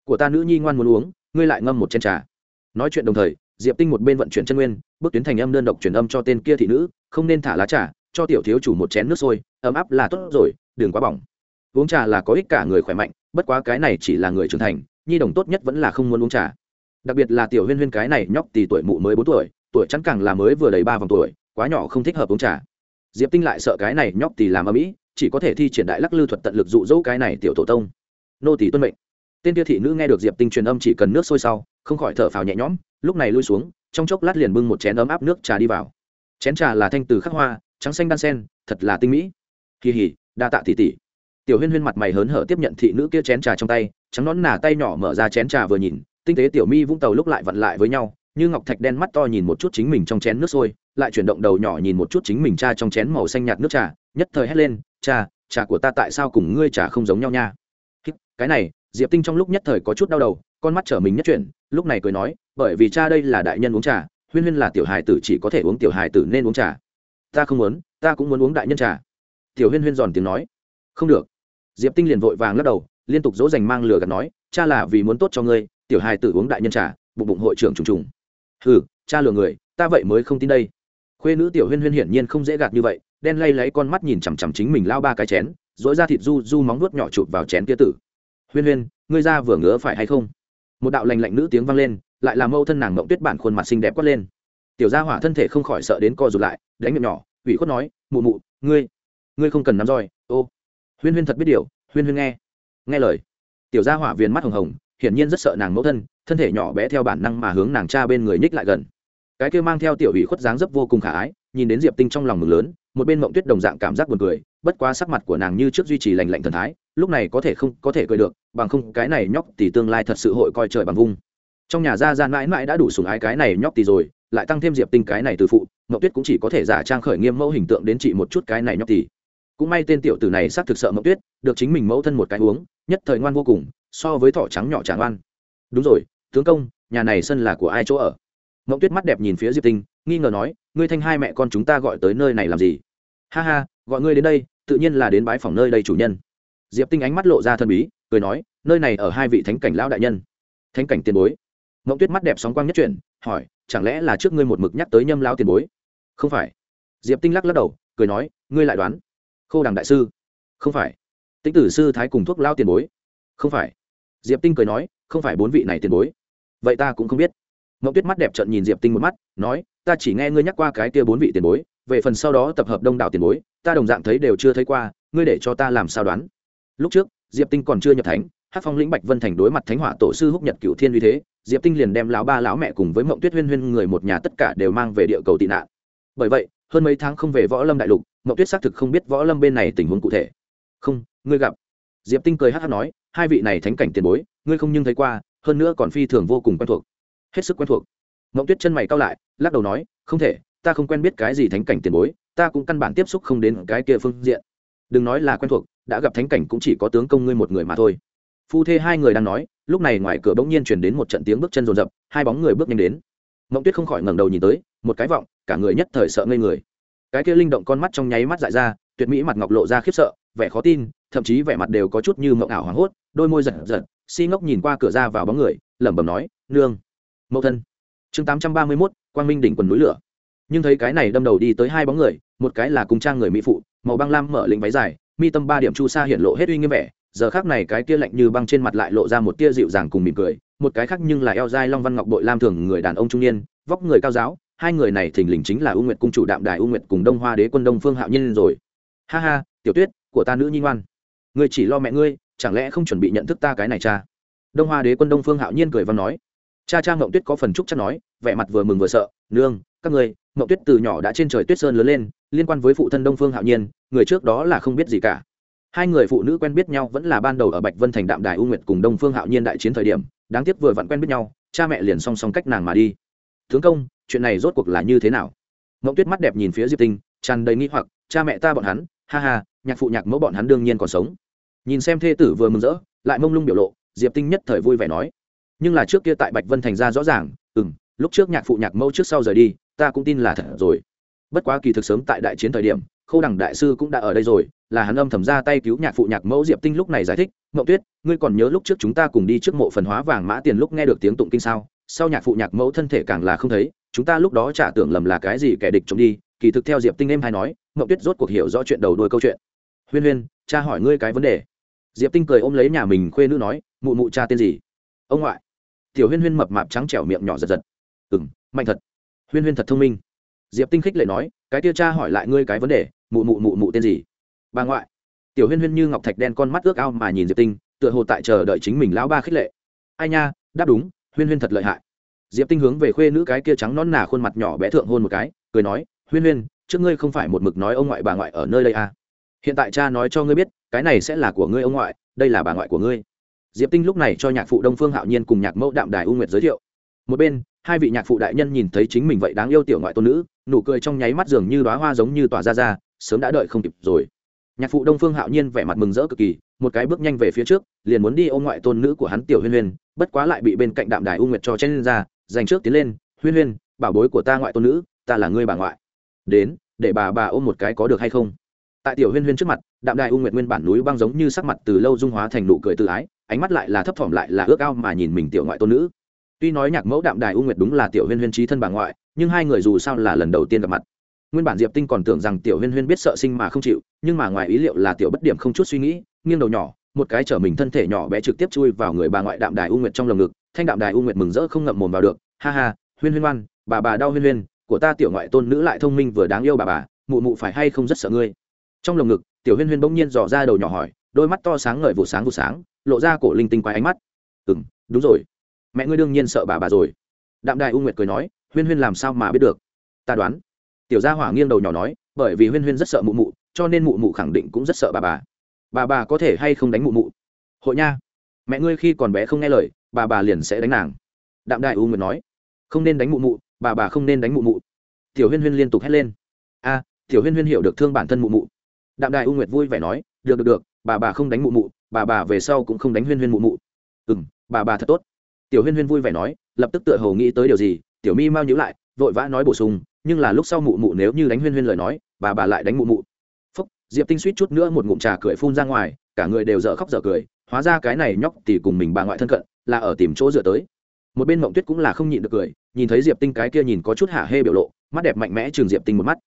Của ta nữ nhi ngoan muốn uống, ngươi lại ngâm một chén trà. Nói chuyện đồng thời, diệp tinh một bên vận chuyển chân nguyên, bước tuyến thành âm đơn độc truyền âm cho tên kia thị nữ, không nên thả lá trà, cho tiểu thiếu chủ một chén nước sôi, ấm áp là tốt rồi, đừng quá bỏng. Uống trà là có ích cả người khỏe mạnh, bất quá cái này chỉ là người trưởng thành, nhi đồng tốt nhất vẫn là không muốn uống trà. Đặc biệt là tiểu huyên huyên cái này nhóc tỷ tuổi mụ mới bốn tuổi tuổi chắn càng là mới vừa đầy ba vòng tuổi, quá nhỏ không thích hợp uống trà diệp tinh lại sợ cái này nhóc thì làm ở mỹ chỉ có thể thi triển đại lắc lư thuật tận lực dụ dỗ cái này tiểu tổ tông. Nô tỷ tuân mệnh. Tên kia thị nữ nghe được diệp tinh truyền âm chỉ cần nước sôi sau, không khỏi thở phào nhẹ nhõm, lúc này lui xuống, trong chốc lát liền bưng một chén ấm áp nước trà đi vào. Chén trà là thanh từ khắc hoa, trắng xanh đan sen, thật là tinh mỹ. Kỳ hỉ, đa tạ tỷ tỷ. Tiểu huyên huyên mặt mày hớn hở tiếp nhận thị nữ kia chén trà trong tay, trắng nón nà tay nhỏ mở ra chén trà vừa nhìn, tinh tế tiểu mi vung tàu lúc lại vặn lại với nhau như ngọc thạch đen mắt to nhìn một chút chính mình trong chén nước sôi, lại chuyển động đầu nhỏ nhìn một chút chính mình cha trong chén màu xanh nhạt nước trà, nhất thời hét lên, cha, trà của ta tại sao cùng ngươi trà không giống nhau nha? Cái này, diệp tinh trong lúc nhất thời có chút đau đầu, con mắt trở mình nhất chuyển, lúc này cười nói, bởi vì cha đây là đại nhân uống trà, huyên huyên là tiểu hài tử chỉ có thể uống tiểu hài tử nên uống trà. Ta không muốn, ta cũng muốn uống đại nhân trà. Tiểu huyên huyên giòn tiếng nói. Không được. Diệp tinh liền vội vàng lắc đầu, liên tục dỗ dành mang lửa gạt nói, cha là vì muốn tốt cho ngươi, tiểu hài tử uống đại nhân trà, bụng bụng hội trưởng trùng trùng ừ cha lừa người, ta vậy mới không tin đây. Khuê nữ tiểu huyên huyên hiển nhiên không dễ gạt như vậy, đen lay lấy con mắt nhìn chằm chằm chính mình lao ba cái chén dỗi ra thịt du du móng nuốt nhỏ chụp vào chén kia tử. Huyên huyên, ngươi ra vừa ngứa phải hay không? Một đạo lành lạnh nữ tiếng vang lên, lại làm mâu thân nàng mộng tuyết bản khuôn mặt xinh đẹp quát lên. Tiểu gia hỏa thân thể không khỏi sợ đến co rụt lại, đánh miệng nhỏ, ủy khuất nói, mụ mụ, ngươi ngươi không cần nắm roi, ô. Huyên huyên thật biết điều, huyên huyên nghe nghe lời. Tiểu gia hỏa viền mắt hồng hồng hiển nhiên rất sợ nàng mẫu thân thân thể nhỏ bé theo bản năng mà hướng nàng cha bên người nhích lại gần. Cái kia mang theo tiểu ủy khuất dáng dấp vô cùng khả ái, nhìn đến diệp tinh trong lòng mừng lớn, một bên mộng tuyết đồng dạng cảm giác buồn cười, bất quá sắc mặt của nàng như trước duy trì lành lạnh thần thái, lúc này có thể không, có thể cười được, bằng không cái này nhóc thì tương lai thật sự hội coi trời bằng vung. Trong nhà gia gian mãi mãi đã đủ sùng ái cái này nhóc thì rồi, lại tăng thêm diệp tinh cái này từ phụ, mộng tuyết cũng chỉ có thể giả trang khởi nghiêm mẫu hình tượng đến chị một chút cái này nhóc thì. Cũng may tên tiểu tử này xác thực sợ mộng tuyết, được chính mình mẫu thân một cái uống, nhất thời ngoan vô cùng so với thỏ trắng nhỏ tráng oan. Đúng rồi, tướng công, nhà này sân là của ai chỗ ở? Mộng tuyết mắt đẹp nhìn phía diệp tinh, nghi ngờ nói, ngươi thanh hai mẹ con chúng ta gọi tới nơi này làm gì? Ha ha, gọi ngươi đến đây, tự nhiên là đến bái phòng nơi đây chủ nhân. Diệp tinh ánh mắt lộ ra thân bí, cười nói, nơi này ở hai vị thánh cảnh lão đại nhân. Thánh cảnh tiền bối. Mộng tuyết mắt đẹp sóng quang nhất chuyển, hỏi, chẳng lẽ là trước ngươi một mực nhắc tới nhâm lao tiền bối? Không phải. Diệp tinh lắc lắc đầu, cười nói, ngươi lại đoán. Khô đằng đại sư. Không phải. Tĩnh tử sư thái cùng thuốc lao tiền bối. Không phải diệp tinh cười nói, không phải bốn vị này tiền bối. Vậy ta cũng không biết. Mậu tuyết mắt đẹp trận nhìn diệp tinh một mắt, nói, ta chỉ nghe ngươi nhắc qua cái kia bốn vị tiền bối, về phần sau đó tập hợp đông đảo tiền bối, ta đồng dạng thấy đều chưa thấy qua, ngươi để cho ta làm sao đoán? Lúc trước, diệp tinh còn chưa nhập thánh hát phong lĩnh bạch vân thành đối mặt thánh hỏa tổ sư húc nhật cựu thiên uy thế, diệp tinh liền đem lão ba lão mẹ cùng với mộng tuyết huyên huyên người một nhà tất cả đều mang về địa cầu tị nạn. Bởi vậy, hơn mấy tháng không về võ lâm đại lục, mộng tuyết xác thực không biết võ lâm bên này tình huống cụ thể. Không, ngươi gặp diệp tinh cười hát hát nói, hai vị này thánh cảnh tiền bối, ngươi không nhưng thấy qua, hơn nữa còn phi thường vô cùng quen thuộc. Hết sức quen thuộc. Mộng tuyết chân mày cao lại, lắc đầu nói, không thể, ta không quen biết cái gì thánh cảnh tiền bối, ta cũng căn bản tiếp xúc không đến cái kia phương diện. Đừng nói là quen thuộc, đã gặp thánh cảnh cũng chỉ có tướng công ngươi một người mà thôi. Phu thê hai người đang nói, lúc này ngoài cửa bỗng nhiên chuyển đến một trận tiếng bước chân rồn rập, hai bóng người bước nhanh đến. Mộng tuyết không khỏi ngẩng đầu nhìn tới, một cái vọng, cả người nhất thời sợ ngây người. Cái kia linh động con mắt trong nháy mắt dại ra, tuyệt mỹ mặt ngọc lộ ra khiếp sợ, vẻ khó tin thậm chí vẻ mặt đều có chút như mộng ảo hoảng hốt, đôi môi giật giật, si ngốc nhìn qua cửa ra vào bóng người, lẩm bẩm nói, nương, mẫu thân. Chương tám trăm ba mươi mốt, quang minh đỉnh quần núi lửa. Nhưng thấy cái này đâm đầu đi tới hai bóng người, một cái là cùng trang người mỹ phụ, màu băng lam mở lĩnh váy dài, mi tâm ba điểm chu sa hiện lộ hết uy nghiêm vẻ, giờ khác này cái kia lạnh như băng trên mặt lại lộ ra một tia dịu dàng cùng mỉm cười, một cái khác nhưng là eo dai long văn ngọc bội lam thường người đàn ông trung niên, vóc người cao giáo, hai người này thình lình chính là u nguyệt cung chủ đạm đài u nguyệt cùng đông hoa đế quân đông phương hạo nhiên rồi. Ha ha, tiểu tuyết, của ta nữ nhi ngoan ngươi chỉ lo mẹ ngươi, chẳng lẽ không chuẩn bị nhận thức ta cái này cha? Đông hoa đế quân đông phương hạo nhiên cười văn nói. Cha cha mậu tuyết có phần trúc chắc nói, vẻ mặt vừa mừng vừa sợ, nương, các ngươi mậu tuyết từ nhỏ đã trên trời tuyết sơn lớn lên, liên quan với phụ thân đông phương hạo nhiên, người trước đó là không biết gì cả. Hai người phụ nữ quen biết nhau vẫn là ban đầu ở bạch vân thành đạm đài u nguyệt cùng đông phương hạo nhiên đại chiến thời điểm, đáng tiếc vừa vặn quen biết nhau, cha mẹ liền song song cách nàng mà đi. Tướng công, chuyện này rốt cuộc là như thế nào? Mậu tuyết mắt đẹp nhìn phía diệp tinh, tràn đầy nghi hoặc, cha mẹ ta bọn hắn, ha ha, nhạc phụ nhạc mẫu bọn hắn đương nhiên còn sống nhìn xem thê tử vừa mừng rỡ, lại mông lung biểu lộ, diệp tinh nhất thời vui vẻ nói. Nhưng là trước kia tại bạch vân thành ra rõ ràng ừ m lúc trước nhạc phụ nhạc mẫu trước sau rời đi, ta cũng tin là thật rồi. Bất quá kỳ thực sớm tại đại chiến thời điểm, khâu đằng đại sư cũng đã ở đây rồi, là hắn âm thầm ra tay cứu nhạc phụ nhạc mẫu diệp tinh lúc này giải thích, mậu tuyết, ngươi còn nhớ lúc trước chúng ta cùng đi trước mộ phần hóa vàng mã tiền lúc nghe được tiếng tụng kinh sao? Sau nhạc phụ nhạc mẫu thân thể càng là không thấy, chúng ta lúc đó trả tưởng lầm là cái gì kẻ địch trộm đi. Kỳ thực theo diệp tinh em hay nói, mậu tuyết rốt cuộc hiểu rõ chuyện đầu đuôi câu chuyện. Huyên huyên, cha hỏi ngươi cái vấn đề diệp tinh cười ôm lấy nhà mình khuê nữ nói, mụ mụ cha tên gì? Ông ngoại. Tiểu huyên huyên mập mạp trắng trẻo miệng nhỏ giật giật. Ừ m mạnh thật. Huyên huyên thật thông minh. Diệp tinh khích lệ nói, cái tia cha hỏi lại ngươi cái vấn đề, mụ mụ mụ mụ tên gì? Bà ngoại. Tiểu huyên huyên như ngọc thạch đen con mắt ước ao mà nhìn diệp tinh, tựa hồ tại chờ đợi chính mình lão ba khích lệ. Ai nha, đáp đúng, huyên huyên thật lợi hại. Diệp tinh hướng về khuê nữ cái kia trắng nón nà khuôn mặt nhỏ bé thượng hôn một cái, cười nói, huyên huyên, trước ngươi không phải một mực nói ông ngoại bà ngoại ở nơi đây à hiện tại cha nói cho ngươi biết, cái này sẽ là của ngươi ông ngoại, đây là bà ngoại của ngươi. Diệp tinh lúc này cho nhạc phụ đông phương hạo nhiên cùng nhạc mẫu đạm đài u nguyệt giới thiệu. Một bên, hai vị nhạc phụ đại nhân nhìn thấy chính mình vậy đáng yêu tiểu ngoại tôn nữ, nụ cười trong nháy mắt dường như đoá hoa giống như tỏa ra ra, sớm đã đợi không kịp rồi. Nhạc phụ đông phương hạo nhiên vẻ mặt mừng rỡ cực kỳ, một cái bước nhanh về phía trước, liền muốn đi ôm ngoại tôn nữ của hắn tiểu huyên huyên, bất quá lại bị bên cạnh đạm đài u nguyệt cho chen lên ra, dành trước tiến lên, huyên huyên, bảo bối của ta ngoại tôn nữ, ta là ngươi bà ngoại. Đến, để bà bà ôm một cái có được hay không? Tại tiểu huyên huyên trước mặt, đạm đài u nguyệt nguyên bản núi băng giống như sắc mặt từ lâu dung hóa thành nụ cười tự ái, ánh mắt lại là thấp thỏm lại là ước ao mà nhìn mình tiểu ngoại tôn nữ. Tuy nói nhạc mẫu đạm đài u nguyệt đúng là tiểu huyên huyên trí thân bà ngoại, nhưng hai người dù sao là lần đầu tiên gặp mặt. Nguyên bản diệp tinh còn tưởng rằng tiểu huyên huyên biết sợ sinh mà không chịu, nhưng mà ngoài ý liệu là tiểu bất điểm không chút suy nghĩ, nghiêng đầu nhỏ, một cái chở mình thân thể nhỏ bé trực tiếp chui vào người bà ngoại đạm đài u nguyệt trong lồng ngực, thanh đạm đài u nguyệt mừng rỡ không ngậm mồm vào được. Ha ha, huyên huyên ngoan, bà bà đau huyên huyên, của ta tiểu ngoại tôn nữ lại thông minh vừa đáng yêu bà bà, mụ mụ phải hay không rất sợ ngươi? Trong lồng ngực, tiểu huyên huyên bỗng nhiên dò ra đầu nhỏ hỏi, đôi mắt to sáng ngời vụ sáng vụ sáng, lộ ra cổ linh tinh quái ánh mắt. Ừ m đúng rồi. Mẹ ngươi đương nhiên sợ bà bà rồi. Đạm đại u nguyệt cười nói, huyên huyên làm sao mà biết được? Ta đoán. Tiểu gia hỏa nghiêng đầu nhỏ nói, bởi vì huyên huyên rất sợ mụ mụ, cho nên mụ mụ khẳng định cũng rất sợ bà bà. Bà bà có thể hay không đánh mụ mụ? Hội nha. Mẹ ngươi khi còn bé không nghe lời, bà bà liền sẽ đánh nàng. Đạm đại u nguyệt nói, không nên đánh mụ mụ, bà bà không nên đánh mụ mụ. Tiểu huyên huyên liên tục hét lên, a, tiểu huyên huyên hiểu được thương bản thân mụ mụ đạm đài u nguyệt vui vẻ nói, được được được, bà bà không đánh mụ mụ, bà bà về sau cũng không đánh huyên huyên mụ mụ. Ừ m bà bà thật tốt. Tiểu huyên huyên vui vẻ nói, lập tức tựa hồ nghĩ tới điều gì, tiểu mi mau nhữ lại, vội vã nói bổ sung, nhưng là lúc sau mụ mụ nếu như đánh huyên huyên lời nói, bà bà lại đánh mụ mụ. Phúc, diệp tinh suýt chút nữa một ngụm trà cười phun ra ngoài, cả người đều dở khóc dở cười, hóa ra cái này nhóc thì cùng mình bà ngoại thân cận, là ở tìm chỗ dựa tới. Một bên mộng tuyết cũng là không nhịn được cười, nhìn thấy diệp tinh cái kia nhìn có chút hả hê biểu lộ, mắt đẹp mạnh mẽ trường diệp tinh một mắt.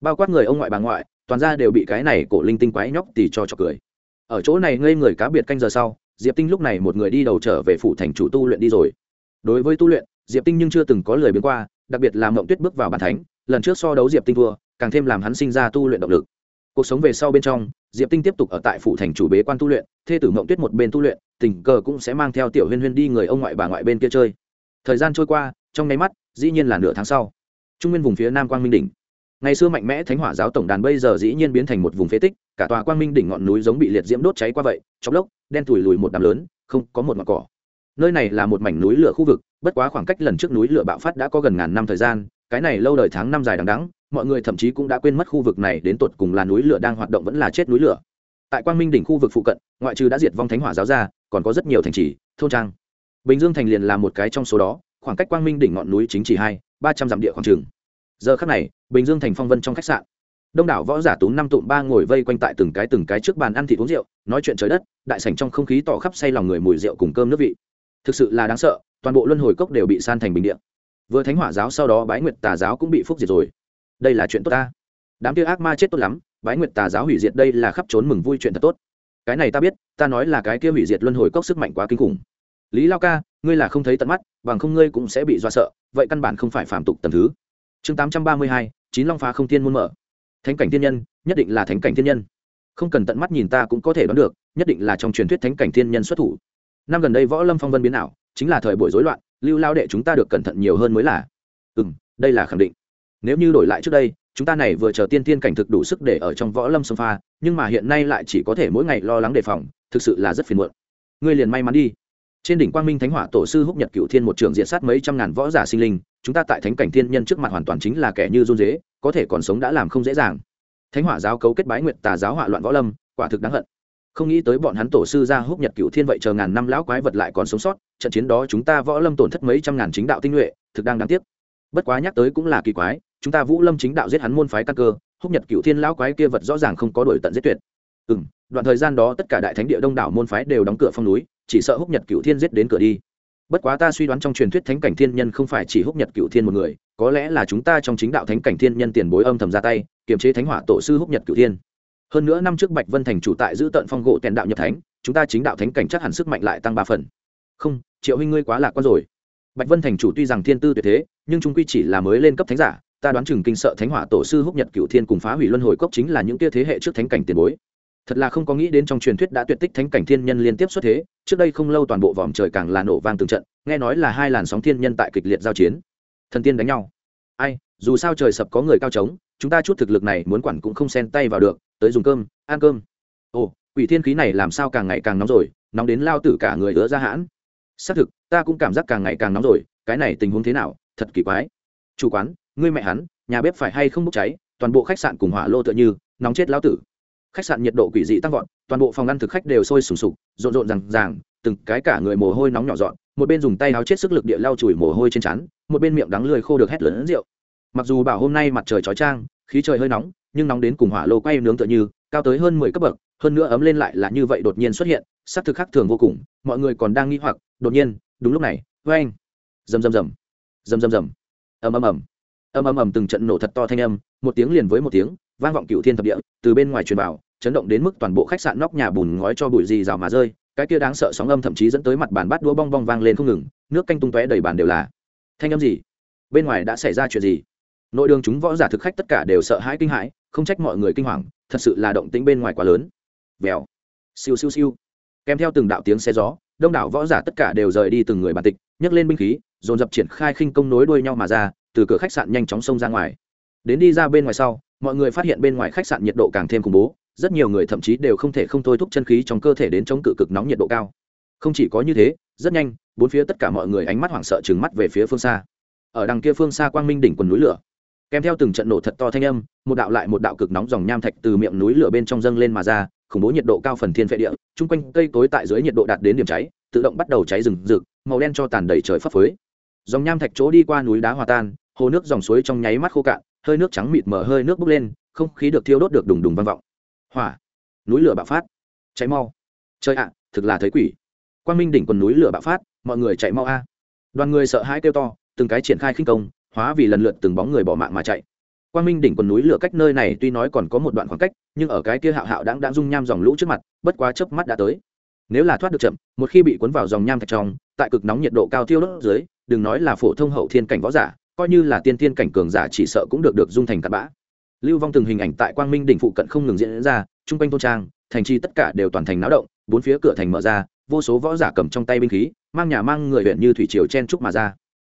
Bao quát người ông ngoại bà ngoại toàn ra đều bị cái này cổ linh tinh quái nhóc tì cho trọc cười. Ở chỗ này ngây người cá biệt canh giờ sau diệp tinh lúc này một người đi đầu trở về phủ thành chủ tu luyện đi rồi. Đối với tu luyện diệp tinh nhưng chưa từng có lời biến qua đặc biệt là mộng tuyết bước vào bàn thánh lần trước so đấu diệp tinh vừa, càng thêm làm hắn sinh ra tu luyện động lực. Cuộc sống về sau bên trong diệp tinh tiếp tục ở tại phủ thành chủ bế quan tu luyện thê tử mộng tuyết một bên tu luyện tình cờ cũng sẽ mang theo tiểu huyên huyên đi người ông ngoại bà ngoại bên kia chơi. Thời gian trôi qua trong nháy mắt dĩ nhiên là nửa tháng sau. Trung nguyên vùng phía nam quang minh đỉnh ngày xưa mạnh mẽ thánh hỏa giáo tổng đàn bây giờ dĩ nhiên biến thành một vùng phế tích, cả tòa quang minh đỉnh ngọn núi giống bị liệt diễm đốt cháy qua vậy chóc lốc, đen thùi lùi một đám lớn, không có một ngọn cỏ. Nơi này là một mảnh núi lửa khu vực, bất quá khoảng cách lần trước núi lửa bạo phát đã có gần ngàn năm thời gian, cái này lâu đời tháng năm dài đằng đắng mọi người thậm chí cũng đã quên mất khu vực này đến tột cùng là núi lửa đang hoạt động vẫn là chết núi lửa. Tại quang minh đỉnh khu vực phụ cận, ngoại trừ đã diệt vong thánh hỏa giáo ra, còn có rất nhiều thành trì, thôn trang. Bình dương thành liền là một cái trong số đó, khoảng cách quang minh đỉnh ngọn núi chính chỉ hai, ba trăm dặm địa khoảng trường giờ khắc này, bình dương thành phong vân trong khách sạn. Đông đảo võ giả tú năm tụm ba ngồi vây quanh tại từng cái từng cái trước bàn ăn thịt uống rượu, nói chuyện trời đất, đại sảnh trong không khí tỏ khắp say lòng người mùi rượu cùng cơm nước vị. Thực sự là đáng sợ, toàn bộ luân hồi cốc đều bị san thành bình điện vừa thánh hỏa giáo sau đó bái nguyệt tà giáo cũng bị phúc diệt rồi. Đây là chuyện tốt ta. Đám kia ác ma chết tốt lắm, bái nguyệt tà giáo hủy diệt đây là khắp trốn mừng vui chuyện thật tốt. Cái này ta biết, ta nói là cái kia hủy diệt luân hồi cốc sức mạnh quá kinh khủng. Lý lao ca, ngươi là không thấy tận mắt, bằng không ngươi cũng sẽ bị do sợ, vậy căn bản không phải phạm tục tầm thứ chương tám trăm ba mươi hai, chín long phá không thiên môn mở. Thánh cảnh thiên nhân, nhất định là thánh cảnh thiên nhân. Không cần tận mắt nhìn ta cũng có thể đoán được, nhất định là trong truyền thuyết thánh cảnh thiên nhân xuất thủ. Năm gần đây võ lâm phong vân biến ảo, chính là thời buổi rối loạn, lưu lao đệ chúng ta được cẩn thận nhiều hơn mới là. Ừ m đây là khẳng định. Nếu như đổi lại trước đây, chúng ta này vừa chờ tiên tiên cảnh thực đủ sức để ở trong võ lâm sông pha, nhưng mà hiện nay lại chỉ có thể mỗi ngày lo lắng đề phòng, thực sự là rất phiền muộn. Ngươi liền may mắn đi. Trên đỉnh quang minh thánh hỏa tổ sư húc nhật cựu thiên một trường diện sát mấy trăm ngàn võ giả sinh linh chúng ta tại thánh cảnh thiên nhân trước mặt hoàn toàn chính là kẻ như run dế, có thể còn sống đã làm không dễ dàng. Thánh hỏa giáo cấu kết bái nguyện tà giáo hỏa loạn võ lâm, quả thực đáng hận. Không nghĩ tới bọn hắn tổ sư ra húc nhật cựu thiên vậy chờ ngàn năm lão quái vật lại còn sống sót, trận chiến đó chúng ta võ lâm tổn thất mấy trăm ngàn chính đạo tinh nhuệ, thực đang đáng tiếc. Bất quá nhắc tới cũng là kỳ quái, chúng ta vũ lâm chính đạo giết hắn môn phái căn cơ, húc nhật cựu thiên lão quái kia vật rõ ràng không có đổi tận giết tuyệt. Ừ đoạn thời gian đó tất cả đại thánh địa đông đảo môn phái đều đóng cửa phong núi, chỉ sợ húc nhật cựu thiên giết đến cửa đi bất quá ta suy đoán trong truyền thuyết thánh cảnh thiên nhân không phải chỉ húc nhật cựu thiên một người, có lẽ là chúng ta trong chính đạo thánh cảnh thiên nhân tiền bối âm thầm ra tay, kiềm chế thánh hỏa tổ sư húc nhật cựu thiên. Hơn nữa năm trước bạch vân thành chủ tại giữ tận phong gỗ tèn đạo nhập thánh, chúng ta chính đạo thánh cảnh chắc hẳn sức mạnh lại tăng ba phần. Không, triệu huynh ngươi quá lạc quan rồi. Bạch vân thành chủ tuy rằng thiên tư tuyệt thế, nhưng chúng quy chỉ là mới lên cấp thánh giả, ta đoán chừng kinh sợ thánh hỏa tổ sư húc nhật cựu thiên cùng phá hủy luân hồi cốc chính là những kia thế hệ trước thánh cảnh tiền bối thật là không có nghĩ đến trong truyền thuyết đã tuyệt tích thánh cảnh thiên nhân liên tiếp xuất thế, trước đây không lâu toàn bộ vòm trời càng là nổ vang từng trận, nghe nói là hai làn sóng thiên nhân tại kịch liệt giao chiến. Thần tiên đánh nhau. Ai, dù sao trời sập có người cao trống, chúng ta chút thực lực này muốn quản cũng không xen tay vào được, tới dùng cơm, ăn cơm. Ồ, quỷ thiên khí này làm sao càng ngày càng nóng rồi, nóng đến lao tử cả người ứa ra hãn. Xác thực, ta cũng cảm giác càng ngày càng nóng rồi, cái này tình huống thế nào, thật kỳ quái. Chủ quán, ngươi mẹ hắn, nhà bếp phải hay không bốc cháy, toàn bộ khách sạn cùng hỏa lô tựa như, nóng chết lao tử khách sạn nhiệt độ quỷ dị tăng vọt, toàn bộ phòng ăn thực khách đều sôi sùng sục, rộn rộn rằng ràng, từng cái cả người mồ hôi nóng nhỏ dọn, một bên dùng tay áo chết sức lực địa lau chùi mồ hôi trên trán, một bên miệng đắng lười khô được hét lớn rượu. Mặc dù bảo hôm nay mặt trời chói trang khí trời hơi nóng, nhưng nóng đến cùng hỏa lô quay nướng tựa như, cao tới hơn mười cấp bậc, hơn nữa ấm lên lại là như vậy đột nhiên xuất hiện, sắc thực khác thường vô cùng, mọi người còn đang nghĩ hoặc, đột nhiên, đúng lúc này vê anh rầm rầm rầm rầm rầm rầm, ầm ầm ầm ầm ầm ầm từng trận nổ thật to thanh âm, một tiếng liền với một tiếng, vang vọng cựu thiên thập địa, từ bên ngoài truyền vào chấn động đến mức toàn bộ khách sạn nóc nhà bùn ngói cho bụi gì rào mà rơi, cái kia đáng sợ sóng âm thậm chí dẫn tới mặt bàn bát đũa bong bong vang lên không ngừng, nước canh tung tóe đầy bàn đều là. Thanh âm gì? Bên ngoài đã xảy ra chuyện gì? Nội đường chúng võ giả thực khách tất cả đều sợ hãi kinh hãi, không trách mọi người kinh hoàng, thật sự là động tĩnh bên ngoài quá lớn. Vèo. Siêu siêu siêu. Kèm theo từng đạo tiếng xe gió, đông đảo võ giả tất cả đều rời đi từng người bàn tịch, nhấc lên binh khí, dồn dập triển khai khinh công nối đuôi nhau mà ra, từ cửa khách sạn nhanh chóng xông ra ngoài. Đến đi ra bên ngoài sau, mọi người phát hiện bên ngoài khách sạn nhiệt độ càng thêm khủng bố rất nhiều người thậm chí đều không thể không thôi thúc chân khí trong cơ thể đến chống cự cực nóng nhiệt độ cao. Không chỉ có như thế, rất nhanh, bốn phía tất cả mọi người ánh mắt hoảng sợ trừng mắt về phía phương xa. Ở đằng kia phương xa quang minh đỉnh quần núi lửa, kèm theo từng trận nổ thật to thanh âm, một đạo lại một đạo cực nóng dòng nham thạch từ miệng núi lửa bên trong dâng lên mà ra, khủng bố nhiệt độ cao phần thiên phệ địa, chung quanh cây cối tại dưới nhiệt độ đạt đến điểm cháy, tự động bắt đầu cháy rừng rực, màu đen cho tàn đầy trời phấp phới. Dòng nham thạch chỗ đi qua núi đá hòa tan, hồ nước dòng suối trong nháy mắt khô cạn, hơi nước trắng mịt mờ, hơi nước bốc lên, không khí được thiêu đốt được đùng đùng vang vọng hỏa, núi lửa bạo phát, cháy mau. Chơi ạ, thực là thấy quỷ. Quang minh đỉnh quần núi lửa bạo phát, mọi người chạy mau a. Đoàn người sợ hãi kêu to, từng cái triển khai khinh công, hóa vì lần lượt từng bóng người bỏ mạng mà chạy. Quang minh đỉnh quần núi lửa cách nơi này tuy nói còn có một đoạn khoảng cách, nhưng ở cái kia hạo hạo đáng đã dung nham dòng lũ trước mặt, bất quá chớp mắt đã tới. Nếu là thoát được chậm, một khi bị cuốn vào dòng nham thạch trong, tại cực nóng nhiệt độ cao thiêu đốt dưới, đừng nói là phổ thông hậu thiên cảnh võ giả, coi như là tiên tiên cảnh cường giả chỉ sợ cũng được được dung thành cặn bã lưu vong từng hình ảnh tại quang minh đỉnh phụ cận không ngừng diễn ra, chung quanh thôn trang, thành trì tất cả đều toàn thành náo động, bốn phía cửa thành mở ra, vô số võ giả cầm trong tay binh khí, mang nhà mang người huyện như thủy triều chen trúc mà ra.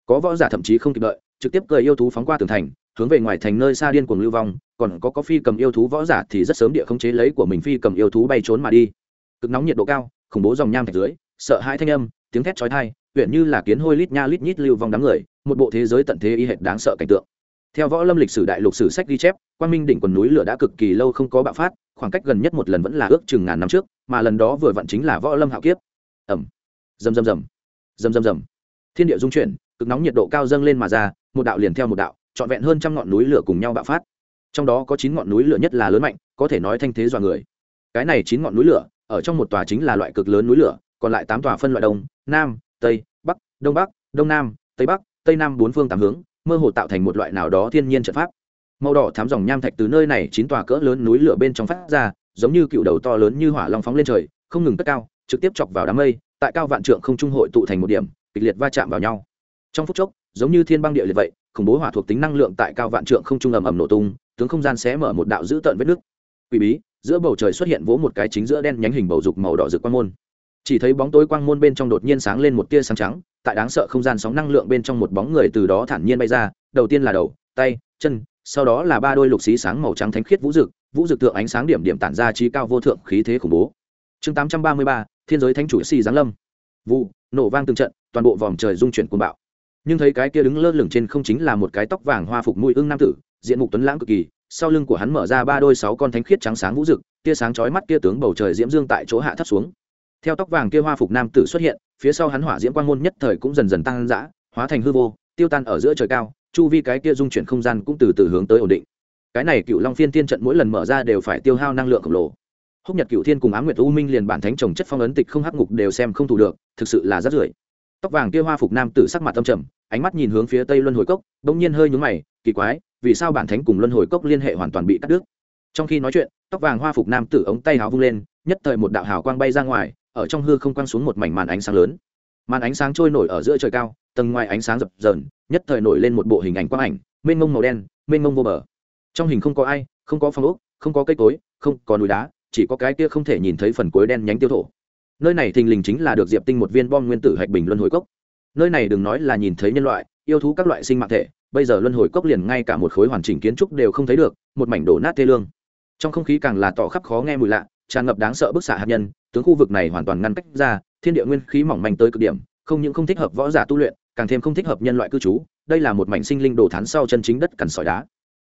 Có võ giả thậm chí không kịp đợi, trực tiếp cười yêu thú phóng qua tường thành, hướng về ngoài thành nơi xa điên cuồng lưu vong, còn có có phi cầm yêu thú võ giả thì rất sớm địa không chế lấy của mình phi cầm yêu thú bay trốn mà đi. Cực nóng nhiệt độ cao, khủng bố dòng nham thạch dưới, sợ hãi thanh âm, tiếng thét chói tai, huyện như là kiến hôi lít nha lít nhít lưu vong đám người, một bộ thế giới tận thế y hệt đáng sợ cảnh tượng theo võ lâm lịch sử đại lục sử sách ghi chép, quang minh đỉnh quần núi lửa đã cực kỳ lâu không có bạo phát, khoảng cách gần nhất một lần vẫn là ước chừng ngàn năm trước, mà lần đó vừa vặn chính là võ lâm hạo kiếp. Ẩm rầm rầm rầm. Rầm rầm rầm. Thiên địa dung chuyển, cực nóng nhiệt độ cao dâng lên mà ra, một đạo liền theo một đạo, trọn vẹn hơn trăm ngọn núi lửa cùng nhau bạo phát. Trong đó có chín ngọn núi lửa nhất là lớn mạnh, có thể nói thanh thế dọa người. Cái này chín ngọn núi lửa, ở trong một tòa chính là loại cực lớn núi lửa, còn lại tám tòa phân loại đông, nam, tây, bắc, đông bắc, đông nam, tây bắc, tây nam bốn phương tám hướng mơ hồ tạo thành một loại nào đó thiên nhiên trận pháp. Màu đỏ thám dòng nham thạch từ nơi này chín tòa cỡ lớn núi lửa bên trong phát ra, giống như cựu đầu to lớn như hỏa long phóng lên trời, không ngừng cất cao, trực tiếp chọc vào đám mây, tại cao vạn trượng không trung hội tụ thành một điểm, kịch liệt va chạm vào nhau. Trong phút chốc, giống như thiên băng địa liệt vậy, khủng bố hỏa thuộc tính năng lượng tại cao vạn trượng không trung ầm ầm nổ tung, tướng không gian xé mở một đạo dữ tợn vết nước quỷ bí, giữa bầu trời xuất hiện vỗ một cái chính giữa đen nhánh hình bầu dục màu đỏ rực quang môn chỉ thấy bóng tối quang môn bên trong đột nhiên sáng lên một tia sáng trắng, tại đáng sợ không gian sóng năng lượng bên trong một bóng người từ đó thản nhiên bay ra, đầu tiên là đầu, tay, chân, sau đó là ba đôi lục xí sáng màu trắng thánh khiết vũ dực vũ dực tượng ánh sáng điểm điểm tản ra trí cao vô thượng khí thế khủng bố. Chương tám trăm ba mươi ba, thiên giới thánh chủ xì giáng lâm. Vụ, nổ vang từng trận, toàn bộ vòm trời dung chuyển cuồng bạo. Nhưng thấy cái kia đứng lơ lửng trên không chính là một cái tóc vàng hoa phục mũi ưng nam tử, diện mục tuấn lãng cực kỳ, sau lưng của hắn mở ra ba đôi sáu con thánh khiết trắng sáng vũ rực tia sáng chói mắt kia tướng bầu trời diễm dương tại chỗ hạ thấp xuống theo tóc vàng kia hoa phục nam tử xuất hiện, phía sau hắn hỏa diễm quang môn nhất thời cũng dần dần tăng dã, hóa thành hư vô, tiêu tan ở giữa trời cao, chu vi cái kia dung chuyển không gian cũng từ từ hướng tới ổn định. Cái này cựu long phiên tiên trận mỗi lần mở ra đều phải tiêu hao năng lượng khổng lồ. Húc nhật cựu thiên cùng ám nguyệt u minh liền bản thánh trồng chất phong ấn tịch không hắc ngục đều xem không thủ được, thực sự là rất rưởi. Tóc vàng kia hoa phục nam tử sắc mặt tâm trầm, ánh mắt nhìn hướng phía tây luân hồi cốc, bỗng nhiên hơi nhúng mày, kỳ quái, vì sao bản thánh cùng luân hồi cốc liên hệ hoàn toàn bị cắt đứt? Trong khi nói chuyện, tóc vàng hoa phục nam tử ống tay háo vung lên, nhất thời một đạo hào quang bay ra ngoài ở trong hư không quang xuống một mảnh màn ánh sáng lớn. Màn ánh sáng trôi nổi ở giữa trời cao tầng ngoài ánh sáng rập rờn, nhất thời nổi lên một bộ hình ảnh quang ảnh mênh mông màu đen mênh mông vô bờ. Trong hình không có ai không có phong ốc không có cây cối không có núi đá chỉ có cái kia không thể nhìn thấy phần cuối đen nhánh tiêu thổ. Nơi này thình lình chính là được diệp tinh một viên bom nguyên tử hạch bình luân hồi cốc. Nơi này đừng nói là nhìn thấy nhân loại yêu thú các loại sinh mạng thể bây giờ luân hồi cốc liền ngay cả một khối hoàn chỉnh kiến trúc đều không thấy được một mảnh đổ nát thê lương. Trong không khí càng là tỏ khắp khó nghe mùi lạ tràn ngập đáng sợ bức xạ hạt nhân, tướng khu vực này hoàn toàn ngăn cách ra, thiên địa nguyên khí mỏng manh tới cực điểm, không những không thích hợp võ giả tu luyện, càng thêm không thích hợp nhân loại cư trú, đây là một mảnh sinh linh đồ thán sau chân chính đất cằn sỏi đá.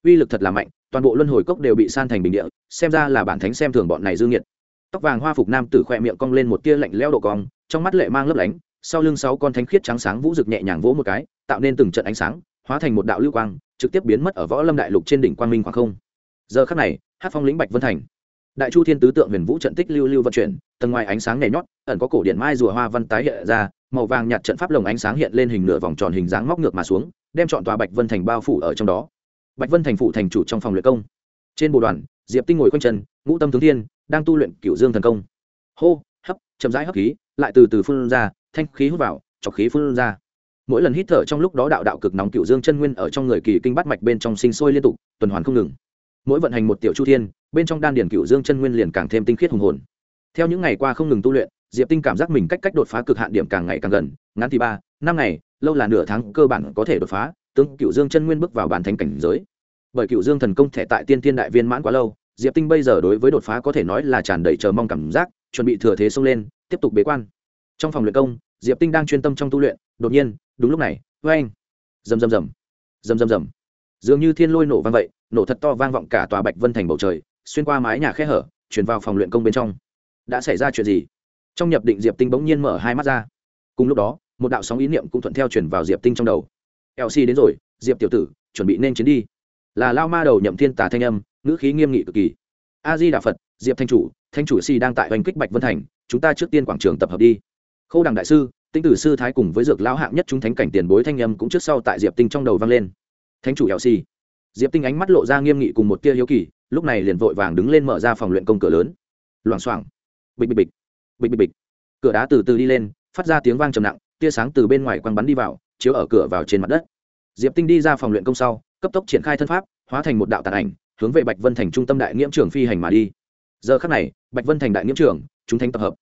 Uy lực thật là mạnh, toàn bộ luân hồi cốc đều bị san thành bình địa, xem ra là bản thánh xem thường bọn này dương nhiệt tóc vàng hoa phục nam tử khoe miệng cong lên một tia lạnh leo độ cong, trong mắt lệ mang lấp lánh, sau lưng sáu con thánh khiết trắng sáng vũ rực nhẹ nhàng vỗ một cái, tạo nên từng trận ánh sáng, hóa thành một đạo lưu quang, trực tiếp biến mất ở võ lâm đại lục trên đỉnh quang minh khoảng không. Giờ khắc này, hát phong lĩnh bạch vân thành đại chu thiên tứ tượng huyền vũ trận tích lưu lưu vận chuyển, tầng ngoài ánh sáng nhảy nhót, ẩn có cổ điện mai rùa hoa văn tái hiện ra, màu vàng nhạt trận pháp lồng ánh sáng hiện lên hình nửa vòng tròn hình dáng móc ngược mà xuống, đem chọn tòa bạch vân thành bao phủ ở trong đó. Bạch vân thành phủ thành chủ trong phòng luyện công. Trên bộ đoàn, diệp tinh ngồi quanh chân, ngũ tâm tướng thiên, đang tu luyện cửu dương thần công. Hô, hấp, chậm rãi hấp khí, lại từ từ phun ra, thanh khí hút vào, chọc khí phun ra. Mỗi lần hít thở trong lúc đó đạo đạo cực nóng cửu dương chân nguyên ở trong người kỳ kinh bắt mạch bên trong sinh sôi liên tục, tuần hoàn không ngừng. Mỗi vận hành một tiểu chu thiên bên trong đan điển cựu dương chân nguyên liền càng thêm tinh khiết hùng hồn. Theo những ngày qua không ngừng tu luyện, diệp tinh cảm giác mình cách cách đột phá cực hạn điểm càng ngày càng gần, ngắn thì ba, năm ngày, lâu là nửa tháng cơ bản có thể đột phá, tướng cựu dương chân nguyên bước vào bản thánh cảnh giới. Bởi cựu dương thần công thể tại tiên thiên đại viên mãn quá lâu, diệp tinh bây giờ đối với đột phá có thể nói là tràn đầy chờ mong cảm giác, chuẩn bị thừa thế xông lên, tiếp tục bế quan. Trong phòng luyện công, diệp tinh đang chuyên tâm trong tu luyện, đột nhiên, đúng lúc này vê anh rầm rầm rầm rầm rầm rầm. Dường như thiên lôi nổ vang vậy, nổ thật to vang vọng cả tòa bạch vân thành bầu trời xuyên qua mái nhà khe hở, chuyển vào phòng luyện công bên trong. Đã xảy ra chuyện gì? Trong nhập định diệp tinh bỗng nhiên mở hai mắt ra. Cùng lúc đó, một đạo sóng ý niệm cũng thuận theo chuyển vào diệp tinh trong đầu. Lc đến rồi, diệp tiểu tử, chuẩn bị nên chiến đi. Là lao ma đầu nhậm thiên tà thanh âm, ngữ khí nghiêm nghị cực kỳ. A di đà phật, diệp thanh chủ thanh chủ si đang tại oanh kích bạch vân thành, chúng ta trước tiên quảng trường tập hợp đi. Khâu đằng đại sư tinh tử sư thái cùng với dược lão hạng nhất chúng thánh cảnh tiền bối thanh âm cũng trước sau tại diệp tinh trong đầu vang lên. Thánh chủ lc diệp tinh ánh mắt lộ ra nghiêm nghị cùng một tia hiếu kỳ lúc này liền vội vàng đứng lên mở ra phòng luyện công cửa lớn. Loảng xoảng. Bịch bịch bịch. Bịch bịch bịch. Cửa đá từ từ đi lên, phát ra tiếng vang trầm nặng, tia sáng từ bên ngoài quăng bắn đi vào, chiếu ở cửa vào trên mặt đất. Diệp tinh đi ra phòng luyện công sau, cấp tốc triển khai thân pháp, hóa thành một đạo tàn ảnh, hướng về bạch vân thành trung tâm đại nghiễm trường phi hành mà đi. Giờ khắc này, bạch vân thành đại nghiễm trường, chúng thanh tập hợp.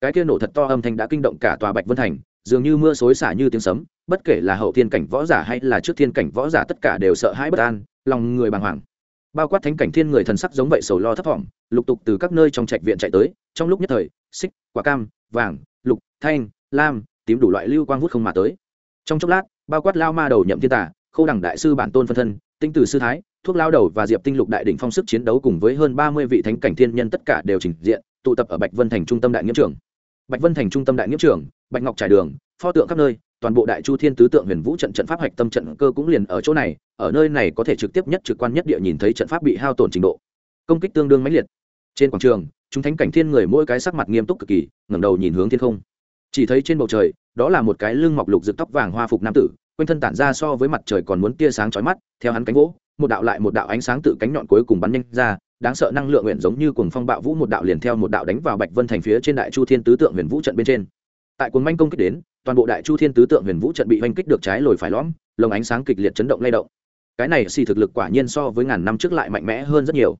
Cái kia nổ thật to âm thanh đã kinh động cả tòa bạch vân thành, dường như mưa xối xả như tiếng sấm, bất kể là hậu thiên cảnh võ giả hay là trước thiên cảnh võ giả tất cả đều sợ hãi bất an, lòng người bàng hoàng bao quát thánh cảnh thiên người thần sắc giống vậy sầu lo thấp thỏm, lục tục từ các nơi trong trạch viện chạy tới, trong lúc nhất thời, xích, quả cam, vàng, lục, thanh, lam, tím đủ loại lưu quang vút không mà tới. Trong chốc lát, bao quát lao ma đầu nhậm thiên tả khâu đẳng đại sư bản tôn phân thân, tinh từ sư thái, thuốc lao đầu và diệp tinh lục đại đỉnh phong sức chiến đấu cùng với hơn ba mươi vị thánh cảnh thiên nhân tất cả đều trình diện, tụ tập ở bạch vân thành trung tâm đại nghĩa trường. Bạch vân thành trung tâm đại nghĩa trường, bạch ngọc trải đường, pho tượng khắp nơi toàn bộ đại chu thiên tứ tượng huyền vũ trận trận pháp hạch tâm trận cơ cũng liền ở chỗ này, ở nơi này có thể trực tiếp nhất trực quan nhất địa nhìn thấy trận pháp bị hao tổn trình độ. Công kích tương đương mãnh liệt. Trên quảng trường, chúng thánh cảnh thiên người mỗi cái sắc mặt nghiêm túc cực kỳ, ngẩng đầu nhìn hướng thiên không. Chỉ thấy trên bầu trời, đó là một cái lưng mọc lục rực tóc vàng hoa phục nam tử, quanh thân tản ra so với mặt trời còn muốn tia sáng chói mắt, theo hắn cánh vỗ, một đạo lại một đạo ánh sáng tự cánh nhọn cuối cùng bắn nhanh ra, đáng sợ năng lượng nguyện giống như cuồng phong bạo vũ một đạo liền theo một đạo đánh vào bạch vân thành phía trên đại chu thiên tứ tượng huyền vũ trận bên trên. Tại cuồng manh công kích đến toàn bộ đại chu thiên tứ tượng huyền vũ trận bị oanh kích được trái lồi phải lõm, lồng ánh sáng kịch liệt chấn động lay động. Cái này xì thực lực quả nhiên so với ngàn năm trước lại mạnh mẽ hơn rất nhiều.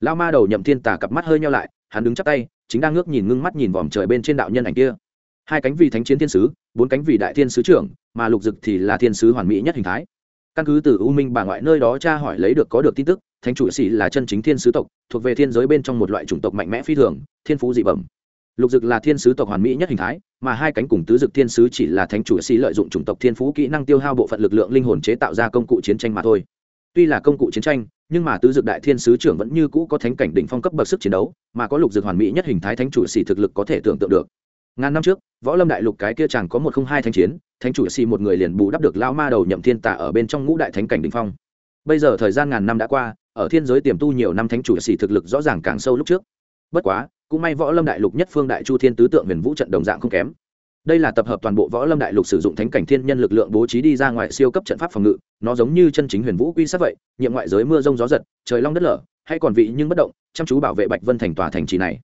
Lao ma đầu nhậm thiên tà cặp mắt hơi nhau lại, hắn đứng chắp tay, chính đang ngước nhìn ngưng mắt nhìn vòm trời bên trên đạo nhân ảnh kia. Hai cánh vì thánh chiến thiên sứ, bốn cánh vì đại thiên sứ trưởng, mà lục dực thì là thiên sứ hoàn mỹ nhất hình thái. Căn cứ từ u minh bà ngoại nơi đó cha hỏi lấy được có được tin tức, thánh chủ sĩ là chân chính thiên sứ tộc, thuộc về thiên giới bên trong một loại chủng tộc mạnh mẽ phi thường, thiên phú dị bẩm lục dực là thiên sứ tộc hoàn mỹ nhất hình thái, mà hai cánh cùng tứ dực thiên sứ chỉ là thánh chủ sĩ lợi dụng chủng tộc thiên phú kỹ năng tiêu hao bộ phận lực lượng linh hồn chế tạo ra công cụ chiến tranh mà thôi. Tuy là công cụ chiến tranh, nhưng mà tứ dực đại thiên sứ trưởng vẫn như cũ có thánh cảnh đỉnh phong cấp bậc sức chiến đấu, mà có lục dực hoàn mỹ nhất hình thái thánh chủ sĩ thực lực có thể tưởng tượng được. Ngàn năm trước, võ lâm đại lục cái kia chẳng có một không hai thanh chiến, thánh chủ sĩ một người liền bù đắp được lao ma đầu nhậm thiên tả ở bên trong ngũ đại thánh cảnh đỉnh phong. Bây giờ thời gian ngàn năm đã qua, ở thiên giới tiềm tu nhiều năm thánh chủ sĩ thực lực rõ ràng càng sâu lúc trước. Bất quá cũng may võ lâm đại lục nhất phương đại chu thiên tứ tượng huyền vũ trận đồng dạng không kém. Đây là tập hợp toàn bộ võ lâm đại lục sử dụng thánh cảnh thiên nhân lực lượng bố trí đi ra ngoài siêu cấp trận pháp phòng ngự. Nó giống như chân chính huyền vũ quy sát vậy, nhiệm ngoại giới mưa rông gió giật, trời long đất lở, hay còn vị nhưng bất động, chăm chú bảo vệ bạch vân thành tòa thành trì này.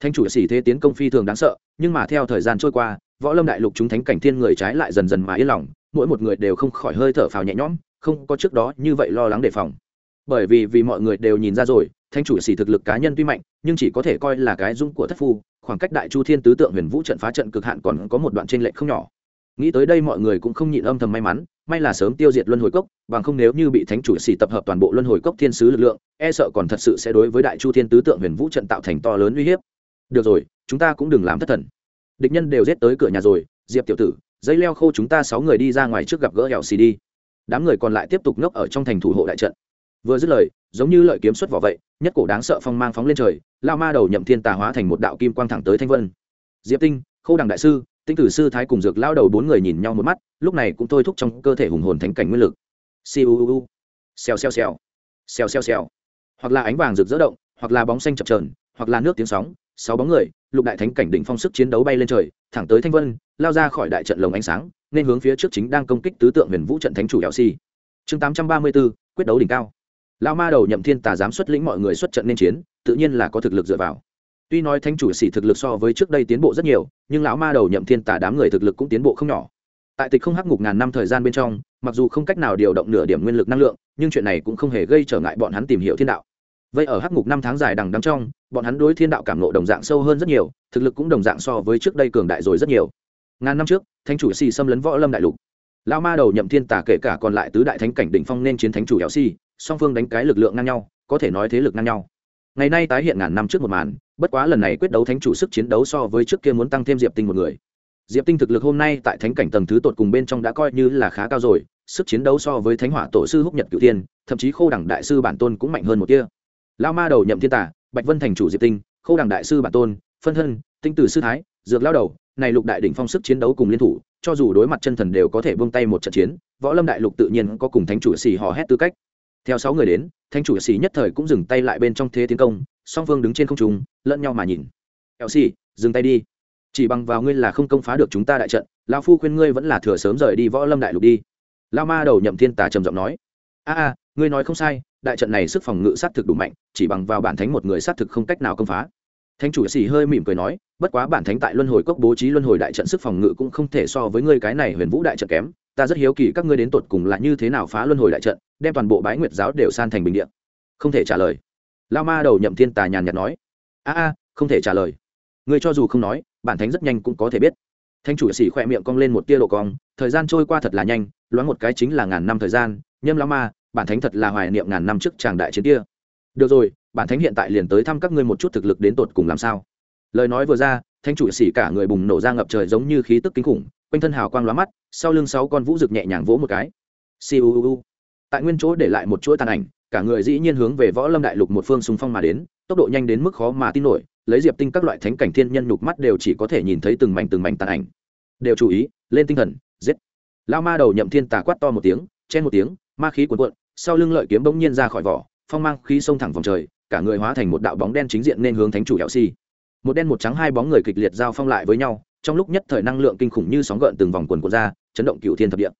Thanh chủ sĩ thế tiến công phi thường đáng sợ, nhưng mà theo thời gian trôi qua, võ lâm đại lục chúng thánh cảnh thiên người trái lại dần dần mà yên lòng, mỗi một người đều không khỏi hơi thở phào nhẹ nhõm, không có trước đó như vậy lo lắng đề phòng. Bởi vì vì mọi người đều nhìn ra rồi thanh chủ sĩ thực lực cá nhân tuy mạnh, nhưng chỉ có thể coi là cái dung của thất phu, khoảng cách đại chu thiên tứ tượng huyền vũ trận phá trận cực hạn còn có một đoạn trên lệnh không nhỏ. Nghĩ tới đây mọi người cũng không nhịn âm thầm may mắn, may là sớm tiêu diệt luân hồi cốc, bằng không nếu như bị thánh chủ sĩ tập hợp toàn bộ luân hồi cốc thiên sứ lực lượng e sợ còn thật sự sẽ đối với đại chu thiên tứ tượng huyền vũ trận tạo thành to lớn uy hiếp. Được rồi, chúng ta cũng đừng làm thất thần. Địch nhân đều rết tới cửa nhà rồi, diệp tiểu tử, dây leo khô chúng ta sáu người đi ra ngoài trước gặp gỡ hẹo xì đi đám người còn lại tiếp tục ngốc ở trong thành thủ hộ đại trận. Vừa dứt lời giống như lợi kiếm xuất vỏ vậy nhất cổ đáng sợ phong mang phóng lên trời lao ma đầu nhậm thiên tà hóa thành một đạo kim quang thẳng tới thanh vân. Diệp tinh khâu đằng đại sư tinh tử sư thái cùng dược lao đầu bốn người nhìn nhau một mắt lúc này cũng thôi thúc trong cơ thể hùng hồn thánh cảnh nguyên lực. Siêu xèo xèo xèo. Xèo xèo xèo. Hoặc là ánh vàng rực rỡ động hoặc là bóng xanh chập trờn hoặc là nước tiếng sóng sáu bóng người lục đại thánh cảnh đỉnh phong sức chiến đấu bay lên trời thẳng tới thanh vân lao ra khỏi đại trận lồng ánh sáng nên hướng phía trước chính đang công kích tứ tượng huyền vũ trận thánh chủ lão si. Chương tám trăm ba mươi 834, quyết đấu đỉnh cao lao ma đầu nhậm thiên tà dám xuất lĩnh mọi người xuất trận nên chiến, tự nhiên là có thực lực dựa vào. Tuy nói thánh chủ sĩ thực lực so với trước đây tiến bộ rất nhiều, nhưng lão ma đầu nhậm thiên tà đám người thực lực cũng tiến bộ không nhỏ. Tại tịch không hắc ngục ngàn năm thời gian bên trong, mặc dù không cách nào điều động nửa điểm nguyên lực năng lượng, nhưng chuyện này cũng không hề gây trở ngại bọn hắn tìm hiểu thiên đạo. Vậy ở hắc ngục năm tháng dài đằng đắng trong, bọn hắn đối thiên đạo cảm nộ đồng dạng sâu hơn rất nhiều, thực lực cũng đồng dạng so với trước đây cường đại rồi rất nhiều. Ngàn năm trước, thánh chủ xì xâm lấn võ lâm đại lục. Lao ma đầu nhậm thiên tà kể cả còn lại tứ đại thánh cảnh đỉnh phong nên chiến thánh chủ éo xi song phương đánh cái lực lượng ngang nhau, có thể nói thế lực ngang nhau. Ngày nay tái hiện ngàn năm trước một màn, bất quá lần này quyết đấu thánh chủ sức chiến đấu so với trước kia muốn tăng thêm diệp tinh một người. Diệp tinh thực lực hôm nay tại thánh cảnh tầng thứ tột cùng bên trong đã coi như là khá cao rồi, sức chiến đấu so với thánh hỏa tổ sư húc nhật cửu tiên thậm chí khô đẳng đại sư bản tôn cũng mạnh hơn một kia. Lao ma đầu nhậm thiên tả bạch vân thành chủ diệp tinh khô đẳng đại sư bản tôn, phân thân, tinh tử sư thái, dược lao đầu, này lục đại đỉnh phong sức chiến đấu cùng liên thủ, cho dù đối mặt chân thần đều có thể buông tay một trận chiến, võ lâm đại lục tự nhiên có cùng thánh chủ xì hò hét tư cách theo sáu người đến thanh chủ xì nhất thời cũng dừng tay lại bên trong thế tiến công, song phương đứng trên không trung, lẫn nhau mà nhìn. Eo xì dừng tay đi. Chỉ bằng vào ngươi là không công phá được chúng ta đại trận lao phu khuyên ngươi vẫn là thừa sớm rời đi võ lâm đại lục đi. Lao ma đầu nhậm thiên tà trầm giọng nói. A a, ngươi nói không sai, đại trận này sức phòng ngự sát thực đủ mạnh, chỉ bằng vào bản thánh một người sát thực không cách nào công phá. Thánh chủ xì hơi mỉm cười nói, bất quá bản thánh tại luân hồi cốc bố trí luân hồi đại trận sức phòng ngự cũng không thể so với ngươi cái này huyền vũ đại trận kém ta rất hiếu kỳ các ngươi đến tột cùng là như thế nào phá luân hồi đại trận, đem toàn bộ bái nguyệt giáo đều san thành bình điện không thể trả lời. Lao ma đầu nhậm thiên tà nhàn nhạt nói. A a, không thể trả lời. Ngươi cho dù không nói, bản thánh rất nhanh cũng có thể biết. Thanh chủ sĩ khỏe miệng cong lên một tia lộ cong, thời gian trôi qua thật là nhanh, loáng một cái chính là ngàn năm thời gian, nhâm lao ma, bản thánh thật là hoài niệm ngàn năm trước tràng đại chiến kia. Được rồi, bản thánh hiện tại liền tới thăm các ngươi một chút thực lực đến tột cùng làm sao. Lời nói vừa ra, thanh chủ sĩ cả người bùng nổ ra ngập trời giống như khí tức kinh khủng quanh thân hào quang lóa mắt, sau lưng sáu con vũ rực nhẹ nhàng vỗ một cái. Siêu tại nguyên chỗ để lại một chuỗi tàn ảnh, cả người dĩ nhiên hướng về võ lâm đại lục một phương xung phong mà đến, tốc độ nhanh đến mức khó mà tin nổi, lấy diệp tinh các loại thánh cảnh thiên nhân nhục mắt đều chỉ có thể nhìn thấy từng mảnh từng mảnh tàn ảnh. Đều chú ý, lên tinh thần, giết. Lao ma đầu nhậm thiên tà quát to một tiếng, chen một tiếng, ma khí cuộn cuộn, sau lưng lợi kiếm bỗng nhiên ra khỏi vỏ, phong mang khí xông thẳng vòng trời, cả người hóa thành một đạo bóng đen chính diện nên hướng thánh chủ hẹo si một đen một trắng hai bóng người kịch liệt giao phong lại với nhau trong lúc nhất thời năng lượng kinh khủng như sóng gợn từng vòng quần quần ra, chấn động cựu thiên thập địa.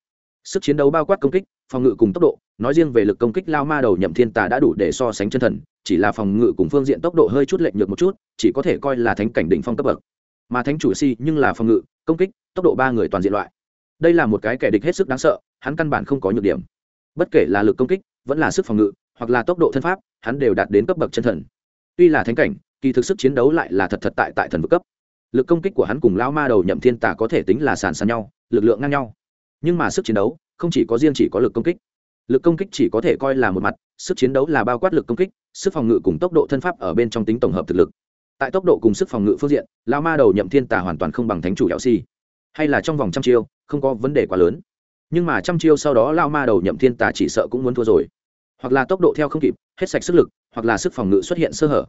Sức chiến đấu bao quát công kích, phòng ngự cùng tốc độ, nói riêng về lực công kích lao ma đầu nhậm thiên tà đã đủ để so sánh chân thần, chỉ là phòng ngự cùng phương diện tốc độ hơi chút lệch nhược một chút, chỉ có thể coi là thánh cảnh đỉnh phong cấp bậc. Mà thánh chủ si nhưng là phòng ngự, công kích, tốc độ ba người toàn diện loại. Đây là một cái kẻ địch hết sức đáng sợ, hắn căn bản không có nhược điểm. Bất kể là lực công kích, vẫn là sức phòng ngự, hoặc là tốc độ thân pháp, hắn đều đạt đến cấp bậc chân thần. Tuy là thánh cảnh, kỳ thực sức chiến đấu lại là thật thật tại tại thần vực cấp lực công kích của hắn cùng lao ma đầu nhậm thiên Tả có thể tính là sàn sàn nhau, lực lượng ngang nhau. Nhưng mà sức chiến đấu không chỉ có riêng chỉ có lực công kích. Lực công kích chỉ có thể coi là một mặt, sức chiến đấu là bao quát lực công kích, sức phòng ngự cùng tốc độ thân pháp ở bên trong tính tổng hợp thực lực. Tại tốc độ cùng sức phòng ngự phương diện lao ma đầu nhậm thiên Tả hoàn toàn không bằng thánh chủ Đạo si. Hay là trong vòng trăm chiêu, không có vấn đề quá lớn. Nhưng mà trăm chiêu sau đó lao ma đầu nhậm thiên Tả chỉ sợ cũng muốn thua rồi. Hoặc là tốc độ theo không kịp, hết sạch sức lực, hoặc là sức phòng ngự xuất hiện sơ hở.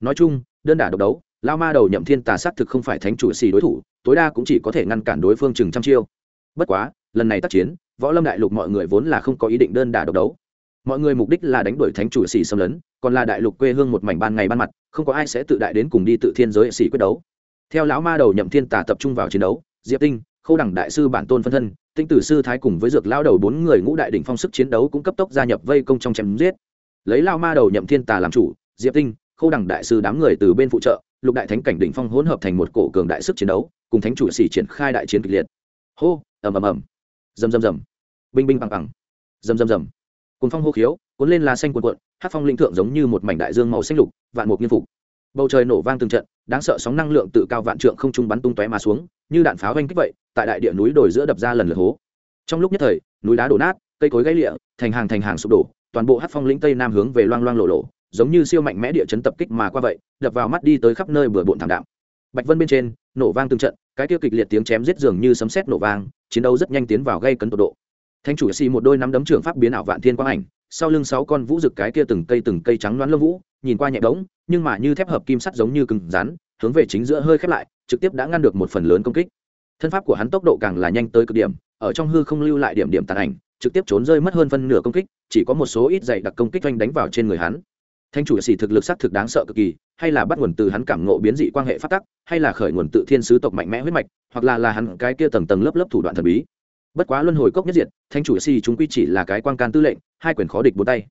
Nói chung, đơn đả độc đấu lao ma đầu nhậm thiên tà xác thực không phải thánh chủ xì đối thủ, tối đa cũng chỉ có thể ngăn cản đối phương chừng trăm chiêu. Bất quá, lần này tác chiến, võ lâm đại lục mọi người vốn là không có ý định đơn đả độc đấu. Mọi người mục đích là đánh đuổi thánh chủ xì xâm lấn, còn là đại lục quê hương một mảnh ban ngày ban mặt, không có ai sẽ tự đại đến cùng đi tự thiên giới xì quyết đấu. Theo lão ma đầu nhậm thiên tà tập trung vào chiến đấu, diệp tinh, khâu đẳng đại sư bản tôn phân thân, tinh tử sư thái cùng với dược lao đầu bốn người ngũ đại đỉnh phong sức chiến đấu cũng cấp tốc gia nhập vây công trong chém giết. Lấy lao ma đầu nhậm thiên tà làm chủ, diệp tinh, khâu đẳng đại sư đám người từ bên phụ trợ lục đại thánh cảnh đỉnh phong hỗn hợp thành một cổ cường đại sức chiến đấu, cùng thánh chủ xỉ triển khai đại chiến kịch liệt. Hô, ầm ầm ầm. Rầm rầm rầm. Binh binh bằng bằng rầm rầm rầm. Cuốn phong hô khiếu, cuốn lên lá xanh cuộn cuộn, hát phong linh thượng giống như một mảnh đại dương màu xanh lục, vạn mục nghiên phục. Bầu trời nổ vang từng trận, đáng sợ sóng năng lượng tự cao vạn trượng không trung bắn tung tóe mà xuống, như đạn pháo vang kích vậy, tại đại địa núi đồi giữa đập ra lần lượt hố. Trong lúc nhất thời, núi đá đổ nát, cây cối gãy lịa, thành hàng thành hàng sụp đổ, toàn bộ hát phong lĩnh tây nam hướng về loang loang lộ lộ giống như siêu mạnh mẽ địa chấn tập kích mà qua vậy, đập vào mắt đi tới khắp nơi bừa bộn thảm đạm. Bạch vân bên trên, nổ vang từng trận, cái tiêu kịch liệt tiếng chém giết dường như sấm sét nổ vang, chiến đấu rất nhanh tiến vào gây cấn tột độ. Thanh chủ xì một đôi nắm đấm trưởng pháp biến ảo vạn thiên quang ảnh, sau lưng sáu con vũ rực cái kia từng cây từng cây trắng loáng lông vũ, nhìn qua nhẹ đống nhưng mà như thép hợp kim sắt giống như cứng rắn, hướng về chính giữa hơi khép lại, trực tiếp đã ngăn được một phần lớn công kích. Thân pháp của hắn tốc độ càng là nhanh tới cực điểm, ở trong hư không lưu lại điểm điểm tàn ảnh, trực tiếp trốn rơi mất hơn phân nửa công kích, chỉ có một số ít dày đặc công kích oanh đánh vào trên người hắn thanh chủ sĩ thực lực xác thực đáng sợ cực kỳ hay là bắt nguồn từ hắn cảm ngộ biến dị quan hệ phát tắc hay là khởi nguồn tự thiên sứ tộc mạnh mẽ huyết mạch hoặc là là hắn cái kia tầng tầng lớp lớp thủ đoạn thần bí. Bất quá luân hồi cốc nhất diện, thanh chủ sĩ chúng quy chỉ là cái quan can tư lệnh hai quyền khó địch bốn tay.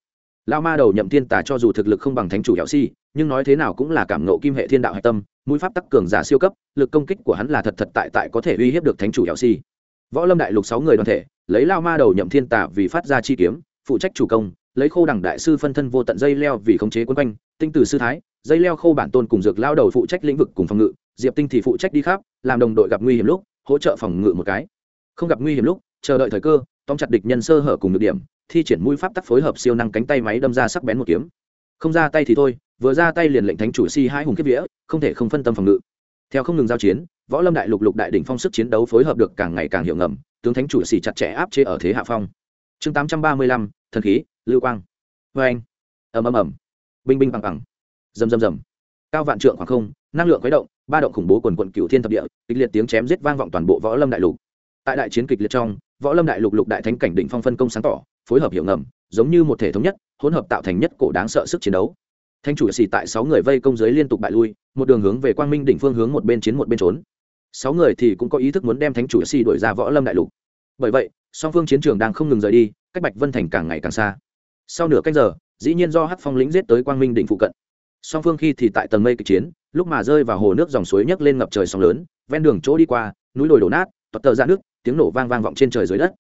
Lao ma đầu nhậm thiên tà cho dù thực lực không bằng thánh chủ hẹo si nhưng nói thế nào cũng là cảm nộ kim hệ thiên đạo hạch tâm mũi pháp tắc cường giả siêu cấp lực công kích của hắn là thật thật tại tại có thể uy hiếp được thánh chủ hẹo si. Võ lâm đại lục sáu người đoàn thể lấy lao ma đầu nhậm thiên tà vì phát ra chi kiếm phụ trách chủ công lấy khô đẳng đại sư phân thân vô tận dây leo vì khống chế quân quanh, tinh tử sư thái, dây leo khô bản tôn cùng dược lao đầu phụ trách lĩnh vực cùng phòng ngự, diệp tinh thì phụ trách đi khắp, làm đồng đội gặp nguy hiểm lúc, hỗ trợ phòng ngự một cái. Không gặp nguy hiểm lúc, chờ đợi thời cơ, tóm chặt địch nhân sơ hở cùng được điểm, thi triển mũi pháp tắc phối hợp siêu năng cánh tay máy đâm ra sắc bén một kiếm. Không ra tay thì thôi, vừa ra tay liền lệnh thánh chủ si hai hùng kiếp vĩa không thể không phân tâm phòng ngự. Theo không ngừng giao chiến, võ lâm đại lục lục đại đỉnh phong sức chiến đấu phối hợp được càng ngày càng hiệu ngầm, tướng thánh chủ xì chặt chẽ áp chế ở thế hạ phong. Chương tám trăm ba mươi lăm, thần khí lưu quang. Vê anh. Ầm ầm ầm. Binh binh bằng bằng. Rầm rầm rầm. Cao vạn trượng khoảng không, năng lượng khuấy động, ba động khủng bố quần quận cửu thiên thập địa, kịch liệt tiếng chém giết vang vọng toàn bộ võ lâm đại lục. Tại đại chiến kịch liệt trong, võ lâm đại lục lục đại thánh cảnh đỉnh phong phân công sáng tỏ, phối hợp hiệu ngầm, giống như một thể thống nhất, hỗn hợp tạo thành nhất cổ đáng sợ sức chiến đấu. Thanh chủ xì tại sáu người vây công giới liên tục bại lui, một đường hướng về quang minh đỉnh phương hướng một bên chiến một bên trốn. Sáu người thì cũng có ý thức muốn đem thánh chủ xì đuổi ra võ lâm đại lục. Bởi vậy, song phương chiến trường đang không ngừng rời đi, cách bạch vân thành càng ngày càng xa sau nửa canh giờ, dĩ nhiên do hắc phong lĩnh giết tới quang minh đỉnh phụ cận. Song phương khi thì tại tầng mây kịch chiến, lúc mà rơi vào hồ nước dòng suối nhấc lên ngập trời sóng lớn, ven đường chỗ đi qua, núi đồi đổ nát toật tờ ra nước, tiếng nổ vang vang vọng trên trời dưới đất.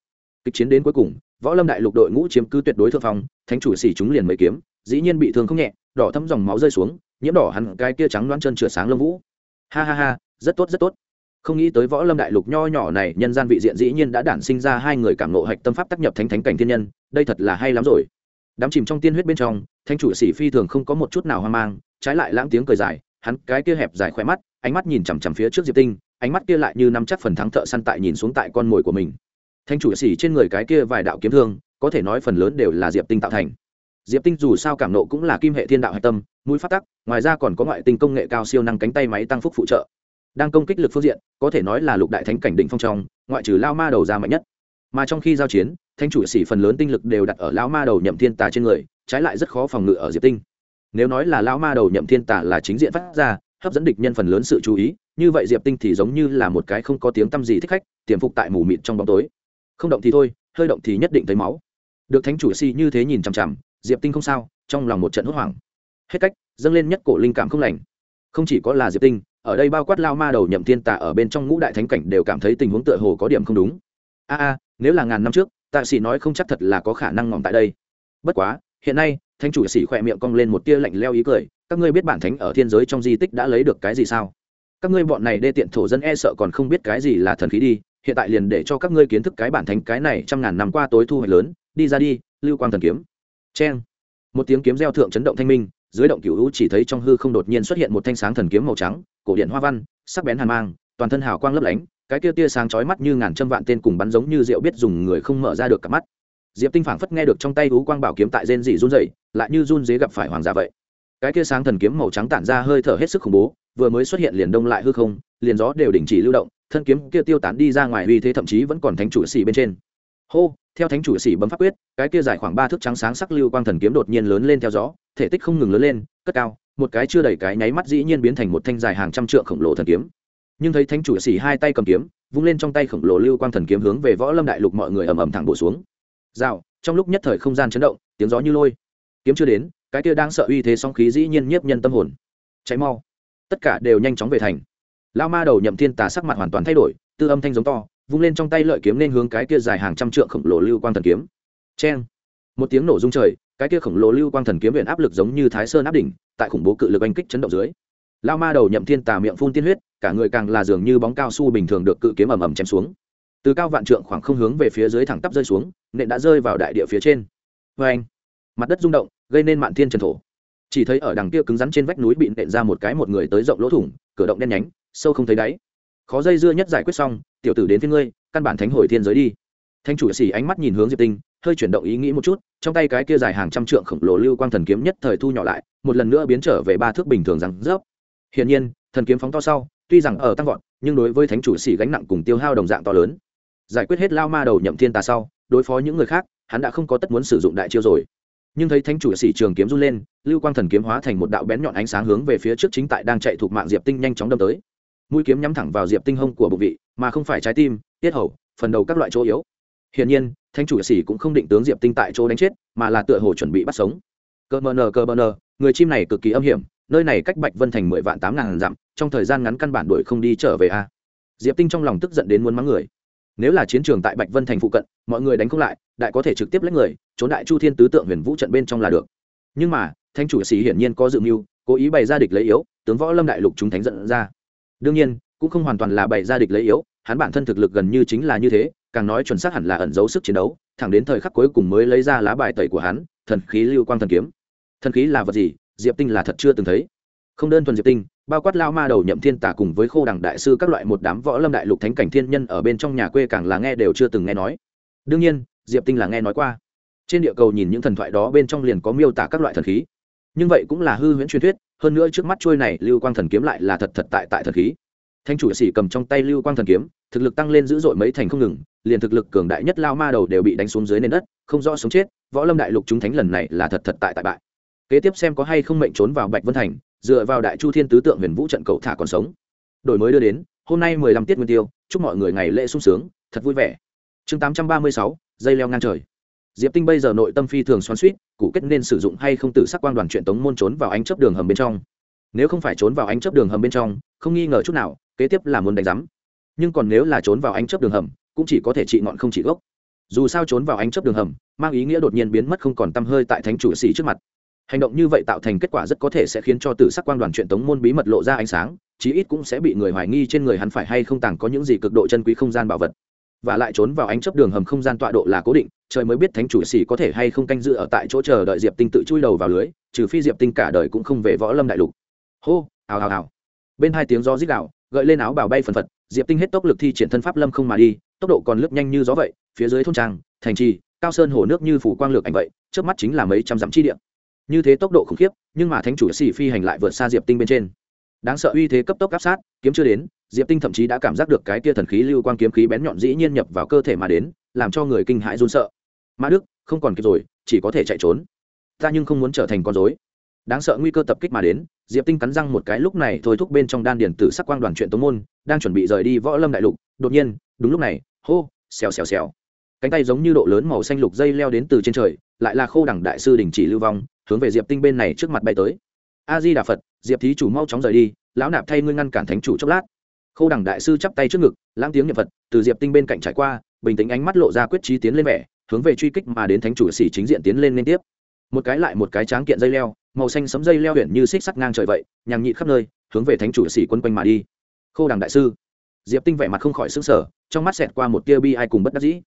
Kịch chiến đến cuối cùng, võ lâm đại lục đội ngũ chiếm cứ tuyệt đối thượng phong, thánh chủ xỉ chúng liền mấy kiếm, dĩ nhiên bị thương không nhẹ, đỏ thấm dòng máu rơi xuống, nhiễm đỏ hẳn cái kia trắng loáng chân chửa sáng lông vũ. Ha ha ha, rất tốt rất tốt. Không nghĩ tới võ lâm đại lục nho nhỏ này, nhân gian vị diện dĩ nhiên đã đản sinh ra hai người cảm nộ hạch tâm pháp tác nhập thánh thánh cảnh thiên nhân, đây thật là hay lắm rồi đám chìm trong tiên huyết bên trong thanh chủ sĩ phi thường không có một chút nào hoang mang, trái lại lãng tiếng cười dài, hắn cái kia hẹp dài khỏe mắt, ánh mắt nhìn chằm chằm phía trước diệp tinh, ánh mắt kia lại như nắm chắc phần thắng thợ săn tại nhìn xuống tại con mồi của mình. Thanh chủ sĩ trên người cái kia vài đạo kiếm thương, có thể nói phần lớn đều là diệp tinh tạo thành. Diệp tinh dù sao cảm nộ cũng là kim hệ thiên đạo hạch tâm, mũi phát tắc, ngoài ra còn có ngoại tinh công nghệ cao siêu năng cánh tay máy tăng phúc phụ trợ. Đang công kích lực phương diện, có thể nói là lục đại thánh cảnh đỉnh phong trong, ngoại trừ lao ma đầu ra mạnh nhất. Mà trong khi giao chiến thanh chủ sĩ phần lớn tinh lực đều đặt ở lão ma đầu nhậm thiên tà trên người, trái lại rất khó phòng ngự ở diệp tinh. Nếu nói là lão ma đầu nhậm thiên tà là chính diện phát ra, hấp dẫn địch nhân phần lớn sự chú ý, như vậy diệp tinh thì giống như là một cái không có tiếng tăm gì thích khách, tiềm phục tại mù mịt trong bóng tối. Không động thì thôi, hơi động thì nhất định thấy máu. Được thánh chủ si như thế nhìn chằm chằm, diệp tinh không sao, trong lòng một trận hốt hoảng. Hết cách, dâng lên nhất cổ linh cảm không lành. Không chỉ có là diệp tinh, ở đây bao quát lao ma đầu nhậm thiên tà ở bên trong ngũ đại thánh cảnh đều cảm thấy tình huống tựa hồ có điểm không đúng. A a, nếu là ngàn năm trước tạ sĩ nói không chắc thật là có khả năng ngỏm tại đây. Bất quá, hiện nay, thánh chủ sĩ khỏe miệng cong lên một tia lạnh leo ý cười, các ngươi biết bản thánh ở thiên giới trong di tích đã lấy được cái gì sao? Các ngươi bọn này đê tiện thổ dân e sợ còn không biết cái gì là thần khí đi, hiện tại liền để cho các ngươi kiến thức cái bản thánh cái này trăm ngàn năm qua tối thu hoạch lớn, đi ra đi, lưu quang thần kiếm. Cheng. Một tiếng kiếm gieo thượng chấn động thanh minh, dưới động cửu hữu chỉ thấy trong hư không đột nhiên xuất hiện một thanh sáng thần kiếm màu trắng, cổ điện hoa văn, sắc bén hàn mang, toàn thân hào quang lấp lánh cái kia tia sáng chói mắt như ngàn trăm vạn tên cùng bắn giống như rượu biết dùng người không mở ra được cả mắt. Diệp tinh phảng phất nghe được trong tay ú quang bảo kiếm tại rên dị run rẩy, lại như run dế gặp phải hoàng gia vậy. Cái kia sáng thần kiếm màu trắng tản ra hơi thở hết sức khủng bố, vừa mới xuất hiện liền đông lại hư không, liền gió đều đình chỉ lưu động, thân kiếm kia tiêu tán đi ra ngoài uy thế thậm chí vẫn còn thánh chủ sĩ bên trên. Hô, theo thánh chủ sĩ bấm pháp quyết, cái kia dài khoảng ba thước trắng sáng sắc lưu quang thần kiếm đột nhiên lớn lên theo gió, thể tích không ngừng lớn lên, cất cao, một cái chưa đầy cái nháy mắt dĩ nhiên biến thành một thanh dài hàng trăm trượng khổng lồ thần kiếm nhưng thấy thánh chủ xỉ hai tay cầm kiếm, vung lên trong tay khổng lồ lưu quang thần kiếm hướng về võ lâm đại lục mọi người ầm ầm thẳng bổ xuống. Rào, trong lúc nhất thời không gian chấn động, tiếng gió như lôi. Kiếm chưa đến, cái kia đang sợ uy thế song khí dĩ nhiên nhiếp nhân tâm hồn. Cháy mau. Tất cả đều nhanh chóng về thành. Lao ma đầu nhậm thiên tà sắc mặt hoàn toàn thay đổi, tư âm thanh giống to, vung lên trong tay lợi kiếm nên hướng cái kia dài hàng trăm trượng khổng lồ lưu quang thần kiếm. Cheng. Một tiếng nổ rung trời, cái kia khổng lồ lưu quang thần kiếm viện áp lực giống như thái sơn áp đỉnh, tại khủng bố cự lực anh kích chấn động dưới lao ma đầu nhậm thiên tà miệng phun tiên huyết, cả người càng là dường như bóng cao su bình thường được cự kiếm ầm ầm chém xuống. Từ cao vạn trượng khoảng không hướng về phía dưới thẳng tắp rơi xuống, nện đã rơi vào đại địa phía trên. Vê anh, mặt đất rung động, gây nên mạn thiên trần thổ. Chỉ thấy ở đằng kia cứng rắn trên vách núi bị nện ra một cái một người tới rộng lỗ thủng, cửa động đen nhánh, sâu không thấy đáy. Khó dây dưa nhất giải quyết xong, tiểu tử đến phía ngươi, căn bản thánh hồi thiên giới đi. Thanh chủ xỉ ánh mắt nhìn hướng diệp tinh, hơi chuyển động ý nghĩ một chút, trong tay cái kia dài hàng trăm trượng khổng lồ lưu quang thần kiếm nhất thời thu nhỏ lại, một lần nữa biến trở về ba thước bình thường rằng rớp hiển nhiên, thần kiếm phóng to sau, tuy rằng ở tăng vọt, nhưng đối với thánh chủ sĩ gánh nặng cùng tiêu hao đồng dạng to lớn. Giải quyết hết lao ma đầu nhậm thiên tà sau, đối phó những người khác, hắn đã không có tất muốn sử dụng đại chiêu rồi. Nhưng thấy thánh chủ sĩ trường kiếm run lên, lưu quang thần kiếm hóa thành một đạo bén nhọn ánh sáng hướng về phía trước chính tại đang chạy thuộc mạng diệp tinh nhanh chóng đâm tới. Mũi kiếm nhắm thẳng vào diệp tinh hông của bụng vị, mà không phải trái tim, tiết hầu, phần đầu các loại chỗ yếu. Hiển nhiên, thánh chủ sĩ cũng không định tướng diệp tinh tại chỗ đánh chết, mà là tựa hồ chuẩn bị bắt sống. Cơ mờ nờ, cơ mờ nờ, người chim này cực kỳ âm hiểm nơi này cách bạch vân thành mười vạn tám ngàn dặm, trong thời gian ngắn căn bản đuổi không đi trở về a. Diệp tinh trong lòng tức giận đến muốn mắng người. Nếu là chiến trường tại bạch vân thành phụ cận, mọi người đánh không lại, đại có thể trực tiếp lấy người, trốn đại chu thiên tứ tượng huyền vũ trận bên trong là được. Nhưng mà, thanh chủ sĩ hiển nhiên có dự mưu, cố ý bày ra địch lấy yếu, tướng võ lâm đại lục chúng thánh dẫn ra. Đương nhiên, cũng không hoàn toàn là bày ra địch lấy yếu, hắn bản thân thực lực gần như chính là như thế, càng nói chuẩn xác hẳn là ẩn giấu sức chiến đấu, thẳng đến thời khắc cuối cùng mới lấy ra lá bài tẩy của hắn, thần khí lưu quang thần kiếm. Thần khí là vật gì? Diệp tinh là thật chưa từng thấy. Không đơn thuần diệp tinh, bao quát lao ma đầu nhậm thiên tả cùng với khô đằng đại sư các loại một đám võ lâm đại lục thánh cảnh thiên nhân ở bên trong nhà quê càng là nghe đều chưa từng nghe nói. Đương nhiên, diệp tinh là nghe nói qua. Trên địa cầu nhìn những thần thoại đó bên trong liền có miêu tả các loại thần khí. Nhưng vậy cũng là hư huyễn truyền thuyết, hơn nữa trước mắt trôi này lưu quang thần kiếm lại là thật thật tại tại thần khí. Thanh chủ sĩ cầm trong tay lưu quang thần kiếm, thực lực tăng lên dữ dội mấy thành không ngừng, liền thực lực cường đại nhất lao ma đầu đều bị đánh xuống dưới nền đất, không rõ sống chết, võ lâm đại lục chúng thánh lần này là thật thật tại tại bại kế tiếp xem có hay không mệnh trốn vào bạch vân thành, dựa vào đại chu thiên tứ tượng huyền vũ trận cậu thả còn sống. Đổi mới đưa đến, hôm nay mười lăm tiết nguyên tiêu, chúc mọi người ngày lễ sung sướng, thật vui vẻ. Chương tám trăm ba mươi sáu, dây leo ngang trời. Diệp tinh bây giờ nội tâm phi thường xoắn suýt cụ kết nên sử dụng hay không tử sắc quan đoàn chuyện tống môn trốn vào ánh chấp đường hầm bên trong. Nếu không phải trốn vào ánh chấp đường hầm bên trong, không nghi ngờ chút nào, kế tiếp là muốn đánh giám. Nhưng còn nếu là trốn vào ánh chấp đường hầm, cũng chỉ có thể trị ngọn không trị gốc. Dù sao trốn vào ánh chấp đường hầm, mang ý nghĩa đột nhiên biến mất không còn tăm hơi tại thánh chủ sĩ trước mặt hành động như vậy tạo thành kết quả rất có thể sẽ khiến cho tử sắc quang đoàn truyện tống môn bí mật lộ ra ánh sáng, chí ít cũng sẽ bị người hoài nghi trên người hắn phải hay không tàng có những gì cực độ chân quý không gian bảo vật. Và lại trốn vào ánh chấp đường hầm không gian tọa độ là cố định, trời mới biết thánh chủ xỉ có thể hay không canh dự ở tại chỗ chờ đợi diệp tinh tự chui đầu vào lưới, trừ phi diệp tinh cả đời cũng không về võ lâm đại lục. Hô, hào hào hào. Bên hai tiếng gió rít đạo gợi lên áo bào bay phần phật, diệp tinh hết tốc lực thi triển thân pháp lâm không mà đi, tốc độ còn lướt nhanh như gió vậy, phía dưới thôn trang, thành trì, cao sơn hồ nước như phủ quang lược ảnh vậy trước mắt chính là mấy trăm dặm chi điện như thế tốc độ khủng khiếp, nhưng mà thánh chủ xì phi hành lại vượt xa diệp tinh bên trên. Đáng sợ uy thế cấp tốc áp sát, kiếm chưa đến, diệp tinh thậm chí đã cảm giác được cái tia thần khí lưu quang kiếm khí bén nhọn dĩ nhiên nhập vào cơ thể mà đến, làm cho người kinh hãi run sợ. Ma đức, không còn kịp rồi, chỉ có thể chạy trốn. Ta nhưng không muốn trở thành con dối đáng sợ nguy cơ tập kích mà đến, diệp tinh cắn răng một cái lúc này thôi thúc bên trong đan điển tử sắc quang đoàn chuyện tống môn, đang chuẩn bị rời đi võ lâm đại lục, đột nhiên, đúng lúc này, hô, xèo xèo xèo. Cánh tay giống như độ lớn màu xanh lục dây leo đến từ trên trời, lại là khô đẳng đại sư đình chỉ lưu vong hướng về diệp tinh bên này trước mặt bay tới. A di đà phật, diệp thí chủ mau chóng rời đi, lão nạp thay ngươi ngăn cản thánh chủ chốc lát. Khâu đẳng đại sư chắp tay trước ngực, lãng tiếng niệm phật, từ diệp tinh bên cạnh trải qua, bình tĩnh ánh mắt lộ ra quyết trí tiến lên vẻ, hướng về truy kích mà đến thánh chủ xỉ chính diện tiến lên liên tiếp. Một cái lại một cái tráng kiện dây leo, màu xanh sấm dây leo huyện như xích sắt ngang trời vậy, nhằng nhị khắp nơi, hướng về thánh chủ xỉ quân quanh mà đi. Khô đằng đại sư. Diệp tinh vẻ mặt không khỏi xứng sở trong mắt xẹt qua một tia bi ai cùng bất đắc dĩ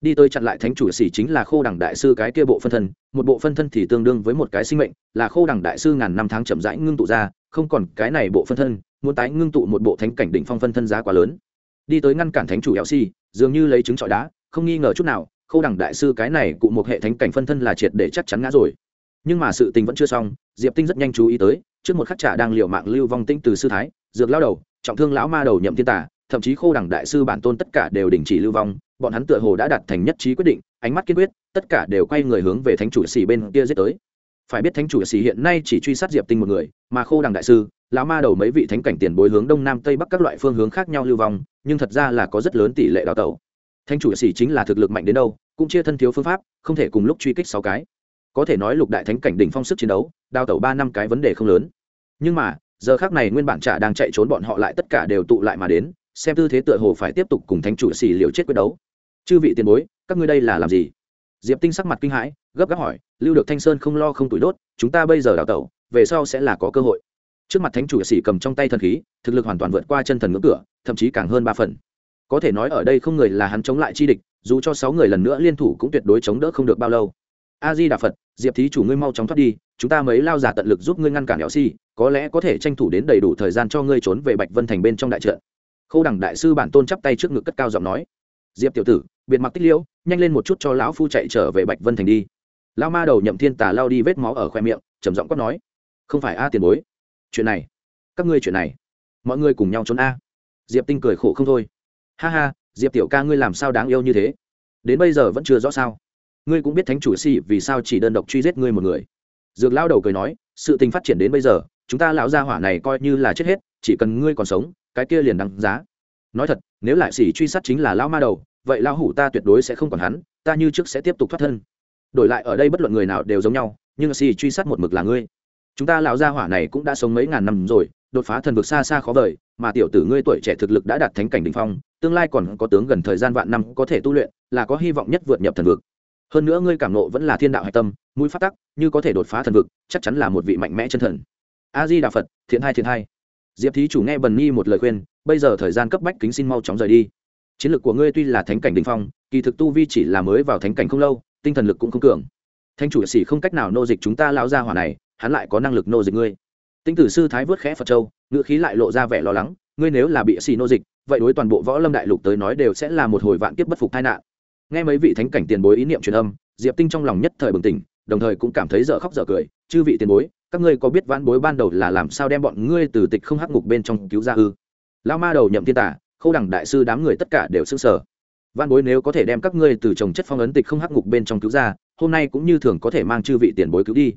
đi tới chặn lại thánh chủ xỉ chính là khô đẳng đại sư cái kia bộ phân thân, một bộ phân thân thì tương đương với một cái sinh mệnh, là khô đẳng đại sư ngàn năm tháng chậm rãi ngưng tụ ra, không còn cái này bộ phân thân, muốn tái ngưng tụ một bộ thánh cảnh đỉnh phong phân thân giá quá lớn. Đi tới ngăn cản thánh chủ eo xi dường như lấy trứng trọi đá, không nghi ngờ chút nào, khô đẳng đại sư cái này cụ một hệ thánh cảnh phân thân là triệt để chắc chắn ngã rồi. Nhưng mà sự tình vẫn chưa xong, diệp tinh rất nhanh chú ý tới, trước một khắc trả đang liều mạng lưu vong tinh từ sư thái, dược lao đầu, trọng thương lão ma đầu nhậm thiên tả thậm chí khô đẳng đại sư bản tôn tất cả đều đình chỉ lưu vong bọn hắn tựa hồ đã đạt thành nhất trí quyết định, ánh mắt kiên quyết, tất cả đều quay người hướng về thánh chủ xì bên kia giết tới. Phải biết thánh chủ xì hiện nay chỉ truy sát diệp tinh một người, mà khô đằng đại sư, lão ma đầu mấy vị thánh cảnh tiền bối hướng đông nam tây bắc các loại phương hướng khác nhau lưu vong, nhưng thật ra là có rất lớn tỷ lệ đào tẩu. Thánh chủ xì chính là thực lực mạnh đến đâu, cũng chia thân thiếu phương pháp, không thể cùng lúc truy kích sáu cái. Có thể nói lục đại thánh cảnh đỉnh phong sức chiến đấu, đào tẩu ba năm cái vấn đề không lớn. Nhưng mà, giờ khác này nguyên bản trả đang chạy trốn bọn họ lại tất cả đều tụ lại mà đến, xem tư thế tựa hồ phải tiếp tục cùng thánh chủ xì liều chết quyết đấu chư vị tiền bối, các ngươi đây là làm gì? Diệp tinh sắc mặt kinh hãi, gấp gáp hỏi, lưu được thanh sơn không lo không tuổi đốt, chúng ta bây giờ đào tẩu, về sau sẽ là có cơ hội. Trước mặt thánh chủ sĩ cầm trong tay thần khí, thực lực hoàn toàn vượt qua chân thần ngưỡng cửa, thậm chí càng hơn ba phần. Có thể nói ở đây không người là hắn chống lại chi địch, dù cho sáu người lần nữa liên thủ cũng tuyệt đối chống đỡ không được bao lâu. A di đà phật, diệp thí chủ ngươi mau chóng thoát đi, chúng ta mấy lao giả tận lực giúp ngươi ngăn cản đèo si, có lẽ có thể tranh thủ đến đầy đủ thời gian cho ngươi trốn về bạch vân thành bên trong đại trận. Khâu đẳng đại sư bản tôn chắp tay trước ngực cất cao giọng nói diệp tiểu tử, biệt mặc tích liễu, nhanh lên một chút cho lão phu chạy trở về bạch vân thành đi. Lao ma đầu nhậm thiên tà lao đi vết máu ở khoe miệng, trầm giọng quát nói, không phải a tiền bối, chuyện này, các ngươi chuyện này, mọi người cùng nhau trốn a. Diệp tinh cười khổ không thôi, ha ha, diệp tiểu ca ngươi làm sao đáng yêu như thế? Đến bây giờ vẫn chưa rõ sao? Ngươi cũng biết thánh chủ si vì sao chỉ đơn độc truy giết ngươi một người. Dược lao đầu cười nói, sự tình phát triển đến bây giờ, chúng ta lão gia hỏa này coi như là chết hết, chỉ cần ngươi còn sống, cái kia liền đăng giá. Nói thật, nếu lại xỉ truy sát chính là lão ma đầu vậy lão hủ ta tuyệt đối sẽ không còn hắn, ta như trước sẽ tiếp tục thoát thân. Đổi lại ở đây bất luận người nào đều giống nhau, nhưng si truy sát một mực là ngươi. Chúng ta lão gia hỏa này cũng đã sống mấy ngàn năm rồi, đột phá thần vực xa xa khó vời, mà tiểu tử ngươi tuổi trẻ thực lực đã đạt thánh cảnh đỉnh phong, tương lai còn có tướng gần thời gian vạn năm có thể tu luyện, là có hy vọng nhất vượt nhập thần vực. Hơn nữa ngươi cảm nộ vẫn là thiên đạo hạch tâm, mũi phát tắc, như có thể đột phá thần vực, chắc chắn là một vị mạnh mẽ chân thần. A di đà phật, thiện hai thiện hai. Diệp thí chủ nghe bần nhi một lời khuyên, bây giờ thời gian cấp bách kính xin mau chóng rời đi chiến lược của ngươi tuy là thánh cảnh đình phong, kỳ thực tu vi chỉ là mới vào thánh cảnh không lâu, tinh thần lực cũng không cường. Thanh chủ sĩ không cách nào nô dịch chúng ta lao ra hỏa này, hắn lại có năng lực nô dịch ngươi. Tinh tử sư thái vớt khẽ phật châu ngựa khí lại lộ ra vẻ lo lắng, ngươi nếu là bị xì nô dịch, vậy đối toàn bộ võ lâm đại lục tới nói đều sẽ là một hồi vạn kiếp bất phục tai nạn. Nghe mấy vị thánh cảnh tiền bối ý niệm truyền âm, diệp tinh trong lòng nhất thời bừng tỉnh, đồng thời cũng cảm thấy dở khóc dở cười, chư vị tiền bối, các ngươi có biết vãn bối ban đầu là làm sao đem bọn ngươi từ tịch không hắc ngục bên trong cứu ra ư? Lao ma đầu nhậm thiên tả khâu đẳng đại sư đám người tất cả đều xứng sở văn bối nếu có thể đem các ngươi từ trồng chất phong ấn tịch không hắc ngục bên trong cứu ra, hôm nay cũng như thường có thể mang chư vị tiền bối cứu đi.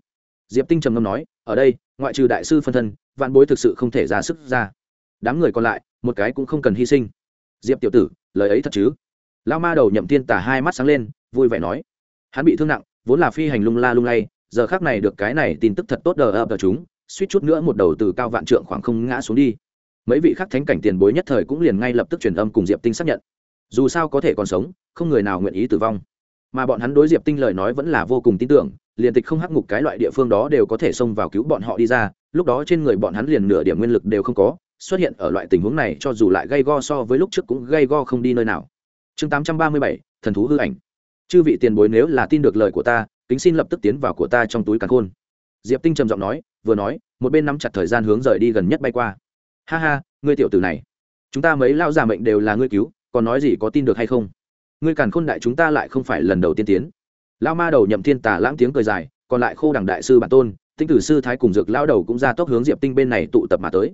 Diệp tinh trầm ngâm nói, ở đây, ngoại trừ đại sư phân thân, văn bối thực sự không thể ra sức ra. Đám người còn lại, một cái cũng không cần hy sinh. Diệp tiểu tử, lời ấy thật chứ? Lao ma đầu nhậm tiên tả hai mắt sáng lên, vui vẻ nói, hắn bị thương nặng, vốn là phi hành lung la lung lay, giờ khác này được cái này tin tức thật tốt đờ ập đờ chúng, suýt chút nữa một đầu từ cao vạn trượng khoảng không ngã xuống đi mấy vị khác thánh cảnh tiền bối nhất thời cũng liền ngay lập tức truyền âm cùng diệp tinh xác nhận. Dù sao có thể còn sống, không người nào nguyện ý tử vong. Mà bọn hắn đối diệp tinh lời nói vẫn là vô cùng tin tưởng, liền tịch không hắc ngục cái loại địa phương đó đều có thể xông vào cứu bọn họ đi ra, lúc đó trên người bọn hắn liền nửa điểm nguyên lực đều không có, xuất hiện ở loại tình huống này cho dù lại gây go so với lúc trước cũng gây go không đi nơi nào. Chương tám trăm ba mươi bảy, thần thú hư ảnh. Chư vị tiền bối nếu là tin được lời của ta, kính xin lập tức tiến vào của ta trong túi càn khôn. Diệp tinh trầm giọng nói, vừa nói, một bên nắm chặt thời gian hướng rời đi gần nhất bay qua ha ha, ngươi tiểu tử này. Chúng ta mấy lao già mệnh đều là ngươi cứu, còn nói gì có tin được hay không? Ngươi càn khôn đại chúng ta lại không phải lần đầu tiên tiến. Lao ma đầu nhậm thiên tả lãng tiếng cười dài, còn lại khô đẳng đại sư bản tôn, tinh tử sư thái cùng dược lao đầu cũng ra tốc hướng diệp tinh bên này tụ tập mà tới.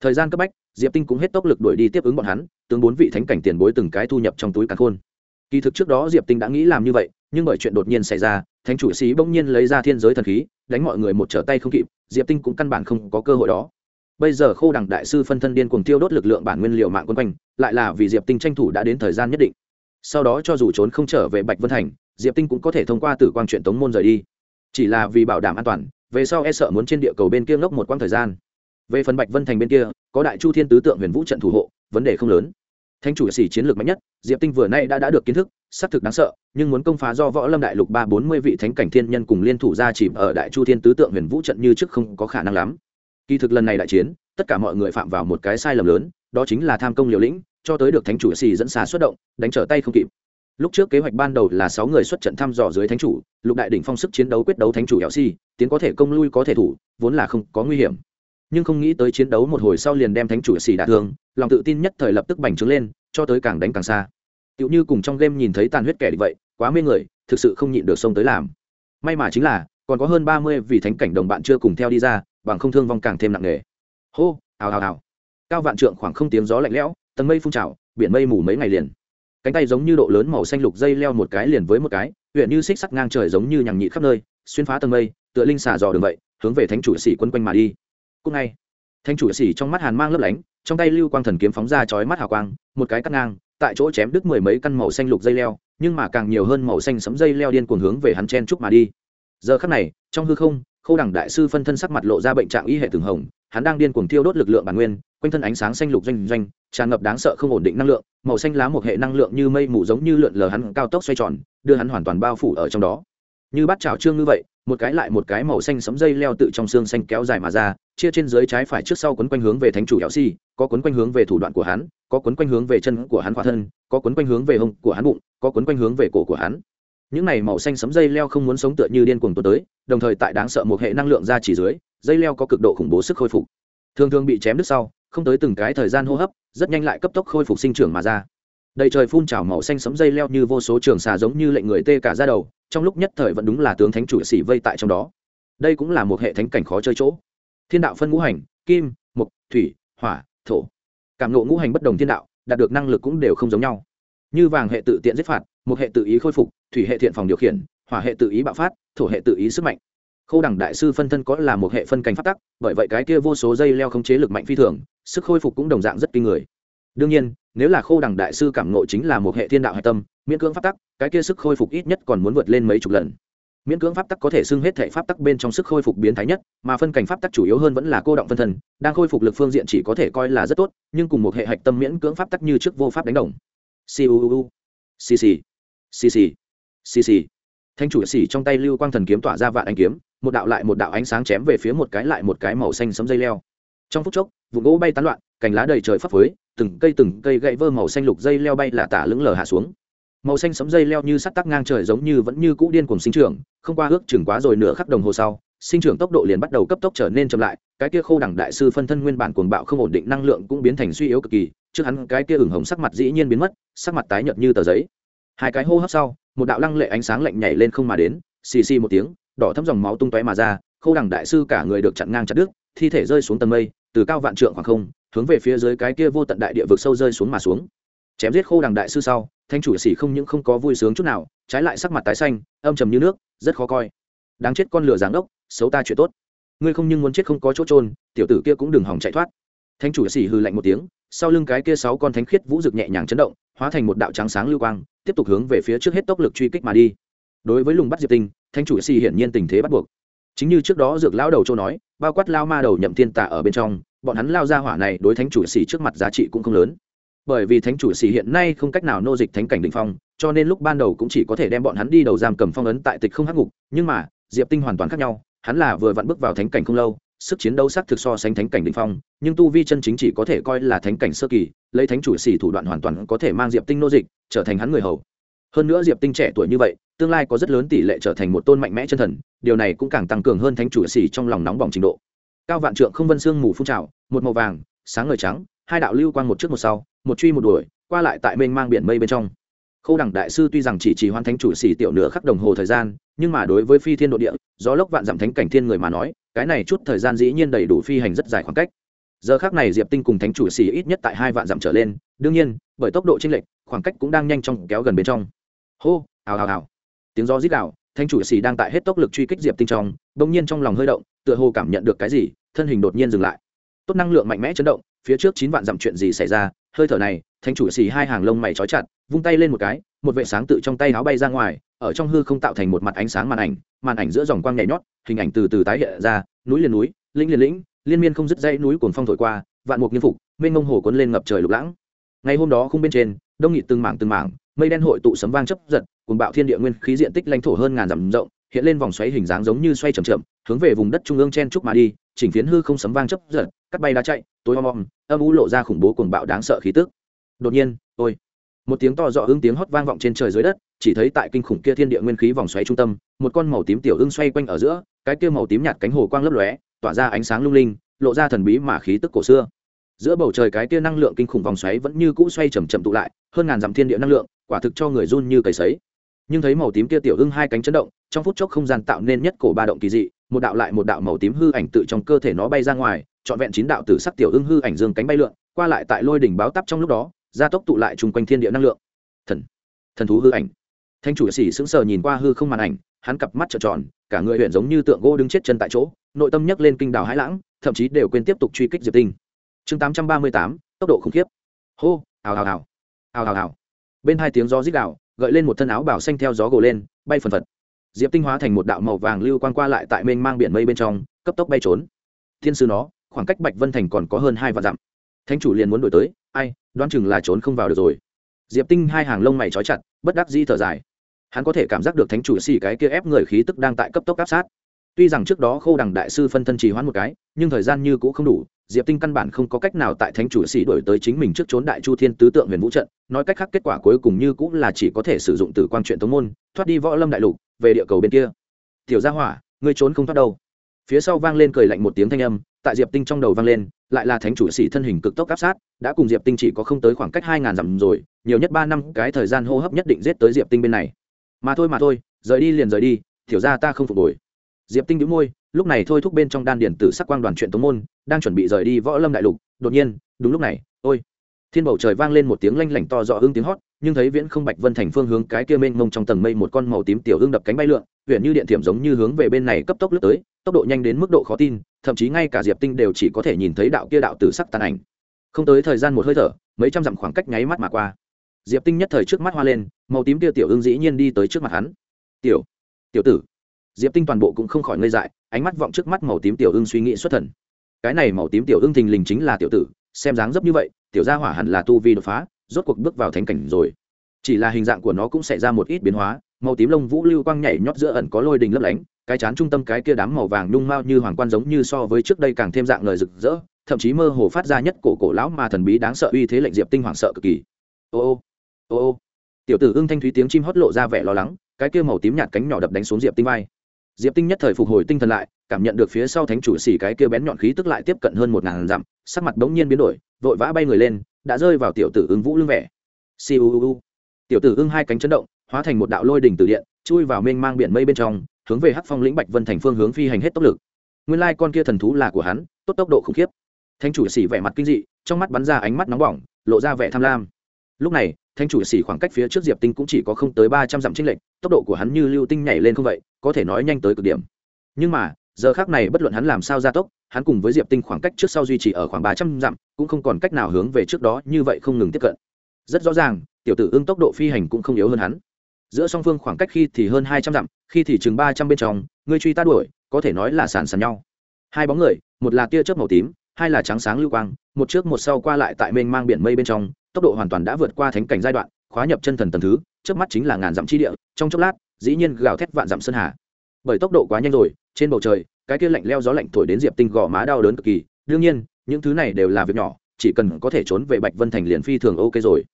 Thời gian cấp bách, diệp tinh cũng hết tốc lực đuổi đi tiếp ứng bọn hắn, tướng bốn vị thánh cảnh tiền bối từng cái thu nhập trong túi càn khôn. Kỳ thực trước đó diệp tinh đã nghĩ làm như vậy, nhưng bởi chuyện đột nhiên xảy ra, thánh chủ sĩ bỗng nhiên lấy ra thiên giới thần khí, đánh mọi người một trở tay không kịp, diệp tinh cũng căn bản không có cơ hội đó bây giờ khô đẳng đại sư phân thân điên cuồng tiêu đốt lực lượng bản nguyên liệu mạng quân quanh lại là vì diệp tinh tranh thủ đã đến thời gian nhất định. Sau đó cho dù trốn không trở về bạch vân thành diệp tinh cũng có thể thông qua tử quang chuyện tống môn rời đi. Chỉ là vì bảo đảm an toàn về sau e sợ muốn trên địa cầu bên kia ngốc một quãng thời gian. Về phần bạch vân thành bên kia có đại chu thiên tứ tượng huyền vũ trận thủ hộ vấn đề không lớn. Thanh chủ sĩ chiến lược mạnh nhất diệp tinh vừa nay đã, đã được kiến thức xác thực đáng sợ nhưng muốn công phá do võ lâm đại lục ba bốn mươi vị thánh cảnh thiên nhân cùng liên thủ ra chỉ ở đại chu thiên tứ tượng huyền vũ trận như trước không có khả năng lắm kỳ thực lần này đại chiến, tất cả mọi người phạm vào một cái sai lầm lớn, đó chính là tham công liều lĩnh, cho tới được thánh chủ xì dẫn xà xuất động, đánh trở tay không kịp. Lúc trước kế hoạch ban đầu là sáu người xuất trận thăm dò dưới thánh chủ, lục đại đỉnh phong sức chiến đấu quyết đấu thánh chủ hẹo si, tiến có thể công lui có thể thủ, vốn là không có nguy hiểm. Nhưng không nghĩ tới chiến đấu một hồi sau liền đem thánh chủ xì đả thương, lòng tự tin nhất thời lập tức bành trướng lên, cho tới càng đánh càng xa. Tựu như cùng trong game nhìn thấy tàn huyết kẻ vậy, quá mê người, thực sự không nhịn được xông tới làm. May mà chính là, còn có hơn ba mươi vị thánh cảnh đồng bạn chưa cùng theo đi ra bằng không thương vong càng thêm nặng nề. Hô ào ào ào cao vạn trượng khoảng không tiếng gió lạnh lẽo, tầng mây phun trào, biển mây mù mấy ngày liền. Cánh tay giống như độ lớn màu xanh lục dây leo một cái liền với một cái, huyện như xích sắt ngang trời giống như nhằng nhị khắp nơi, xuyên phá tầng mây, tựa linh xà dò đường vậy, hướng về thánh chủ sĩ quân quanh mà đi. Cùng ngay, thánh chủ sĩ trong mắt hàn mang lấp lánh, trong tay lưu quang thần kiếm phóng ra chói mắt hào quang, một cái cắt ngang, tại chỗ chém đứt mười mấy căn màu xanh lục dây leo, nhưng mà càng nhiều hơn màu xanh sấm dây leo điên cuồng hướng về hắn chen trúc mà đi. Giờ khắc này, trong hư không khâu đẳng đại sư phân thân sắc mặt lộ ra bệnh trạng y hệ thường hồng, hắn đang điên cuồng thiêu đốt lực lượng bản nguyên, quanh thân ánh sáng xanh lục doanh doanh, tràn ngập đáng sợ không ổn định năng lượng, màu xanh lá một hệ năng lượng như mây mù giống như lượn lờ hắn cao tốc xoay tròn, đưa hắn hoàn toàn bao phủ ở trong đó. Như bắt chảo trương như vậy, một cái lại một cái màu xanh sấm dây leo tự trong xương xanh kéo dài mà ra, chia trên dưới trái phải trước sau quấn quanh hướng về thánh chủ hẻo si, có quấn quanh hướng về thủ đoạn của hắn, có quấn quanh hướng về chân của hắn khỏa thân, có quấn quanh hướng về hông của hắn bụng, có quấn quanh hướng về cổ của hắn những này màu xanh sấm dây leo không muốn sống tựa như điên cuồng tuột tới, đồng thời tại đáng sợ một hệ năng lượng ra chỉ dưới, dây leo có cực độ khủng bố sức khôi phục. Thường thường bị chém đứt sau, không tới từng cái thời gian hô hấp, rất nhanh lại cấp tốc khôi phục sinh trưởng mà ra. Đầy trời phun trào màu xanh sấm dây leo như vô số trường xà giống như lệnh người tê cả ra đầu, trong lúc nhất thời vẫn đúng là tướng thánh chủ xỉ vây tại trong đó. Đây cũng là một hệ thánh cảnh khó chơi chỗ. Thiên đạo phân ngũ hành, kim mục thủy, hỏa, thổ. Cảm nộ ngũ hành bất đồng thiên đạo, đạt được năng lực cũng đều không giống nhau như vàng hệ tự tiện giết phạt, một hệ tự ý khôi phục, thủy hệ thiện phòng điều khiển, hỏa hệ tự ý bạo phát, thổ hệ tự ý sức mạnh. Khâu đẳng đại sư phân thân có là một hệ phân cảnh phát tắc, bởi vậy cái kia vô số dây leo không chế lực mạnh phi thường, sức khôi phục cũng đồng dạng rất kinh người. Đương nhiên, nếu là khâu đẳng đại sư cảm ngộ chính là một hệ thiên đạo hạch tâm, miễn cưỡng pháp tắc, cái kia sức khôi phục ít nhất còn muốn vượt lên mấy chục lần. Miễn cưỡng pháp tắc có thể xưng hết thể pháp tắc bên trong sức khôi phục biến thái nhất, mà phân cảnh pháp tắc chủ yếu hơn vẫn là cô động phân thân, đang khôi phục lực phương diện chỉ có thể coi là rất tốt, nhưng cùng một hệ hạch tâm miễn cưỡng pháp tắc như trước vô pháp đánh đồng. Siu, xì xì. Xì xì. Xì xì. Thanh chủ xì trong tay lưu quang thần kiếm tỏa ra vạn ánh kiếm một đạo lại một đạo ánh sáng chém về phía một cái lại một cái màu xanh sấm dây leo. Trong phút chốc vụ gỗ bay tán loạn cành lá đầy trời phấp phới từng cây từng cây gậy vơ màu xanh lục dây leo bay là tả lững lờ hạ xuống. Màu xanh sấm dây leo như sắt tắc ngang trời giống như vẫn như cũ điên cùng sinh trưởng không qua ước chừng quá rồi nửa khắc đồng hồ sau sinh trưởng tốc độ liền bắt đầu cấp tốc trở nên chậm lại cái kia khô đẳng đại sư phân thân nguyên bản cuồng bạo không ổn định năng lượng cũng biến thành suy yếu cực kỳ trước hắn cái kia ửng hồng sắc mặt dĩ nhiên biến mất, sắc mặt tái nhợt như tờ giấy. Hai cái hô hấp sau, một đạo lăng lệ ánh sáng lạnh nhảy lên không mà đến, xì xì một tiếng, đỏ thấm dòng máu tung tóe mà ra, khâu đẳng đại sư cả người được chặn ngang chặt đứt, thi thể rơi xuống tầng mây, từ cao vạn trượng khoảng không, hướng về phía dưới cái kia vô tận đại địa vực sâu rơi xuống mà xuống. Chém giết khô đằng đại sư sau, thanh chủ sĩ không những không có vui sướng chút nào, trái lại sắc mặt tái xanh, âm trầm như nước, rất khó coi. Đáng chết con lửa giáng đốc xấu ta chuyện tốt. Ngươi không nhưng muốn chết không có chỗ trôn tiểu tử kia cũng đừng hỏng chạy thoát thanh chủ sĩ hư lạnh một tiếng, sau lưng cái kia sáu con thánh khiết vũ rực nhẹ nhàng chấn động, hóa thành một đạo trắng sáng lưu quang, tiếp tục hướng về phía trước hết tốc lực truy kích mà đi. Đối với lùng bắt diệp tinh, Thánh chủ sĩ hiển nhiên tình thế bắt buộc. Chính như trước đó dược lão đầu châu nói, bao quát lao ma đầu nhậm thiên tả ở bên trong, bọn hắn lao ra hỏa này đối thánh chủ sĩ trước mặt giá trị cũng không lớn. Bởi vì thánh chủ sĩ hiện nay không cách nào nô dịch thánh cảnh định phong, cho nên lúc ban đầu cũng chỉ có thể đem bọn hắn đi đầu giam cầm phong ấn tại tịch không hắc ngục, nhưng mà, diệp tinh hoàn toàn khác nhau, hắn là vừa vặn bước vào thánh cảnh không lâu sức chiến đấu sắc thực so sánh thánh cảnh đỉnh phong, nhưng tu vi chân chính chỉ có thể coi là thánh cảnh sơ kỳ, lấy thánh chủ sĩ thủ đoạn hoàn toàn có thể mang diệp tinh nô dịch, trở thành hắn người hầu. Hơn nữa diệp tinh trẻ tuổi như vậy, tương lai có rất lớn tỷ lệ trở thành một tôn mạnh mẽ chân thần, điều này cũng càng tăng cường hơn thánh chủ sĩ trong lòng nóng bỏng trình độ. Cao vạn trượng không vân xương mù phun trào, một màu vàng, sáng ngời trắng, hai đạo lưu quang một trước một sau, một truy một đuổi, qua lại tại mênh mang biển mây bên trong khâu đẳng đại sư tuy rằng chỉ chỉ hoàn thánh chủ xỉ tiểu nửa khắc đồng hồ thời gian, nhưng mà đối với phi thiên nội địa, gió lốc vạn dặm thánh cảnh thiên người mà nói, cái này chút thời gian dĩ nhiên đầy đủ phi hành rất dài khoảng cách. Giờ khác này diệp tinh cùng thánh chủ xỉ ít nhất tại hai vạn dặm trở lên, đương nhiên, bởi tốc độ chênh lệch, khoảng cách cũng đang nhanh chóng kéo gần bên trong. Hô, ào ào ào. Tiếng gió rít đạo thánh chủ xỉ đang tại hết tốc lực truy kích diệp tinh trong, bỗng nhiên trong lòng hơi động, tựa hồ cảm nhận được cái gì, thân hình đột nhiên dừng lại. Tốt năng lượng mạnh mẽ chấn động, phía trước chín vạn dặm chuyện gì xảy ra, hơi thở này thánh chủ xì hai hàng lông mày trói chặt, vung tay lên một cái, một vệ sáng tự trong tay áo bay ra ngoài, ở trong hư không tạo thành một mặt ánh sáng màn ảnh màn ảnh giữa dòng quang nhảy nhót, hình ảnh từ từ tái hiện ra, núi liền núi, lĩnh liền lĩnh, liên miên không dứt dãy núi cuồng phong thổi qua, vạn mục nghiêm phục, mênh mông hồ cuốn lên ngập trời lục lãng. Ngày hôm đó không bên trên, đông nghịt từng mảng từng mảng, mây đen hội tụ sấm vang chấp giật cùng bạo thiên địa nguyên khí diện tích lãnh thổ hơn ngàn dặm rộng, hiện lên vòng xoáy hình dáng giống như xoay chậm chậm, hướng về vùng đất trung ương chen trúc mà đi, chỉnh phiến hư không sấm vang chấp giật, cắt bay đá chạy, tối om om, âm u lộ ra khủng bố cuồng bạo đáng sợ khí tức đột nhiên, ôi, một tiếng to rõ ứng tiếng hót vang vọng trên trời dưới đất, chỉ thấy tại kinh khủng kia thiên địa nguyên khí vòng xoáy trung tâm, một con màu tím tiểu ưng xoay quanh ở giữa, cái kia màu tím nhạt cánh hồ quang lấp lóe, tỏa ra ánh sáng lung linh, lộ ra thần bí mà khí tức cổ xưa. Giữa bầu trời cái kia năng lượng kinh khủng vòng xoáy vẫn như cũ xoay chầm chậm tụ lại, hơn ngàn dặm thiên địa năng lượng, quả thực cho người run như cầy sấy. Nhưng thấy màu tím kia tiểu ưng hai cánh chấn động, trong phút chốc không gian tạo nên nhất cổ ba động kỳ dị, một đạo lại một đạo màu tím hư ảnh tự trong cơ thể nó bay ra ngoài, trọn vẹn chín đạo tử sắc tiểu ưng hư ảnh dương cánh bay lượn, qua lại tại lôi đỉnh báo tắp trong lúc đó gia tốc tụ lại chung quanh thiên địa năng lượng. Thần thần thú hư ảnh. Thanh chủ sĩ sững sờ nhìn qua hư không màn ảnh, hắn cặp mắt trợn tròn, cả người huyện giống như tượng gỗ đứng chết chân tại chỗ, nội tâm nhấc lên kinh đảo hãi lãng, thậm chí đều quên tiếp tục truy kích diệp tinh. Chương tám trăm ba mươi tám, tốc độ khủng khiếp. Hô, hào hào hào. Hào hào ào bên hai tiếng gió rít đạo gợi lên một thân áo bảo xanh theo gió gồ lên, bay phần phật. Diệp tinh hóa thành một đạo màu vàng lưu quang qua lại tại mênh mang biển mây bên trong, cấp tốc bay trốn. Thiên sư nó, khoảng cách bạch vân thành còn có hơn hai vạn dặm thánh chủ liền muốn đổi tới, ai, đoán chừng là trốn không vào được rồi. Diệp tinh hai hàng lông mày trói chặt, bất đắc di thở dài. Hắn có thể cảm giác được thánh chủ xì cái kia ép người khí tức đang tại cấp tốc áp sát. Tuy rằng trước đó khâu đằng đại sư phân thân trì hoãn một cái, nhưng thời gian như cũng không đủ, diệp tinh căn bản không có cách nào tại thánh chủ sĩ đổi tới chính mình trước trốn đại chu thiên tứ tượng huyền vũ trận, nói cách khác kết quả cuối cùng như cũng là chỉ có thể sử dụng từ quang truyện tống môn, thoát đi võ lâm đại lục, về địa cầu bên kia. Tiểu gia hỏa, ngươi trốn không thoát đâu. Phía sau vang lên cười lạnh một tiếng thanh âm, tại diệp tinh trong đầu vang lên lại là thánh chủ sĩ thân hình cực tốc áp sát, đã cùng diệp tinh chỉ có không tới khoảng cách hai ngàn dặm rồi, nhiều nhất ba năm, cái thời gian hô hấp nhất định giết tới diệp tinh bên này. Mà thôi mà thôi, rời đi liền rời đi, tiểu ra ta không phục hồi. Diệp tinh đĩu môi, lúc này thôi thúc bên trong đan điển tử sắc quang đoàn chuyện tống môn, đang chuẩn bị rời đi võ lâm đại lục, đột nhiên, đúng lúc này, ôi, thiên bầu trời vang lên một tiếng lanh lảnh to dọ hưng tiếng hót nhưng thấy viễn không bạch vân thành phương hướng cái kia mênh mông trong tầng mây một con màu tím tiểu ương đập cánh bay lượn huyện như điện thiểm giống như hướng về bên này cấp tốc lướt tới, tốc độ nhanh đến mức độ khó tin, thậm chí ngay cả diệp tinh đều chỉ có thể nhìn thấy đạo kia đạo tử sắc tàn ảnh. Không tới thời gian một hơi thở, mấy trăm dặm khoảng cách nháy mắt mà qua. Diệp tinh nhất thời trước mắt hoa lên, màu tím kia tiểu ương dĩ nhiên đi tới trước mặt hắn. Tiểu tiểu tử. Diệp tinh toàn bộ cũng không khỏi ngây dại, ánh mắt vọng trước mắt màu tím tiểu ương suy nghĩ xuất thần. Cái này màu tím tiểu ương thình lình chính là tiểu tử, xem dáng dấp như vậy, tiểu gia hỏa hẳn là tu vi đột phá rốt cuộc bước vào thánh cảnh rồi. Chỉ là hình dạng của nó cũng xảy ra một ít biến hóa, màu tím lông vũ lưu quang nhảy nhót giữa ẩn có lôi đình lấp lánh, cái chán trung tâm cái kia đám màu vàng nhung mao như hoàng quan giống như so với trước đây càng thêm dạng lời rực rỡ, thậm chí mơ hồ phát ra nhất cổ cổ lão mà thần bí đáng sợ uy thế lệnh diệp tinh hoảng sợ cực kỳ. Ô ô ô ô. Tiểu tử ưng thanh thúy tiếng chim hót lộ ra vẻ lo lắng, cái kia màu tím nhạt cánh nhỏ đập đánh xuống diệp tinh vai. Diệp tinh nhất thời phục hồi tinh thần lại, cảm nhận được phía sau thánh chủ xỉ cái kia bén nhọn khí tức lại tiếp cận hơn một ngàn dặm, sắc mặt bỗng nhiên biến đổi, vội vã bay người lên đã rơi vào tiểu tử ưng vũ lưng vẻ. Siêu tiểu tử ưng hai cánh chấn động hóa thành một đạo lôi đỉnh từ điện chui vào mênh mang biển mây bên trong hướng về hắc phong lĩnh bạch vân thành phương hướng phi hành hết tốc lực. Nguyên lai con kia thần thú là của hắn tốt tốc độ khủng khiếp. Thánh chủ xỉ vẻ mặt kinh dị trong mắt bắn ra ánh mắt nóng bỏng lộ ra vẻ tham lam. Lúc này thánh chủ xỉ khoảng cách phía trước diệp tinh cũng chỉ có không tới ba trăm dặm trinh lệch, tốc độ của hắn như lưu tinh nhảy lên không vậy có thể nói nhanh tới cực điểm. Nhưng mà giờ khác này bất luận hắn làm sao gia tốc hắn cùng với diệp tinh khoảng cách trước sau duy trì ở khoảng ba trăm dặm, cũng không còn cách nào hướng về trước đó, như vậy không ngừng tiếp cận. Rất rõ ràng, tiểu tử ưng tốc độ phi hành cũng không yếu hơn hắn. Giữa song phương khoảng cách khi thì hơn hai trăm dặm, khi thì chừng ba trăm bên trong, ngươi truy ta đuổi, có thể nói là sàn sàn nhau. Hai bóng người, một là tia chớp màu tím, hai là trắng sáng lưu quang, một trước một sau qua lại tại mênh mang biển mây bên trong, tốc độ hoàn toàn đã vượt qua thánh cảnh giai đoạn, khóa nhập chân thần tầm thứ, trước mắt chính là ngàn dặm chi địa, trong chốc lát, dĩ nhiên gào thét vạn dặm sơn hà. Bởi tốc độ quá nhanh rồi, trên bầu trời cái kia lạnh leo gió lạnh thổi đến diệp tinh gò má đau đớn cực kỳ. Đương nhiên, những thứ này đều là việc nhỏ, chỉ cần có thể trốn về bạch vân thành liền phi thường ok rồi.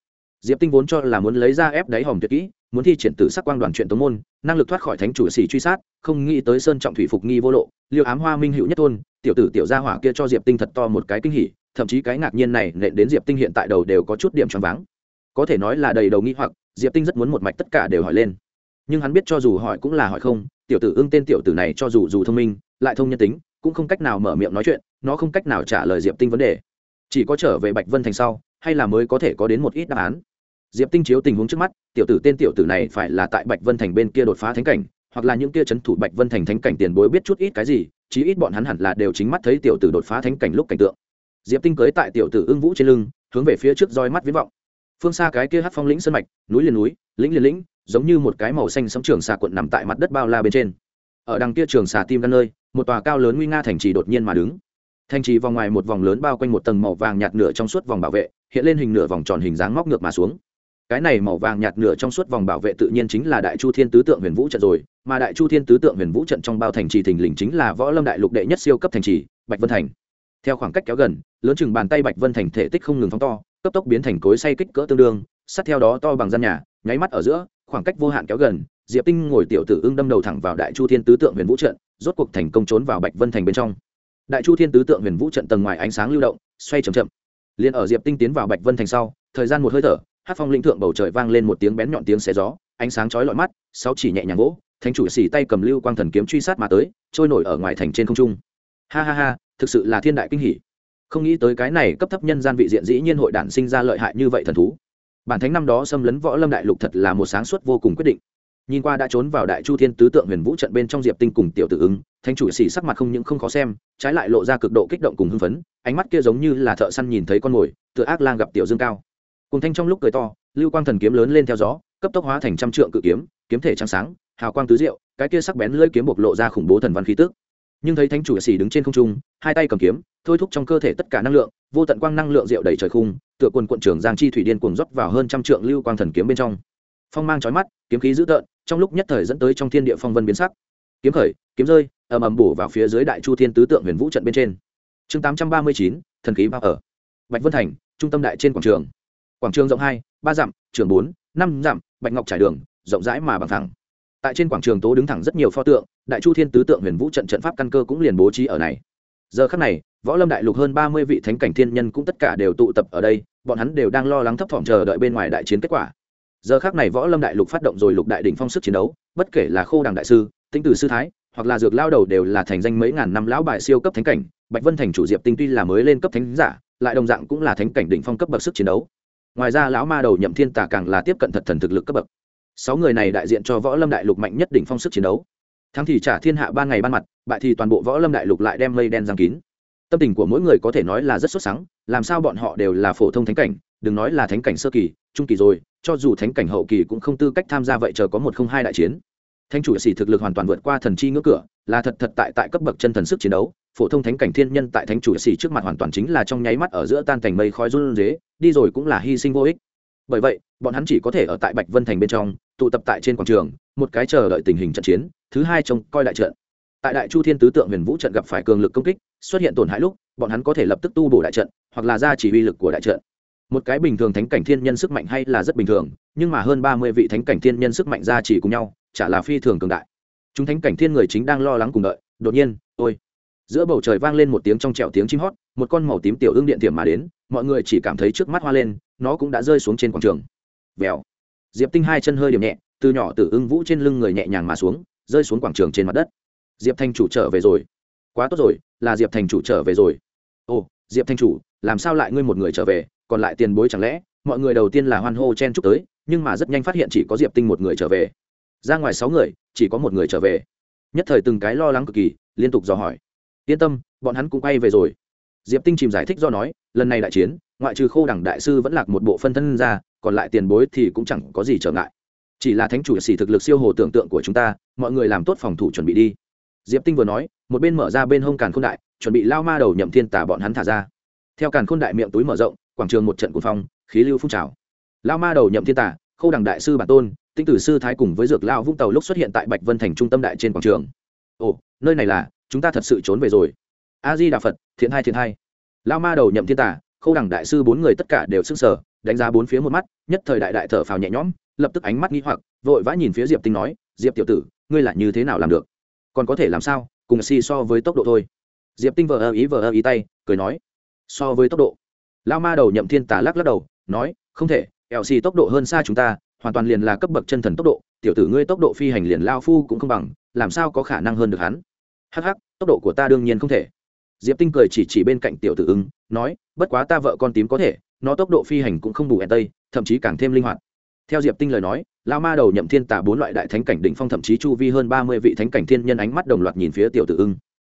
Diệp tinh vốn cho là muốn lấy ra ép đáy hòm tuyệt kỹ, muốn thi triển tử sắc quang đoàn chuyện tống môn, năng lực thoát khỏi thánh chủ sĩ truy sát, không nghĩ tới sơn trọng thủy phục nghi vô lộ, liêu ám hoa minh hữu nhất thôn, tiểu tử tiểu gia hỏa kia cho diệp tinh thật to một cái kinh hỉ, thậm chí cái ngạc nhiên này nện đến diệp tinh hiện tại đầu đều có chút điểm choáng váng. Có thể nói là đầy đầu nghi hoặc, diệp tinh rất muốn một mạch tất cả đều hỏi lên. Nhưng hắn biết cho dù hỏi cũng là hỏi không, tiểu tử ưng tên tiểu tử này cho dù dù thông minh lại thông nhân tính, cũng không cách nào mở miệng nói chuyện, nó không cách nào trả lời diệp tinh vấn đề. Chỉ có trở về bạch vân thành sau, hay là mới có thể có đến một ít đáp án. Diệp tinh chiếu tình huống trước mắt, tiểu tử tên tiểu tử này phải là tại bạch vân thành bên kia đột phá thánh cảnh, hoặc là những kia c h ấ n thủ bạch vân thành thánh cảnh tiền bối biết chút ít cái gì, chí ít bọn hắn hẳn là đều chính mắt thấy tiểu tử đột phá thánh cảnh lúc cảnh tượng. Diệp tinh cưới tại tiểu tử ưng vũ trên lưng, hướng về phía trước roi mắt viễn vọng. Phương xa cái kia hát phong lĩnh sân mạch, núi liền núi, lĩnh liền lĩnh, giống như một cái màu xanh sấm trường xà quận nằm tại mặt đất bao la bên trên. Ở đằng kia trường xà tim gan nơi một tòa cao lớn nguy nga thành trì đột nhiên mà đứng. Thành trì vòng ngoài một vòng lớn bao quanh một tầng màu vàng nhạt nửa trong suốt vòng bảo vệ, hiện lên hình nửa vòng tròn hình dáng móc ngược mà xuống. Cái này màu vàng nhạt nửa trong suốt vòng bảo vệ tự nhiên chính là đại chu thiên tứ tượng huyền vũ trận rồi, mà đại chu thiên tứ tượng huyền vũ trận trong bao thành trì thình lình chính là võ lâm đại lục đệ nhất siêu cấp thành trì, bạch vân thành. Theo khoảng cách kéo gần, lớn chừng bàn tay bạch vân thành thể tích không ngừng phóng to, cấp tốc biến thành cối say kích cỡ tương đương, sát theo đó to bằng gian nhà, nháy mắt ở giữa, khoảng cách vô hạn kéo gần diệp tinh ngồi tiểu tử ưng đâm đầu thẳng vào đại chu thiên tứ tượng huyền vũ trận, rốt cuộc thành công trốn vào bạch vân thành bên trong. Đại chu thiên tứ tượng huyền vũ trận tầng ngoài ánh sáng lưu động, xoay chậm chậm. Liền ở diệp tinh tiến vào bạch vân thành sau, thời gian một hơi thở, hát phong linh thượng bầu trời vang lên một tiếng bén nhọn tiếng xé gió, ánh sáng chói lọi mắt, sáu chỉ nhẹ nhàng gỗ, thánh chủ xỉ tay cầm lưu quang thần kiếm truy sát mà tới, trôi nổi ở ngoài thành trên không trung. Ha ha ha, thực sự là thiên đại kinh hỉ. Không nghĩ tới cái này cấp thấp nhân gian vị diện dĩ nhiên hội đản sinh ra lợi hại như vậy thần thú. Bản thánh năm đó xâm lấn võ lâm đại lục thật là một sáng suốt vô cùng quyết định nhìn qua đã trốn vào đại chu thiên tứ tượng huyền vũ trận bên trong diệp tinh cùng tiểu tự ứng, thánh chủ xỉ sắc mặt không những không khó xem, trái lại lộ ra cực độ kích động cùng hưng phấn, ánh mắt kia giống như là thợ săn nhìn thấy con mồi, tựa ác lang gặp tiểu dương cao. Cùng thanh trong lúc cười to, lưu quang thần kiếm lớn lên theo gió, cấp tốc hóa thành trăm trượng cự kiếm kiếm thể trắng sáng, hào quang tứ diệu, cái kia sắc bén lưỡi kiếm bộc lộ ra khủng bố thần văn khí tức. Nhưng thấy thánh chủ xỉ đứng trên không trung, hai tay cầm kiếm, thôi thúc trong cơ thể tất cả năng lượng, vô tận quang năng lượng rượu đầy trời khung, tựa quần quận trưởng giang chi thủy điên cuồng rót vào hơn trăm trượng lưu quang thần kiếm bên trong phong mang chói mắt, kiếm khí dữ tợn, trong lúc nhất thời dẫn tới trong thiên địa phong vân biến sắc. Kiếm khởi, kiếm rơi, ầm ầm bổ vào phía dưới đại chu thiên tứ tượng huyền vũ trận bên trên. Chương tám trăm ba mươi chín, thần khí bao ở. Bạch vân thành, trung tâm đại trên quảng trường. Quảng trường rộng hai, ba dặm, trường bốn, năm dặm, bạch ngọc trải đường, rộng rãi mà bằng thẳng. Tại trên quảng trường tố đứng thẳng rất nhiều pho tượng, đại chu thiên tứ tượng huyền vũ trận trận pháp căn cơ cũng liền bố trí ở này. Giờ khắc này, võ lâm đại lục hơn ba mươi vị thánh cảnh thiên nhân cũng tất cả đều tụ tập ở đây, bọn hắn đều đang lo lắng thấp thỏm chờ đợi bên ngoài đại chiến kết quả giờ khác này võ lâm đại lục phát động rồi lục đại đỉnh phong sức chiến đấu, bất kể là khô đằng đại sư tinh từ sư thái, hoặc là dược lao đầu đều là thành danh mấy ngàn năm lão bài siêu cấp thánh cảnh. Bạch vân thành chủ diệp tinh tuy là mới lên cấp thánh giả, lại đồng dạng cũng là thánh cảnh đỉnh phong cấp bậc sức chiến đấu. Ngoài ra lão ma đầu nhậm thiên tà càng là tiếp cận thật thần thực lực cấp bậc. Sáu người này đại diện cho võ lâm đại lục mạnh nhất đỉnh phong sức chiến đấu. Thắng thì trả thiên hạ ba ngày ban mặt, bại thì toàn bộ võ lâm đại lục lại đem mây đen giang kín. Tâm tình của mỗi người có thể nói là rất xuất sắc, làm sao bọn họ đều là phổ thông thánh cảnh, đừng nói là thánh cảnh sơ kỳ, trung kỳ rồi cho dù thánh cảnh hậu kỳ cũng không tư cách tham gia vậy chờ có một không hai đại chiến. Thánh chủ sĩ thực lực hoàn toàn vượt qua thần chi ngưỡng cửa, là thật thật tại tại cấp bậc chân thần sức chiến đấu. Phổ thông thánh cảnh thiên nhân tại thánh chủ sĩ trước mặt hoàn toàn chính là trong nháy mắt ở giữa tan thành mây khói run rế, đi rồi cũng là hy sinh vô ích. Bởi vậy, bọn hắn chỉ có thể ở tại bạch vân thành bên trong, tụ tập tại trên quảng trường, một cái chờ đợi tình hình trận chiến, thứ hai trông coi đại trận. Tại đại chu thiên tứ tượng huyền vũ trận gặp phải cường lực công kích, xuất hiện tổn hại lúc, bọn hắn có thể lập tức tu bổ đại trận, hoặc là ra chỉ uy lực của đại trận một cái bình thường thánh cảnh thiên nhân sức mạnh hay là rất bình thường, nhưng mà hơn ba mươi vị thánh cảnh thiên nhân sức mạnh ra chỉ cùng nhau, chả là phi thường cường đại. Chúng thánh cảnh thiên người chính đang lo lắng cùng đợi, đột nhiên, ôi! Giữa bầu trời vang lên một tiếng trong trẹo tiếng chim hót, một con màu tím tiểu ương điện tiềm mà đến, mọi người chỉ cảm thấy trước mắt hoa lên, nó cũng đã rơi xuống trên quảng trường. Vèo! Diệp tinh hai chân hơi điểm nhẹ, từ nhỏ từ ưng vũ trên lưng người nhẹ nhàng mà xuống, rơi xuống quảng trường trên mặt đất. Diệp thanh chủ trở về rồi. Quá tốt rồi, là diệp thành chủ trở về rồi. Ồ, diệp thanh chủ, làm sao lại ngươi một người trở về? Còn lại tiền bối chẳng lẽ, mọi người đầu tiên là hoan hô chen chúc tới, nhưng mà rất nhanh phát hiện chỉ có diệp tinh một người trở về. Ra ngoài sáu người, chỉ có một người trở về. Nhất thời từng cái lo lắng cực kỳ, liên tục dò hỏi. Yên tâm, bọn hắn cũng quay về rồi. Diệp tinh chìm giải thích do nói, lần này đại chiến, ngoại trừ khô đẳng đại sư vẫn lạc một bộ phân thân ra, còn lại tiền bối thì cũng chẳng có gì trở ngại. Chỉ là thánh chủ xỉ thực lực siêu hồ tưởng tượng của chúng ta, mọi người làm tốt phòng thủ chuẩn bị đi. Diệp tinh vừa nói, một bên mở ra bên hông càn k h ô n đại, chuẩn bị lao ma đầu nhậm thiên tả bọn hắn thả ra. Theo càn khôn đại miệng túi mở rộng quảng trường một trận cuồng phong, khí lưu phun trào. Lao ma đầu nhậm thiên tả khâu đằng đại sư bản tôn, tinh tử sư thái cùng với dược lao vũng tàu lúc xuất hiện tại bạch vân thành trung tâm đại trên quảng trường. Ồ, nơi này là, chúng ta thật sự trốn về rồi. A di đà phật, thiện hai thiện hai. Lao ma đầu nhậm thiên tả khâu đằng đại sư bốn người tất cả đều s ư n g sở đánh giá bốn phía một mắt, nhất thời đại đại thở phào nhẹ nhõm, lập tức ánh mắt nghĩ hoặc, vội vã nhìn phía diệp tinh nói, diệp tiểu tử, ngươi là như thế nào làm được? Còn có thể làm sao? Cùng si so với tốc độ thôi. Diệp tinh vờ ơ ý vờ ơ ý tay, cười nói, so với tốc độ lao ma đầu nhậm thiên tả lắc lắc đầu, nói, không thể eo xì tốc độ hơn xa chúng ta, hoàn toàn liền là cấp bậc chân thần tốc độ, tiểu tử ngươi tốc độ phi hành liền lao phu cũng không bằng, làm sao có khả năng hơn được hắn? Hh tốc độ của ta đương nhiên không thể. Diệp tinh cười chỉ chỉ bên cạnh tiểu tử ưng, nói, bất quá ta vợ con tím có thể, nó tốc độ phi hành cũng không đủ hẹn tây, thậm chí càng thêm linh hoạt. Theo diệp tinh lời nói, lao ma đầu nhậm thiên tả bốn loại đại thánh cảnh đỉnh phong thậm chí chu vi hơn ba mươi vị thánh cảnh thiên nhân ánh mắt đồng loạt nhìn phía tiểu tử ưng.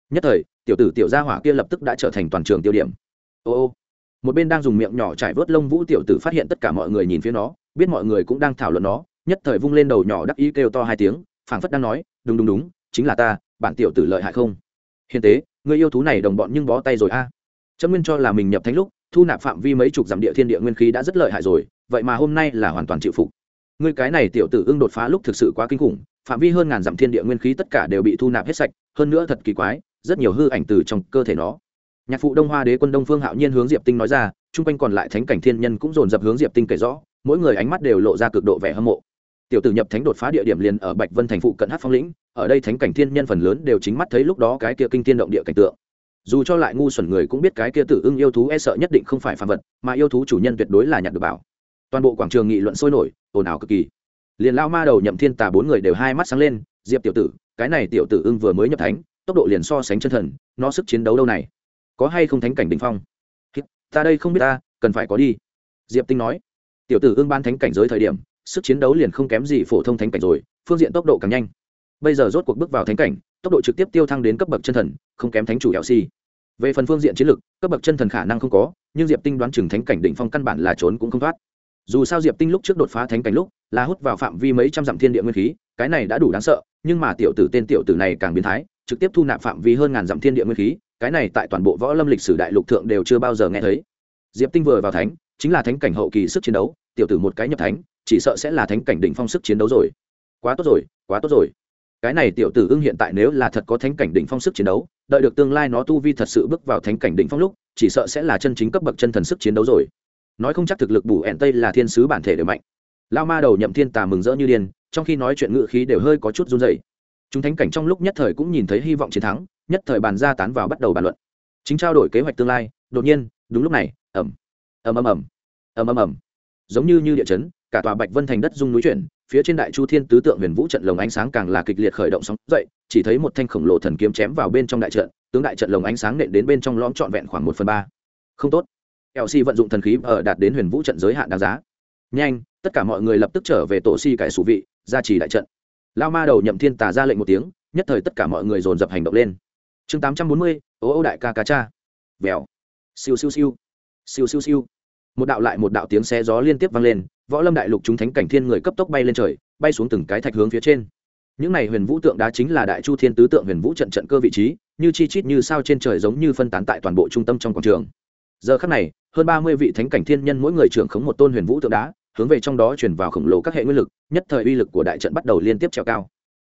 Nhất thời, tiểu tử tiểu gia hỏa kia lập tức đã trở thành toàn trường tiêu điểm. Ô ô một bên đang dùng miệng nhỏ trải vớt lông vũ tiểu tử phát hiện tất cả mọi người nhìn phía nó, biết mọi người cũng đang thảo luận nó, nhất thời vung lên đầu nhỏ đắc ý kêu to hai tiếng, phảng phất đang nói, đúng đúng đúng, chính là ta, bản tiểu tử lợi hại không? Hiền tế, người yêu thú này đồng bọn nhưng bó tay rồi a. À. trâm nguyên cho là mình nhập thánh lúc, thu nạp phạm vi mấy chục dặm địa thiên địa nguyên khí đã rất lợi hại rồi, vậy mà hôm nay là hoàn toàn chịu phục. Ngươi cái này tiểu tử ưng đột phá lúc thực sự quá kinh khủng, phạm vi hơn ngàn dặm thiên địa nguyên khí tất cả đều bị thu nạp hết sạch, hơn nữa thật kỳ quái, rất nhiều hư ảnh từ trong cơ thể nó nhạc phụ đông hoa đế quân đông phương hạo nhiên hướng diệp tinh nói ra, chung quanh còn lại thánh cảnh thiên nhân cũng dồn dập hướng diệp tinh kể rõ, mỗi người ánh mắt đều lộ ra cực độ vẻ hâm mộ. Tiểu tử nhập thánh đột phá địa điểm liền ở bạch vân thành phụ cận hát phong lĩnh, ở đây thánh cảnh thiên nhân phần lớn đều chính mắt thấy lúc đó cái kia kinh thiên động địa cảnh tượng. Dù cho lại ngu xuẩn người cũng biết cái kia tử ưng yêu thú e sợ nhất định không phải phàm vật, mà yêu thú chủ nhân tuyệt đối là nhặt được bảo. Toàn bộ quảng trường nghị luận sôi nổi, ồn ào cực kỳ. Liền lao ma đầu nhậm thiên tà bốn người đều hai mắt sáng lên, diệp tiểu tử, cái này tiểu tử ưng vừa mới nhập thánh, tốc độ liền so sánh chân thần, nó sức chiến đấu đâu này? Có hay không thánh cảnh đình phong? Ta đây không biết ta, cần phải có đi. Diệp tinh nói. Tiểu tử ương ban thánh cảnh giới thời điểm, sức chiến đấu liền không kém gì phổ thông thánh cảnh rồi, phương diện tốc độ càng nhanh. Bây giờ rốt cuộc bước vào thánh cảnh, tốc độ trực tiếp tiêu thăng đến cấp bậc chân thần, không kém thánh chủ Lão si. Về phần phương diện chiến lược cấp bậc chân thần khả năng không có, nhưng diệp tinh đoán chừng thánh cảnh đỉnh phong căn bản là trốn cũng không thoát. Dù sao diệp tinh lúc trước đột phá thánh cảnh lúc, là hút vào phạm vi mấy trăm dặm thiên địa nguyên khí, cái này đã đủ đáng sợ, nhưng mà tiểu tử tên tiểu tử này càng biến thái, trực tiếp thu nạp phạm vi hơn ngàn dặm thiên địa nguyên khí cái này tại toàn bộ võ lâm lịch sử đại lục thượng đều chưa bao giờ nghe thấy. Diệp tinh vừa vào thánh, chính là thánh cảnh hậu kỳ sức chiến đấu, tiểu tử một cái nhập thánh, chỉ sợ sẽ là thánh cảnh đỉnh phong sức chiến đấu rồi. Quá tốt rồi, quá tốt rồi. Cái này tiểu tử ưng hiện tại nếu là thật có thánh cảnh đỉnh phong sức chiến đấu, đợi được tương lai nó tu vi thật sự bước vào thánh cảnh đỉnh phong lúc, chỉ sợ sẽ là chân chính cấp bậc chân thần sức chiến đấu rồi. Nói không chắc thực lực bù ẹn tây là thiên sứ bản thể đều mạnh. Lao ma đầu nhậm thiên tà mừng rỡ như điên, trong khi nói chuyện ngự khí đều hơi có chút run dày chúng thánh cảnh trong lúc nhất thời cũng nhìn thấy hy vọng chiến thắng nhất thời bàn ra tán vào bắt đầu bàn luận. Chính trao đổi kế hoạch tương lai, đột nhiên, đúng lúc này ẩm ầm ầm ầm ầm ầm ầm. Giống như như địa chấn, cả tòa bạch vân thành đất rung núi chuyển, phía trên đại chu thiên tứ tượng huyền vũ trận lồng ánh sáng càng là kịch liệt khởi động sóng dậy, chỉ thấy một thanh khổng lồ thần kiếm chém vào bên trong đại trận, tướng đại trận lồng ánh sáng nện đến bên trong lõm trọn vẹn khoảng một phần ba. Không tốt. Lc vận dụng thần khí ở đạt đến huyền vũ trận giới hạn đáng giá. Nhanh, tất cả mọi người lập tức trở về tổ si cải sủ vị ra trì đại trận. Lao ma đầu nhậm thiên tà ra lệnh một tiếng, nhất thời tất cả mọi người dồn dập hành động lên chương tám trăm bốn mươi, ô ô đại ca ca cha. Vèo. Siêu siêu siêu. Siêu siêu siêu. Một đạo lại một đạo tiếng xe gió liên tiếp vang lên, võ lâm đại lục chúng thánh cảnh thiên người cấp tốc bay lên trời, bay xuống từng cái thạch hướng phía trên. Những này huyền vũ tượng đá chính là đại chu thiên tứ tượng huyền vũ trận trận cơ vị trí, như chi chít như sao trên trời giống như phân tán tại toàn bộ trung tâm trong quảng trường. Giờ khắc này, hơn ba mươi vị thánh cảnh thiên nhân mỗi người trưởng khống một tôn huyền vũ tượng đá, hướng về trong đó chuyển vào khổng lồ các hệ nguyên lực, nhất thời uy lực của đại trận bắt đầu liên tiếp trèo cao.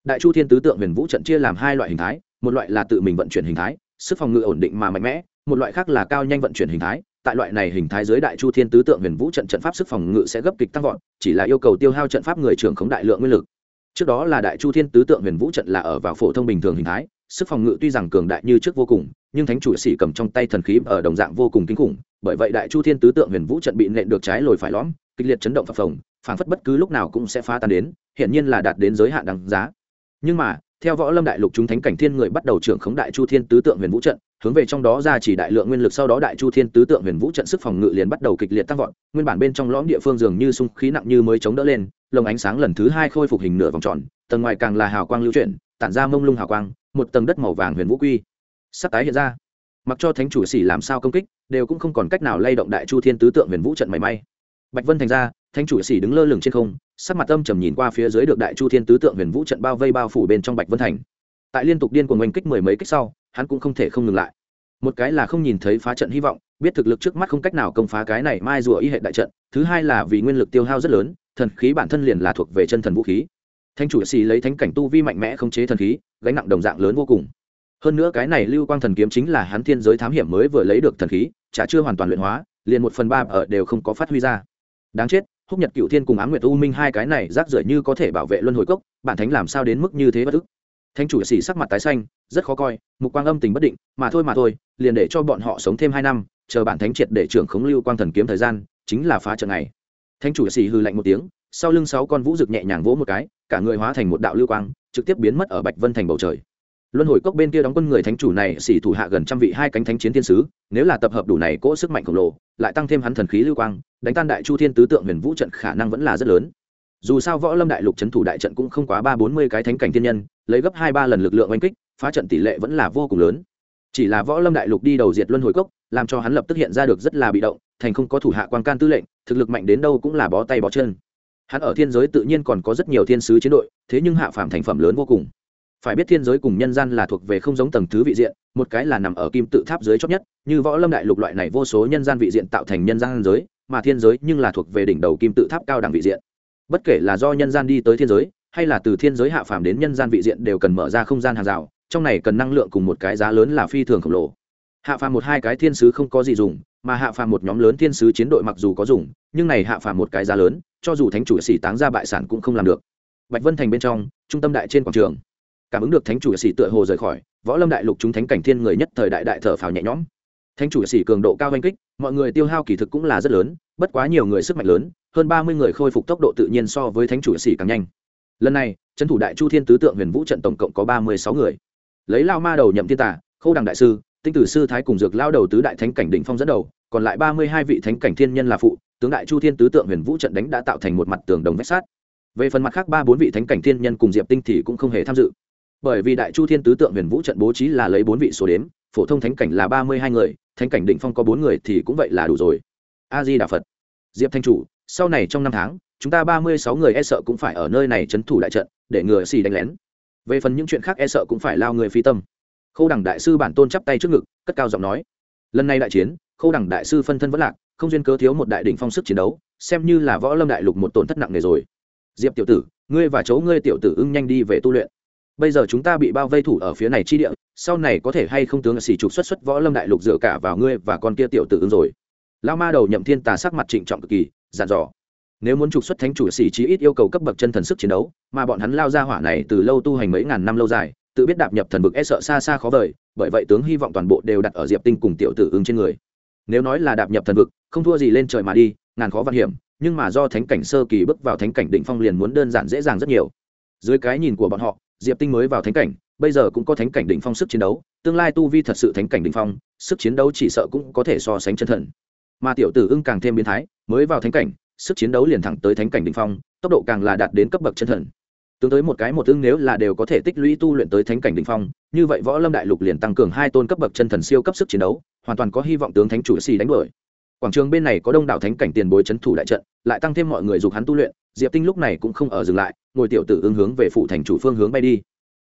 Đại chu thiên tứ tượng huyền vũ trận chia làm hai loại hình thái một loại là tự mình vận chuyển hình thái, sức phòng ngự ổn định mà mạnh mẽ, một loại khác là cao nhanh vận chuyển hình thái. Tại loại này hình thái dưới đại chu thiên tứ tượng huyền vũ trận trận pháp sức phòng ngự sẽ gấp kịch tăng vọt, chỉ là yêu cầu tiêu hao trận pháp người trưởng khống đại lượng nguyên lực. Trước đó là đại chu thiên tứ tượng huyền vũ trận là ở vào phổ thông bình thường hình thái, sức phòng ngự tuy rằng cường đại như trước vô cùng, nhưng thánh chủ sĩ cầm trong tay thần khí ở đồng dạng vô cùng kinh khủng, bởi vậy đại chu thiên tứ tượng huyền vũ trận bị nện được trái lồi phải lõm, kịch liệt chấn động phập phồng phảng phất bất cứ lúc nào cũng sẽ phá tan đến hiện nhiên là đạt đến giới hạn đáng giá. Nhưng mà theo võ lâm đại lục chúng thánh cảnh thiên người bắt đầu trưởng khống đại chu thiên tứ tượng huyền vũ trận, hướng về trong đó ra chỉ đại lượng nguyên lực, sau đó đại chu thiên tứ tượng huyền vũ trận sức phòng ngự liền bắt đầu kịch liệt tăng vọt, nguyên bản bên trong lõm địa phương dường như sung khí nặng như mới chống đỡ lên, lồng ánh sáng lần thứ hai khôi phục hình nửa vòng tròn, tầng ngoài càng là hào quang lưu chuyển, tản ra mông lung hào quang, một tầng đất màu vàng huyền vũ quy sắp tái hiện ra. Mặc cho thánh chủ sĩ làm sao công kích, đều cũng không còn cách nào lay động đại chu thiên tứ tượng huyền vũ trận mảy may. Bạch vân thành ra thánh chủ sĩ đứng lơ lửng trên không, sắc mặt âm trầm nhìn qua phía dưới được đại chu thiên tứ tượng huyền vũ trận bao vây bao phủ bên trong bạch vân thành. Tại liên tục điên cuồng oanh kích mười mấy kích sau, hắn cũng không thể không ngừng lại. Một cái là không nhìn thấy phá trận hy vọng, biết thực lực trước mắt không cách nào công phá cái này mai rùa y hệ đại trận, thứ hai là vì nguyên lực tiêu hao rất lớn, thần khí bản thân liền là thuộc về chân thần vũ khí. Thanh chủ xì lấy thánh cảnh tu vi mạnh mẽ không chế thần khí, gánh nặng đồng dạng lớn vô cùng. Hơn nữa cái này lưu quang thần kiếm chính là hắn thiên giới thám hiểm mới vừa lấy được thần khí, chả chưa hoàn toàn luyện hóa, liền một phần ba ở đều không có phát huy ra. Đáng chết húc nhật cựu thiên cùng á m nguyệt u minh hai cái này rác rưởi như có thể bảo vệ luân hồi cốc, bản thánh làm sao đến mức như thế bất ức? Thanh chủ xỉ sắc mặt tái xanh, rất khó coi, mục quang âm tình bất định, mà thôi mà thôi, liền để cho bọn họ sống thêm hai năm, chờ bản thánh triệt để trưởng khống lưu quang thần kiếm thời gian, chính là phá trận này. Thanh chủ xỉ hư lạnh một tiếng, sau lưng sáu con vũ rực nhẹ nhàng vỗ một cái, cả người hóa thành một đạo lưu quang, trực tiếp biến mất ở bạch vân thành bầu trời. Luân hồi cốc bên kia đóng quân người thánh chủ này xỉ thủ hạ gần trăm vị hai cánh thánh chiến thiên sứ, nếu là tập hợp đủ này cỗ sức mạnh khổng lồ, lại tăng thêm hắn thần khí lưu quang đánh tan đại chu thiên tứ tượng huyền vũ trận khả năng vẫn là rất lớn. Dù sao võ lâm đại lục c thủ đại trận cũng không quá ba bốn mươi cái thánh cảnh thiên nhân, lấy gấp hai ba lần lực lượng oanh kích, phá trận tỷ lệ vẫn là vô cùng lớn. Chỉ là võ lâm đại lục đi đầu diệt luân hồi cốc, làm cho hắn lập tức hiện ra được rất là bị động, thành không có thủ hạ quan can tư lệnh, thực lực mạnh đến đâu cũng là bó tay bó chân. Hắn ở thiên giới tự nhiên còn có rất nhiều thiên sứ chiến đội, thế nhưng hạ phàm thành phẩm lớn vô cùng. Phải biết thiên giới cùng nhân gian là thuộc về không giống tầng thứ vị diện, một cái là nằm ở kim tự tháp dưới chót nhất, như võ lâm đại lục loại này vô số nhân gian vị diện tạo thành nhân gian giới mà thiên giới nhưng là thuộc về đỉnh đầu kim tự tháp cao đẳng vị diện. Bất kể là do nhân gian đi tới thiên giới, hay là từ thiên giới hạ phàm đến nhân gian vị diện đều cần mở ra không gian hàng rào, trong này cần năng lượng cùng một cái giá lớn là phi thường khổng lồ. Hạ phàm một hai cái thiên sứ không có gì dùng, mà hạ phàm một nhóm lớn thiên sứ chiến đội mặc dù có dùng, nhưng này hạ phàm một cái giá lớn, cho dù thánh chủ sĩ táng ra bại sản cũng không làm được. Bạch vân thành bên trong, trung tâm đại trên quảng trường. Cảm ứng được thánh chủ sĩ tựa hồ rời khỏi, võ lâm đại lục chúng thánh cảnh thiên người nhất thời đại đại thở phào nhẹ nhõm. Thánh chủ sĩ cường độ cao oanh kích, mọi người tiêu hao kỳ thực cũng là rất lớn bất quá nhiều người sức mạnh lớn, hơn ba mươi người khôi phục tốc độ tự nhiên so với thánh chủ sĩ càng nhanh. Lần này, trấn thủ đại chu thiên tứ tượng huyền vũ trận tổng cộng có ba mươi sáu người. Lấy lao ma đầu nhậm thiên tả khâu đằng đại sư, tinh tử sư thái cùng dược lao đầu tứ đại thánh cảnh đỉnh phong dẫn đầu, còn lại ba mươi hai vị thánh cảnh thiên nhân là phụ, tướng đại chu thiên tứ tượng huyền vũ trận đánh đã tạo thành một mặt tường đồng vách sát về phần mặt khác ba bốn vị thánh cảnh thiên nhân cùng diệp tinh thì cũng không hề tham dự. Bởi vì đại chu thiên tứ tượng huyền vũ trận bố trí là lấy bốn vị số đếm, phổ thông thánh cảnh là ba mươi hai người, thánh cảnh định phong có bốn người thì cũng vậy là đủ rồi a di đà phật. Diệp thanh chủ, sau này trong năm tháng, chúng ta ba mươi sáu người e sợ cũng phải ở nơi này c h ấ n thủ đại trận, để ngừa xì đánh lén. Về phần những chuyện khác e sợ cũng phải lao người phi tâm. Khâu đẳng đại sư bản tôn chắp tay trước ngực, cất cao giọng nói. Lần này đại chiến, khâu đẳng đại sư phân thân vẫn lạc, không duyên cớ thiếu một đại đỉnh phong sức chiến đấu, xem như là võ lâm đại lục một tổn thất nặng nề rồi. Diệp tiểu tử, ngươi và chấu ngươi tiểu tử ưng nhanh đi về tu luyện. Bây giờ chúng ta bị bao vây thủ ở phía này chi địa, sau này có thể hay không tướng xì trục xuất xuất võ lâm đại lục dựa cả vào ngươi và con kia tiểu tử ưng rồi lao ma đầu nhậm thiên tà sắc mặt trịnh trọng cực kỳ dàn dò. Nếu muốn trục xuất thánh chủ sĩ chí ít yêu cầu cấp bậc chân thần sức chiến đấu, mà bọn hắn lao ra hỏa này từ lâu tu hành mấy ngàn năm lâu dài, tự biết đạp nhập thần vực e sợ xa xa khó vời, bởi vậy tướng hy vọng toàn bộ đều đặt ở diệp tinh cùng tiểu tử ứng trên người. Nếu nói là đạp nhập thần vực, không thua gì lên trời mà đi, ngàn khó văn hiểm, nhưng mà do thánh cảnh sơ kỳ bước vào thánh cảnh định phong liền muốn đơn giản dễ dàng rất nhiều. Dưới cái nhìn của bọn họ, diệp tinh mới vào thánh cảnh, bây giờ cũng có thánh cảnh định phong sức chiến đấu, tương lai tu vi thật sự thánh cảnh định phong, sức chiến đấu chỉ sợ cũng có thể so sánh chân thần mà tiểu tử ưng càng thêm biến thái, mới vào thánh cảnh, sức chiến đấu liền thẳng tới thánh cảnh định phong, tốc độ càng là đạt đến cấp bậc chân thần. Tướng tới một cái một ưng nếu là đều có thể tích lũy tu luyện tới thánh cảnh định phong, như vậy võ lâm đại lục liền tăng cường hai tôn cấp bậc chân thần siêu cấp sức chiến đấu, hoàn toàn có hy vọng tướng thánh chủ xì đánh đuổi. Quảng trường bên này có đông đảo thánh cảnh tiền bối c h ấ n thủ đại trận, lại tăng thêm mọi người dục hắn tu luyện, diệp tinh lúc này cũng không ở dừng lại, ngồi tiểu tử ưng hướng về phụ thành chủ phương hướng bay đi.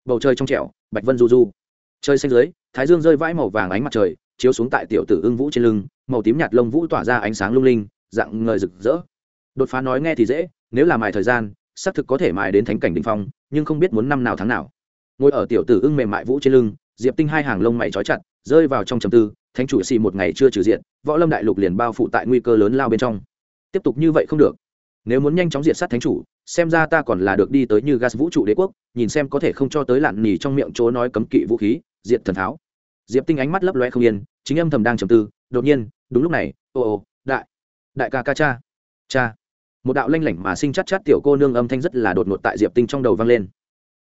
Bầu trời trong trẻo, bạch vân du du. Trời xanh dưới, thái dương rơi vãi màu vàng ánh mặt trời chiếu xuống tại tiểu tử ưng vũ trên lưng, màu tím nhạt lông vũ tỏa ra ánh sáng lung linh, dạng ngời rực rỡ. Đột phá nói nghe thì dễ, nếu là mài thời gian, xác thực có thể mài đến thánh cảnh đ ỉ n h phong, nhưng không biết muốn năm nào tháng nào. Ngồi ở tiểu tử ưng mềm mại vũ trên lưng, diệp tinh hai hàng lông mày trói chặt, rơi vào trong trầm tư, thánh chủ xì một ngày chưa trừ diện võ lâm đại lục liền bao phủ tại nguy cơ lớn lao bên trong. Tiếp tục như vậy không được. Nếu muốn nhanh chóng diệt sát thánh chủ, xem ra ta còn là được đi tới như gas vũ trụ đế quốc, nhìn xem có thể không cho tới lạn nỉ trong miệng chỗ nói cấm kỵ vũ khí, diệt thần tháo diệp tinh ánh mắt lấp loe không yên, chính âm thầm đang trầm tư, đột nhiên, đúng lúc này, ô ô, đại đại ca ca cha cha. Một đạo lanh lảnh mà sinh chắc chắc tiểu cô nương âm thanh rất là đột ngột tại diệp tinh trong đầu vang lên.